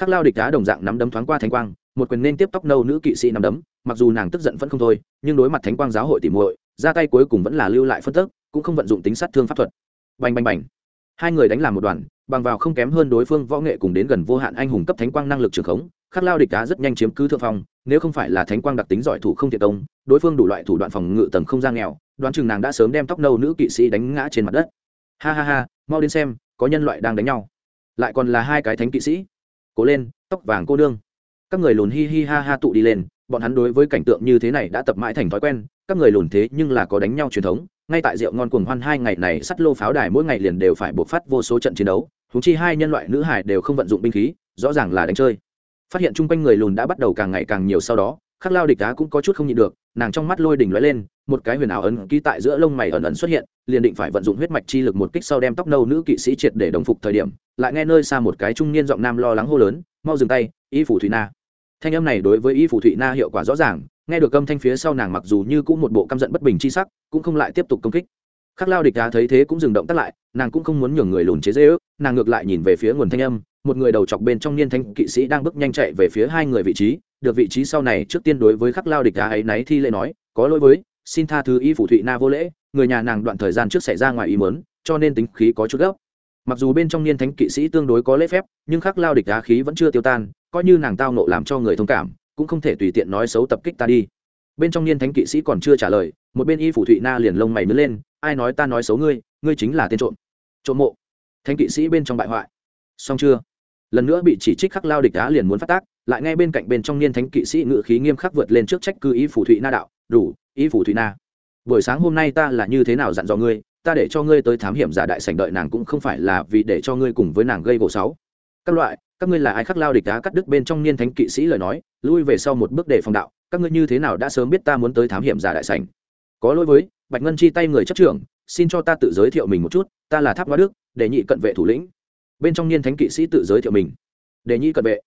Khắc lao địch đá đồng dạng nắm đấm thoáng qua thánh quang, một quyền nên tiếp tóc nâu nữ kỵ sĩ nắm đấm, mặc dù nàng tức giận vẫn không thôi, nhưng đối mặt thánh quang giáo hội tỉ muội, ra tay cuối cùng vẫn là lưu lại phân tức, cũng không vận dụng tính sát thương pháp thuật. Bành bành bành. Hai người đánh làm một đoàn, bằng vào không kém hơn đối phương võ nghệ cùng đến gần vô hạn anh hùng cấp thánh quang năng lực trường khống, khắc lao địch đá rất nhanh chiếm cứ thượng phong, nếu không phải là thánh quang đặc tính giỏi thủ không thiệt công đối phương đủ loại thủ đoạn phòng ngự tầng không gian nghèo đoán chừng nàng đã sớm đem tóc nâu nữ kỵ sĩ đánh ngã trên mặt đất. Ha ha ha, mau đến xem, có nhân loại đang đánh nhau. Lại còn là hai cái thánh kỵ sĩ. Cố lên, tóc vàng cô nương. Các người lùn hi hi ha ha tụ đi lên, bọn hắn đối với cảnh tượng như thế này đã tập mãi thành thói quen, các người lùn thế nhưng là có đánh nhau truyền thống, ngay tại rượu ngon cuồng hoan hai ngày này, sắt lô pháo đài mỗi ngày liền đều phải buộc phát vô số trận chiến đấu húng chi hai nhân loại nữ hải đều không vận dụng binh khí, rõ ràng là đánh chơi. Phát hiện chung quanh người lùn đã bắt đầu càng ngày càng nhiều sau đó khắc lao địch đá cũng có chút không nhịn được, nàng trong mắt lôi đỉnh lóe lên, một cái huyền ảo ấn ký tại giữa lông mày ẩn ẩn xuất hiện, liền định phải vận dụng huyết mạch chi lực một kích sau đem tóc nâu nữ kỵ sĩ triệt để đồng phục thời điểm, lại nghe nơi xa một cái trung niên giọng nam lo lắng hô lớn, mau dừng tay, y phủ thủy na. Thanh âm này đối với y phủ thụy na hiệu quả rõ ràng, nghe được âm thanh phía sau nàng mặc dù như cũng một bộ căm giận bất bình chi sắc, cũng không lại tiếp tục công kích. Khắc lao địch đá thấy thế cũng dừng động tắt lại, nàng cũng không muốn nhường người lùn chế dễ ước, nàng ngược lại nhìn về phía nguồn thanh âm, một người đầu chọc bên trong niên thanh kỵ sĩ đang bước nhanh chạy về phía hai người vị trí được vị trí sau này trước tiên đối với khắc lao địch đá ấy náy thi lễ nói, có lỗi với, xin tha thứ y phủ thụy na vô lễ, người nhà nàng đoạn thời gian trước xảy ra ngoài ý mớn cho nên tính khí có chút gấp. Mặc dù bên trong niên thánh kỵ sĩ tương đối có lễ phép, nhưng khắc lao địch đá khí vẫn chưa tiêu tan, coi như nàng tao nộ làm cho người thông cảm, cũng không thể tùy tiện nói xấu tập kích ta đi. Bên trong niên thánh kỵ sĩ còn chưa trả lời, một bên y phủ thụy na liền lông mày nứt lên, ai nói ta nói xấu ngươi ngươi chính là tên trộm. Trộm mộ. Thánh kỵ sĩ bên trong bại hoại. Xong chưa? Lần nữa bị chỉ trích khắc lao địch đá liền muốn phát tác lại ngay bên cạnh bên trong niên thánh kỵ sĩ ngự khí nghiêm khắc vượt lên trước trách cư ý phủ thụy na đạo, đủ, ý phủ thụy na, buổi sáng hôm nay ta là như thế nào dặn dò ngươi? Ta để cho ngươi tới thám hiểm giả đại sảnh đợi nàng cũng không phải là vì để cho ngươi cùng với nàng gây gỗ sáu. Các loại, các ngươi là ai khắc lao địch đá cắt đứt bên trong niên thánh kỵ sĩ lời nói, lui về sau một bước để phòng đạo, các ngươi như thế nào đã sớm biết ta muốn tới thám hiểm giả đại sảnh? Có lỗi với, bạch ngân chi tay người chấp trưởng, xin cho ta tự giới thiệu mình một chút, ta là tháp hoa đức đề nhị cận vệ thủ lĩnh. Bên trong niên thánh kỵ sĩ tự giới thiệu mình. Đề nhị cận vệ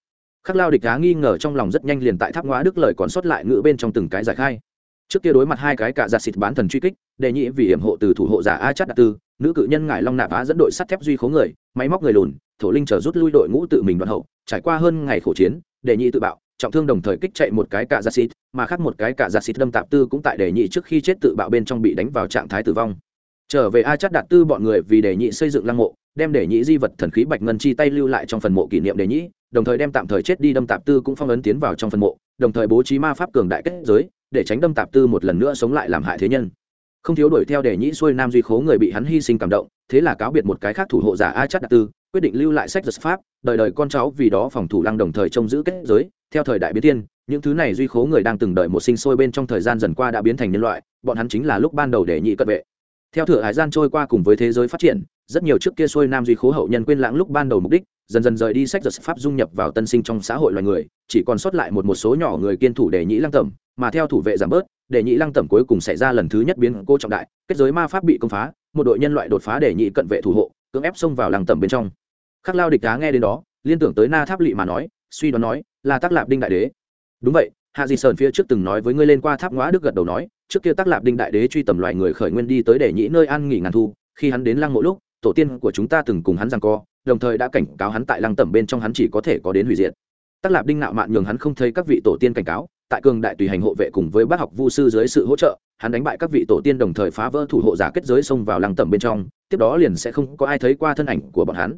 khắc lao địch đá nghi ngờ trong lòng rất nhanh liền tại tháp ngoá đức lời còn sót lại ngữ bên trong từng cái giải khai. Trước kia đối mặt hai cái cạ giặt xịt bán thần truy kích đề nhị vì hiểm hộ từ thủ hộ giả a chắt đạt tư, nữ cự nhân ngải long nạp á dẫn đội sắt thép duy khố người, máy móc người lùn, thổ linh chờ rút lui đội ngũ tự mình đoạn hậu, trải qua hơn ngày khổ chiến đề nhị tự bạo, trọng thương đồng thời kích chạy một cái cạ giặt xịt, mà khác một cái cạ giặt xịt đâm tạp tư cũng tại đề nhị trước khi chết tự bạo bên trong bị đánh vào trạng thái tử vong. Trở về a chắt đạt tư bọn người vì đề nhị xây dựng lăng mộ, đem đề nhị di vật thần khí bạch ngân chi tay lưu lại trong phần mộ kỷ niệm đề nhị đồng thời đem tạm thời chết đi đâm tạp tư cũng phong ấn tiến vào trong phần mộ, đồng thời bố trí ma pháp cường đại kết giới, để tránh đâm tạp tư một lần nữa sống lại làm hại thế nhân. Không thiếu đuổi theo để nhĩ xuôi nam duy khố người bị hắn hy sinh cảm động, thế là cáo biệt một cái khác thủ hộ giả a chất đặc tư, quyết định lưu lại sách giật pháp, đời đời con cháu vì đó phòng thủ lăng đồng thời trông giữ kết giới, theo thời đại biến thiên, những thứ này duy khố người đang từng đợi một sinh sôi bên trong thời gian dần qua đã biến thành nhân loại, bọn hắn chính là lúc ban đầu để nhị cận vệ. Theo thừa hải gian trôi qua cùng với thế giới phát triển, rất nhiều trước kia xuôi nam duy khố hậu nhân quên lãng lúc ban đầu mục đích dần dần rời đi sách giật pháp dung nhập vào tân sinh trong xã hội loài người, chỉ còn sót lại một một số nhỏ người kiên thủ để nhị lăng tẩm, mà theo thủ vệ giảm bớt, để nhị lăng tẩm cuối cùng xảy ra lần thứ nhất biến cô trọng đại, kết giới ma pháp bị công phá, một đội nhân loại đột phá để nhị cận vệ thủ hộ, cưỡng ép xông vào lăng tẩm bên trong. Khắc lao địch đá nghe đến đó, liên tưởng tới na tháp lỵ mà nói, suy đoán nói, là tác lạp đinh đại đế. Đúng vậy, hạ di sơn phía trước từng nói với ngươi lên qua tháp ngõ đức gật đầu nói, trước kia tác lạp đinh đại đế truy tầm loài người khởi nguyên đi tới để nhị nơi an nghỉ ngàn thu, khi hắn đến lăng mỗi lúc, tổ tiên của chúng ta từng cùng hắn rằng co đồng thời đã cảnh cáo hắn tại lăng tẩm bên trong hắn chỉ có thể có đến hủy diệt. Tác lạp đinh nạo mạn nhường hắn không thấy các vị tổ tiên cảnh cáo, tại cường đại tùy hành hộ vệ cùng với bác học vu sư dưới sự hỗ trợ, hắn đánh bại các vị tổ tiên đồng thời phá vỡ thủ hộ giả kết giới xông vào lăng tẩm bên trong, tiếp đó liền sẽ không có ai thấy qua thân ảnh của bọn hắn.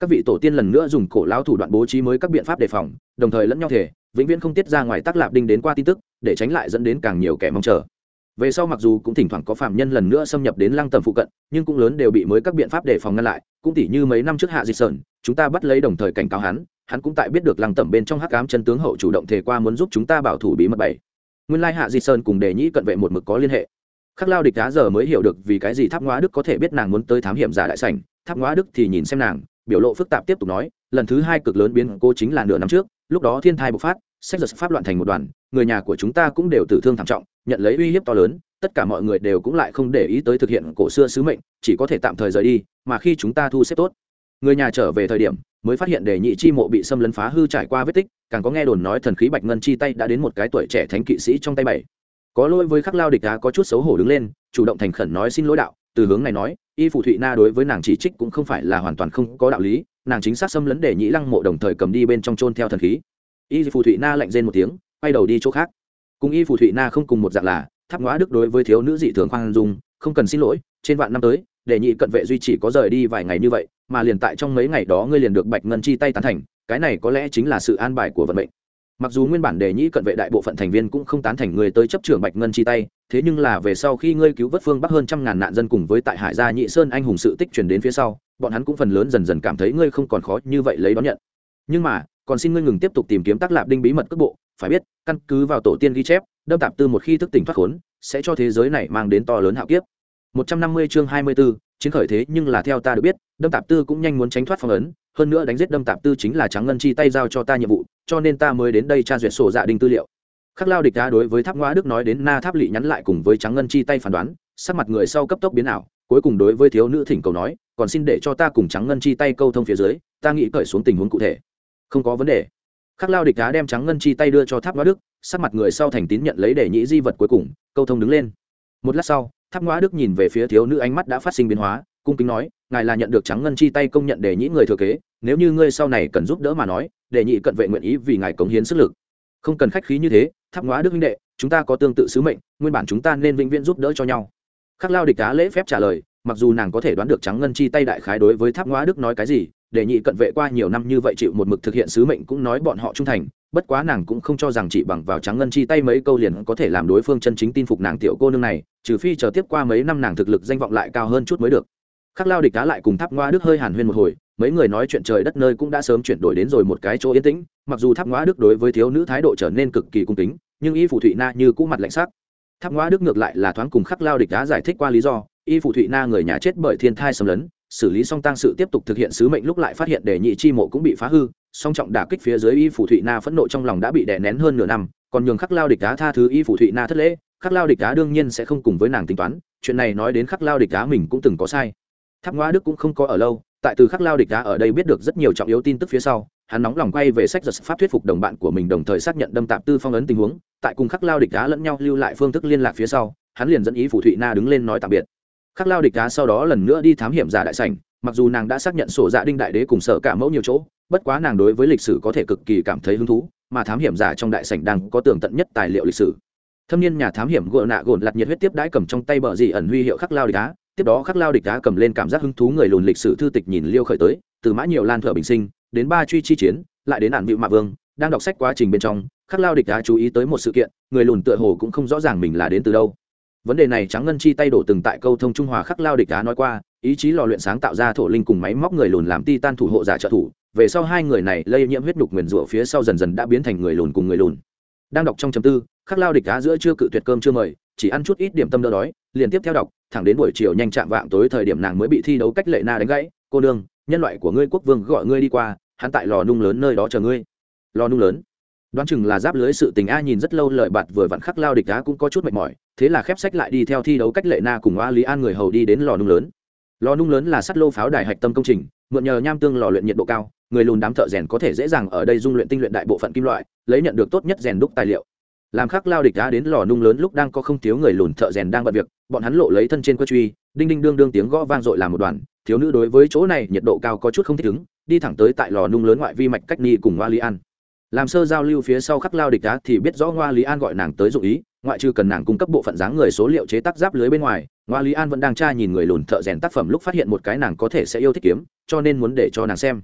Các vị tổ tiên lần nữa dùng cổ lao thủ đoạn bố trí mới các biện pháp đề phòng, đồng thời lẫn nhau thể vĩnh viễn không tiết ra ngoài tác lạp đinh đến qua tin tức, để tránh lại dẫn đến càng nhiều kẻ mong chờ về sau mặc dù cũng thỉnh thoảng có phạm nhân lần nữa xâm nhập đến lăng tầm phụ cận, nhưng cũng lớn đều bị mới các biện pháp đề phòng ngăn lại, cũng tỉ như mấy năm trước hạ dịch sơn, chúng ta bắt lấy đồng thời cảnh cáo hắn hắn cũng tại biết được lăng tầm bên trong hắc ám chân tướng hậu chủ động thể qua muốn giúp chúng ta bảo thủ bí mật bảy. Nguyên lai hạ dịch sơn cùng đề nhĩ cận vệ một mực có liên hệ. Khắc lao địch đá giờ mới hiểu được vì cái gì tháp ngoá đức có thể biết nàng muốn tới thám hiểm giả đại sảnh. Tháp ngoá đức thì nhìn xem nàng, biểu lộ phức tạp tiếp tục nói, lần thứ hai cực lớn biến cô chính là nửa năm trước, lúc đó thiên thai bộc phát, sách giật pháp loạn thành một đoàn, người nhà của chúng ta cũng đều tử thương thảm trọng nhận lấy uy hiếp to lớn, tất cả mọi người đều cũng lại không để ý tới thực hiện cổ xưa sứ mệnh, chỉ có thể tạm thời rời đi, mà khi chúng ta thu xếp tốt, người nhà trở về thời điểm, mới phát hiện đề nhị chi mộ bị xâm lấn phá hư trải qua vết tích, càng có nghe đồn nói thần khí bạch ngân chi tay đã đến một cái tuổi trẻ thánh kỵ sĩ trong tay bảy. Có lỗi với khắc lao địch đá có chút xấu hổ đứng lên, chủ động thành khẩn nói xin lỗi đạo, từ hướng này nói, y phụ thụy na đối với nàng chỉ trích cũng không phải là hoàn toàn không có đạo lý, nàng chính xác xâm lấn để nhĩ lăng mộ đồng thời cầm đi bên trong trôn theo thần khí. Y phù thụy na lạnh rên một tiếng, quay đầu đi chỗ khác cùng y phù thụy na không cùng một dạng là, tháp ngõ đức đối với thiếu nữ dị thường khoan dung, không cần xin lỗi, trên vạn năm tới đề nhị cận vệ duy chỉ có rời đi vài ngày như vậy, mà liền tại trong mấy ngày đó ngươi liền được bạch ngân chi tay tán thành, cái này có lẽ chính là sự an bài của vận mệnh. Mặc dù nguyên bản đề nhị cận vệ đại bộ phận thành viên cũng không tán thành người tới chấp trưởng bạch ngân chi tay, thế nhưng là về sau khi ngươi cứu vớt phương bắc hơn trăm ngàn nạn dân cùng với tại hải gia nhị sơn anh hùng sự tích truyền đến phía sau, bọn hắn cũng phần lớn dần dần cảm thấy ngươi không còn khó như vậy lấy đón nhận. Nhưng mà, còn xin ngươi ngừng tiếp tục tìm kiếm tác lạp đinh bí mật cước bộ phải biết căn cứ vào tổ tiên ghi chép đâm tạp tư một khi thức tỉnh thoát khốn sẽ cho thế giới này mang đến to lớn hạo kiếp. 150 chương 24, chiến khởi thế nhưng là theo ta được biết đâm tạp tư cũng nhanh muốn tránh thoát phong ấn hơn nữa đánh giết đâm tạp tư chính là trắng ngân chi tay giao cho ta nhiệm vụ cho nên ta mới đến đây tra duyệt sổ dạ đình tư liệu. Khắc lao địch đá đối với tháp ngoa đức nói đến na tháp lỵ nhắn lại cùng với trắng ngân chi tay phán đoán sắc mặt người sau cấp tốc biến ảo cuối cùng đối với thiếu nữ thỉnh cầu nói còn xin để cho ta cùng trắng ngân chi tay câu thông phía dưới ta nghĩ cởi xuống tình huống cụ thể. Không có vấn đề khắc lao địch đá đem trắng ngân chi tay đưa cho tháp Ngõ đức, sắc mặt người sau thành tín nhận lấy để nhĩ di vật cuối cùng, câu thông đứng lên. Một lát sau, tháp Ngõ đức nhìn về phía thiếu nữ ánh mắt đã phát sinh biến hóa, cung kính nói, ngài là nhận được trắng ngân chi tay công nhận để nhĩ người thừa kế, nếu như ngươi sau này cần giúp đỡ mà nói, để nhị cận vệ nguyện ý vì ngài cống hiến sức lực. Không cần khách khí như thế, tháp Ngõ đức huynh đệ, chúng ta có tương tự sứ mệnh, nguyên bản chúng ta nên vĩnh viễn giúp đỡ cho nhau. Khắc lao địch cá lễ phép trả lời, mặc dù nàng có thể đoán được trắng ngân chi tay đại khái đối với tháp Ngõ đức nói cái gì để nhị cận vệ qua nhiều năm như vậy chịu một mực thực hiện sứ mệnh cũng nói bọn họ trung thành, bất quá nàng cũng không cho rằng chỉ bằng vào trắng ngân chi tay mấy câu liền có thể làm đối phương chân chính tin phục nàng tiểu cô nương này, trừ phi chờ tiếp qua mấy năm nàng thực lực danh vọng lại cao hơn chút mới được. Khắc lao địch cá lại cùng tháp ngoa đức hơi hàn huyên một hồi, mấy người nói chuyện trời đất nơi cũng đã sớm chuyển đổi đến rồi một cái chỗ yên tĩnh, mặc dù tháp ngoa đức đối với thiếu nữ thái độ trở nên cực kỳ cung kính, nhưng y phủ thụy na như cũ mặt lạnh sắc. Tháp ngoa đức ngược lại là thoáng cùng khắc lao địch cá giải thích qua lý do, y phủ thụy na người nhà chết bởi thiên thai xâm lấn xử lý song tăng sự tiếp tục thực hiện sứ mệnh lúc lại phát hiện đề nhị chi mộ cũng bị phá hư, song trọng đả kích phía dưới y phủ thụy na phẫn nộ trong lòng đã bị đè nén hơn nửa năm, còn nhường khắc lao địch cá tha thứ y phủ thụy na thất lễ, khắc lao địch cá đương nhiên sẽ không cùng với nàng tính toán, chuyện này nói đến khắc lao địch cá mình cũng từng có sai. Tháp ngoa đức cũng không có ở lâu, tại từ khắc lao địch đá ở đây biết được rất nhiều trọng yếu tin tức phía sau, hắn nóng lòng quay về sách giật pháp thuyết phục đồng bạn của mình đồng thời xác nhận đâm tạp tư phong ấn tình huống, tại cùng khắc lao địch đá lẫn nhau lưu lại phương thức liên lạc phía sau, hắn liền dẫn ý phủ thụy na đứng lên nói tạm biệt khắc lao địch đá sau đó lần nữa đi thám hiểm giả đại sảnh, mặc dù nàng đã xác nhận sổ dạ đinh đại đế cùng sở cả mẫu nhiều chỗ, bất quá nàng đối với lịch sử có thể cực kỳ cảm thấy hứng thú, mà thám hiểm giả trong đại sảnh đang có tường tận nhất tài liệu lịch sử. Thâm niên nhà thám hiểm gội nạ gồn lặt nhiệt huyết tiếp đãi cầm trong tay bờ dị ẩn huy hiệu khắc lao địch đá tiếp đó khắc lao địch đá cầm lên cảm giác hứng thú người lùn lịch sử thư tịch nhìn liêu khởi tới, từ mã nhiều lan thợ bình sinh, đến ba truy chi chiến, lại đến ản vịu mạ vương, đang đọc sách quá trình bên trong, khắc lao địch đá chú ý tới một sự kiện, người lùn tựa hồ cũng không rõ ràng mình là đến từ đâu vấn đề này trắng ngân chi tay đổ từng tại câu thông trung hòa khắc lao địch đá nói qua, ý chí lò luyện sáng tạo ra thổ linh cùng máy móc người lùn làm ti tan thủ hộ giả trợ thủ, về sau hai người này lây nhiễm huyết nhục nguyền rủa phía sau dần dần đã biến thành người lùn cùng người lùn. Đang đọc trong chấm tư, khắc lao địch đá giữa chưa cự tuyệt cơm chưa mời, chỉ ăn chút ít điểm tâm đỡ đói, liền tiếp theo đọc, thẳng đến buổi chiều nhanh chạm vạng tối thời điểm nàng mới bị thi đấu cách lệ na đánh gãy, cô nương, nhân loại của ngươi quốc vương gọi ngươi đi qua, hắn tại lò nung lớn nơi đó chờ ngươi. Lò nung lớn. Đoán chừng là giáp lưới sự tình a nhìn rất lâu lợi bạt vừa vặn khắc lao địch đá cũng có chút mệt mỏi thế là khép sách lại đi theo thi đấu cách lệ na cùng a lý an người hầu đi đến lò nung lớn. Lò nung lớn là sắt lô pháo đài hạch tâm công trình, mượn nhờ nham tương lò luyện nhiệt độ cao, người lùn đám thợ rèn có thể dễ dàng ở đây dung luyện tinh luyện đại bộ phận kim loại, lấy nhận được tốt nhất rèn đúc tài liệu. Làm khắc lao địch đá đến lò nung lớn lúc đang có không thiếu người lùn thợ rèn đang bận việc, bọn hắn lộ lấy thân trên cơ truy, đinh đinh đương đương tiếng gõ vang dội làm một đoàn, thiếu nữ đối với chỗ này nhiệt độ cao có chút không thích ứng, đi thẳng tới tại lò nung lớn ngoại vi mạch cách ni cùng hoa lý an. Làm sơ giao lưu phía sau khắc lao địch đá thì biết rõ hoa lý an gọi nàng tới dụ ý ngoại trừ cần nàng cung cấp bộ phận dáng người số liệu chế tác giáp lưới bên ngoài ngoa lý an vẫn đang tra nhìn người lùn thợ rèn tác phẩm lúc phát hiện một cái nàng có thể sẽ yêu thích kiếm, cho nên muốn để cho nàng xem.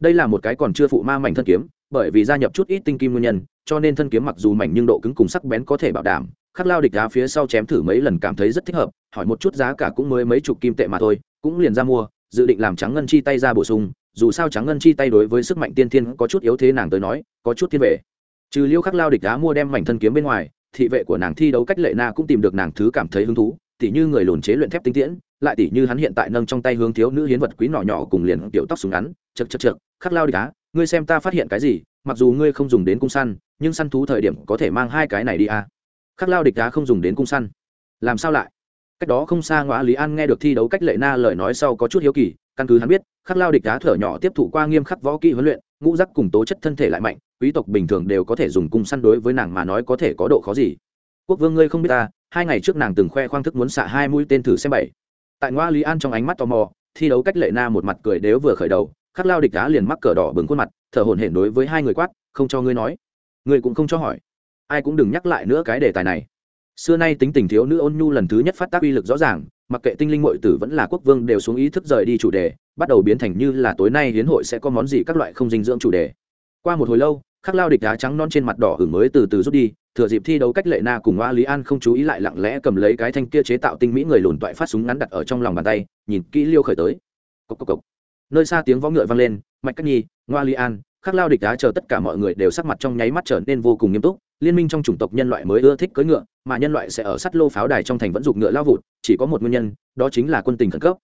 Đây là một cái còn chưa phụ ma mảnh thân kiếm, bởi vì gia nhập chút ít tinh kim nguyên nhân, cho nên thân kiếm mặc dù mảnh nhưng độ cứng cùng sắc bén có thể bảo đảm, khắc lao địch đá phía sau chém thử mấy lần cảm thấy rất thích hợp, hỏi một chút giá cả cũng mới mấy chục kim tệ mà thôi, cũng liền ra mua, dự định làm trắng ngân chi tay ra bổ sung, dù sao trắng ngân chi tay đối với sức mạnh tiên thiên có chút yếu thế nàng tới nói, có chút thiên về. Trừ liêu khắc lao địch đá mua đem mảnh thân kiếm bên ngoài thị vệ của nàng thi đấu cách lệ na cũng tìm được nàng thứ cảm thấy hứng thú, tỉ như người lồn chế luyện thép tinh tiễn, lại tỉ như hắn hiện tại nâng trong tay hướng thiếu nữ hiến vật quý nọ nhỏ cùng liền tiểu tóc súng ngắn, chật chật chật khắc lao địch cá ngươi xem ta phát hiện cái gì, mặc dù ngươi không dùng đến cung săn, nhưng săn thú thời điểm có thể mang hai cái này đi à. khắc lao địch đá không dùng đến cung săn làm sao lại cách đó không xa ngõ lý an nghe được thi đấu cách lệ na lời nói sau có chút hiếu kỳ, căn cứ hắn biết, khắc lao địch đá thở nhỏ tiếp thụ qua nghiêm khắc võ kỹ huấn luyện, ngũ rắc cùng tố chất thân thể lại mạnh quý tộc bình thường đều có thể dùng cung săn đối với nàng mà nói có thể có độ khó gì. Quốc vương ngươi không biết ta, hai ngày trước nàng từng khoe khoang thức muốn xạ hai mũi tên thử xem bảy. Tại ngoa lý an trong ánh mắt tò mò, thi đấu cách lệ na một mặt cười đếu vừa khởi đầu, khắc lao địch đá liền mắc cờ đỏ bừng khuôn mặt, thở hổn hển đối với hai người quát, không cho ngươi nói. Ngươi cũng không cho hỏi. Ai cũng đừng nhắc lại nữa cái đề tài này. Xưa nay tính tình thiếu nữ ôn nhu lần thứ nhất phát tác uy lực rõ ràng, mặc kệ tinh linh mội tử vẫn là quốc vương đều xuống ý thức rời đi chủ đề, bắt đầu biến thành như là tối nay hiến hội sẽ có món gì các loại không dinh dưỡng chủ đề qua một hồi lâu, khắc lao địch đá trắng non trên mặt đỏ hưởng mới từ từ rút đi, thừa dịp thi đấu cách lệ na cùng hoa lý an không chú ý lại lặng lẽ cầm lấy cái thanh kia chế tạo tinh mỹ người lùn toại phát súng ngắn đặt ở trong lòng bàn tay, nhìn kỹ liêu khởi tới cốc cốc cốc. nơi xa tiếng võ ngựa vang lên, mạch cách nhi, hoa lý an, khắc lao địch đá chờ tất cả mọi người đều sắc mặt trong nháy mắt trở nên vô cùng nghiêm túc, liên minh trong chủng tộc nhân loại mới ưa thích cưỡi ngựa, mà nhân loại sẽ ở sắt lô pháo đài trong thành vẫn dục ngựa lao vụt, chỉ có một nguyên nhân, đó chính là quân tình khẩn cấp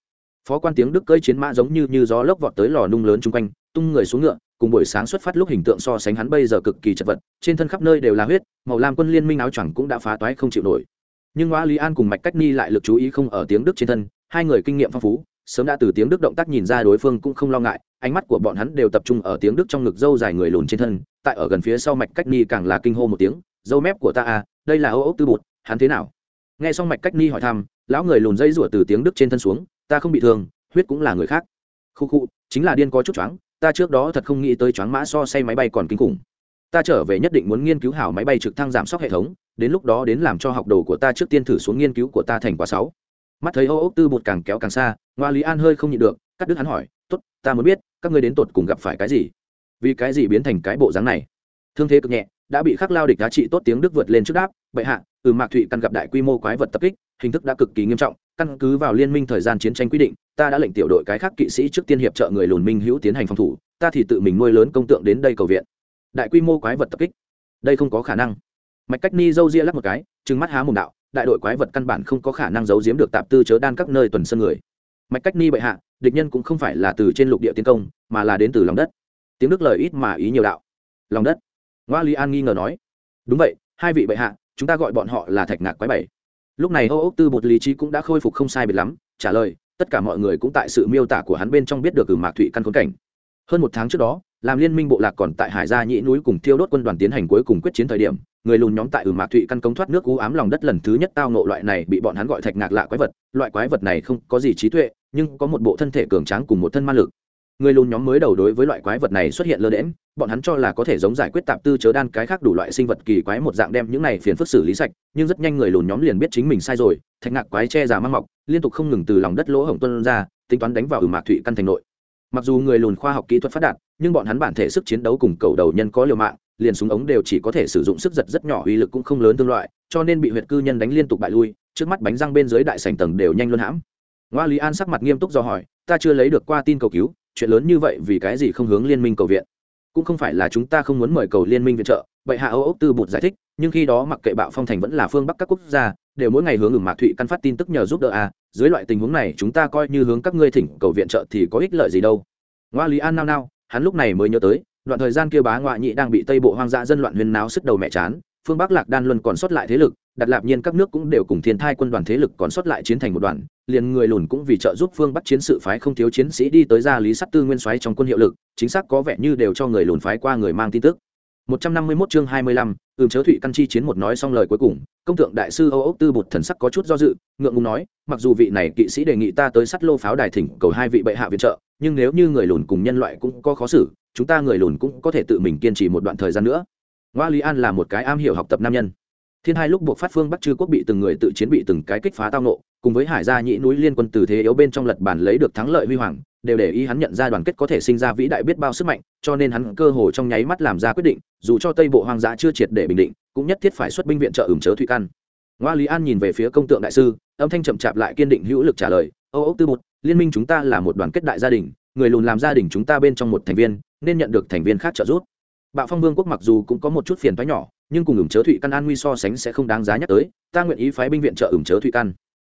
phó quan tiếng đức cơi chiến mã giống như như gió lốc vọt tới lò nung lớn chung quanh, tung người xuống ngựa cùng buổi sáng xuất phát lúc hình tượng so sánh hắn bây giờ cực kỳ chật vật, trên thân khắp nơi đều là huyết, màu lam quân liên minh áo choàng cũng đã phá toái không chịu nổi. Nhưng ngoa lý an cùng mạch cách ni lại lực chú ý không ở tiếng đức trên thân, hai người kinh nghiệm phong phú, sớm đã từ tiếng đức động tác nhìn ra đối phương cũng không lo ngại, ánh mắt của bọn hắn đều tập trung ở tiếng đức trong ngực dâu dài người lùn trên thân, tại ở gần phía sau mạch cách ni càng là kinh hô một tiếng, dâu mép của ta à đây là ô ốc tư bột hắn thế nào? Nghe xong mạch cách ni hỏi thăm, lão người lùn dây rủa từ tiếng đức trên thân xuống, ta không bị thương, huyết cũng là người khác. Khu khu, chính là điên có chút choáng ta trước đó thật không nghĩ tới choáng mã so say máy bay còn kinh khủng. Ta trở về nhất định muốn nghiên cứu hảo máy bay trực thăng giảm sốc hệ thống, đến lúc đó đến làm cho học đồ của ta trước tiên thử xuống nghiên cứu của ta thành quả sáu. Mắt thấy ô ốc tư bột càng kéo càng xa, ngoa lý an hơi không nhịn được, cắt đứt hắn hỏi, tốt, ta muốn biết, các ngươi đến tột cùng gặp phải cái gì? Vì cái gì biến thành cái bộ dáng này? Thương thế cực nhẹ đã bị khắc lao địch giá trị tốt tiếng đức vượt lên trước đáp. Bệ hạ từ mạc thụy căn gặp đại quy mô quái vật tập kích, hình thức đã cực kỳ nghiêm trọng. Căn cứ vào liên minh thời gian chiến tranh quy định, ta đã lệnh tiểu đội cái khác kỵ sĩ trước tiên hiệp trợ người lùn minh hữu tiến hành phòng thủ. Ta thì tự mình nuôi lớn công tượng đến đây cầu viện. Đại quy mô quái vật tập kích. Đây không có khả năng. Mạch cách ni dâu ria lắc một cái, trừng mắt há mồm đạo, đại đội quái vật căn bản không có khả năng giấu giếm được tạp tư chớ đan các nơi tuần sân người. Mạch cách ni bệ hạ, địch nhân cũng không phải là từ trên lục địa tiến công, mà là đến từ lòng đất. Tiếng đức lời ít mà ý nhiều đạo. Lòng đất ngoa lý an nghi ngờ nói, đúng vậy, hai vị bệ hạ, chúng ta gọi bọn họ là thạch ngạc quái bảy. Lúc này âu ốc tư bột lý trí cũng đã khôi phục không sai biệt lắm, trả lời, tất cả mọi người cũng tại sự miêu tả của hắn bên trong biết được cử mạc thụy căn khốn cảnh. Hơn một tháng trước đó, làm liên minh bộ lạc còn tại hải gia nhĩ núi cùng thiêu đốt quân đoàn tiến hành cuối cùng quyết chiến thời điểm, người lùn nhóm tại ừ mạc thụy căn cống thoát nước cú ám lòng đất lần thứ nhất tao nộ loại này bị bọn hắn gọi thạch ngạc lạ quái vật. Loại quái vật này không có gì trí tuệ, nhưng có một bộ thân thể cường tráng cùng một thân ma lực. Người lùn nhóm mới đầu đối với loại quái vật này xuất hiện lơ đễm bọn hắn cho là có thể giống giải quyết tạp tư chớ đan cái khác đủ loại sinh vật kỳ quái một dạng đem những này phiền phức xử lý sạch, nhưng rất nhanh người lùn nhóm liền biết chính mình sai rồi, thạch ngạc quái che già mang mọc, liên tục không ngừng từ lòng đất lỗ hổng tuân ra, tính toán đánh vào ử mạc thụy căn thành nội. Mặc dù người lùn khoa học kỹ thuật phát đạt, nhưng bọn hắn bản thể sức chiến đấu cùng cầu đầu nhân có liều mạng, liền súng ống đều chỉ có thể sử dụng sức giật rất nhỏ uy lực cũng không lớn tương loại, cho nên bị huyệt cư nhân đánh liên tục bại lui, trước mắt bánh răng bên dưới đại sành tầng đều nhanh luôn hãm. Ngoa lý an sắc mặt nghiêm túc do hỏi, ta chưa lấy được qua tin cầu cứu, chuyện lớn như vậy vì cái gì không hướng liên minh cầu viện? Cũng không phải là chúng ta không muốn mời cầu liên minh viện trợ, vậy hạ âu ốc tư bụt giải thích, nhưng khi đó mặc kệ bạo phong thành vẫn là phương bắc các quốc gia, đều mỗi ngày hướng ửng mạc thụy căn phát tin tức nhờ giúp đỡ a, dưới loại tình huống này chúng ta coi như hướng các ngươi thỉnh cầu viện trợ thì có ích lợi gì đâu. Ngoa lý an nao nao, hắn lúc này mới nhớ tới, đoạn thời gian kia bá ngoại nhị đang bị tây bộ hoang dã dân loạn huyên náo sức đầu mẹ chán phương bắc lạc đan luân còn sót lại thế lực đặt lạp nhiên các nước cũng đều cùng thiên thai quân đoàn thế lực còn sót lại chiến thành một đoàn liền người lùn cũng vì trợ giúp phương bắc chiến sự phái không thiếu chiến sĩ đi tới gia lý sắt tư nguyên xoáy trong quân hiệu lực chính xác có vẻ như đều cho người lùn phái qua người mang tin tức. 151 chương 25, ừm chớ thủy căn chi chiến một nói xong lời cuối cùng công tượng đại sư âu ốc tư bụt thần sắc có chút do dự ngượng ngùng nói mặc dù vị này kỵ sĩ đề nghị ta tới sắt lô pháo đài thỉnh cầu hai vị bệ hạ viện trợ nhưng nếu như người lùn cùng nhân loại cũng có khó xử chúng ta người lùn cũng có thể tự mình kiên trì một đoạn thời gian nữa ngoa lý an là một cái am hiểu học tập nam nhân. Thiên hai lúc buộc phát phương bắc chư quốc bị từng người tự chiến bị từng cái kích phá tao nộ cùng với hải gia nhĩ núi liên quân từ thế yếu bên trong lật bản lấy được thắng lợi huy hoàng, đều để ý hắn nhận ra đoàn kết có thể sinh ra vĩ đại biết bao sức mạnh, cho nên hắn cơ hồ trong nháy mắt làm ra quyết định, dù cho tây bộ hoang dã chưa triệt để bình định, cũng nhất thiết phải xuất binh viện trợ ửng chớ thủy căn. Ngoa lý an nhìn về phía công tượng đại sư, âm thanh chậm chạp lại kiên định hữu lực trả lời âu ốc tư một liên minh chúng ta là một đoàn kết đại gia đình, người lùn làm gia đình chúng ta bên trong một thành viên, nên nhận được thành viên khác trợ giúp bạo phong vương quốc mặc dù cũng có một chút phiền thoái nhỏ, nhưng cùng ửng chớ thụy căn an nguy so sánh sẽ không đáng giá nhắc tới, ta nguyện ý phái binh viện trợ ửng chớ thụy căn.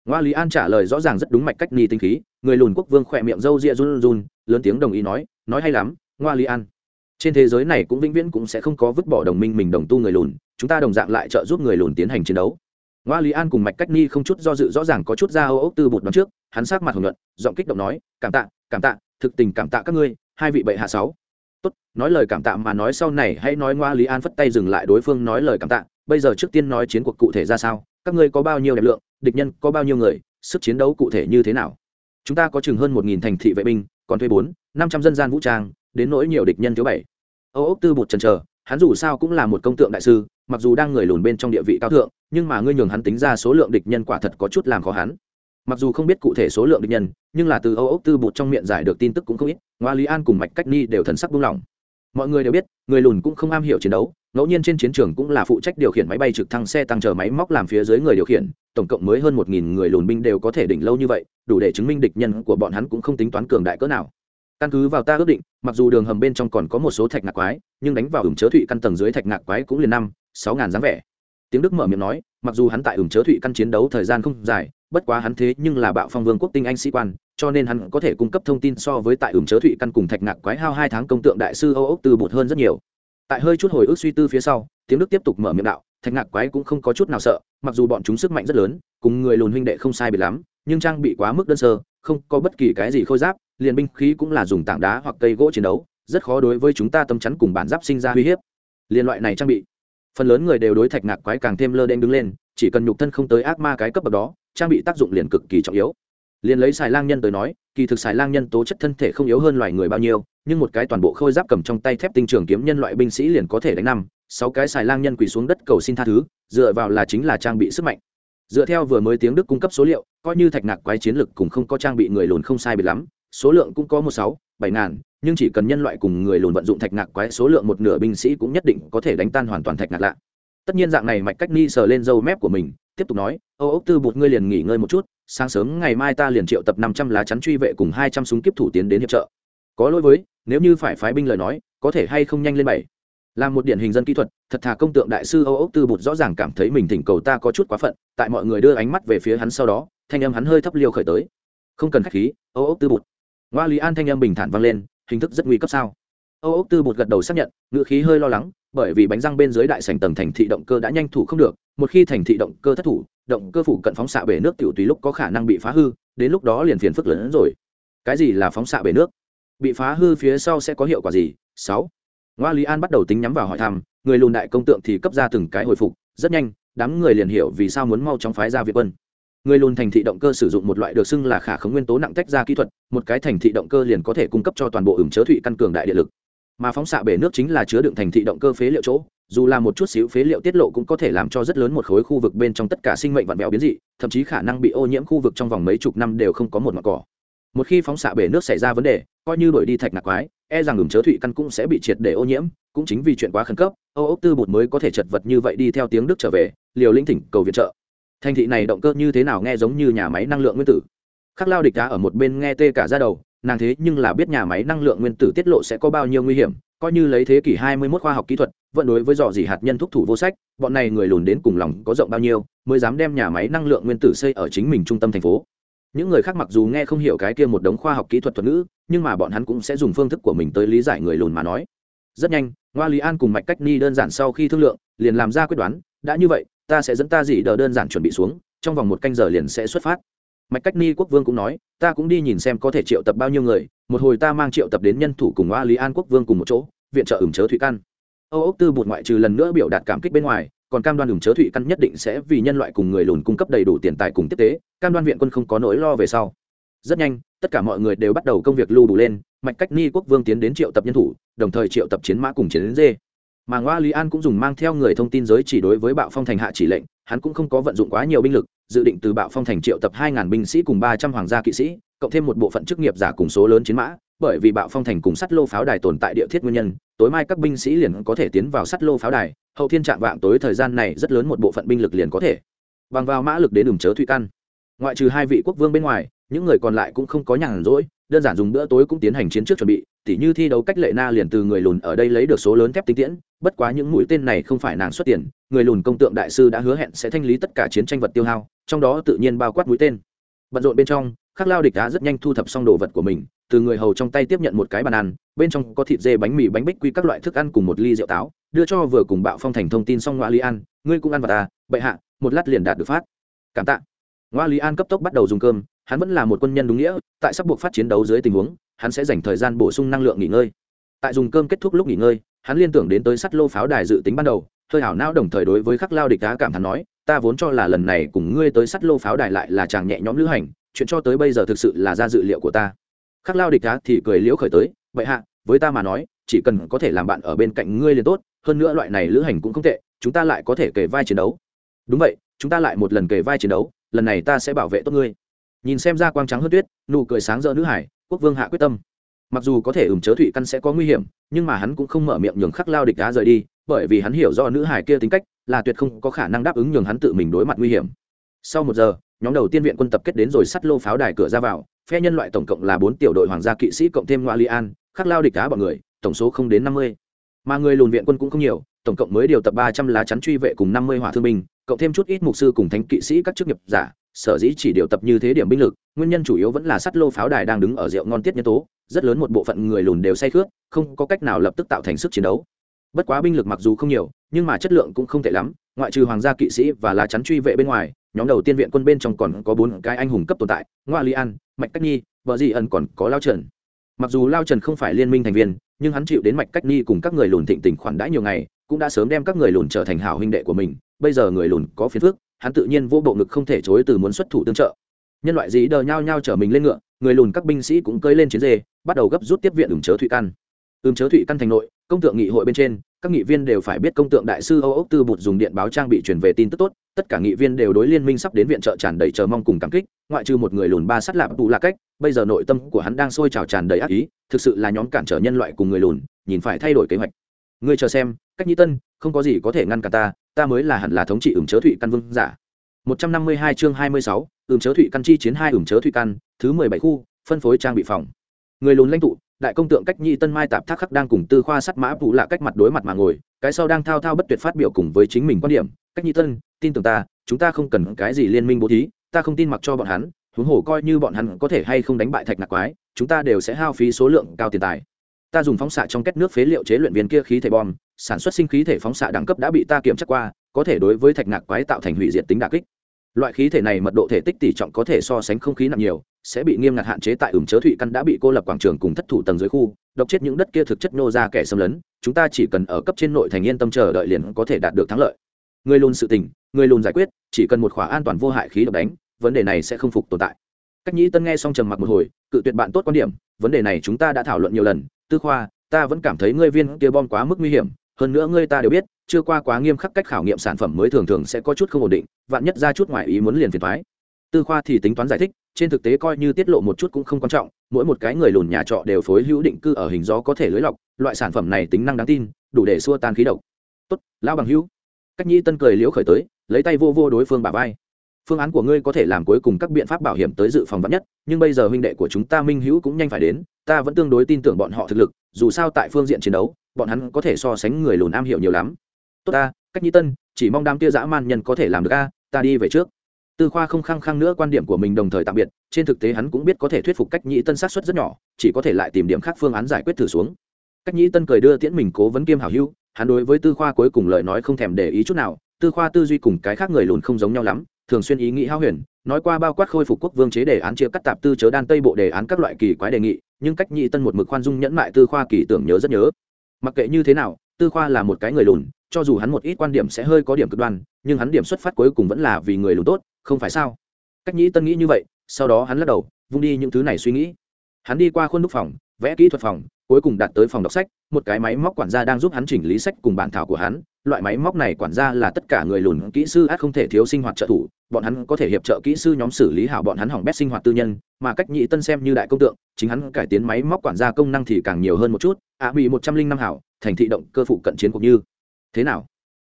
Ngoa lý an trả lời rõ ràng rất đúng mạch cách ni tinh khí, người lùn quốc vương khỏe miệng râu ria run run, lớn tiếng đồng ý nói nói hay lắm, ngoa lý an. Trên thế giới này cũng vĩnh viễn cũng sẽ không có vứt bỏ đồng minh mình đồng tu người lùn, chúng ta đồng dạng lại trợ giúp người lùn tiến hành chiến đấu. Ngoa lý an cùng mạch cách ni không chút do dự rõ ràng có chút ra âu ốc tư bột đón trước, hắn sát mặt hồng nhuận, giọng kích động nói, cảm tạ cảm tạ, thực tình cảm tạ các ngươi, hai vị bệ hạ sáu tốt, nói lời cảm tạ mà nói sau này hãy nói ngoa lý an phất tay dừng lại đối phương nói lời cảm tạ. Bây giờ trước tiên nói chiến cuộc cụ thể ra sao, các ngươi có bao nhiêu đẹp lượng, địch nhân có bao nhiêu người, sức chiến đấu cụ thể như thế nào? Chúng ta có chừng hơn một nghìn thành thị vệ binh, còn thuê bốn, năm trăm dân gian vũ trang, đến nỗi nhiều địch nhân thứ bảy. Âu ốc tư bột trần trờ hắn dù sao cũng là một công tượng đại sư, mặc dù đang người lùn bên trong địa vị cao thượng, nhưng mà ngươi nhường hắn tính ra số lượng địch nhân quả thật có chút làm khó hắn mặc dù không biết cụ thể số lượng địch nhân, nhưng là từ âu ốc tư bột trong miệng giải được tin tức cũng không ít, ngoa lý an cùng mạch cách ni đều thần sắc buông lỏng. Mọi người đều biết, người lùn cũng không am hiểu chiến đấu, ngẫu nhiên trên chiến trường cũng là phụ trách điều khiển máy bay trực thăng xe tăng chờ máy móc làm phía dưới người điều khiển, tổng cộng mới hơn một nghìn người lùn binh đều có thể đỉnh lâu như vậy, đủ để chứng minh địch nhân của bọn hắn cũng không tính toán cường đại cỡ nào. Căn cứ vào ta ước định, mặc dù đường hầm bên trong còn có một số thạch ngạc quái, nhưng đánh vào ửng chớ thụy căn tầng dưới thạch ngạc quái cũng liền năm, sáu ngàn dáng vẻ. Tiếng đức mở miệng nói, mặc dù hắn tại ửng chớ thụy căn chiến đấu thời gian không dài bất quá hắn thế nhưng là bạo phong vương quốc tinh anh sĩ quan, cho nên hắn có thể cung cấp thông tin so với tại ửng chớ thụy căn cùng thạch ngạc quái hao hai tháng công tượng đại sư âu ốc từ bột hơn rất nhiều. Tại hơi chút hồi ức suy tư phía sau, tiếng đức tiếp tục mở miệng đạo, thạch ngạc quái cũng không có chút nào sợ, mặc dù bọn chúng sức mạnh rất lớn, cùng người lùn huynh đệ không sai bị lắm, nhưng trang bị quá mức đơn sơ, không có bất kỳ cái gì khôi giáp, liền binh khí cũng là dùng tảng đá hoặc cây gỗ chiến đấu, rất khó đối với chúng ta tâm chắn cùng bản giáp sinh ra uy hiếp. Liên loại này trang bị, phần lớn người đều đối thạch ngạc quái càng thêm lơ đen đứng lên chỉ cần nhục thân không tới ác ma cái cấp bậc đó, trang bị tác dụng liền cực kỳ trọng yếu. Liền lấy xài lang nhân tới nói, kỳ thực xài lang nhân tố chất thân thể không yếu hơn loài người bao nhiêu, nhưng một cái toàn bộ khôi giáp cầm trong tay thép tinh trường kiếm nhân loại binh sĩ liền có thể đánh năm, sáu cái xài lang nhân quỳ xuống đất cầu xin tha thứ, dựa vào là chính là trang bị sức mạnh. Dựa theo vừa mới tiếng đức cung cấp số liệu, coi như thạch nạc quái chiến lực cùng không có trang bị người lùn không sai biệt lắm, số lượng cũng có một sáu, bảy ngàn, nhưng chỉ cần nhân loại cùng người lùn vận dụng thạch nạc quái số lượng một nửa binh sĩ cũng nhất định có thể đánh tan hoàn toàn thạch nạc lạ tất nhiên dạng này mạch cách ni sờ lên dâu mép của mình, tiếp tục nói âu ốc tư bụt, ngươi liền nghỉ ngơi một chút, sáng sớm ngày mai ta liền triệu tập năm trăm lá chắn truy vệ cùng hai trăm súng kiếp thủ tiến đến hiệp trợ. Có lỗi với, nếu như phải phái binh lời nói, có thể hay không nhanh lên bảy. Là một điển hình dân kỹ thuật, thật thà công tượng đại sư âu ốc tư bụt rõ ràng cảm thấy mình thỉnh cầu ta có chút quá phận, tại mọi người đưa ánh mắt về phía hắn sau đó, thanh âm hắn hơi thấp liêu khởi tới. Không cần khách khí âu ốc tư bụt. Ngoa lý an thanh âm bình thản vang lên, hình thức rất nguy cấp sao? Âu ốc tư bột gật đầu xác nhận, ngữ khí hơi lo lắng, bởi vì bánh răng bên dưới đại sành tầng thành thị động cơ đã nhanh thủ không được, một khi thành thị động cơ thất thủ, động cơ phủ cận phóng xạ bể nước tiểu tùy lúc có khả năng bị phá hư, đến lúc đó liền phiền phức lớn hơn rồi. Cái gì là phóng xạ bể nước? Bị phá hư phía sau sẽ có hiệu quả gì? Sáu. Ngoa lý an bắt đầu tính nhắm vào hỏi thăm, người lùn đại công tượng thì cấp ra từng cái hồi phục, rất nhanh, đám người liền hiểu vì sao muốn mau chóng phái ra việt quân. Người lùn thành thị động cơ sử dụng một loại được xưng là khả khống nguyên tố nặng tách ra kỹ thuật, một cái thành thị động cơ liền có thể cung cấp cho toàn bộ ửng chớ thụy căn cường đại địa lực mà phóng xạ bể nước chính là chứa đựng thành thị động cơ phế liệu chỗ, dù là một chút xíu phế liệu tiết lộ cũng có thể làm cho rất lớn một khối khu vực bên trong tất cả sinh mệnh vặn vẹo biến dị, thậm chí khả năng bị ô nhiễm khu vực trong vòng mấy chục năm đều không có một mặt cỏ. Một khi phóng xạ bể nước xảy ra vấn đề, coi như đổi đi thạch nạc quái e rằng ngừng chớ thụy căn cũng sẽ bị triệt để ô nhiễm, cũng chính vì chuyện quá khẩn cấp, âu ốc tư bột mới có thể chật vật như vậy đi theo tiếng đức trở về, liều linh thỉnh cầu viện trợ. Thành thị này động cơ như thế nào nghe giống như nhà máy năng lượng nguyên tử. Khắc lao địch đá ở một bên nghe tê cả ra đầu nàng thế nhưng là biết nhà máy năng lượng nguyên tử tiết lộ sẽ có bao nhiêu nguy hiểm, coi như lấy thế kỷ 21 khoa học kỹ thuật, vẫn đối với dò dỉ hạt nhân thúc thủ vô sách, bọn này người lùn đến cùng lòng có rộng bao nhiêu, mới dám đem nhà máy năng lượng nguyên tử xây ở chính mình trung tâm thành phố. Những người khác mặc dù nghe không hiểu cái kia một đống khoa học kỹ thuật thuật ngữ, nhưng mà bọn hắn cũng sẽ dùng phương thức của mình tới lý giải người lùn mà nói. Rất nhanh ngoa lý an cùng mạch cách ni đơn giản sau khi thương lượng, liền làm ra quyết đoán, đã như vậy, ta sẽ dẫn ta dỉ đờ đơn giản chuẩn bị xuống, trong vòng một canh giờ liền sẽ xuất phát mạch cách ni quốc vương cũng nói, ta cũng đi nhìn xem có thể triệu tập bao nhiêu người, một hồi ta mang triệu tập đến nhân thủ cùng ngoa lý an quốc vương cùng một chỗ, viện trợ ửng chớ thủy căn. Âu ốc tư bụt ngoại trừ lần nữa biểu đạt cảm kích bên ngoài, còn cam đoan ửng chớ thủy căn nhất định sẽ vì nhân loại cùng người lùn cung cấp đầy đủ tiền tài cùng tiếp tế, cam đoan viện quân không có nỗi lo về sau. Rất nhanh, tất cả mọi người đều bắt đầu công việc lưu đủ lên, mạch cách ni quốc vương tiến đến triệu tập nhân thủ, đồng thời triệu tập chiến mã cùng chiến đến dê. Mà ngoa lý an cũng dùng mang theo người thông tin giới chỉ đối với bạo phong thành hạ chỉ lệnh, hắn cũng không có vận dụng quá nhiều binh lực dự định từ bạo phong thành triệu tập hai ngàn binh sĩ cùng ba trăm hoàng gia kỵ sĩ, cộng thêm một bộ phận chức nghiệp giả cùng số lớn chiến mã, bởi vì bạo phong thành cùng sắt lô pháo đài tồn tại địa thiết nguyên nhân, tối mai các binh sĩ liền có thể tiến vào sắt lô pháo đài, hậu thiên trạng vạng tối thời gian này rất lớn một bộ phận binh lực liền có thể bằng vào mã lực đến đường chớ thủy căn. Ngoại trừ hai vị quốc vương bên ngoài, những người còn lại cũng không có nhàn rỗi, đơn giản dùng bữa tối cũng tiến hành chiến trước chuẩn bị, tỉ như thi đấu cách lệ na liền từ người lùn ở đây lấy được số lớn thép tinh tiễn, bất quá những mũi tên này không phải nàng xuất tiền người lùn công tượng đại sư đã hứa hẹn sẽ thanh lý tất cả chiến tranh vật tiêu hao, trong đó tự nhiên bao quát mũi tên. Bận rộn bên trong, khắc lao địch đã rất nhanh thu thập xong đồ vật của mình, từ người hầu trong tay tiếp nhận một cái bàn ăn, bên trong có thịt dê bánh mì bánh bích quy các loại thức ăn cùng một ly rượu táo, đưa cho vừa cùng bạo phong thành thông tin xong ngoa lý an, ngươi cũng ăn vào ta, bệ hạ, một lát liền đạt được phát. Cảm tạ. Ngoa lý an cấp tốc bắt đầu dùng cơm, hắn vẫn là một quân nhân đúng nghĩa, tại sắp buộc phát chiến đấu dưới tình huống, hắn sẽ dành thời gian bổ sung năng lượng nghỉ ngơi. Tại dùng cơm kết thúc lúc nghỉ ngơi, hắn liên tưởng đến tới sắt lô pháo đài dự tính ban đầu hơi hảo não đồng thời đối với khắc lao địch đá cảm thán nói, ta vốn cho là lần này cùng ngươi tới sắt lô pháo đài lại là chàng nhẹ nhõm lữ hành, chuyện cho tới bây giờ thực sự là ra dự liệu của ta. Khắc lao địch đá thì cười liễu khởi tới vậy hạ, với ta mà nói, chỉ cần có thể làm bạn ở bên cạnh ngươi liền tốt, hơn nữa loại này lữ hành cũng không tệ, chúng ta lại có thể kể vai chiến đấu. Đúng vậy, chúng ta lại một lần kể vai chiến đấu, lần này ta sẽ bảo vệ tốt ngươi. Nhìn xem ra quang trắng hơn tuyết, nụ cười sáng rỡ nữ hải, quốc vương hạ quyết tâm mặc dù có thể ửng chớ thụy căn sẽ có nguy hiểm, nhưng mà hắn cũng không mở miệng nhường khắc lao địch đá rời đi, bởi vì hắn hiểu do nữ hải kia tính cách, là tuyệt không có khả năng đáp ứng nhường hắn tự mình đối mặt nguy hiểm. Sau một giờ, nhóm đầu tiên viện quân tập kết đến rồi sắt lô pháo đài cửa ra vào, phe nhân loại tổng cộng là bốn tiểu đội hoàng gia kỵ sĩ cộng thêm ngoại li an, khắc lao địch đá bọn người, tổng số không đến năm mươi. Mà người lùn viện quân cũng không nhiều, tổng cộng mới điều tập ba trăm lá chắn truy vệ cùng năm mươi hỏa thương binh, cộng thêm chút ít mục sư cùng thánh kỵ sĩ các chức nghiệp giả sở dĩ chỉ điều tập như thế điểm binh lực, nguyên nhân chủ yếu vẫn là sắt lô pháo đài đang đứng ở rượu ngon tiết nhân tố, rất lớn một bộ phận người lùn đều say khướt, không có cách nào lập tức tạo thành sức chiến đấu. Bất quá binh lực mặc dù không nhiều, nhưng mà chất lượng cũng không tệ lắm, ngoại trừ hoàng gia kỵ sĩ và lá chắn truy vệ bên ngoài, nhóm đầu tiên viện quân bên trong còn có bốn cái anh hùng cấp tồn tại, ngoa li an, mạch cách nhi, vợ dị ẩn còn có lao trần. Mặc dù lao trần không phải liên minh thành viên, nhưng hắn chịu đến mạch cách nhi cùng các người lùn thịnh tình khoản đãi nhiều ngày, cũng đã sớm đem các người lùn trở thành hảo huynh đệ của mình, bây giờ người lùn có phiền phước hắn tự nhiên vô bộ ngực không thể chối từ muốn xuất thủ tương trợ. Nhân loại dĩ đờ nhao nhao chở mình lên ngựa, người lùn các binh sĩ cũng cơi lên chiến dê, bắt đầu gấp rút tiếp viện ửng chớ thụy căn. Ửng chớ thụy căn thành nội, công tượng nghị hội bên trên, các nghị viên đều phải biết công tượng đại sư âu ốc tư bụt dùng điện báo trang bị truyền về tin tức tốt, tất cả nghị viên đều đối liên minh sắp đến viện trợ tràn đầy chờ mong cùng cảm kích, ngoại trừ một người lùn ba sắt lạp tụ là cách, bây giờ nội tâm của hắn đang sôi trào tràn đầy ác ý, thực sự là nhóm cản trở nhân loại cùng người lùn, nhìn phải thay đổi kế hoạch. Ngươi chờ xem, cách nhi tân, không có gì có thể ngăn cản ta ta mới là hẳn là thống trị ửng chớ thụy căn vương giả. 152 chương 26, ửng chớ thụy căn chi chiến hai ửng chớ thụy căn thứ 17 khu phân phối trang bị phòng. Người lùn lãnh tụ đại công tượng cách nhi tân mai tạp thác khắc đang cùng tư khoa sắt mã phụ lạ cách mặt đối mặt mà ngồi cái sau đang thao thao bất tuyệt phát biểu cùng với chính mình quan điểm. Cách nhi tân tin tưởng ta chúng ta không cần cái gì liên minh bố thí ta không tin mặc cho bọn hắn huống hồ coi như bọn hắn có thể hay không đánh bại thạch nạc quái chúng ta đều sẽ hao phí số lượng cao tiền tài ta dùng phóng xạ trong kết nước phế liệu chế luyện viên kia khí thể bom, sản xuất sinh khí thể phóng xạ đẳng cấp đã bị ta kiểm tra qua, có thể đối với thạch nạc quái tạo thành hủy diệt tính đà kích. Loại khí thể này mật độ thể tích tỷ trọng có thể so sánh không khí nặng nhiều, sẽ bị nghiêm ngặt hạn chế tại ửng chớ thụy căn đã bị cô lập quảng trường cùng thất thủ tầng dưới khu, độc chết những đất kia thực chất nô ra kẻ xâm lấn, chúng ta chỉ cần ở cấp trên nội thành yên tâm chờ đợi liền có thể đạt được thắng lợi. Người lùn sự tình, người lùn giải quyết, chỉ cần một khỏa an toàn vô hại khí độc đánh, vấn đề này sẽ không phục tồn tại cách nhĩ tân nghe xong trầm mặc một hồi, cự tuyệt bạn tốt quan điểm, vấn đề này chúng ta đã thảo luận nhiều lần, tư khoa, ta vẫn cảm thấy ngươi viên kia bom quá mức nguy hiểm, hơn nữa ngươi ta đều biết, chưa qua quá nghiêm khắc cách khảo nghiệm sản phẩm mới thường thường sẽ có chút không ổn định, vạn nhất ra chút ngoài ý muốn liền phiền thoái tư khoa thì tính toán giải thích, trên thực tế coi như tiết lộ một chút cũng không quan trọng, mỗi một cái người lùn nhà trọ đều phối hữu định cư ở hình gió có thể lưới lọc, loại sản phẩm này tính năng đáng tin, đủ để xua tan khí độc. Tốt, lão bằng hữu. Cách nhĩ tân cười liễu khởi tới, lấy tay vô vô đối phương bà vai phương án của ngươi có thể làm cuối cùng các biện pháp bảo hiểm tới dự phòng vắn nhất nhưng bây giờ huynh đệ của chúng ta minh hữu cũng nhanh phải đến ta vẫn tương đối tin tưởng bọn họ thực lực dù sao tại phương diện chiến đấu bọn hắn có thể so sánh người lùn am hiểu nhiều lắm. Tốt ta cách nhi tân chỉ mong đám Tia dã man nhân có thể làm được a ta đi về trước. Tư khoa không khăng khăng nữa quan điểm của mình đồng thời tạm biệt trên thực tế hắn cũng biết có thể thuyết phục cách nhĩ tân sát xuất rất nhỏ chỉ có thể lại tìm điểm khác phương án giải quyết thử xuống. Cách nhĩ tân cười đưa tiễn mình cố vấn kiêm hảo Hưu, hắn đối với tư khoa cuối cùng lời nói không thèm để ý chút nào tư khoa tư duy cùng cái khác người lùn không giống nhau lắm thường xuyên ý nghĩ hao huyền, nói qua bao quát khôi phục quốc vương chế đề án chia cắt tạp tư chớ đan tây bộ đề án các loại kỳ quái đề nghị, nhưng cách nhị tân một mực khoan dung nhẫn mại tư khoa kỳ tưởng nhớ rất nhớ. Mặc kệ như thế nào, tư khoa là một cái người lùn, cho dù hắn một ít quan điểm sẽ hơi có điểm cực đoan, nhưng hắn điểm xuất phát cuối cùng vẫn là vì người lùn tốt, không phải sao? Cách nhĩ tân nghĩ như vậy, sau đó hắn lắc đầu, vung đi những thứ này suy nghĩ. Hắn đi qua khuôn đúc phòng, vẽ kỹ thuật phòng, cuối cùng đạt tới phòng đọc sách, một cái máy móc quản gia đang giúp hắn chỉnh lý sách cùng bản thảo của hắn loại máy móc này quản gia là tất cả người lùn kỹ sư át không thể thiếu sinh hoạt trợ thủ, bọn hắn có thể hiệp trợ kỹ sư nhóm xử lý hảo bọn hắn hỏng bét sinh hoạt tư nhân, mà cách nhị tân xem như đại công tượng, chính hắn cải tiến máy móc quản gia công năng thì càng nhiều hơn một chút, ạ bị một trăm linh năm hảo, thành thị động cơ phụ cận chiến cũng như. Thế nào?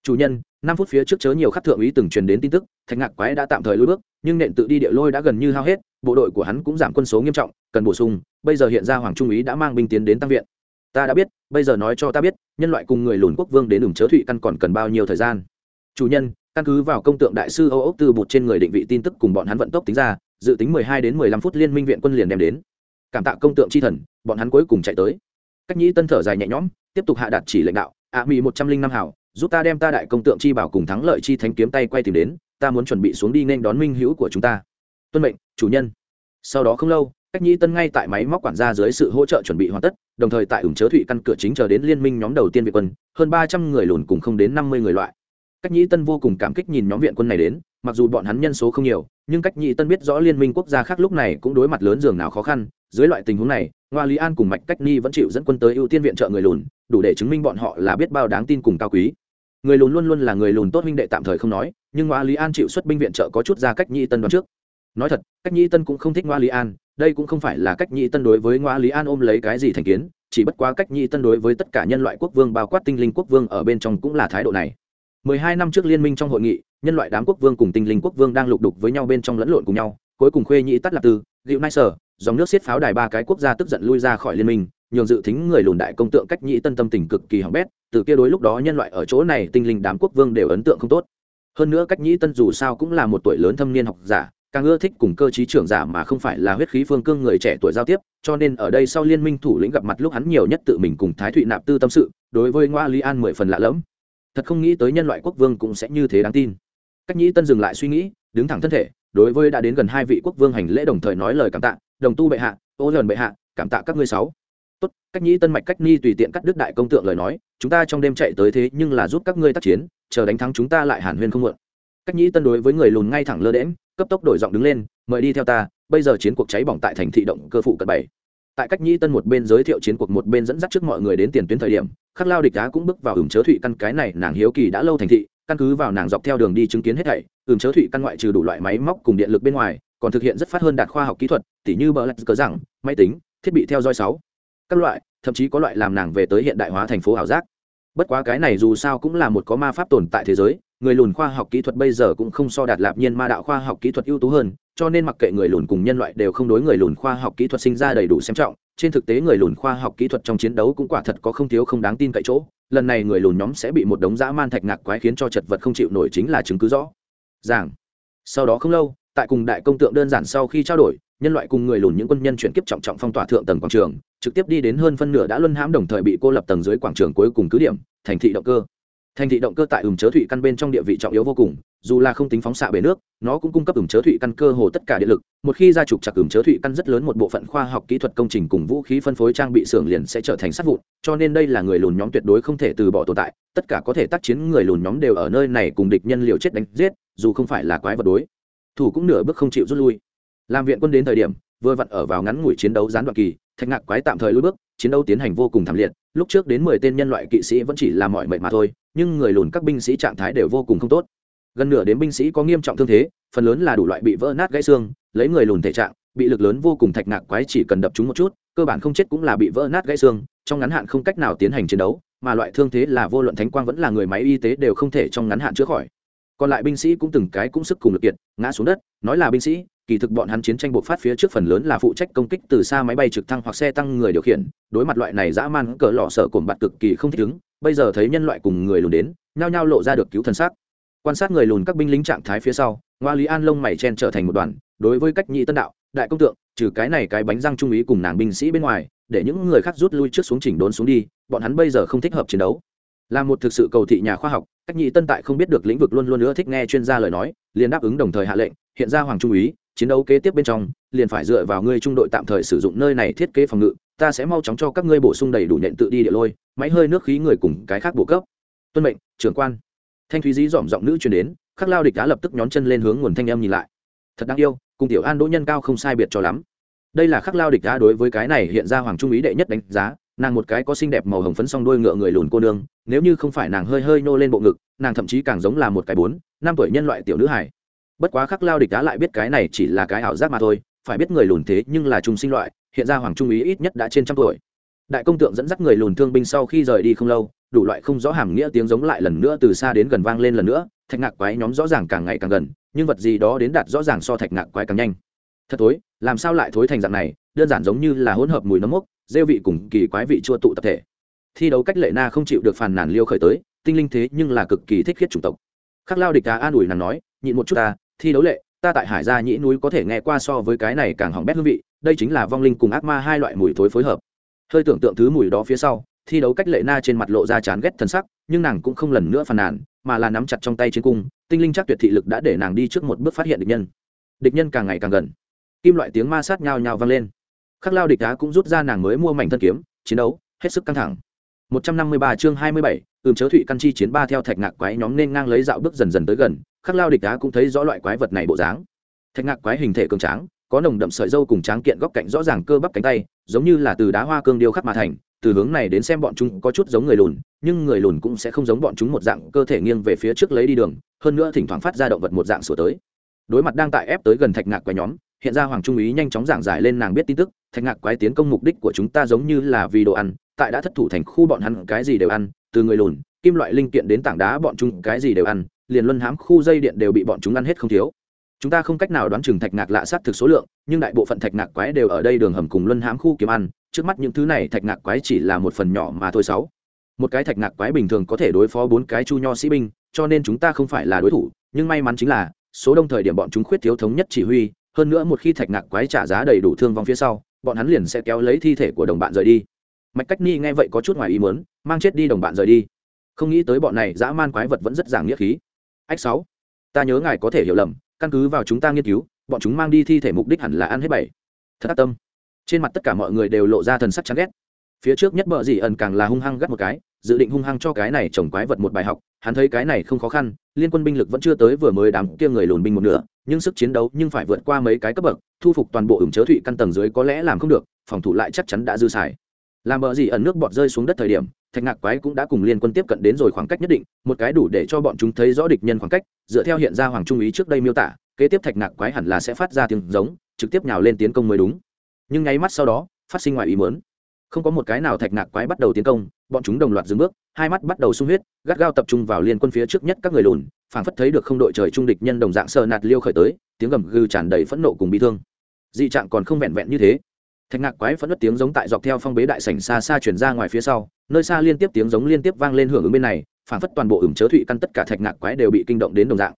Chủ nhân, năm phút phía trước chớ nhiều khắc thượng úy từng truyền đến tin tức, thạch ngạc quái đã tạm thời lôi bước, nhưng nện tự đi địa lôi đã gần như hao hết, bộ đội của hắn cũng giảm quân số nghiêm trọng, cần bổ sung, bây giờ hiện ra hoàng trung úy đã mang binh tiến đến tăng viện ta đã biết, bây giờ nói cho ta biết, nhân loại cùng người lùn quốc vương đến đường chớ thụy căn còn cần bao nhiêu thời gian? Chủ nhân, căn cứ vào công tượng đại sư âu ốc từ bột trên người định vị tin tức cùng bọn hắn vận tốc tính ra, dự tính mười hai đến mười lăm phút liên minh viện quân liền đem đến. Cảm tạ công tượng chi thần, bọn hắn cuối cùng chạy tới. Cách nhĩ tân thở dài nhẹ nhõm, tiếp tục hạ đạt chỉ lãnh đạo ạ mỹ một trăm linh năm hảo, giúp ta đem ta đại công tượng chi bảo cùng thắng lợi chi thánh kiếm tay quay tìm đến, ta muốn chuẩn bị xuống đi nên đón minh hữu của chúng ta. Tuân mệnh, chủ nhân. Sau đó không lâu cách nhĩ tân ngay tại máy móc quản gia dưới sự hỗ trợ chuẩn bị hoàn tất, đồng thời tại ủng chớ thụy căn cửa chính chờ đến liên minh nhóm đầu tiên việt quân, hơn ba trăm người lùn cùng không đến năm mươi người loại. Cách nhĩ tân vô cùng cảm kích nhìn nhóm viện quân này đến, mặc dù bọn hắn nhân số không nhiều, nhưng cách nhĩ tân biết rõ liên minh quốc gia khác lúc này cũng đối mặt lớn dường nào khó khăn, dưới loại tình huống này, ngoa lý an cùng mạch cách ni vẫn chịu dẫn quân tới ưu tiên viện trợ người lùn, đủ để chứng minh bọn họ là biết bao đáng tin cùng cao quý. Người lùn luôn luôn là người lùn tốt huynh đệ tạm thời không nói, nhưng ngoa lý an chịu xuất binh viện trợ có chút ra cách nhĩ tân đoán trước. Nói thật, cách nhĩ tân cũng không thích ngoa lý an đây cũng không phải là cách nhị tân đối với ngoa lý an ôm lấy cái gì thành kiến, chỉ bất quá cách nhị tân đối với tất cả nhân loại quốc vương bao quát tinh linh quốc vương ở bên trong cũng là thái độ này. Mười hai năm trước liên minh trong hội nghị, nhân loại đám quốc vương cùng tinh linh quốc vương đang lục đục với nhau bên trong lẫn lộn cùng nhau, cuối cùng khuê nhị tắt lạc tư liệu nai sở, dòng nước xiết pháo đài ba cái quốc gia tức giận lui ra khỏi liên minh, nhường dự thính người lùn đại công tượng cách nhị tân tâm tình cực kỳ hỏng bét, từ kia đối lúc đó nhân loại ở chỗ này tinh linh đám quốc vương đều ấn tượng không tốt. Hơn nữa cách nhị tân dù sao cũng là một tuổi lớn thâm niên học giả càng ưa thích cùng cơ chí trưởng giả mà không phải là huyết khí phương cương người trẻ tuổi giao tiếp, cho nên ở đây sau liên minh thủ lĩnh gặp mặt lúc hắn nhiều nhất tự mình cùng thái thụy nạp tư tâm sự, đối với ngoa lý an mười phần lạ lẫm. Thật không nghĩ tới nhân loại quốc vương cũng sẽ như thế đáng tin. Cách nhĩ tân dừng lại suy nghĩ, đứng thẳng thân thể, đối với đã đến gần hai vị quốc vương hành lễ đồng thời nói lời cảm tạ, đồng tu bệ hạ, ô lần bệ hạ, cảm tạ các ngươi sáu. Tốt. Cách nhĩ tân mạch cách ni tùy tiện cắt đức đại công tượng lời nói, chúng ta trong đêm chạy tới thế nhưng là giúp các ngươi tác chiến, chờ đánh thắng chúng ta lại hàn huyên không mượn cách nhĩ tân đối với người lùn ngay thẳng lơ đễm cấp tốc đổi giọng đứng lên, mời đi theo ta, bây giờ chiến cuộc cháy bỏng tại thành thị động cơ phụ cận bảy. Tại cách nhĩ tân một bên giới thiệu chiến cuộc, một bên dẫn dắt trước mọi người đến tiền tuyến thời điểm, khắc lao địch đá cũng bước vào ửng chớ thụy căn cái này nàng hiếu kỳ đã lâu thành thị, căn cứ vào nàng dọc theo đường đi chứng kiến hết thảy, ửng chớ thụy căn ngoại trừ đủ loại máy móc cùng điện lực bên ngoài, còn thực hiện rất phát hơn đạt khoa học kỹ thuật, tỉ như bờ lạch cờ rằng máy tính, thiết bị theo dõi sáu. Các loại, thậm chí có loại làm nàng về tới hiện đại hóa thành phố ảo giác. Bất quá cái này dù sao cũng là một có ma pháp tồn tại thế giới người lùn khoa học kỹ thuật bây giờ cũng không so đạt lạp nhiên ma đạo khoa học kỹ thuật ưu tú hơn, cho nên mặc kệ người lùn cùng nhân loại đều không đối người lùn khoa học kỹ thuật sinh ra đầy đủ xem trọng. Trên thực tế người lùn khoa học kỹ thuật trong chiến đấu cũng quả thật có không thiếu không đáng tin cậy chỗ. Lần này người lùn nhóm sẽ bị một đống dã man thạch ngạc quái khiến cho chật vật không chịu nổi chính là chứng cứ rõ. Ràng sau đó không lâu, tại cùng đại công tượng đơn giản sau khi trao đổi, nhân loại cùng người lùn những quân nhân chuyển kiếp trọng trọng phong tỏa thượng tầng quảng trường, trực tiếp đi đến hơn phân nửa đã luân hãm đồng thời bị cô lập tầng dưới quảng trường cuối cùng cứ điểm, thành thị động cơ thành thị động cơ tại ửng chớ thủy căn bên trong địa vị trọng yếu vô cùng, dù là không tính phóng xạ bể nước, nó cũng cung cấp ửng chớ thủy căn cơ hồ tất cả điện lực. Một khi ra trục chặt ửng chớ thủy căn rất lớn một bộ phận khoa học kỹ thuật công trình cùng vũ khí phân phối trang bị xưởng liền sẽ trở thành sát vụn, cho nên đây là người lùn nhóm tuyệt đối không thể từ bỏ tồn tại. Tất cả có thể tác chiến người lùn nhóm đều ở nơi này cùng địch nhân liều chết đánh giết, dù không phải là quái vật đối. Thủ cũng nửa bước không chịu rút lui. Làm viện quân đến thời điểm, vừa vặn ở vào ngắn ngủi chiến đấu gián đoạn kỳ, thạch ngạc quái tạm thời lùi bước, chiến đấu tiến hành vô cùng thảm liệt, lúc trước đến mười tên nhân loại kỵ sĩ vẫn chỉ là mọi mệnh mà thôi nhưng người lùn các binh sĩ trạng thái đều vô cùng không tốt. Gần nửa đến binh sĩ có nghiêm trọng thương thế, phần lớn là đủ loại bị vỡ nát gãy xương, lấy người lùn thể trạng, bị lực lớn vô cùng thạch ngạc quái chỉ cần đập chúng một chút, cơ bản không chết cũng là bị vỡ nát gãy xương, trong ngắn hạn không cách nào tiến hành chiến đấu, mà loại thương thế là vô luận thánh quang vẫn là người máy y tế đều không thể trong ngắn hạn chữa khỏi. Còn lại binh sĩ cũng từng cái cũng sức cùng lực kiệt, ngã xuống đất, nói là binh sĩ, kỳ thực bọn hắn chiến tranh buộc phát phía trước phần lớn là phụ trách công kích từ xa máy bay trực thăng hoặc xe tăng người điều khiển, đối mặt loại này dã man cỡ lọ sợ cồn bạt cực kỳ không thích ứng bây giờ thấy nhân loại cùng người lùn đến, nhao nhao lộ ra được cứu thần xác quan sát người lùn các binh lính trạng thái phía sau, ngoa lý an lông mày chen trở thành một đoàn, đối với cách nhị tân đạo, đại công tượng, trừ cái này cái bánh răng trung ý cùng nàng binh sĩ bên ngoài, để những người khác rút lui trước xuống chỉnh đốn xuống đi, bọn hắn bây giờ không thích hợp chiến đấu. Là một thực sự cầu thị nhà khoa học, cách nhị tân tại không biết được lĩnh vực luôn luôn nữa thích nghe chuyên gia lời nói, liền đáp ứng đồng thời hạ lệnh, hiện ra hoàng trung úy chiến đấu kế tiếp bên trong, liền phải dựa vào ngươi trung đội tạm thời sử dụng nơi này thiết kế phòng ngự ta sẽ mau chóng cho các ngươi bổ sung đầy đủ nhện tự đi địa lôi, máy hơi nước khí người cùng cái khác bổ cấp. Tuân mệnh, trưởng quan. Thanh thúy dí dỏm giọng nữ truyền đến, khắc lao địch đã lập tức nhón chân lên hướng nguồn thanh em nhìn lại. Thật đáng yêu, cùng tiểu an đỗ nhân cao không sai biệt cho lắm. Đây là khắc lao địch đã đối với cái này hiện ra hoàng trung ý đệ nhất đánh giá, nàng một cái có xinh đẹp màu hồng phấn song đôi ngựa người lùn cô nương, nếu như không phải nàng hơi hơi nô lên bộ ngực, nàng thậm chí càng giống là một cái bốn, năm tuổi nhân loại tiểu nữ hải bất quá khắc lao địch đã lại biết cái này chỉ là cái ảo giác mà thôi, phải biết người lùn thế nhưng là trung sinh loại hiện ra hoàng trung ý ít nhất đã trên trăm tuổi. Đại công tượng dẫn dắt người lùn thương binh sau khi rời đi không lâu, đủ loại không rõ hàm nghĩa tiếng giống lại lần nữa từ xa đến gần vang lên lần nữa, thạch ngạc quái nhóm rõ ràng càng ngày càng gần, nhưng vật gì đó đến đạt rõ ràng so thạch ngạc quái càng nhanh. Thật thối, làm sao lại thối thành dạng này, đơn giản giống như là hỗn hợp mùi nấm mốc rêu vị cùng kỳ quái vị chua tụ tập thể. Thi đấu cách lệ na không chịu được phàn nàn liêu khởi tới, tinh linh thế nhưng là cực kỳ thích khiết chủng tộc. Khắc lao địch ta an ủi nàng nói, nhịn một chút ta, thi đấu lệ ta tại hải gia nhĩ núi có thể nghe qua so với cái này càng hỏng bét hương vị đây chính là vong linh cùng ác ma hai loại mùi thối phối hợp. Hơi tưởng tượng thứ mùi đó phía sau thi đấu cách lệ na trên mặt lộ ra chán ghét thân sắc nhưng nàng cũng không lần nữa phàn nàn mà là nắm chặt trong tay trên cung tinh linh chắc tuyệt thị lực đã để nàng đi trước một bước phát hiện địch nhân. Địch nhân càng ngày càng gần. Kim loại tiếng ma sát nhào nhào vang lên. Khắc lao địch đá cũng rút ra nàng mới mua mảnh thân kiếm chiến đấu hết sức căng thẳng. 153 chương 27, ừm chớ thụy căn chi chiến ba theo thạch ngạc quái nhóm nên ngang lấy dạo bước dần dần tới gần khắc lao địch đá cũng thấy rõ loại quái vật này bộ dáng. Thạch ngạc quái hình thể cường tráng, có nồng đậm sợi dâu cùng tráng kiện góc cạnh rõ ràng cơ bắp cánh tay, giống như là từ đá hoa cương điêu khắc mà thành, từ hướng này đến xem bọn chúng có chút giống người lùn, nhưng người lùn cũng sẽ không giống bọn chúng một dạng cơ thể nghiêng về phía trước lấy đi đường, hơn nữa thỉnh thoảng phát ra động vật một dạng sửa tới. Đối mặt đang tại ép tới gần thạch ngạc quái nhóm, hiện ra hoàng trung ý nhanh chóng giảng giải lên nàng biết tin tức, thạch ngạc quái tiến công mục đích của chúng ta giống như là vì đồ ăn, tại đã thất thủ thành khu bọn hắn cái gì đều ăn, từ người lùn kim loại linh kiện đến tảng đá bọn chúng, cái gì đều ăn, liền luân hãm khu dây điện đều bị bọn chúng ăn hết không thiếu. Chúng ta không cách nào đoán chừng thạch ngạc lạ sát thực số lượng, nhưng đại bộ phận thạch ngạc quái đều ở đây đường hầm cùng luân hãm khu kiếm ăn, trước mắt những thứ này thạch ngạc quái chỉ là một phần nhỏ mà thôi sáu. Một cái thạch ngạc quái bình thường có thể đối phó bốn cái chu nho sĩ binh, cho nên chúng ta không phải là đối thủ, nhưng may mắn chính là, số đông thời điểm bọn chúng khuyết thiếu thống nhất chỉ huy, hơn nữa một khi thạch ngạc quái trả giá đầy đủ thương vong phía sau, bọn hắn liền sẽ kéo lấy thi thể của đồng bạn rời đi. Mạch cách ni nghe vậy có chút ngoài ý muốn, mang chết đi đồng bạn rời đi không nghĩ tới bọn này dã man quái vật vẫn rất giảng nghĩa khí. Ách sáu, ta nhớ ngài có thể hiểu lầm, căn cứ vào chúng ta nghiên cứu, bọn chúng mang đi thi thể mục đích hẳn là ăn hết bảy. Thật ác tâm. Trên mặt tất cả mọi người đều lộ ra thần sắc chán ghét. Phía trước nhất bợ dì ẩn càng là hung hăng gắt một cái, dự định hung hăng cho cái này trồng quái vật một bài học, hắn thấy cái này không khó khăn, liên quân binh lực vẫn chưa tới vừa mới đám kia người lùn binh một nửa, nhưng sức chiến đấu nhưng phải vượt qua mấy cái cấp bậc, thu phục toàn bộ ủng chớ thụy căn tầng dưới có lẽ làm không được, phòng thủ lại chắc chắn đã dư xài làm bờ gì ẩn nước bọt rơi xuống đất thời điểm, thạch ngạc quái cũng đã cùng liên quân tiếp cận đến rồi khoảng cách nhất định, một cái đủ để cho bọn chúng thấy rõ địch nhân khoảng cách, dựa theo hiện ra hoàng trung ý trước đây miêu tả, kế tiếp thạch ngạc quái hẳn là sẽ phát ra tiếng giống, trực tiếp nhào lên tiến công mới đúng. Nhưng nháy mắt sau đó, phát sinh ngoài ý mớn không có một cái nào thạch ngạc quái bắt đầu tiến công, bọn chúng đồng loạt dừng bước, hai mắt bắt đầu sung huyết, gắt gao tập trung vào liên quân phía trước nhất các người lùn, phảng phất thấy được không đội trời trung địch nhân đồng dạng sờ nạt liêu khởi tới, tiếng gầm gừ tràn đầy phẫn nộ cùng bị thương. Dị trạng còn không vẹn vẹn như thế thạch ngạc quái phẫn nứt tiếng giống tại dọc theo phong bế đại sảnh xa xa chuyển ra ngoài phía sau, nơi xa liên tiếp tiếng giống liên tiếp vang lên hưởng ứng bên này phản phất toàn bộ ửng chớ thụy căn tất cả thạch ngạc quái đều bị kinh động đến đồng dạng.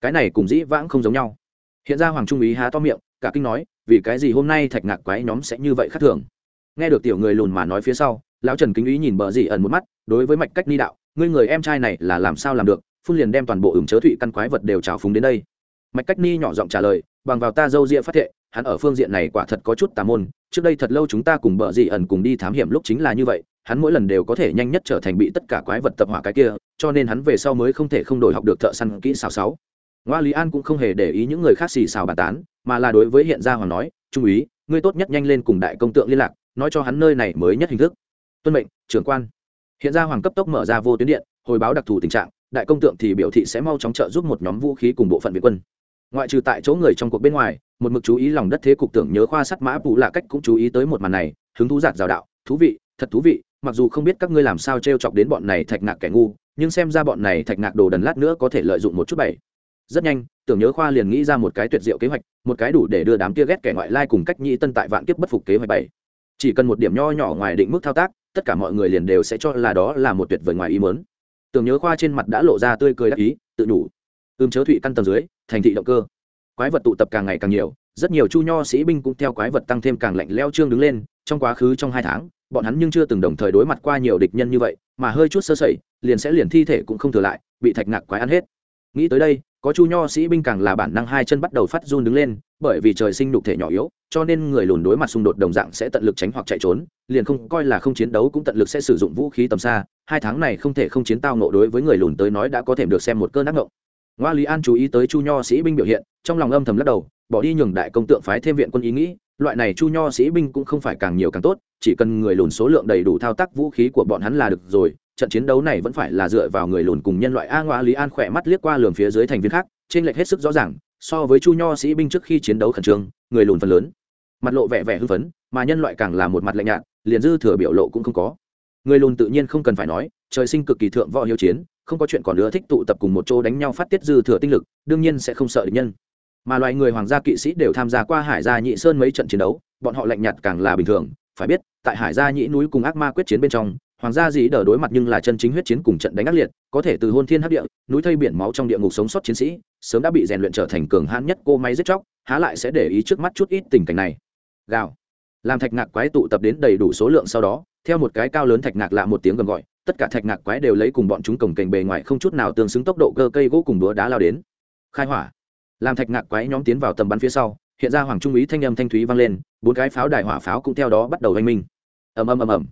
Cái này cùng dĩ vãng không giống nhau. Hiện ra hoàng trung ý há to miệng, cả kinh nói, vì cái gì hôm nay thạch ngạc quái nhóm sẽ như vậy khác thường? Nghe được tiểu người lùn mà nói phía sau, lão trần kính ý nhìn bờ dị ẩn một mắt, đối với mạch cách ni đạo, ngươi người em trai này là làm sao làm được? Phun liền đem toàn bộ ửng chớ thụy căn quái vật đều trào phúng đến đây. Mạch cách ni nhỏ giọng trả lời, bằng vào ta dâu ria phát thệ hắn ở phương diện này quả thật có chút tà môn, trước đây thật lâu chúng ta cùng bợ dị ẩn cùng đi thám hiểm lúc chính là như vậy, hắn mỗi lần đều có thể nhanh nhất trở thành bị tất cả quái vật tập hỏa cái kia, cho nên hắn về sau mới không thể không đổi học được thợ săn kỹ xào sáu. Ngoa lý an cũng không hề để ý những người khác xì xào bàn tán, mà là đối với hiện gia hoàng nói, trung úy, ngươi tốt nhất nhanh lên cùng đại công tượng liên lạc, nói cho hắn nơi này mới nhất hình thức. Tuân mệnh, trưởng quan. Hiện gia hoàng cấp tốc mở ra vô tuyến điện, hồi báo đặc thù tình trạng, đại công tượng thì biểu thị sẽ mau chóng trợ giúp một nhóm vũ khí cùng bộ phận việt quân ngoại trừ tại chỗ người trong cuộc bên ngoài, một mực chú ý lòng đất thế cục tưởng nhớ khoa sắt mã bù là cách cũng chú ý tới một màn này, hứng thú giạt rào đạo, thú vị, thật thú vị, mặc dù không biết các ngươi làm sao t r e o chọc đến bọn này thạch ngạc kẻ ngu, nhưng xem ra bọn này thạch ngạc đồ đần lát nữa có thể lợi dụng một chút bảy rất nhanh, tưởng nhớ khoa liền nghĩ ra một cái tuyệt diệu kế hoạch, một cái đủ để đưa đám kia ghét kẻ ngoại lai cùng cách nhĩ tân tại vạn kiếp bất phục kế hoạch bảy chỉ cần một điểm nho nhỏ ngoài định mức thao tác, tất cả mọi người liền đều sẽ cho là đó là một tuyệt vời ngoài ý mớn tưởng nhớ khoa trên mặt đã lộ ra tươi cười đắc ý, tự đủ ưm chớ thụy căn tầng dưới, thành thị động cơ. Quái vật tụ tập càng ngày càng nhiều, rất nhiều chu nho sĩ binh cũng theo quái vật tăng thêm càng lạnh leo trương đứng lên, trong quá khứ trong hai tháng, bọn hắn nhưng chưa từng đồng thời đối mặt qua nhiều địch nhân như vậy, mà hơi chút sơ sẩy, liền sẽ liền thi thể cũng không thừa lại, bị thạch ngạc quái ăn hết. Nghĩ tới đây, có chu nho sĩ binh càng là bản năng hai chân bắt đầu phát run đứng lên, bởi vì trời sinh đục thể nhỏ yếu, cho nên người lùn đối mặt xung đột đồng dạng sẽ tận lực tránh hoặc chạy trốn, liền không coi là không chiến đấu cũng tận lực sẽ sử dụng vũ khí tầm xa, hai tháng này không thể không chiến tao nộ đối với người lùn tới nói đã có thể được xem một cơn ác ngộng ngoa lý an chú ý tới chu nho sĩ binh biểu hiện, trong lòng âm thầm lắc đầu, bỏ đi nhường đại công tượng phái thêm viện quân ý nghĩ, loại này chu nho sĩ binh cũng không phải càng nhiều càng tốt, chỉ cần người lùn số lượng đầy đủ thao tác vũ khí của bọn hắn là được rồi, trận chiến đấu này vẫn phải là dựa vào người lùn cùng nhân loại a ngoa lý an khỏe mắt liếc qua lường phía dưới thành viên khác, trên lệch hết sức rõ ràng, so với chu nho sĩ binh trước khi chiến đấu khẩn trương, người lùn phần lớn. Mặt lộ vẻ vẻ hưng phấn, mà nhân loại càng là một mặt lạnh nhạt, liền dư thừa biểu lộ cũng không có. Người lùn tự nhiên không cần phải nói, trời sinh cực kỳ thượng võ hiếu chiến không có chuyện còn nữa thích tụ tập cùng một chỗ đánh nhau phát tiết dư thừa tinh lực, đương nhiên sẽ không sợ địch nhân. Mà loài người hoàng gia kỵ sĩ đều tham gia qua hải gia nhị sơn mấy trận chiến đấu, bọn họ lạnh nhạt càng là bình thường, phải biết, tại hải gia nhị núi cùng ác ma quyết chiến bên trong, hoàng gia dĩ đờ đối mặt nhưng là chân chính huyết chiến cùng trận đánh ác liệt, có thể từ hôn thiên hấp địa, núi thây biển máu trong địa ngục sống sót chiến sĩ, sớm đã bị rèn luyện trở thành cường hãn nhất cô máy giết chóc, há lại sẽ để ý trước mắt chút ít tình cảnh này. Gào. Làm thạch ngạc quái tụ tập đến đầy đủ số lượng sau đó, theo một cái cao lớn thạch ngạc lạ một tiếng gầm gọi tất cả thạch ngạc quái đều lấy cùng bọn chúng cổng kềnh bề ngoài không chút nào tương xứng tốc độ cơ cây gỗ cùng đúa đá lao đến. Khai hỏa. Làm thạch ngạc quái nhóm tiến vào tầm bắn phía sau, hiện ra hoàng trung úy thanh âm thanh thúy vang lên, bốn cái pháo đài hỏa pháo cũng theo đó bắt đầu oanh minh. Ầm ầm ầm ầm.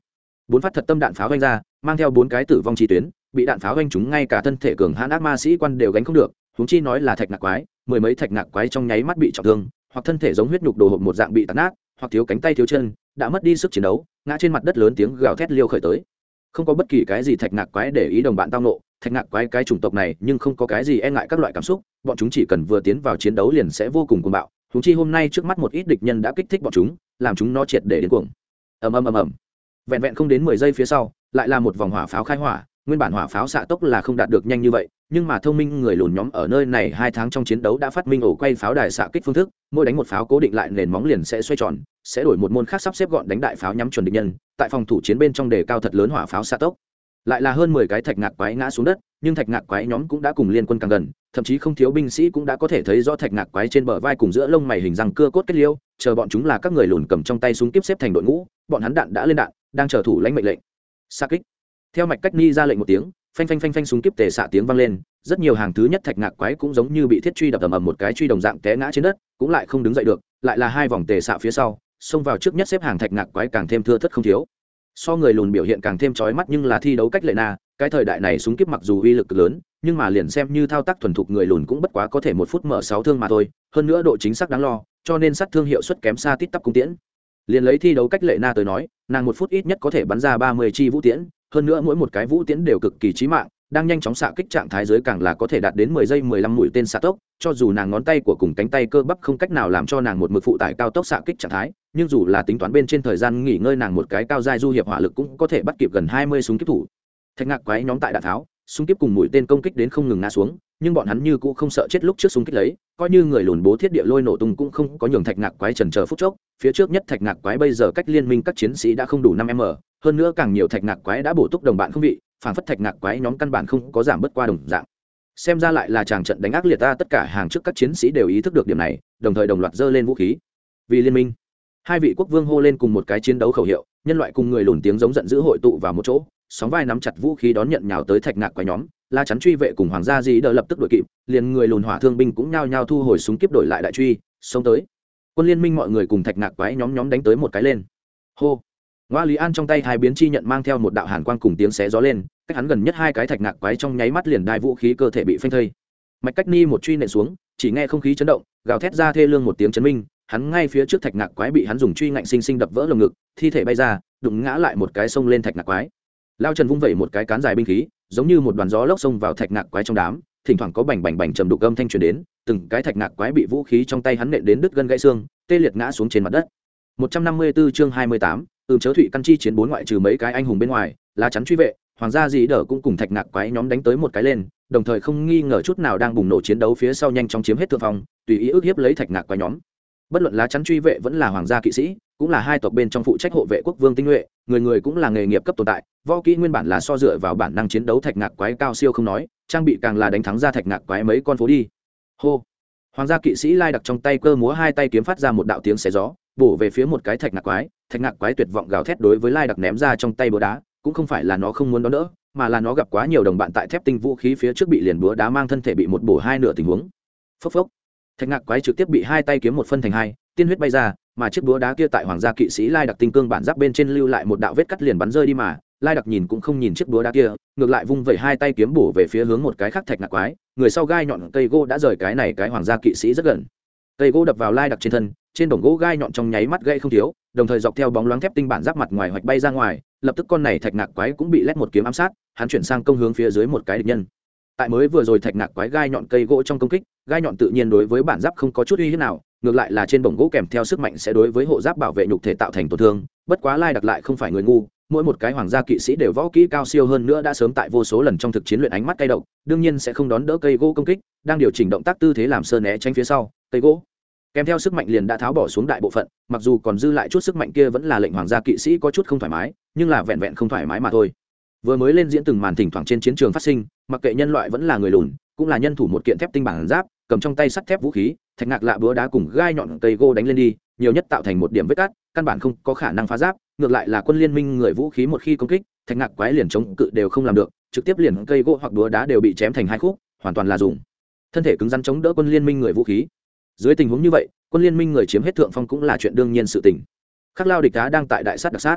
Bốn phát thật tâm đạn pháo oanh ra, mang theo bốn cái tử vong chi tuyến, bị đạn pháo oanh chúng ngay cả thân thể cường hãn ác ma sĩ quan đều gánh không được, huống chi nói là thạch ngạc quái, mười mấy thạch ngạc quái trong nháy mắt bị trọng thương, hoặc thân thể giống huyết nhục đồ hộp một dạng bị tạt nát, hoặc thiếu cánh tay thiếu chân, đã mất đi sức chiến đấu, ngã trên mặt đất lớn tiếng gào thét liêu khởi tới không có bất kỳ cái gì thạch ngạc quái để ý đồng bạn tao nộ thạch ngạc quái cái chủng tộc này nhưng không có cái gì e ngại các loại cảm xúc, bọn chúng chỉ cần vừa tiến vào chiến đấu liền sẽ vô cùng cuồng bạo húng chi hôm nay trước mắt một ít địch nhân đã kích thích bọn chúng, làm chúng nó triệt để đến cuồng. Ầm ầm ầm ầm. Vẹn vẹn không đến mười giây phía sau, lại là một vòng hỏa pháo khai hỏa, nguyên bản hỏa pháo xạ tốc là không đạt được nhanh như vậy nhưng mà thông minh người lùn nhóm ở nơi này hai tháng trong chiến đấu đã phát minh ổ quay pháo đài xạ kích phương thức, mỗi đánh một pháo cố định lại nền móng liền sẽ xoay tròn, sẽ đổi một môn khác sắp xếp gọn đánh đại pháo nhắm chuẩn địch nhân, tại phòng thủ chiến bên trong đề cao thật lớn hỏa pháo xạ tốc. Lại là hơn mười cái thạch ngạc quái ngã xuống đất, nhưng thạch ngạc quái nhóm cũng đã cùng liên quân càng gần, thậm chí không thiếu binh sĩ cũng đã có thể thấy rõ thạch ngạc quái trên bờ vai cùng giữa lông mày hình răng cưa cốt kết liêu, chờ bọn chúng là các người lùn cầm trong tay súng kiếp xếp thành đội ngũ, bọn hắn đạn đã lên đạn, đang chờ thủ lãnh mệnh lệnh. Xa kích. Theo mạch cách ni ra lệnh một tiếng phanh phanh phanh phanh súng kiếp tề xạ tiếng vang lên, rất nhiều hàng thứ nhất thạch ngạc quái cũng giống như bị thiết truy đập ầm ầm một cái truy đồng dạng té ngã trên đất, cũng lại không đứng dậy được, lại là hai vòng tề xạ phía sau, xông vào trước nhất xếp hàng thạch ngạc quái càng thêm thưa thất không thiếu. So người lùn biểu hiện càng thêm chói mắt nhưng là thi đấu cách lệ na, cái thời đại này súng kiếp mặc dù uy lực lớn, nhưng mà liền xem như thao tác thuần thục người lùn cũng bất quá có thể một phút mở sáu thương mà thôi, hơn nữa độ chính xác đáng lo, cho nên sát thương hiệu suất kém xa tít tắp cung tiễn. Liền lấy thi đấu cách lệ na tới nói, nàng một phút ít nhất có thể bắn ra ba mươi chi vũ tiễn hơn nữa mỗi một cái vũ tiễn đều cực kỳ trí mạng, đang nhanh chóng xạ kích trạng thái dưới càng là có thể đạt đến mười giây mười lăm mũi tên xạ tốc, cho dù nàng ngón tay của cùng cánh tay cơ bắp không cách nào làm cho nàng một mực phụ tải cao tốc xạ kích trạng thái, nhưng dù là tính toán bên trên thời gian nghỉ ngơi nàng một cái cao dai du hiệp hỏa lực cũng có thể bắt kịp gần hai mươi súng kiếp thủ. Thạch ngạc quái nhóm tại đạn tháo, súng kiếp cùng mũi tên công kích đến không ngừng ngã xuống, nhưng bọn hắn như cũng không sợ chết lúc trước súng kích lấy, coi như người lùn bố thiết địa lôi nổ tung cũng không có nhường thạch ngạc quái trần chờ phút chốc. Phía trước nhất thạch ngạc quái bây giờ cách liên minh các chiến sĩ đã không đủ năm m hơn nữa càng nhiều thạch ngạc quái đã bổ túc đồng bạn không vị phản phất thạch ngạc quái nhóm căn bản không có giảm bớt qua đồng dạng. Xem ra lại là chàng trận đánh ác liệt ta, tất cả hàng trước các chiến sĩ đều ý thức được điểm này, đồng thời đồng loạt dơ lên vũ khí. Vì liên minh, hai vị quốc vương hô lên cùng một cái chiến đấu khẩu hiệu, nhân loại cùng người lùn tiếng giống giận dữ hội tụ vào một chỗ, sóng vai nắm chặt vũ khí đón nhận nhào tới thạch ngạc quái nhóm, la chắn truy vệ cùng hoàng gia dĩ đỡ lập tức đội kịp, liền người lùn hỏa thương binh cũng nhao nhao thu hồi súng kiếp đổi lại đại truy, xông tới. Quân liên minh mọi người cùng thạch ngạc quái nhóm nhóm đánh tới một cái lên. Hô ngoa lý an trong tay hai biến chi nhận mang theo một đạo hàn quang cùng tiếng xé gió lên cách hắn gần nhất hai cái thạch ngạc quái trong nháy mắt liền đai vũ khí cơ thể bị phanh thây. Mạch cách ni một truy nện xuống chỉ nghe không khí chấn động gào thét ra thê lương một tiếng chấn minh hắn ngay phía trước thạch ngạc quái bị hắn dùng truy ngạnh sinh sinh đập vỡ lồng ngực thi thể bay ra đụng ngã lại một cái sông lên thạch ngạc quái. Lao trần vung vẩy một cái cán dài binh khí giống như một đoàn gió lốc xông vào thạch ngạc quái trong đám thỉnh thoảng có bành bành bành trầm đục âm thanh truyền đến từng cái thạch ngạc quái bị vũ khí trong tay hắn nện đến đứt gân gãy xương tê liệt ngã xuống trên mặt đất. 154 chương 28, ừm, chớ thụy căn chi chiến bốn ngoại trừ mấy cái anh hùng bên ngoài, lá chắn truy vệ, hoàng gia gì đờ cũng cùng thạch ngạc quái nhóm đánh tới một cái lên, đồng thời không nghi ngờ chút nào đang bùng nổ chiến đấu phía sau nhanh chóng chiếm hết thượng phong, tùy ý ước hiếp lấy thạch ngạc quái nhóm. Bất luận lá chắn truy vệ vẫn là hoàng gia kỵ sĩ, cũng là hai tộc bên trong phụ trách hộ vệ quốc vương tinh nhuệ, người người cũng là nghề nghiệp cấp tồn tại, võ kỹ nguyên bản là so dựa vào bản năng chiến đấu thạch ngạc quái cao siêu không nói, trang bị càng là đánh thắng ra thạch ngạc quái mấy con phố đi. Hô! Hoàng gia kỵ sĩ lai đặc trong tay cơ múa hai tay kiếm phát ra một đạo tiếng xé gió, bổ về phía một cái thạch ngạc quái thạch ngạc quái tuyệt vọng gào thét đối với lai đặc ném ra trong tay búa đá, cũng không phải là nó không muốn đón đỡ, mà là nó gặp quá nhiều đồng bạn tại thép tinh vũ khí phía trước bị liền búa đá mang thân thể bị một bổ hai nửa tình huống. Phốc phốc. Thạch ngạc quái trực tiếp bị hai tay kiếm một phân thành hai, tiên huyết bay ra, mà chiếc búa đá kia tại hoàng gia kỵ sĩ lai đặc tinh cương bản giáp bên trên lưu lại một đạo vết cắt liền bắn rơi đi mà, lai đặc nhìn cũng không nhìn chiếc búa đá kia, ngược lại vung vẩy hai tay kiếm bổ về phía hướng một cái khác thạch ngạc quái, người sau gai nhọn cây gỗ đã rời cái này cái hoàng gia kỵ sĩ rất gần. Cây gỗ đập vào lai đặc trên thân, trên đồng gỗ gai nhọn trong nháy mắt gây không thiếu đồng thời dọc theo bóng loáng thép tinh bản giáp mặt ngoài hoạch bay ra ngoài, lập tức con này thạch ngạc quái cũng bị lét một kiếm ám sát, hắn chuyển sang công hướng phía dưới một cái địch nhân. Tại mới vừa rồi thạch ngạc quái gai nhọn cây gỗ trong công kích, gai nhọn tự nhiên đối với bản giáp không có chút uy hiếp nào, ngược lại là trên bổng gỗ kèm theo sức mạnh sẽ đối với hộ giáp bảo vệ nhục thể tạo thành tổn thương, bất quá lai đặc lại không phải người ngu, mỗi một cái hoàng gia kỵ sĩ đều võ kỹ cao siêu hơn nữa đã sớm tại vô số lần trong thực chiến luyện ánh mắt cay động đương nhiên sẽ không đón đỡ cây gỗ công kích, đang điều chỉnh động tác tư thế làm sơ né tránh phía sau, cây gỗ kèm theo sức mạnh liền đã tháo bỏ xuống đại bộ phận, mặc dù còn dư lại chút sức mạnh kia vẫn là lệnh hoàng gia kỵ sĩ có chút không thoải mái, nhưng là vẹn vẹn không thoải mái mà thôi. Vừa mới lên diễn từng màn thỉnh thoảng trên chiến trường phát sinh, mặc kệ nhân loại vẫn là người lùn, cũng là nhân thủ một kiện thép tinh bản giáp, cầm trong tay sắt thép vũ khí, thạch ngạc lạ búa đá cùng gai nhọn cây gỗ đánh lên đi, nhiều nhất tạo thành một điểm vết cắt căn bản không có khả năng phá giáp, ngược lại là quân liên minh người vũ khí một khi công kích, thạch ngạc quái liền chống cự đều không làm được, trực tiếp liền cây gỗ hoặc búa đá đều bị chém thành hai khúc, hoàn toàn là dùng. Thân thể cứng rắn chống đỡ quân liên minh người vũ khí dưới tình huống như vậy, quân liên minh người chiếm hết thượng phong cũng là chuyện đương nhiên sự tình. Khắc lao địch đá đang tại đại sát đặc sát.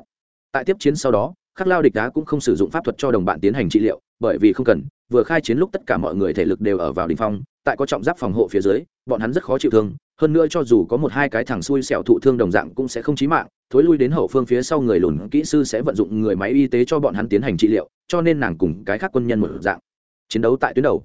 Tại tiếp chiến sau đó, khắc lao địch đá cũng không sử dụng pháp thuật cho đồng bạn tiến hành trị liệu, bởi vì không cần, vừa khai chiến lúc tất cả mọi người thể lực đều ở vào đ ỉ n h phong, tại có trọng giáp phòng hộ phía dưới, bọn hắn rất khó chịu thương, hơn nữa cho dù có một hai cái thằng xui xẻo thụ thương đồng dạng cũng sẽ không chí mạng, thối lui đến hậu phương phía sau người lùn kỹ sư sẽ vận dụng người máy y tế cho bọn hắn tiến hành trị liệu, cho nên nàng cùng cái khác quân nhân một dạng. Chiến đấu tại tuyến đầu.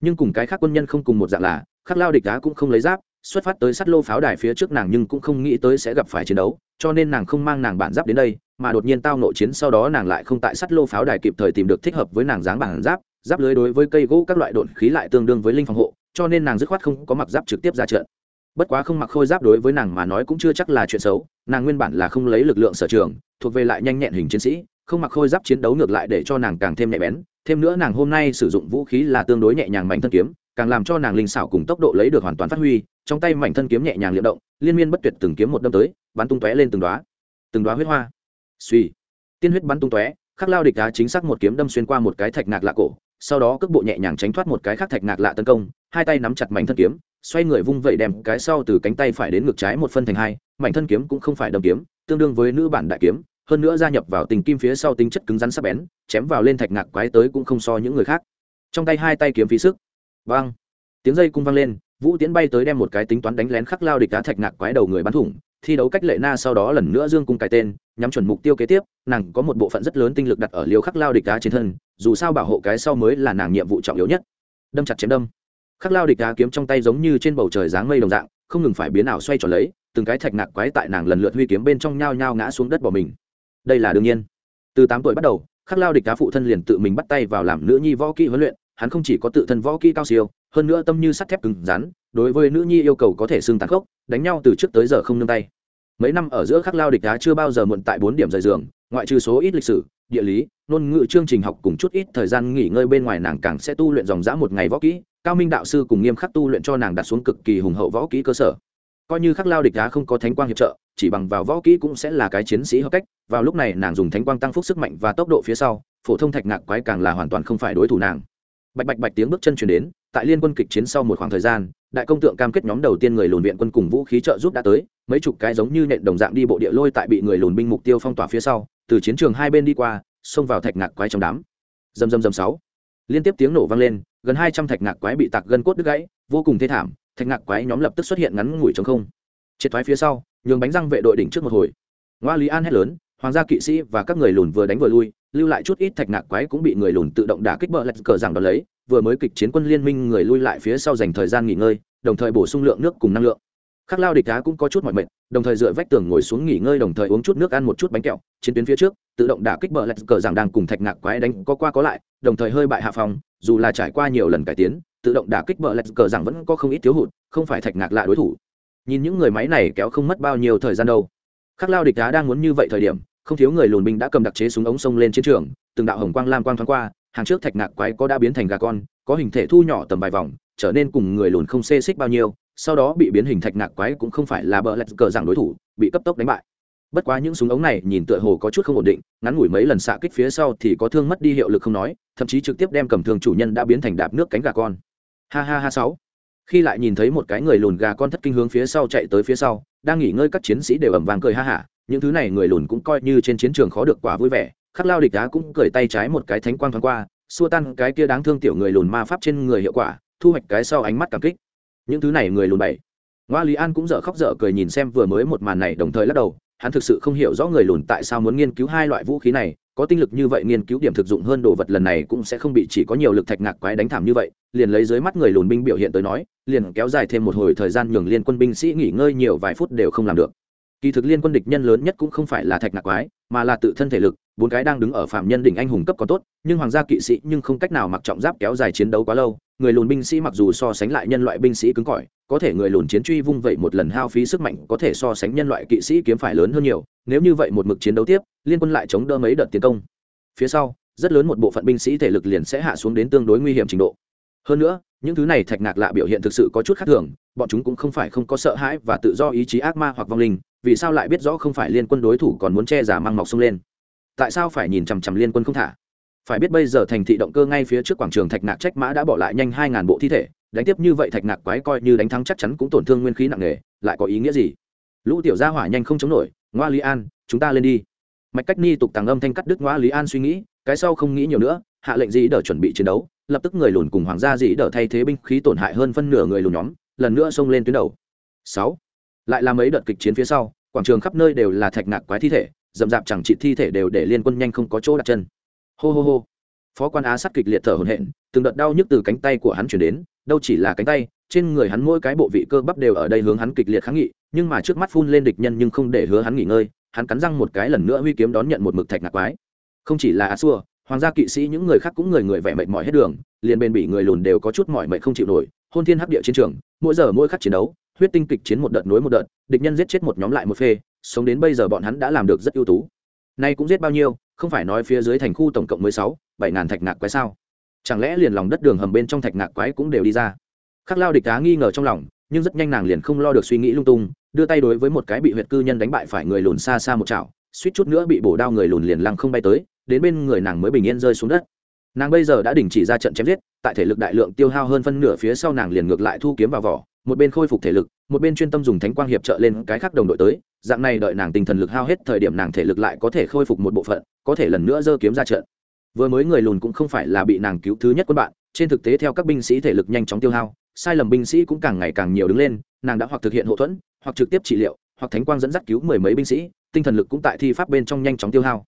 Nhưng cùng cái khác quân nhân không cùng một dạng là, khắc lao địch đá cũng không lấy giáp xuất phát tới sắt lô pháo đài phía trước nàng nhưng cũng không nghĩ tới sẽ gặp phải chiến đấu, cho nên nàng không mang nàng bản giáp đến đây, mà đột nhiên tao nội chiến sau đó nàng lại không tại sắt lô pháo đài kịp thời tìm được thích hợp với nàng dáng bản giáp giáp lưới đối với cây gỗ các loại đột khí lại tương đương với linh phòng hộ, cho nên nàng dứt khoát không có mặc giáp trực tiếp ra trận. Bất quá không mặc khôi giáp đối với nàng mà nói cũng chưa chắc là chuyện xấu, nàng nguyên bản là không lấy lực lượng sở trường, thuộc về lại nhanh nhẹn hình chiến sĩ, không mặc khôi giáp chiến đấu ngược lại để cho nàng càng thêm nhạy bén, thêm nữa nàng hôm nay sử dụng vũ khí là tương đối nhẹ nhàng mảnh thân kiếm càng làm cho nàng linh xảo cùng tốc độ lấy được hoàn toàn phát huy, trong tay mảnh thân kiếm nhẹ nhàng liệm động, liên miên bất tuyệt từng kiếm một đâm tới, bắn tung tóe lên từng đoá từng đoá huyết hoa. Suy tiên huyết bắn tung tóe, khắc lao địch đá chính xác một kiếm đâm xuyên qua một cái thạch ngạc lạ cổ, sau đó cước bộ nhẹ nhàng tránh thoát một cái khác thạch ngạc lạ tấn công, hai tay nắm chặt mảnh thân kiếm, xoay người vung vẩy đem cái sau từ cánh tay phải đến ngực trái một phân thành hai, mảnh thân kiếm cũng không phải đâm kiếm, tương đương với nữ bản đại kiếm, hơn nữa gia nhập vào tình kim phía sau tính chất cứng rắn sắc bén, chém vào lên thạch ngạc quái tới cũng không so những người khác. Trong tay hai tay kiếm phí sức vang. Tiếng dây cung vang lên, vũ tiễn bay tới đem một cái tính toán đánh lén khắc lao địch cá thạch ngạc quái đầu người bắn thủng, thi đấu cách lệ na sau đó lần nữa dương cung cái tên, nhắm chuẩn mục tiêu kế tiếp, nàng có một bộ phận rất lớn tinh lực đặt ở liều khắc lao địch cá trên thân, dù sao bảo hộ cái sau mới là nàng nhiệm vụ trọng yếu nhất. Đâm chặt chém đâm. Khắc lao địch cá kiếm trong tay giống như trên bầu trời dáng mây đồng dạng, không ngừng phải biến ảo xoay tròn lấy, từng cái thạch ngạc quái tại nàng lần lượt huy kiếm bên trong nhao nhao ngã xuống đất bỏ mình. Đây là đương nhiên. Từ tám tuổi bắt đầu, khắc lao địch cá phụ thân liền tự mình bắt tay vào làm nữ nhi võ kỹ huấn luyện hắn không chỉ có tự thân võ kỹ cao siêu, hơn nữa tâm như sắt thép cứng rắn, đối với nữ nhi yêu cầu có thể xương tàn khốc, đánh nhau từ trước tới giờ không nương tay. Mấy năm ở giữa khắc lao địch đá chưa bao giờ muộn tại bốn điểm rời giường, ngoại trừ số ít lịch sử, địa lý, ngôn ngữ chương trình học cùng chút ít thời gian nghỉ ngơi bên ngoài nàng càng sẽ tu luyện dòng dã một ngày võ kỹ, cao minh đạo sư cùng nghiêm khắc tu luyện cho nàng đặt xuống cực kỳ hùng hậu võ kỹ cơ sở. Coi như khắc lao địch đá không có thánh quang hiệp trợ, chỉ bằng vào võ kỹ cũng sẽ là cái chiến sĩ hợp cách, vào lúc này nàng dùng thánh quang tăng phúc sức mạnh và tốc độ phía sau, phổ thông thạch ngạc quái càng là hoàn toàn không phải đối thủ nàng bạch bạch bạch tiếng bước chân chuyển đến, tại liên quân kịch chiến sau một khoảng thời gian, đại công tượng cam kết nhóm đầu tiên người lùn viện quân cùng vũ khí trợ giúp đã tới, mấy chục cái giống như nện đồng dạng đi bộ địa lôi tại bị người lùn binh mục tiêu phong tỏa phía sau, từ chiến trường hai bên đi qua, xông vào thạch ngạc quái trong đám. Dầm dầm dầm sáu. Liên tiếp tiếng nổ vang lên, gần hai trăm thạch ngạc quái bị tạc gân cốt đứt gãy, vô cùng thê thảm, thạch ngạc quái nhóm lập tức xuất hiện ngắn ngủi trong không. Triệt thoái phía sau, nhường bánh răng vệ đội đỉnh trước một hồi. Ngoa lý an hét lớn, hoàng gia kỵ sĩ và các người lùn vừa đánh vừa lui lưu lại chút ít thạch nạc quái cũng bị người lùn tự động đả kích bờ lạch cờ rằng đó lấy, vừa mới kịch chiến quân liên minh người lui lại phía sau dành thời gian nghỉ ngơi, đồng thời bổ sung lượng nước cùng năng lượng. Khắc lao địch đá cũng có chút mọi mệt, đồng thời dựa vách tường ngồi xuống nghỉ ngơi đồng thời uống chút nước ăn một chút bánh kẹo. Chiến tuyến phía trước, tự động đả kích bờ lạch cờ rằng đang cùng thạch ngạc quái đánh có qua có lại, đồng thời hơi bại hạ phòng, dù là trải qua nhiều lần cải tiến, tự động đả kích bờ lạch cờ rằng vẫn có không ít thiếu hụt, không phải thạch ngạc lạ đối thủ. Nhìn những người máy này kéo không mất bao nhiêu thời gian đâu. Khắc lao địch đá đang muốn như vậy thời điểm không thiếu người lùn binh đã cầm đặc chế súng ống sông lên chiến trường, từng đạo hồng quang lam quang thoáng qua, hàng trước thạch ngạc quái có đã biến thành gà con, có hình thể thu nhỏ tầm vài vòng, trở nên cùng người lùn không xê xích bao nhiêu, sau đó bị biến hình thạch ngạc quái cũng không phải là bờ lạch cờ rằng đối thủ, bị cấp tốc đánh bại. Bất quá những súng ống này nhìn tựa hồ có chút không ổn định, ngắn ngủi mấy lần xạ kích phía sau thì có thương mất đi hiệu lực không nói, thậm chí trực tiếp đem cầm thương chủ nhân đã biến thành đạp nước cánh gà con. Ha ha ha sáu. Khi lại nhìn thấy một cái người lùn gà con thất kinh hướng phía sau chạy tới phía sau, đang nghỉ ngơi các chiến sĩ đều ẩm vàng cười ha hả những thứ này người lùn cũng coi như trên chiến trường khó được quả vui vẻ, khắc lao địch đá cũng cười tay trái một cái thánh quang thoáng qua, xua tan cái kia đáng thương tiểu người lùn ma pháp trên người hiệu quả, thu hoạch cái sau ánh mắt cảm kích. Những thứ này người lùn bảy. Ngoa lý an cũng dở khóc dở cười nhìn xem vừa mới một màn này đồng thời lắc đầu, hắn thực sự không hiểu rõ người lùn tại sao muốn nghiên cứu hai loại vũ khí này, có tinh lực như vậy nghiên cứu điểm thực dụng hơn đồ vật lần này cũng sẽ không bị chỉ có nhiều lực thạch ngạc quái đánh thảm như vậy, liền lấy dưới mắt người lùn binh biểu hiện tới nói, liền kéo dài thêm một hồi thời gian nhường liên quân binh sĩ nghỉ ngơi nhiều vài phút đều không làm được kỳ thực liên quân địch nhân lớn nhất cũng không phải là thạch nạc quái, mà là tự thân thể lực, bốn cái đang đứng ở phạm nhân đỉnh anh hùng cấp có tốt, nhưng hoàng gia kỵ sĩ nhưng không cách nào mặc trọng giáp kéo dài chiến đấu quá lâu, người lùn binh sĩ mặc dù so sánh lại nhân loại binh sĩ cứng cỏi, có thể người lùn chiến truy vung vậy một lần hao phí sức mạnh có thể so sánh nhân loại kỵ sĩ kiếm phải lớn hơn nhiều, nếu như vậy một mực chiến đấu tiếp, liên quân lại chống đỡ mấy đợt tiến công. Phía sau, rất lớn một bộ phận binh sĩ thể lực liền sẽ hạ xuống đến tương đối nguy hiểm trình độ. Hơn nữa những thứ này thạch ngạc lạ biểu hiện thực sự có chút khác thường, bọn chúng cũng không phải không có sợ hãi và tự do ý chí ác ma hoặc vong linh, vì sao lại biết rõ không phải liên quân đối thủ còn muốn che giả mang mọc sông lên? Tại sao phải nhìn chằm chằm liên quân không thả? Phải biết bây giờ thành thị động cơ ngay phía trước quảng trường thạch nạc trách mã đã bỏ lại nhanh hai ngàn bộ thi thể, đánh tiếp như vậy thạch nạc quái coi như đánh thắng chắc chắn cũng tổn thương nguyên khí nặng nề, lại có ý nghĩa gì? Lũ tiểu gia hỏa nhanh không chống nổi, ngoa lý an, chúng ta lên đi. Mạch cách ni tục tàng âm thanh cắt đứt ngoa lý an suy nghĩ, cái sau không nghĩ nhiều nữa, hạ lệnh dĩ đỡ chuẩn bị chiến đấu lập tức người lùn cùng hoàng gia dĩ đỡ thay thế binh khí tổn hại hơn phân nửa người lùn nhóm, lần nữa xông lên tuyến đầu. Sáu, lại là mấy đợt kịch chiến phía sau, quảng trường khắp nơi đều là thạch nạc quái thi thể dầm dạp chẳng trị thi thể đều để liên quân nhanh không có chỗ đặt chân. Hô hô hô, phó quan á sát kịch liệt thở hổn hển, từng đợt đau nhức từ cánh tay của hắn chuyển đến, đâu chỉ là cánh tay, trên người hắn mỗi cái bộ vị cơ bắp đều ở đây hướng hắn kịch liệt kháng nghị, nhưng mà trước mắt phun lên địch nhân nhưng không để hứa hắn nghỉ ngơi, hắn cắn răng một cái lần nữa huy kiếm đón nhận một mực thạch ngạc quái. Không chỉ là Á xua hoàng gia kỵ sĩ những người khác cũng người người vẻ mệt mỏi hết đường, liền bên bỉ người lùn đều có chút mỏi mệt không chịu nổi, hôn thiên hấp địa chiến trường, mỗi giờ mỗi khắc chiến đấu, huyết tinh kịch chiến một đợt nối một đợt, địch nhân giết chết một nhóm lại một phê, sống đến bây giờ bọn hắn đã làm được rất ưu tú. Nay cũng giết bao nhiêu, không phải nói phía dưới thành khu tổng cộng mười sáu, bảy ngàn thạch ngạc quái sao? Chẳng lẽ liền lòng đất đường hầm bên trong thạch ngạc quái cũng đều đi ra? Khắc lao địch cá nghi ngờ trong lòng, nhưng rất nhanh nàng liền không lo được suy nghĩ lung tung, đưa tay đối với một cái bị huyệt cư nhân đánh bại phải người lùn xa xa một chảo suýt chút nữa bị bổ đao người lùn liền lăng không bay tới, đến bên người nàng mới bình yên rơi xuống đất. Nàng bây giờ đã đình chỉ ra trận chém giết, tại thể lực đại lượng tiêu hao hơn phân nửa phía sau nàng liền ngược lại thu kiếm vào vỏ, một bên khôi phục thể lực, một bên chuyên tâm dùng thánh quang hiệp trợ lên cái khác đồng đội tới, dạng này đợi nàng tinh thần lực hao hết thời điểm nàng thể lực lại có thể khôi phục một bộ phận, có thể lần nữa giơ kiếm ra trận. Vừa mới người lùn cũng không phải là bị nàng cứu thứ nhất quân bạn, trên thực tế theo các binh sĩ thể lực nhanh chóng tiêu hao, sai lầm binh sĩ cũng càng ngày càng nhiều đứng lên, nàng đã hoặc thực hiện hậu thuẫn, hoặc trực tiếp trị liệu, hoặc thánh quang dẫn dắt cứu mười mấy binh sĩ tinh thần lực cũng tại thi pháp bên trong nhanh chóng tiêu hao.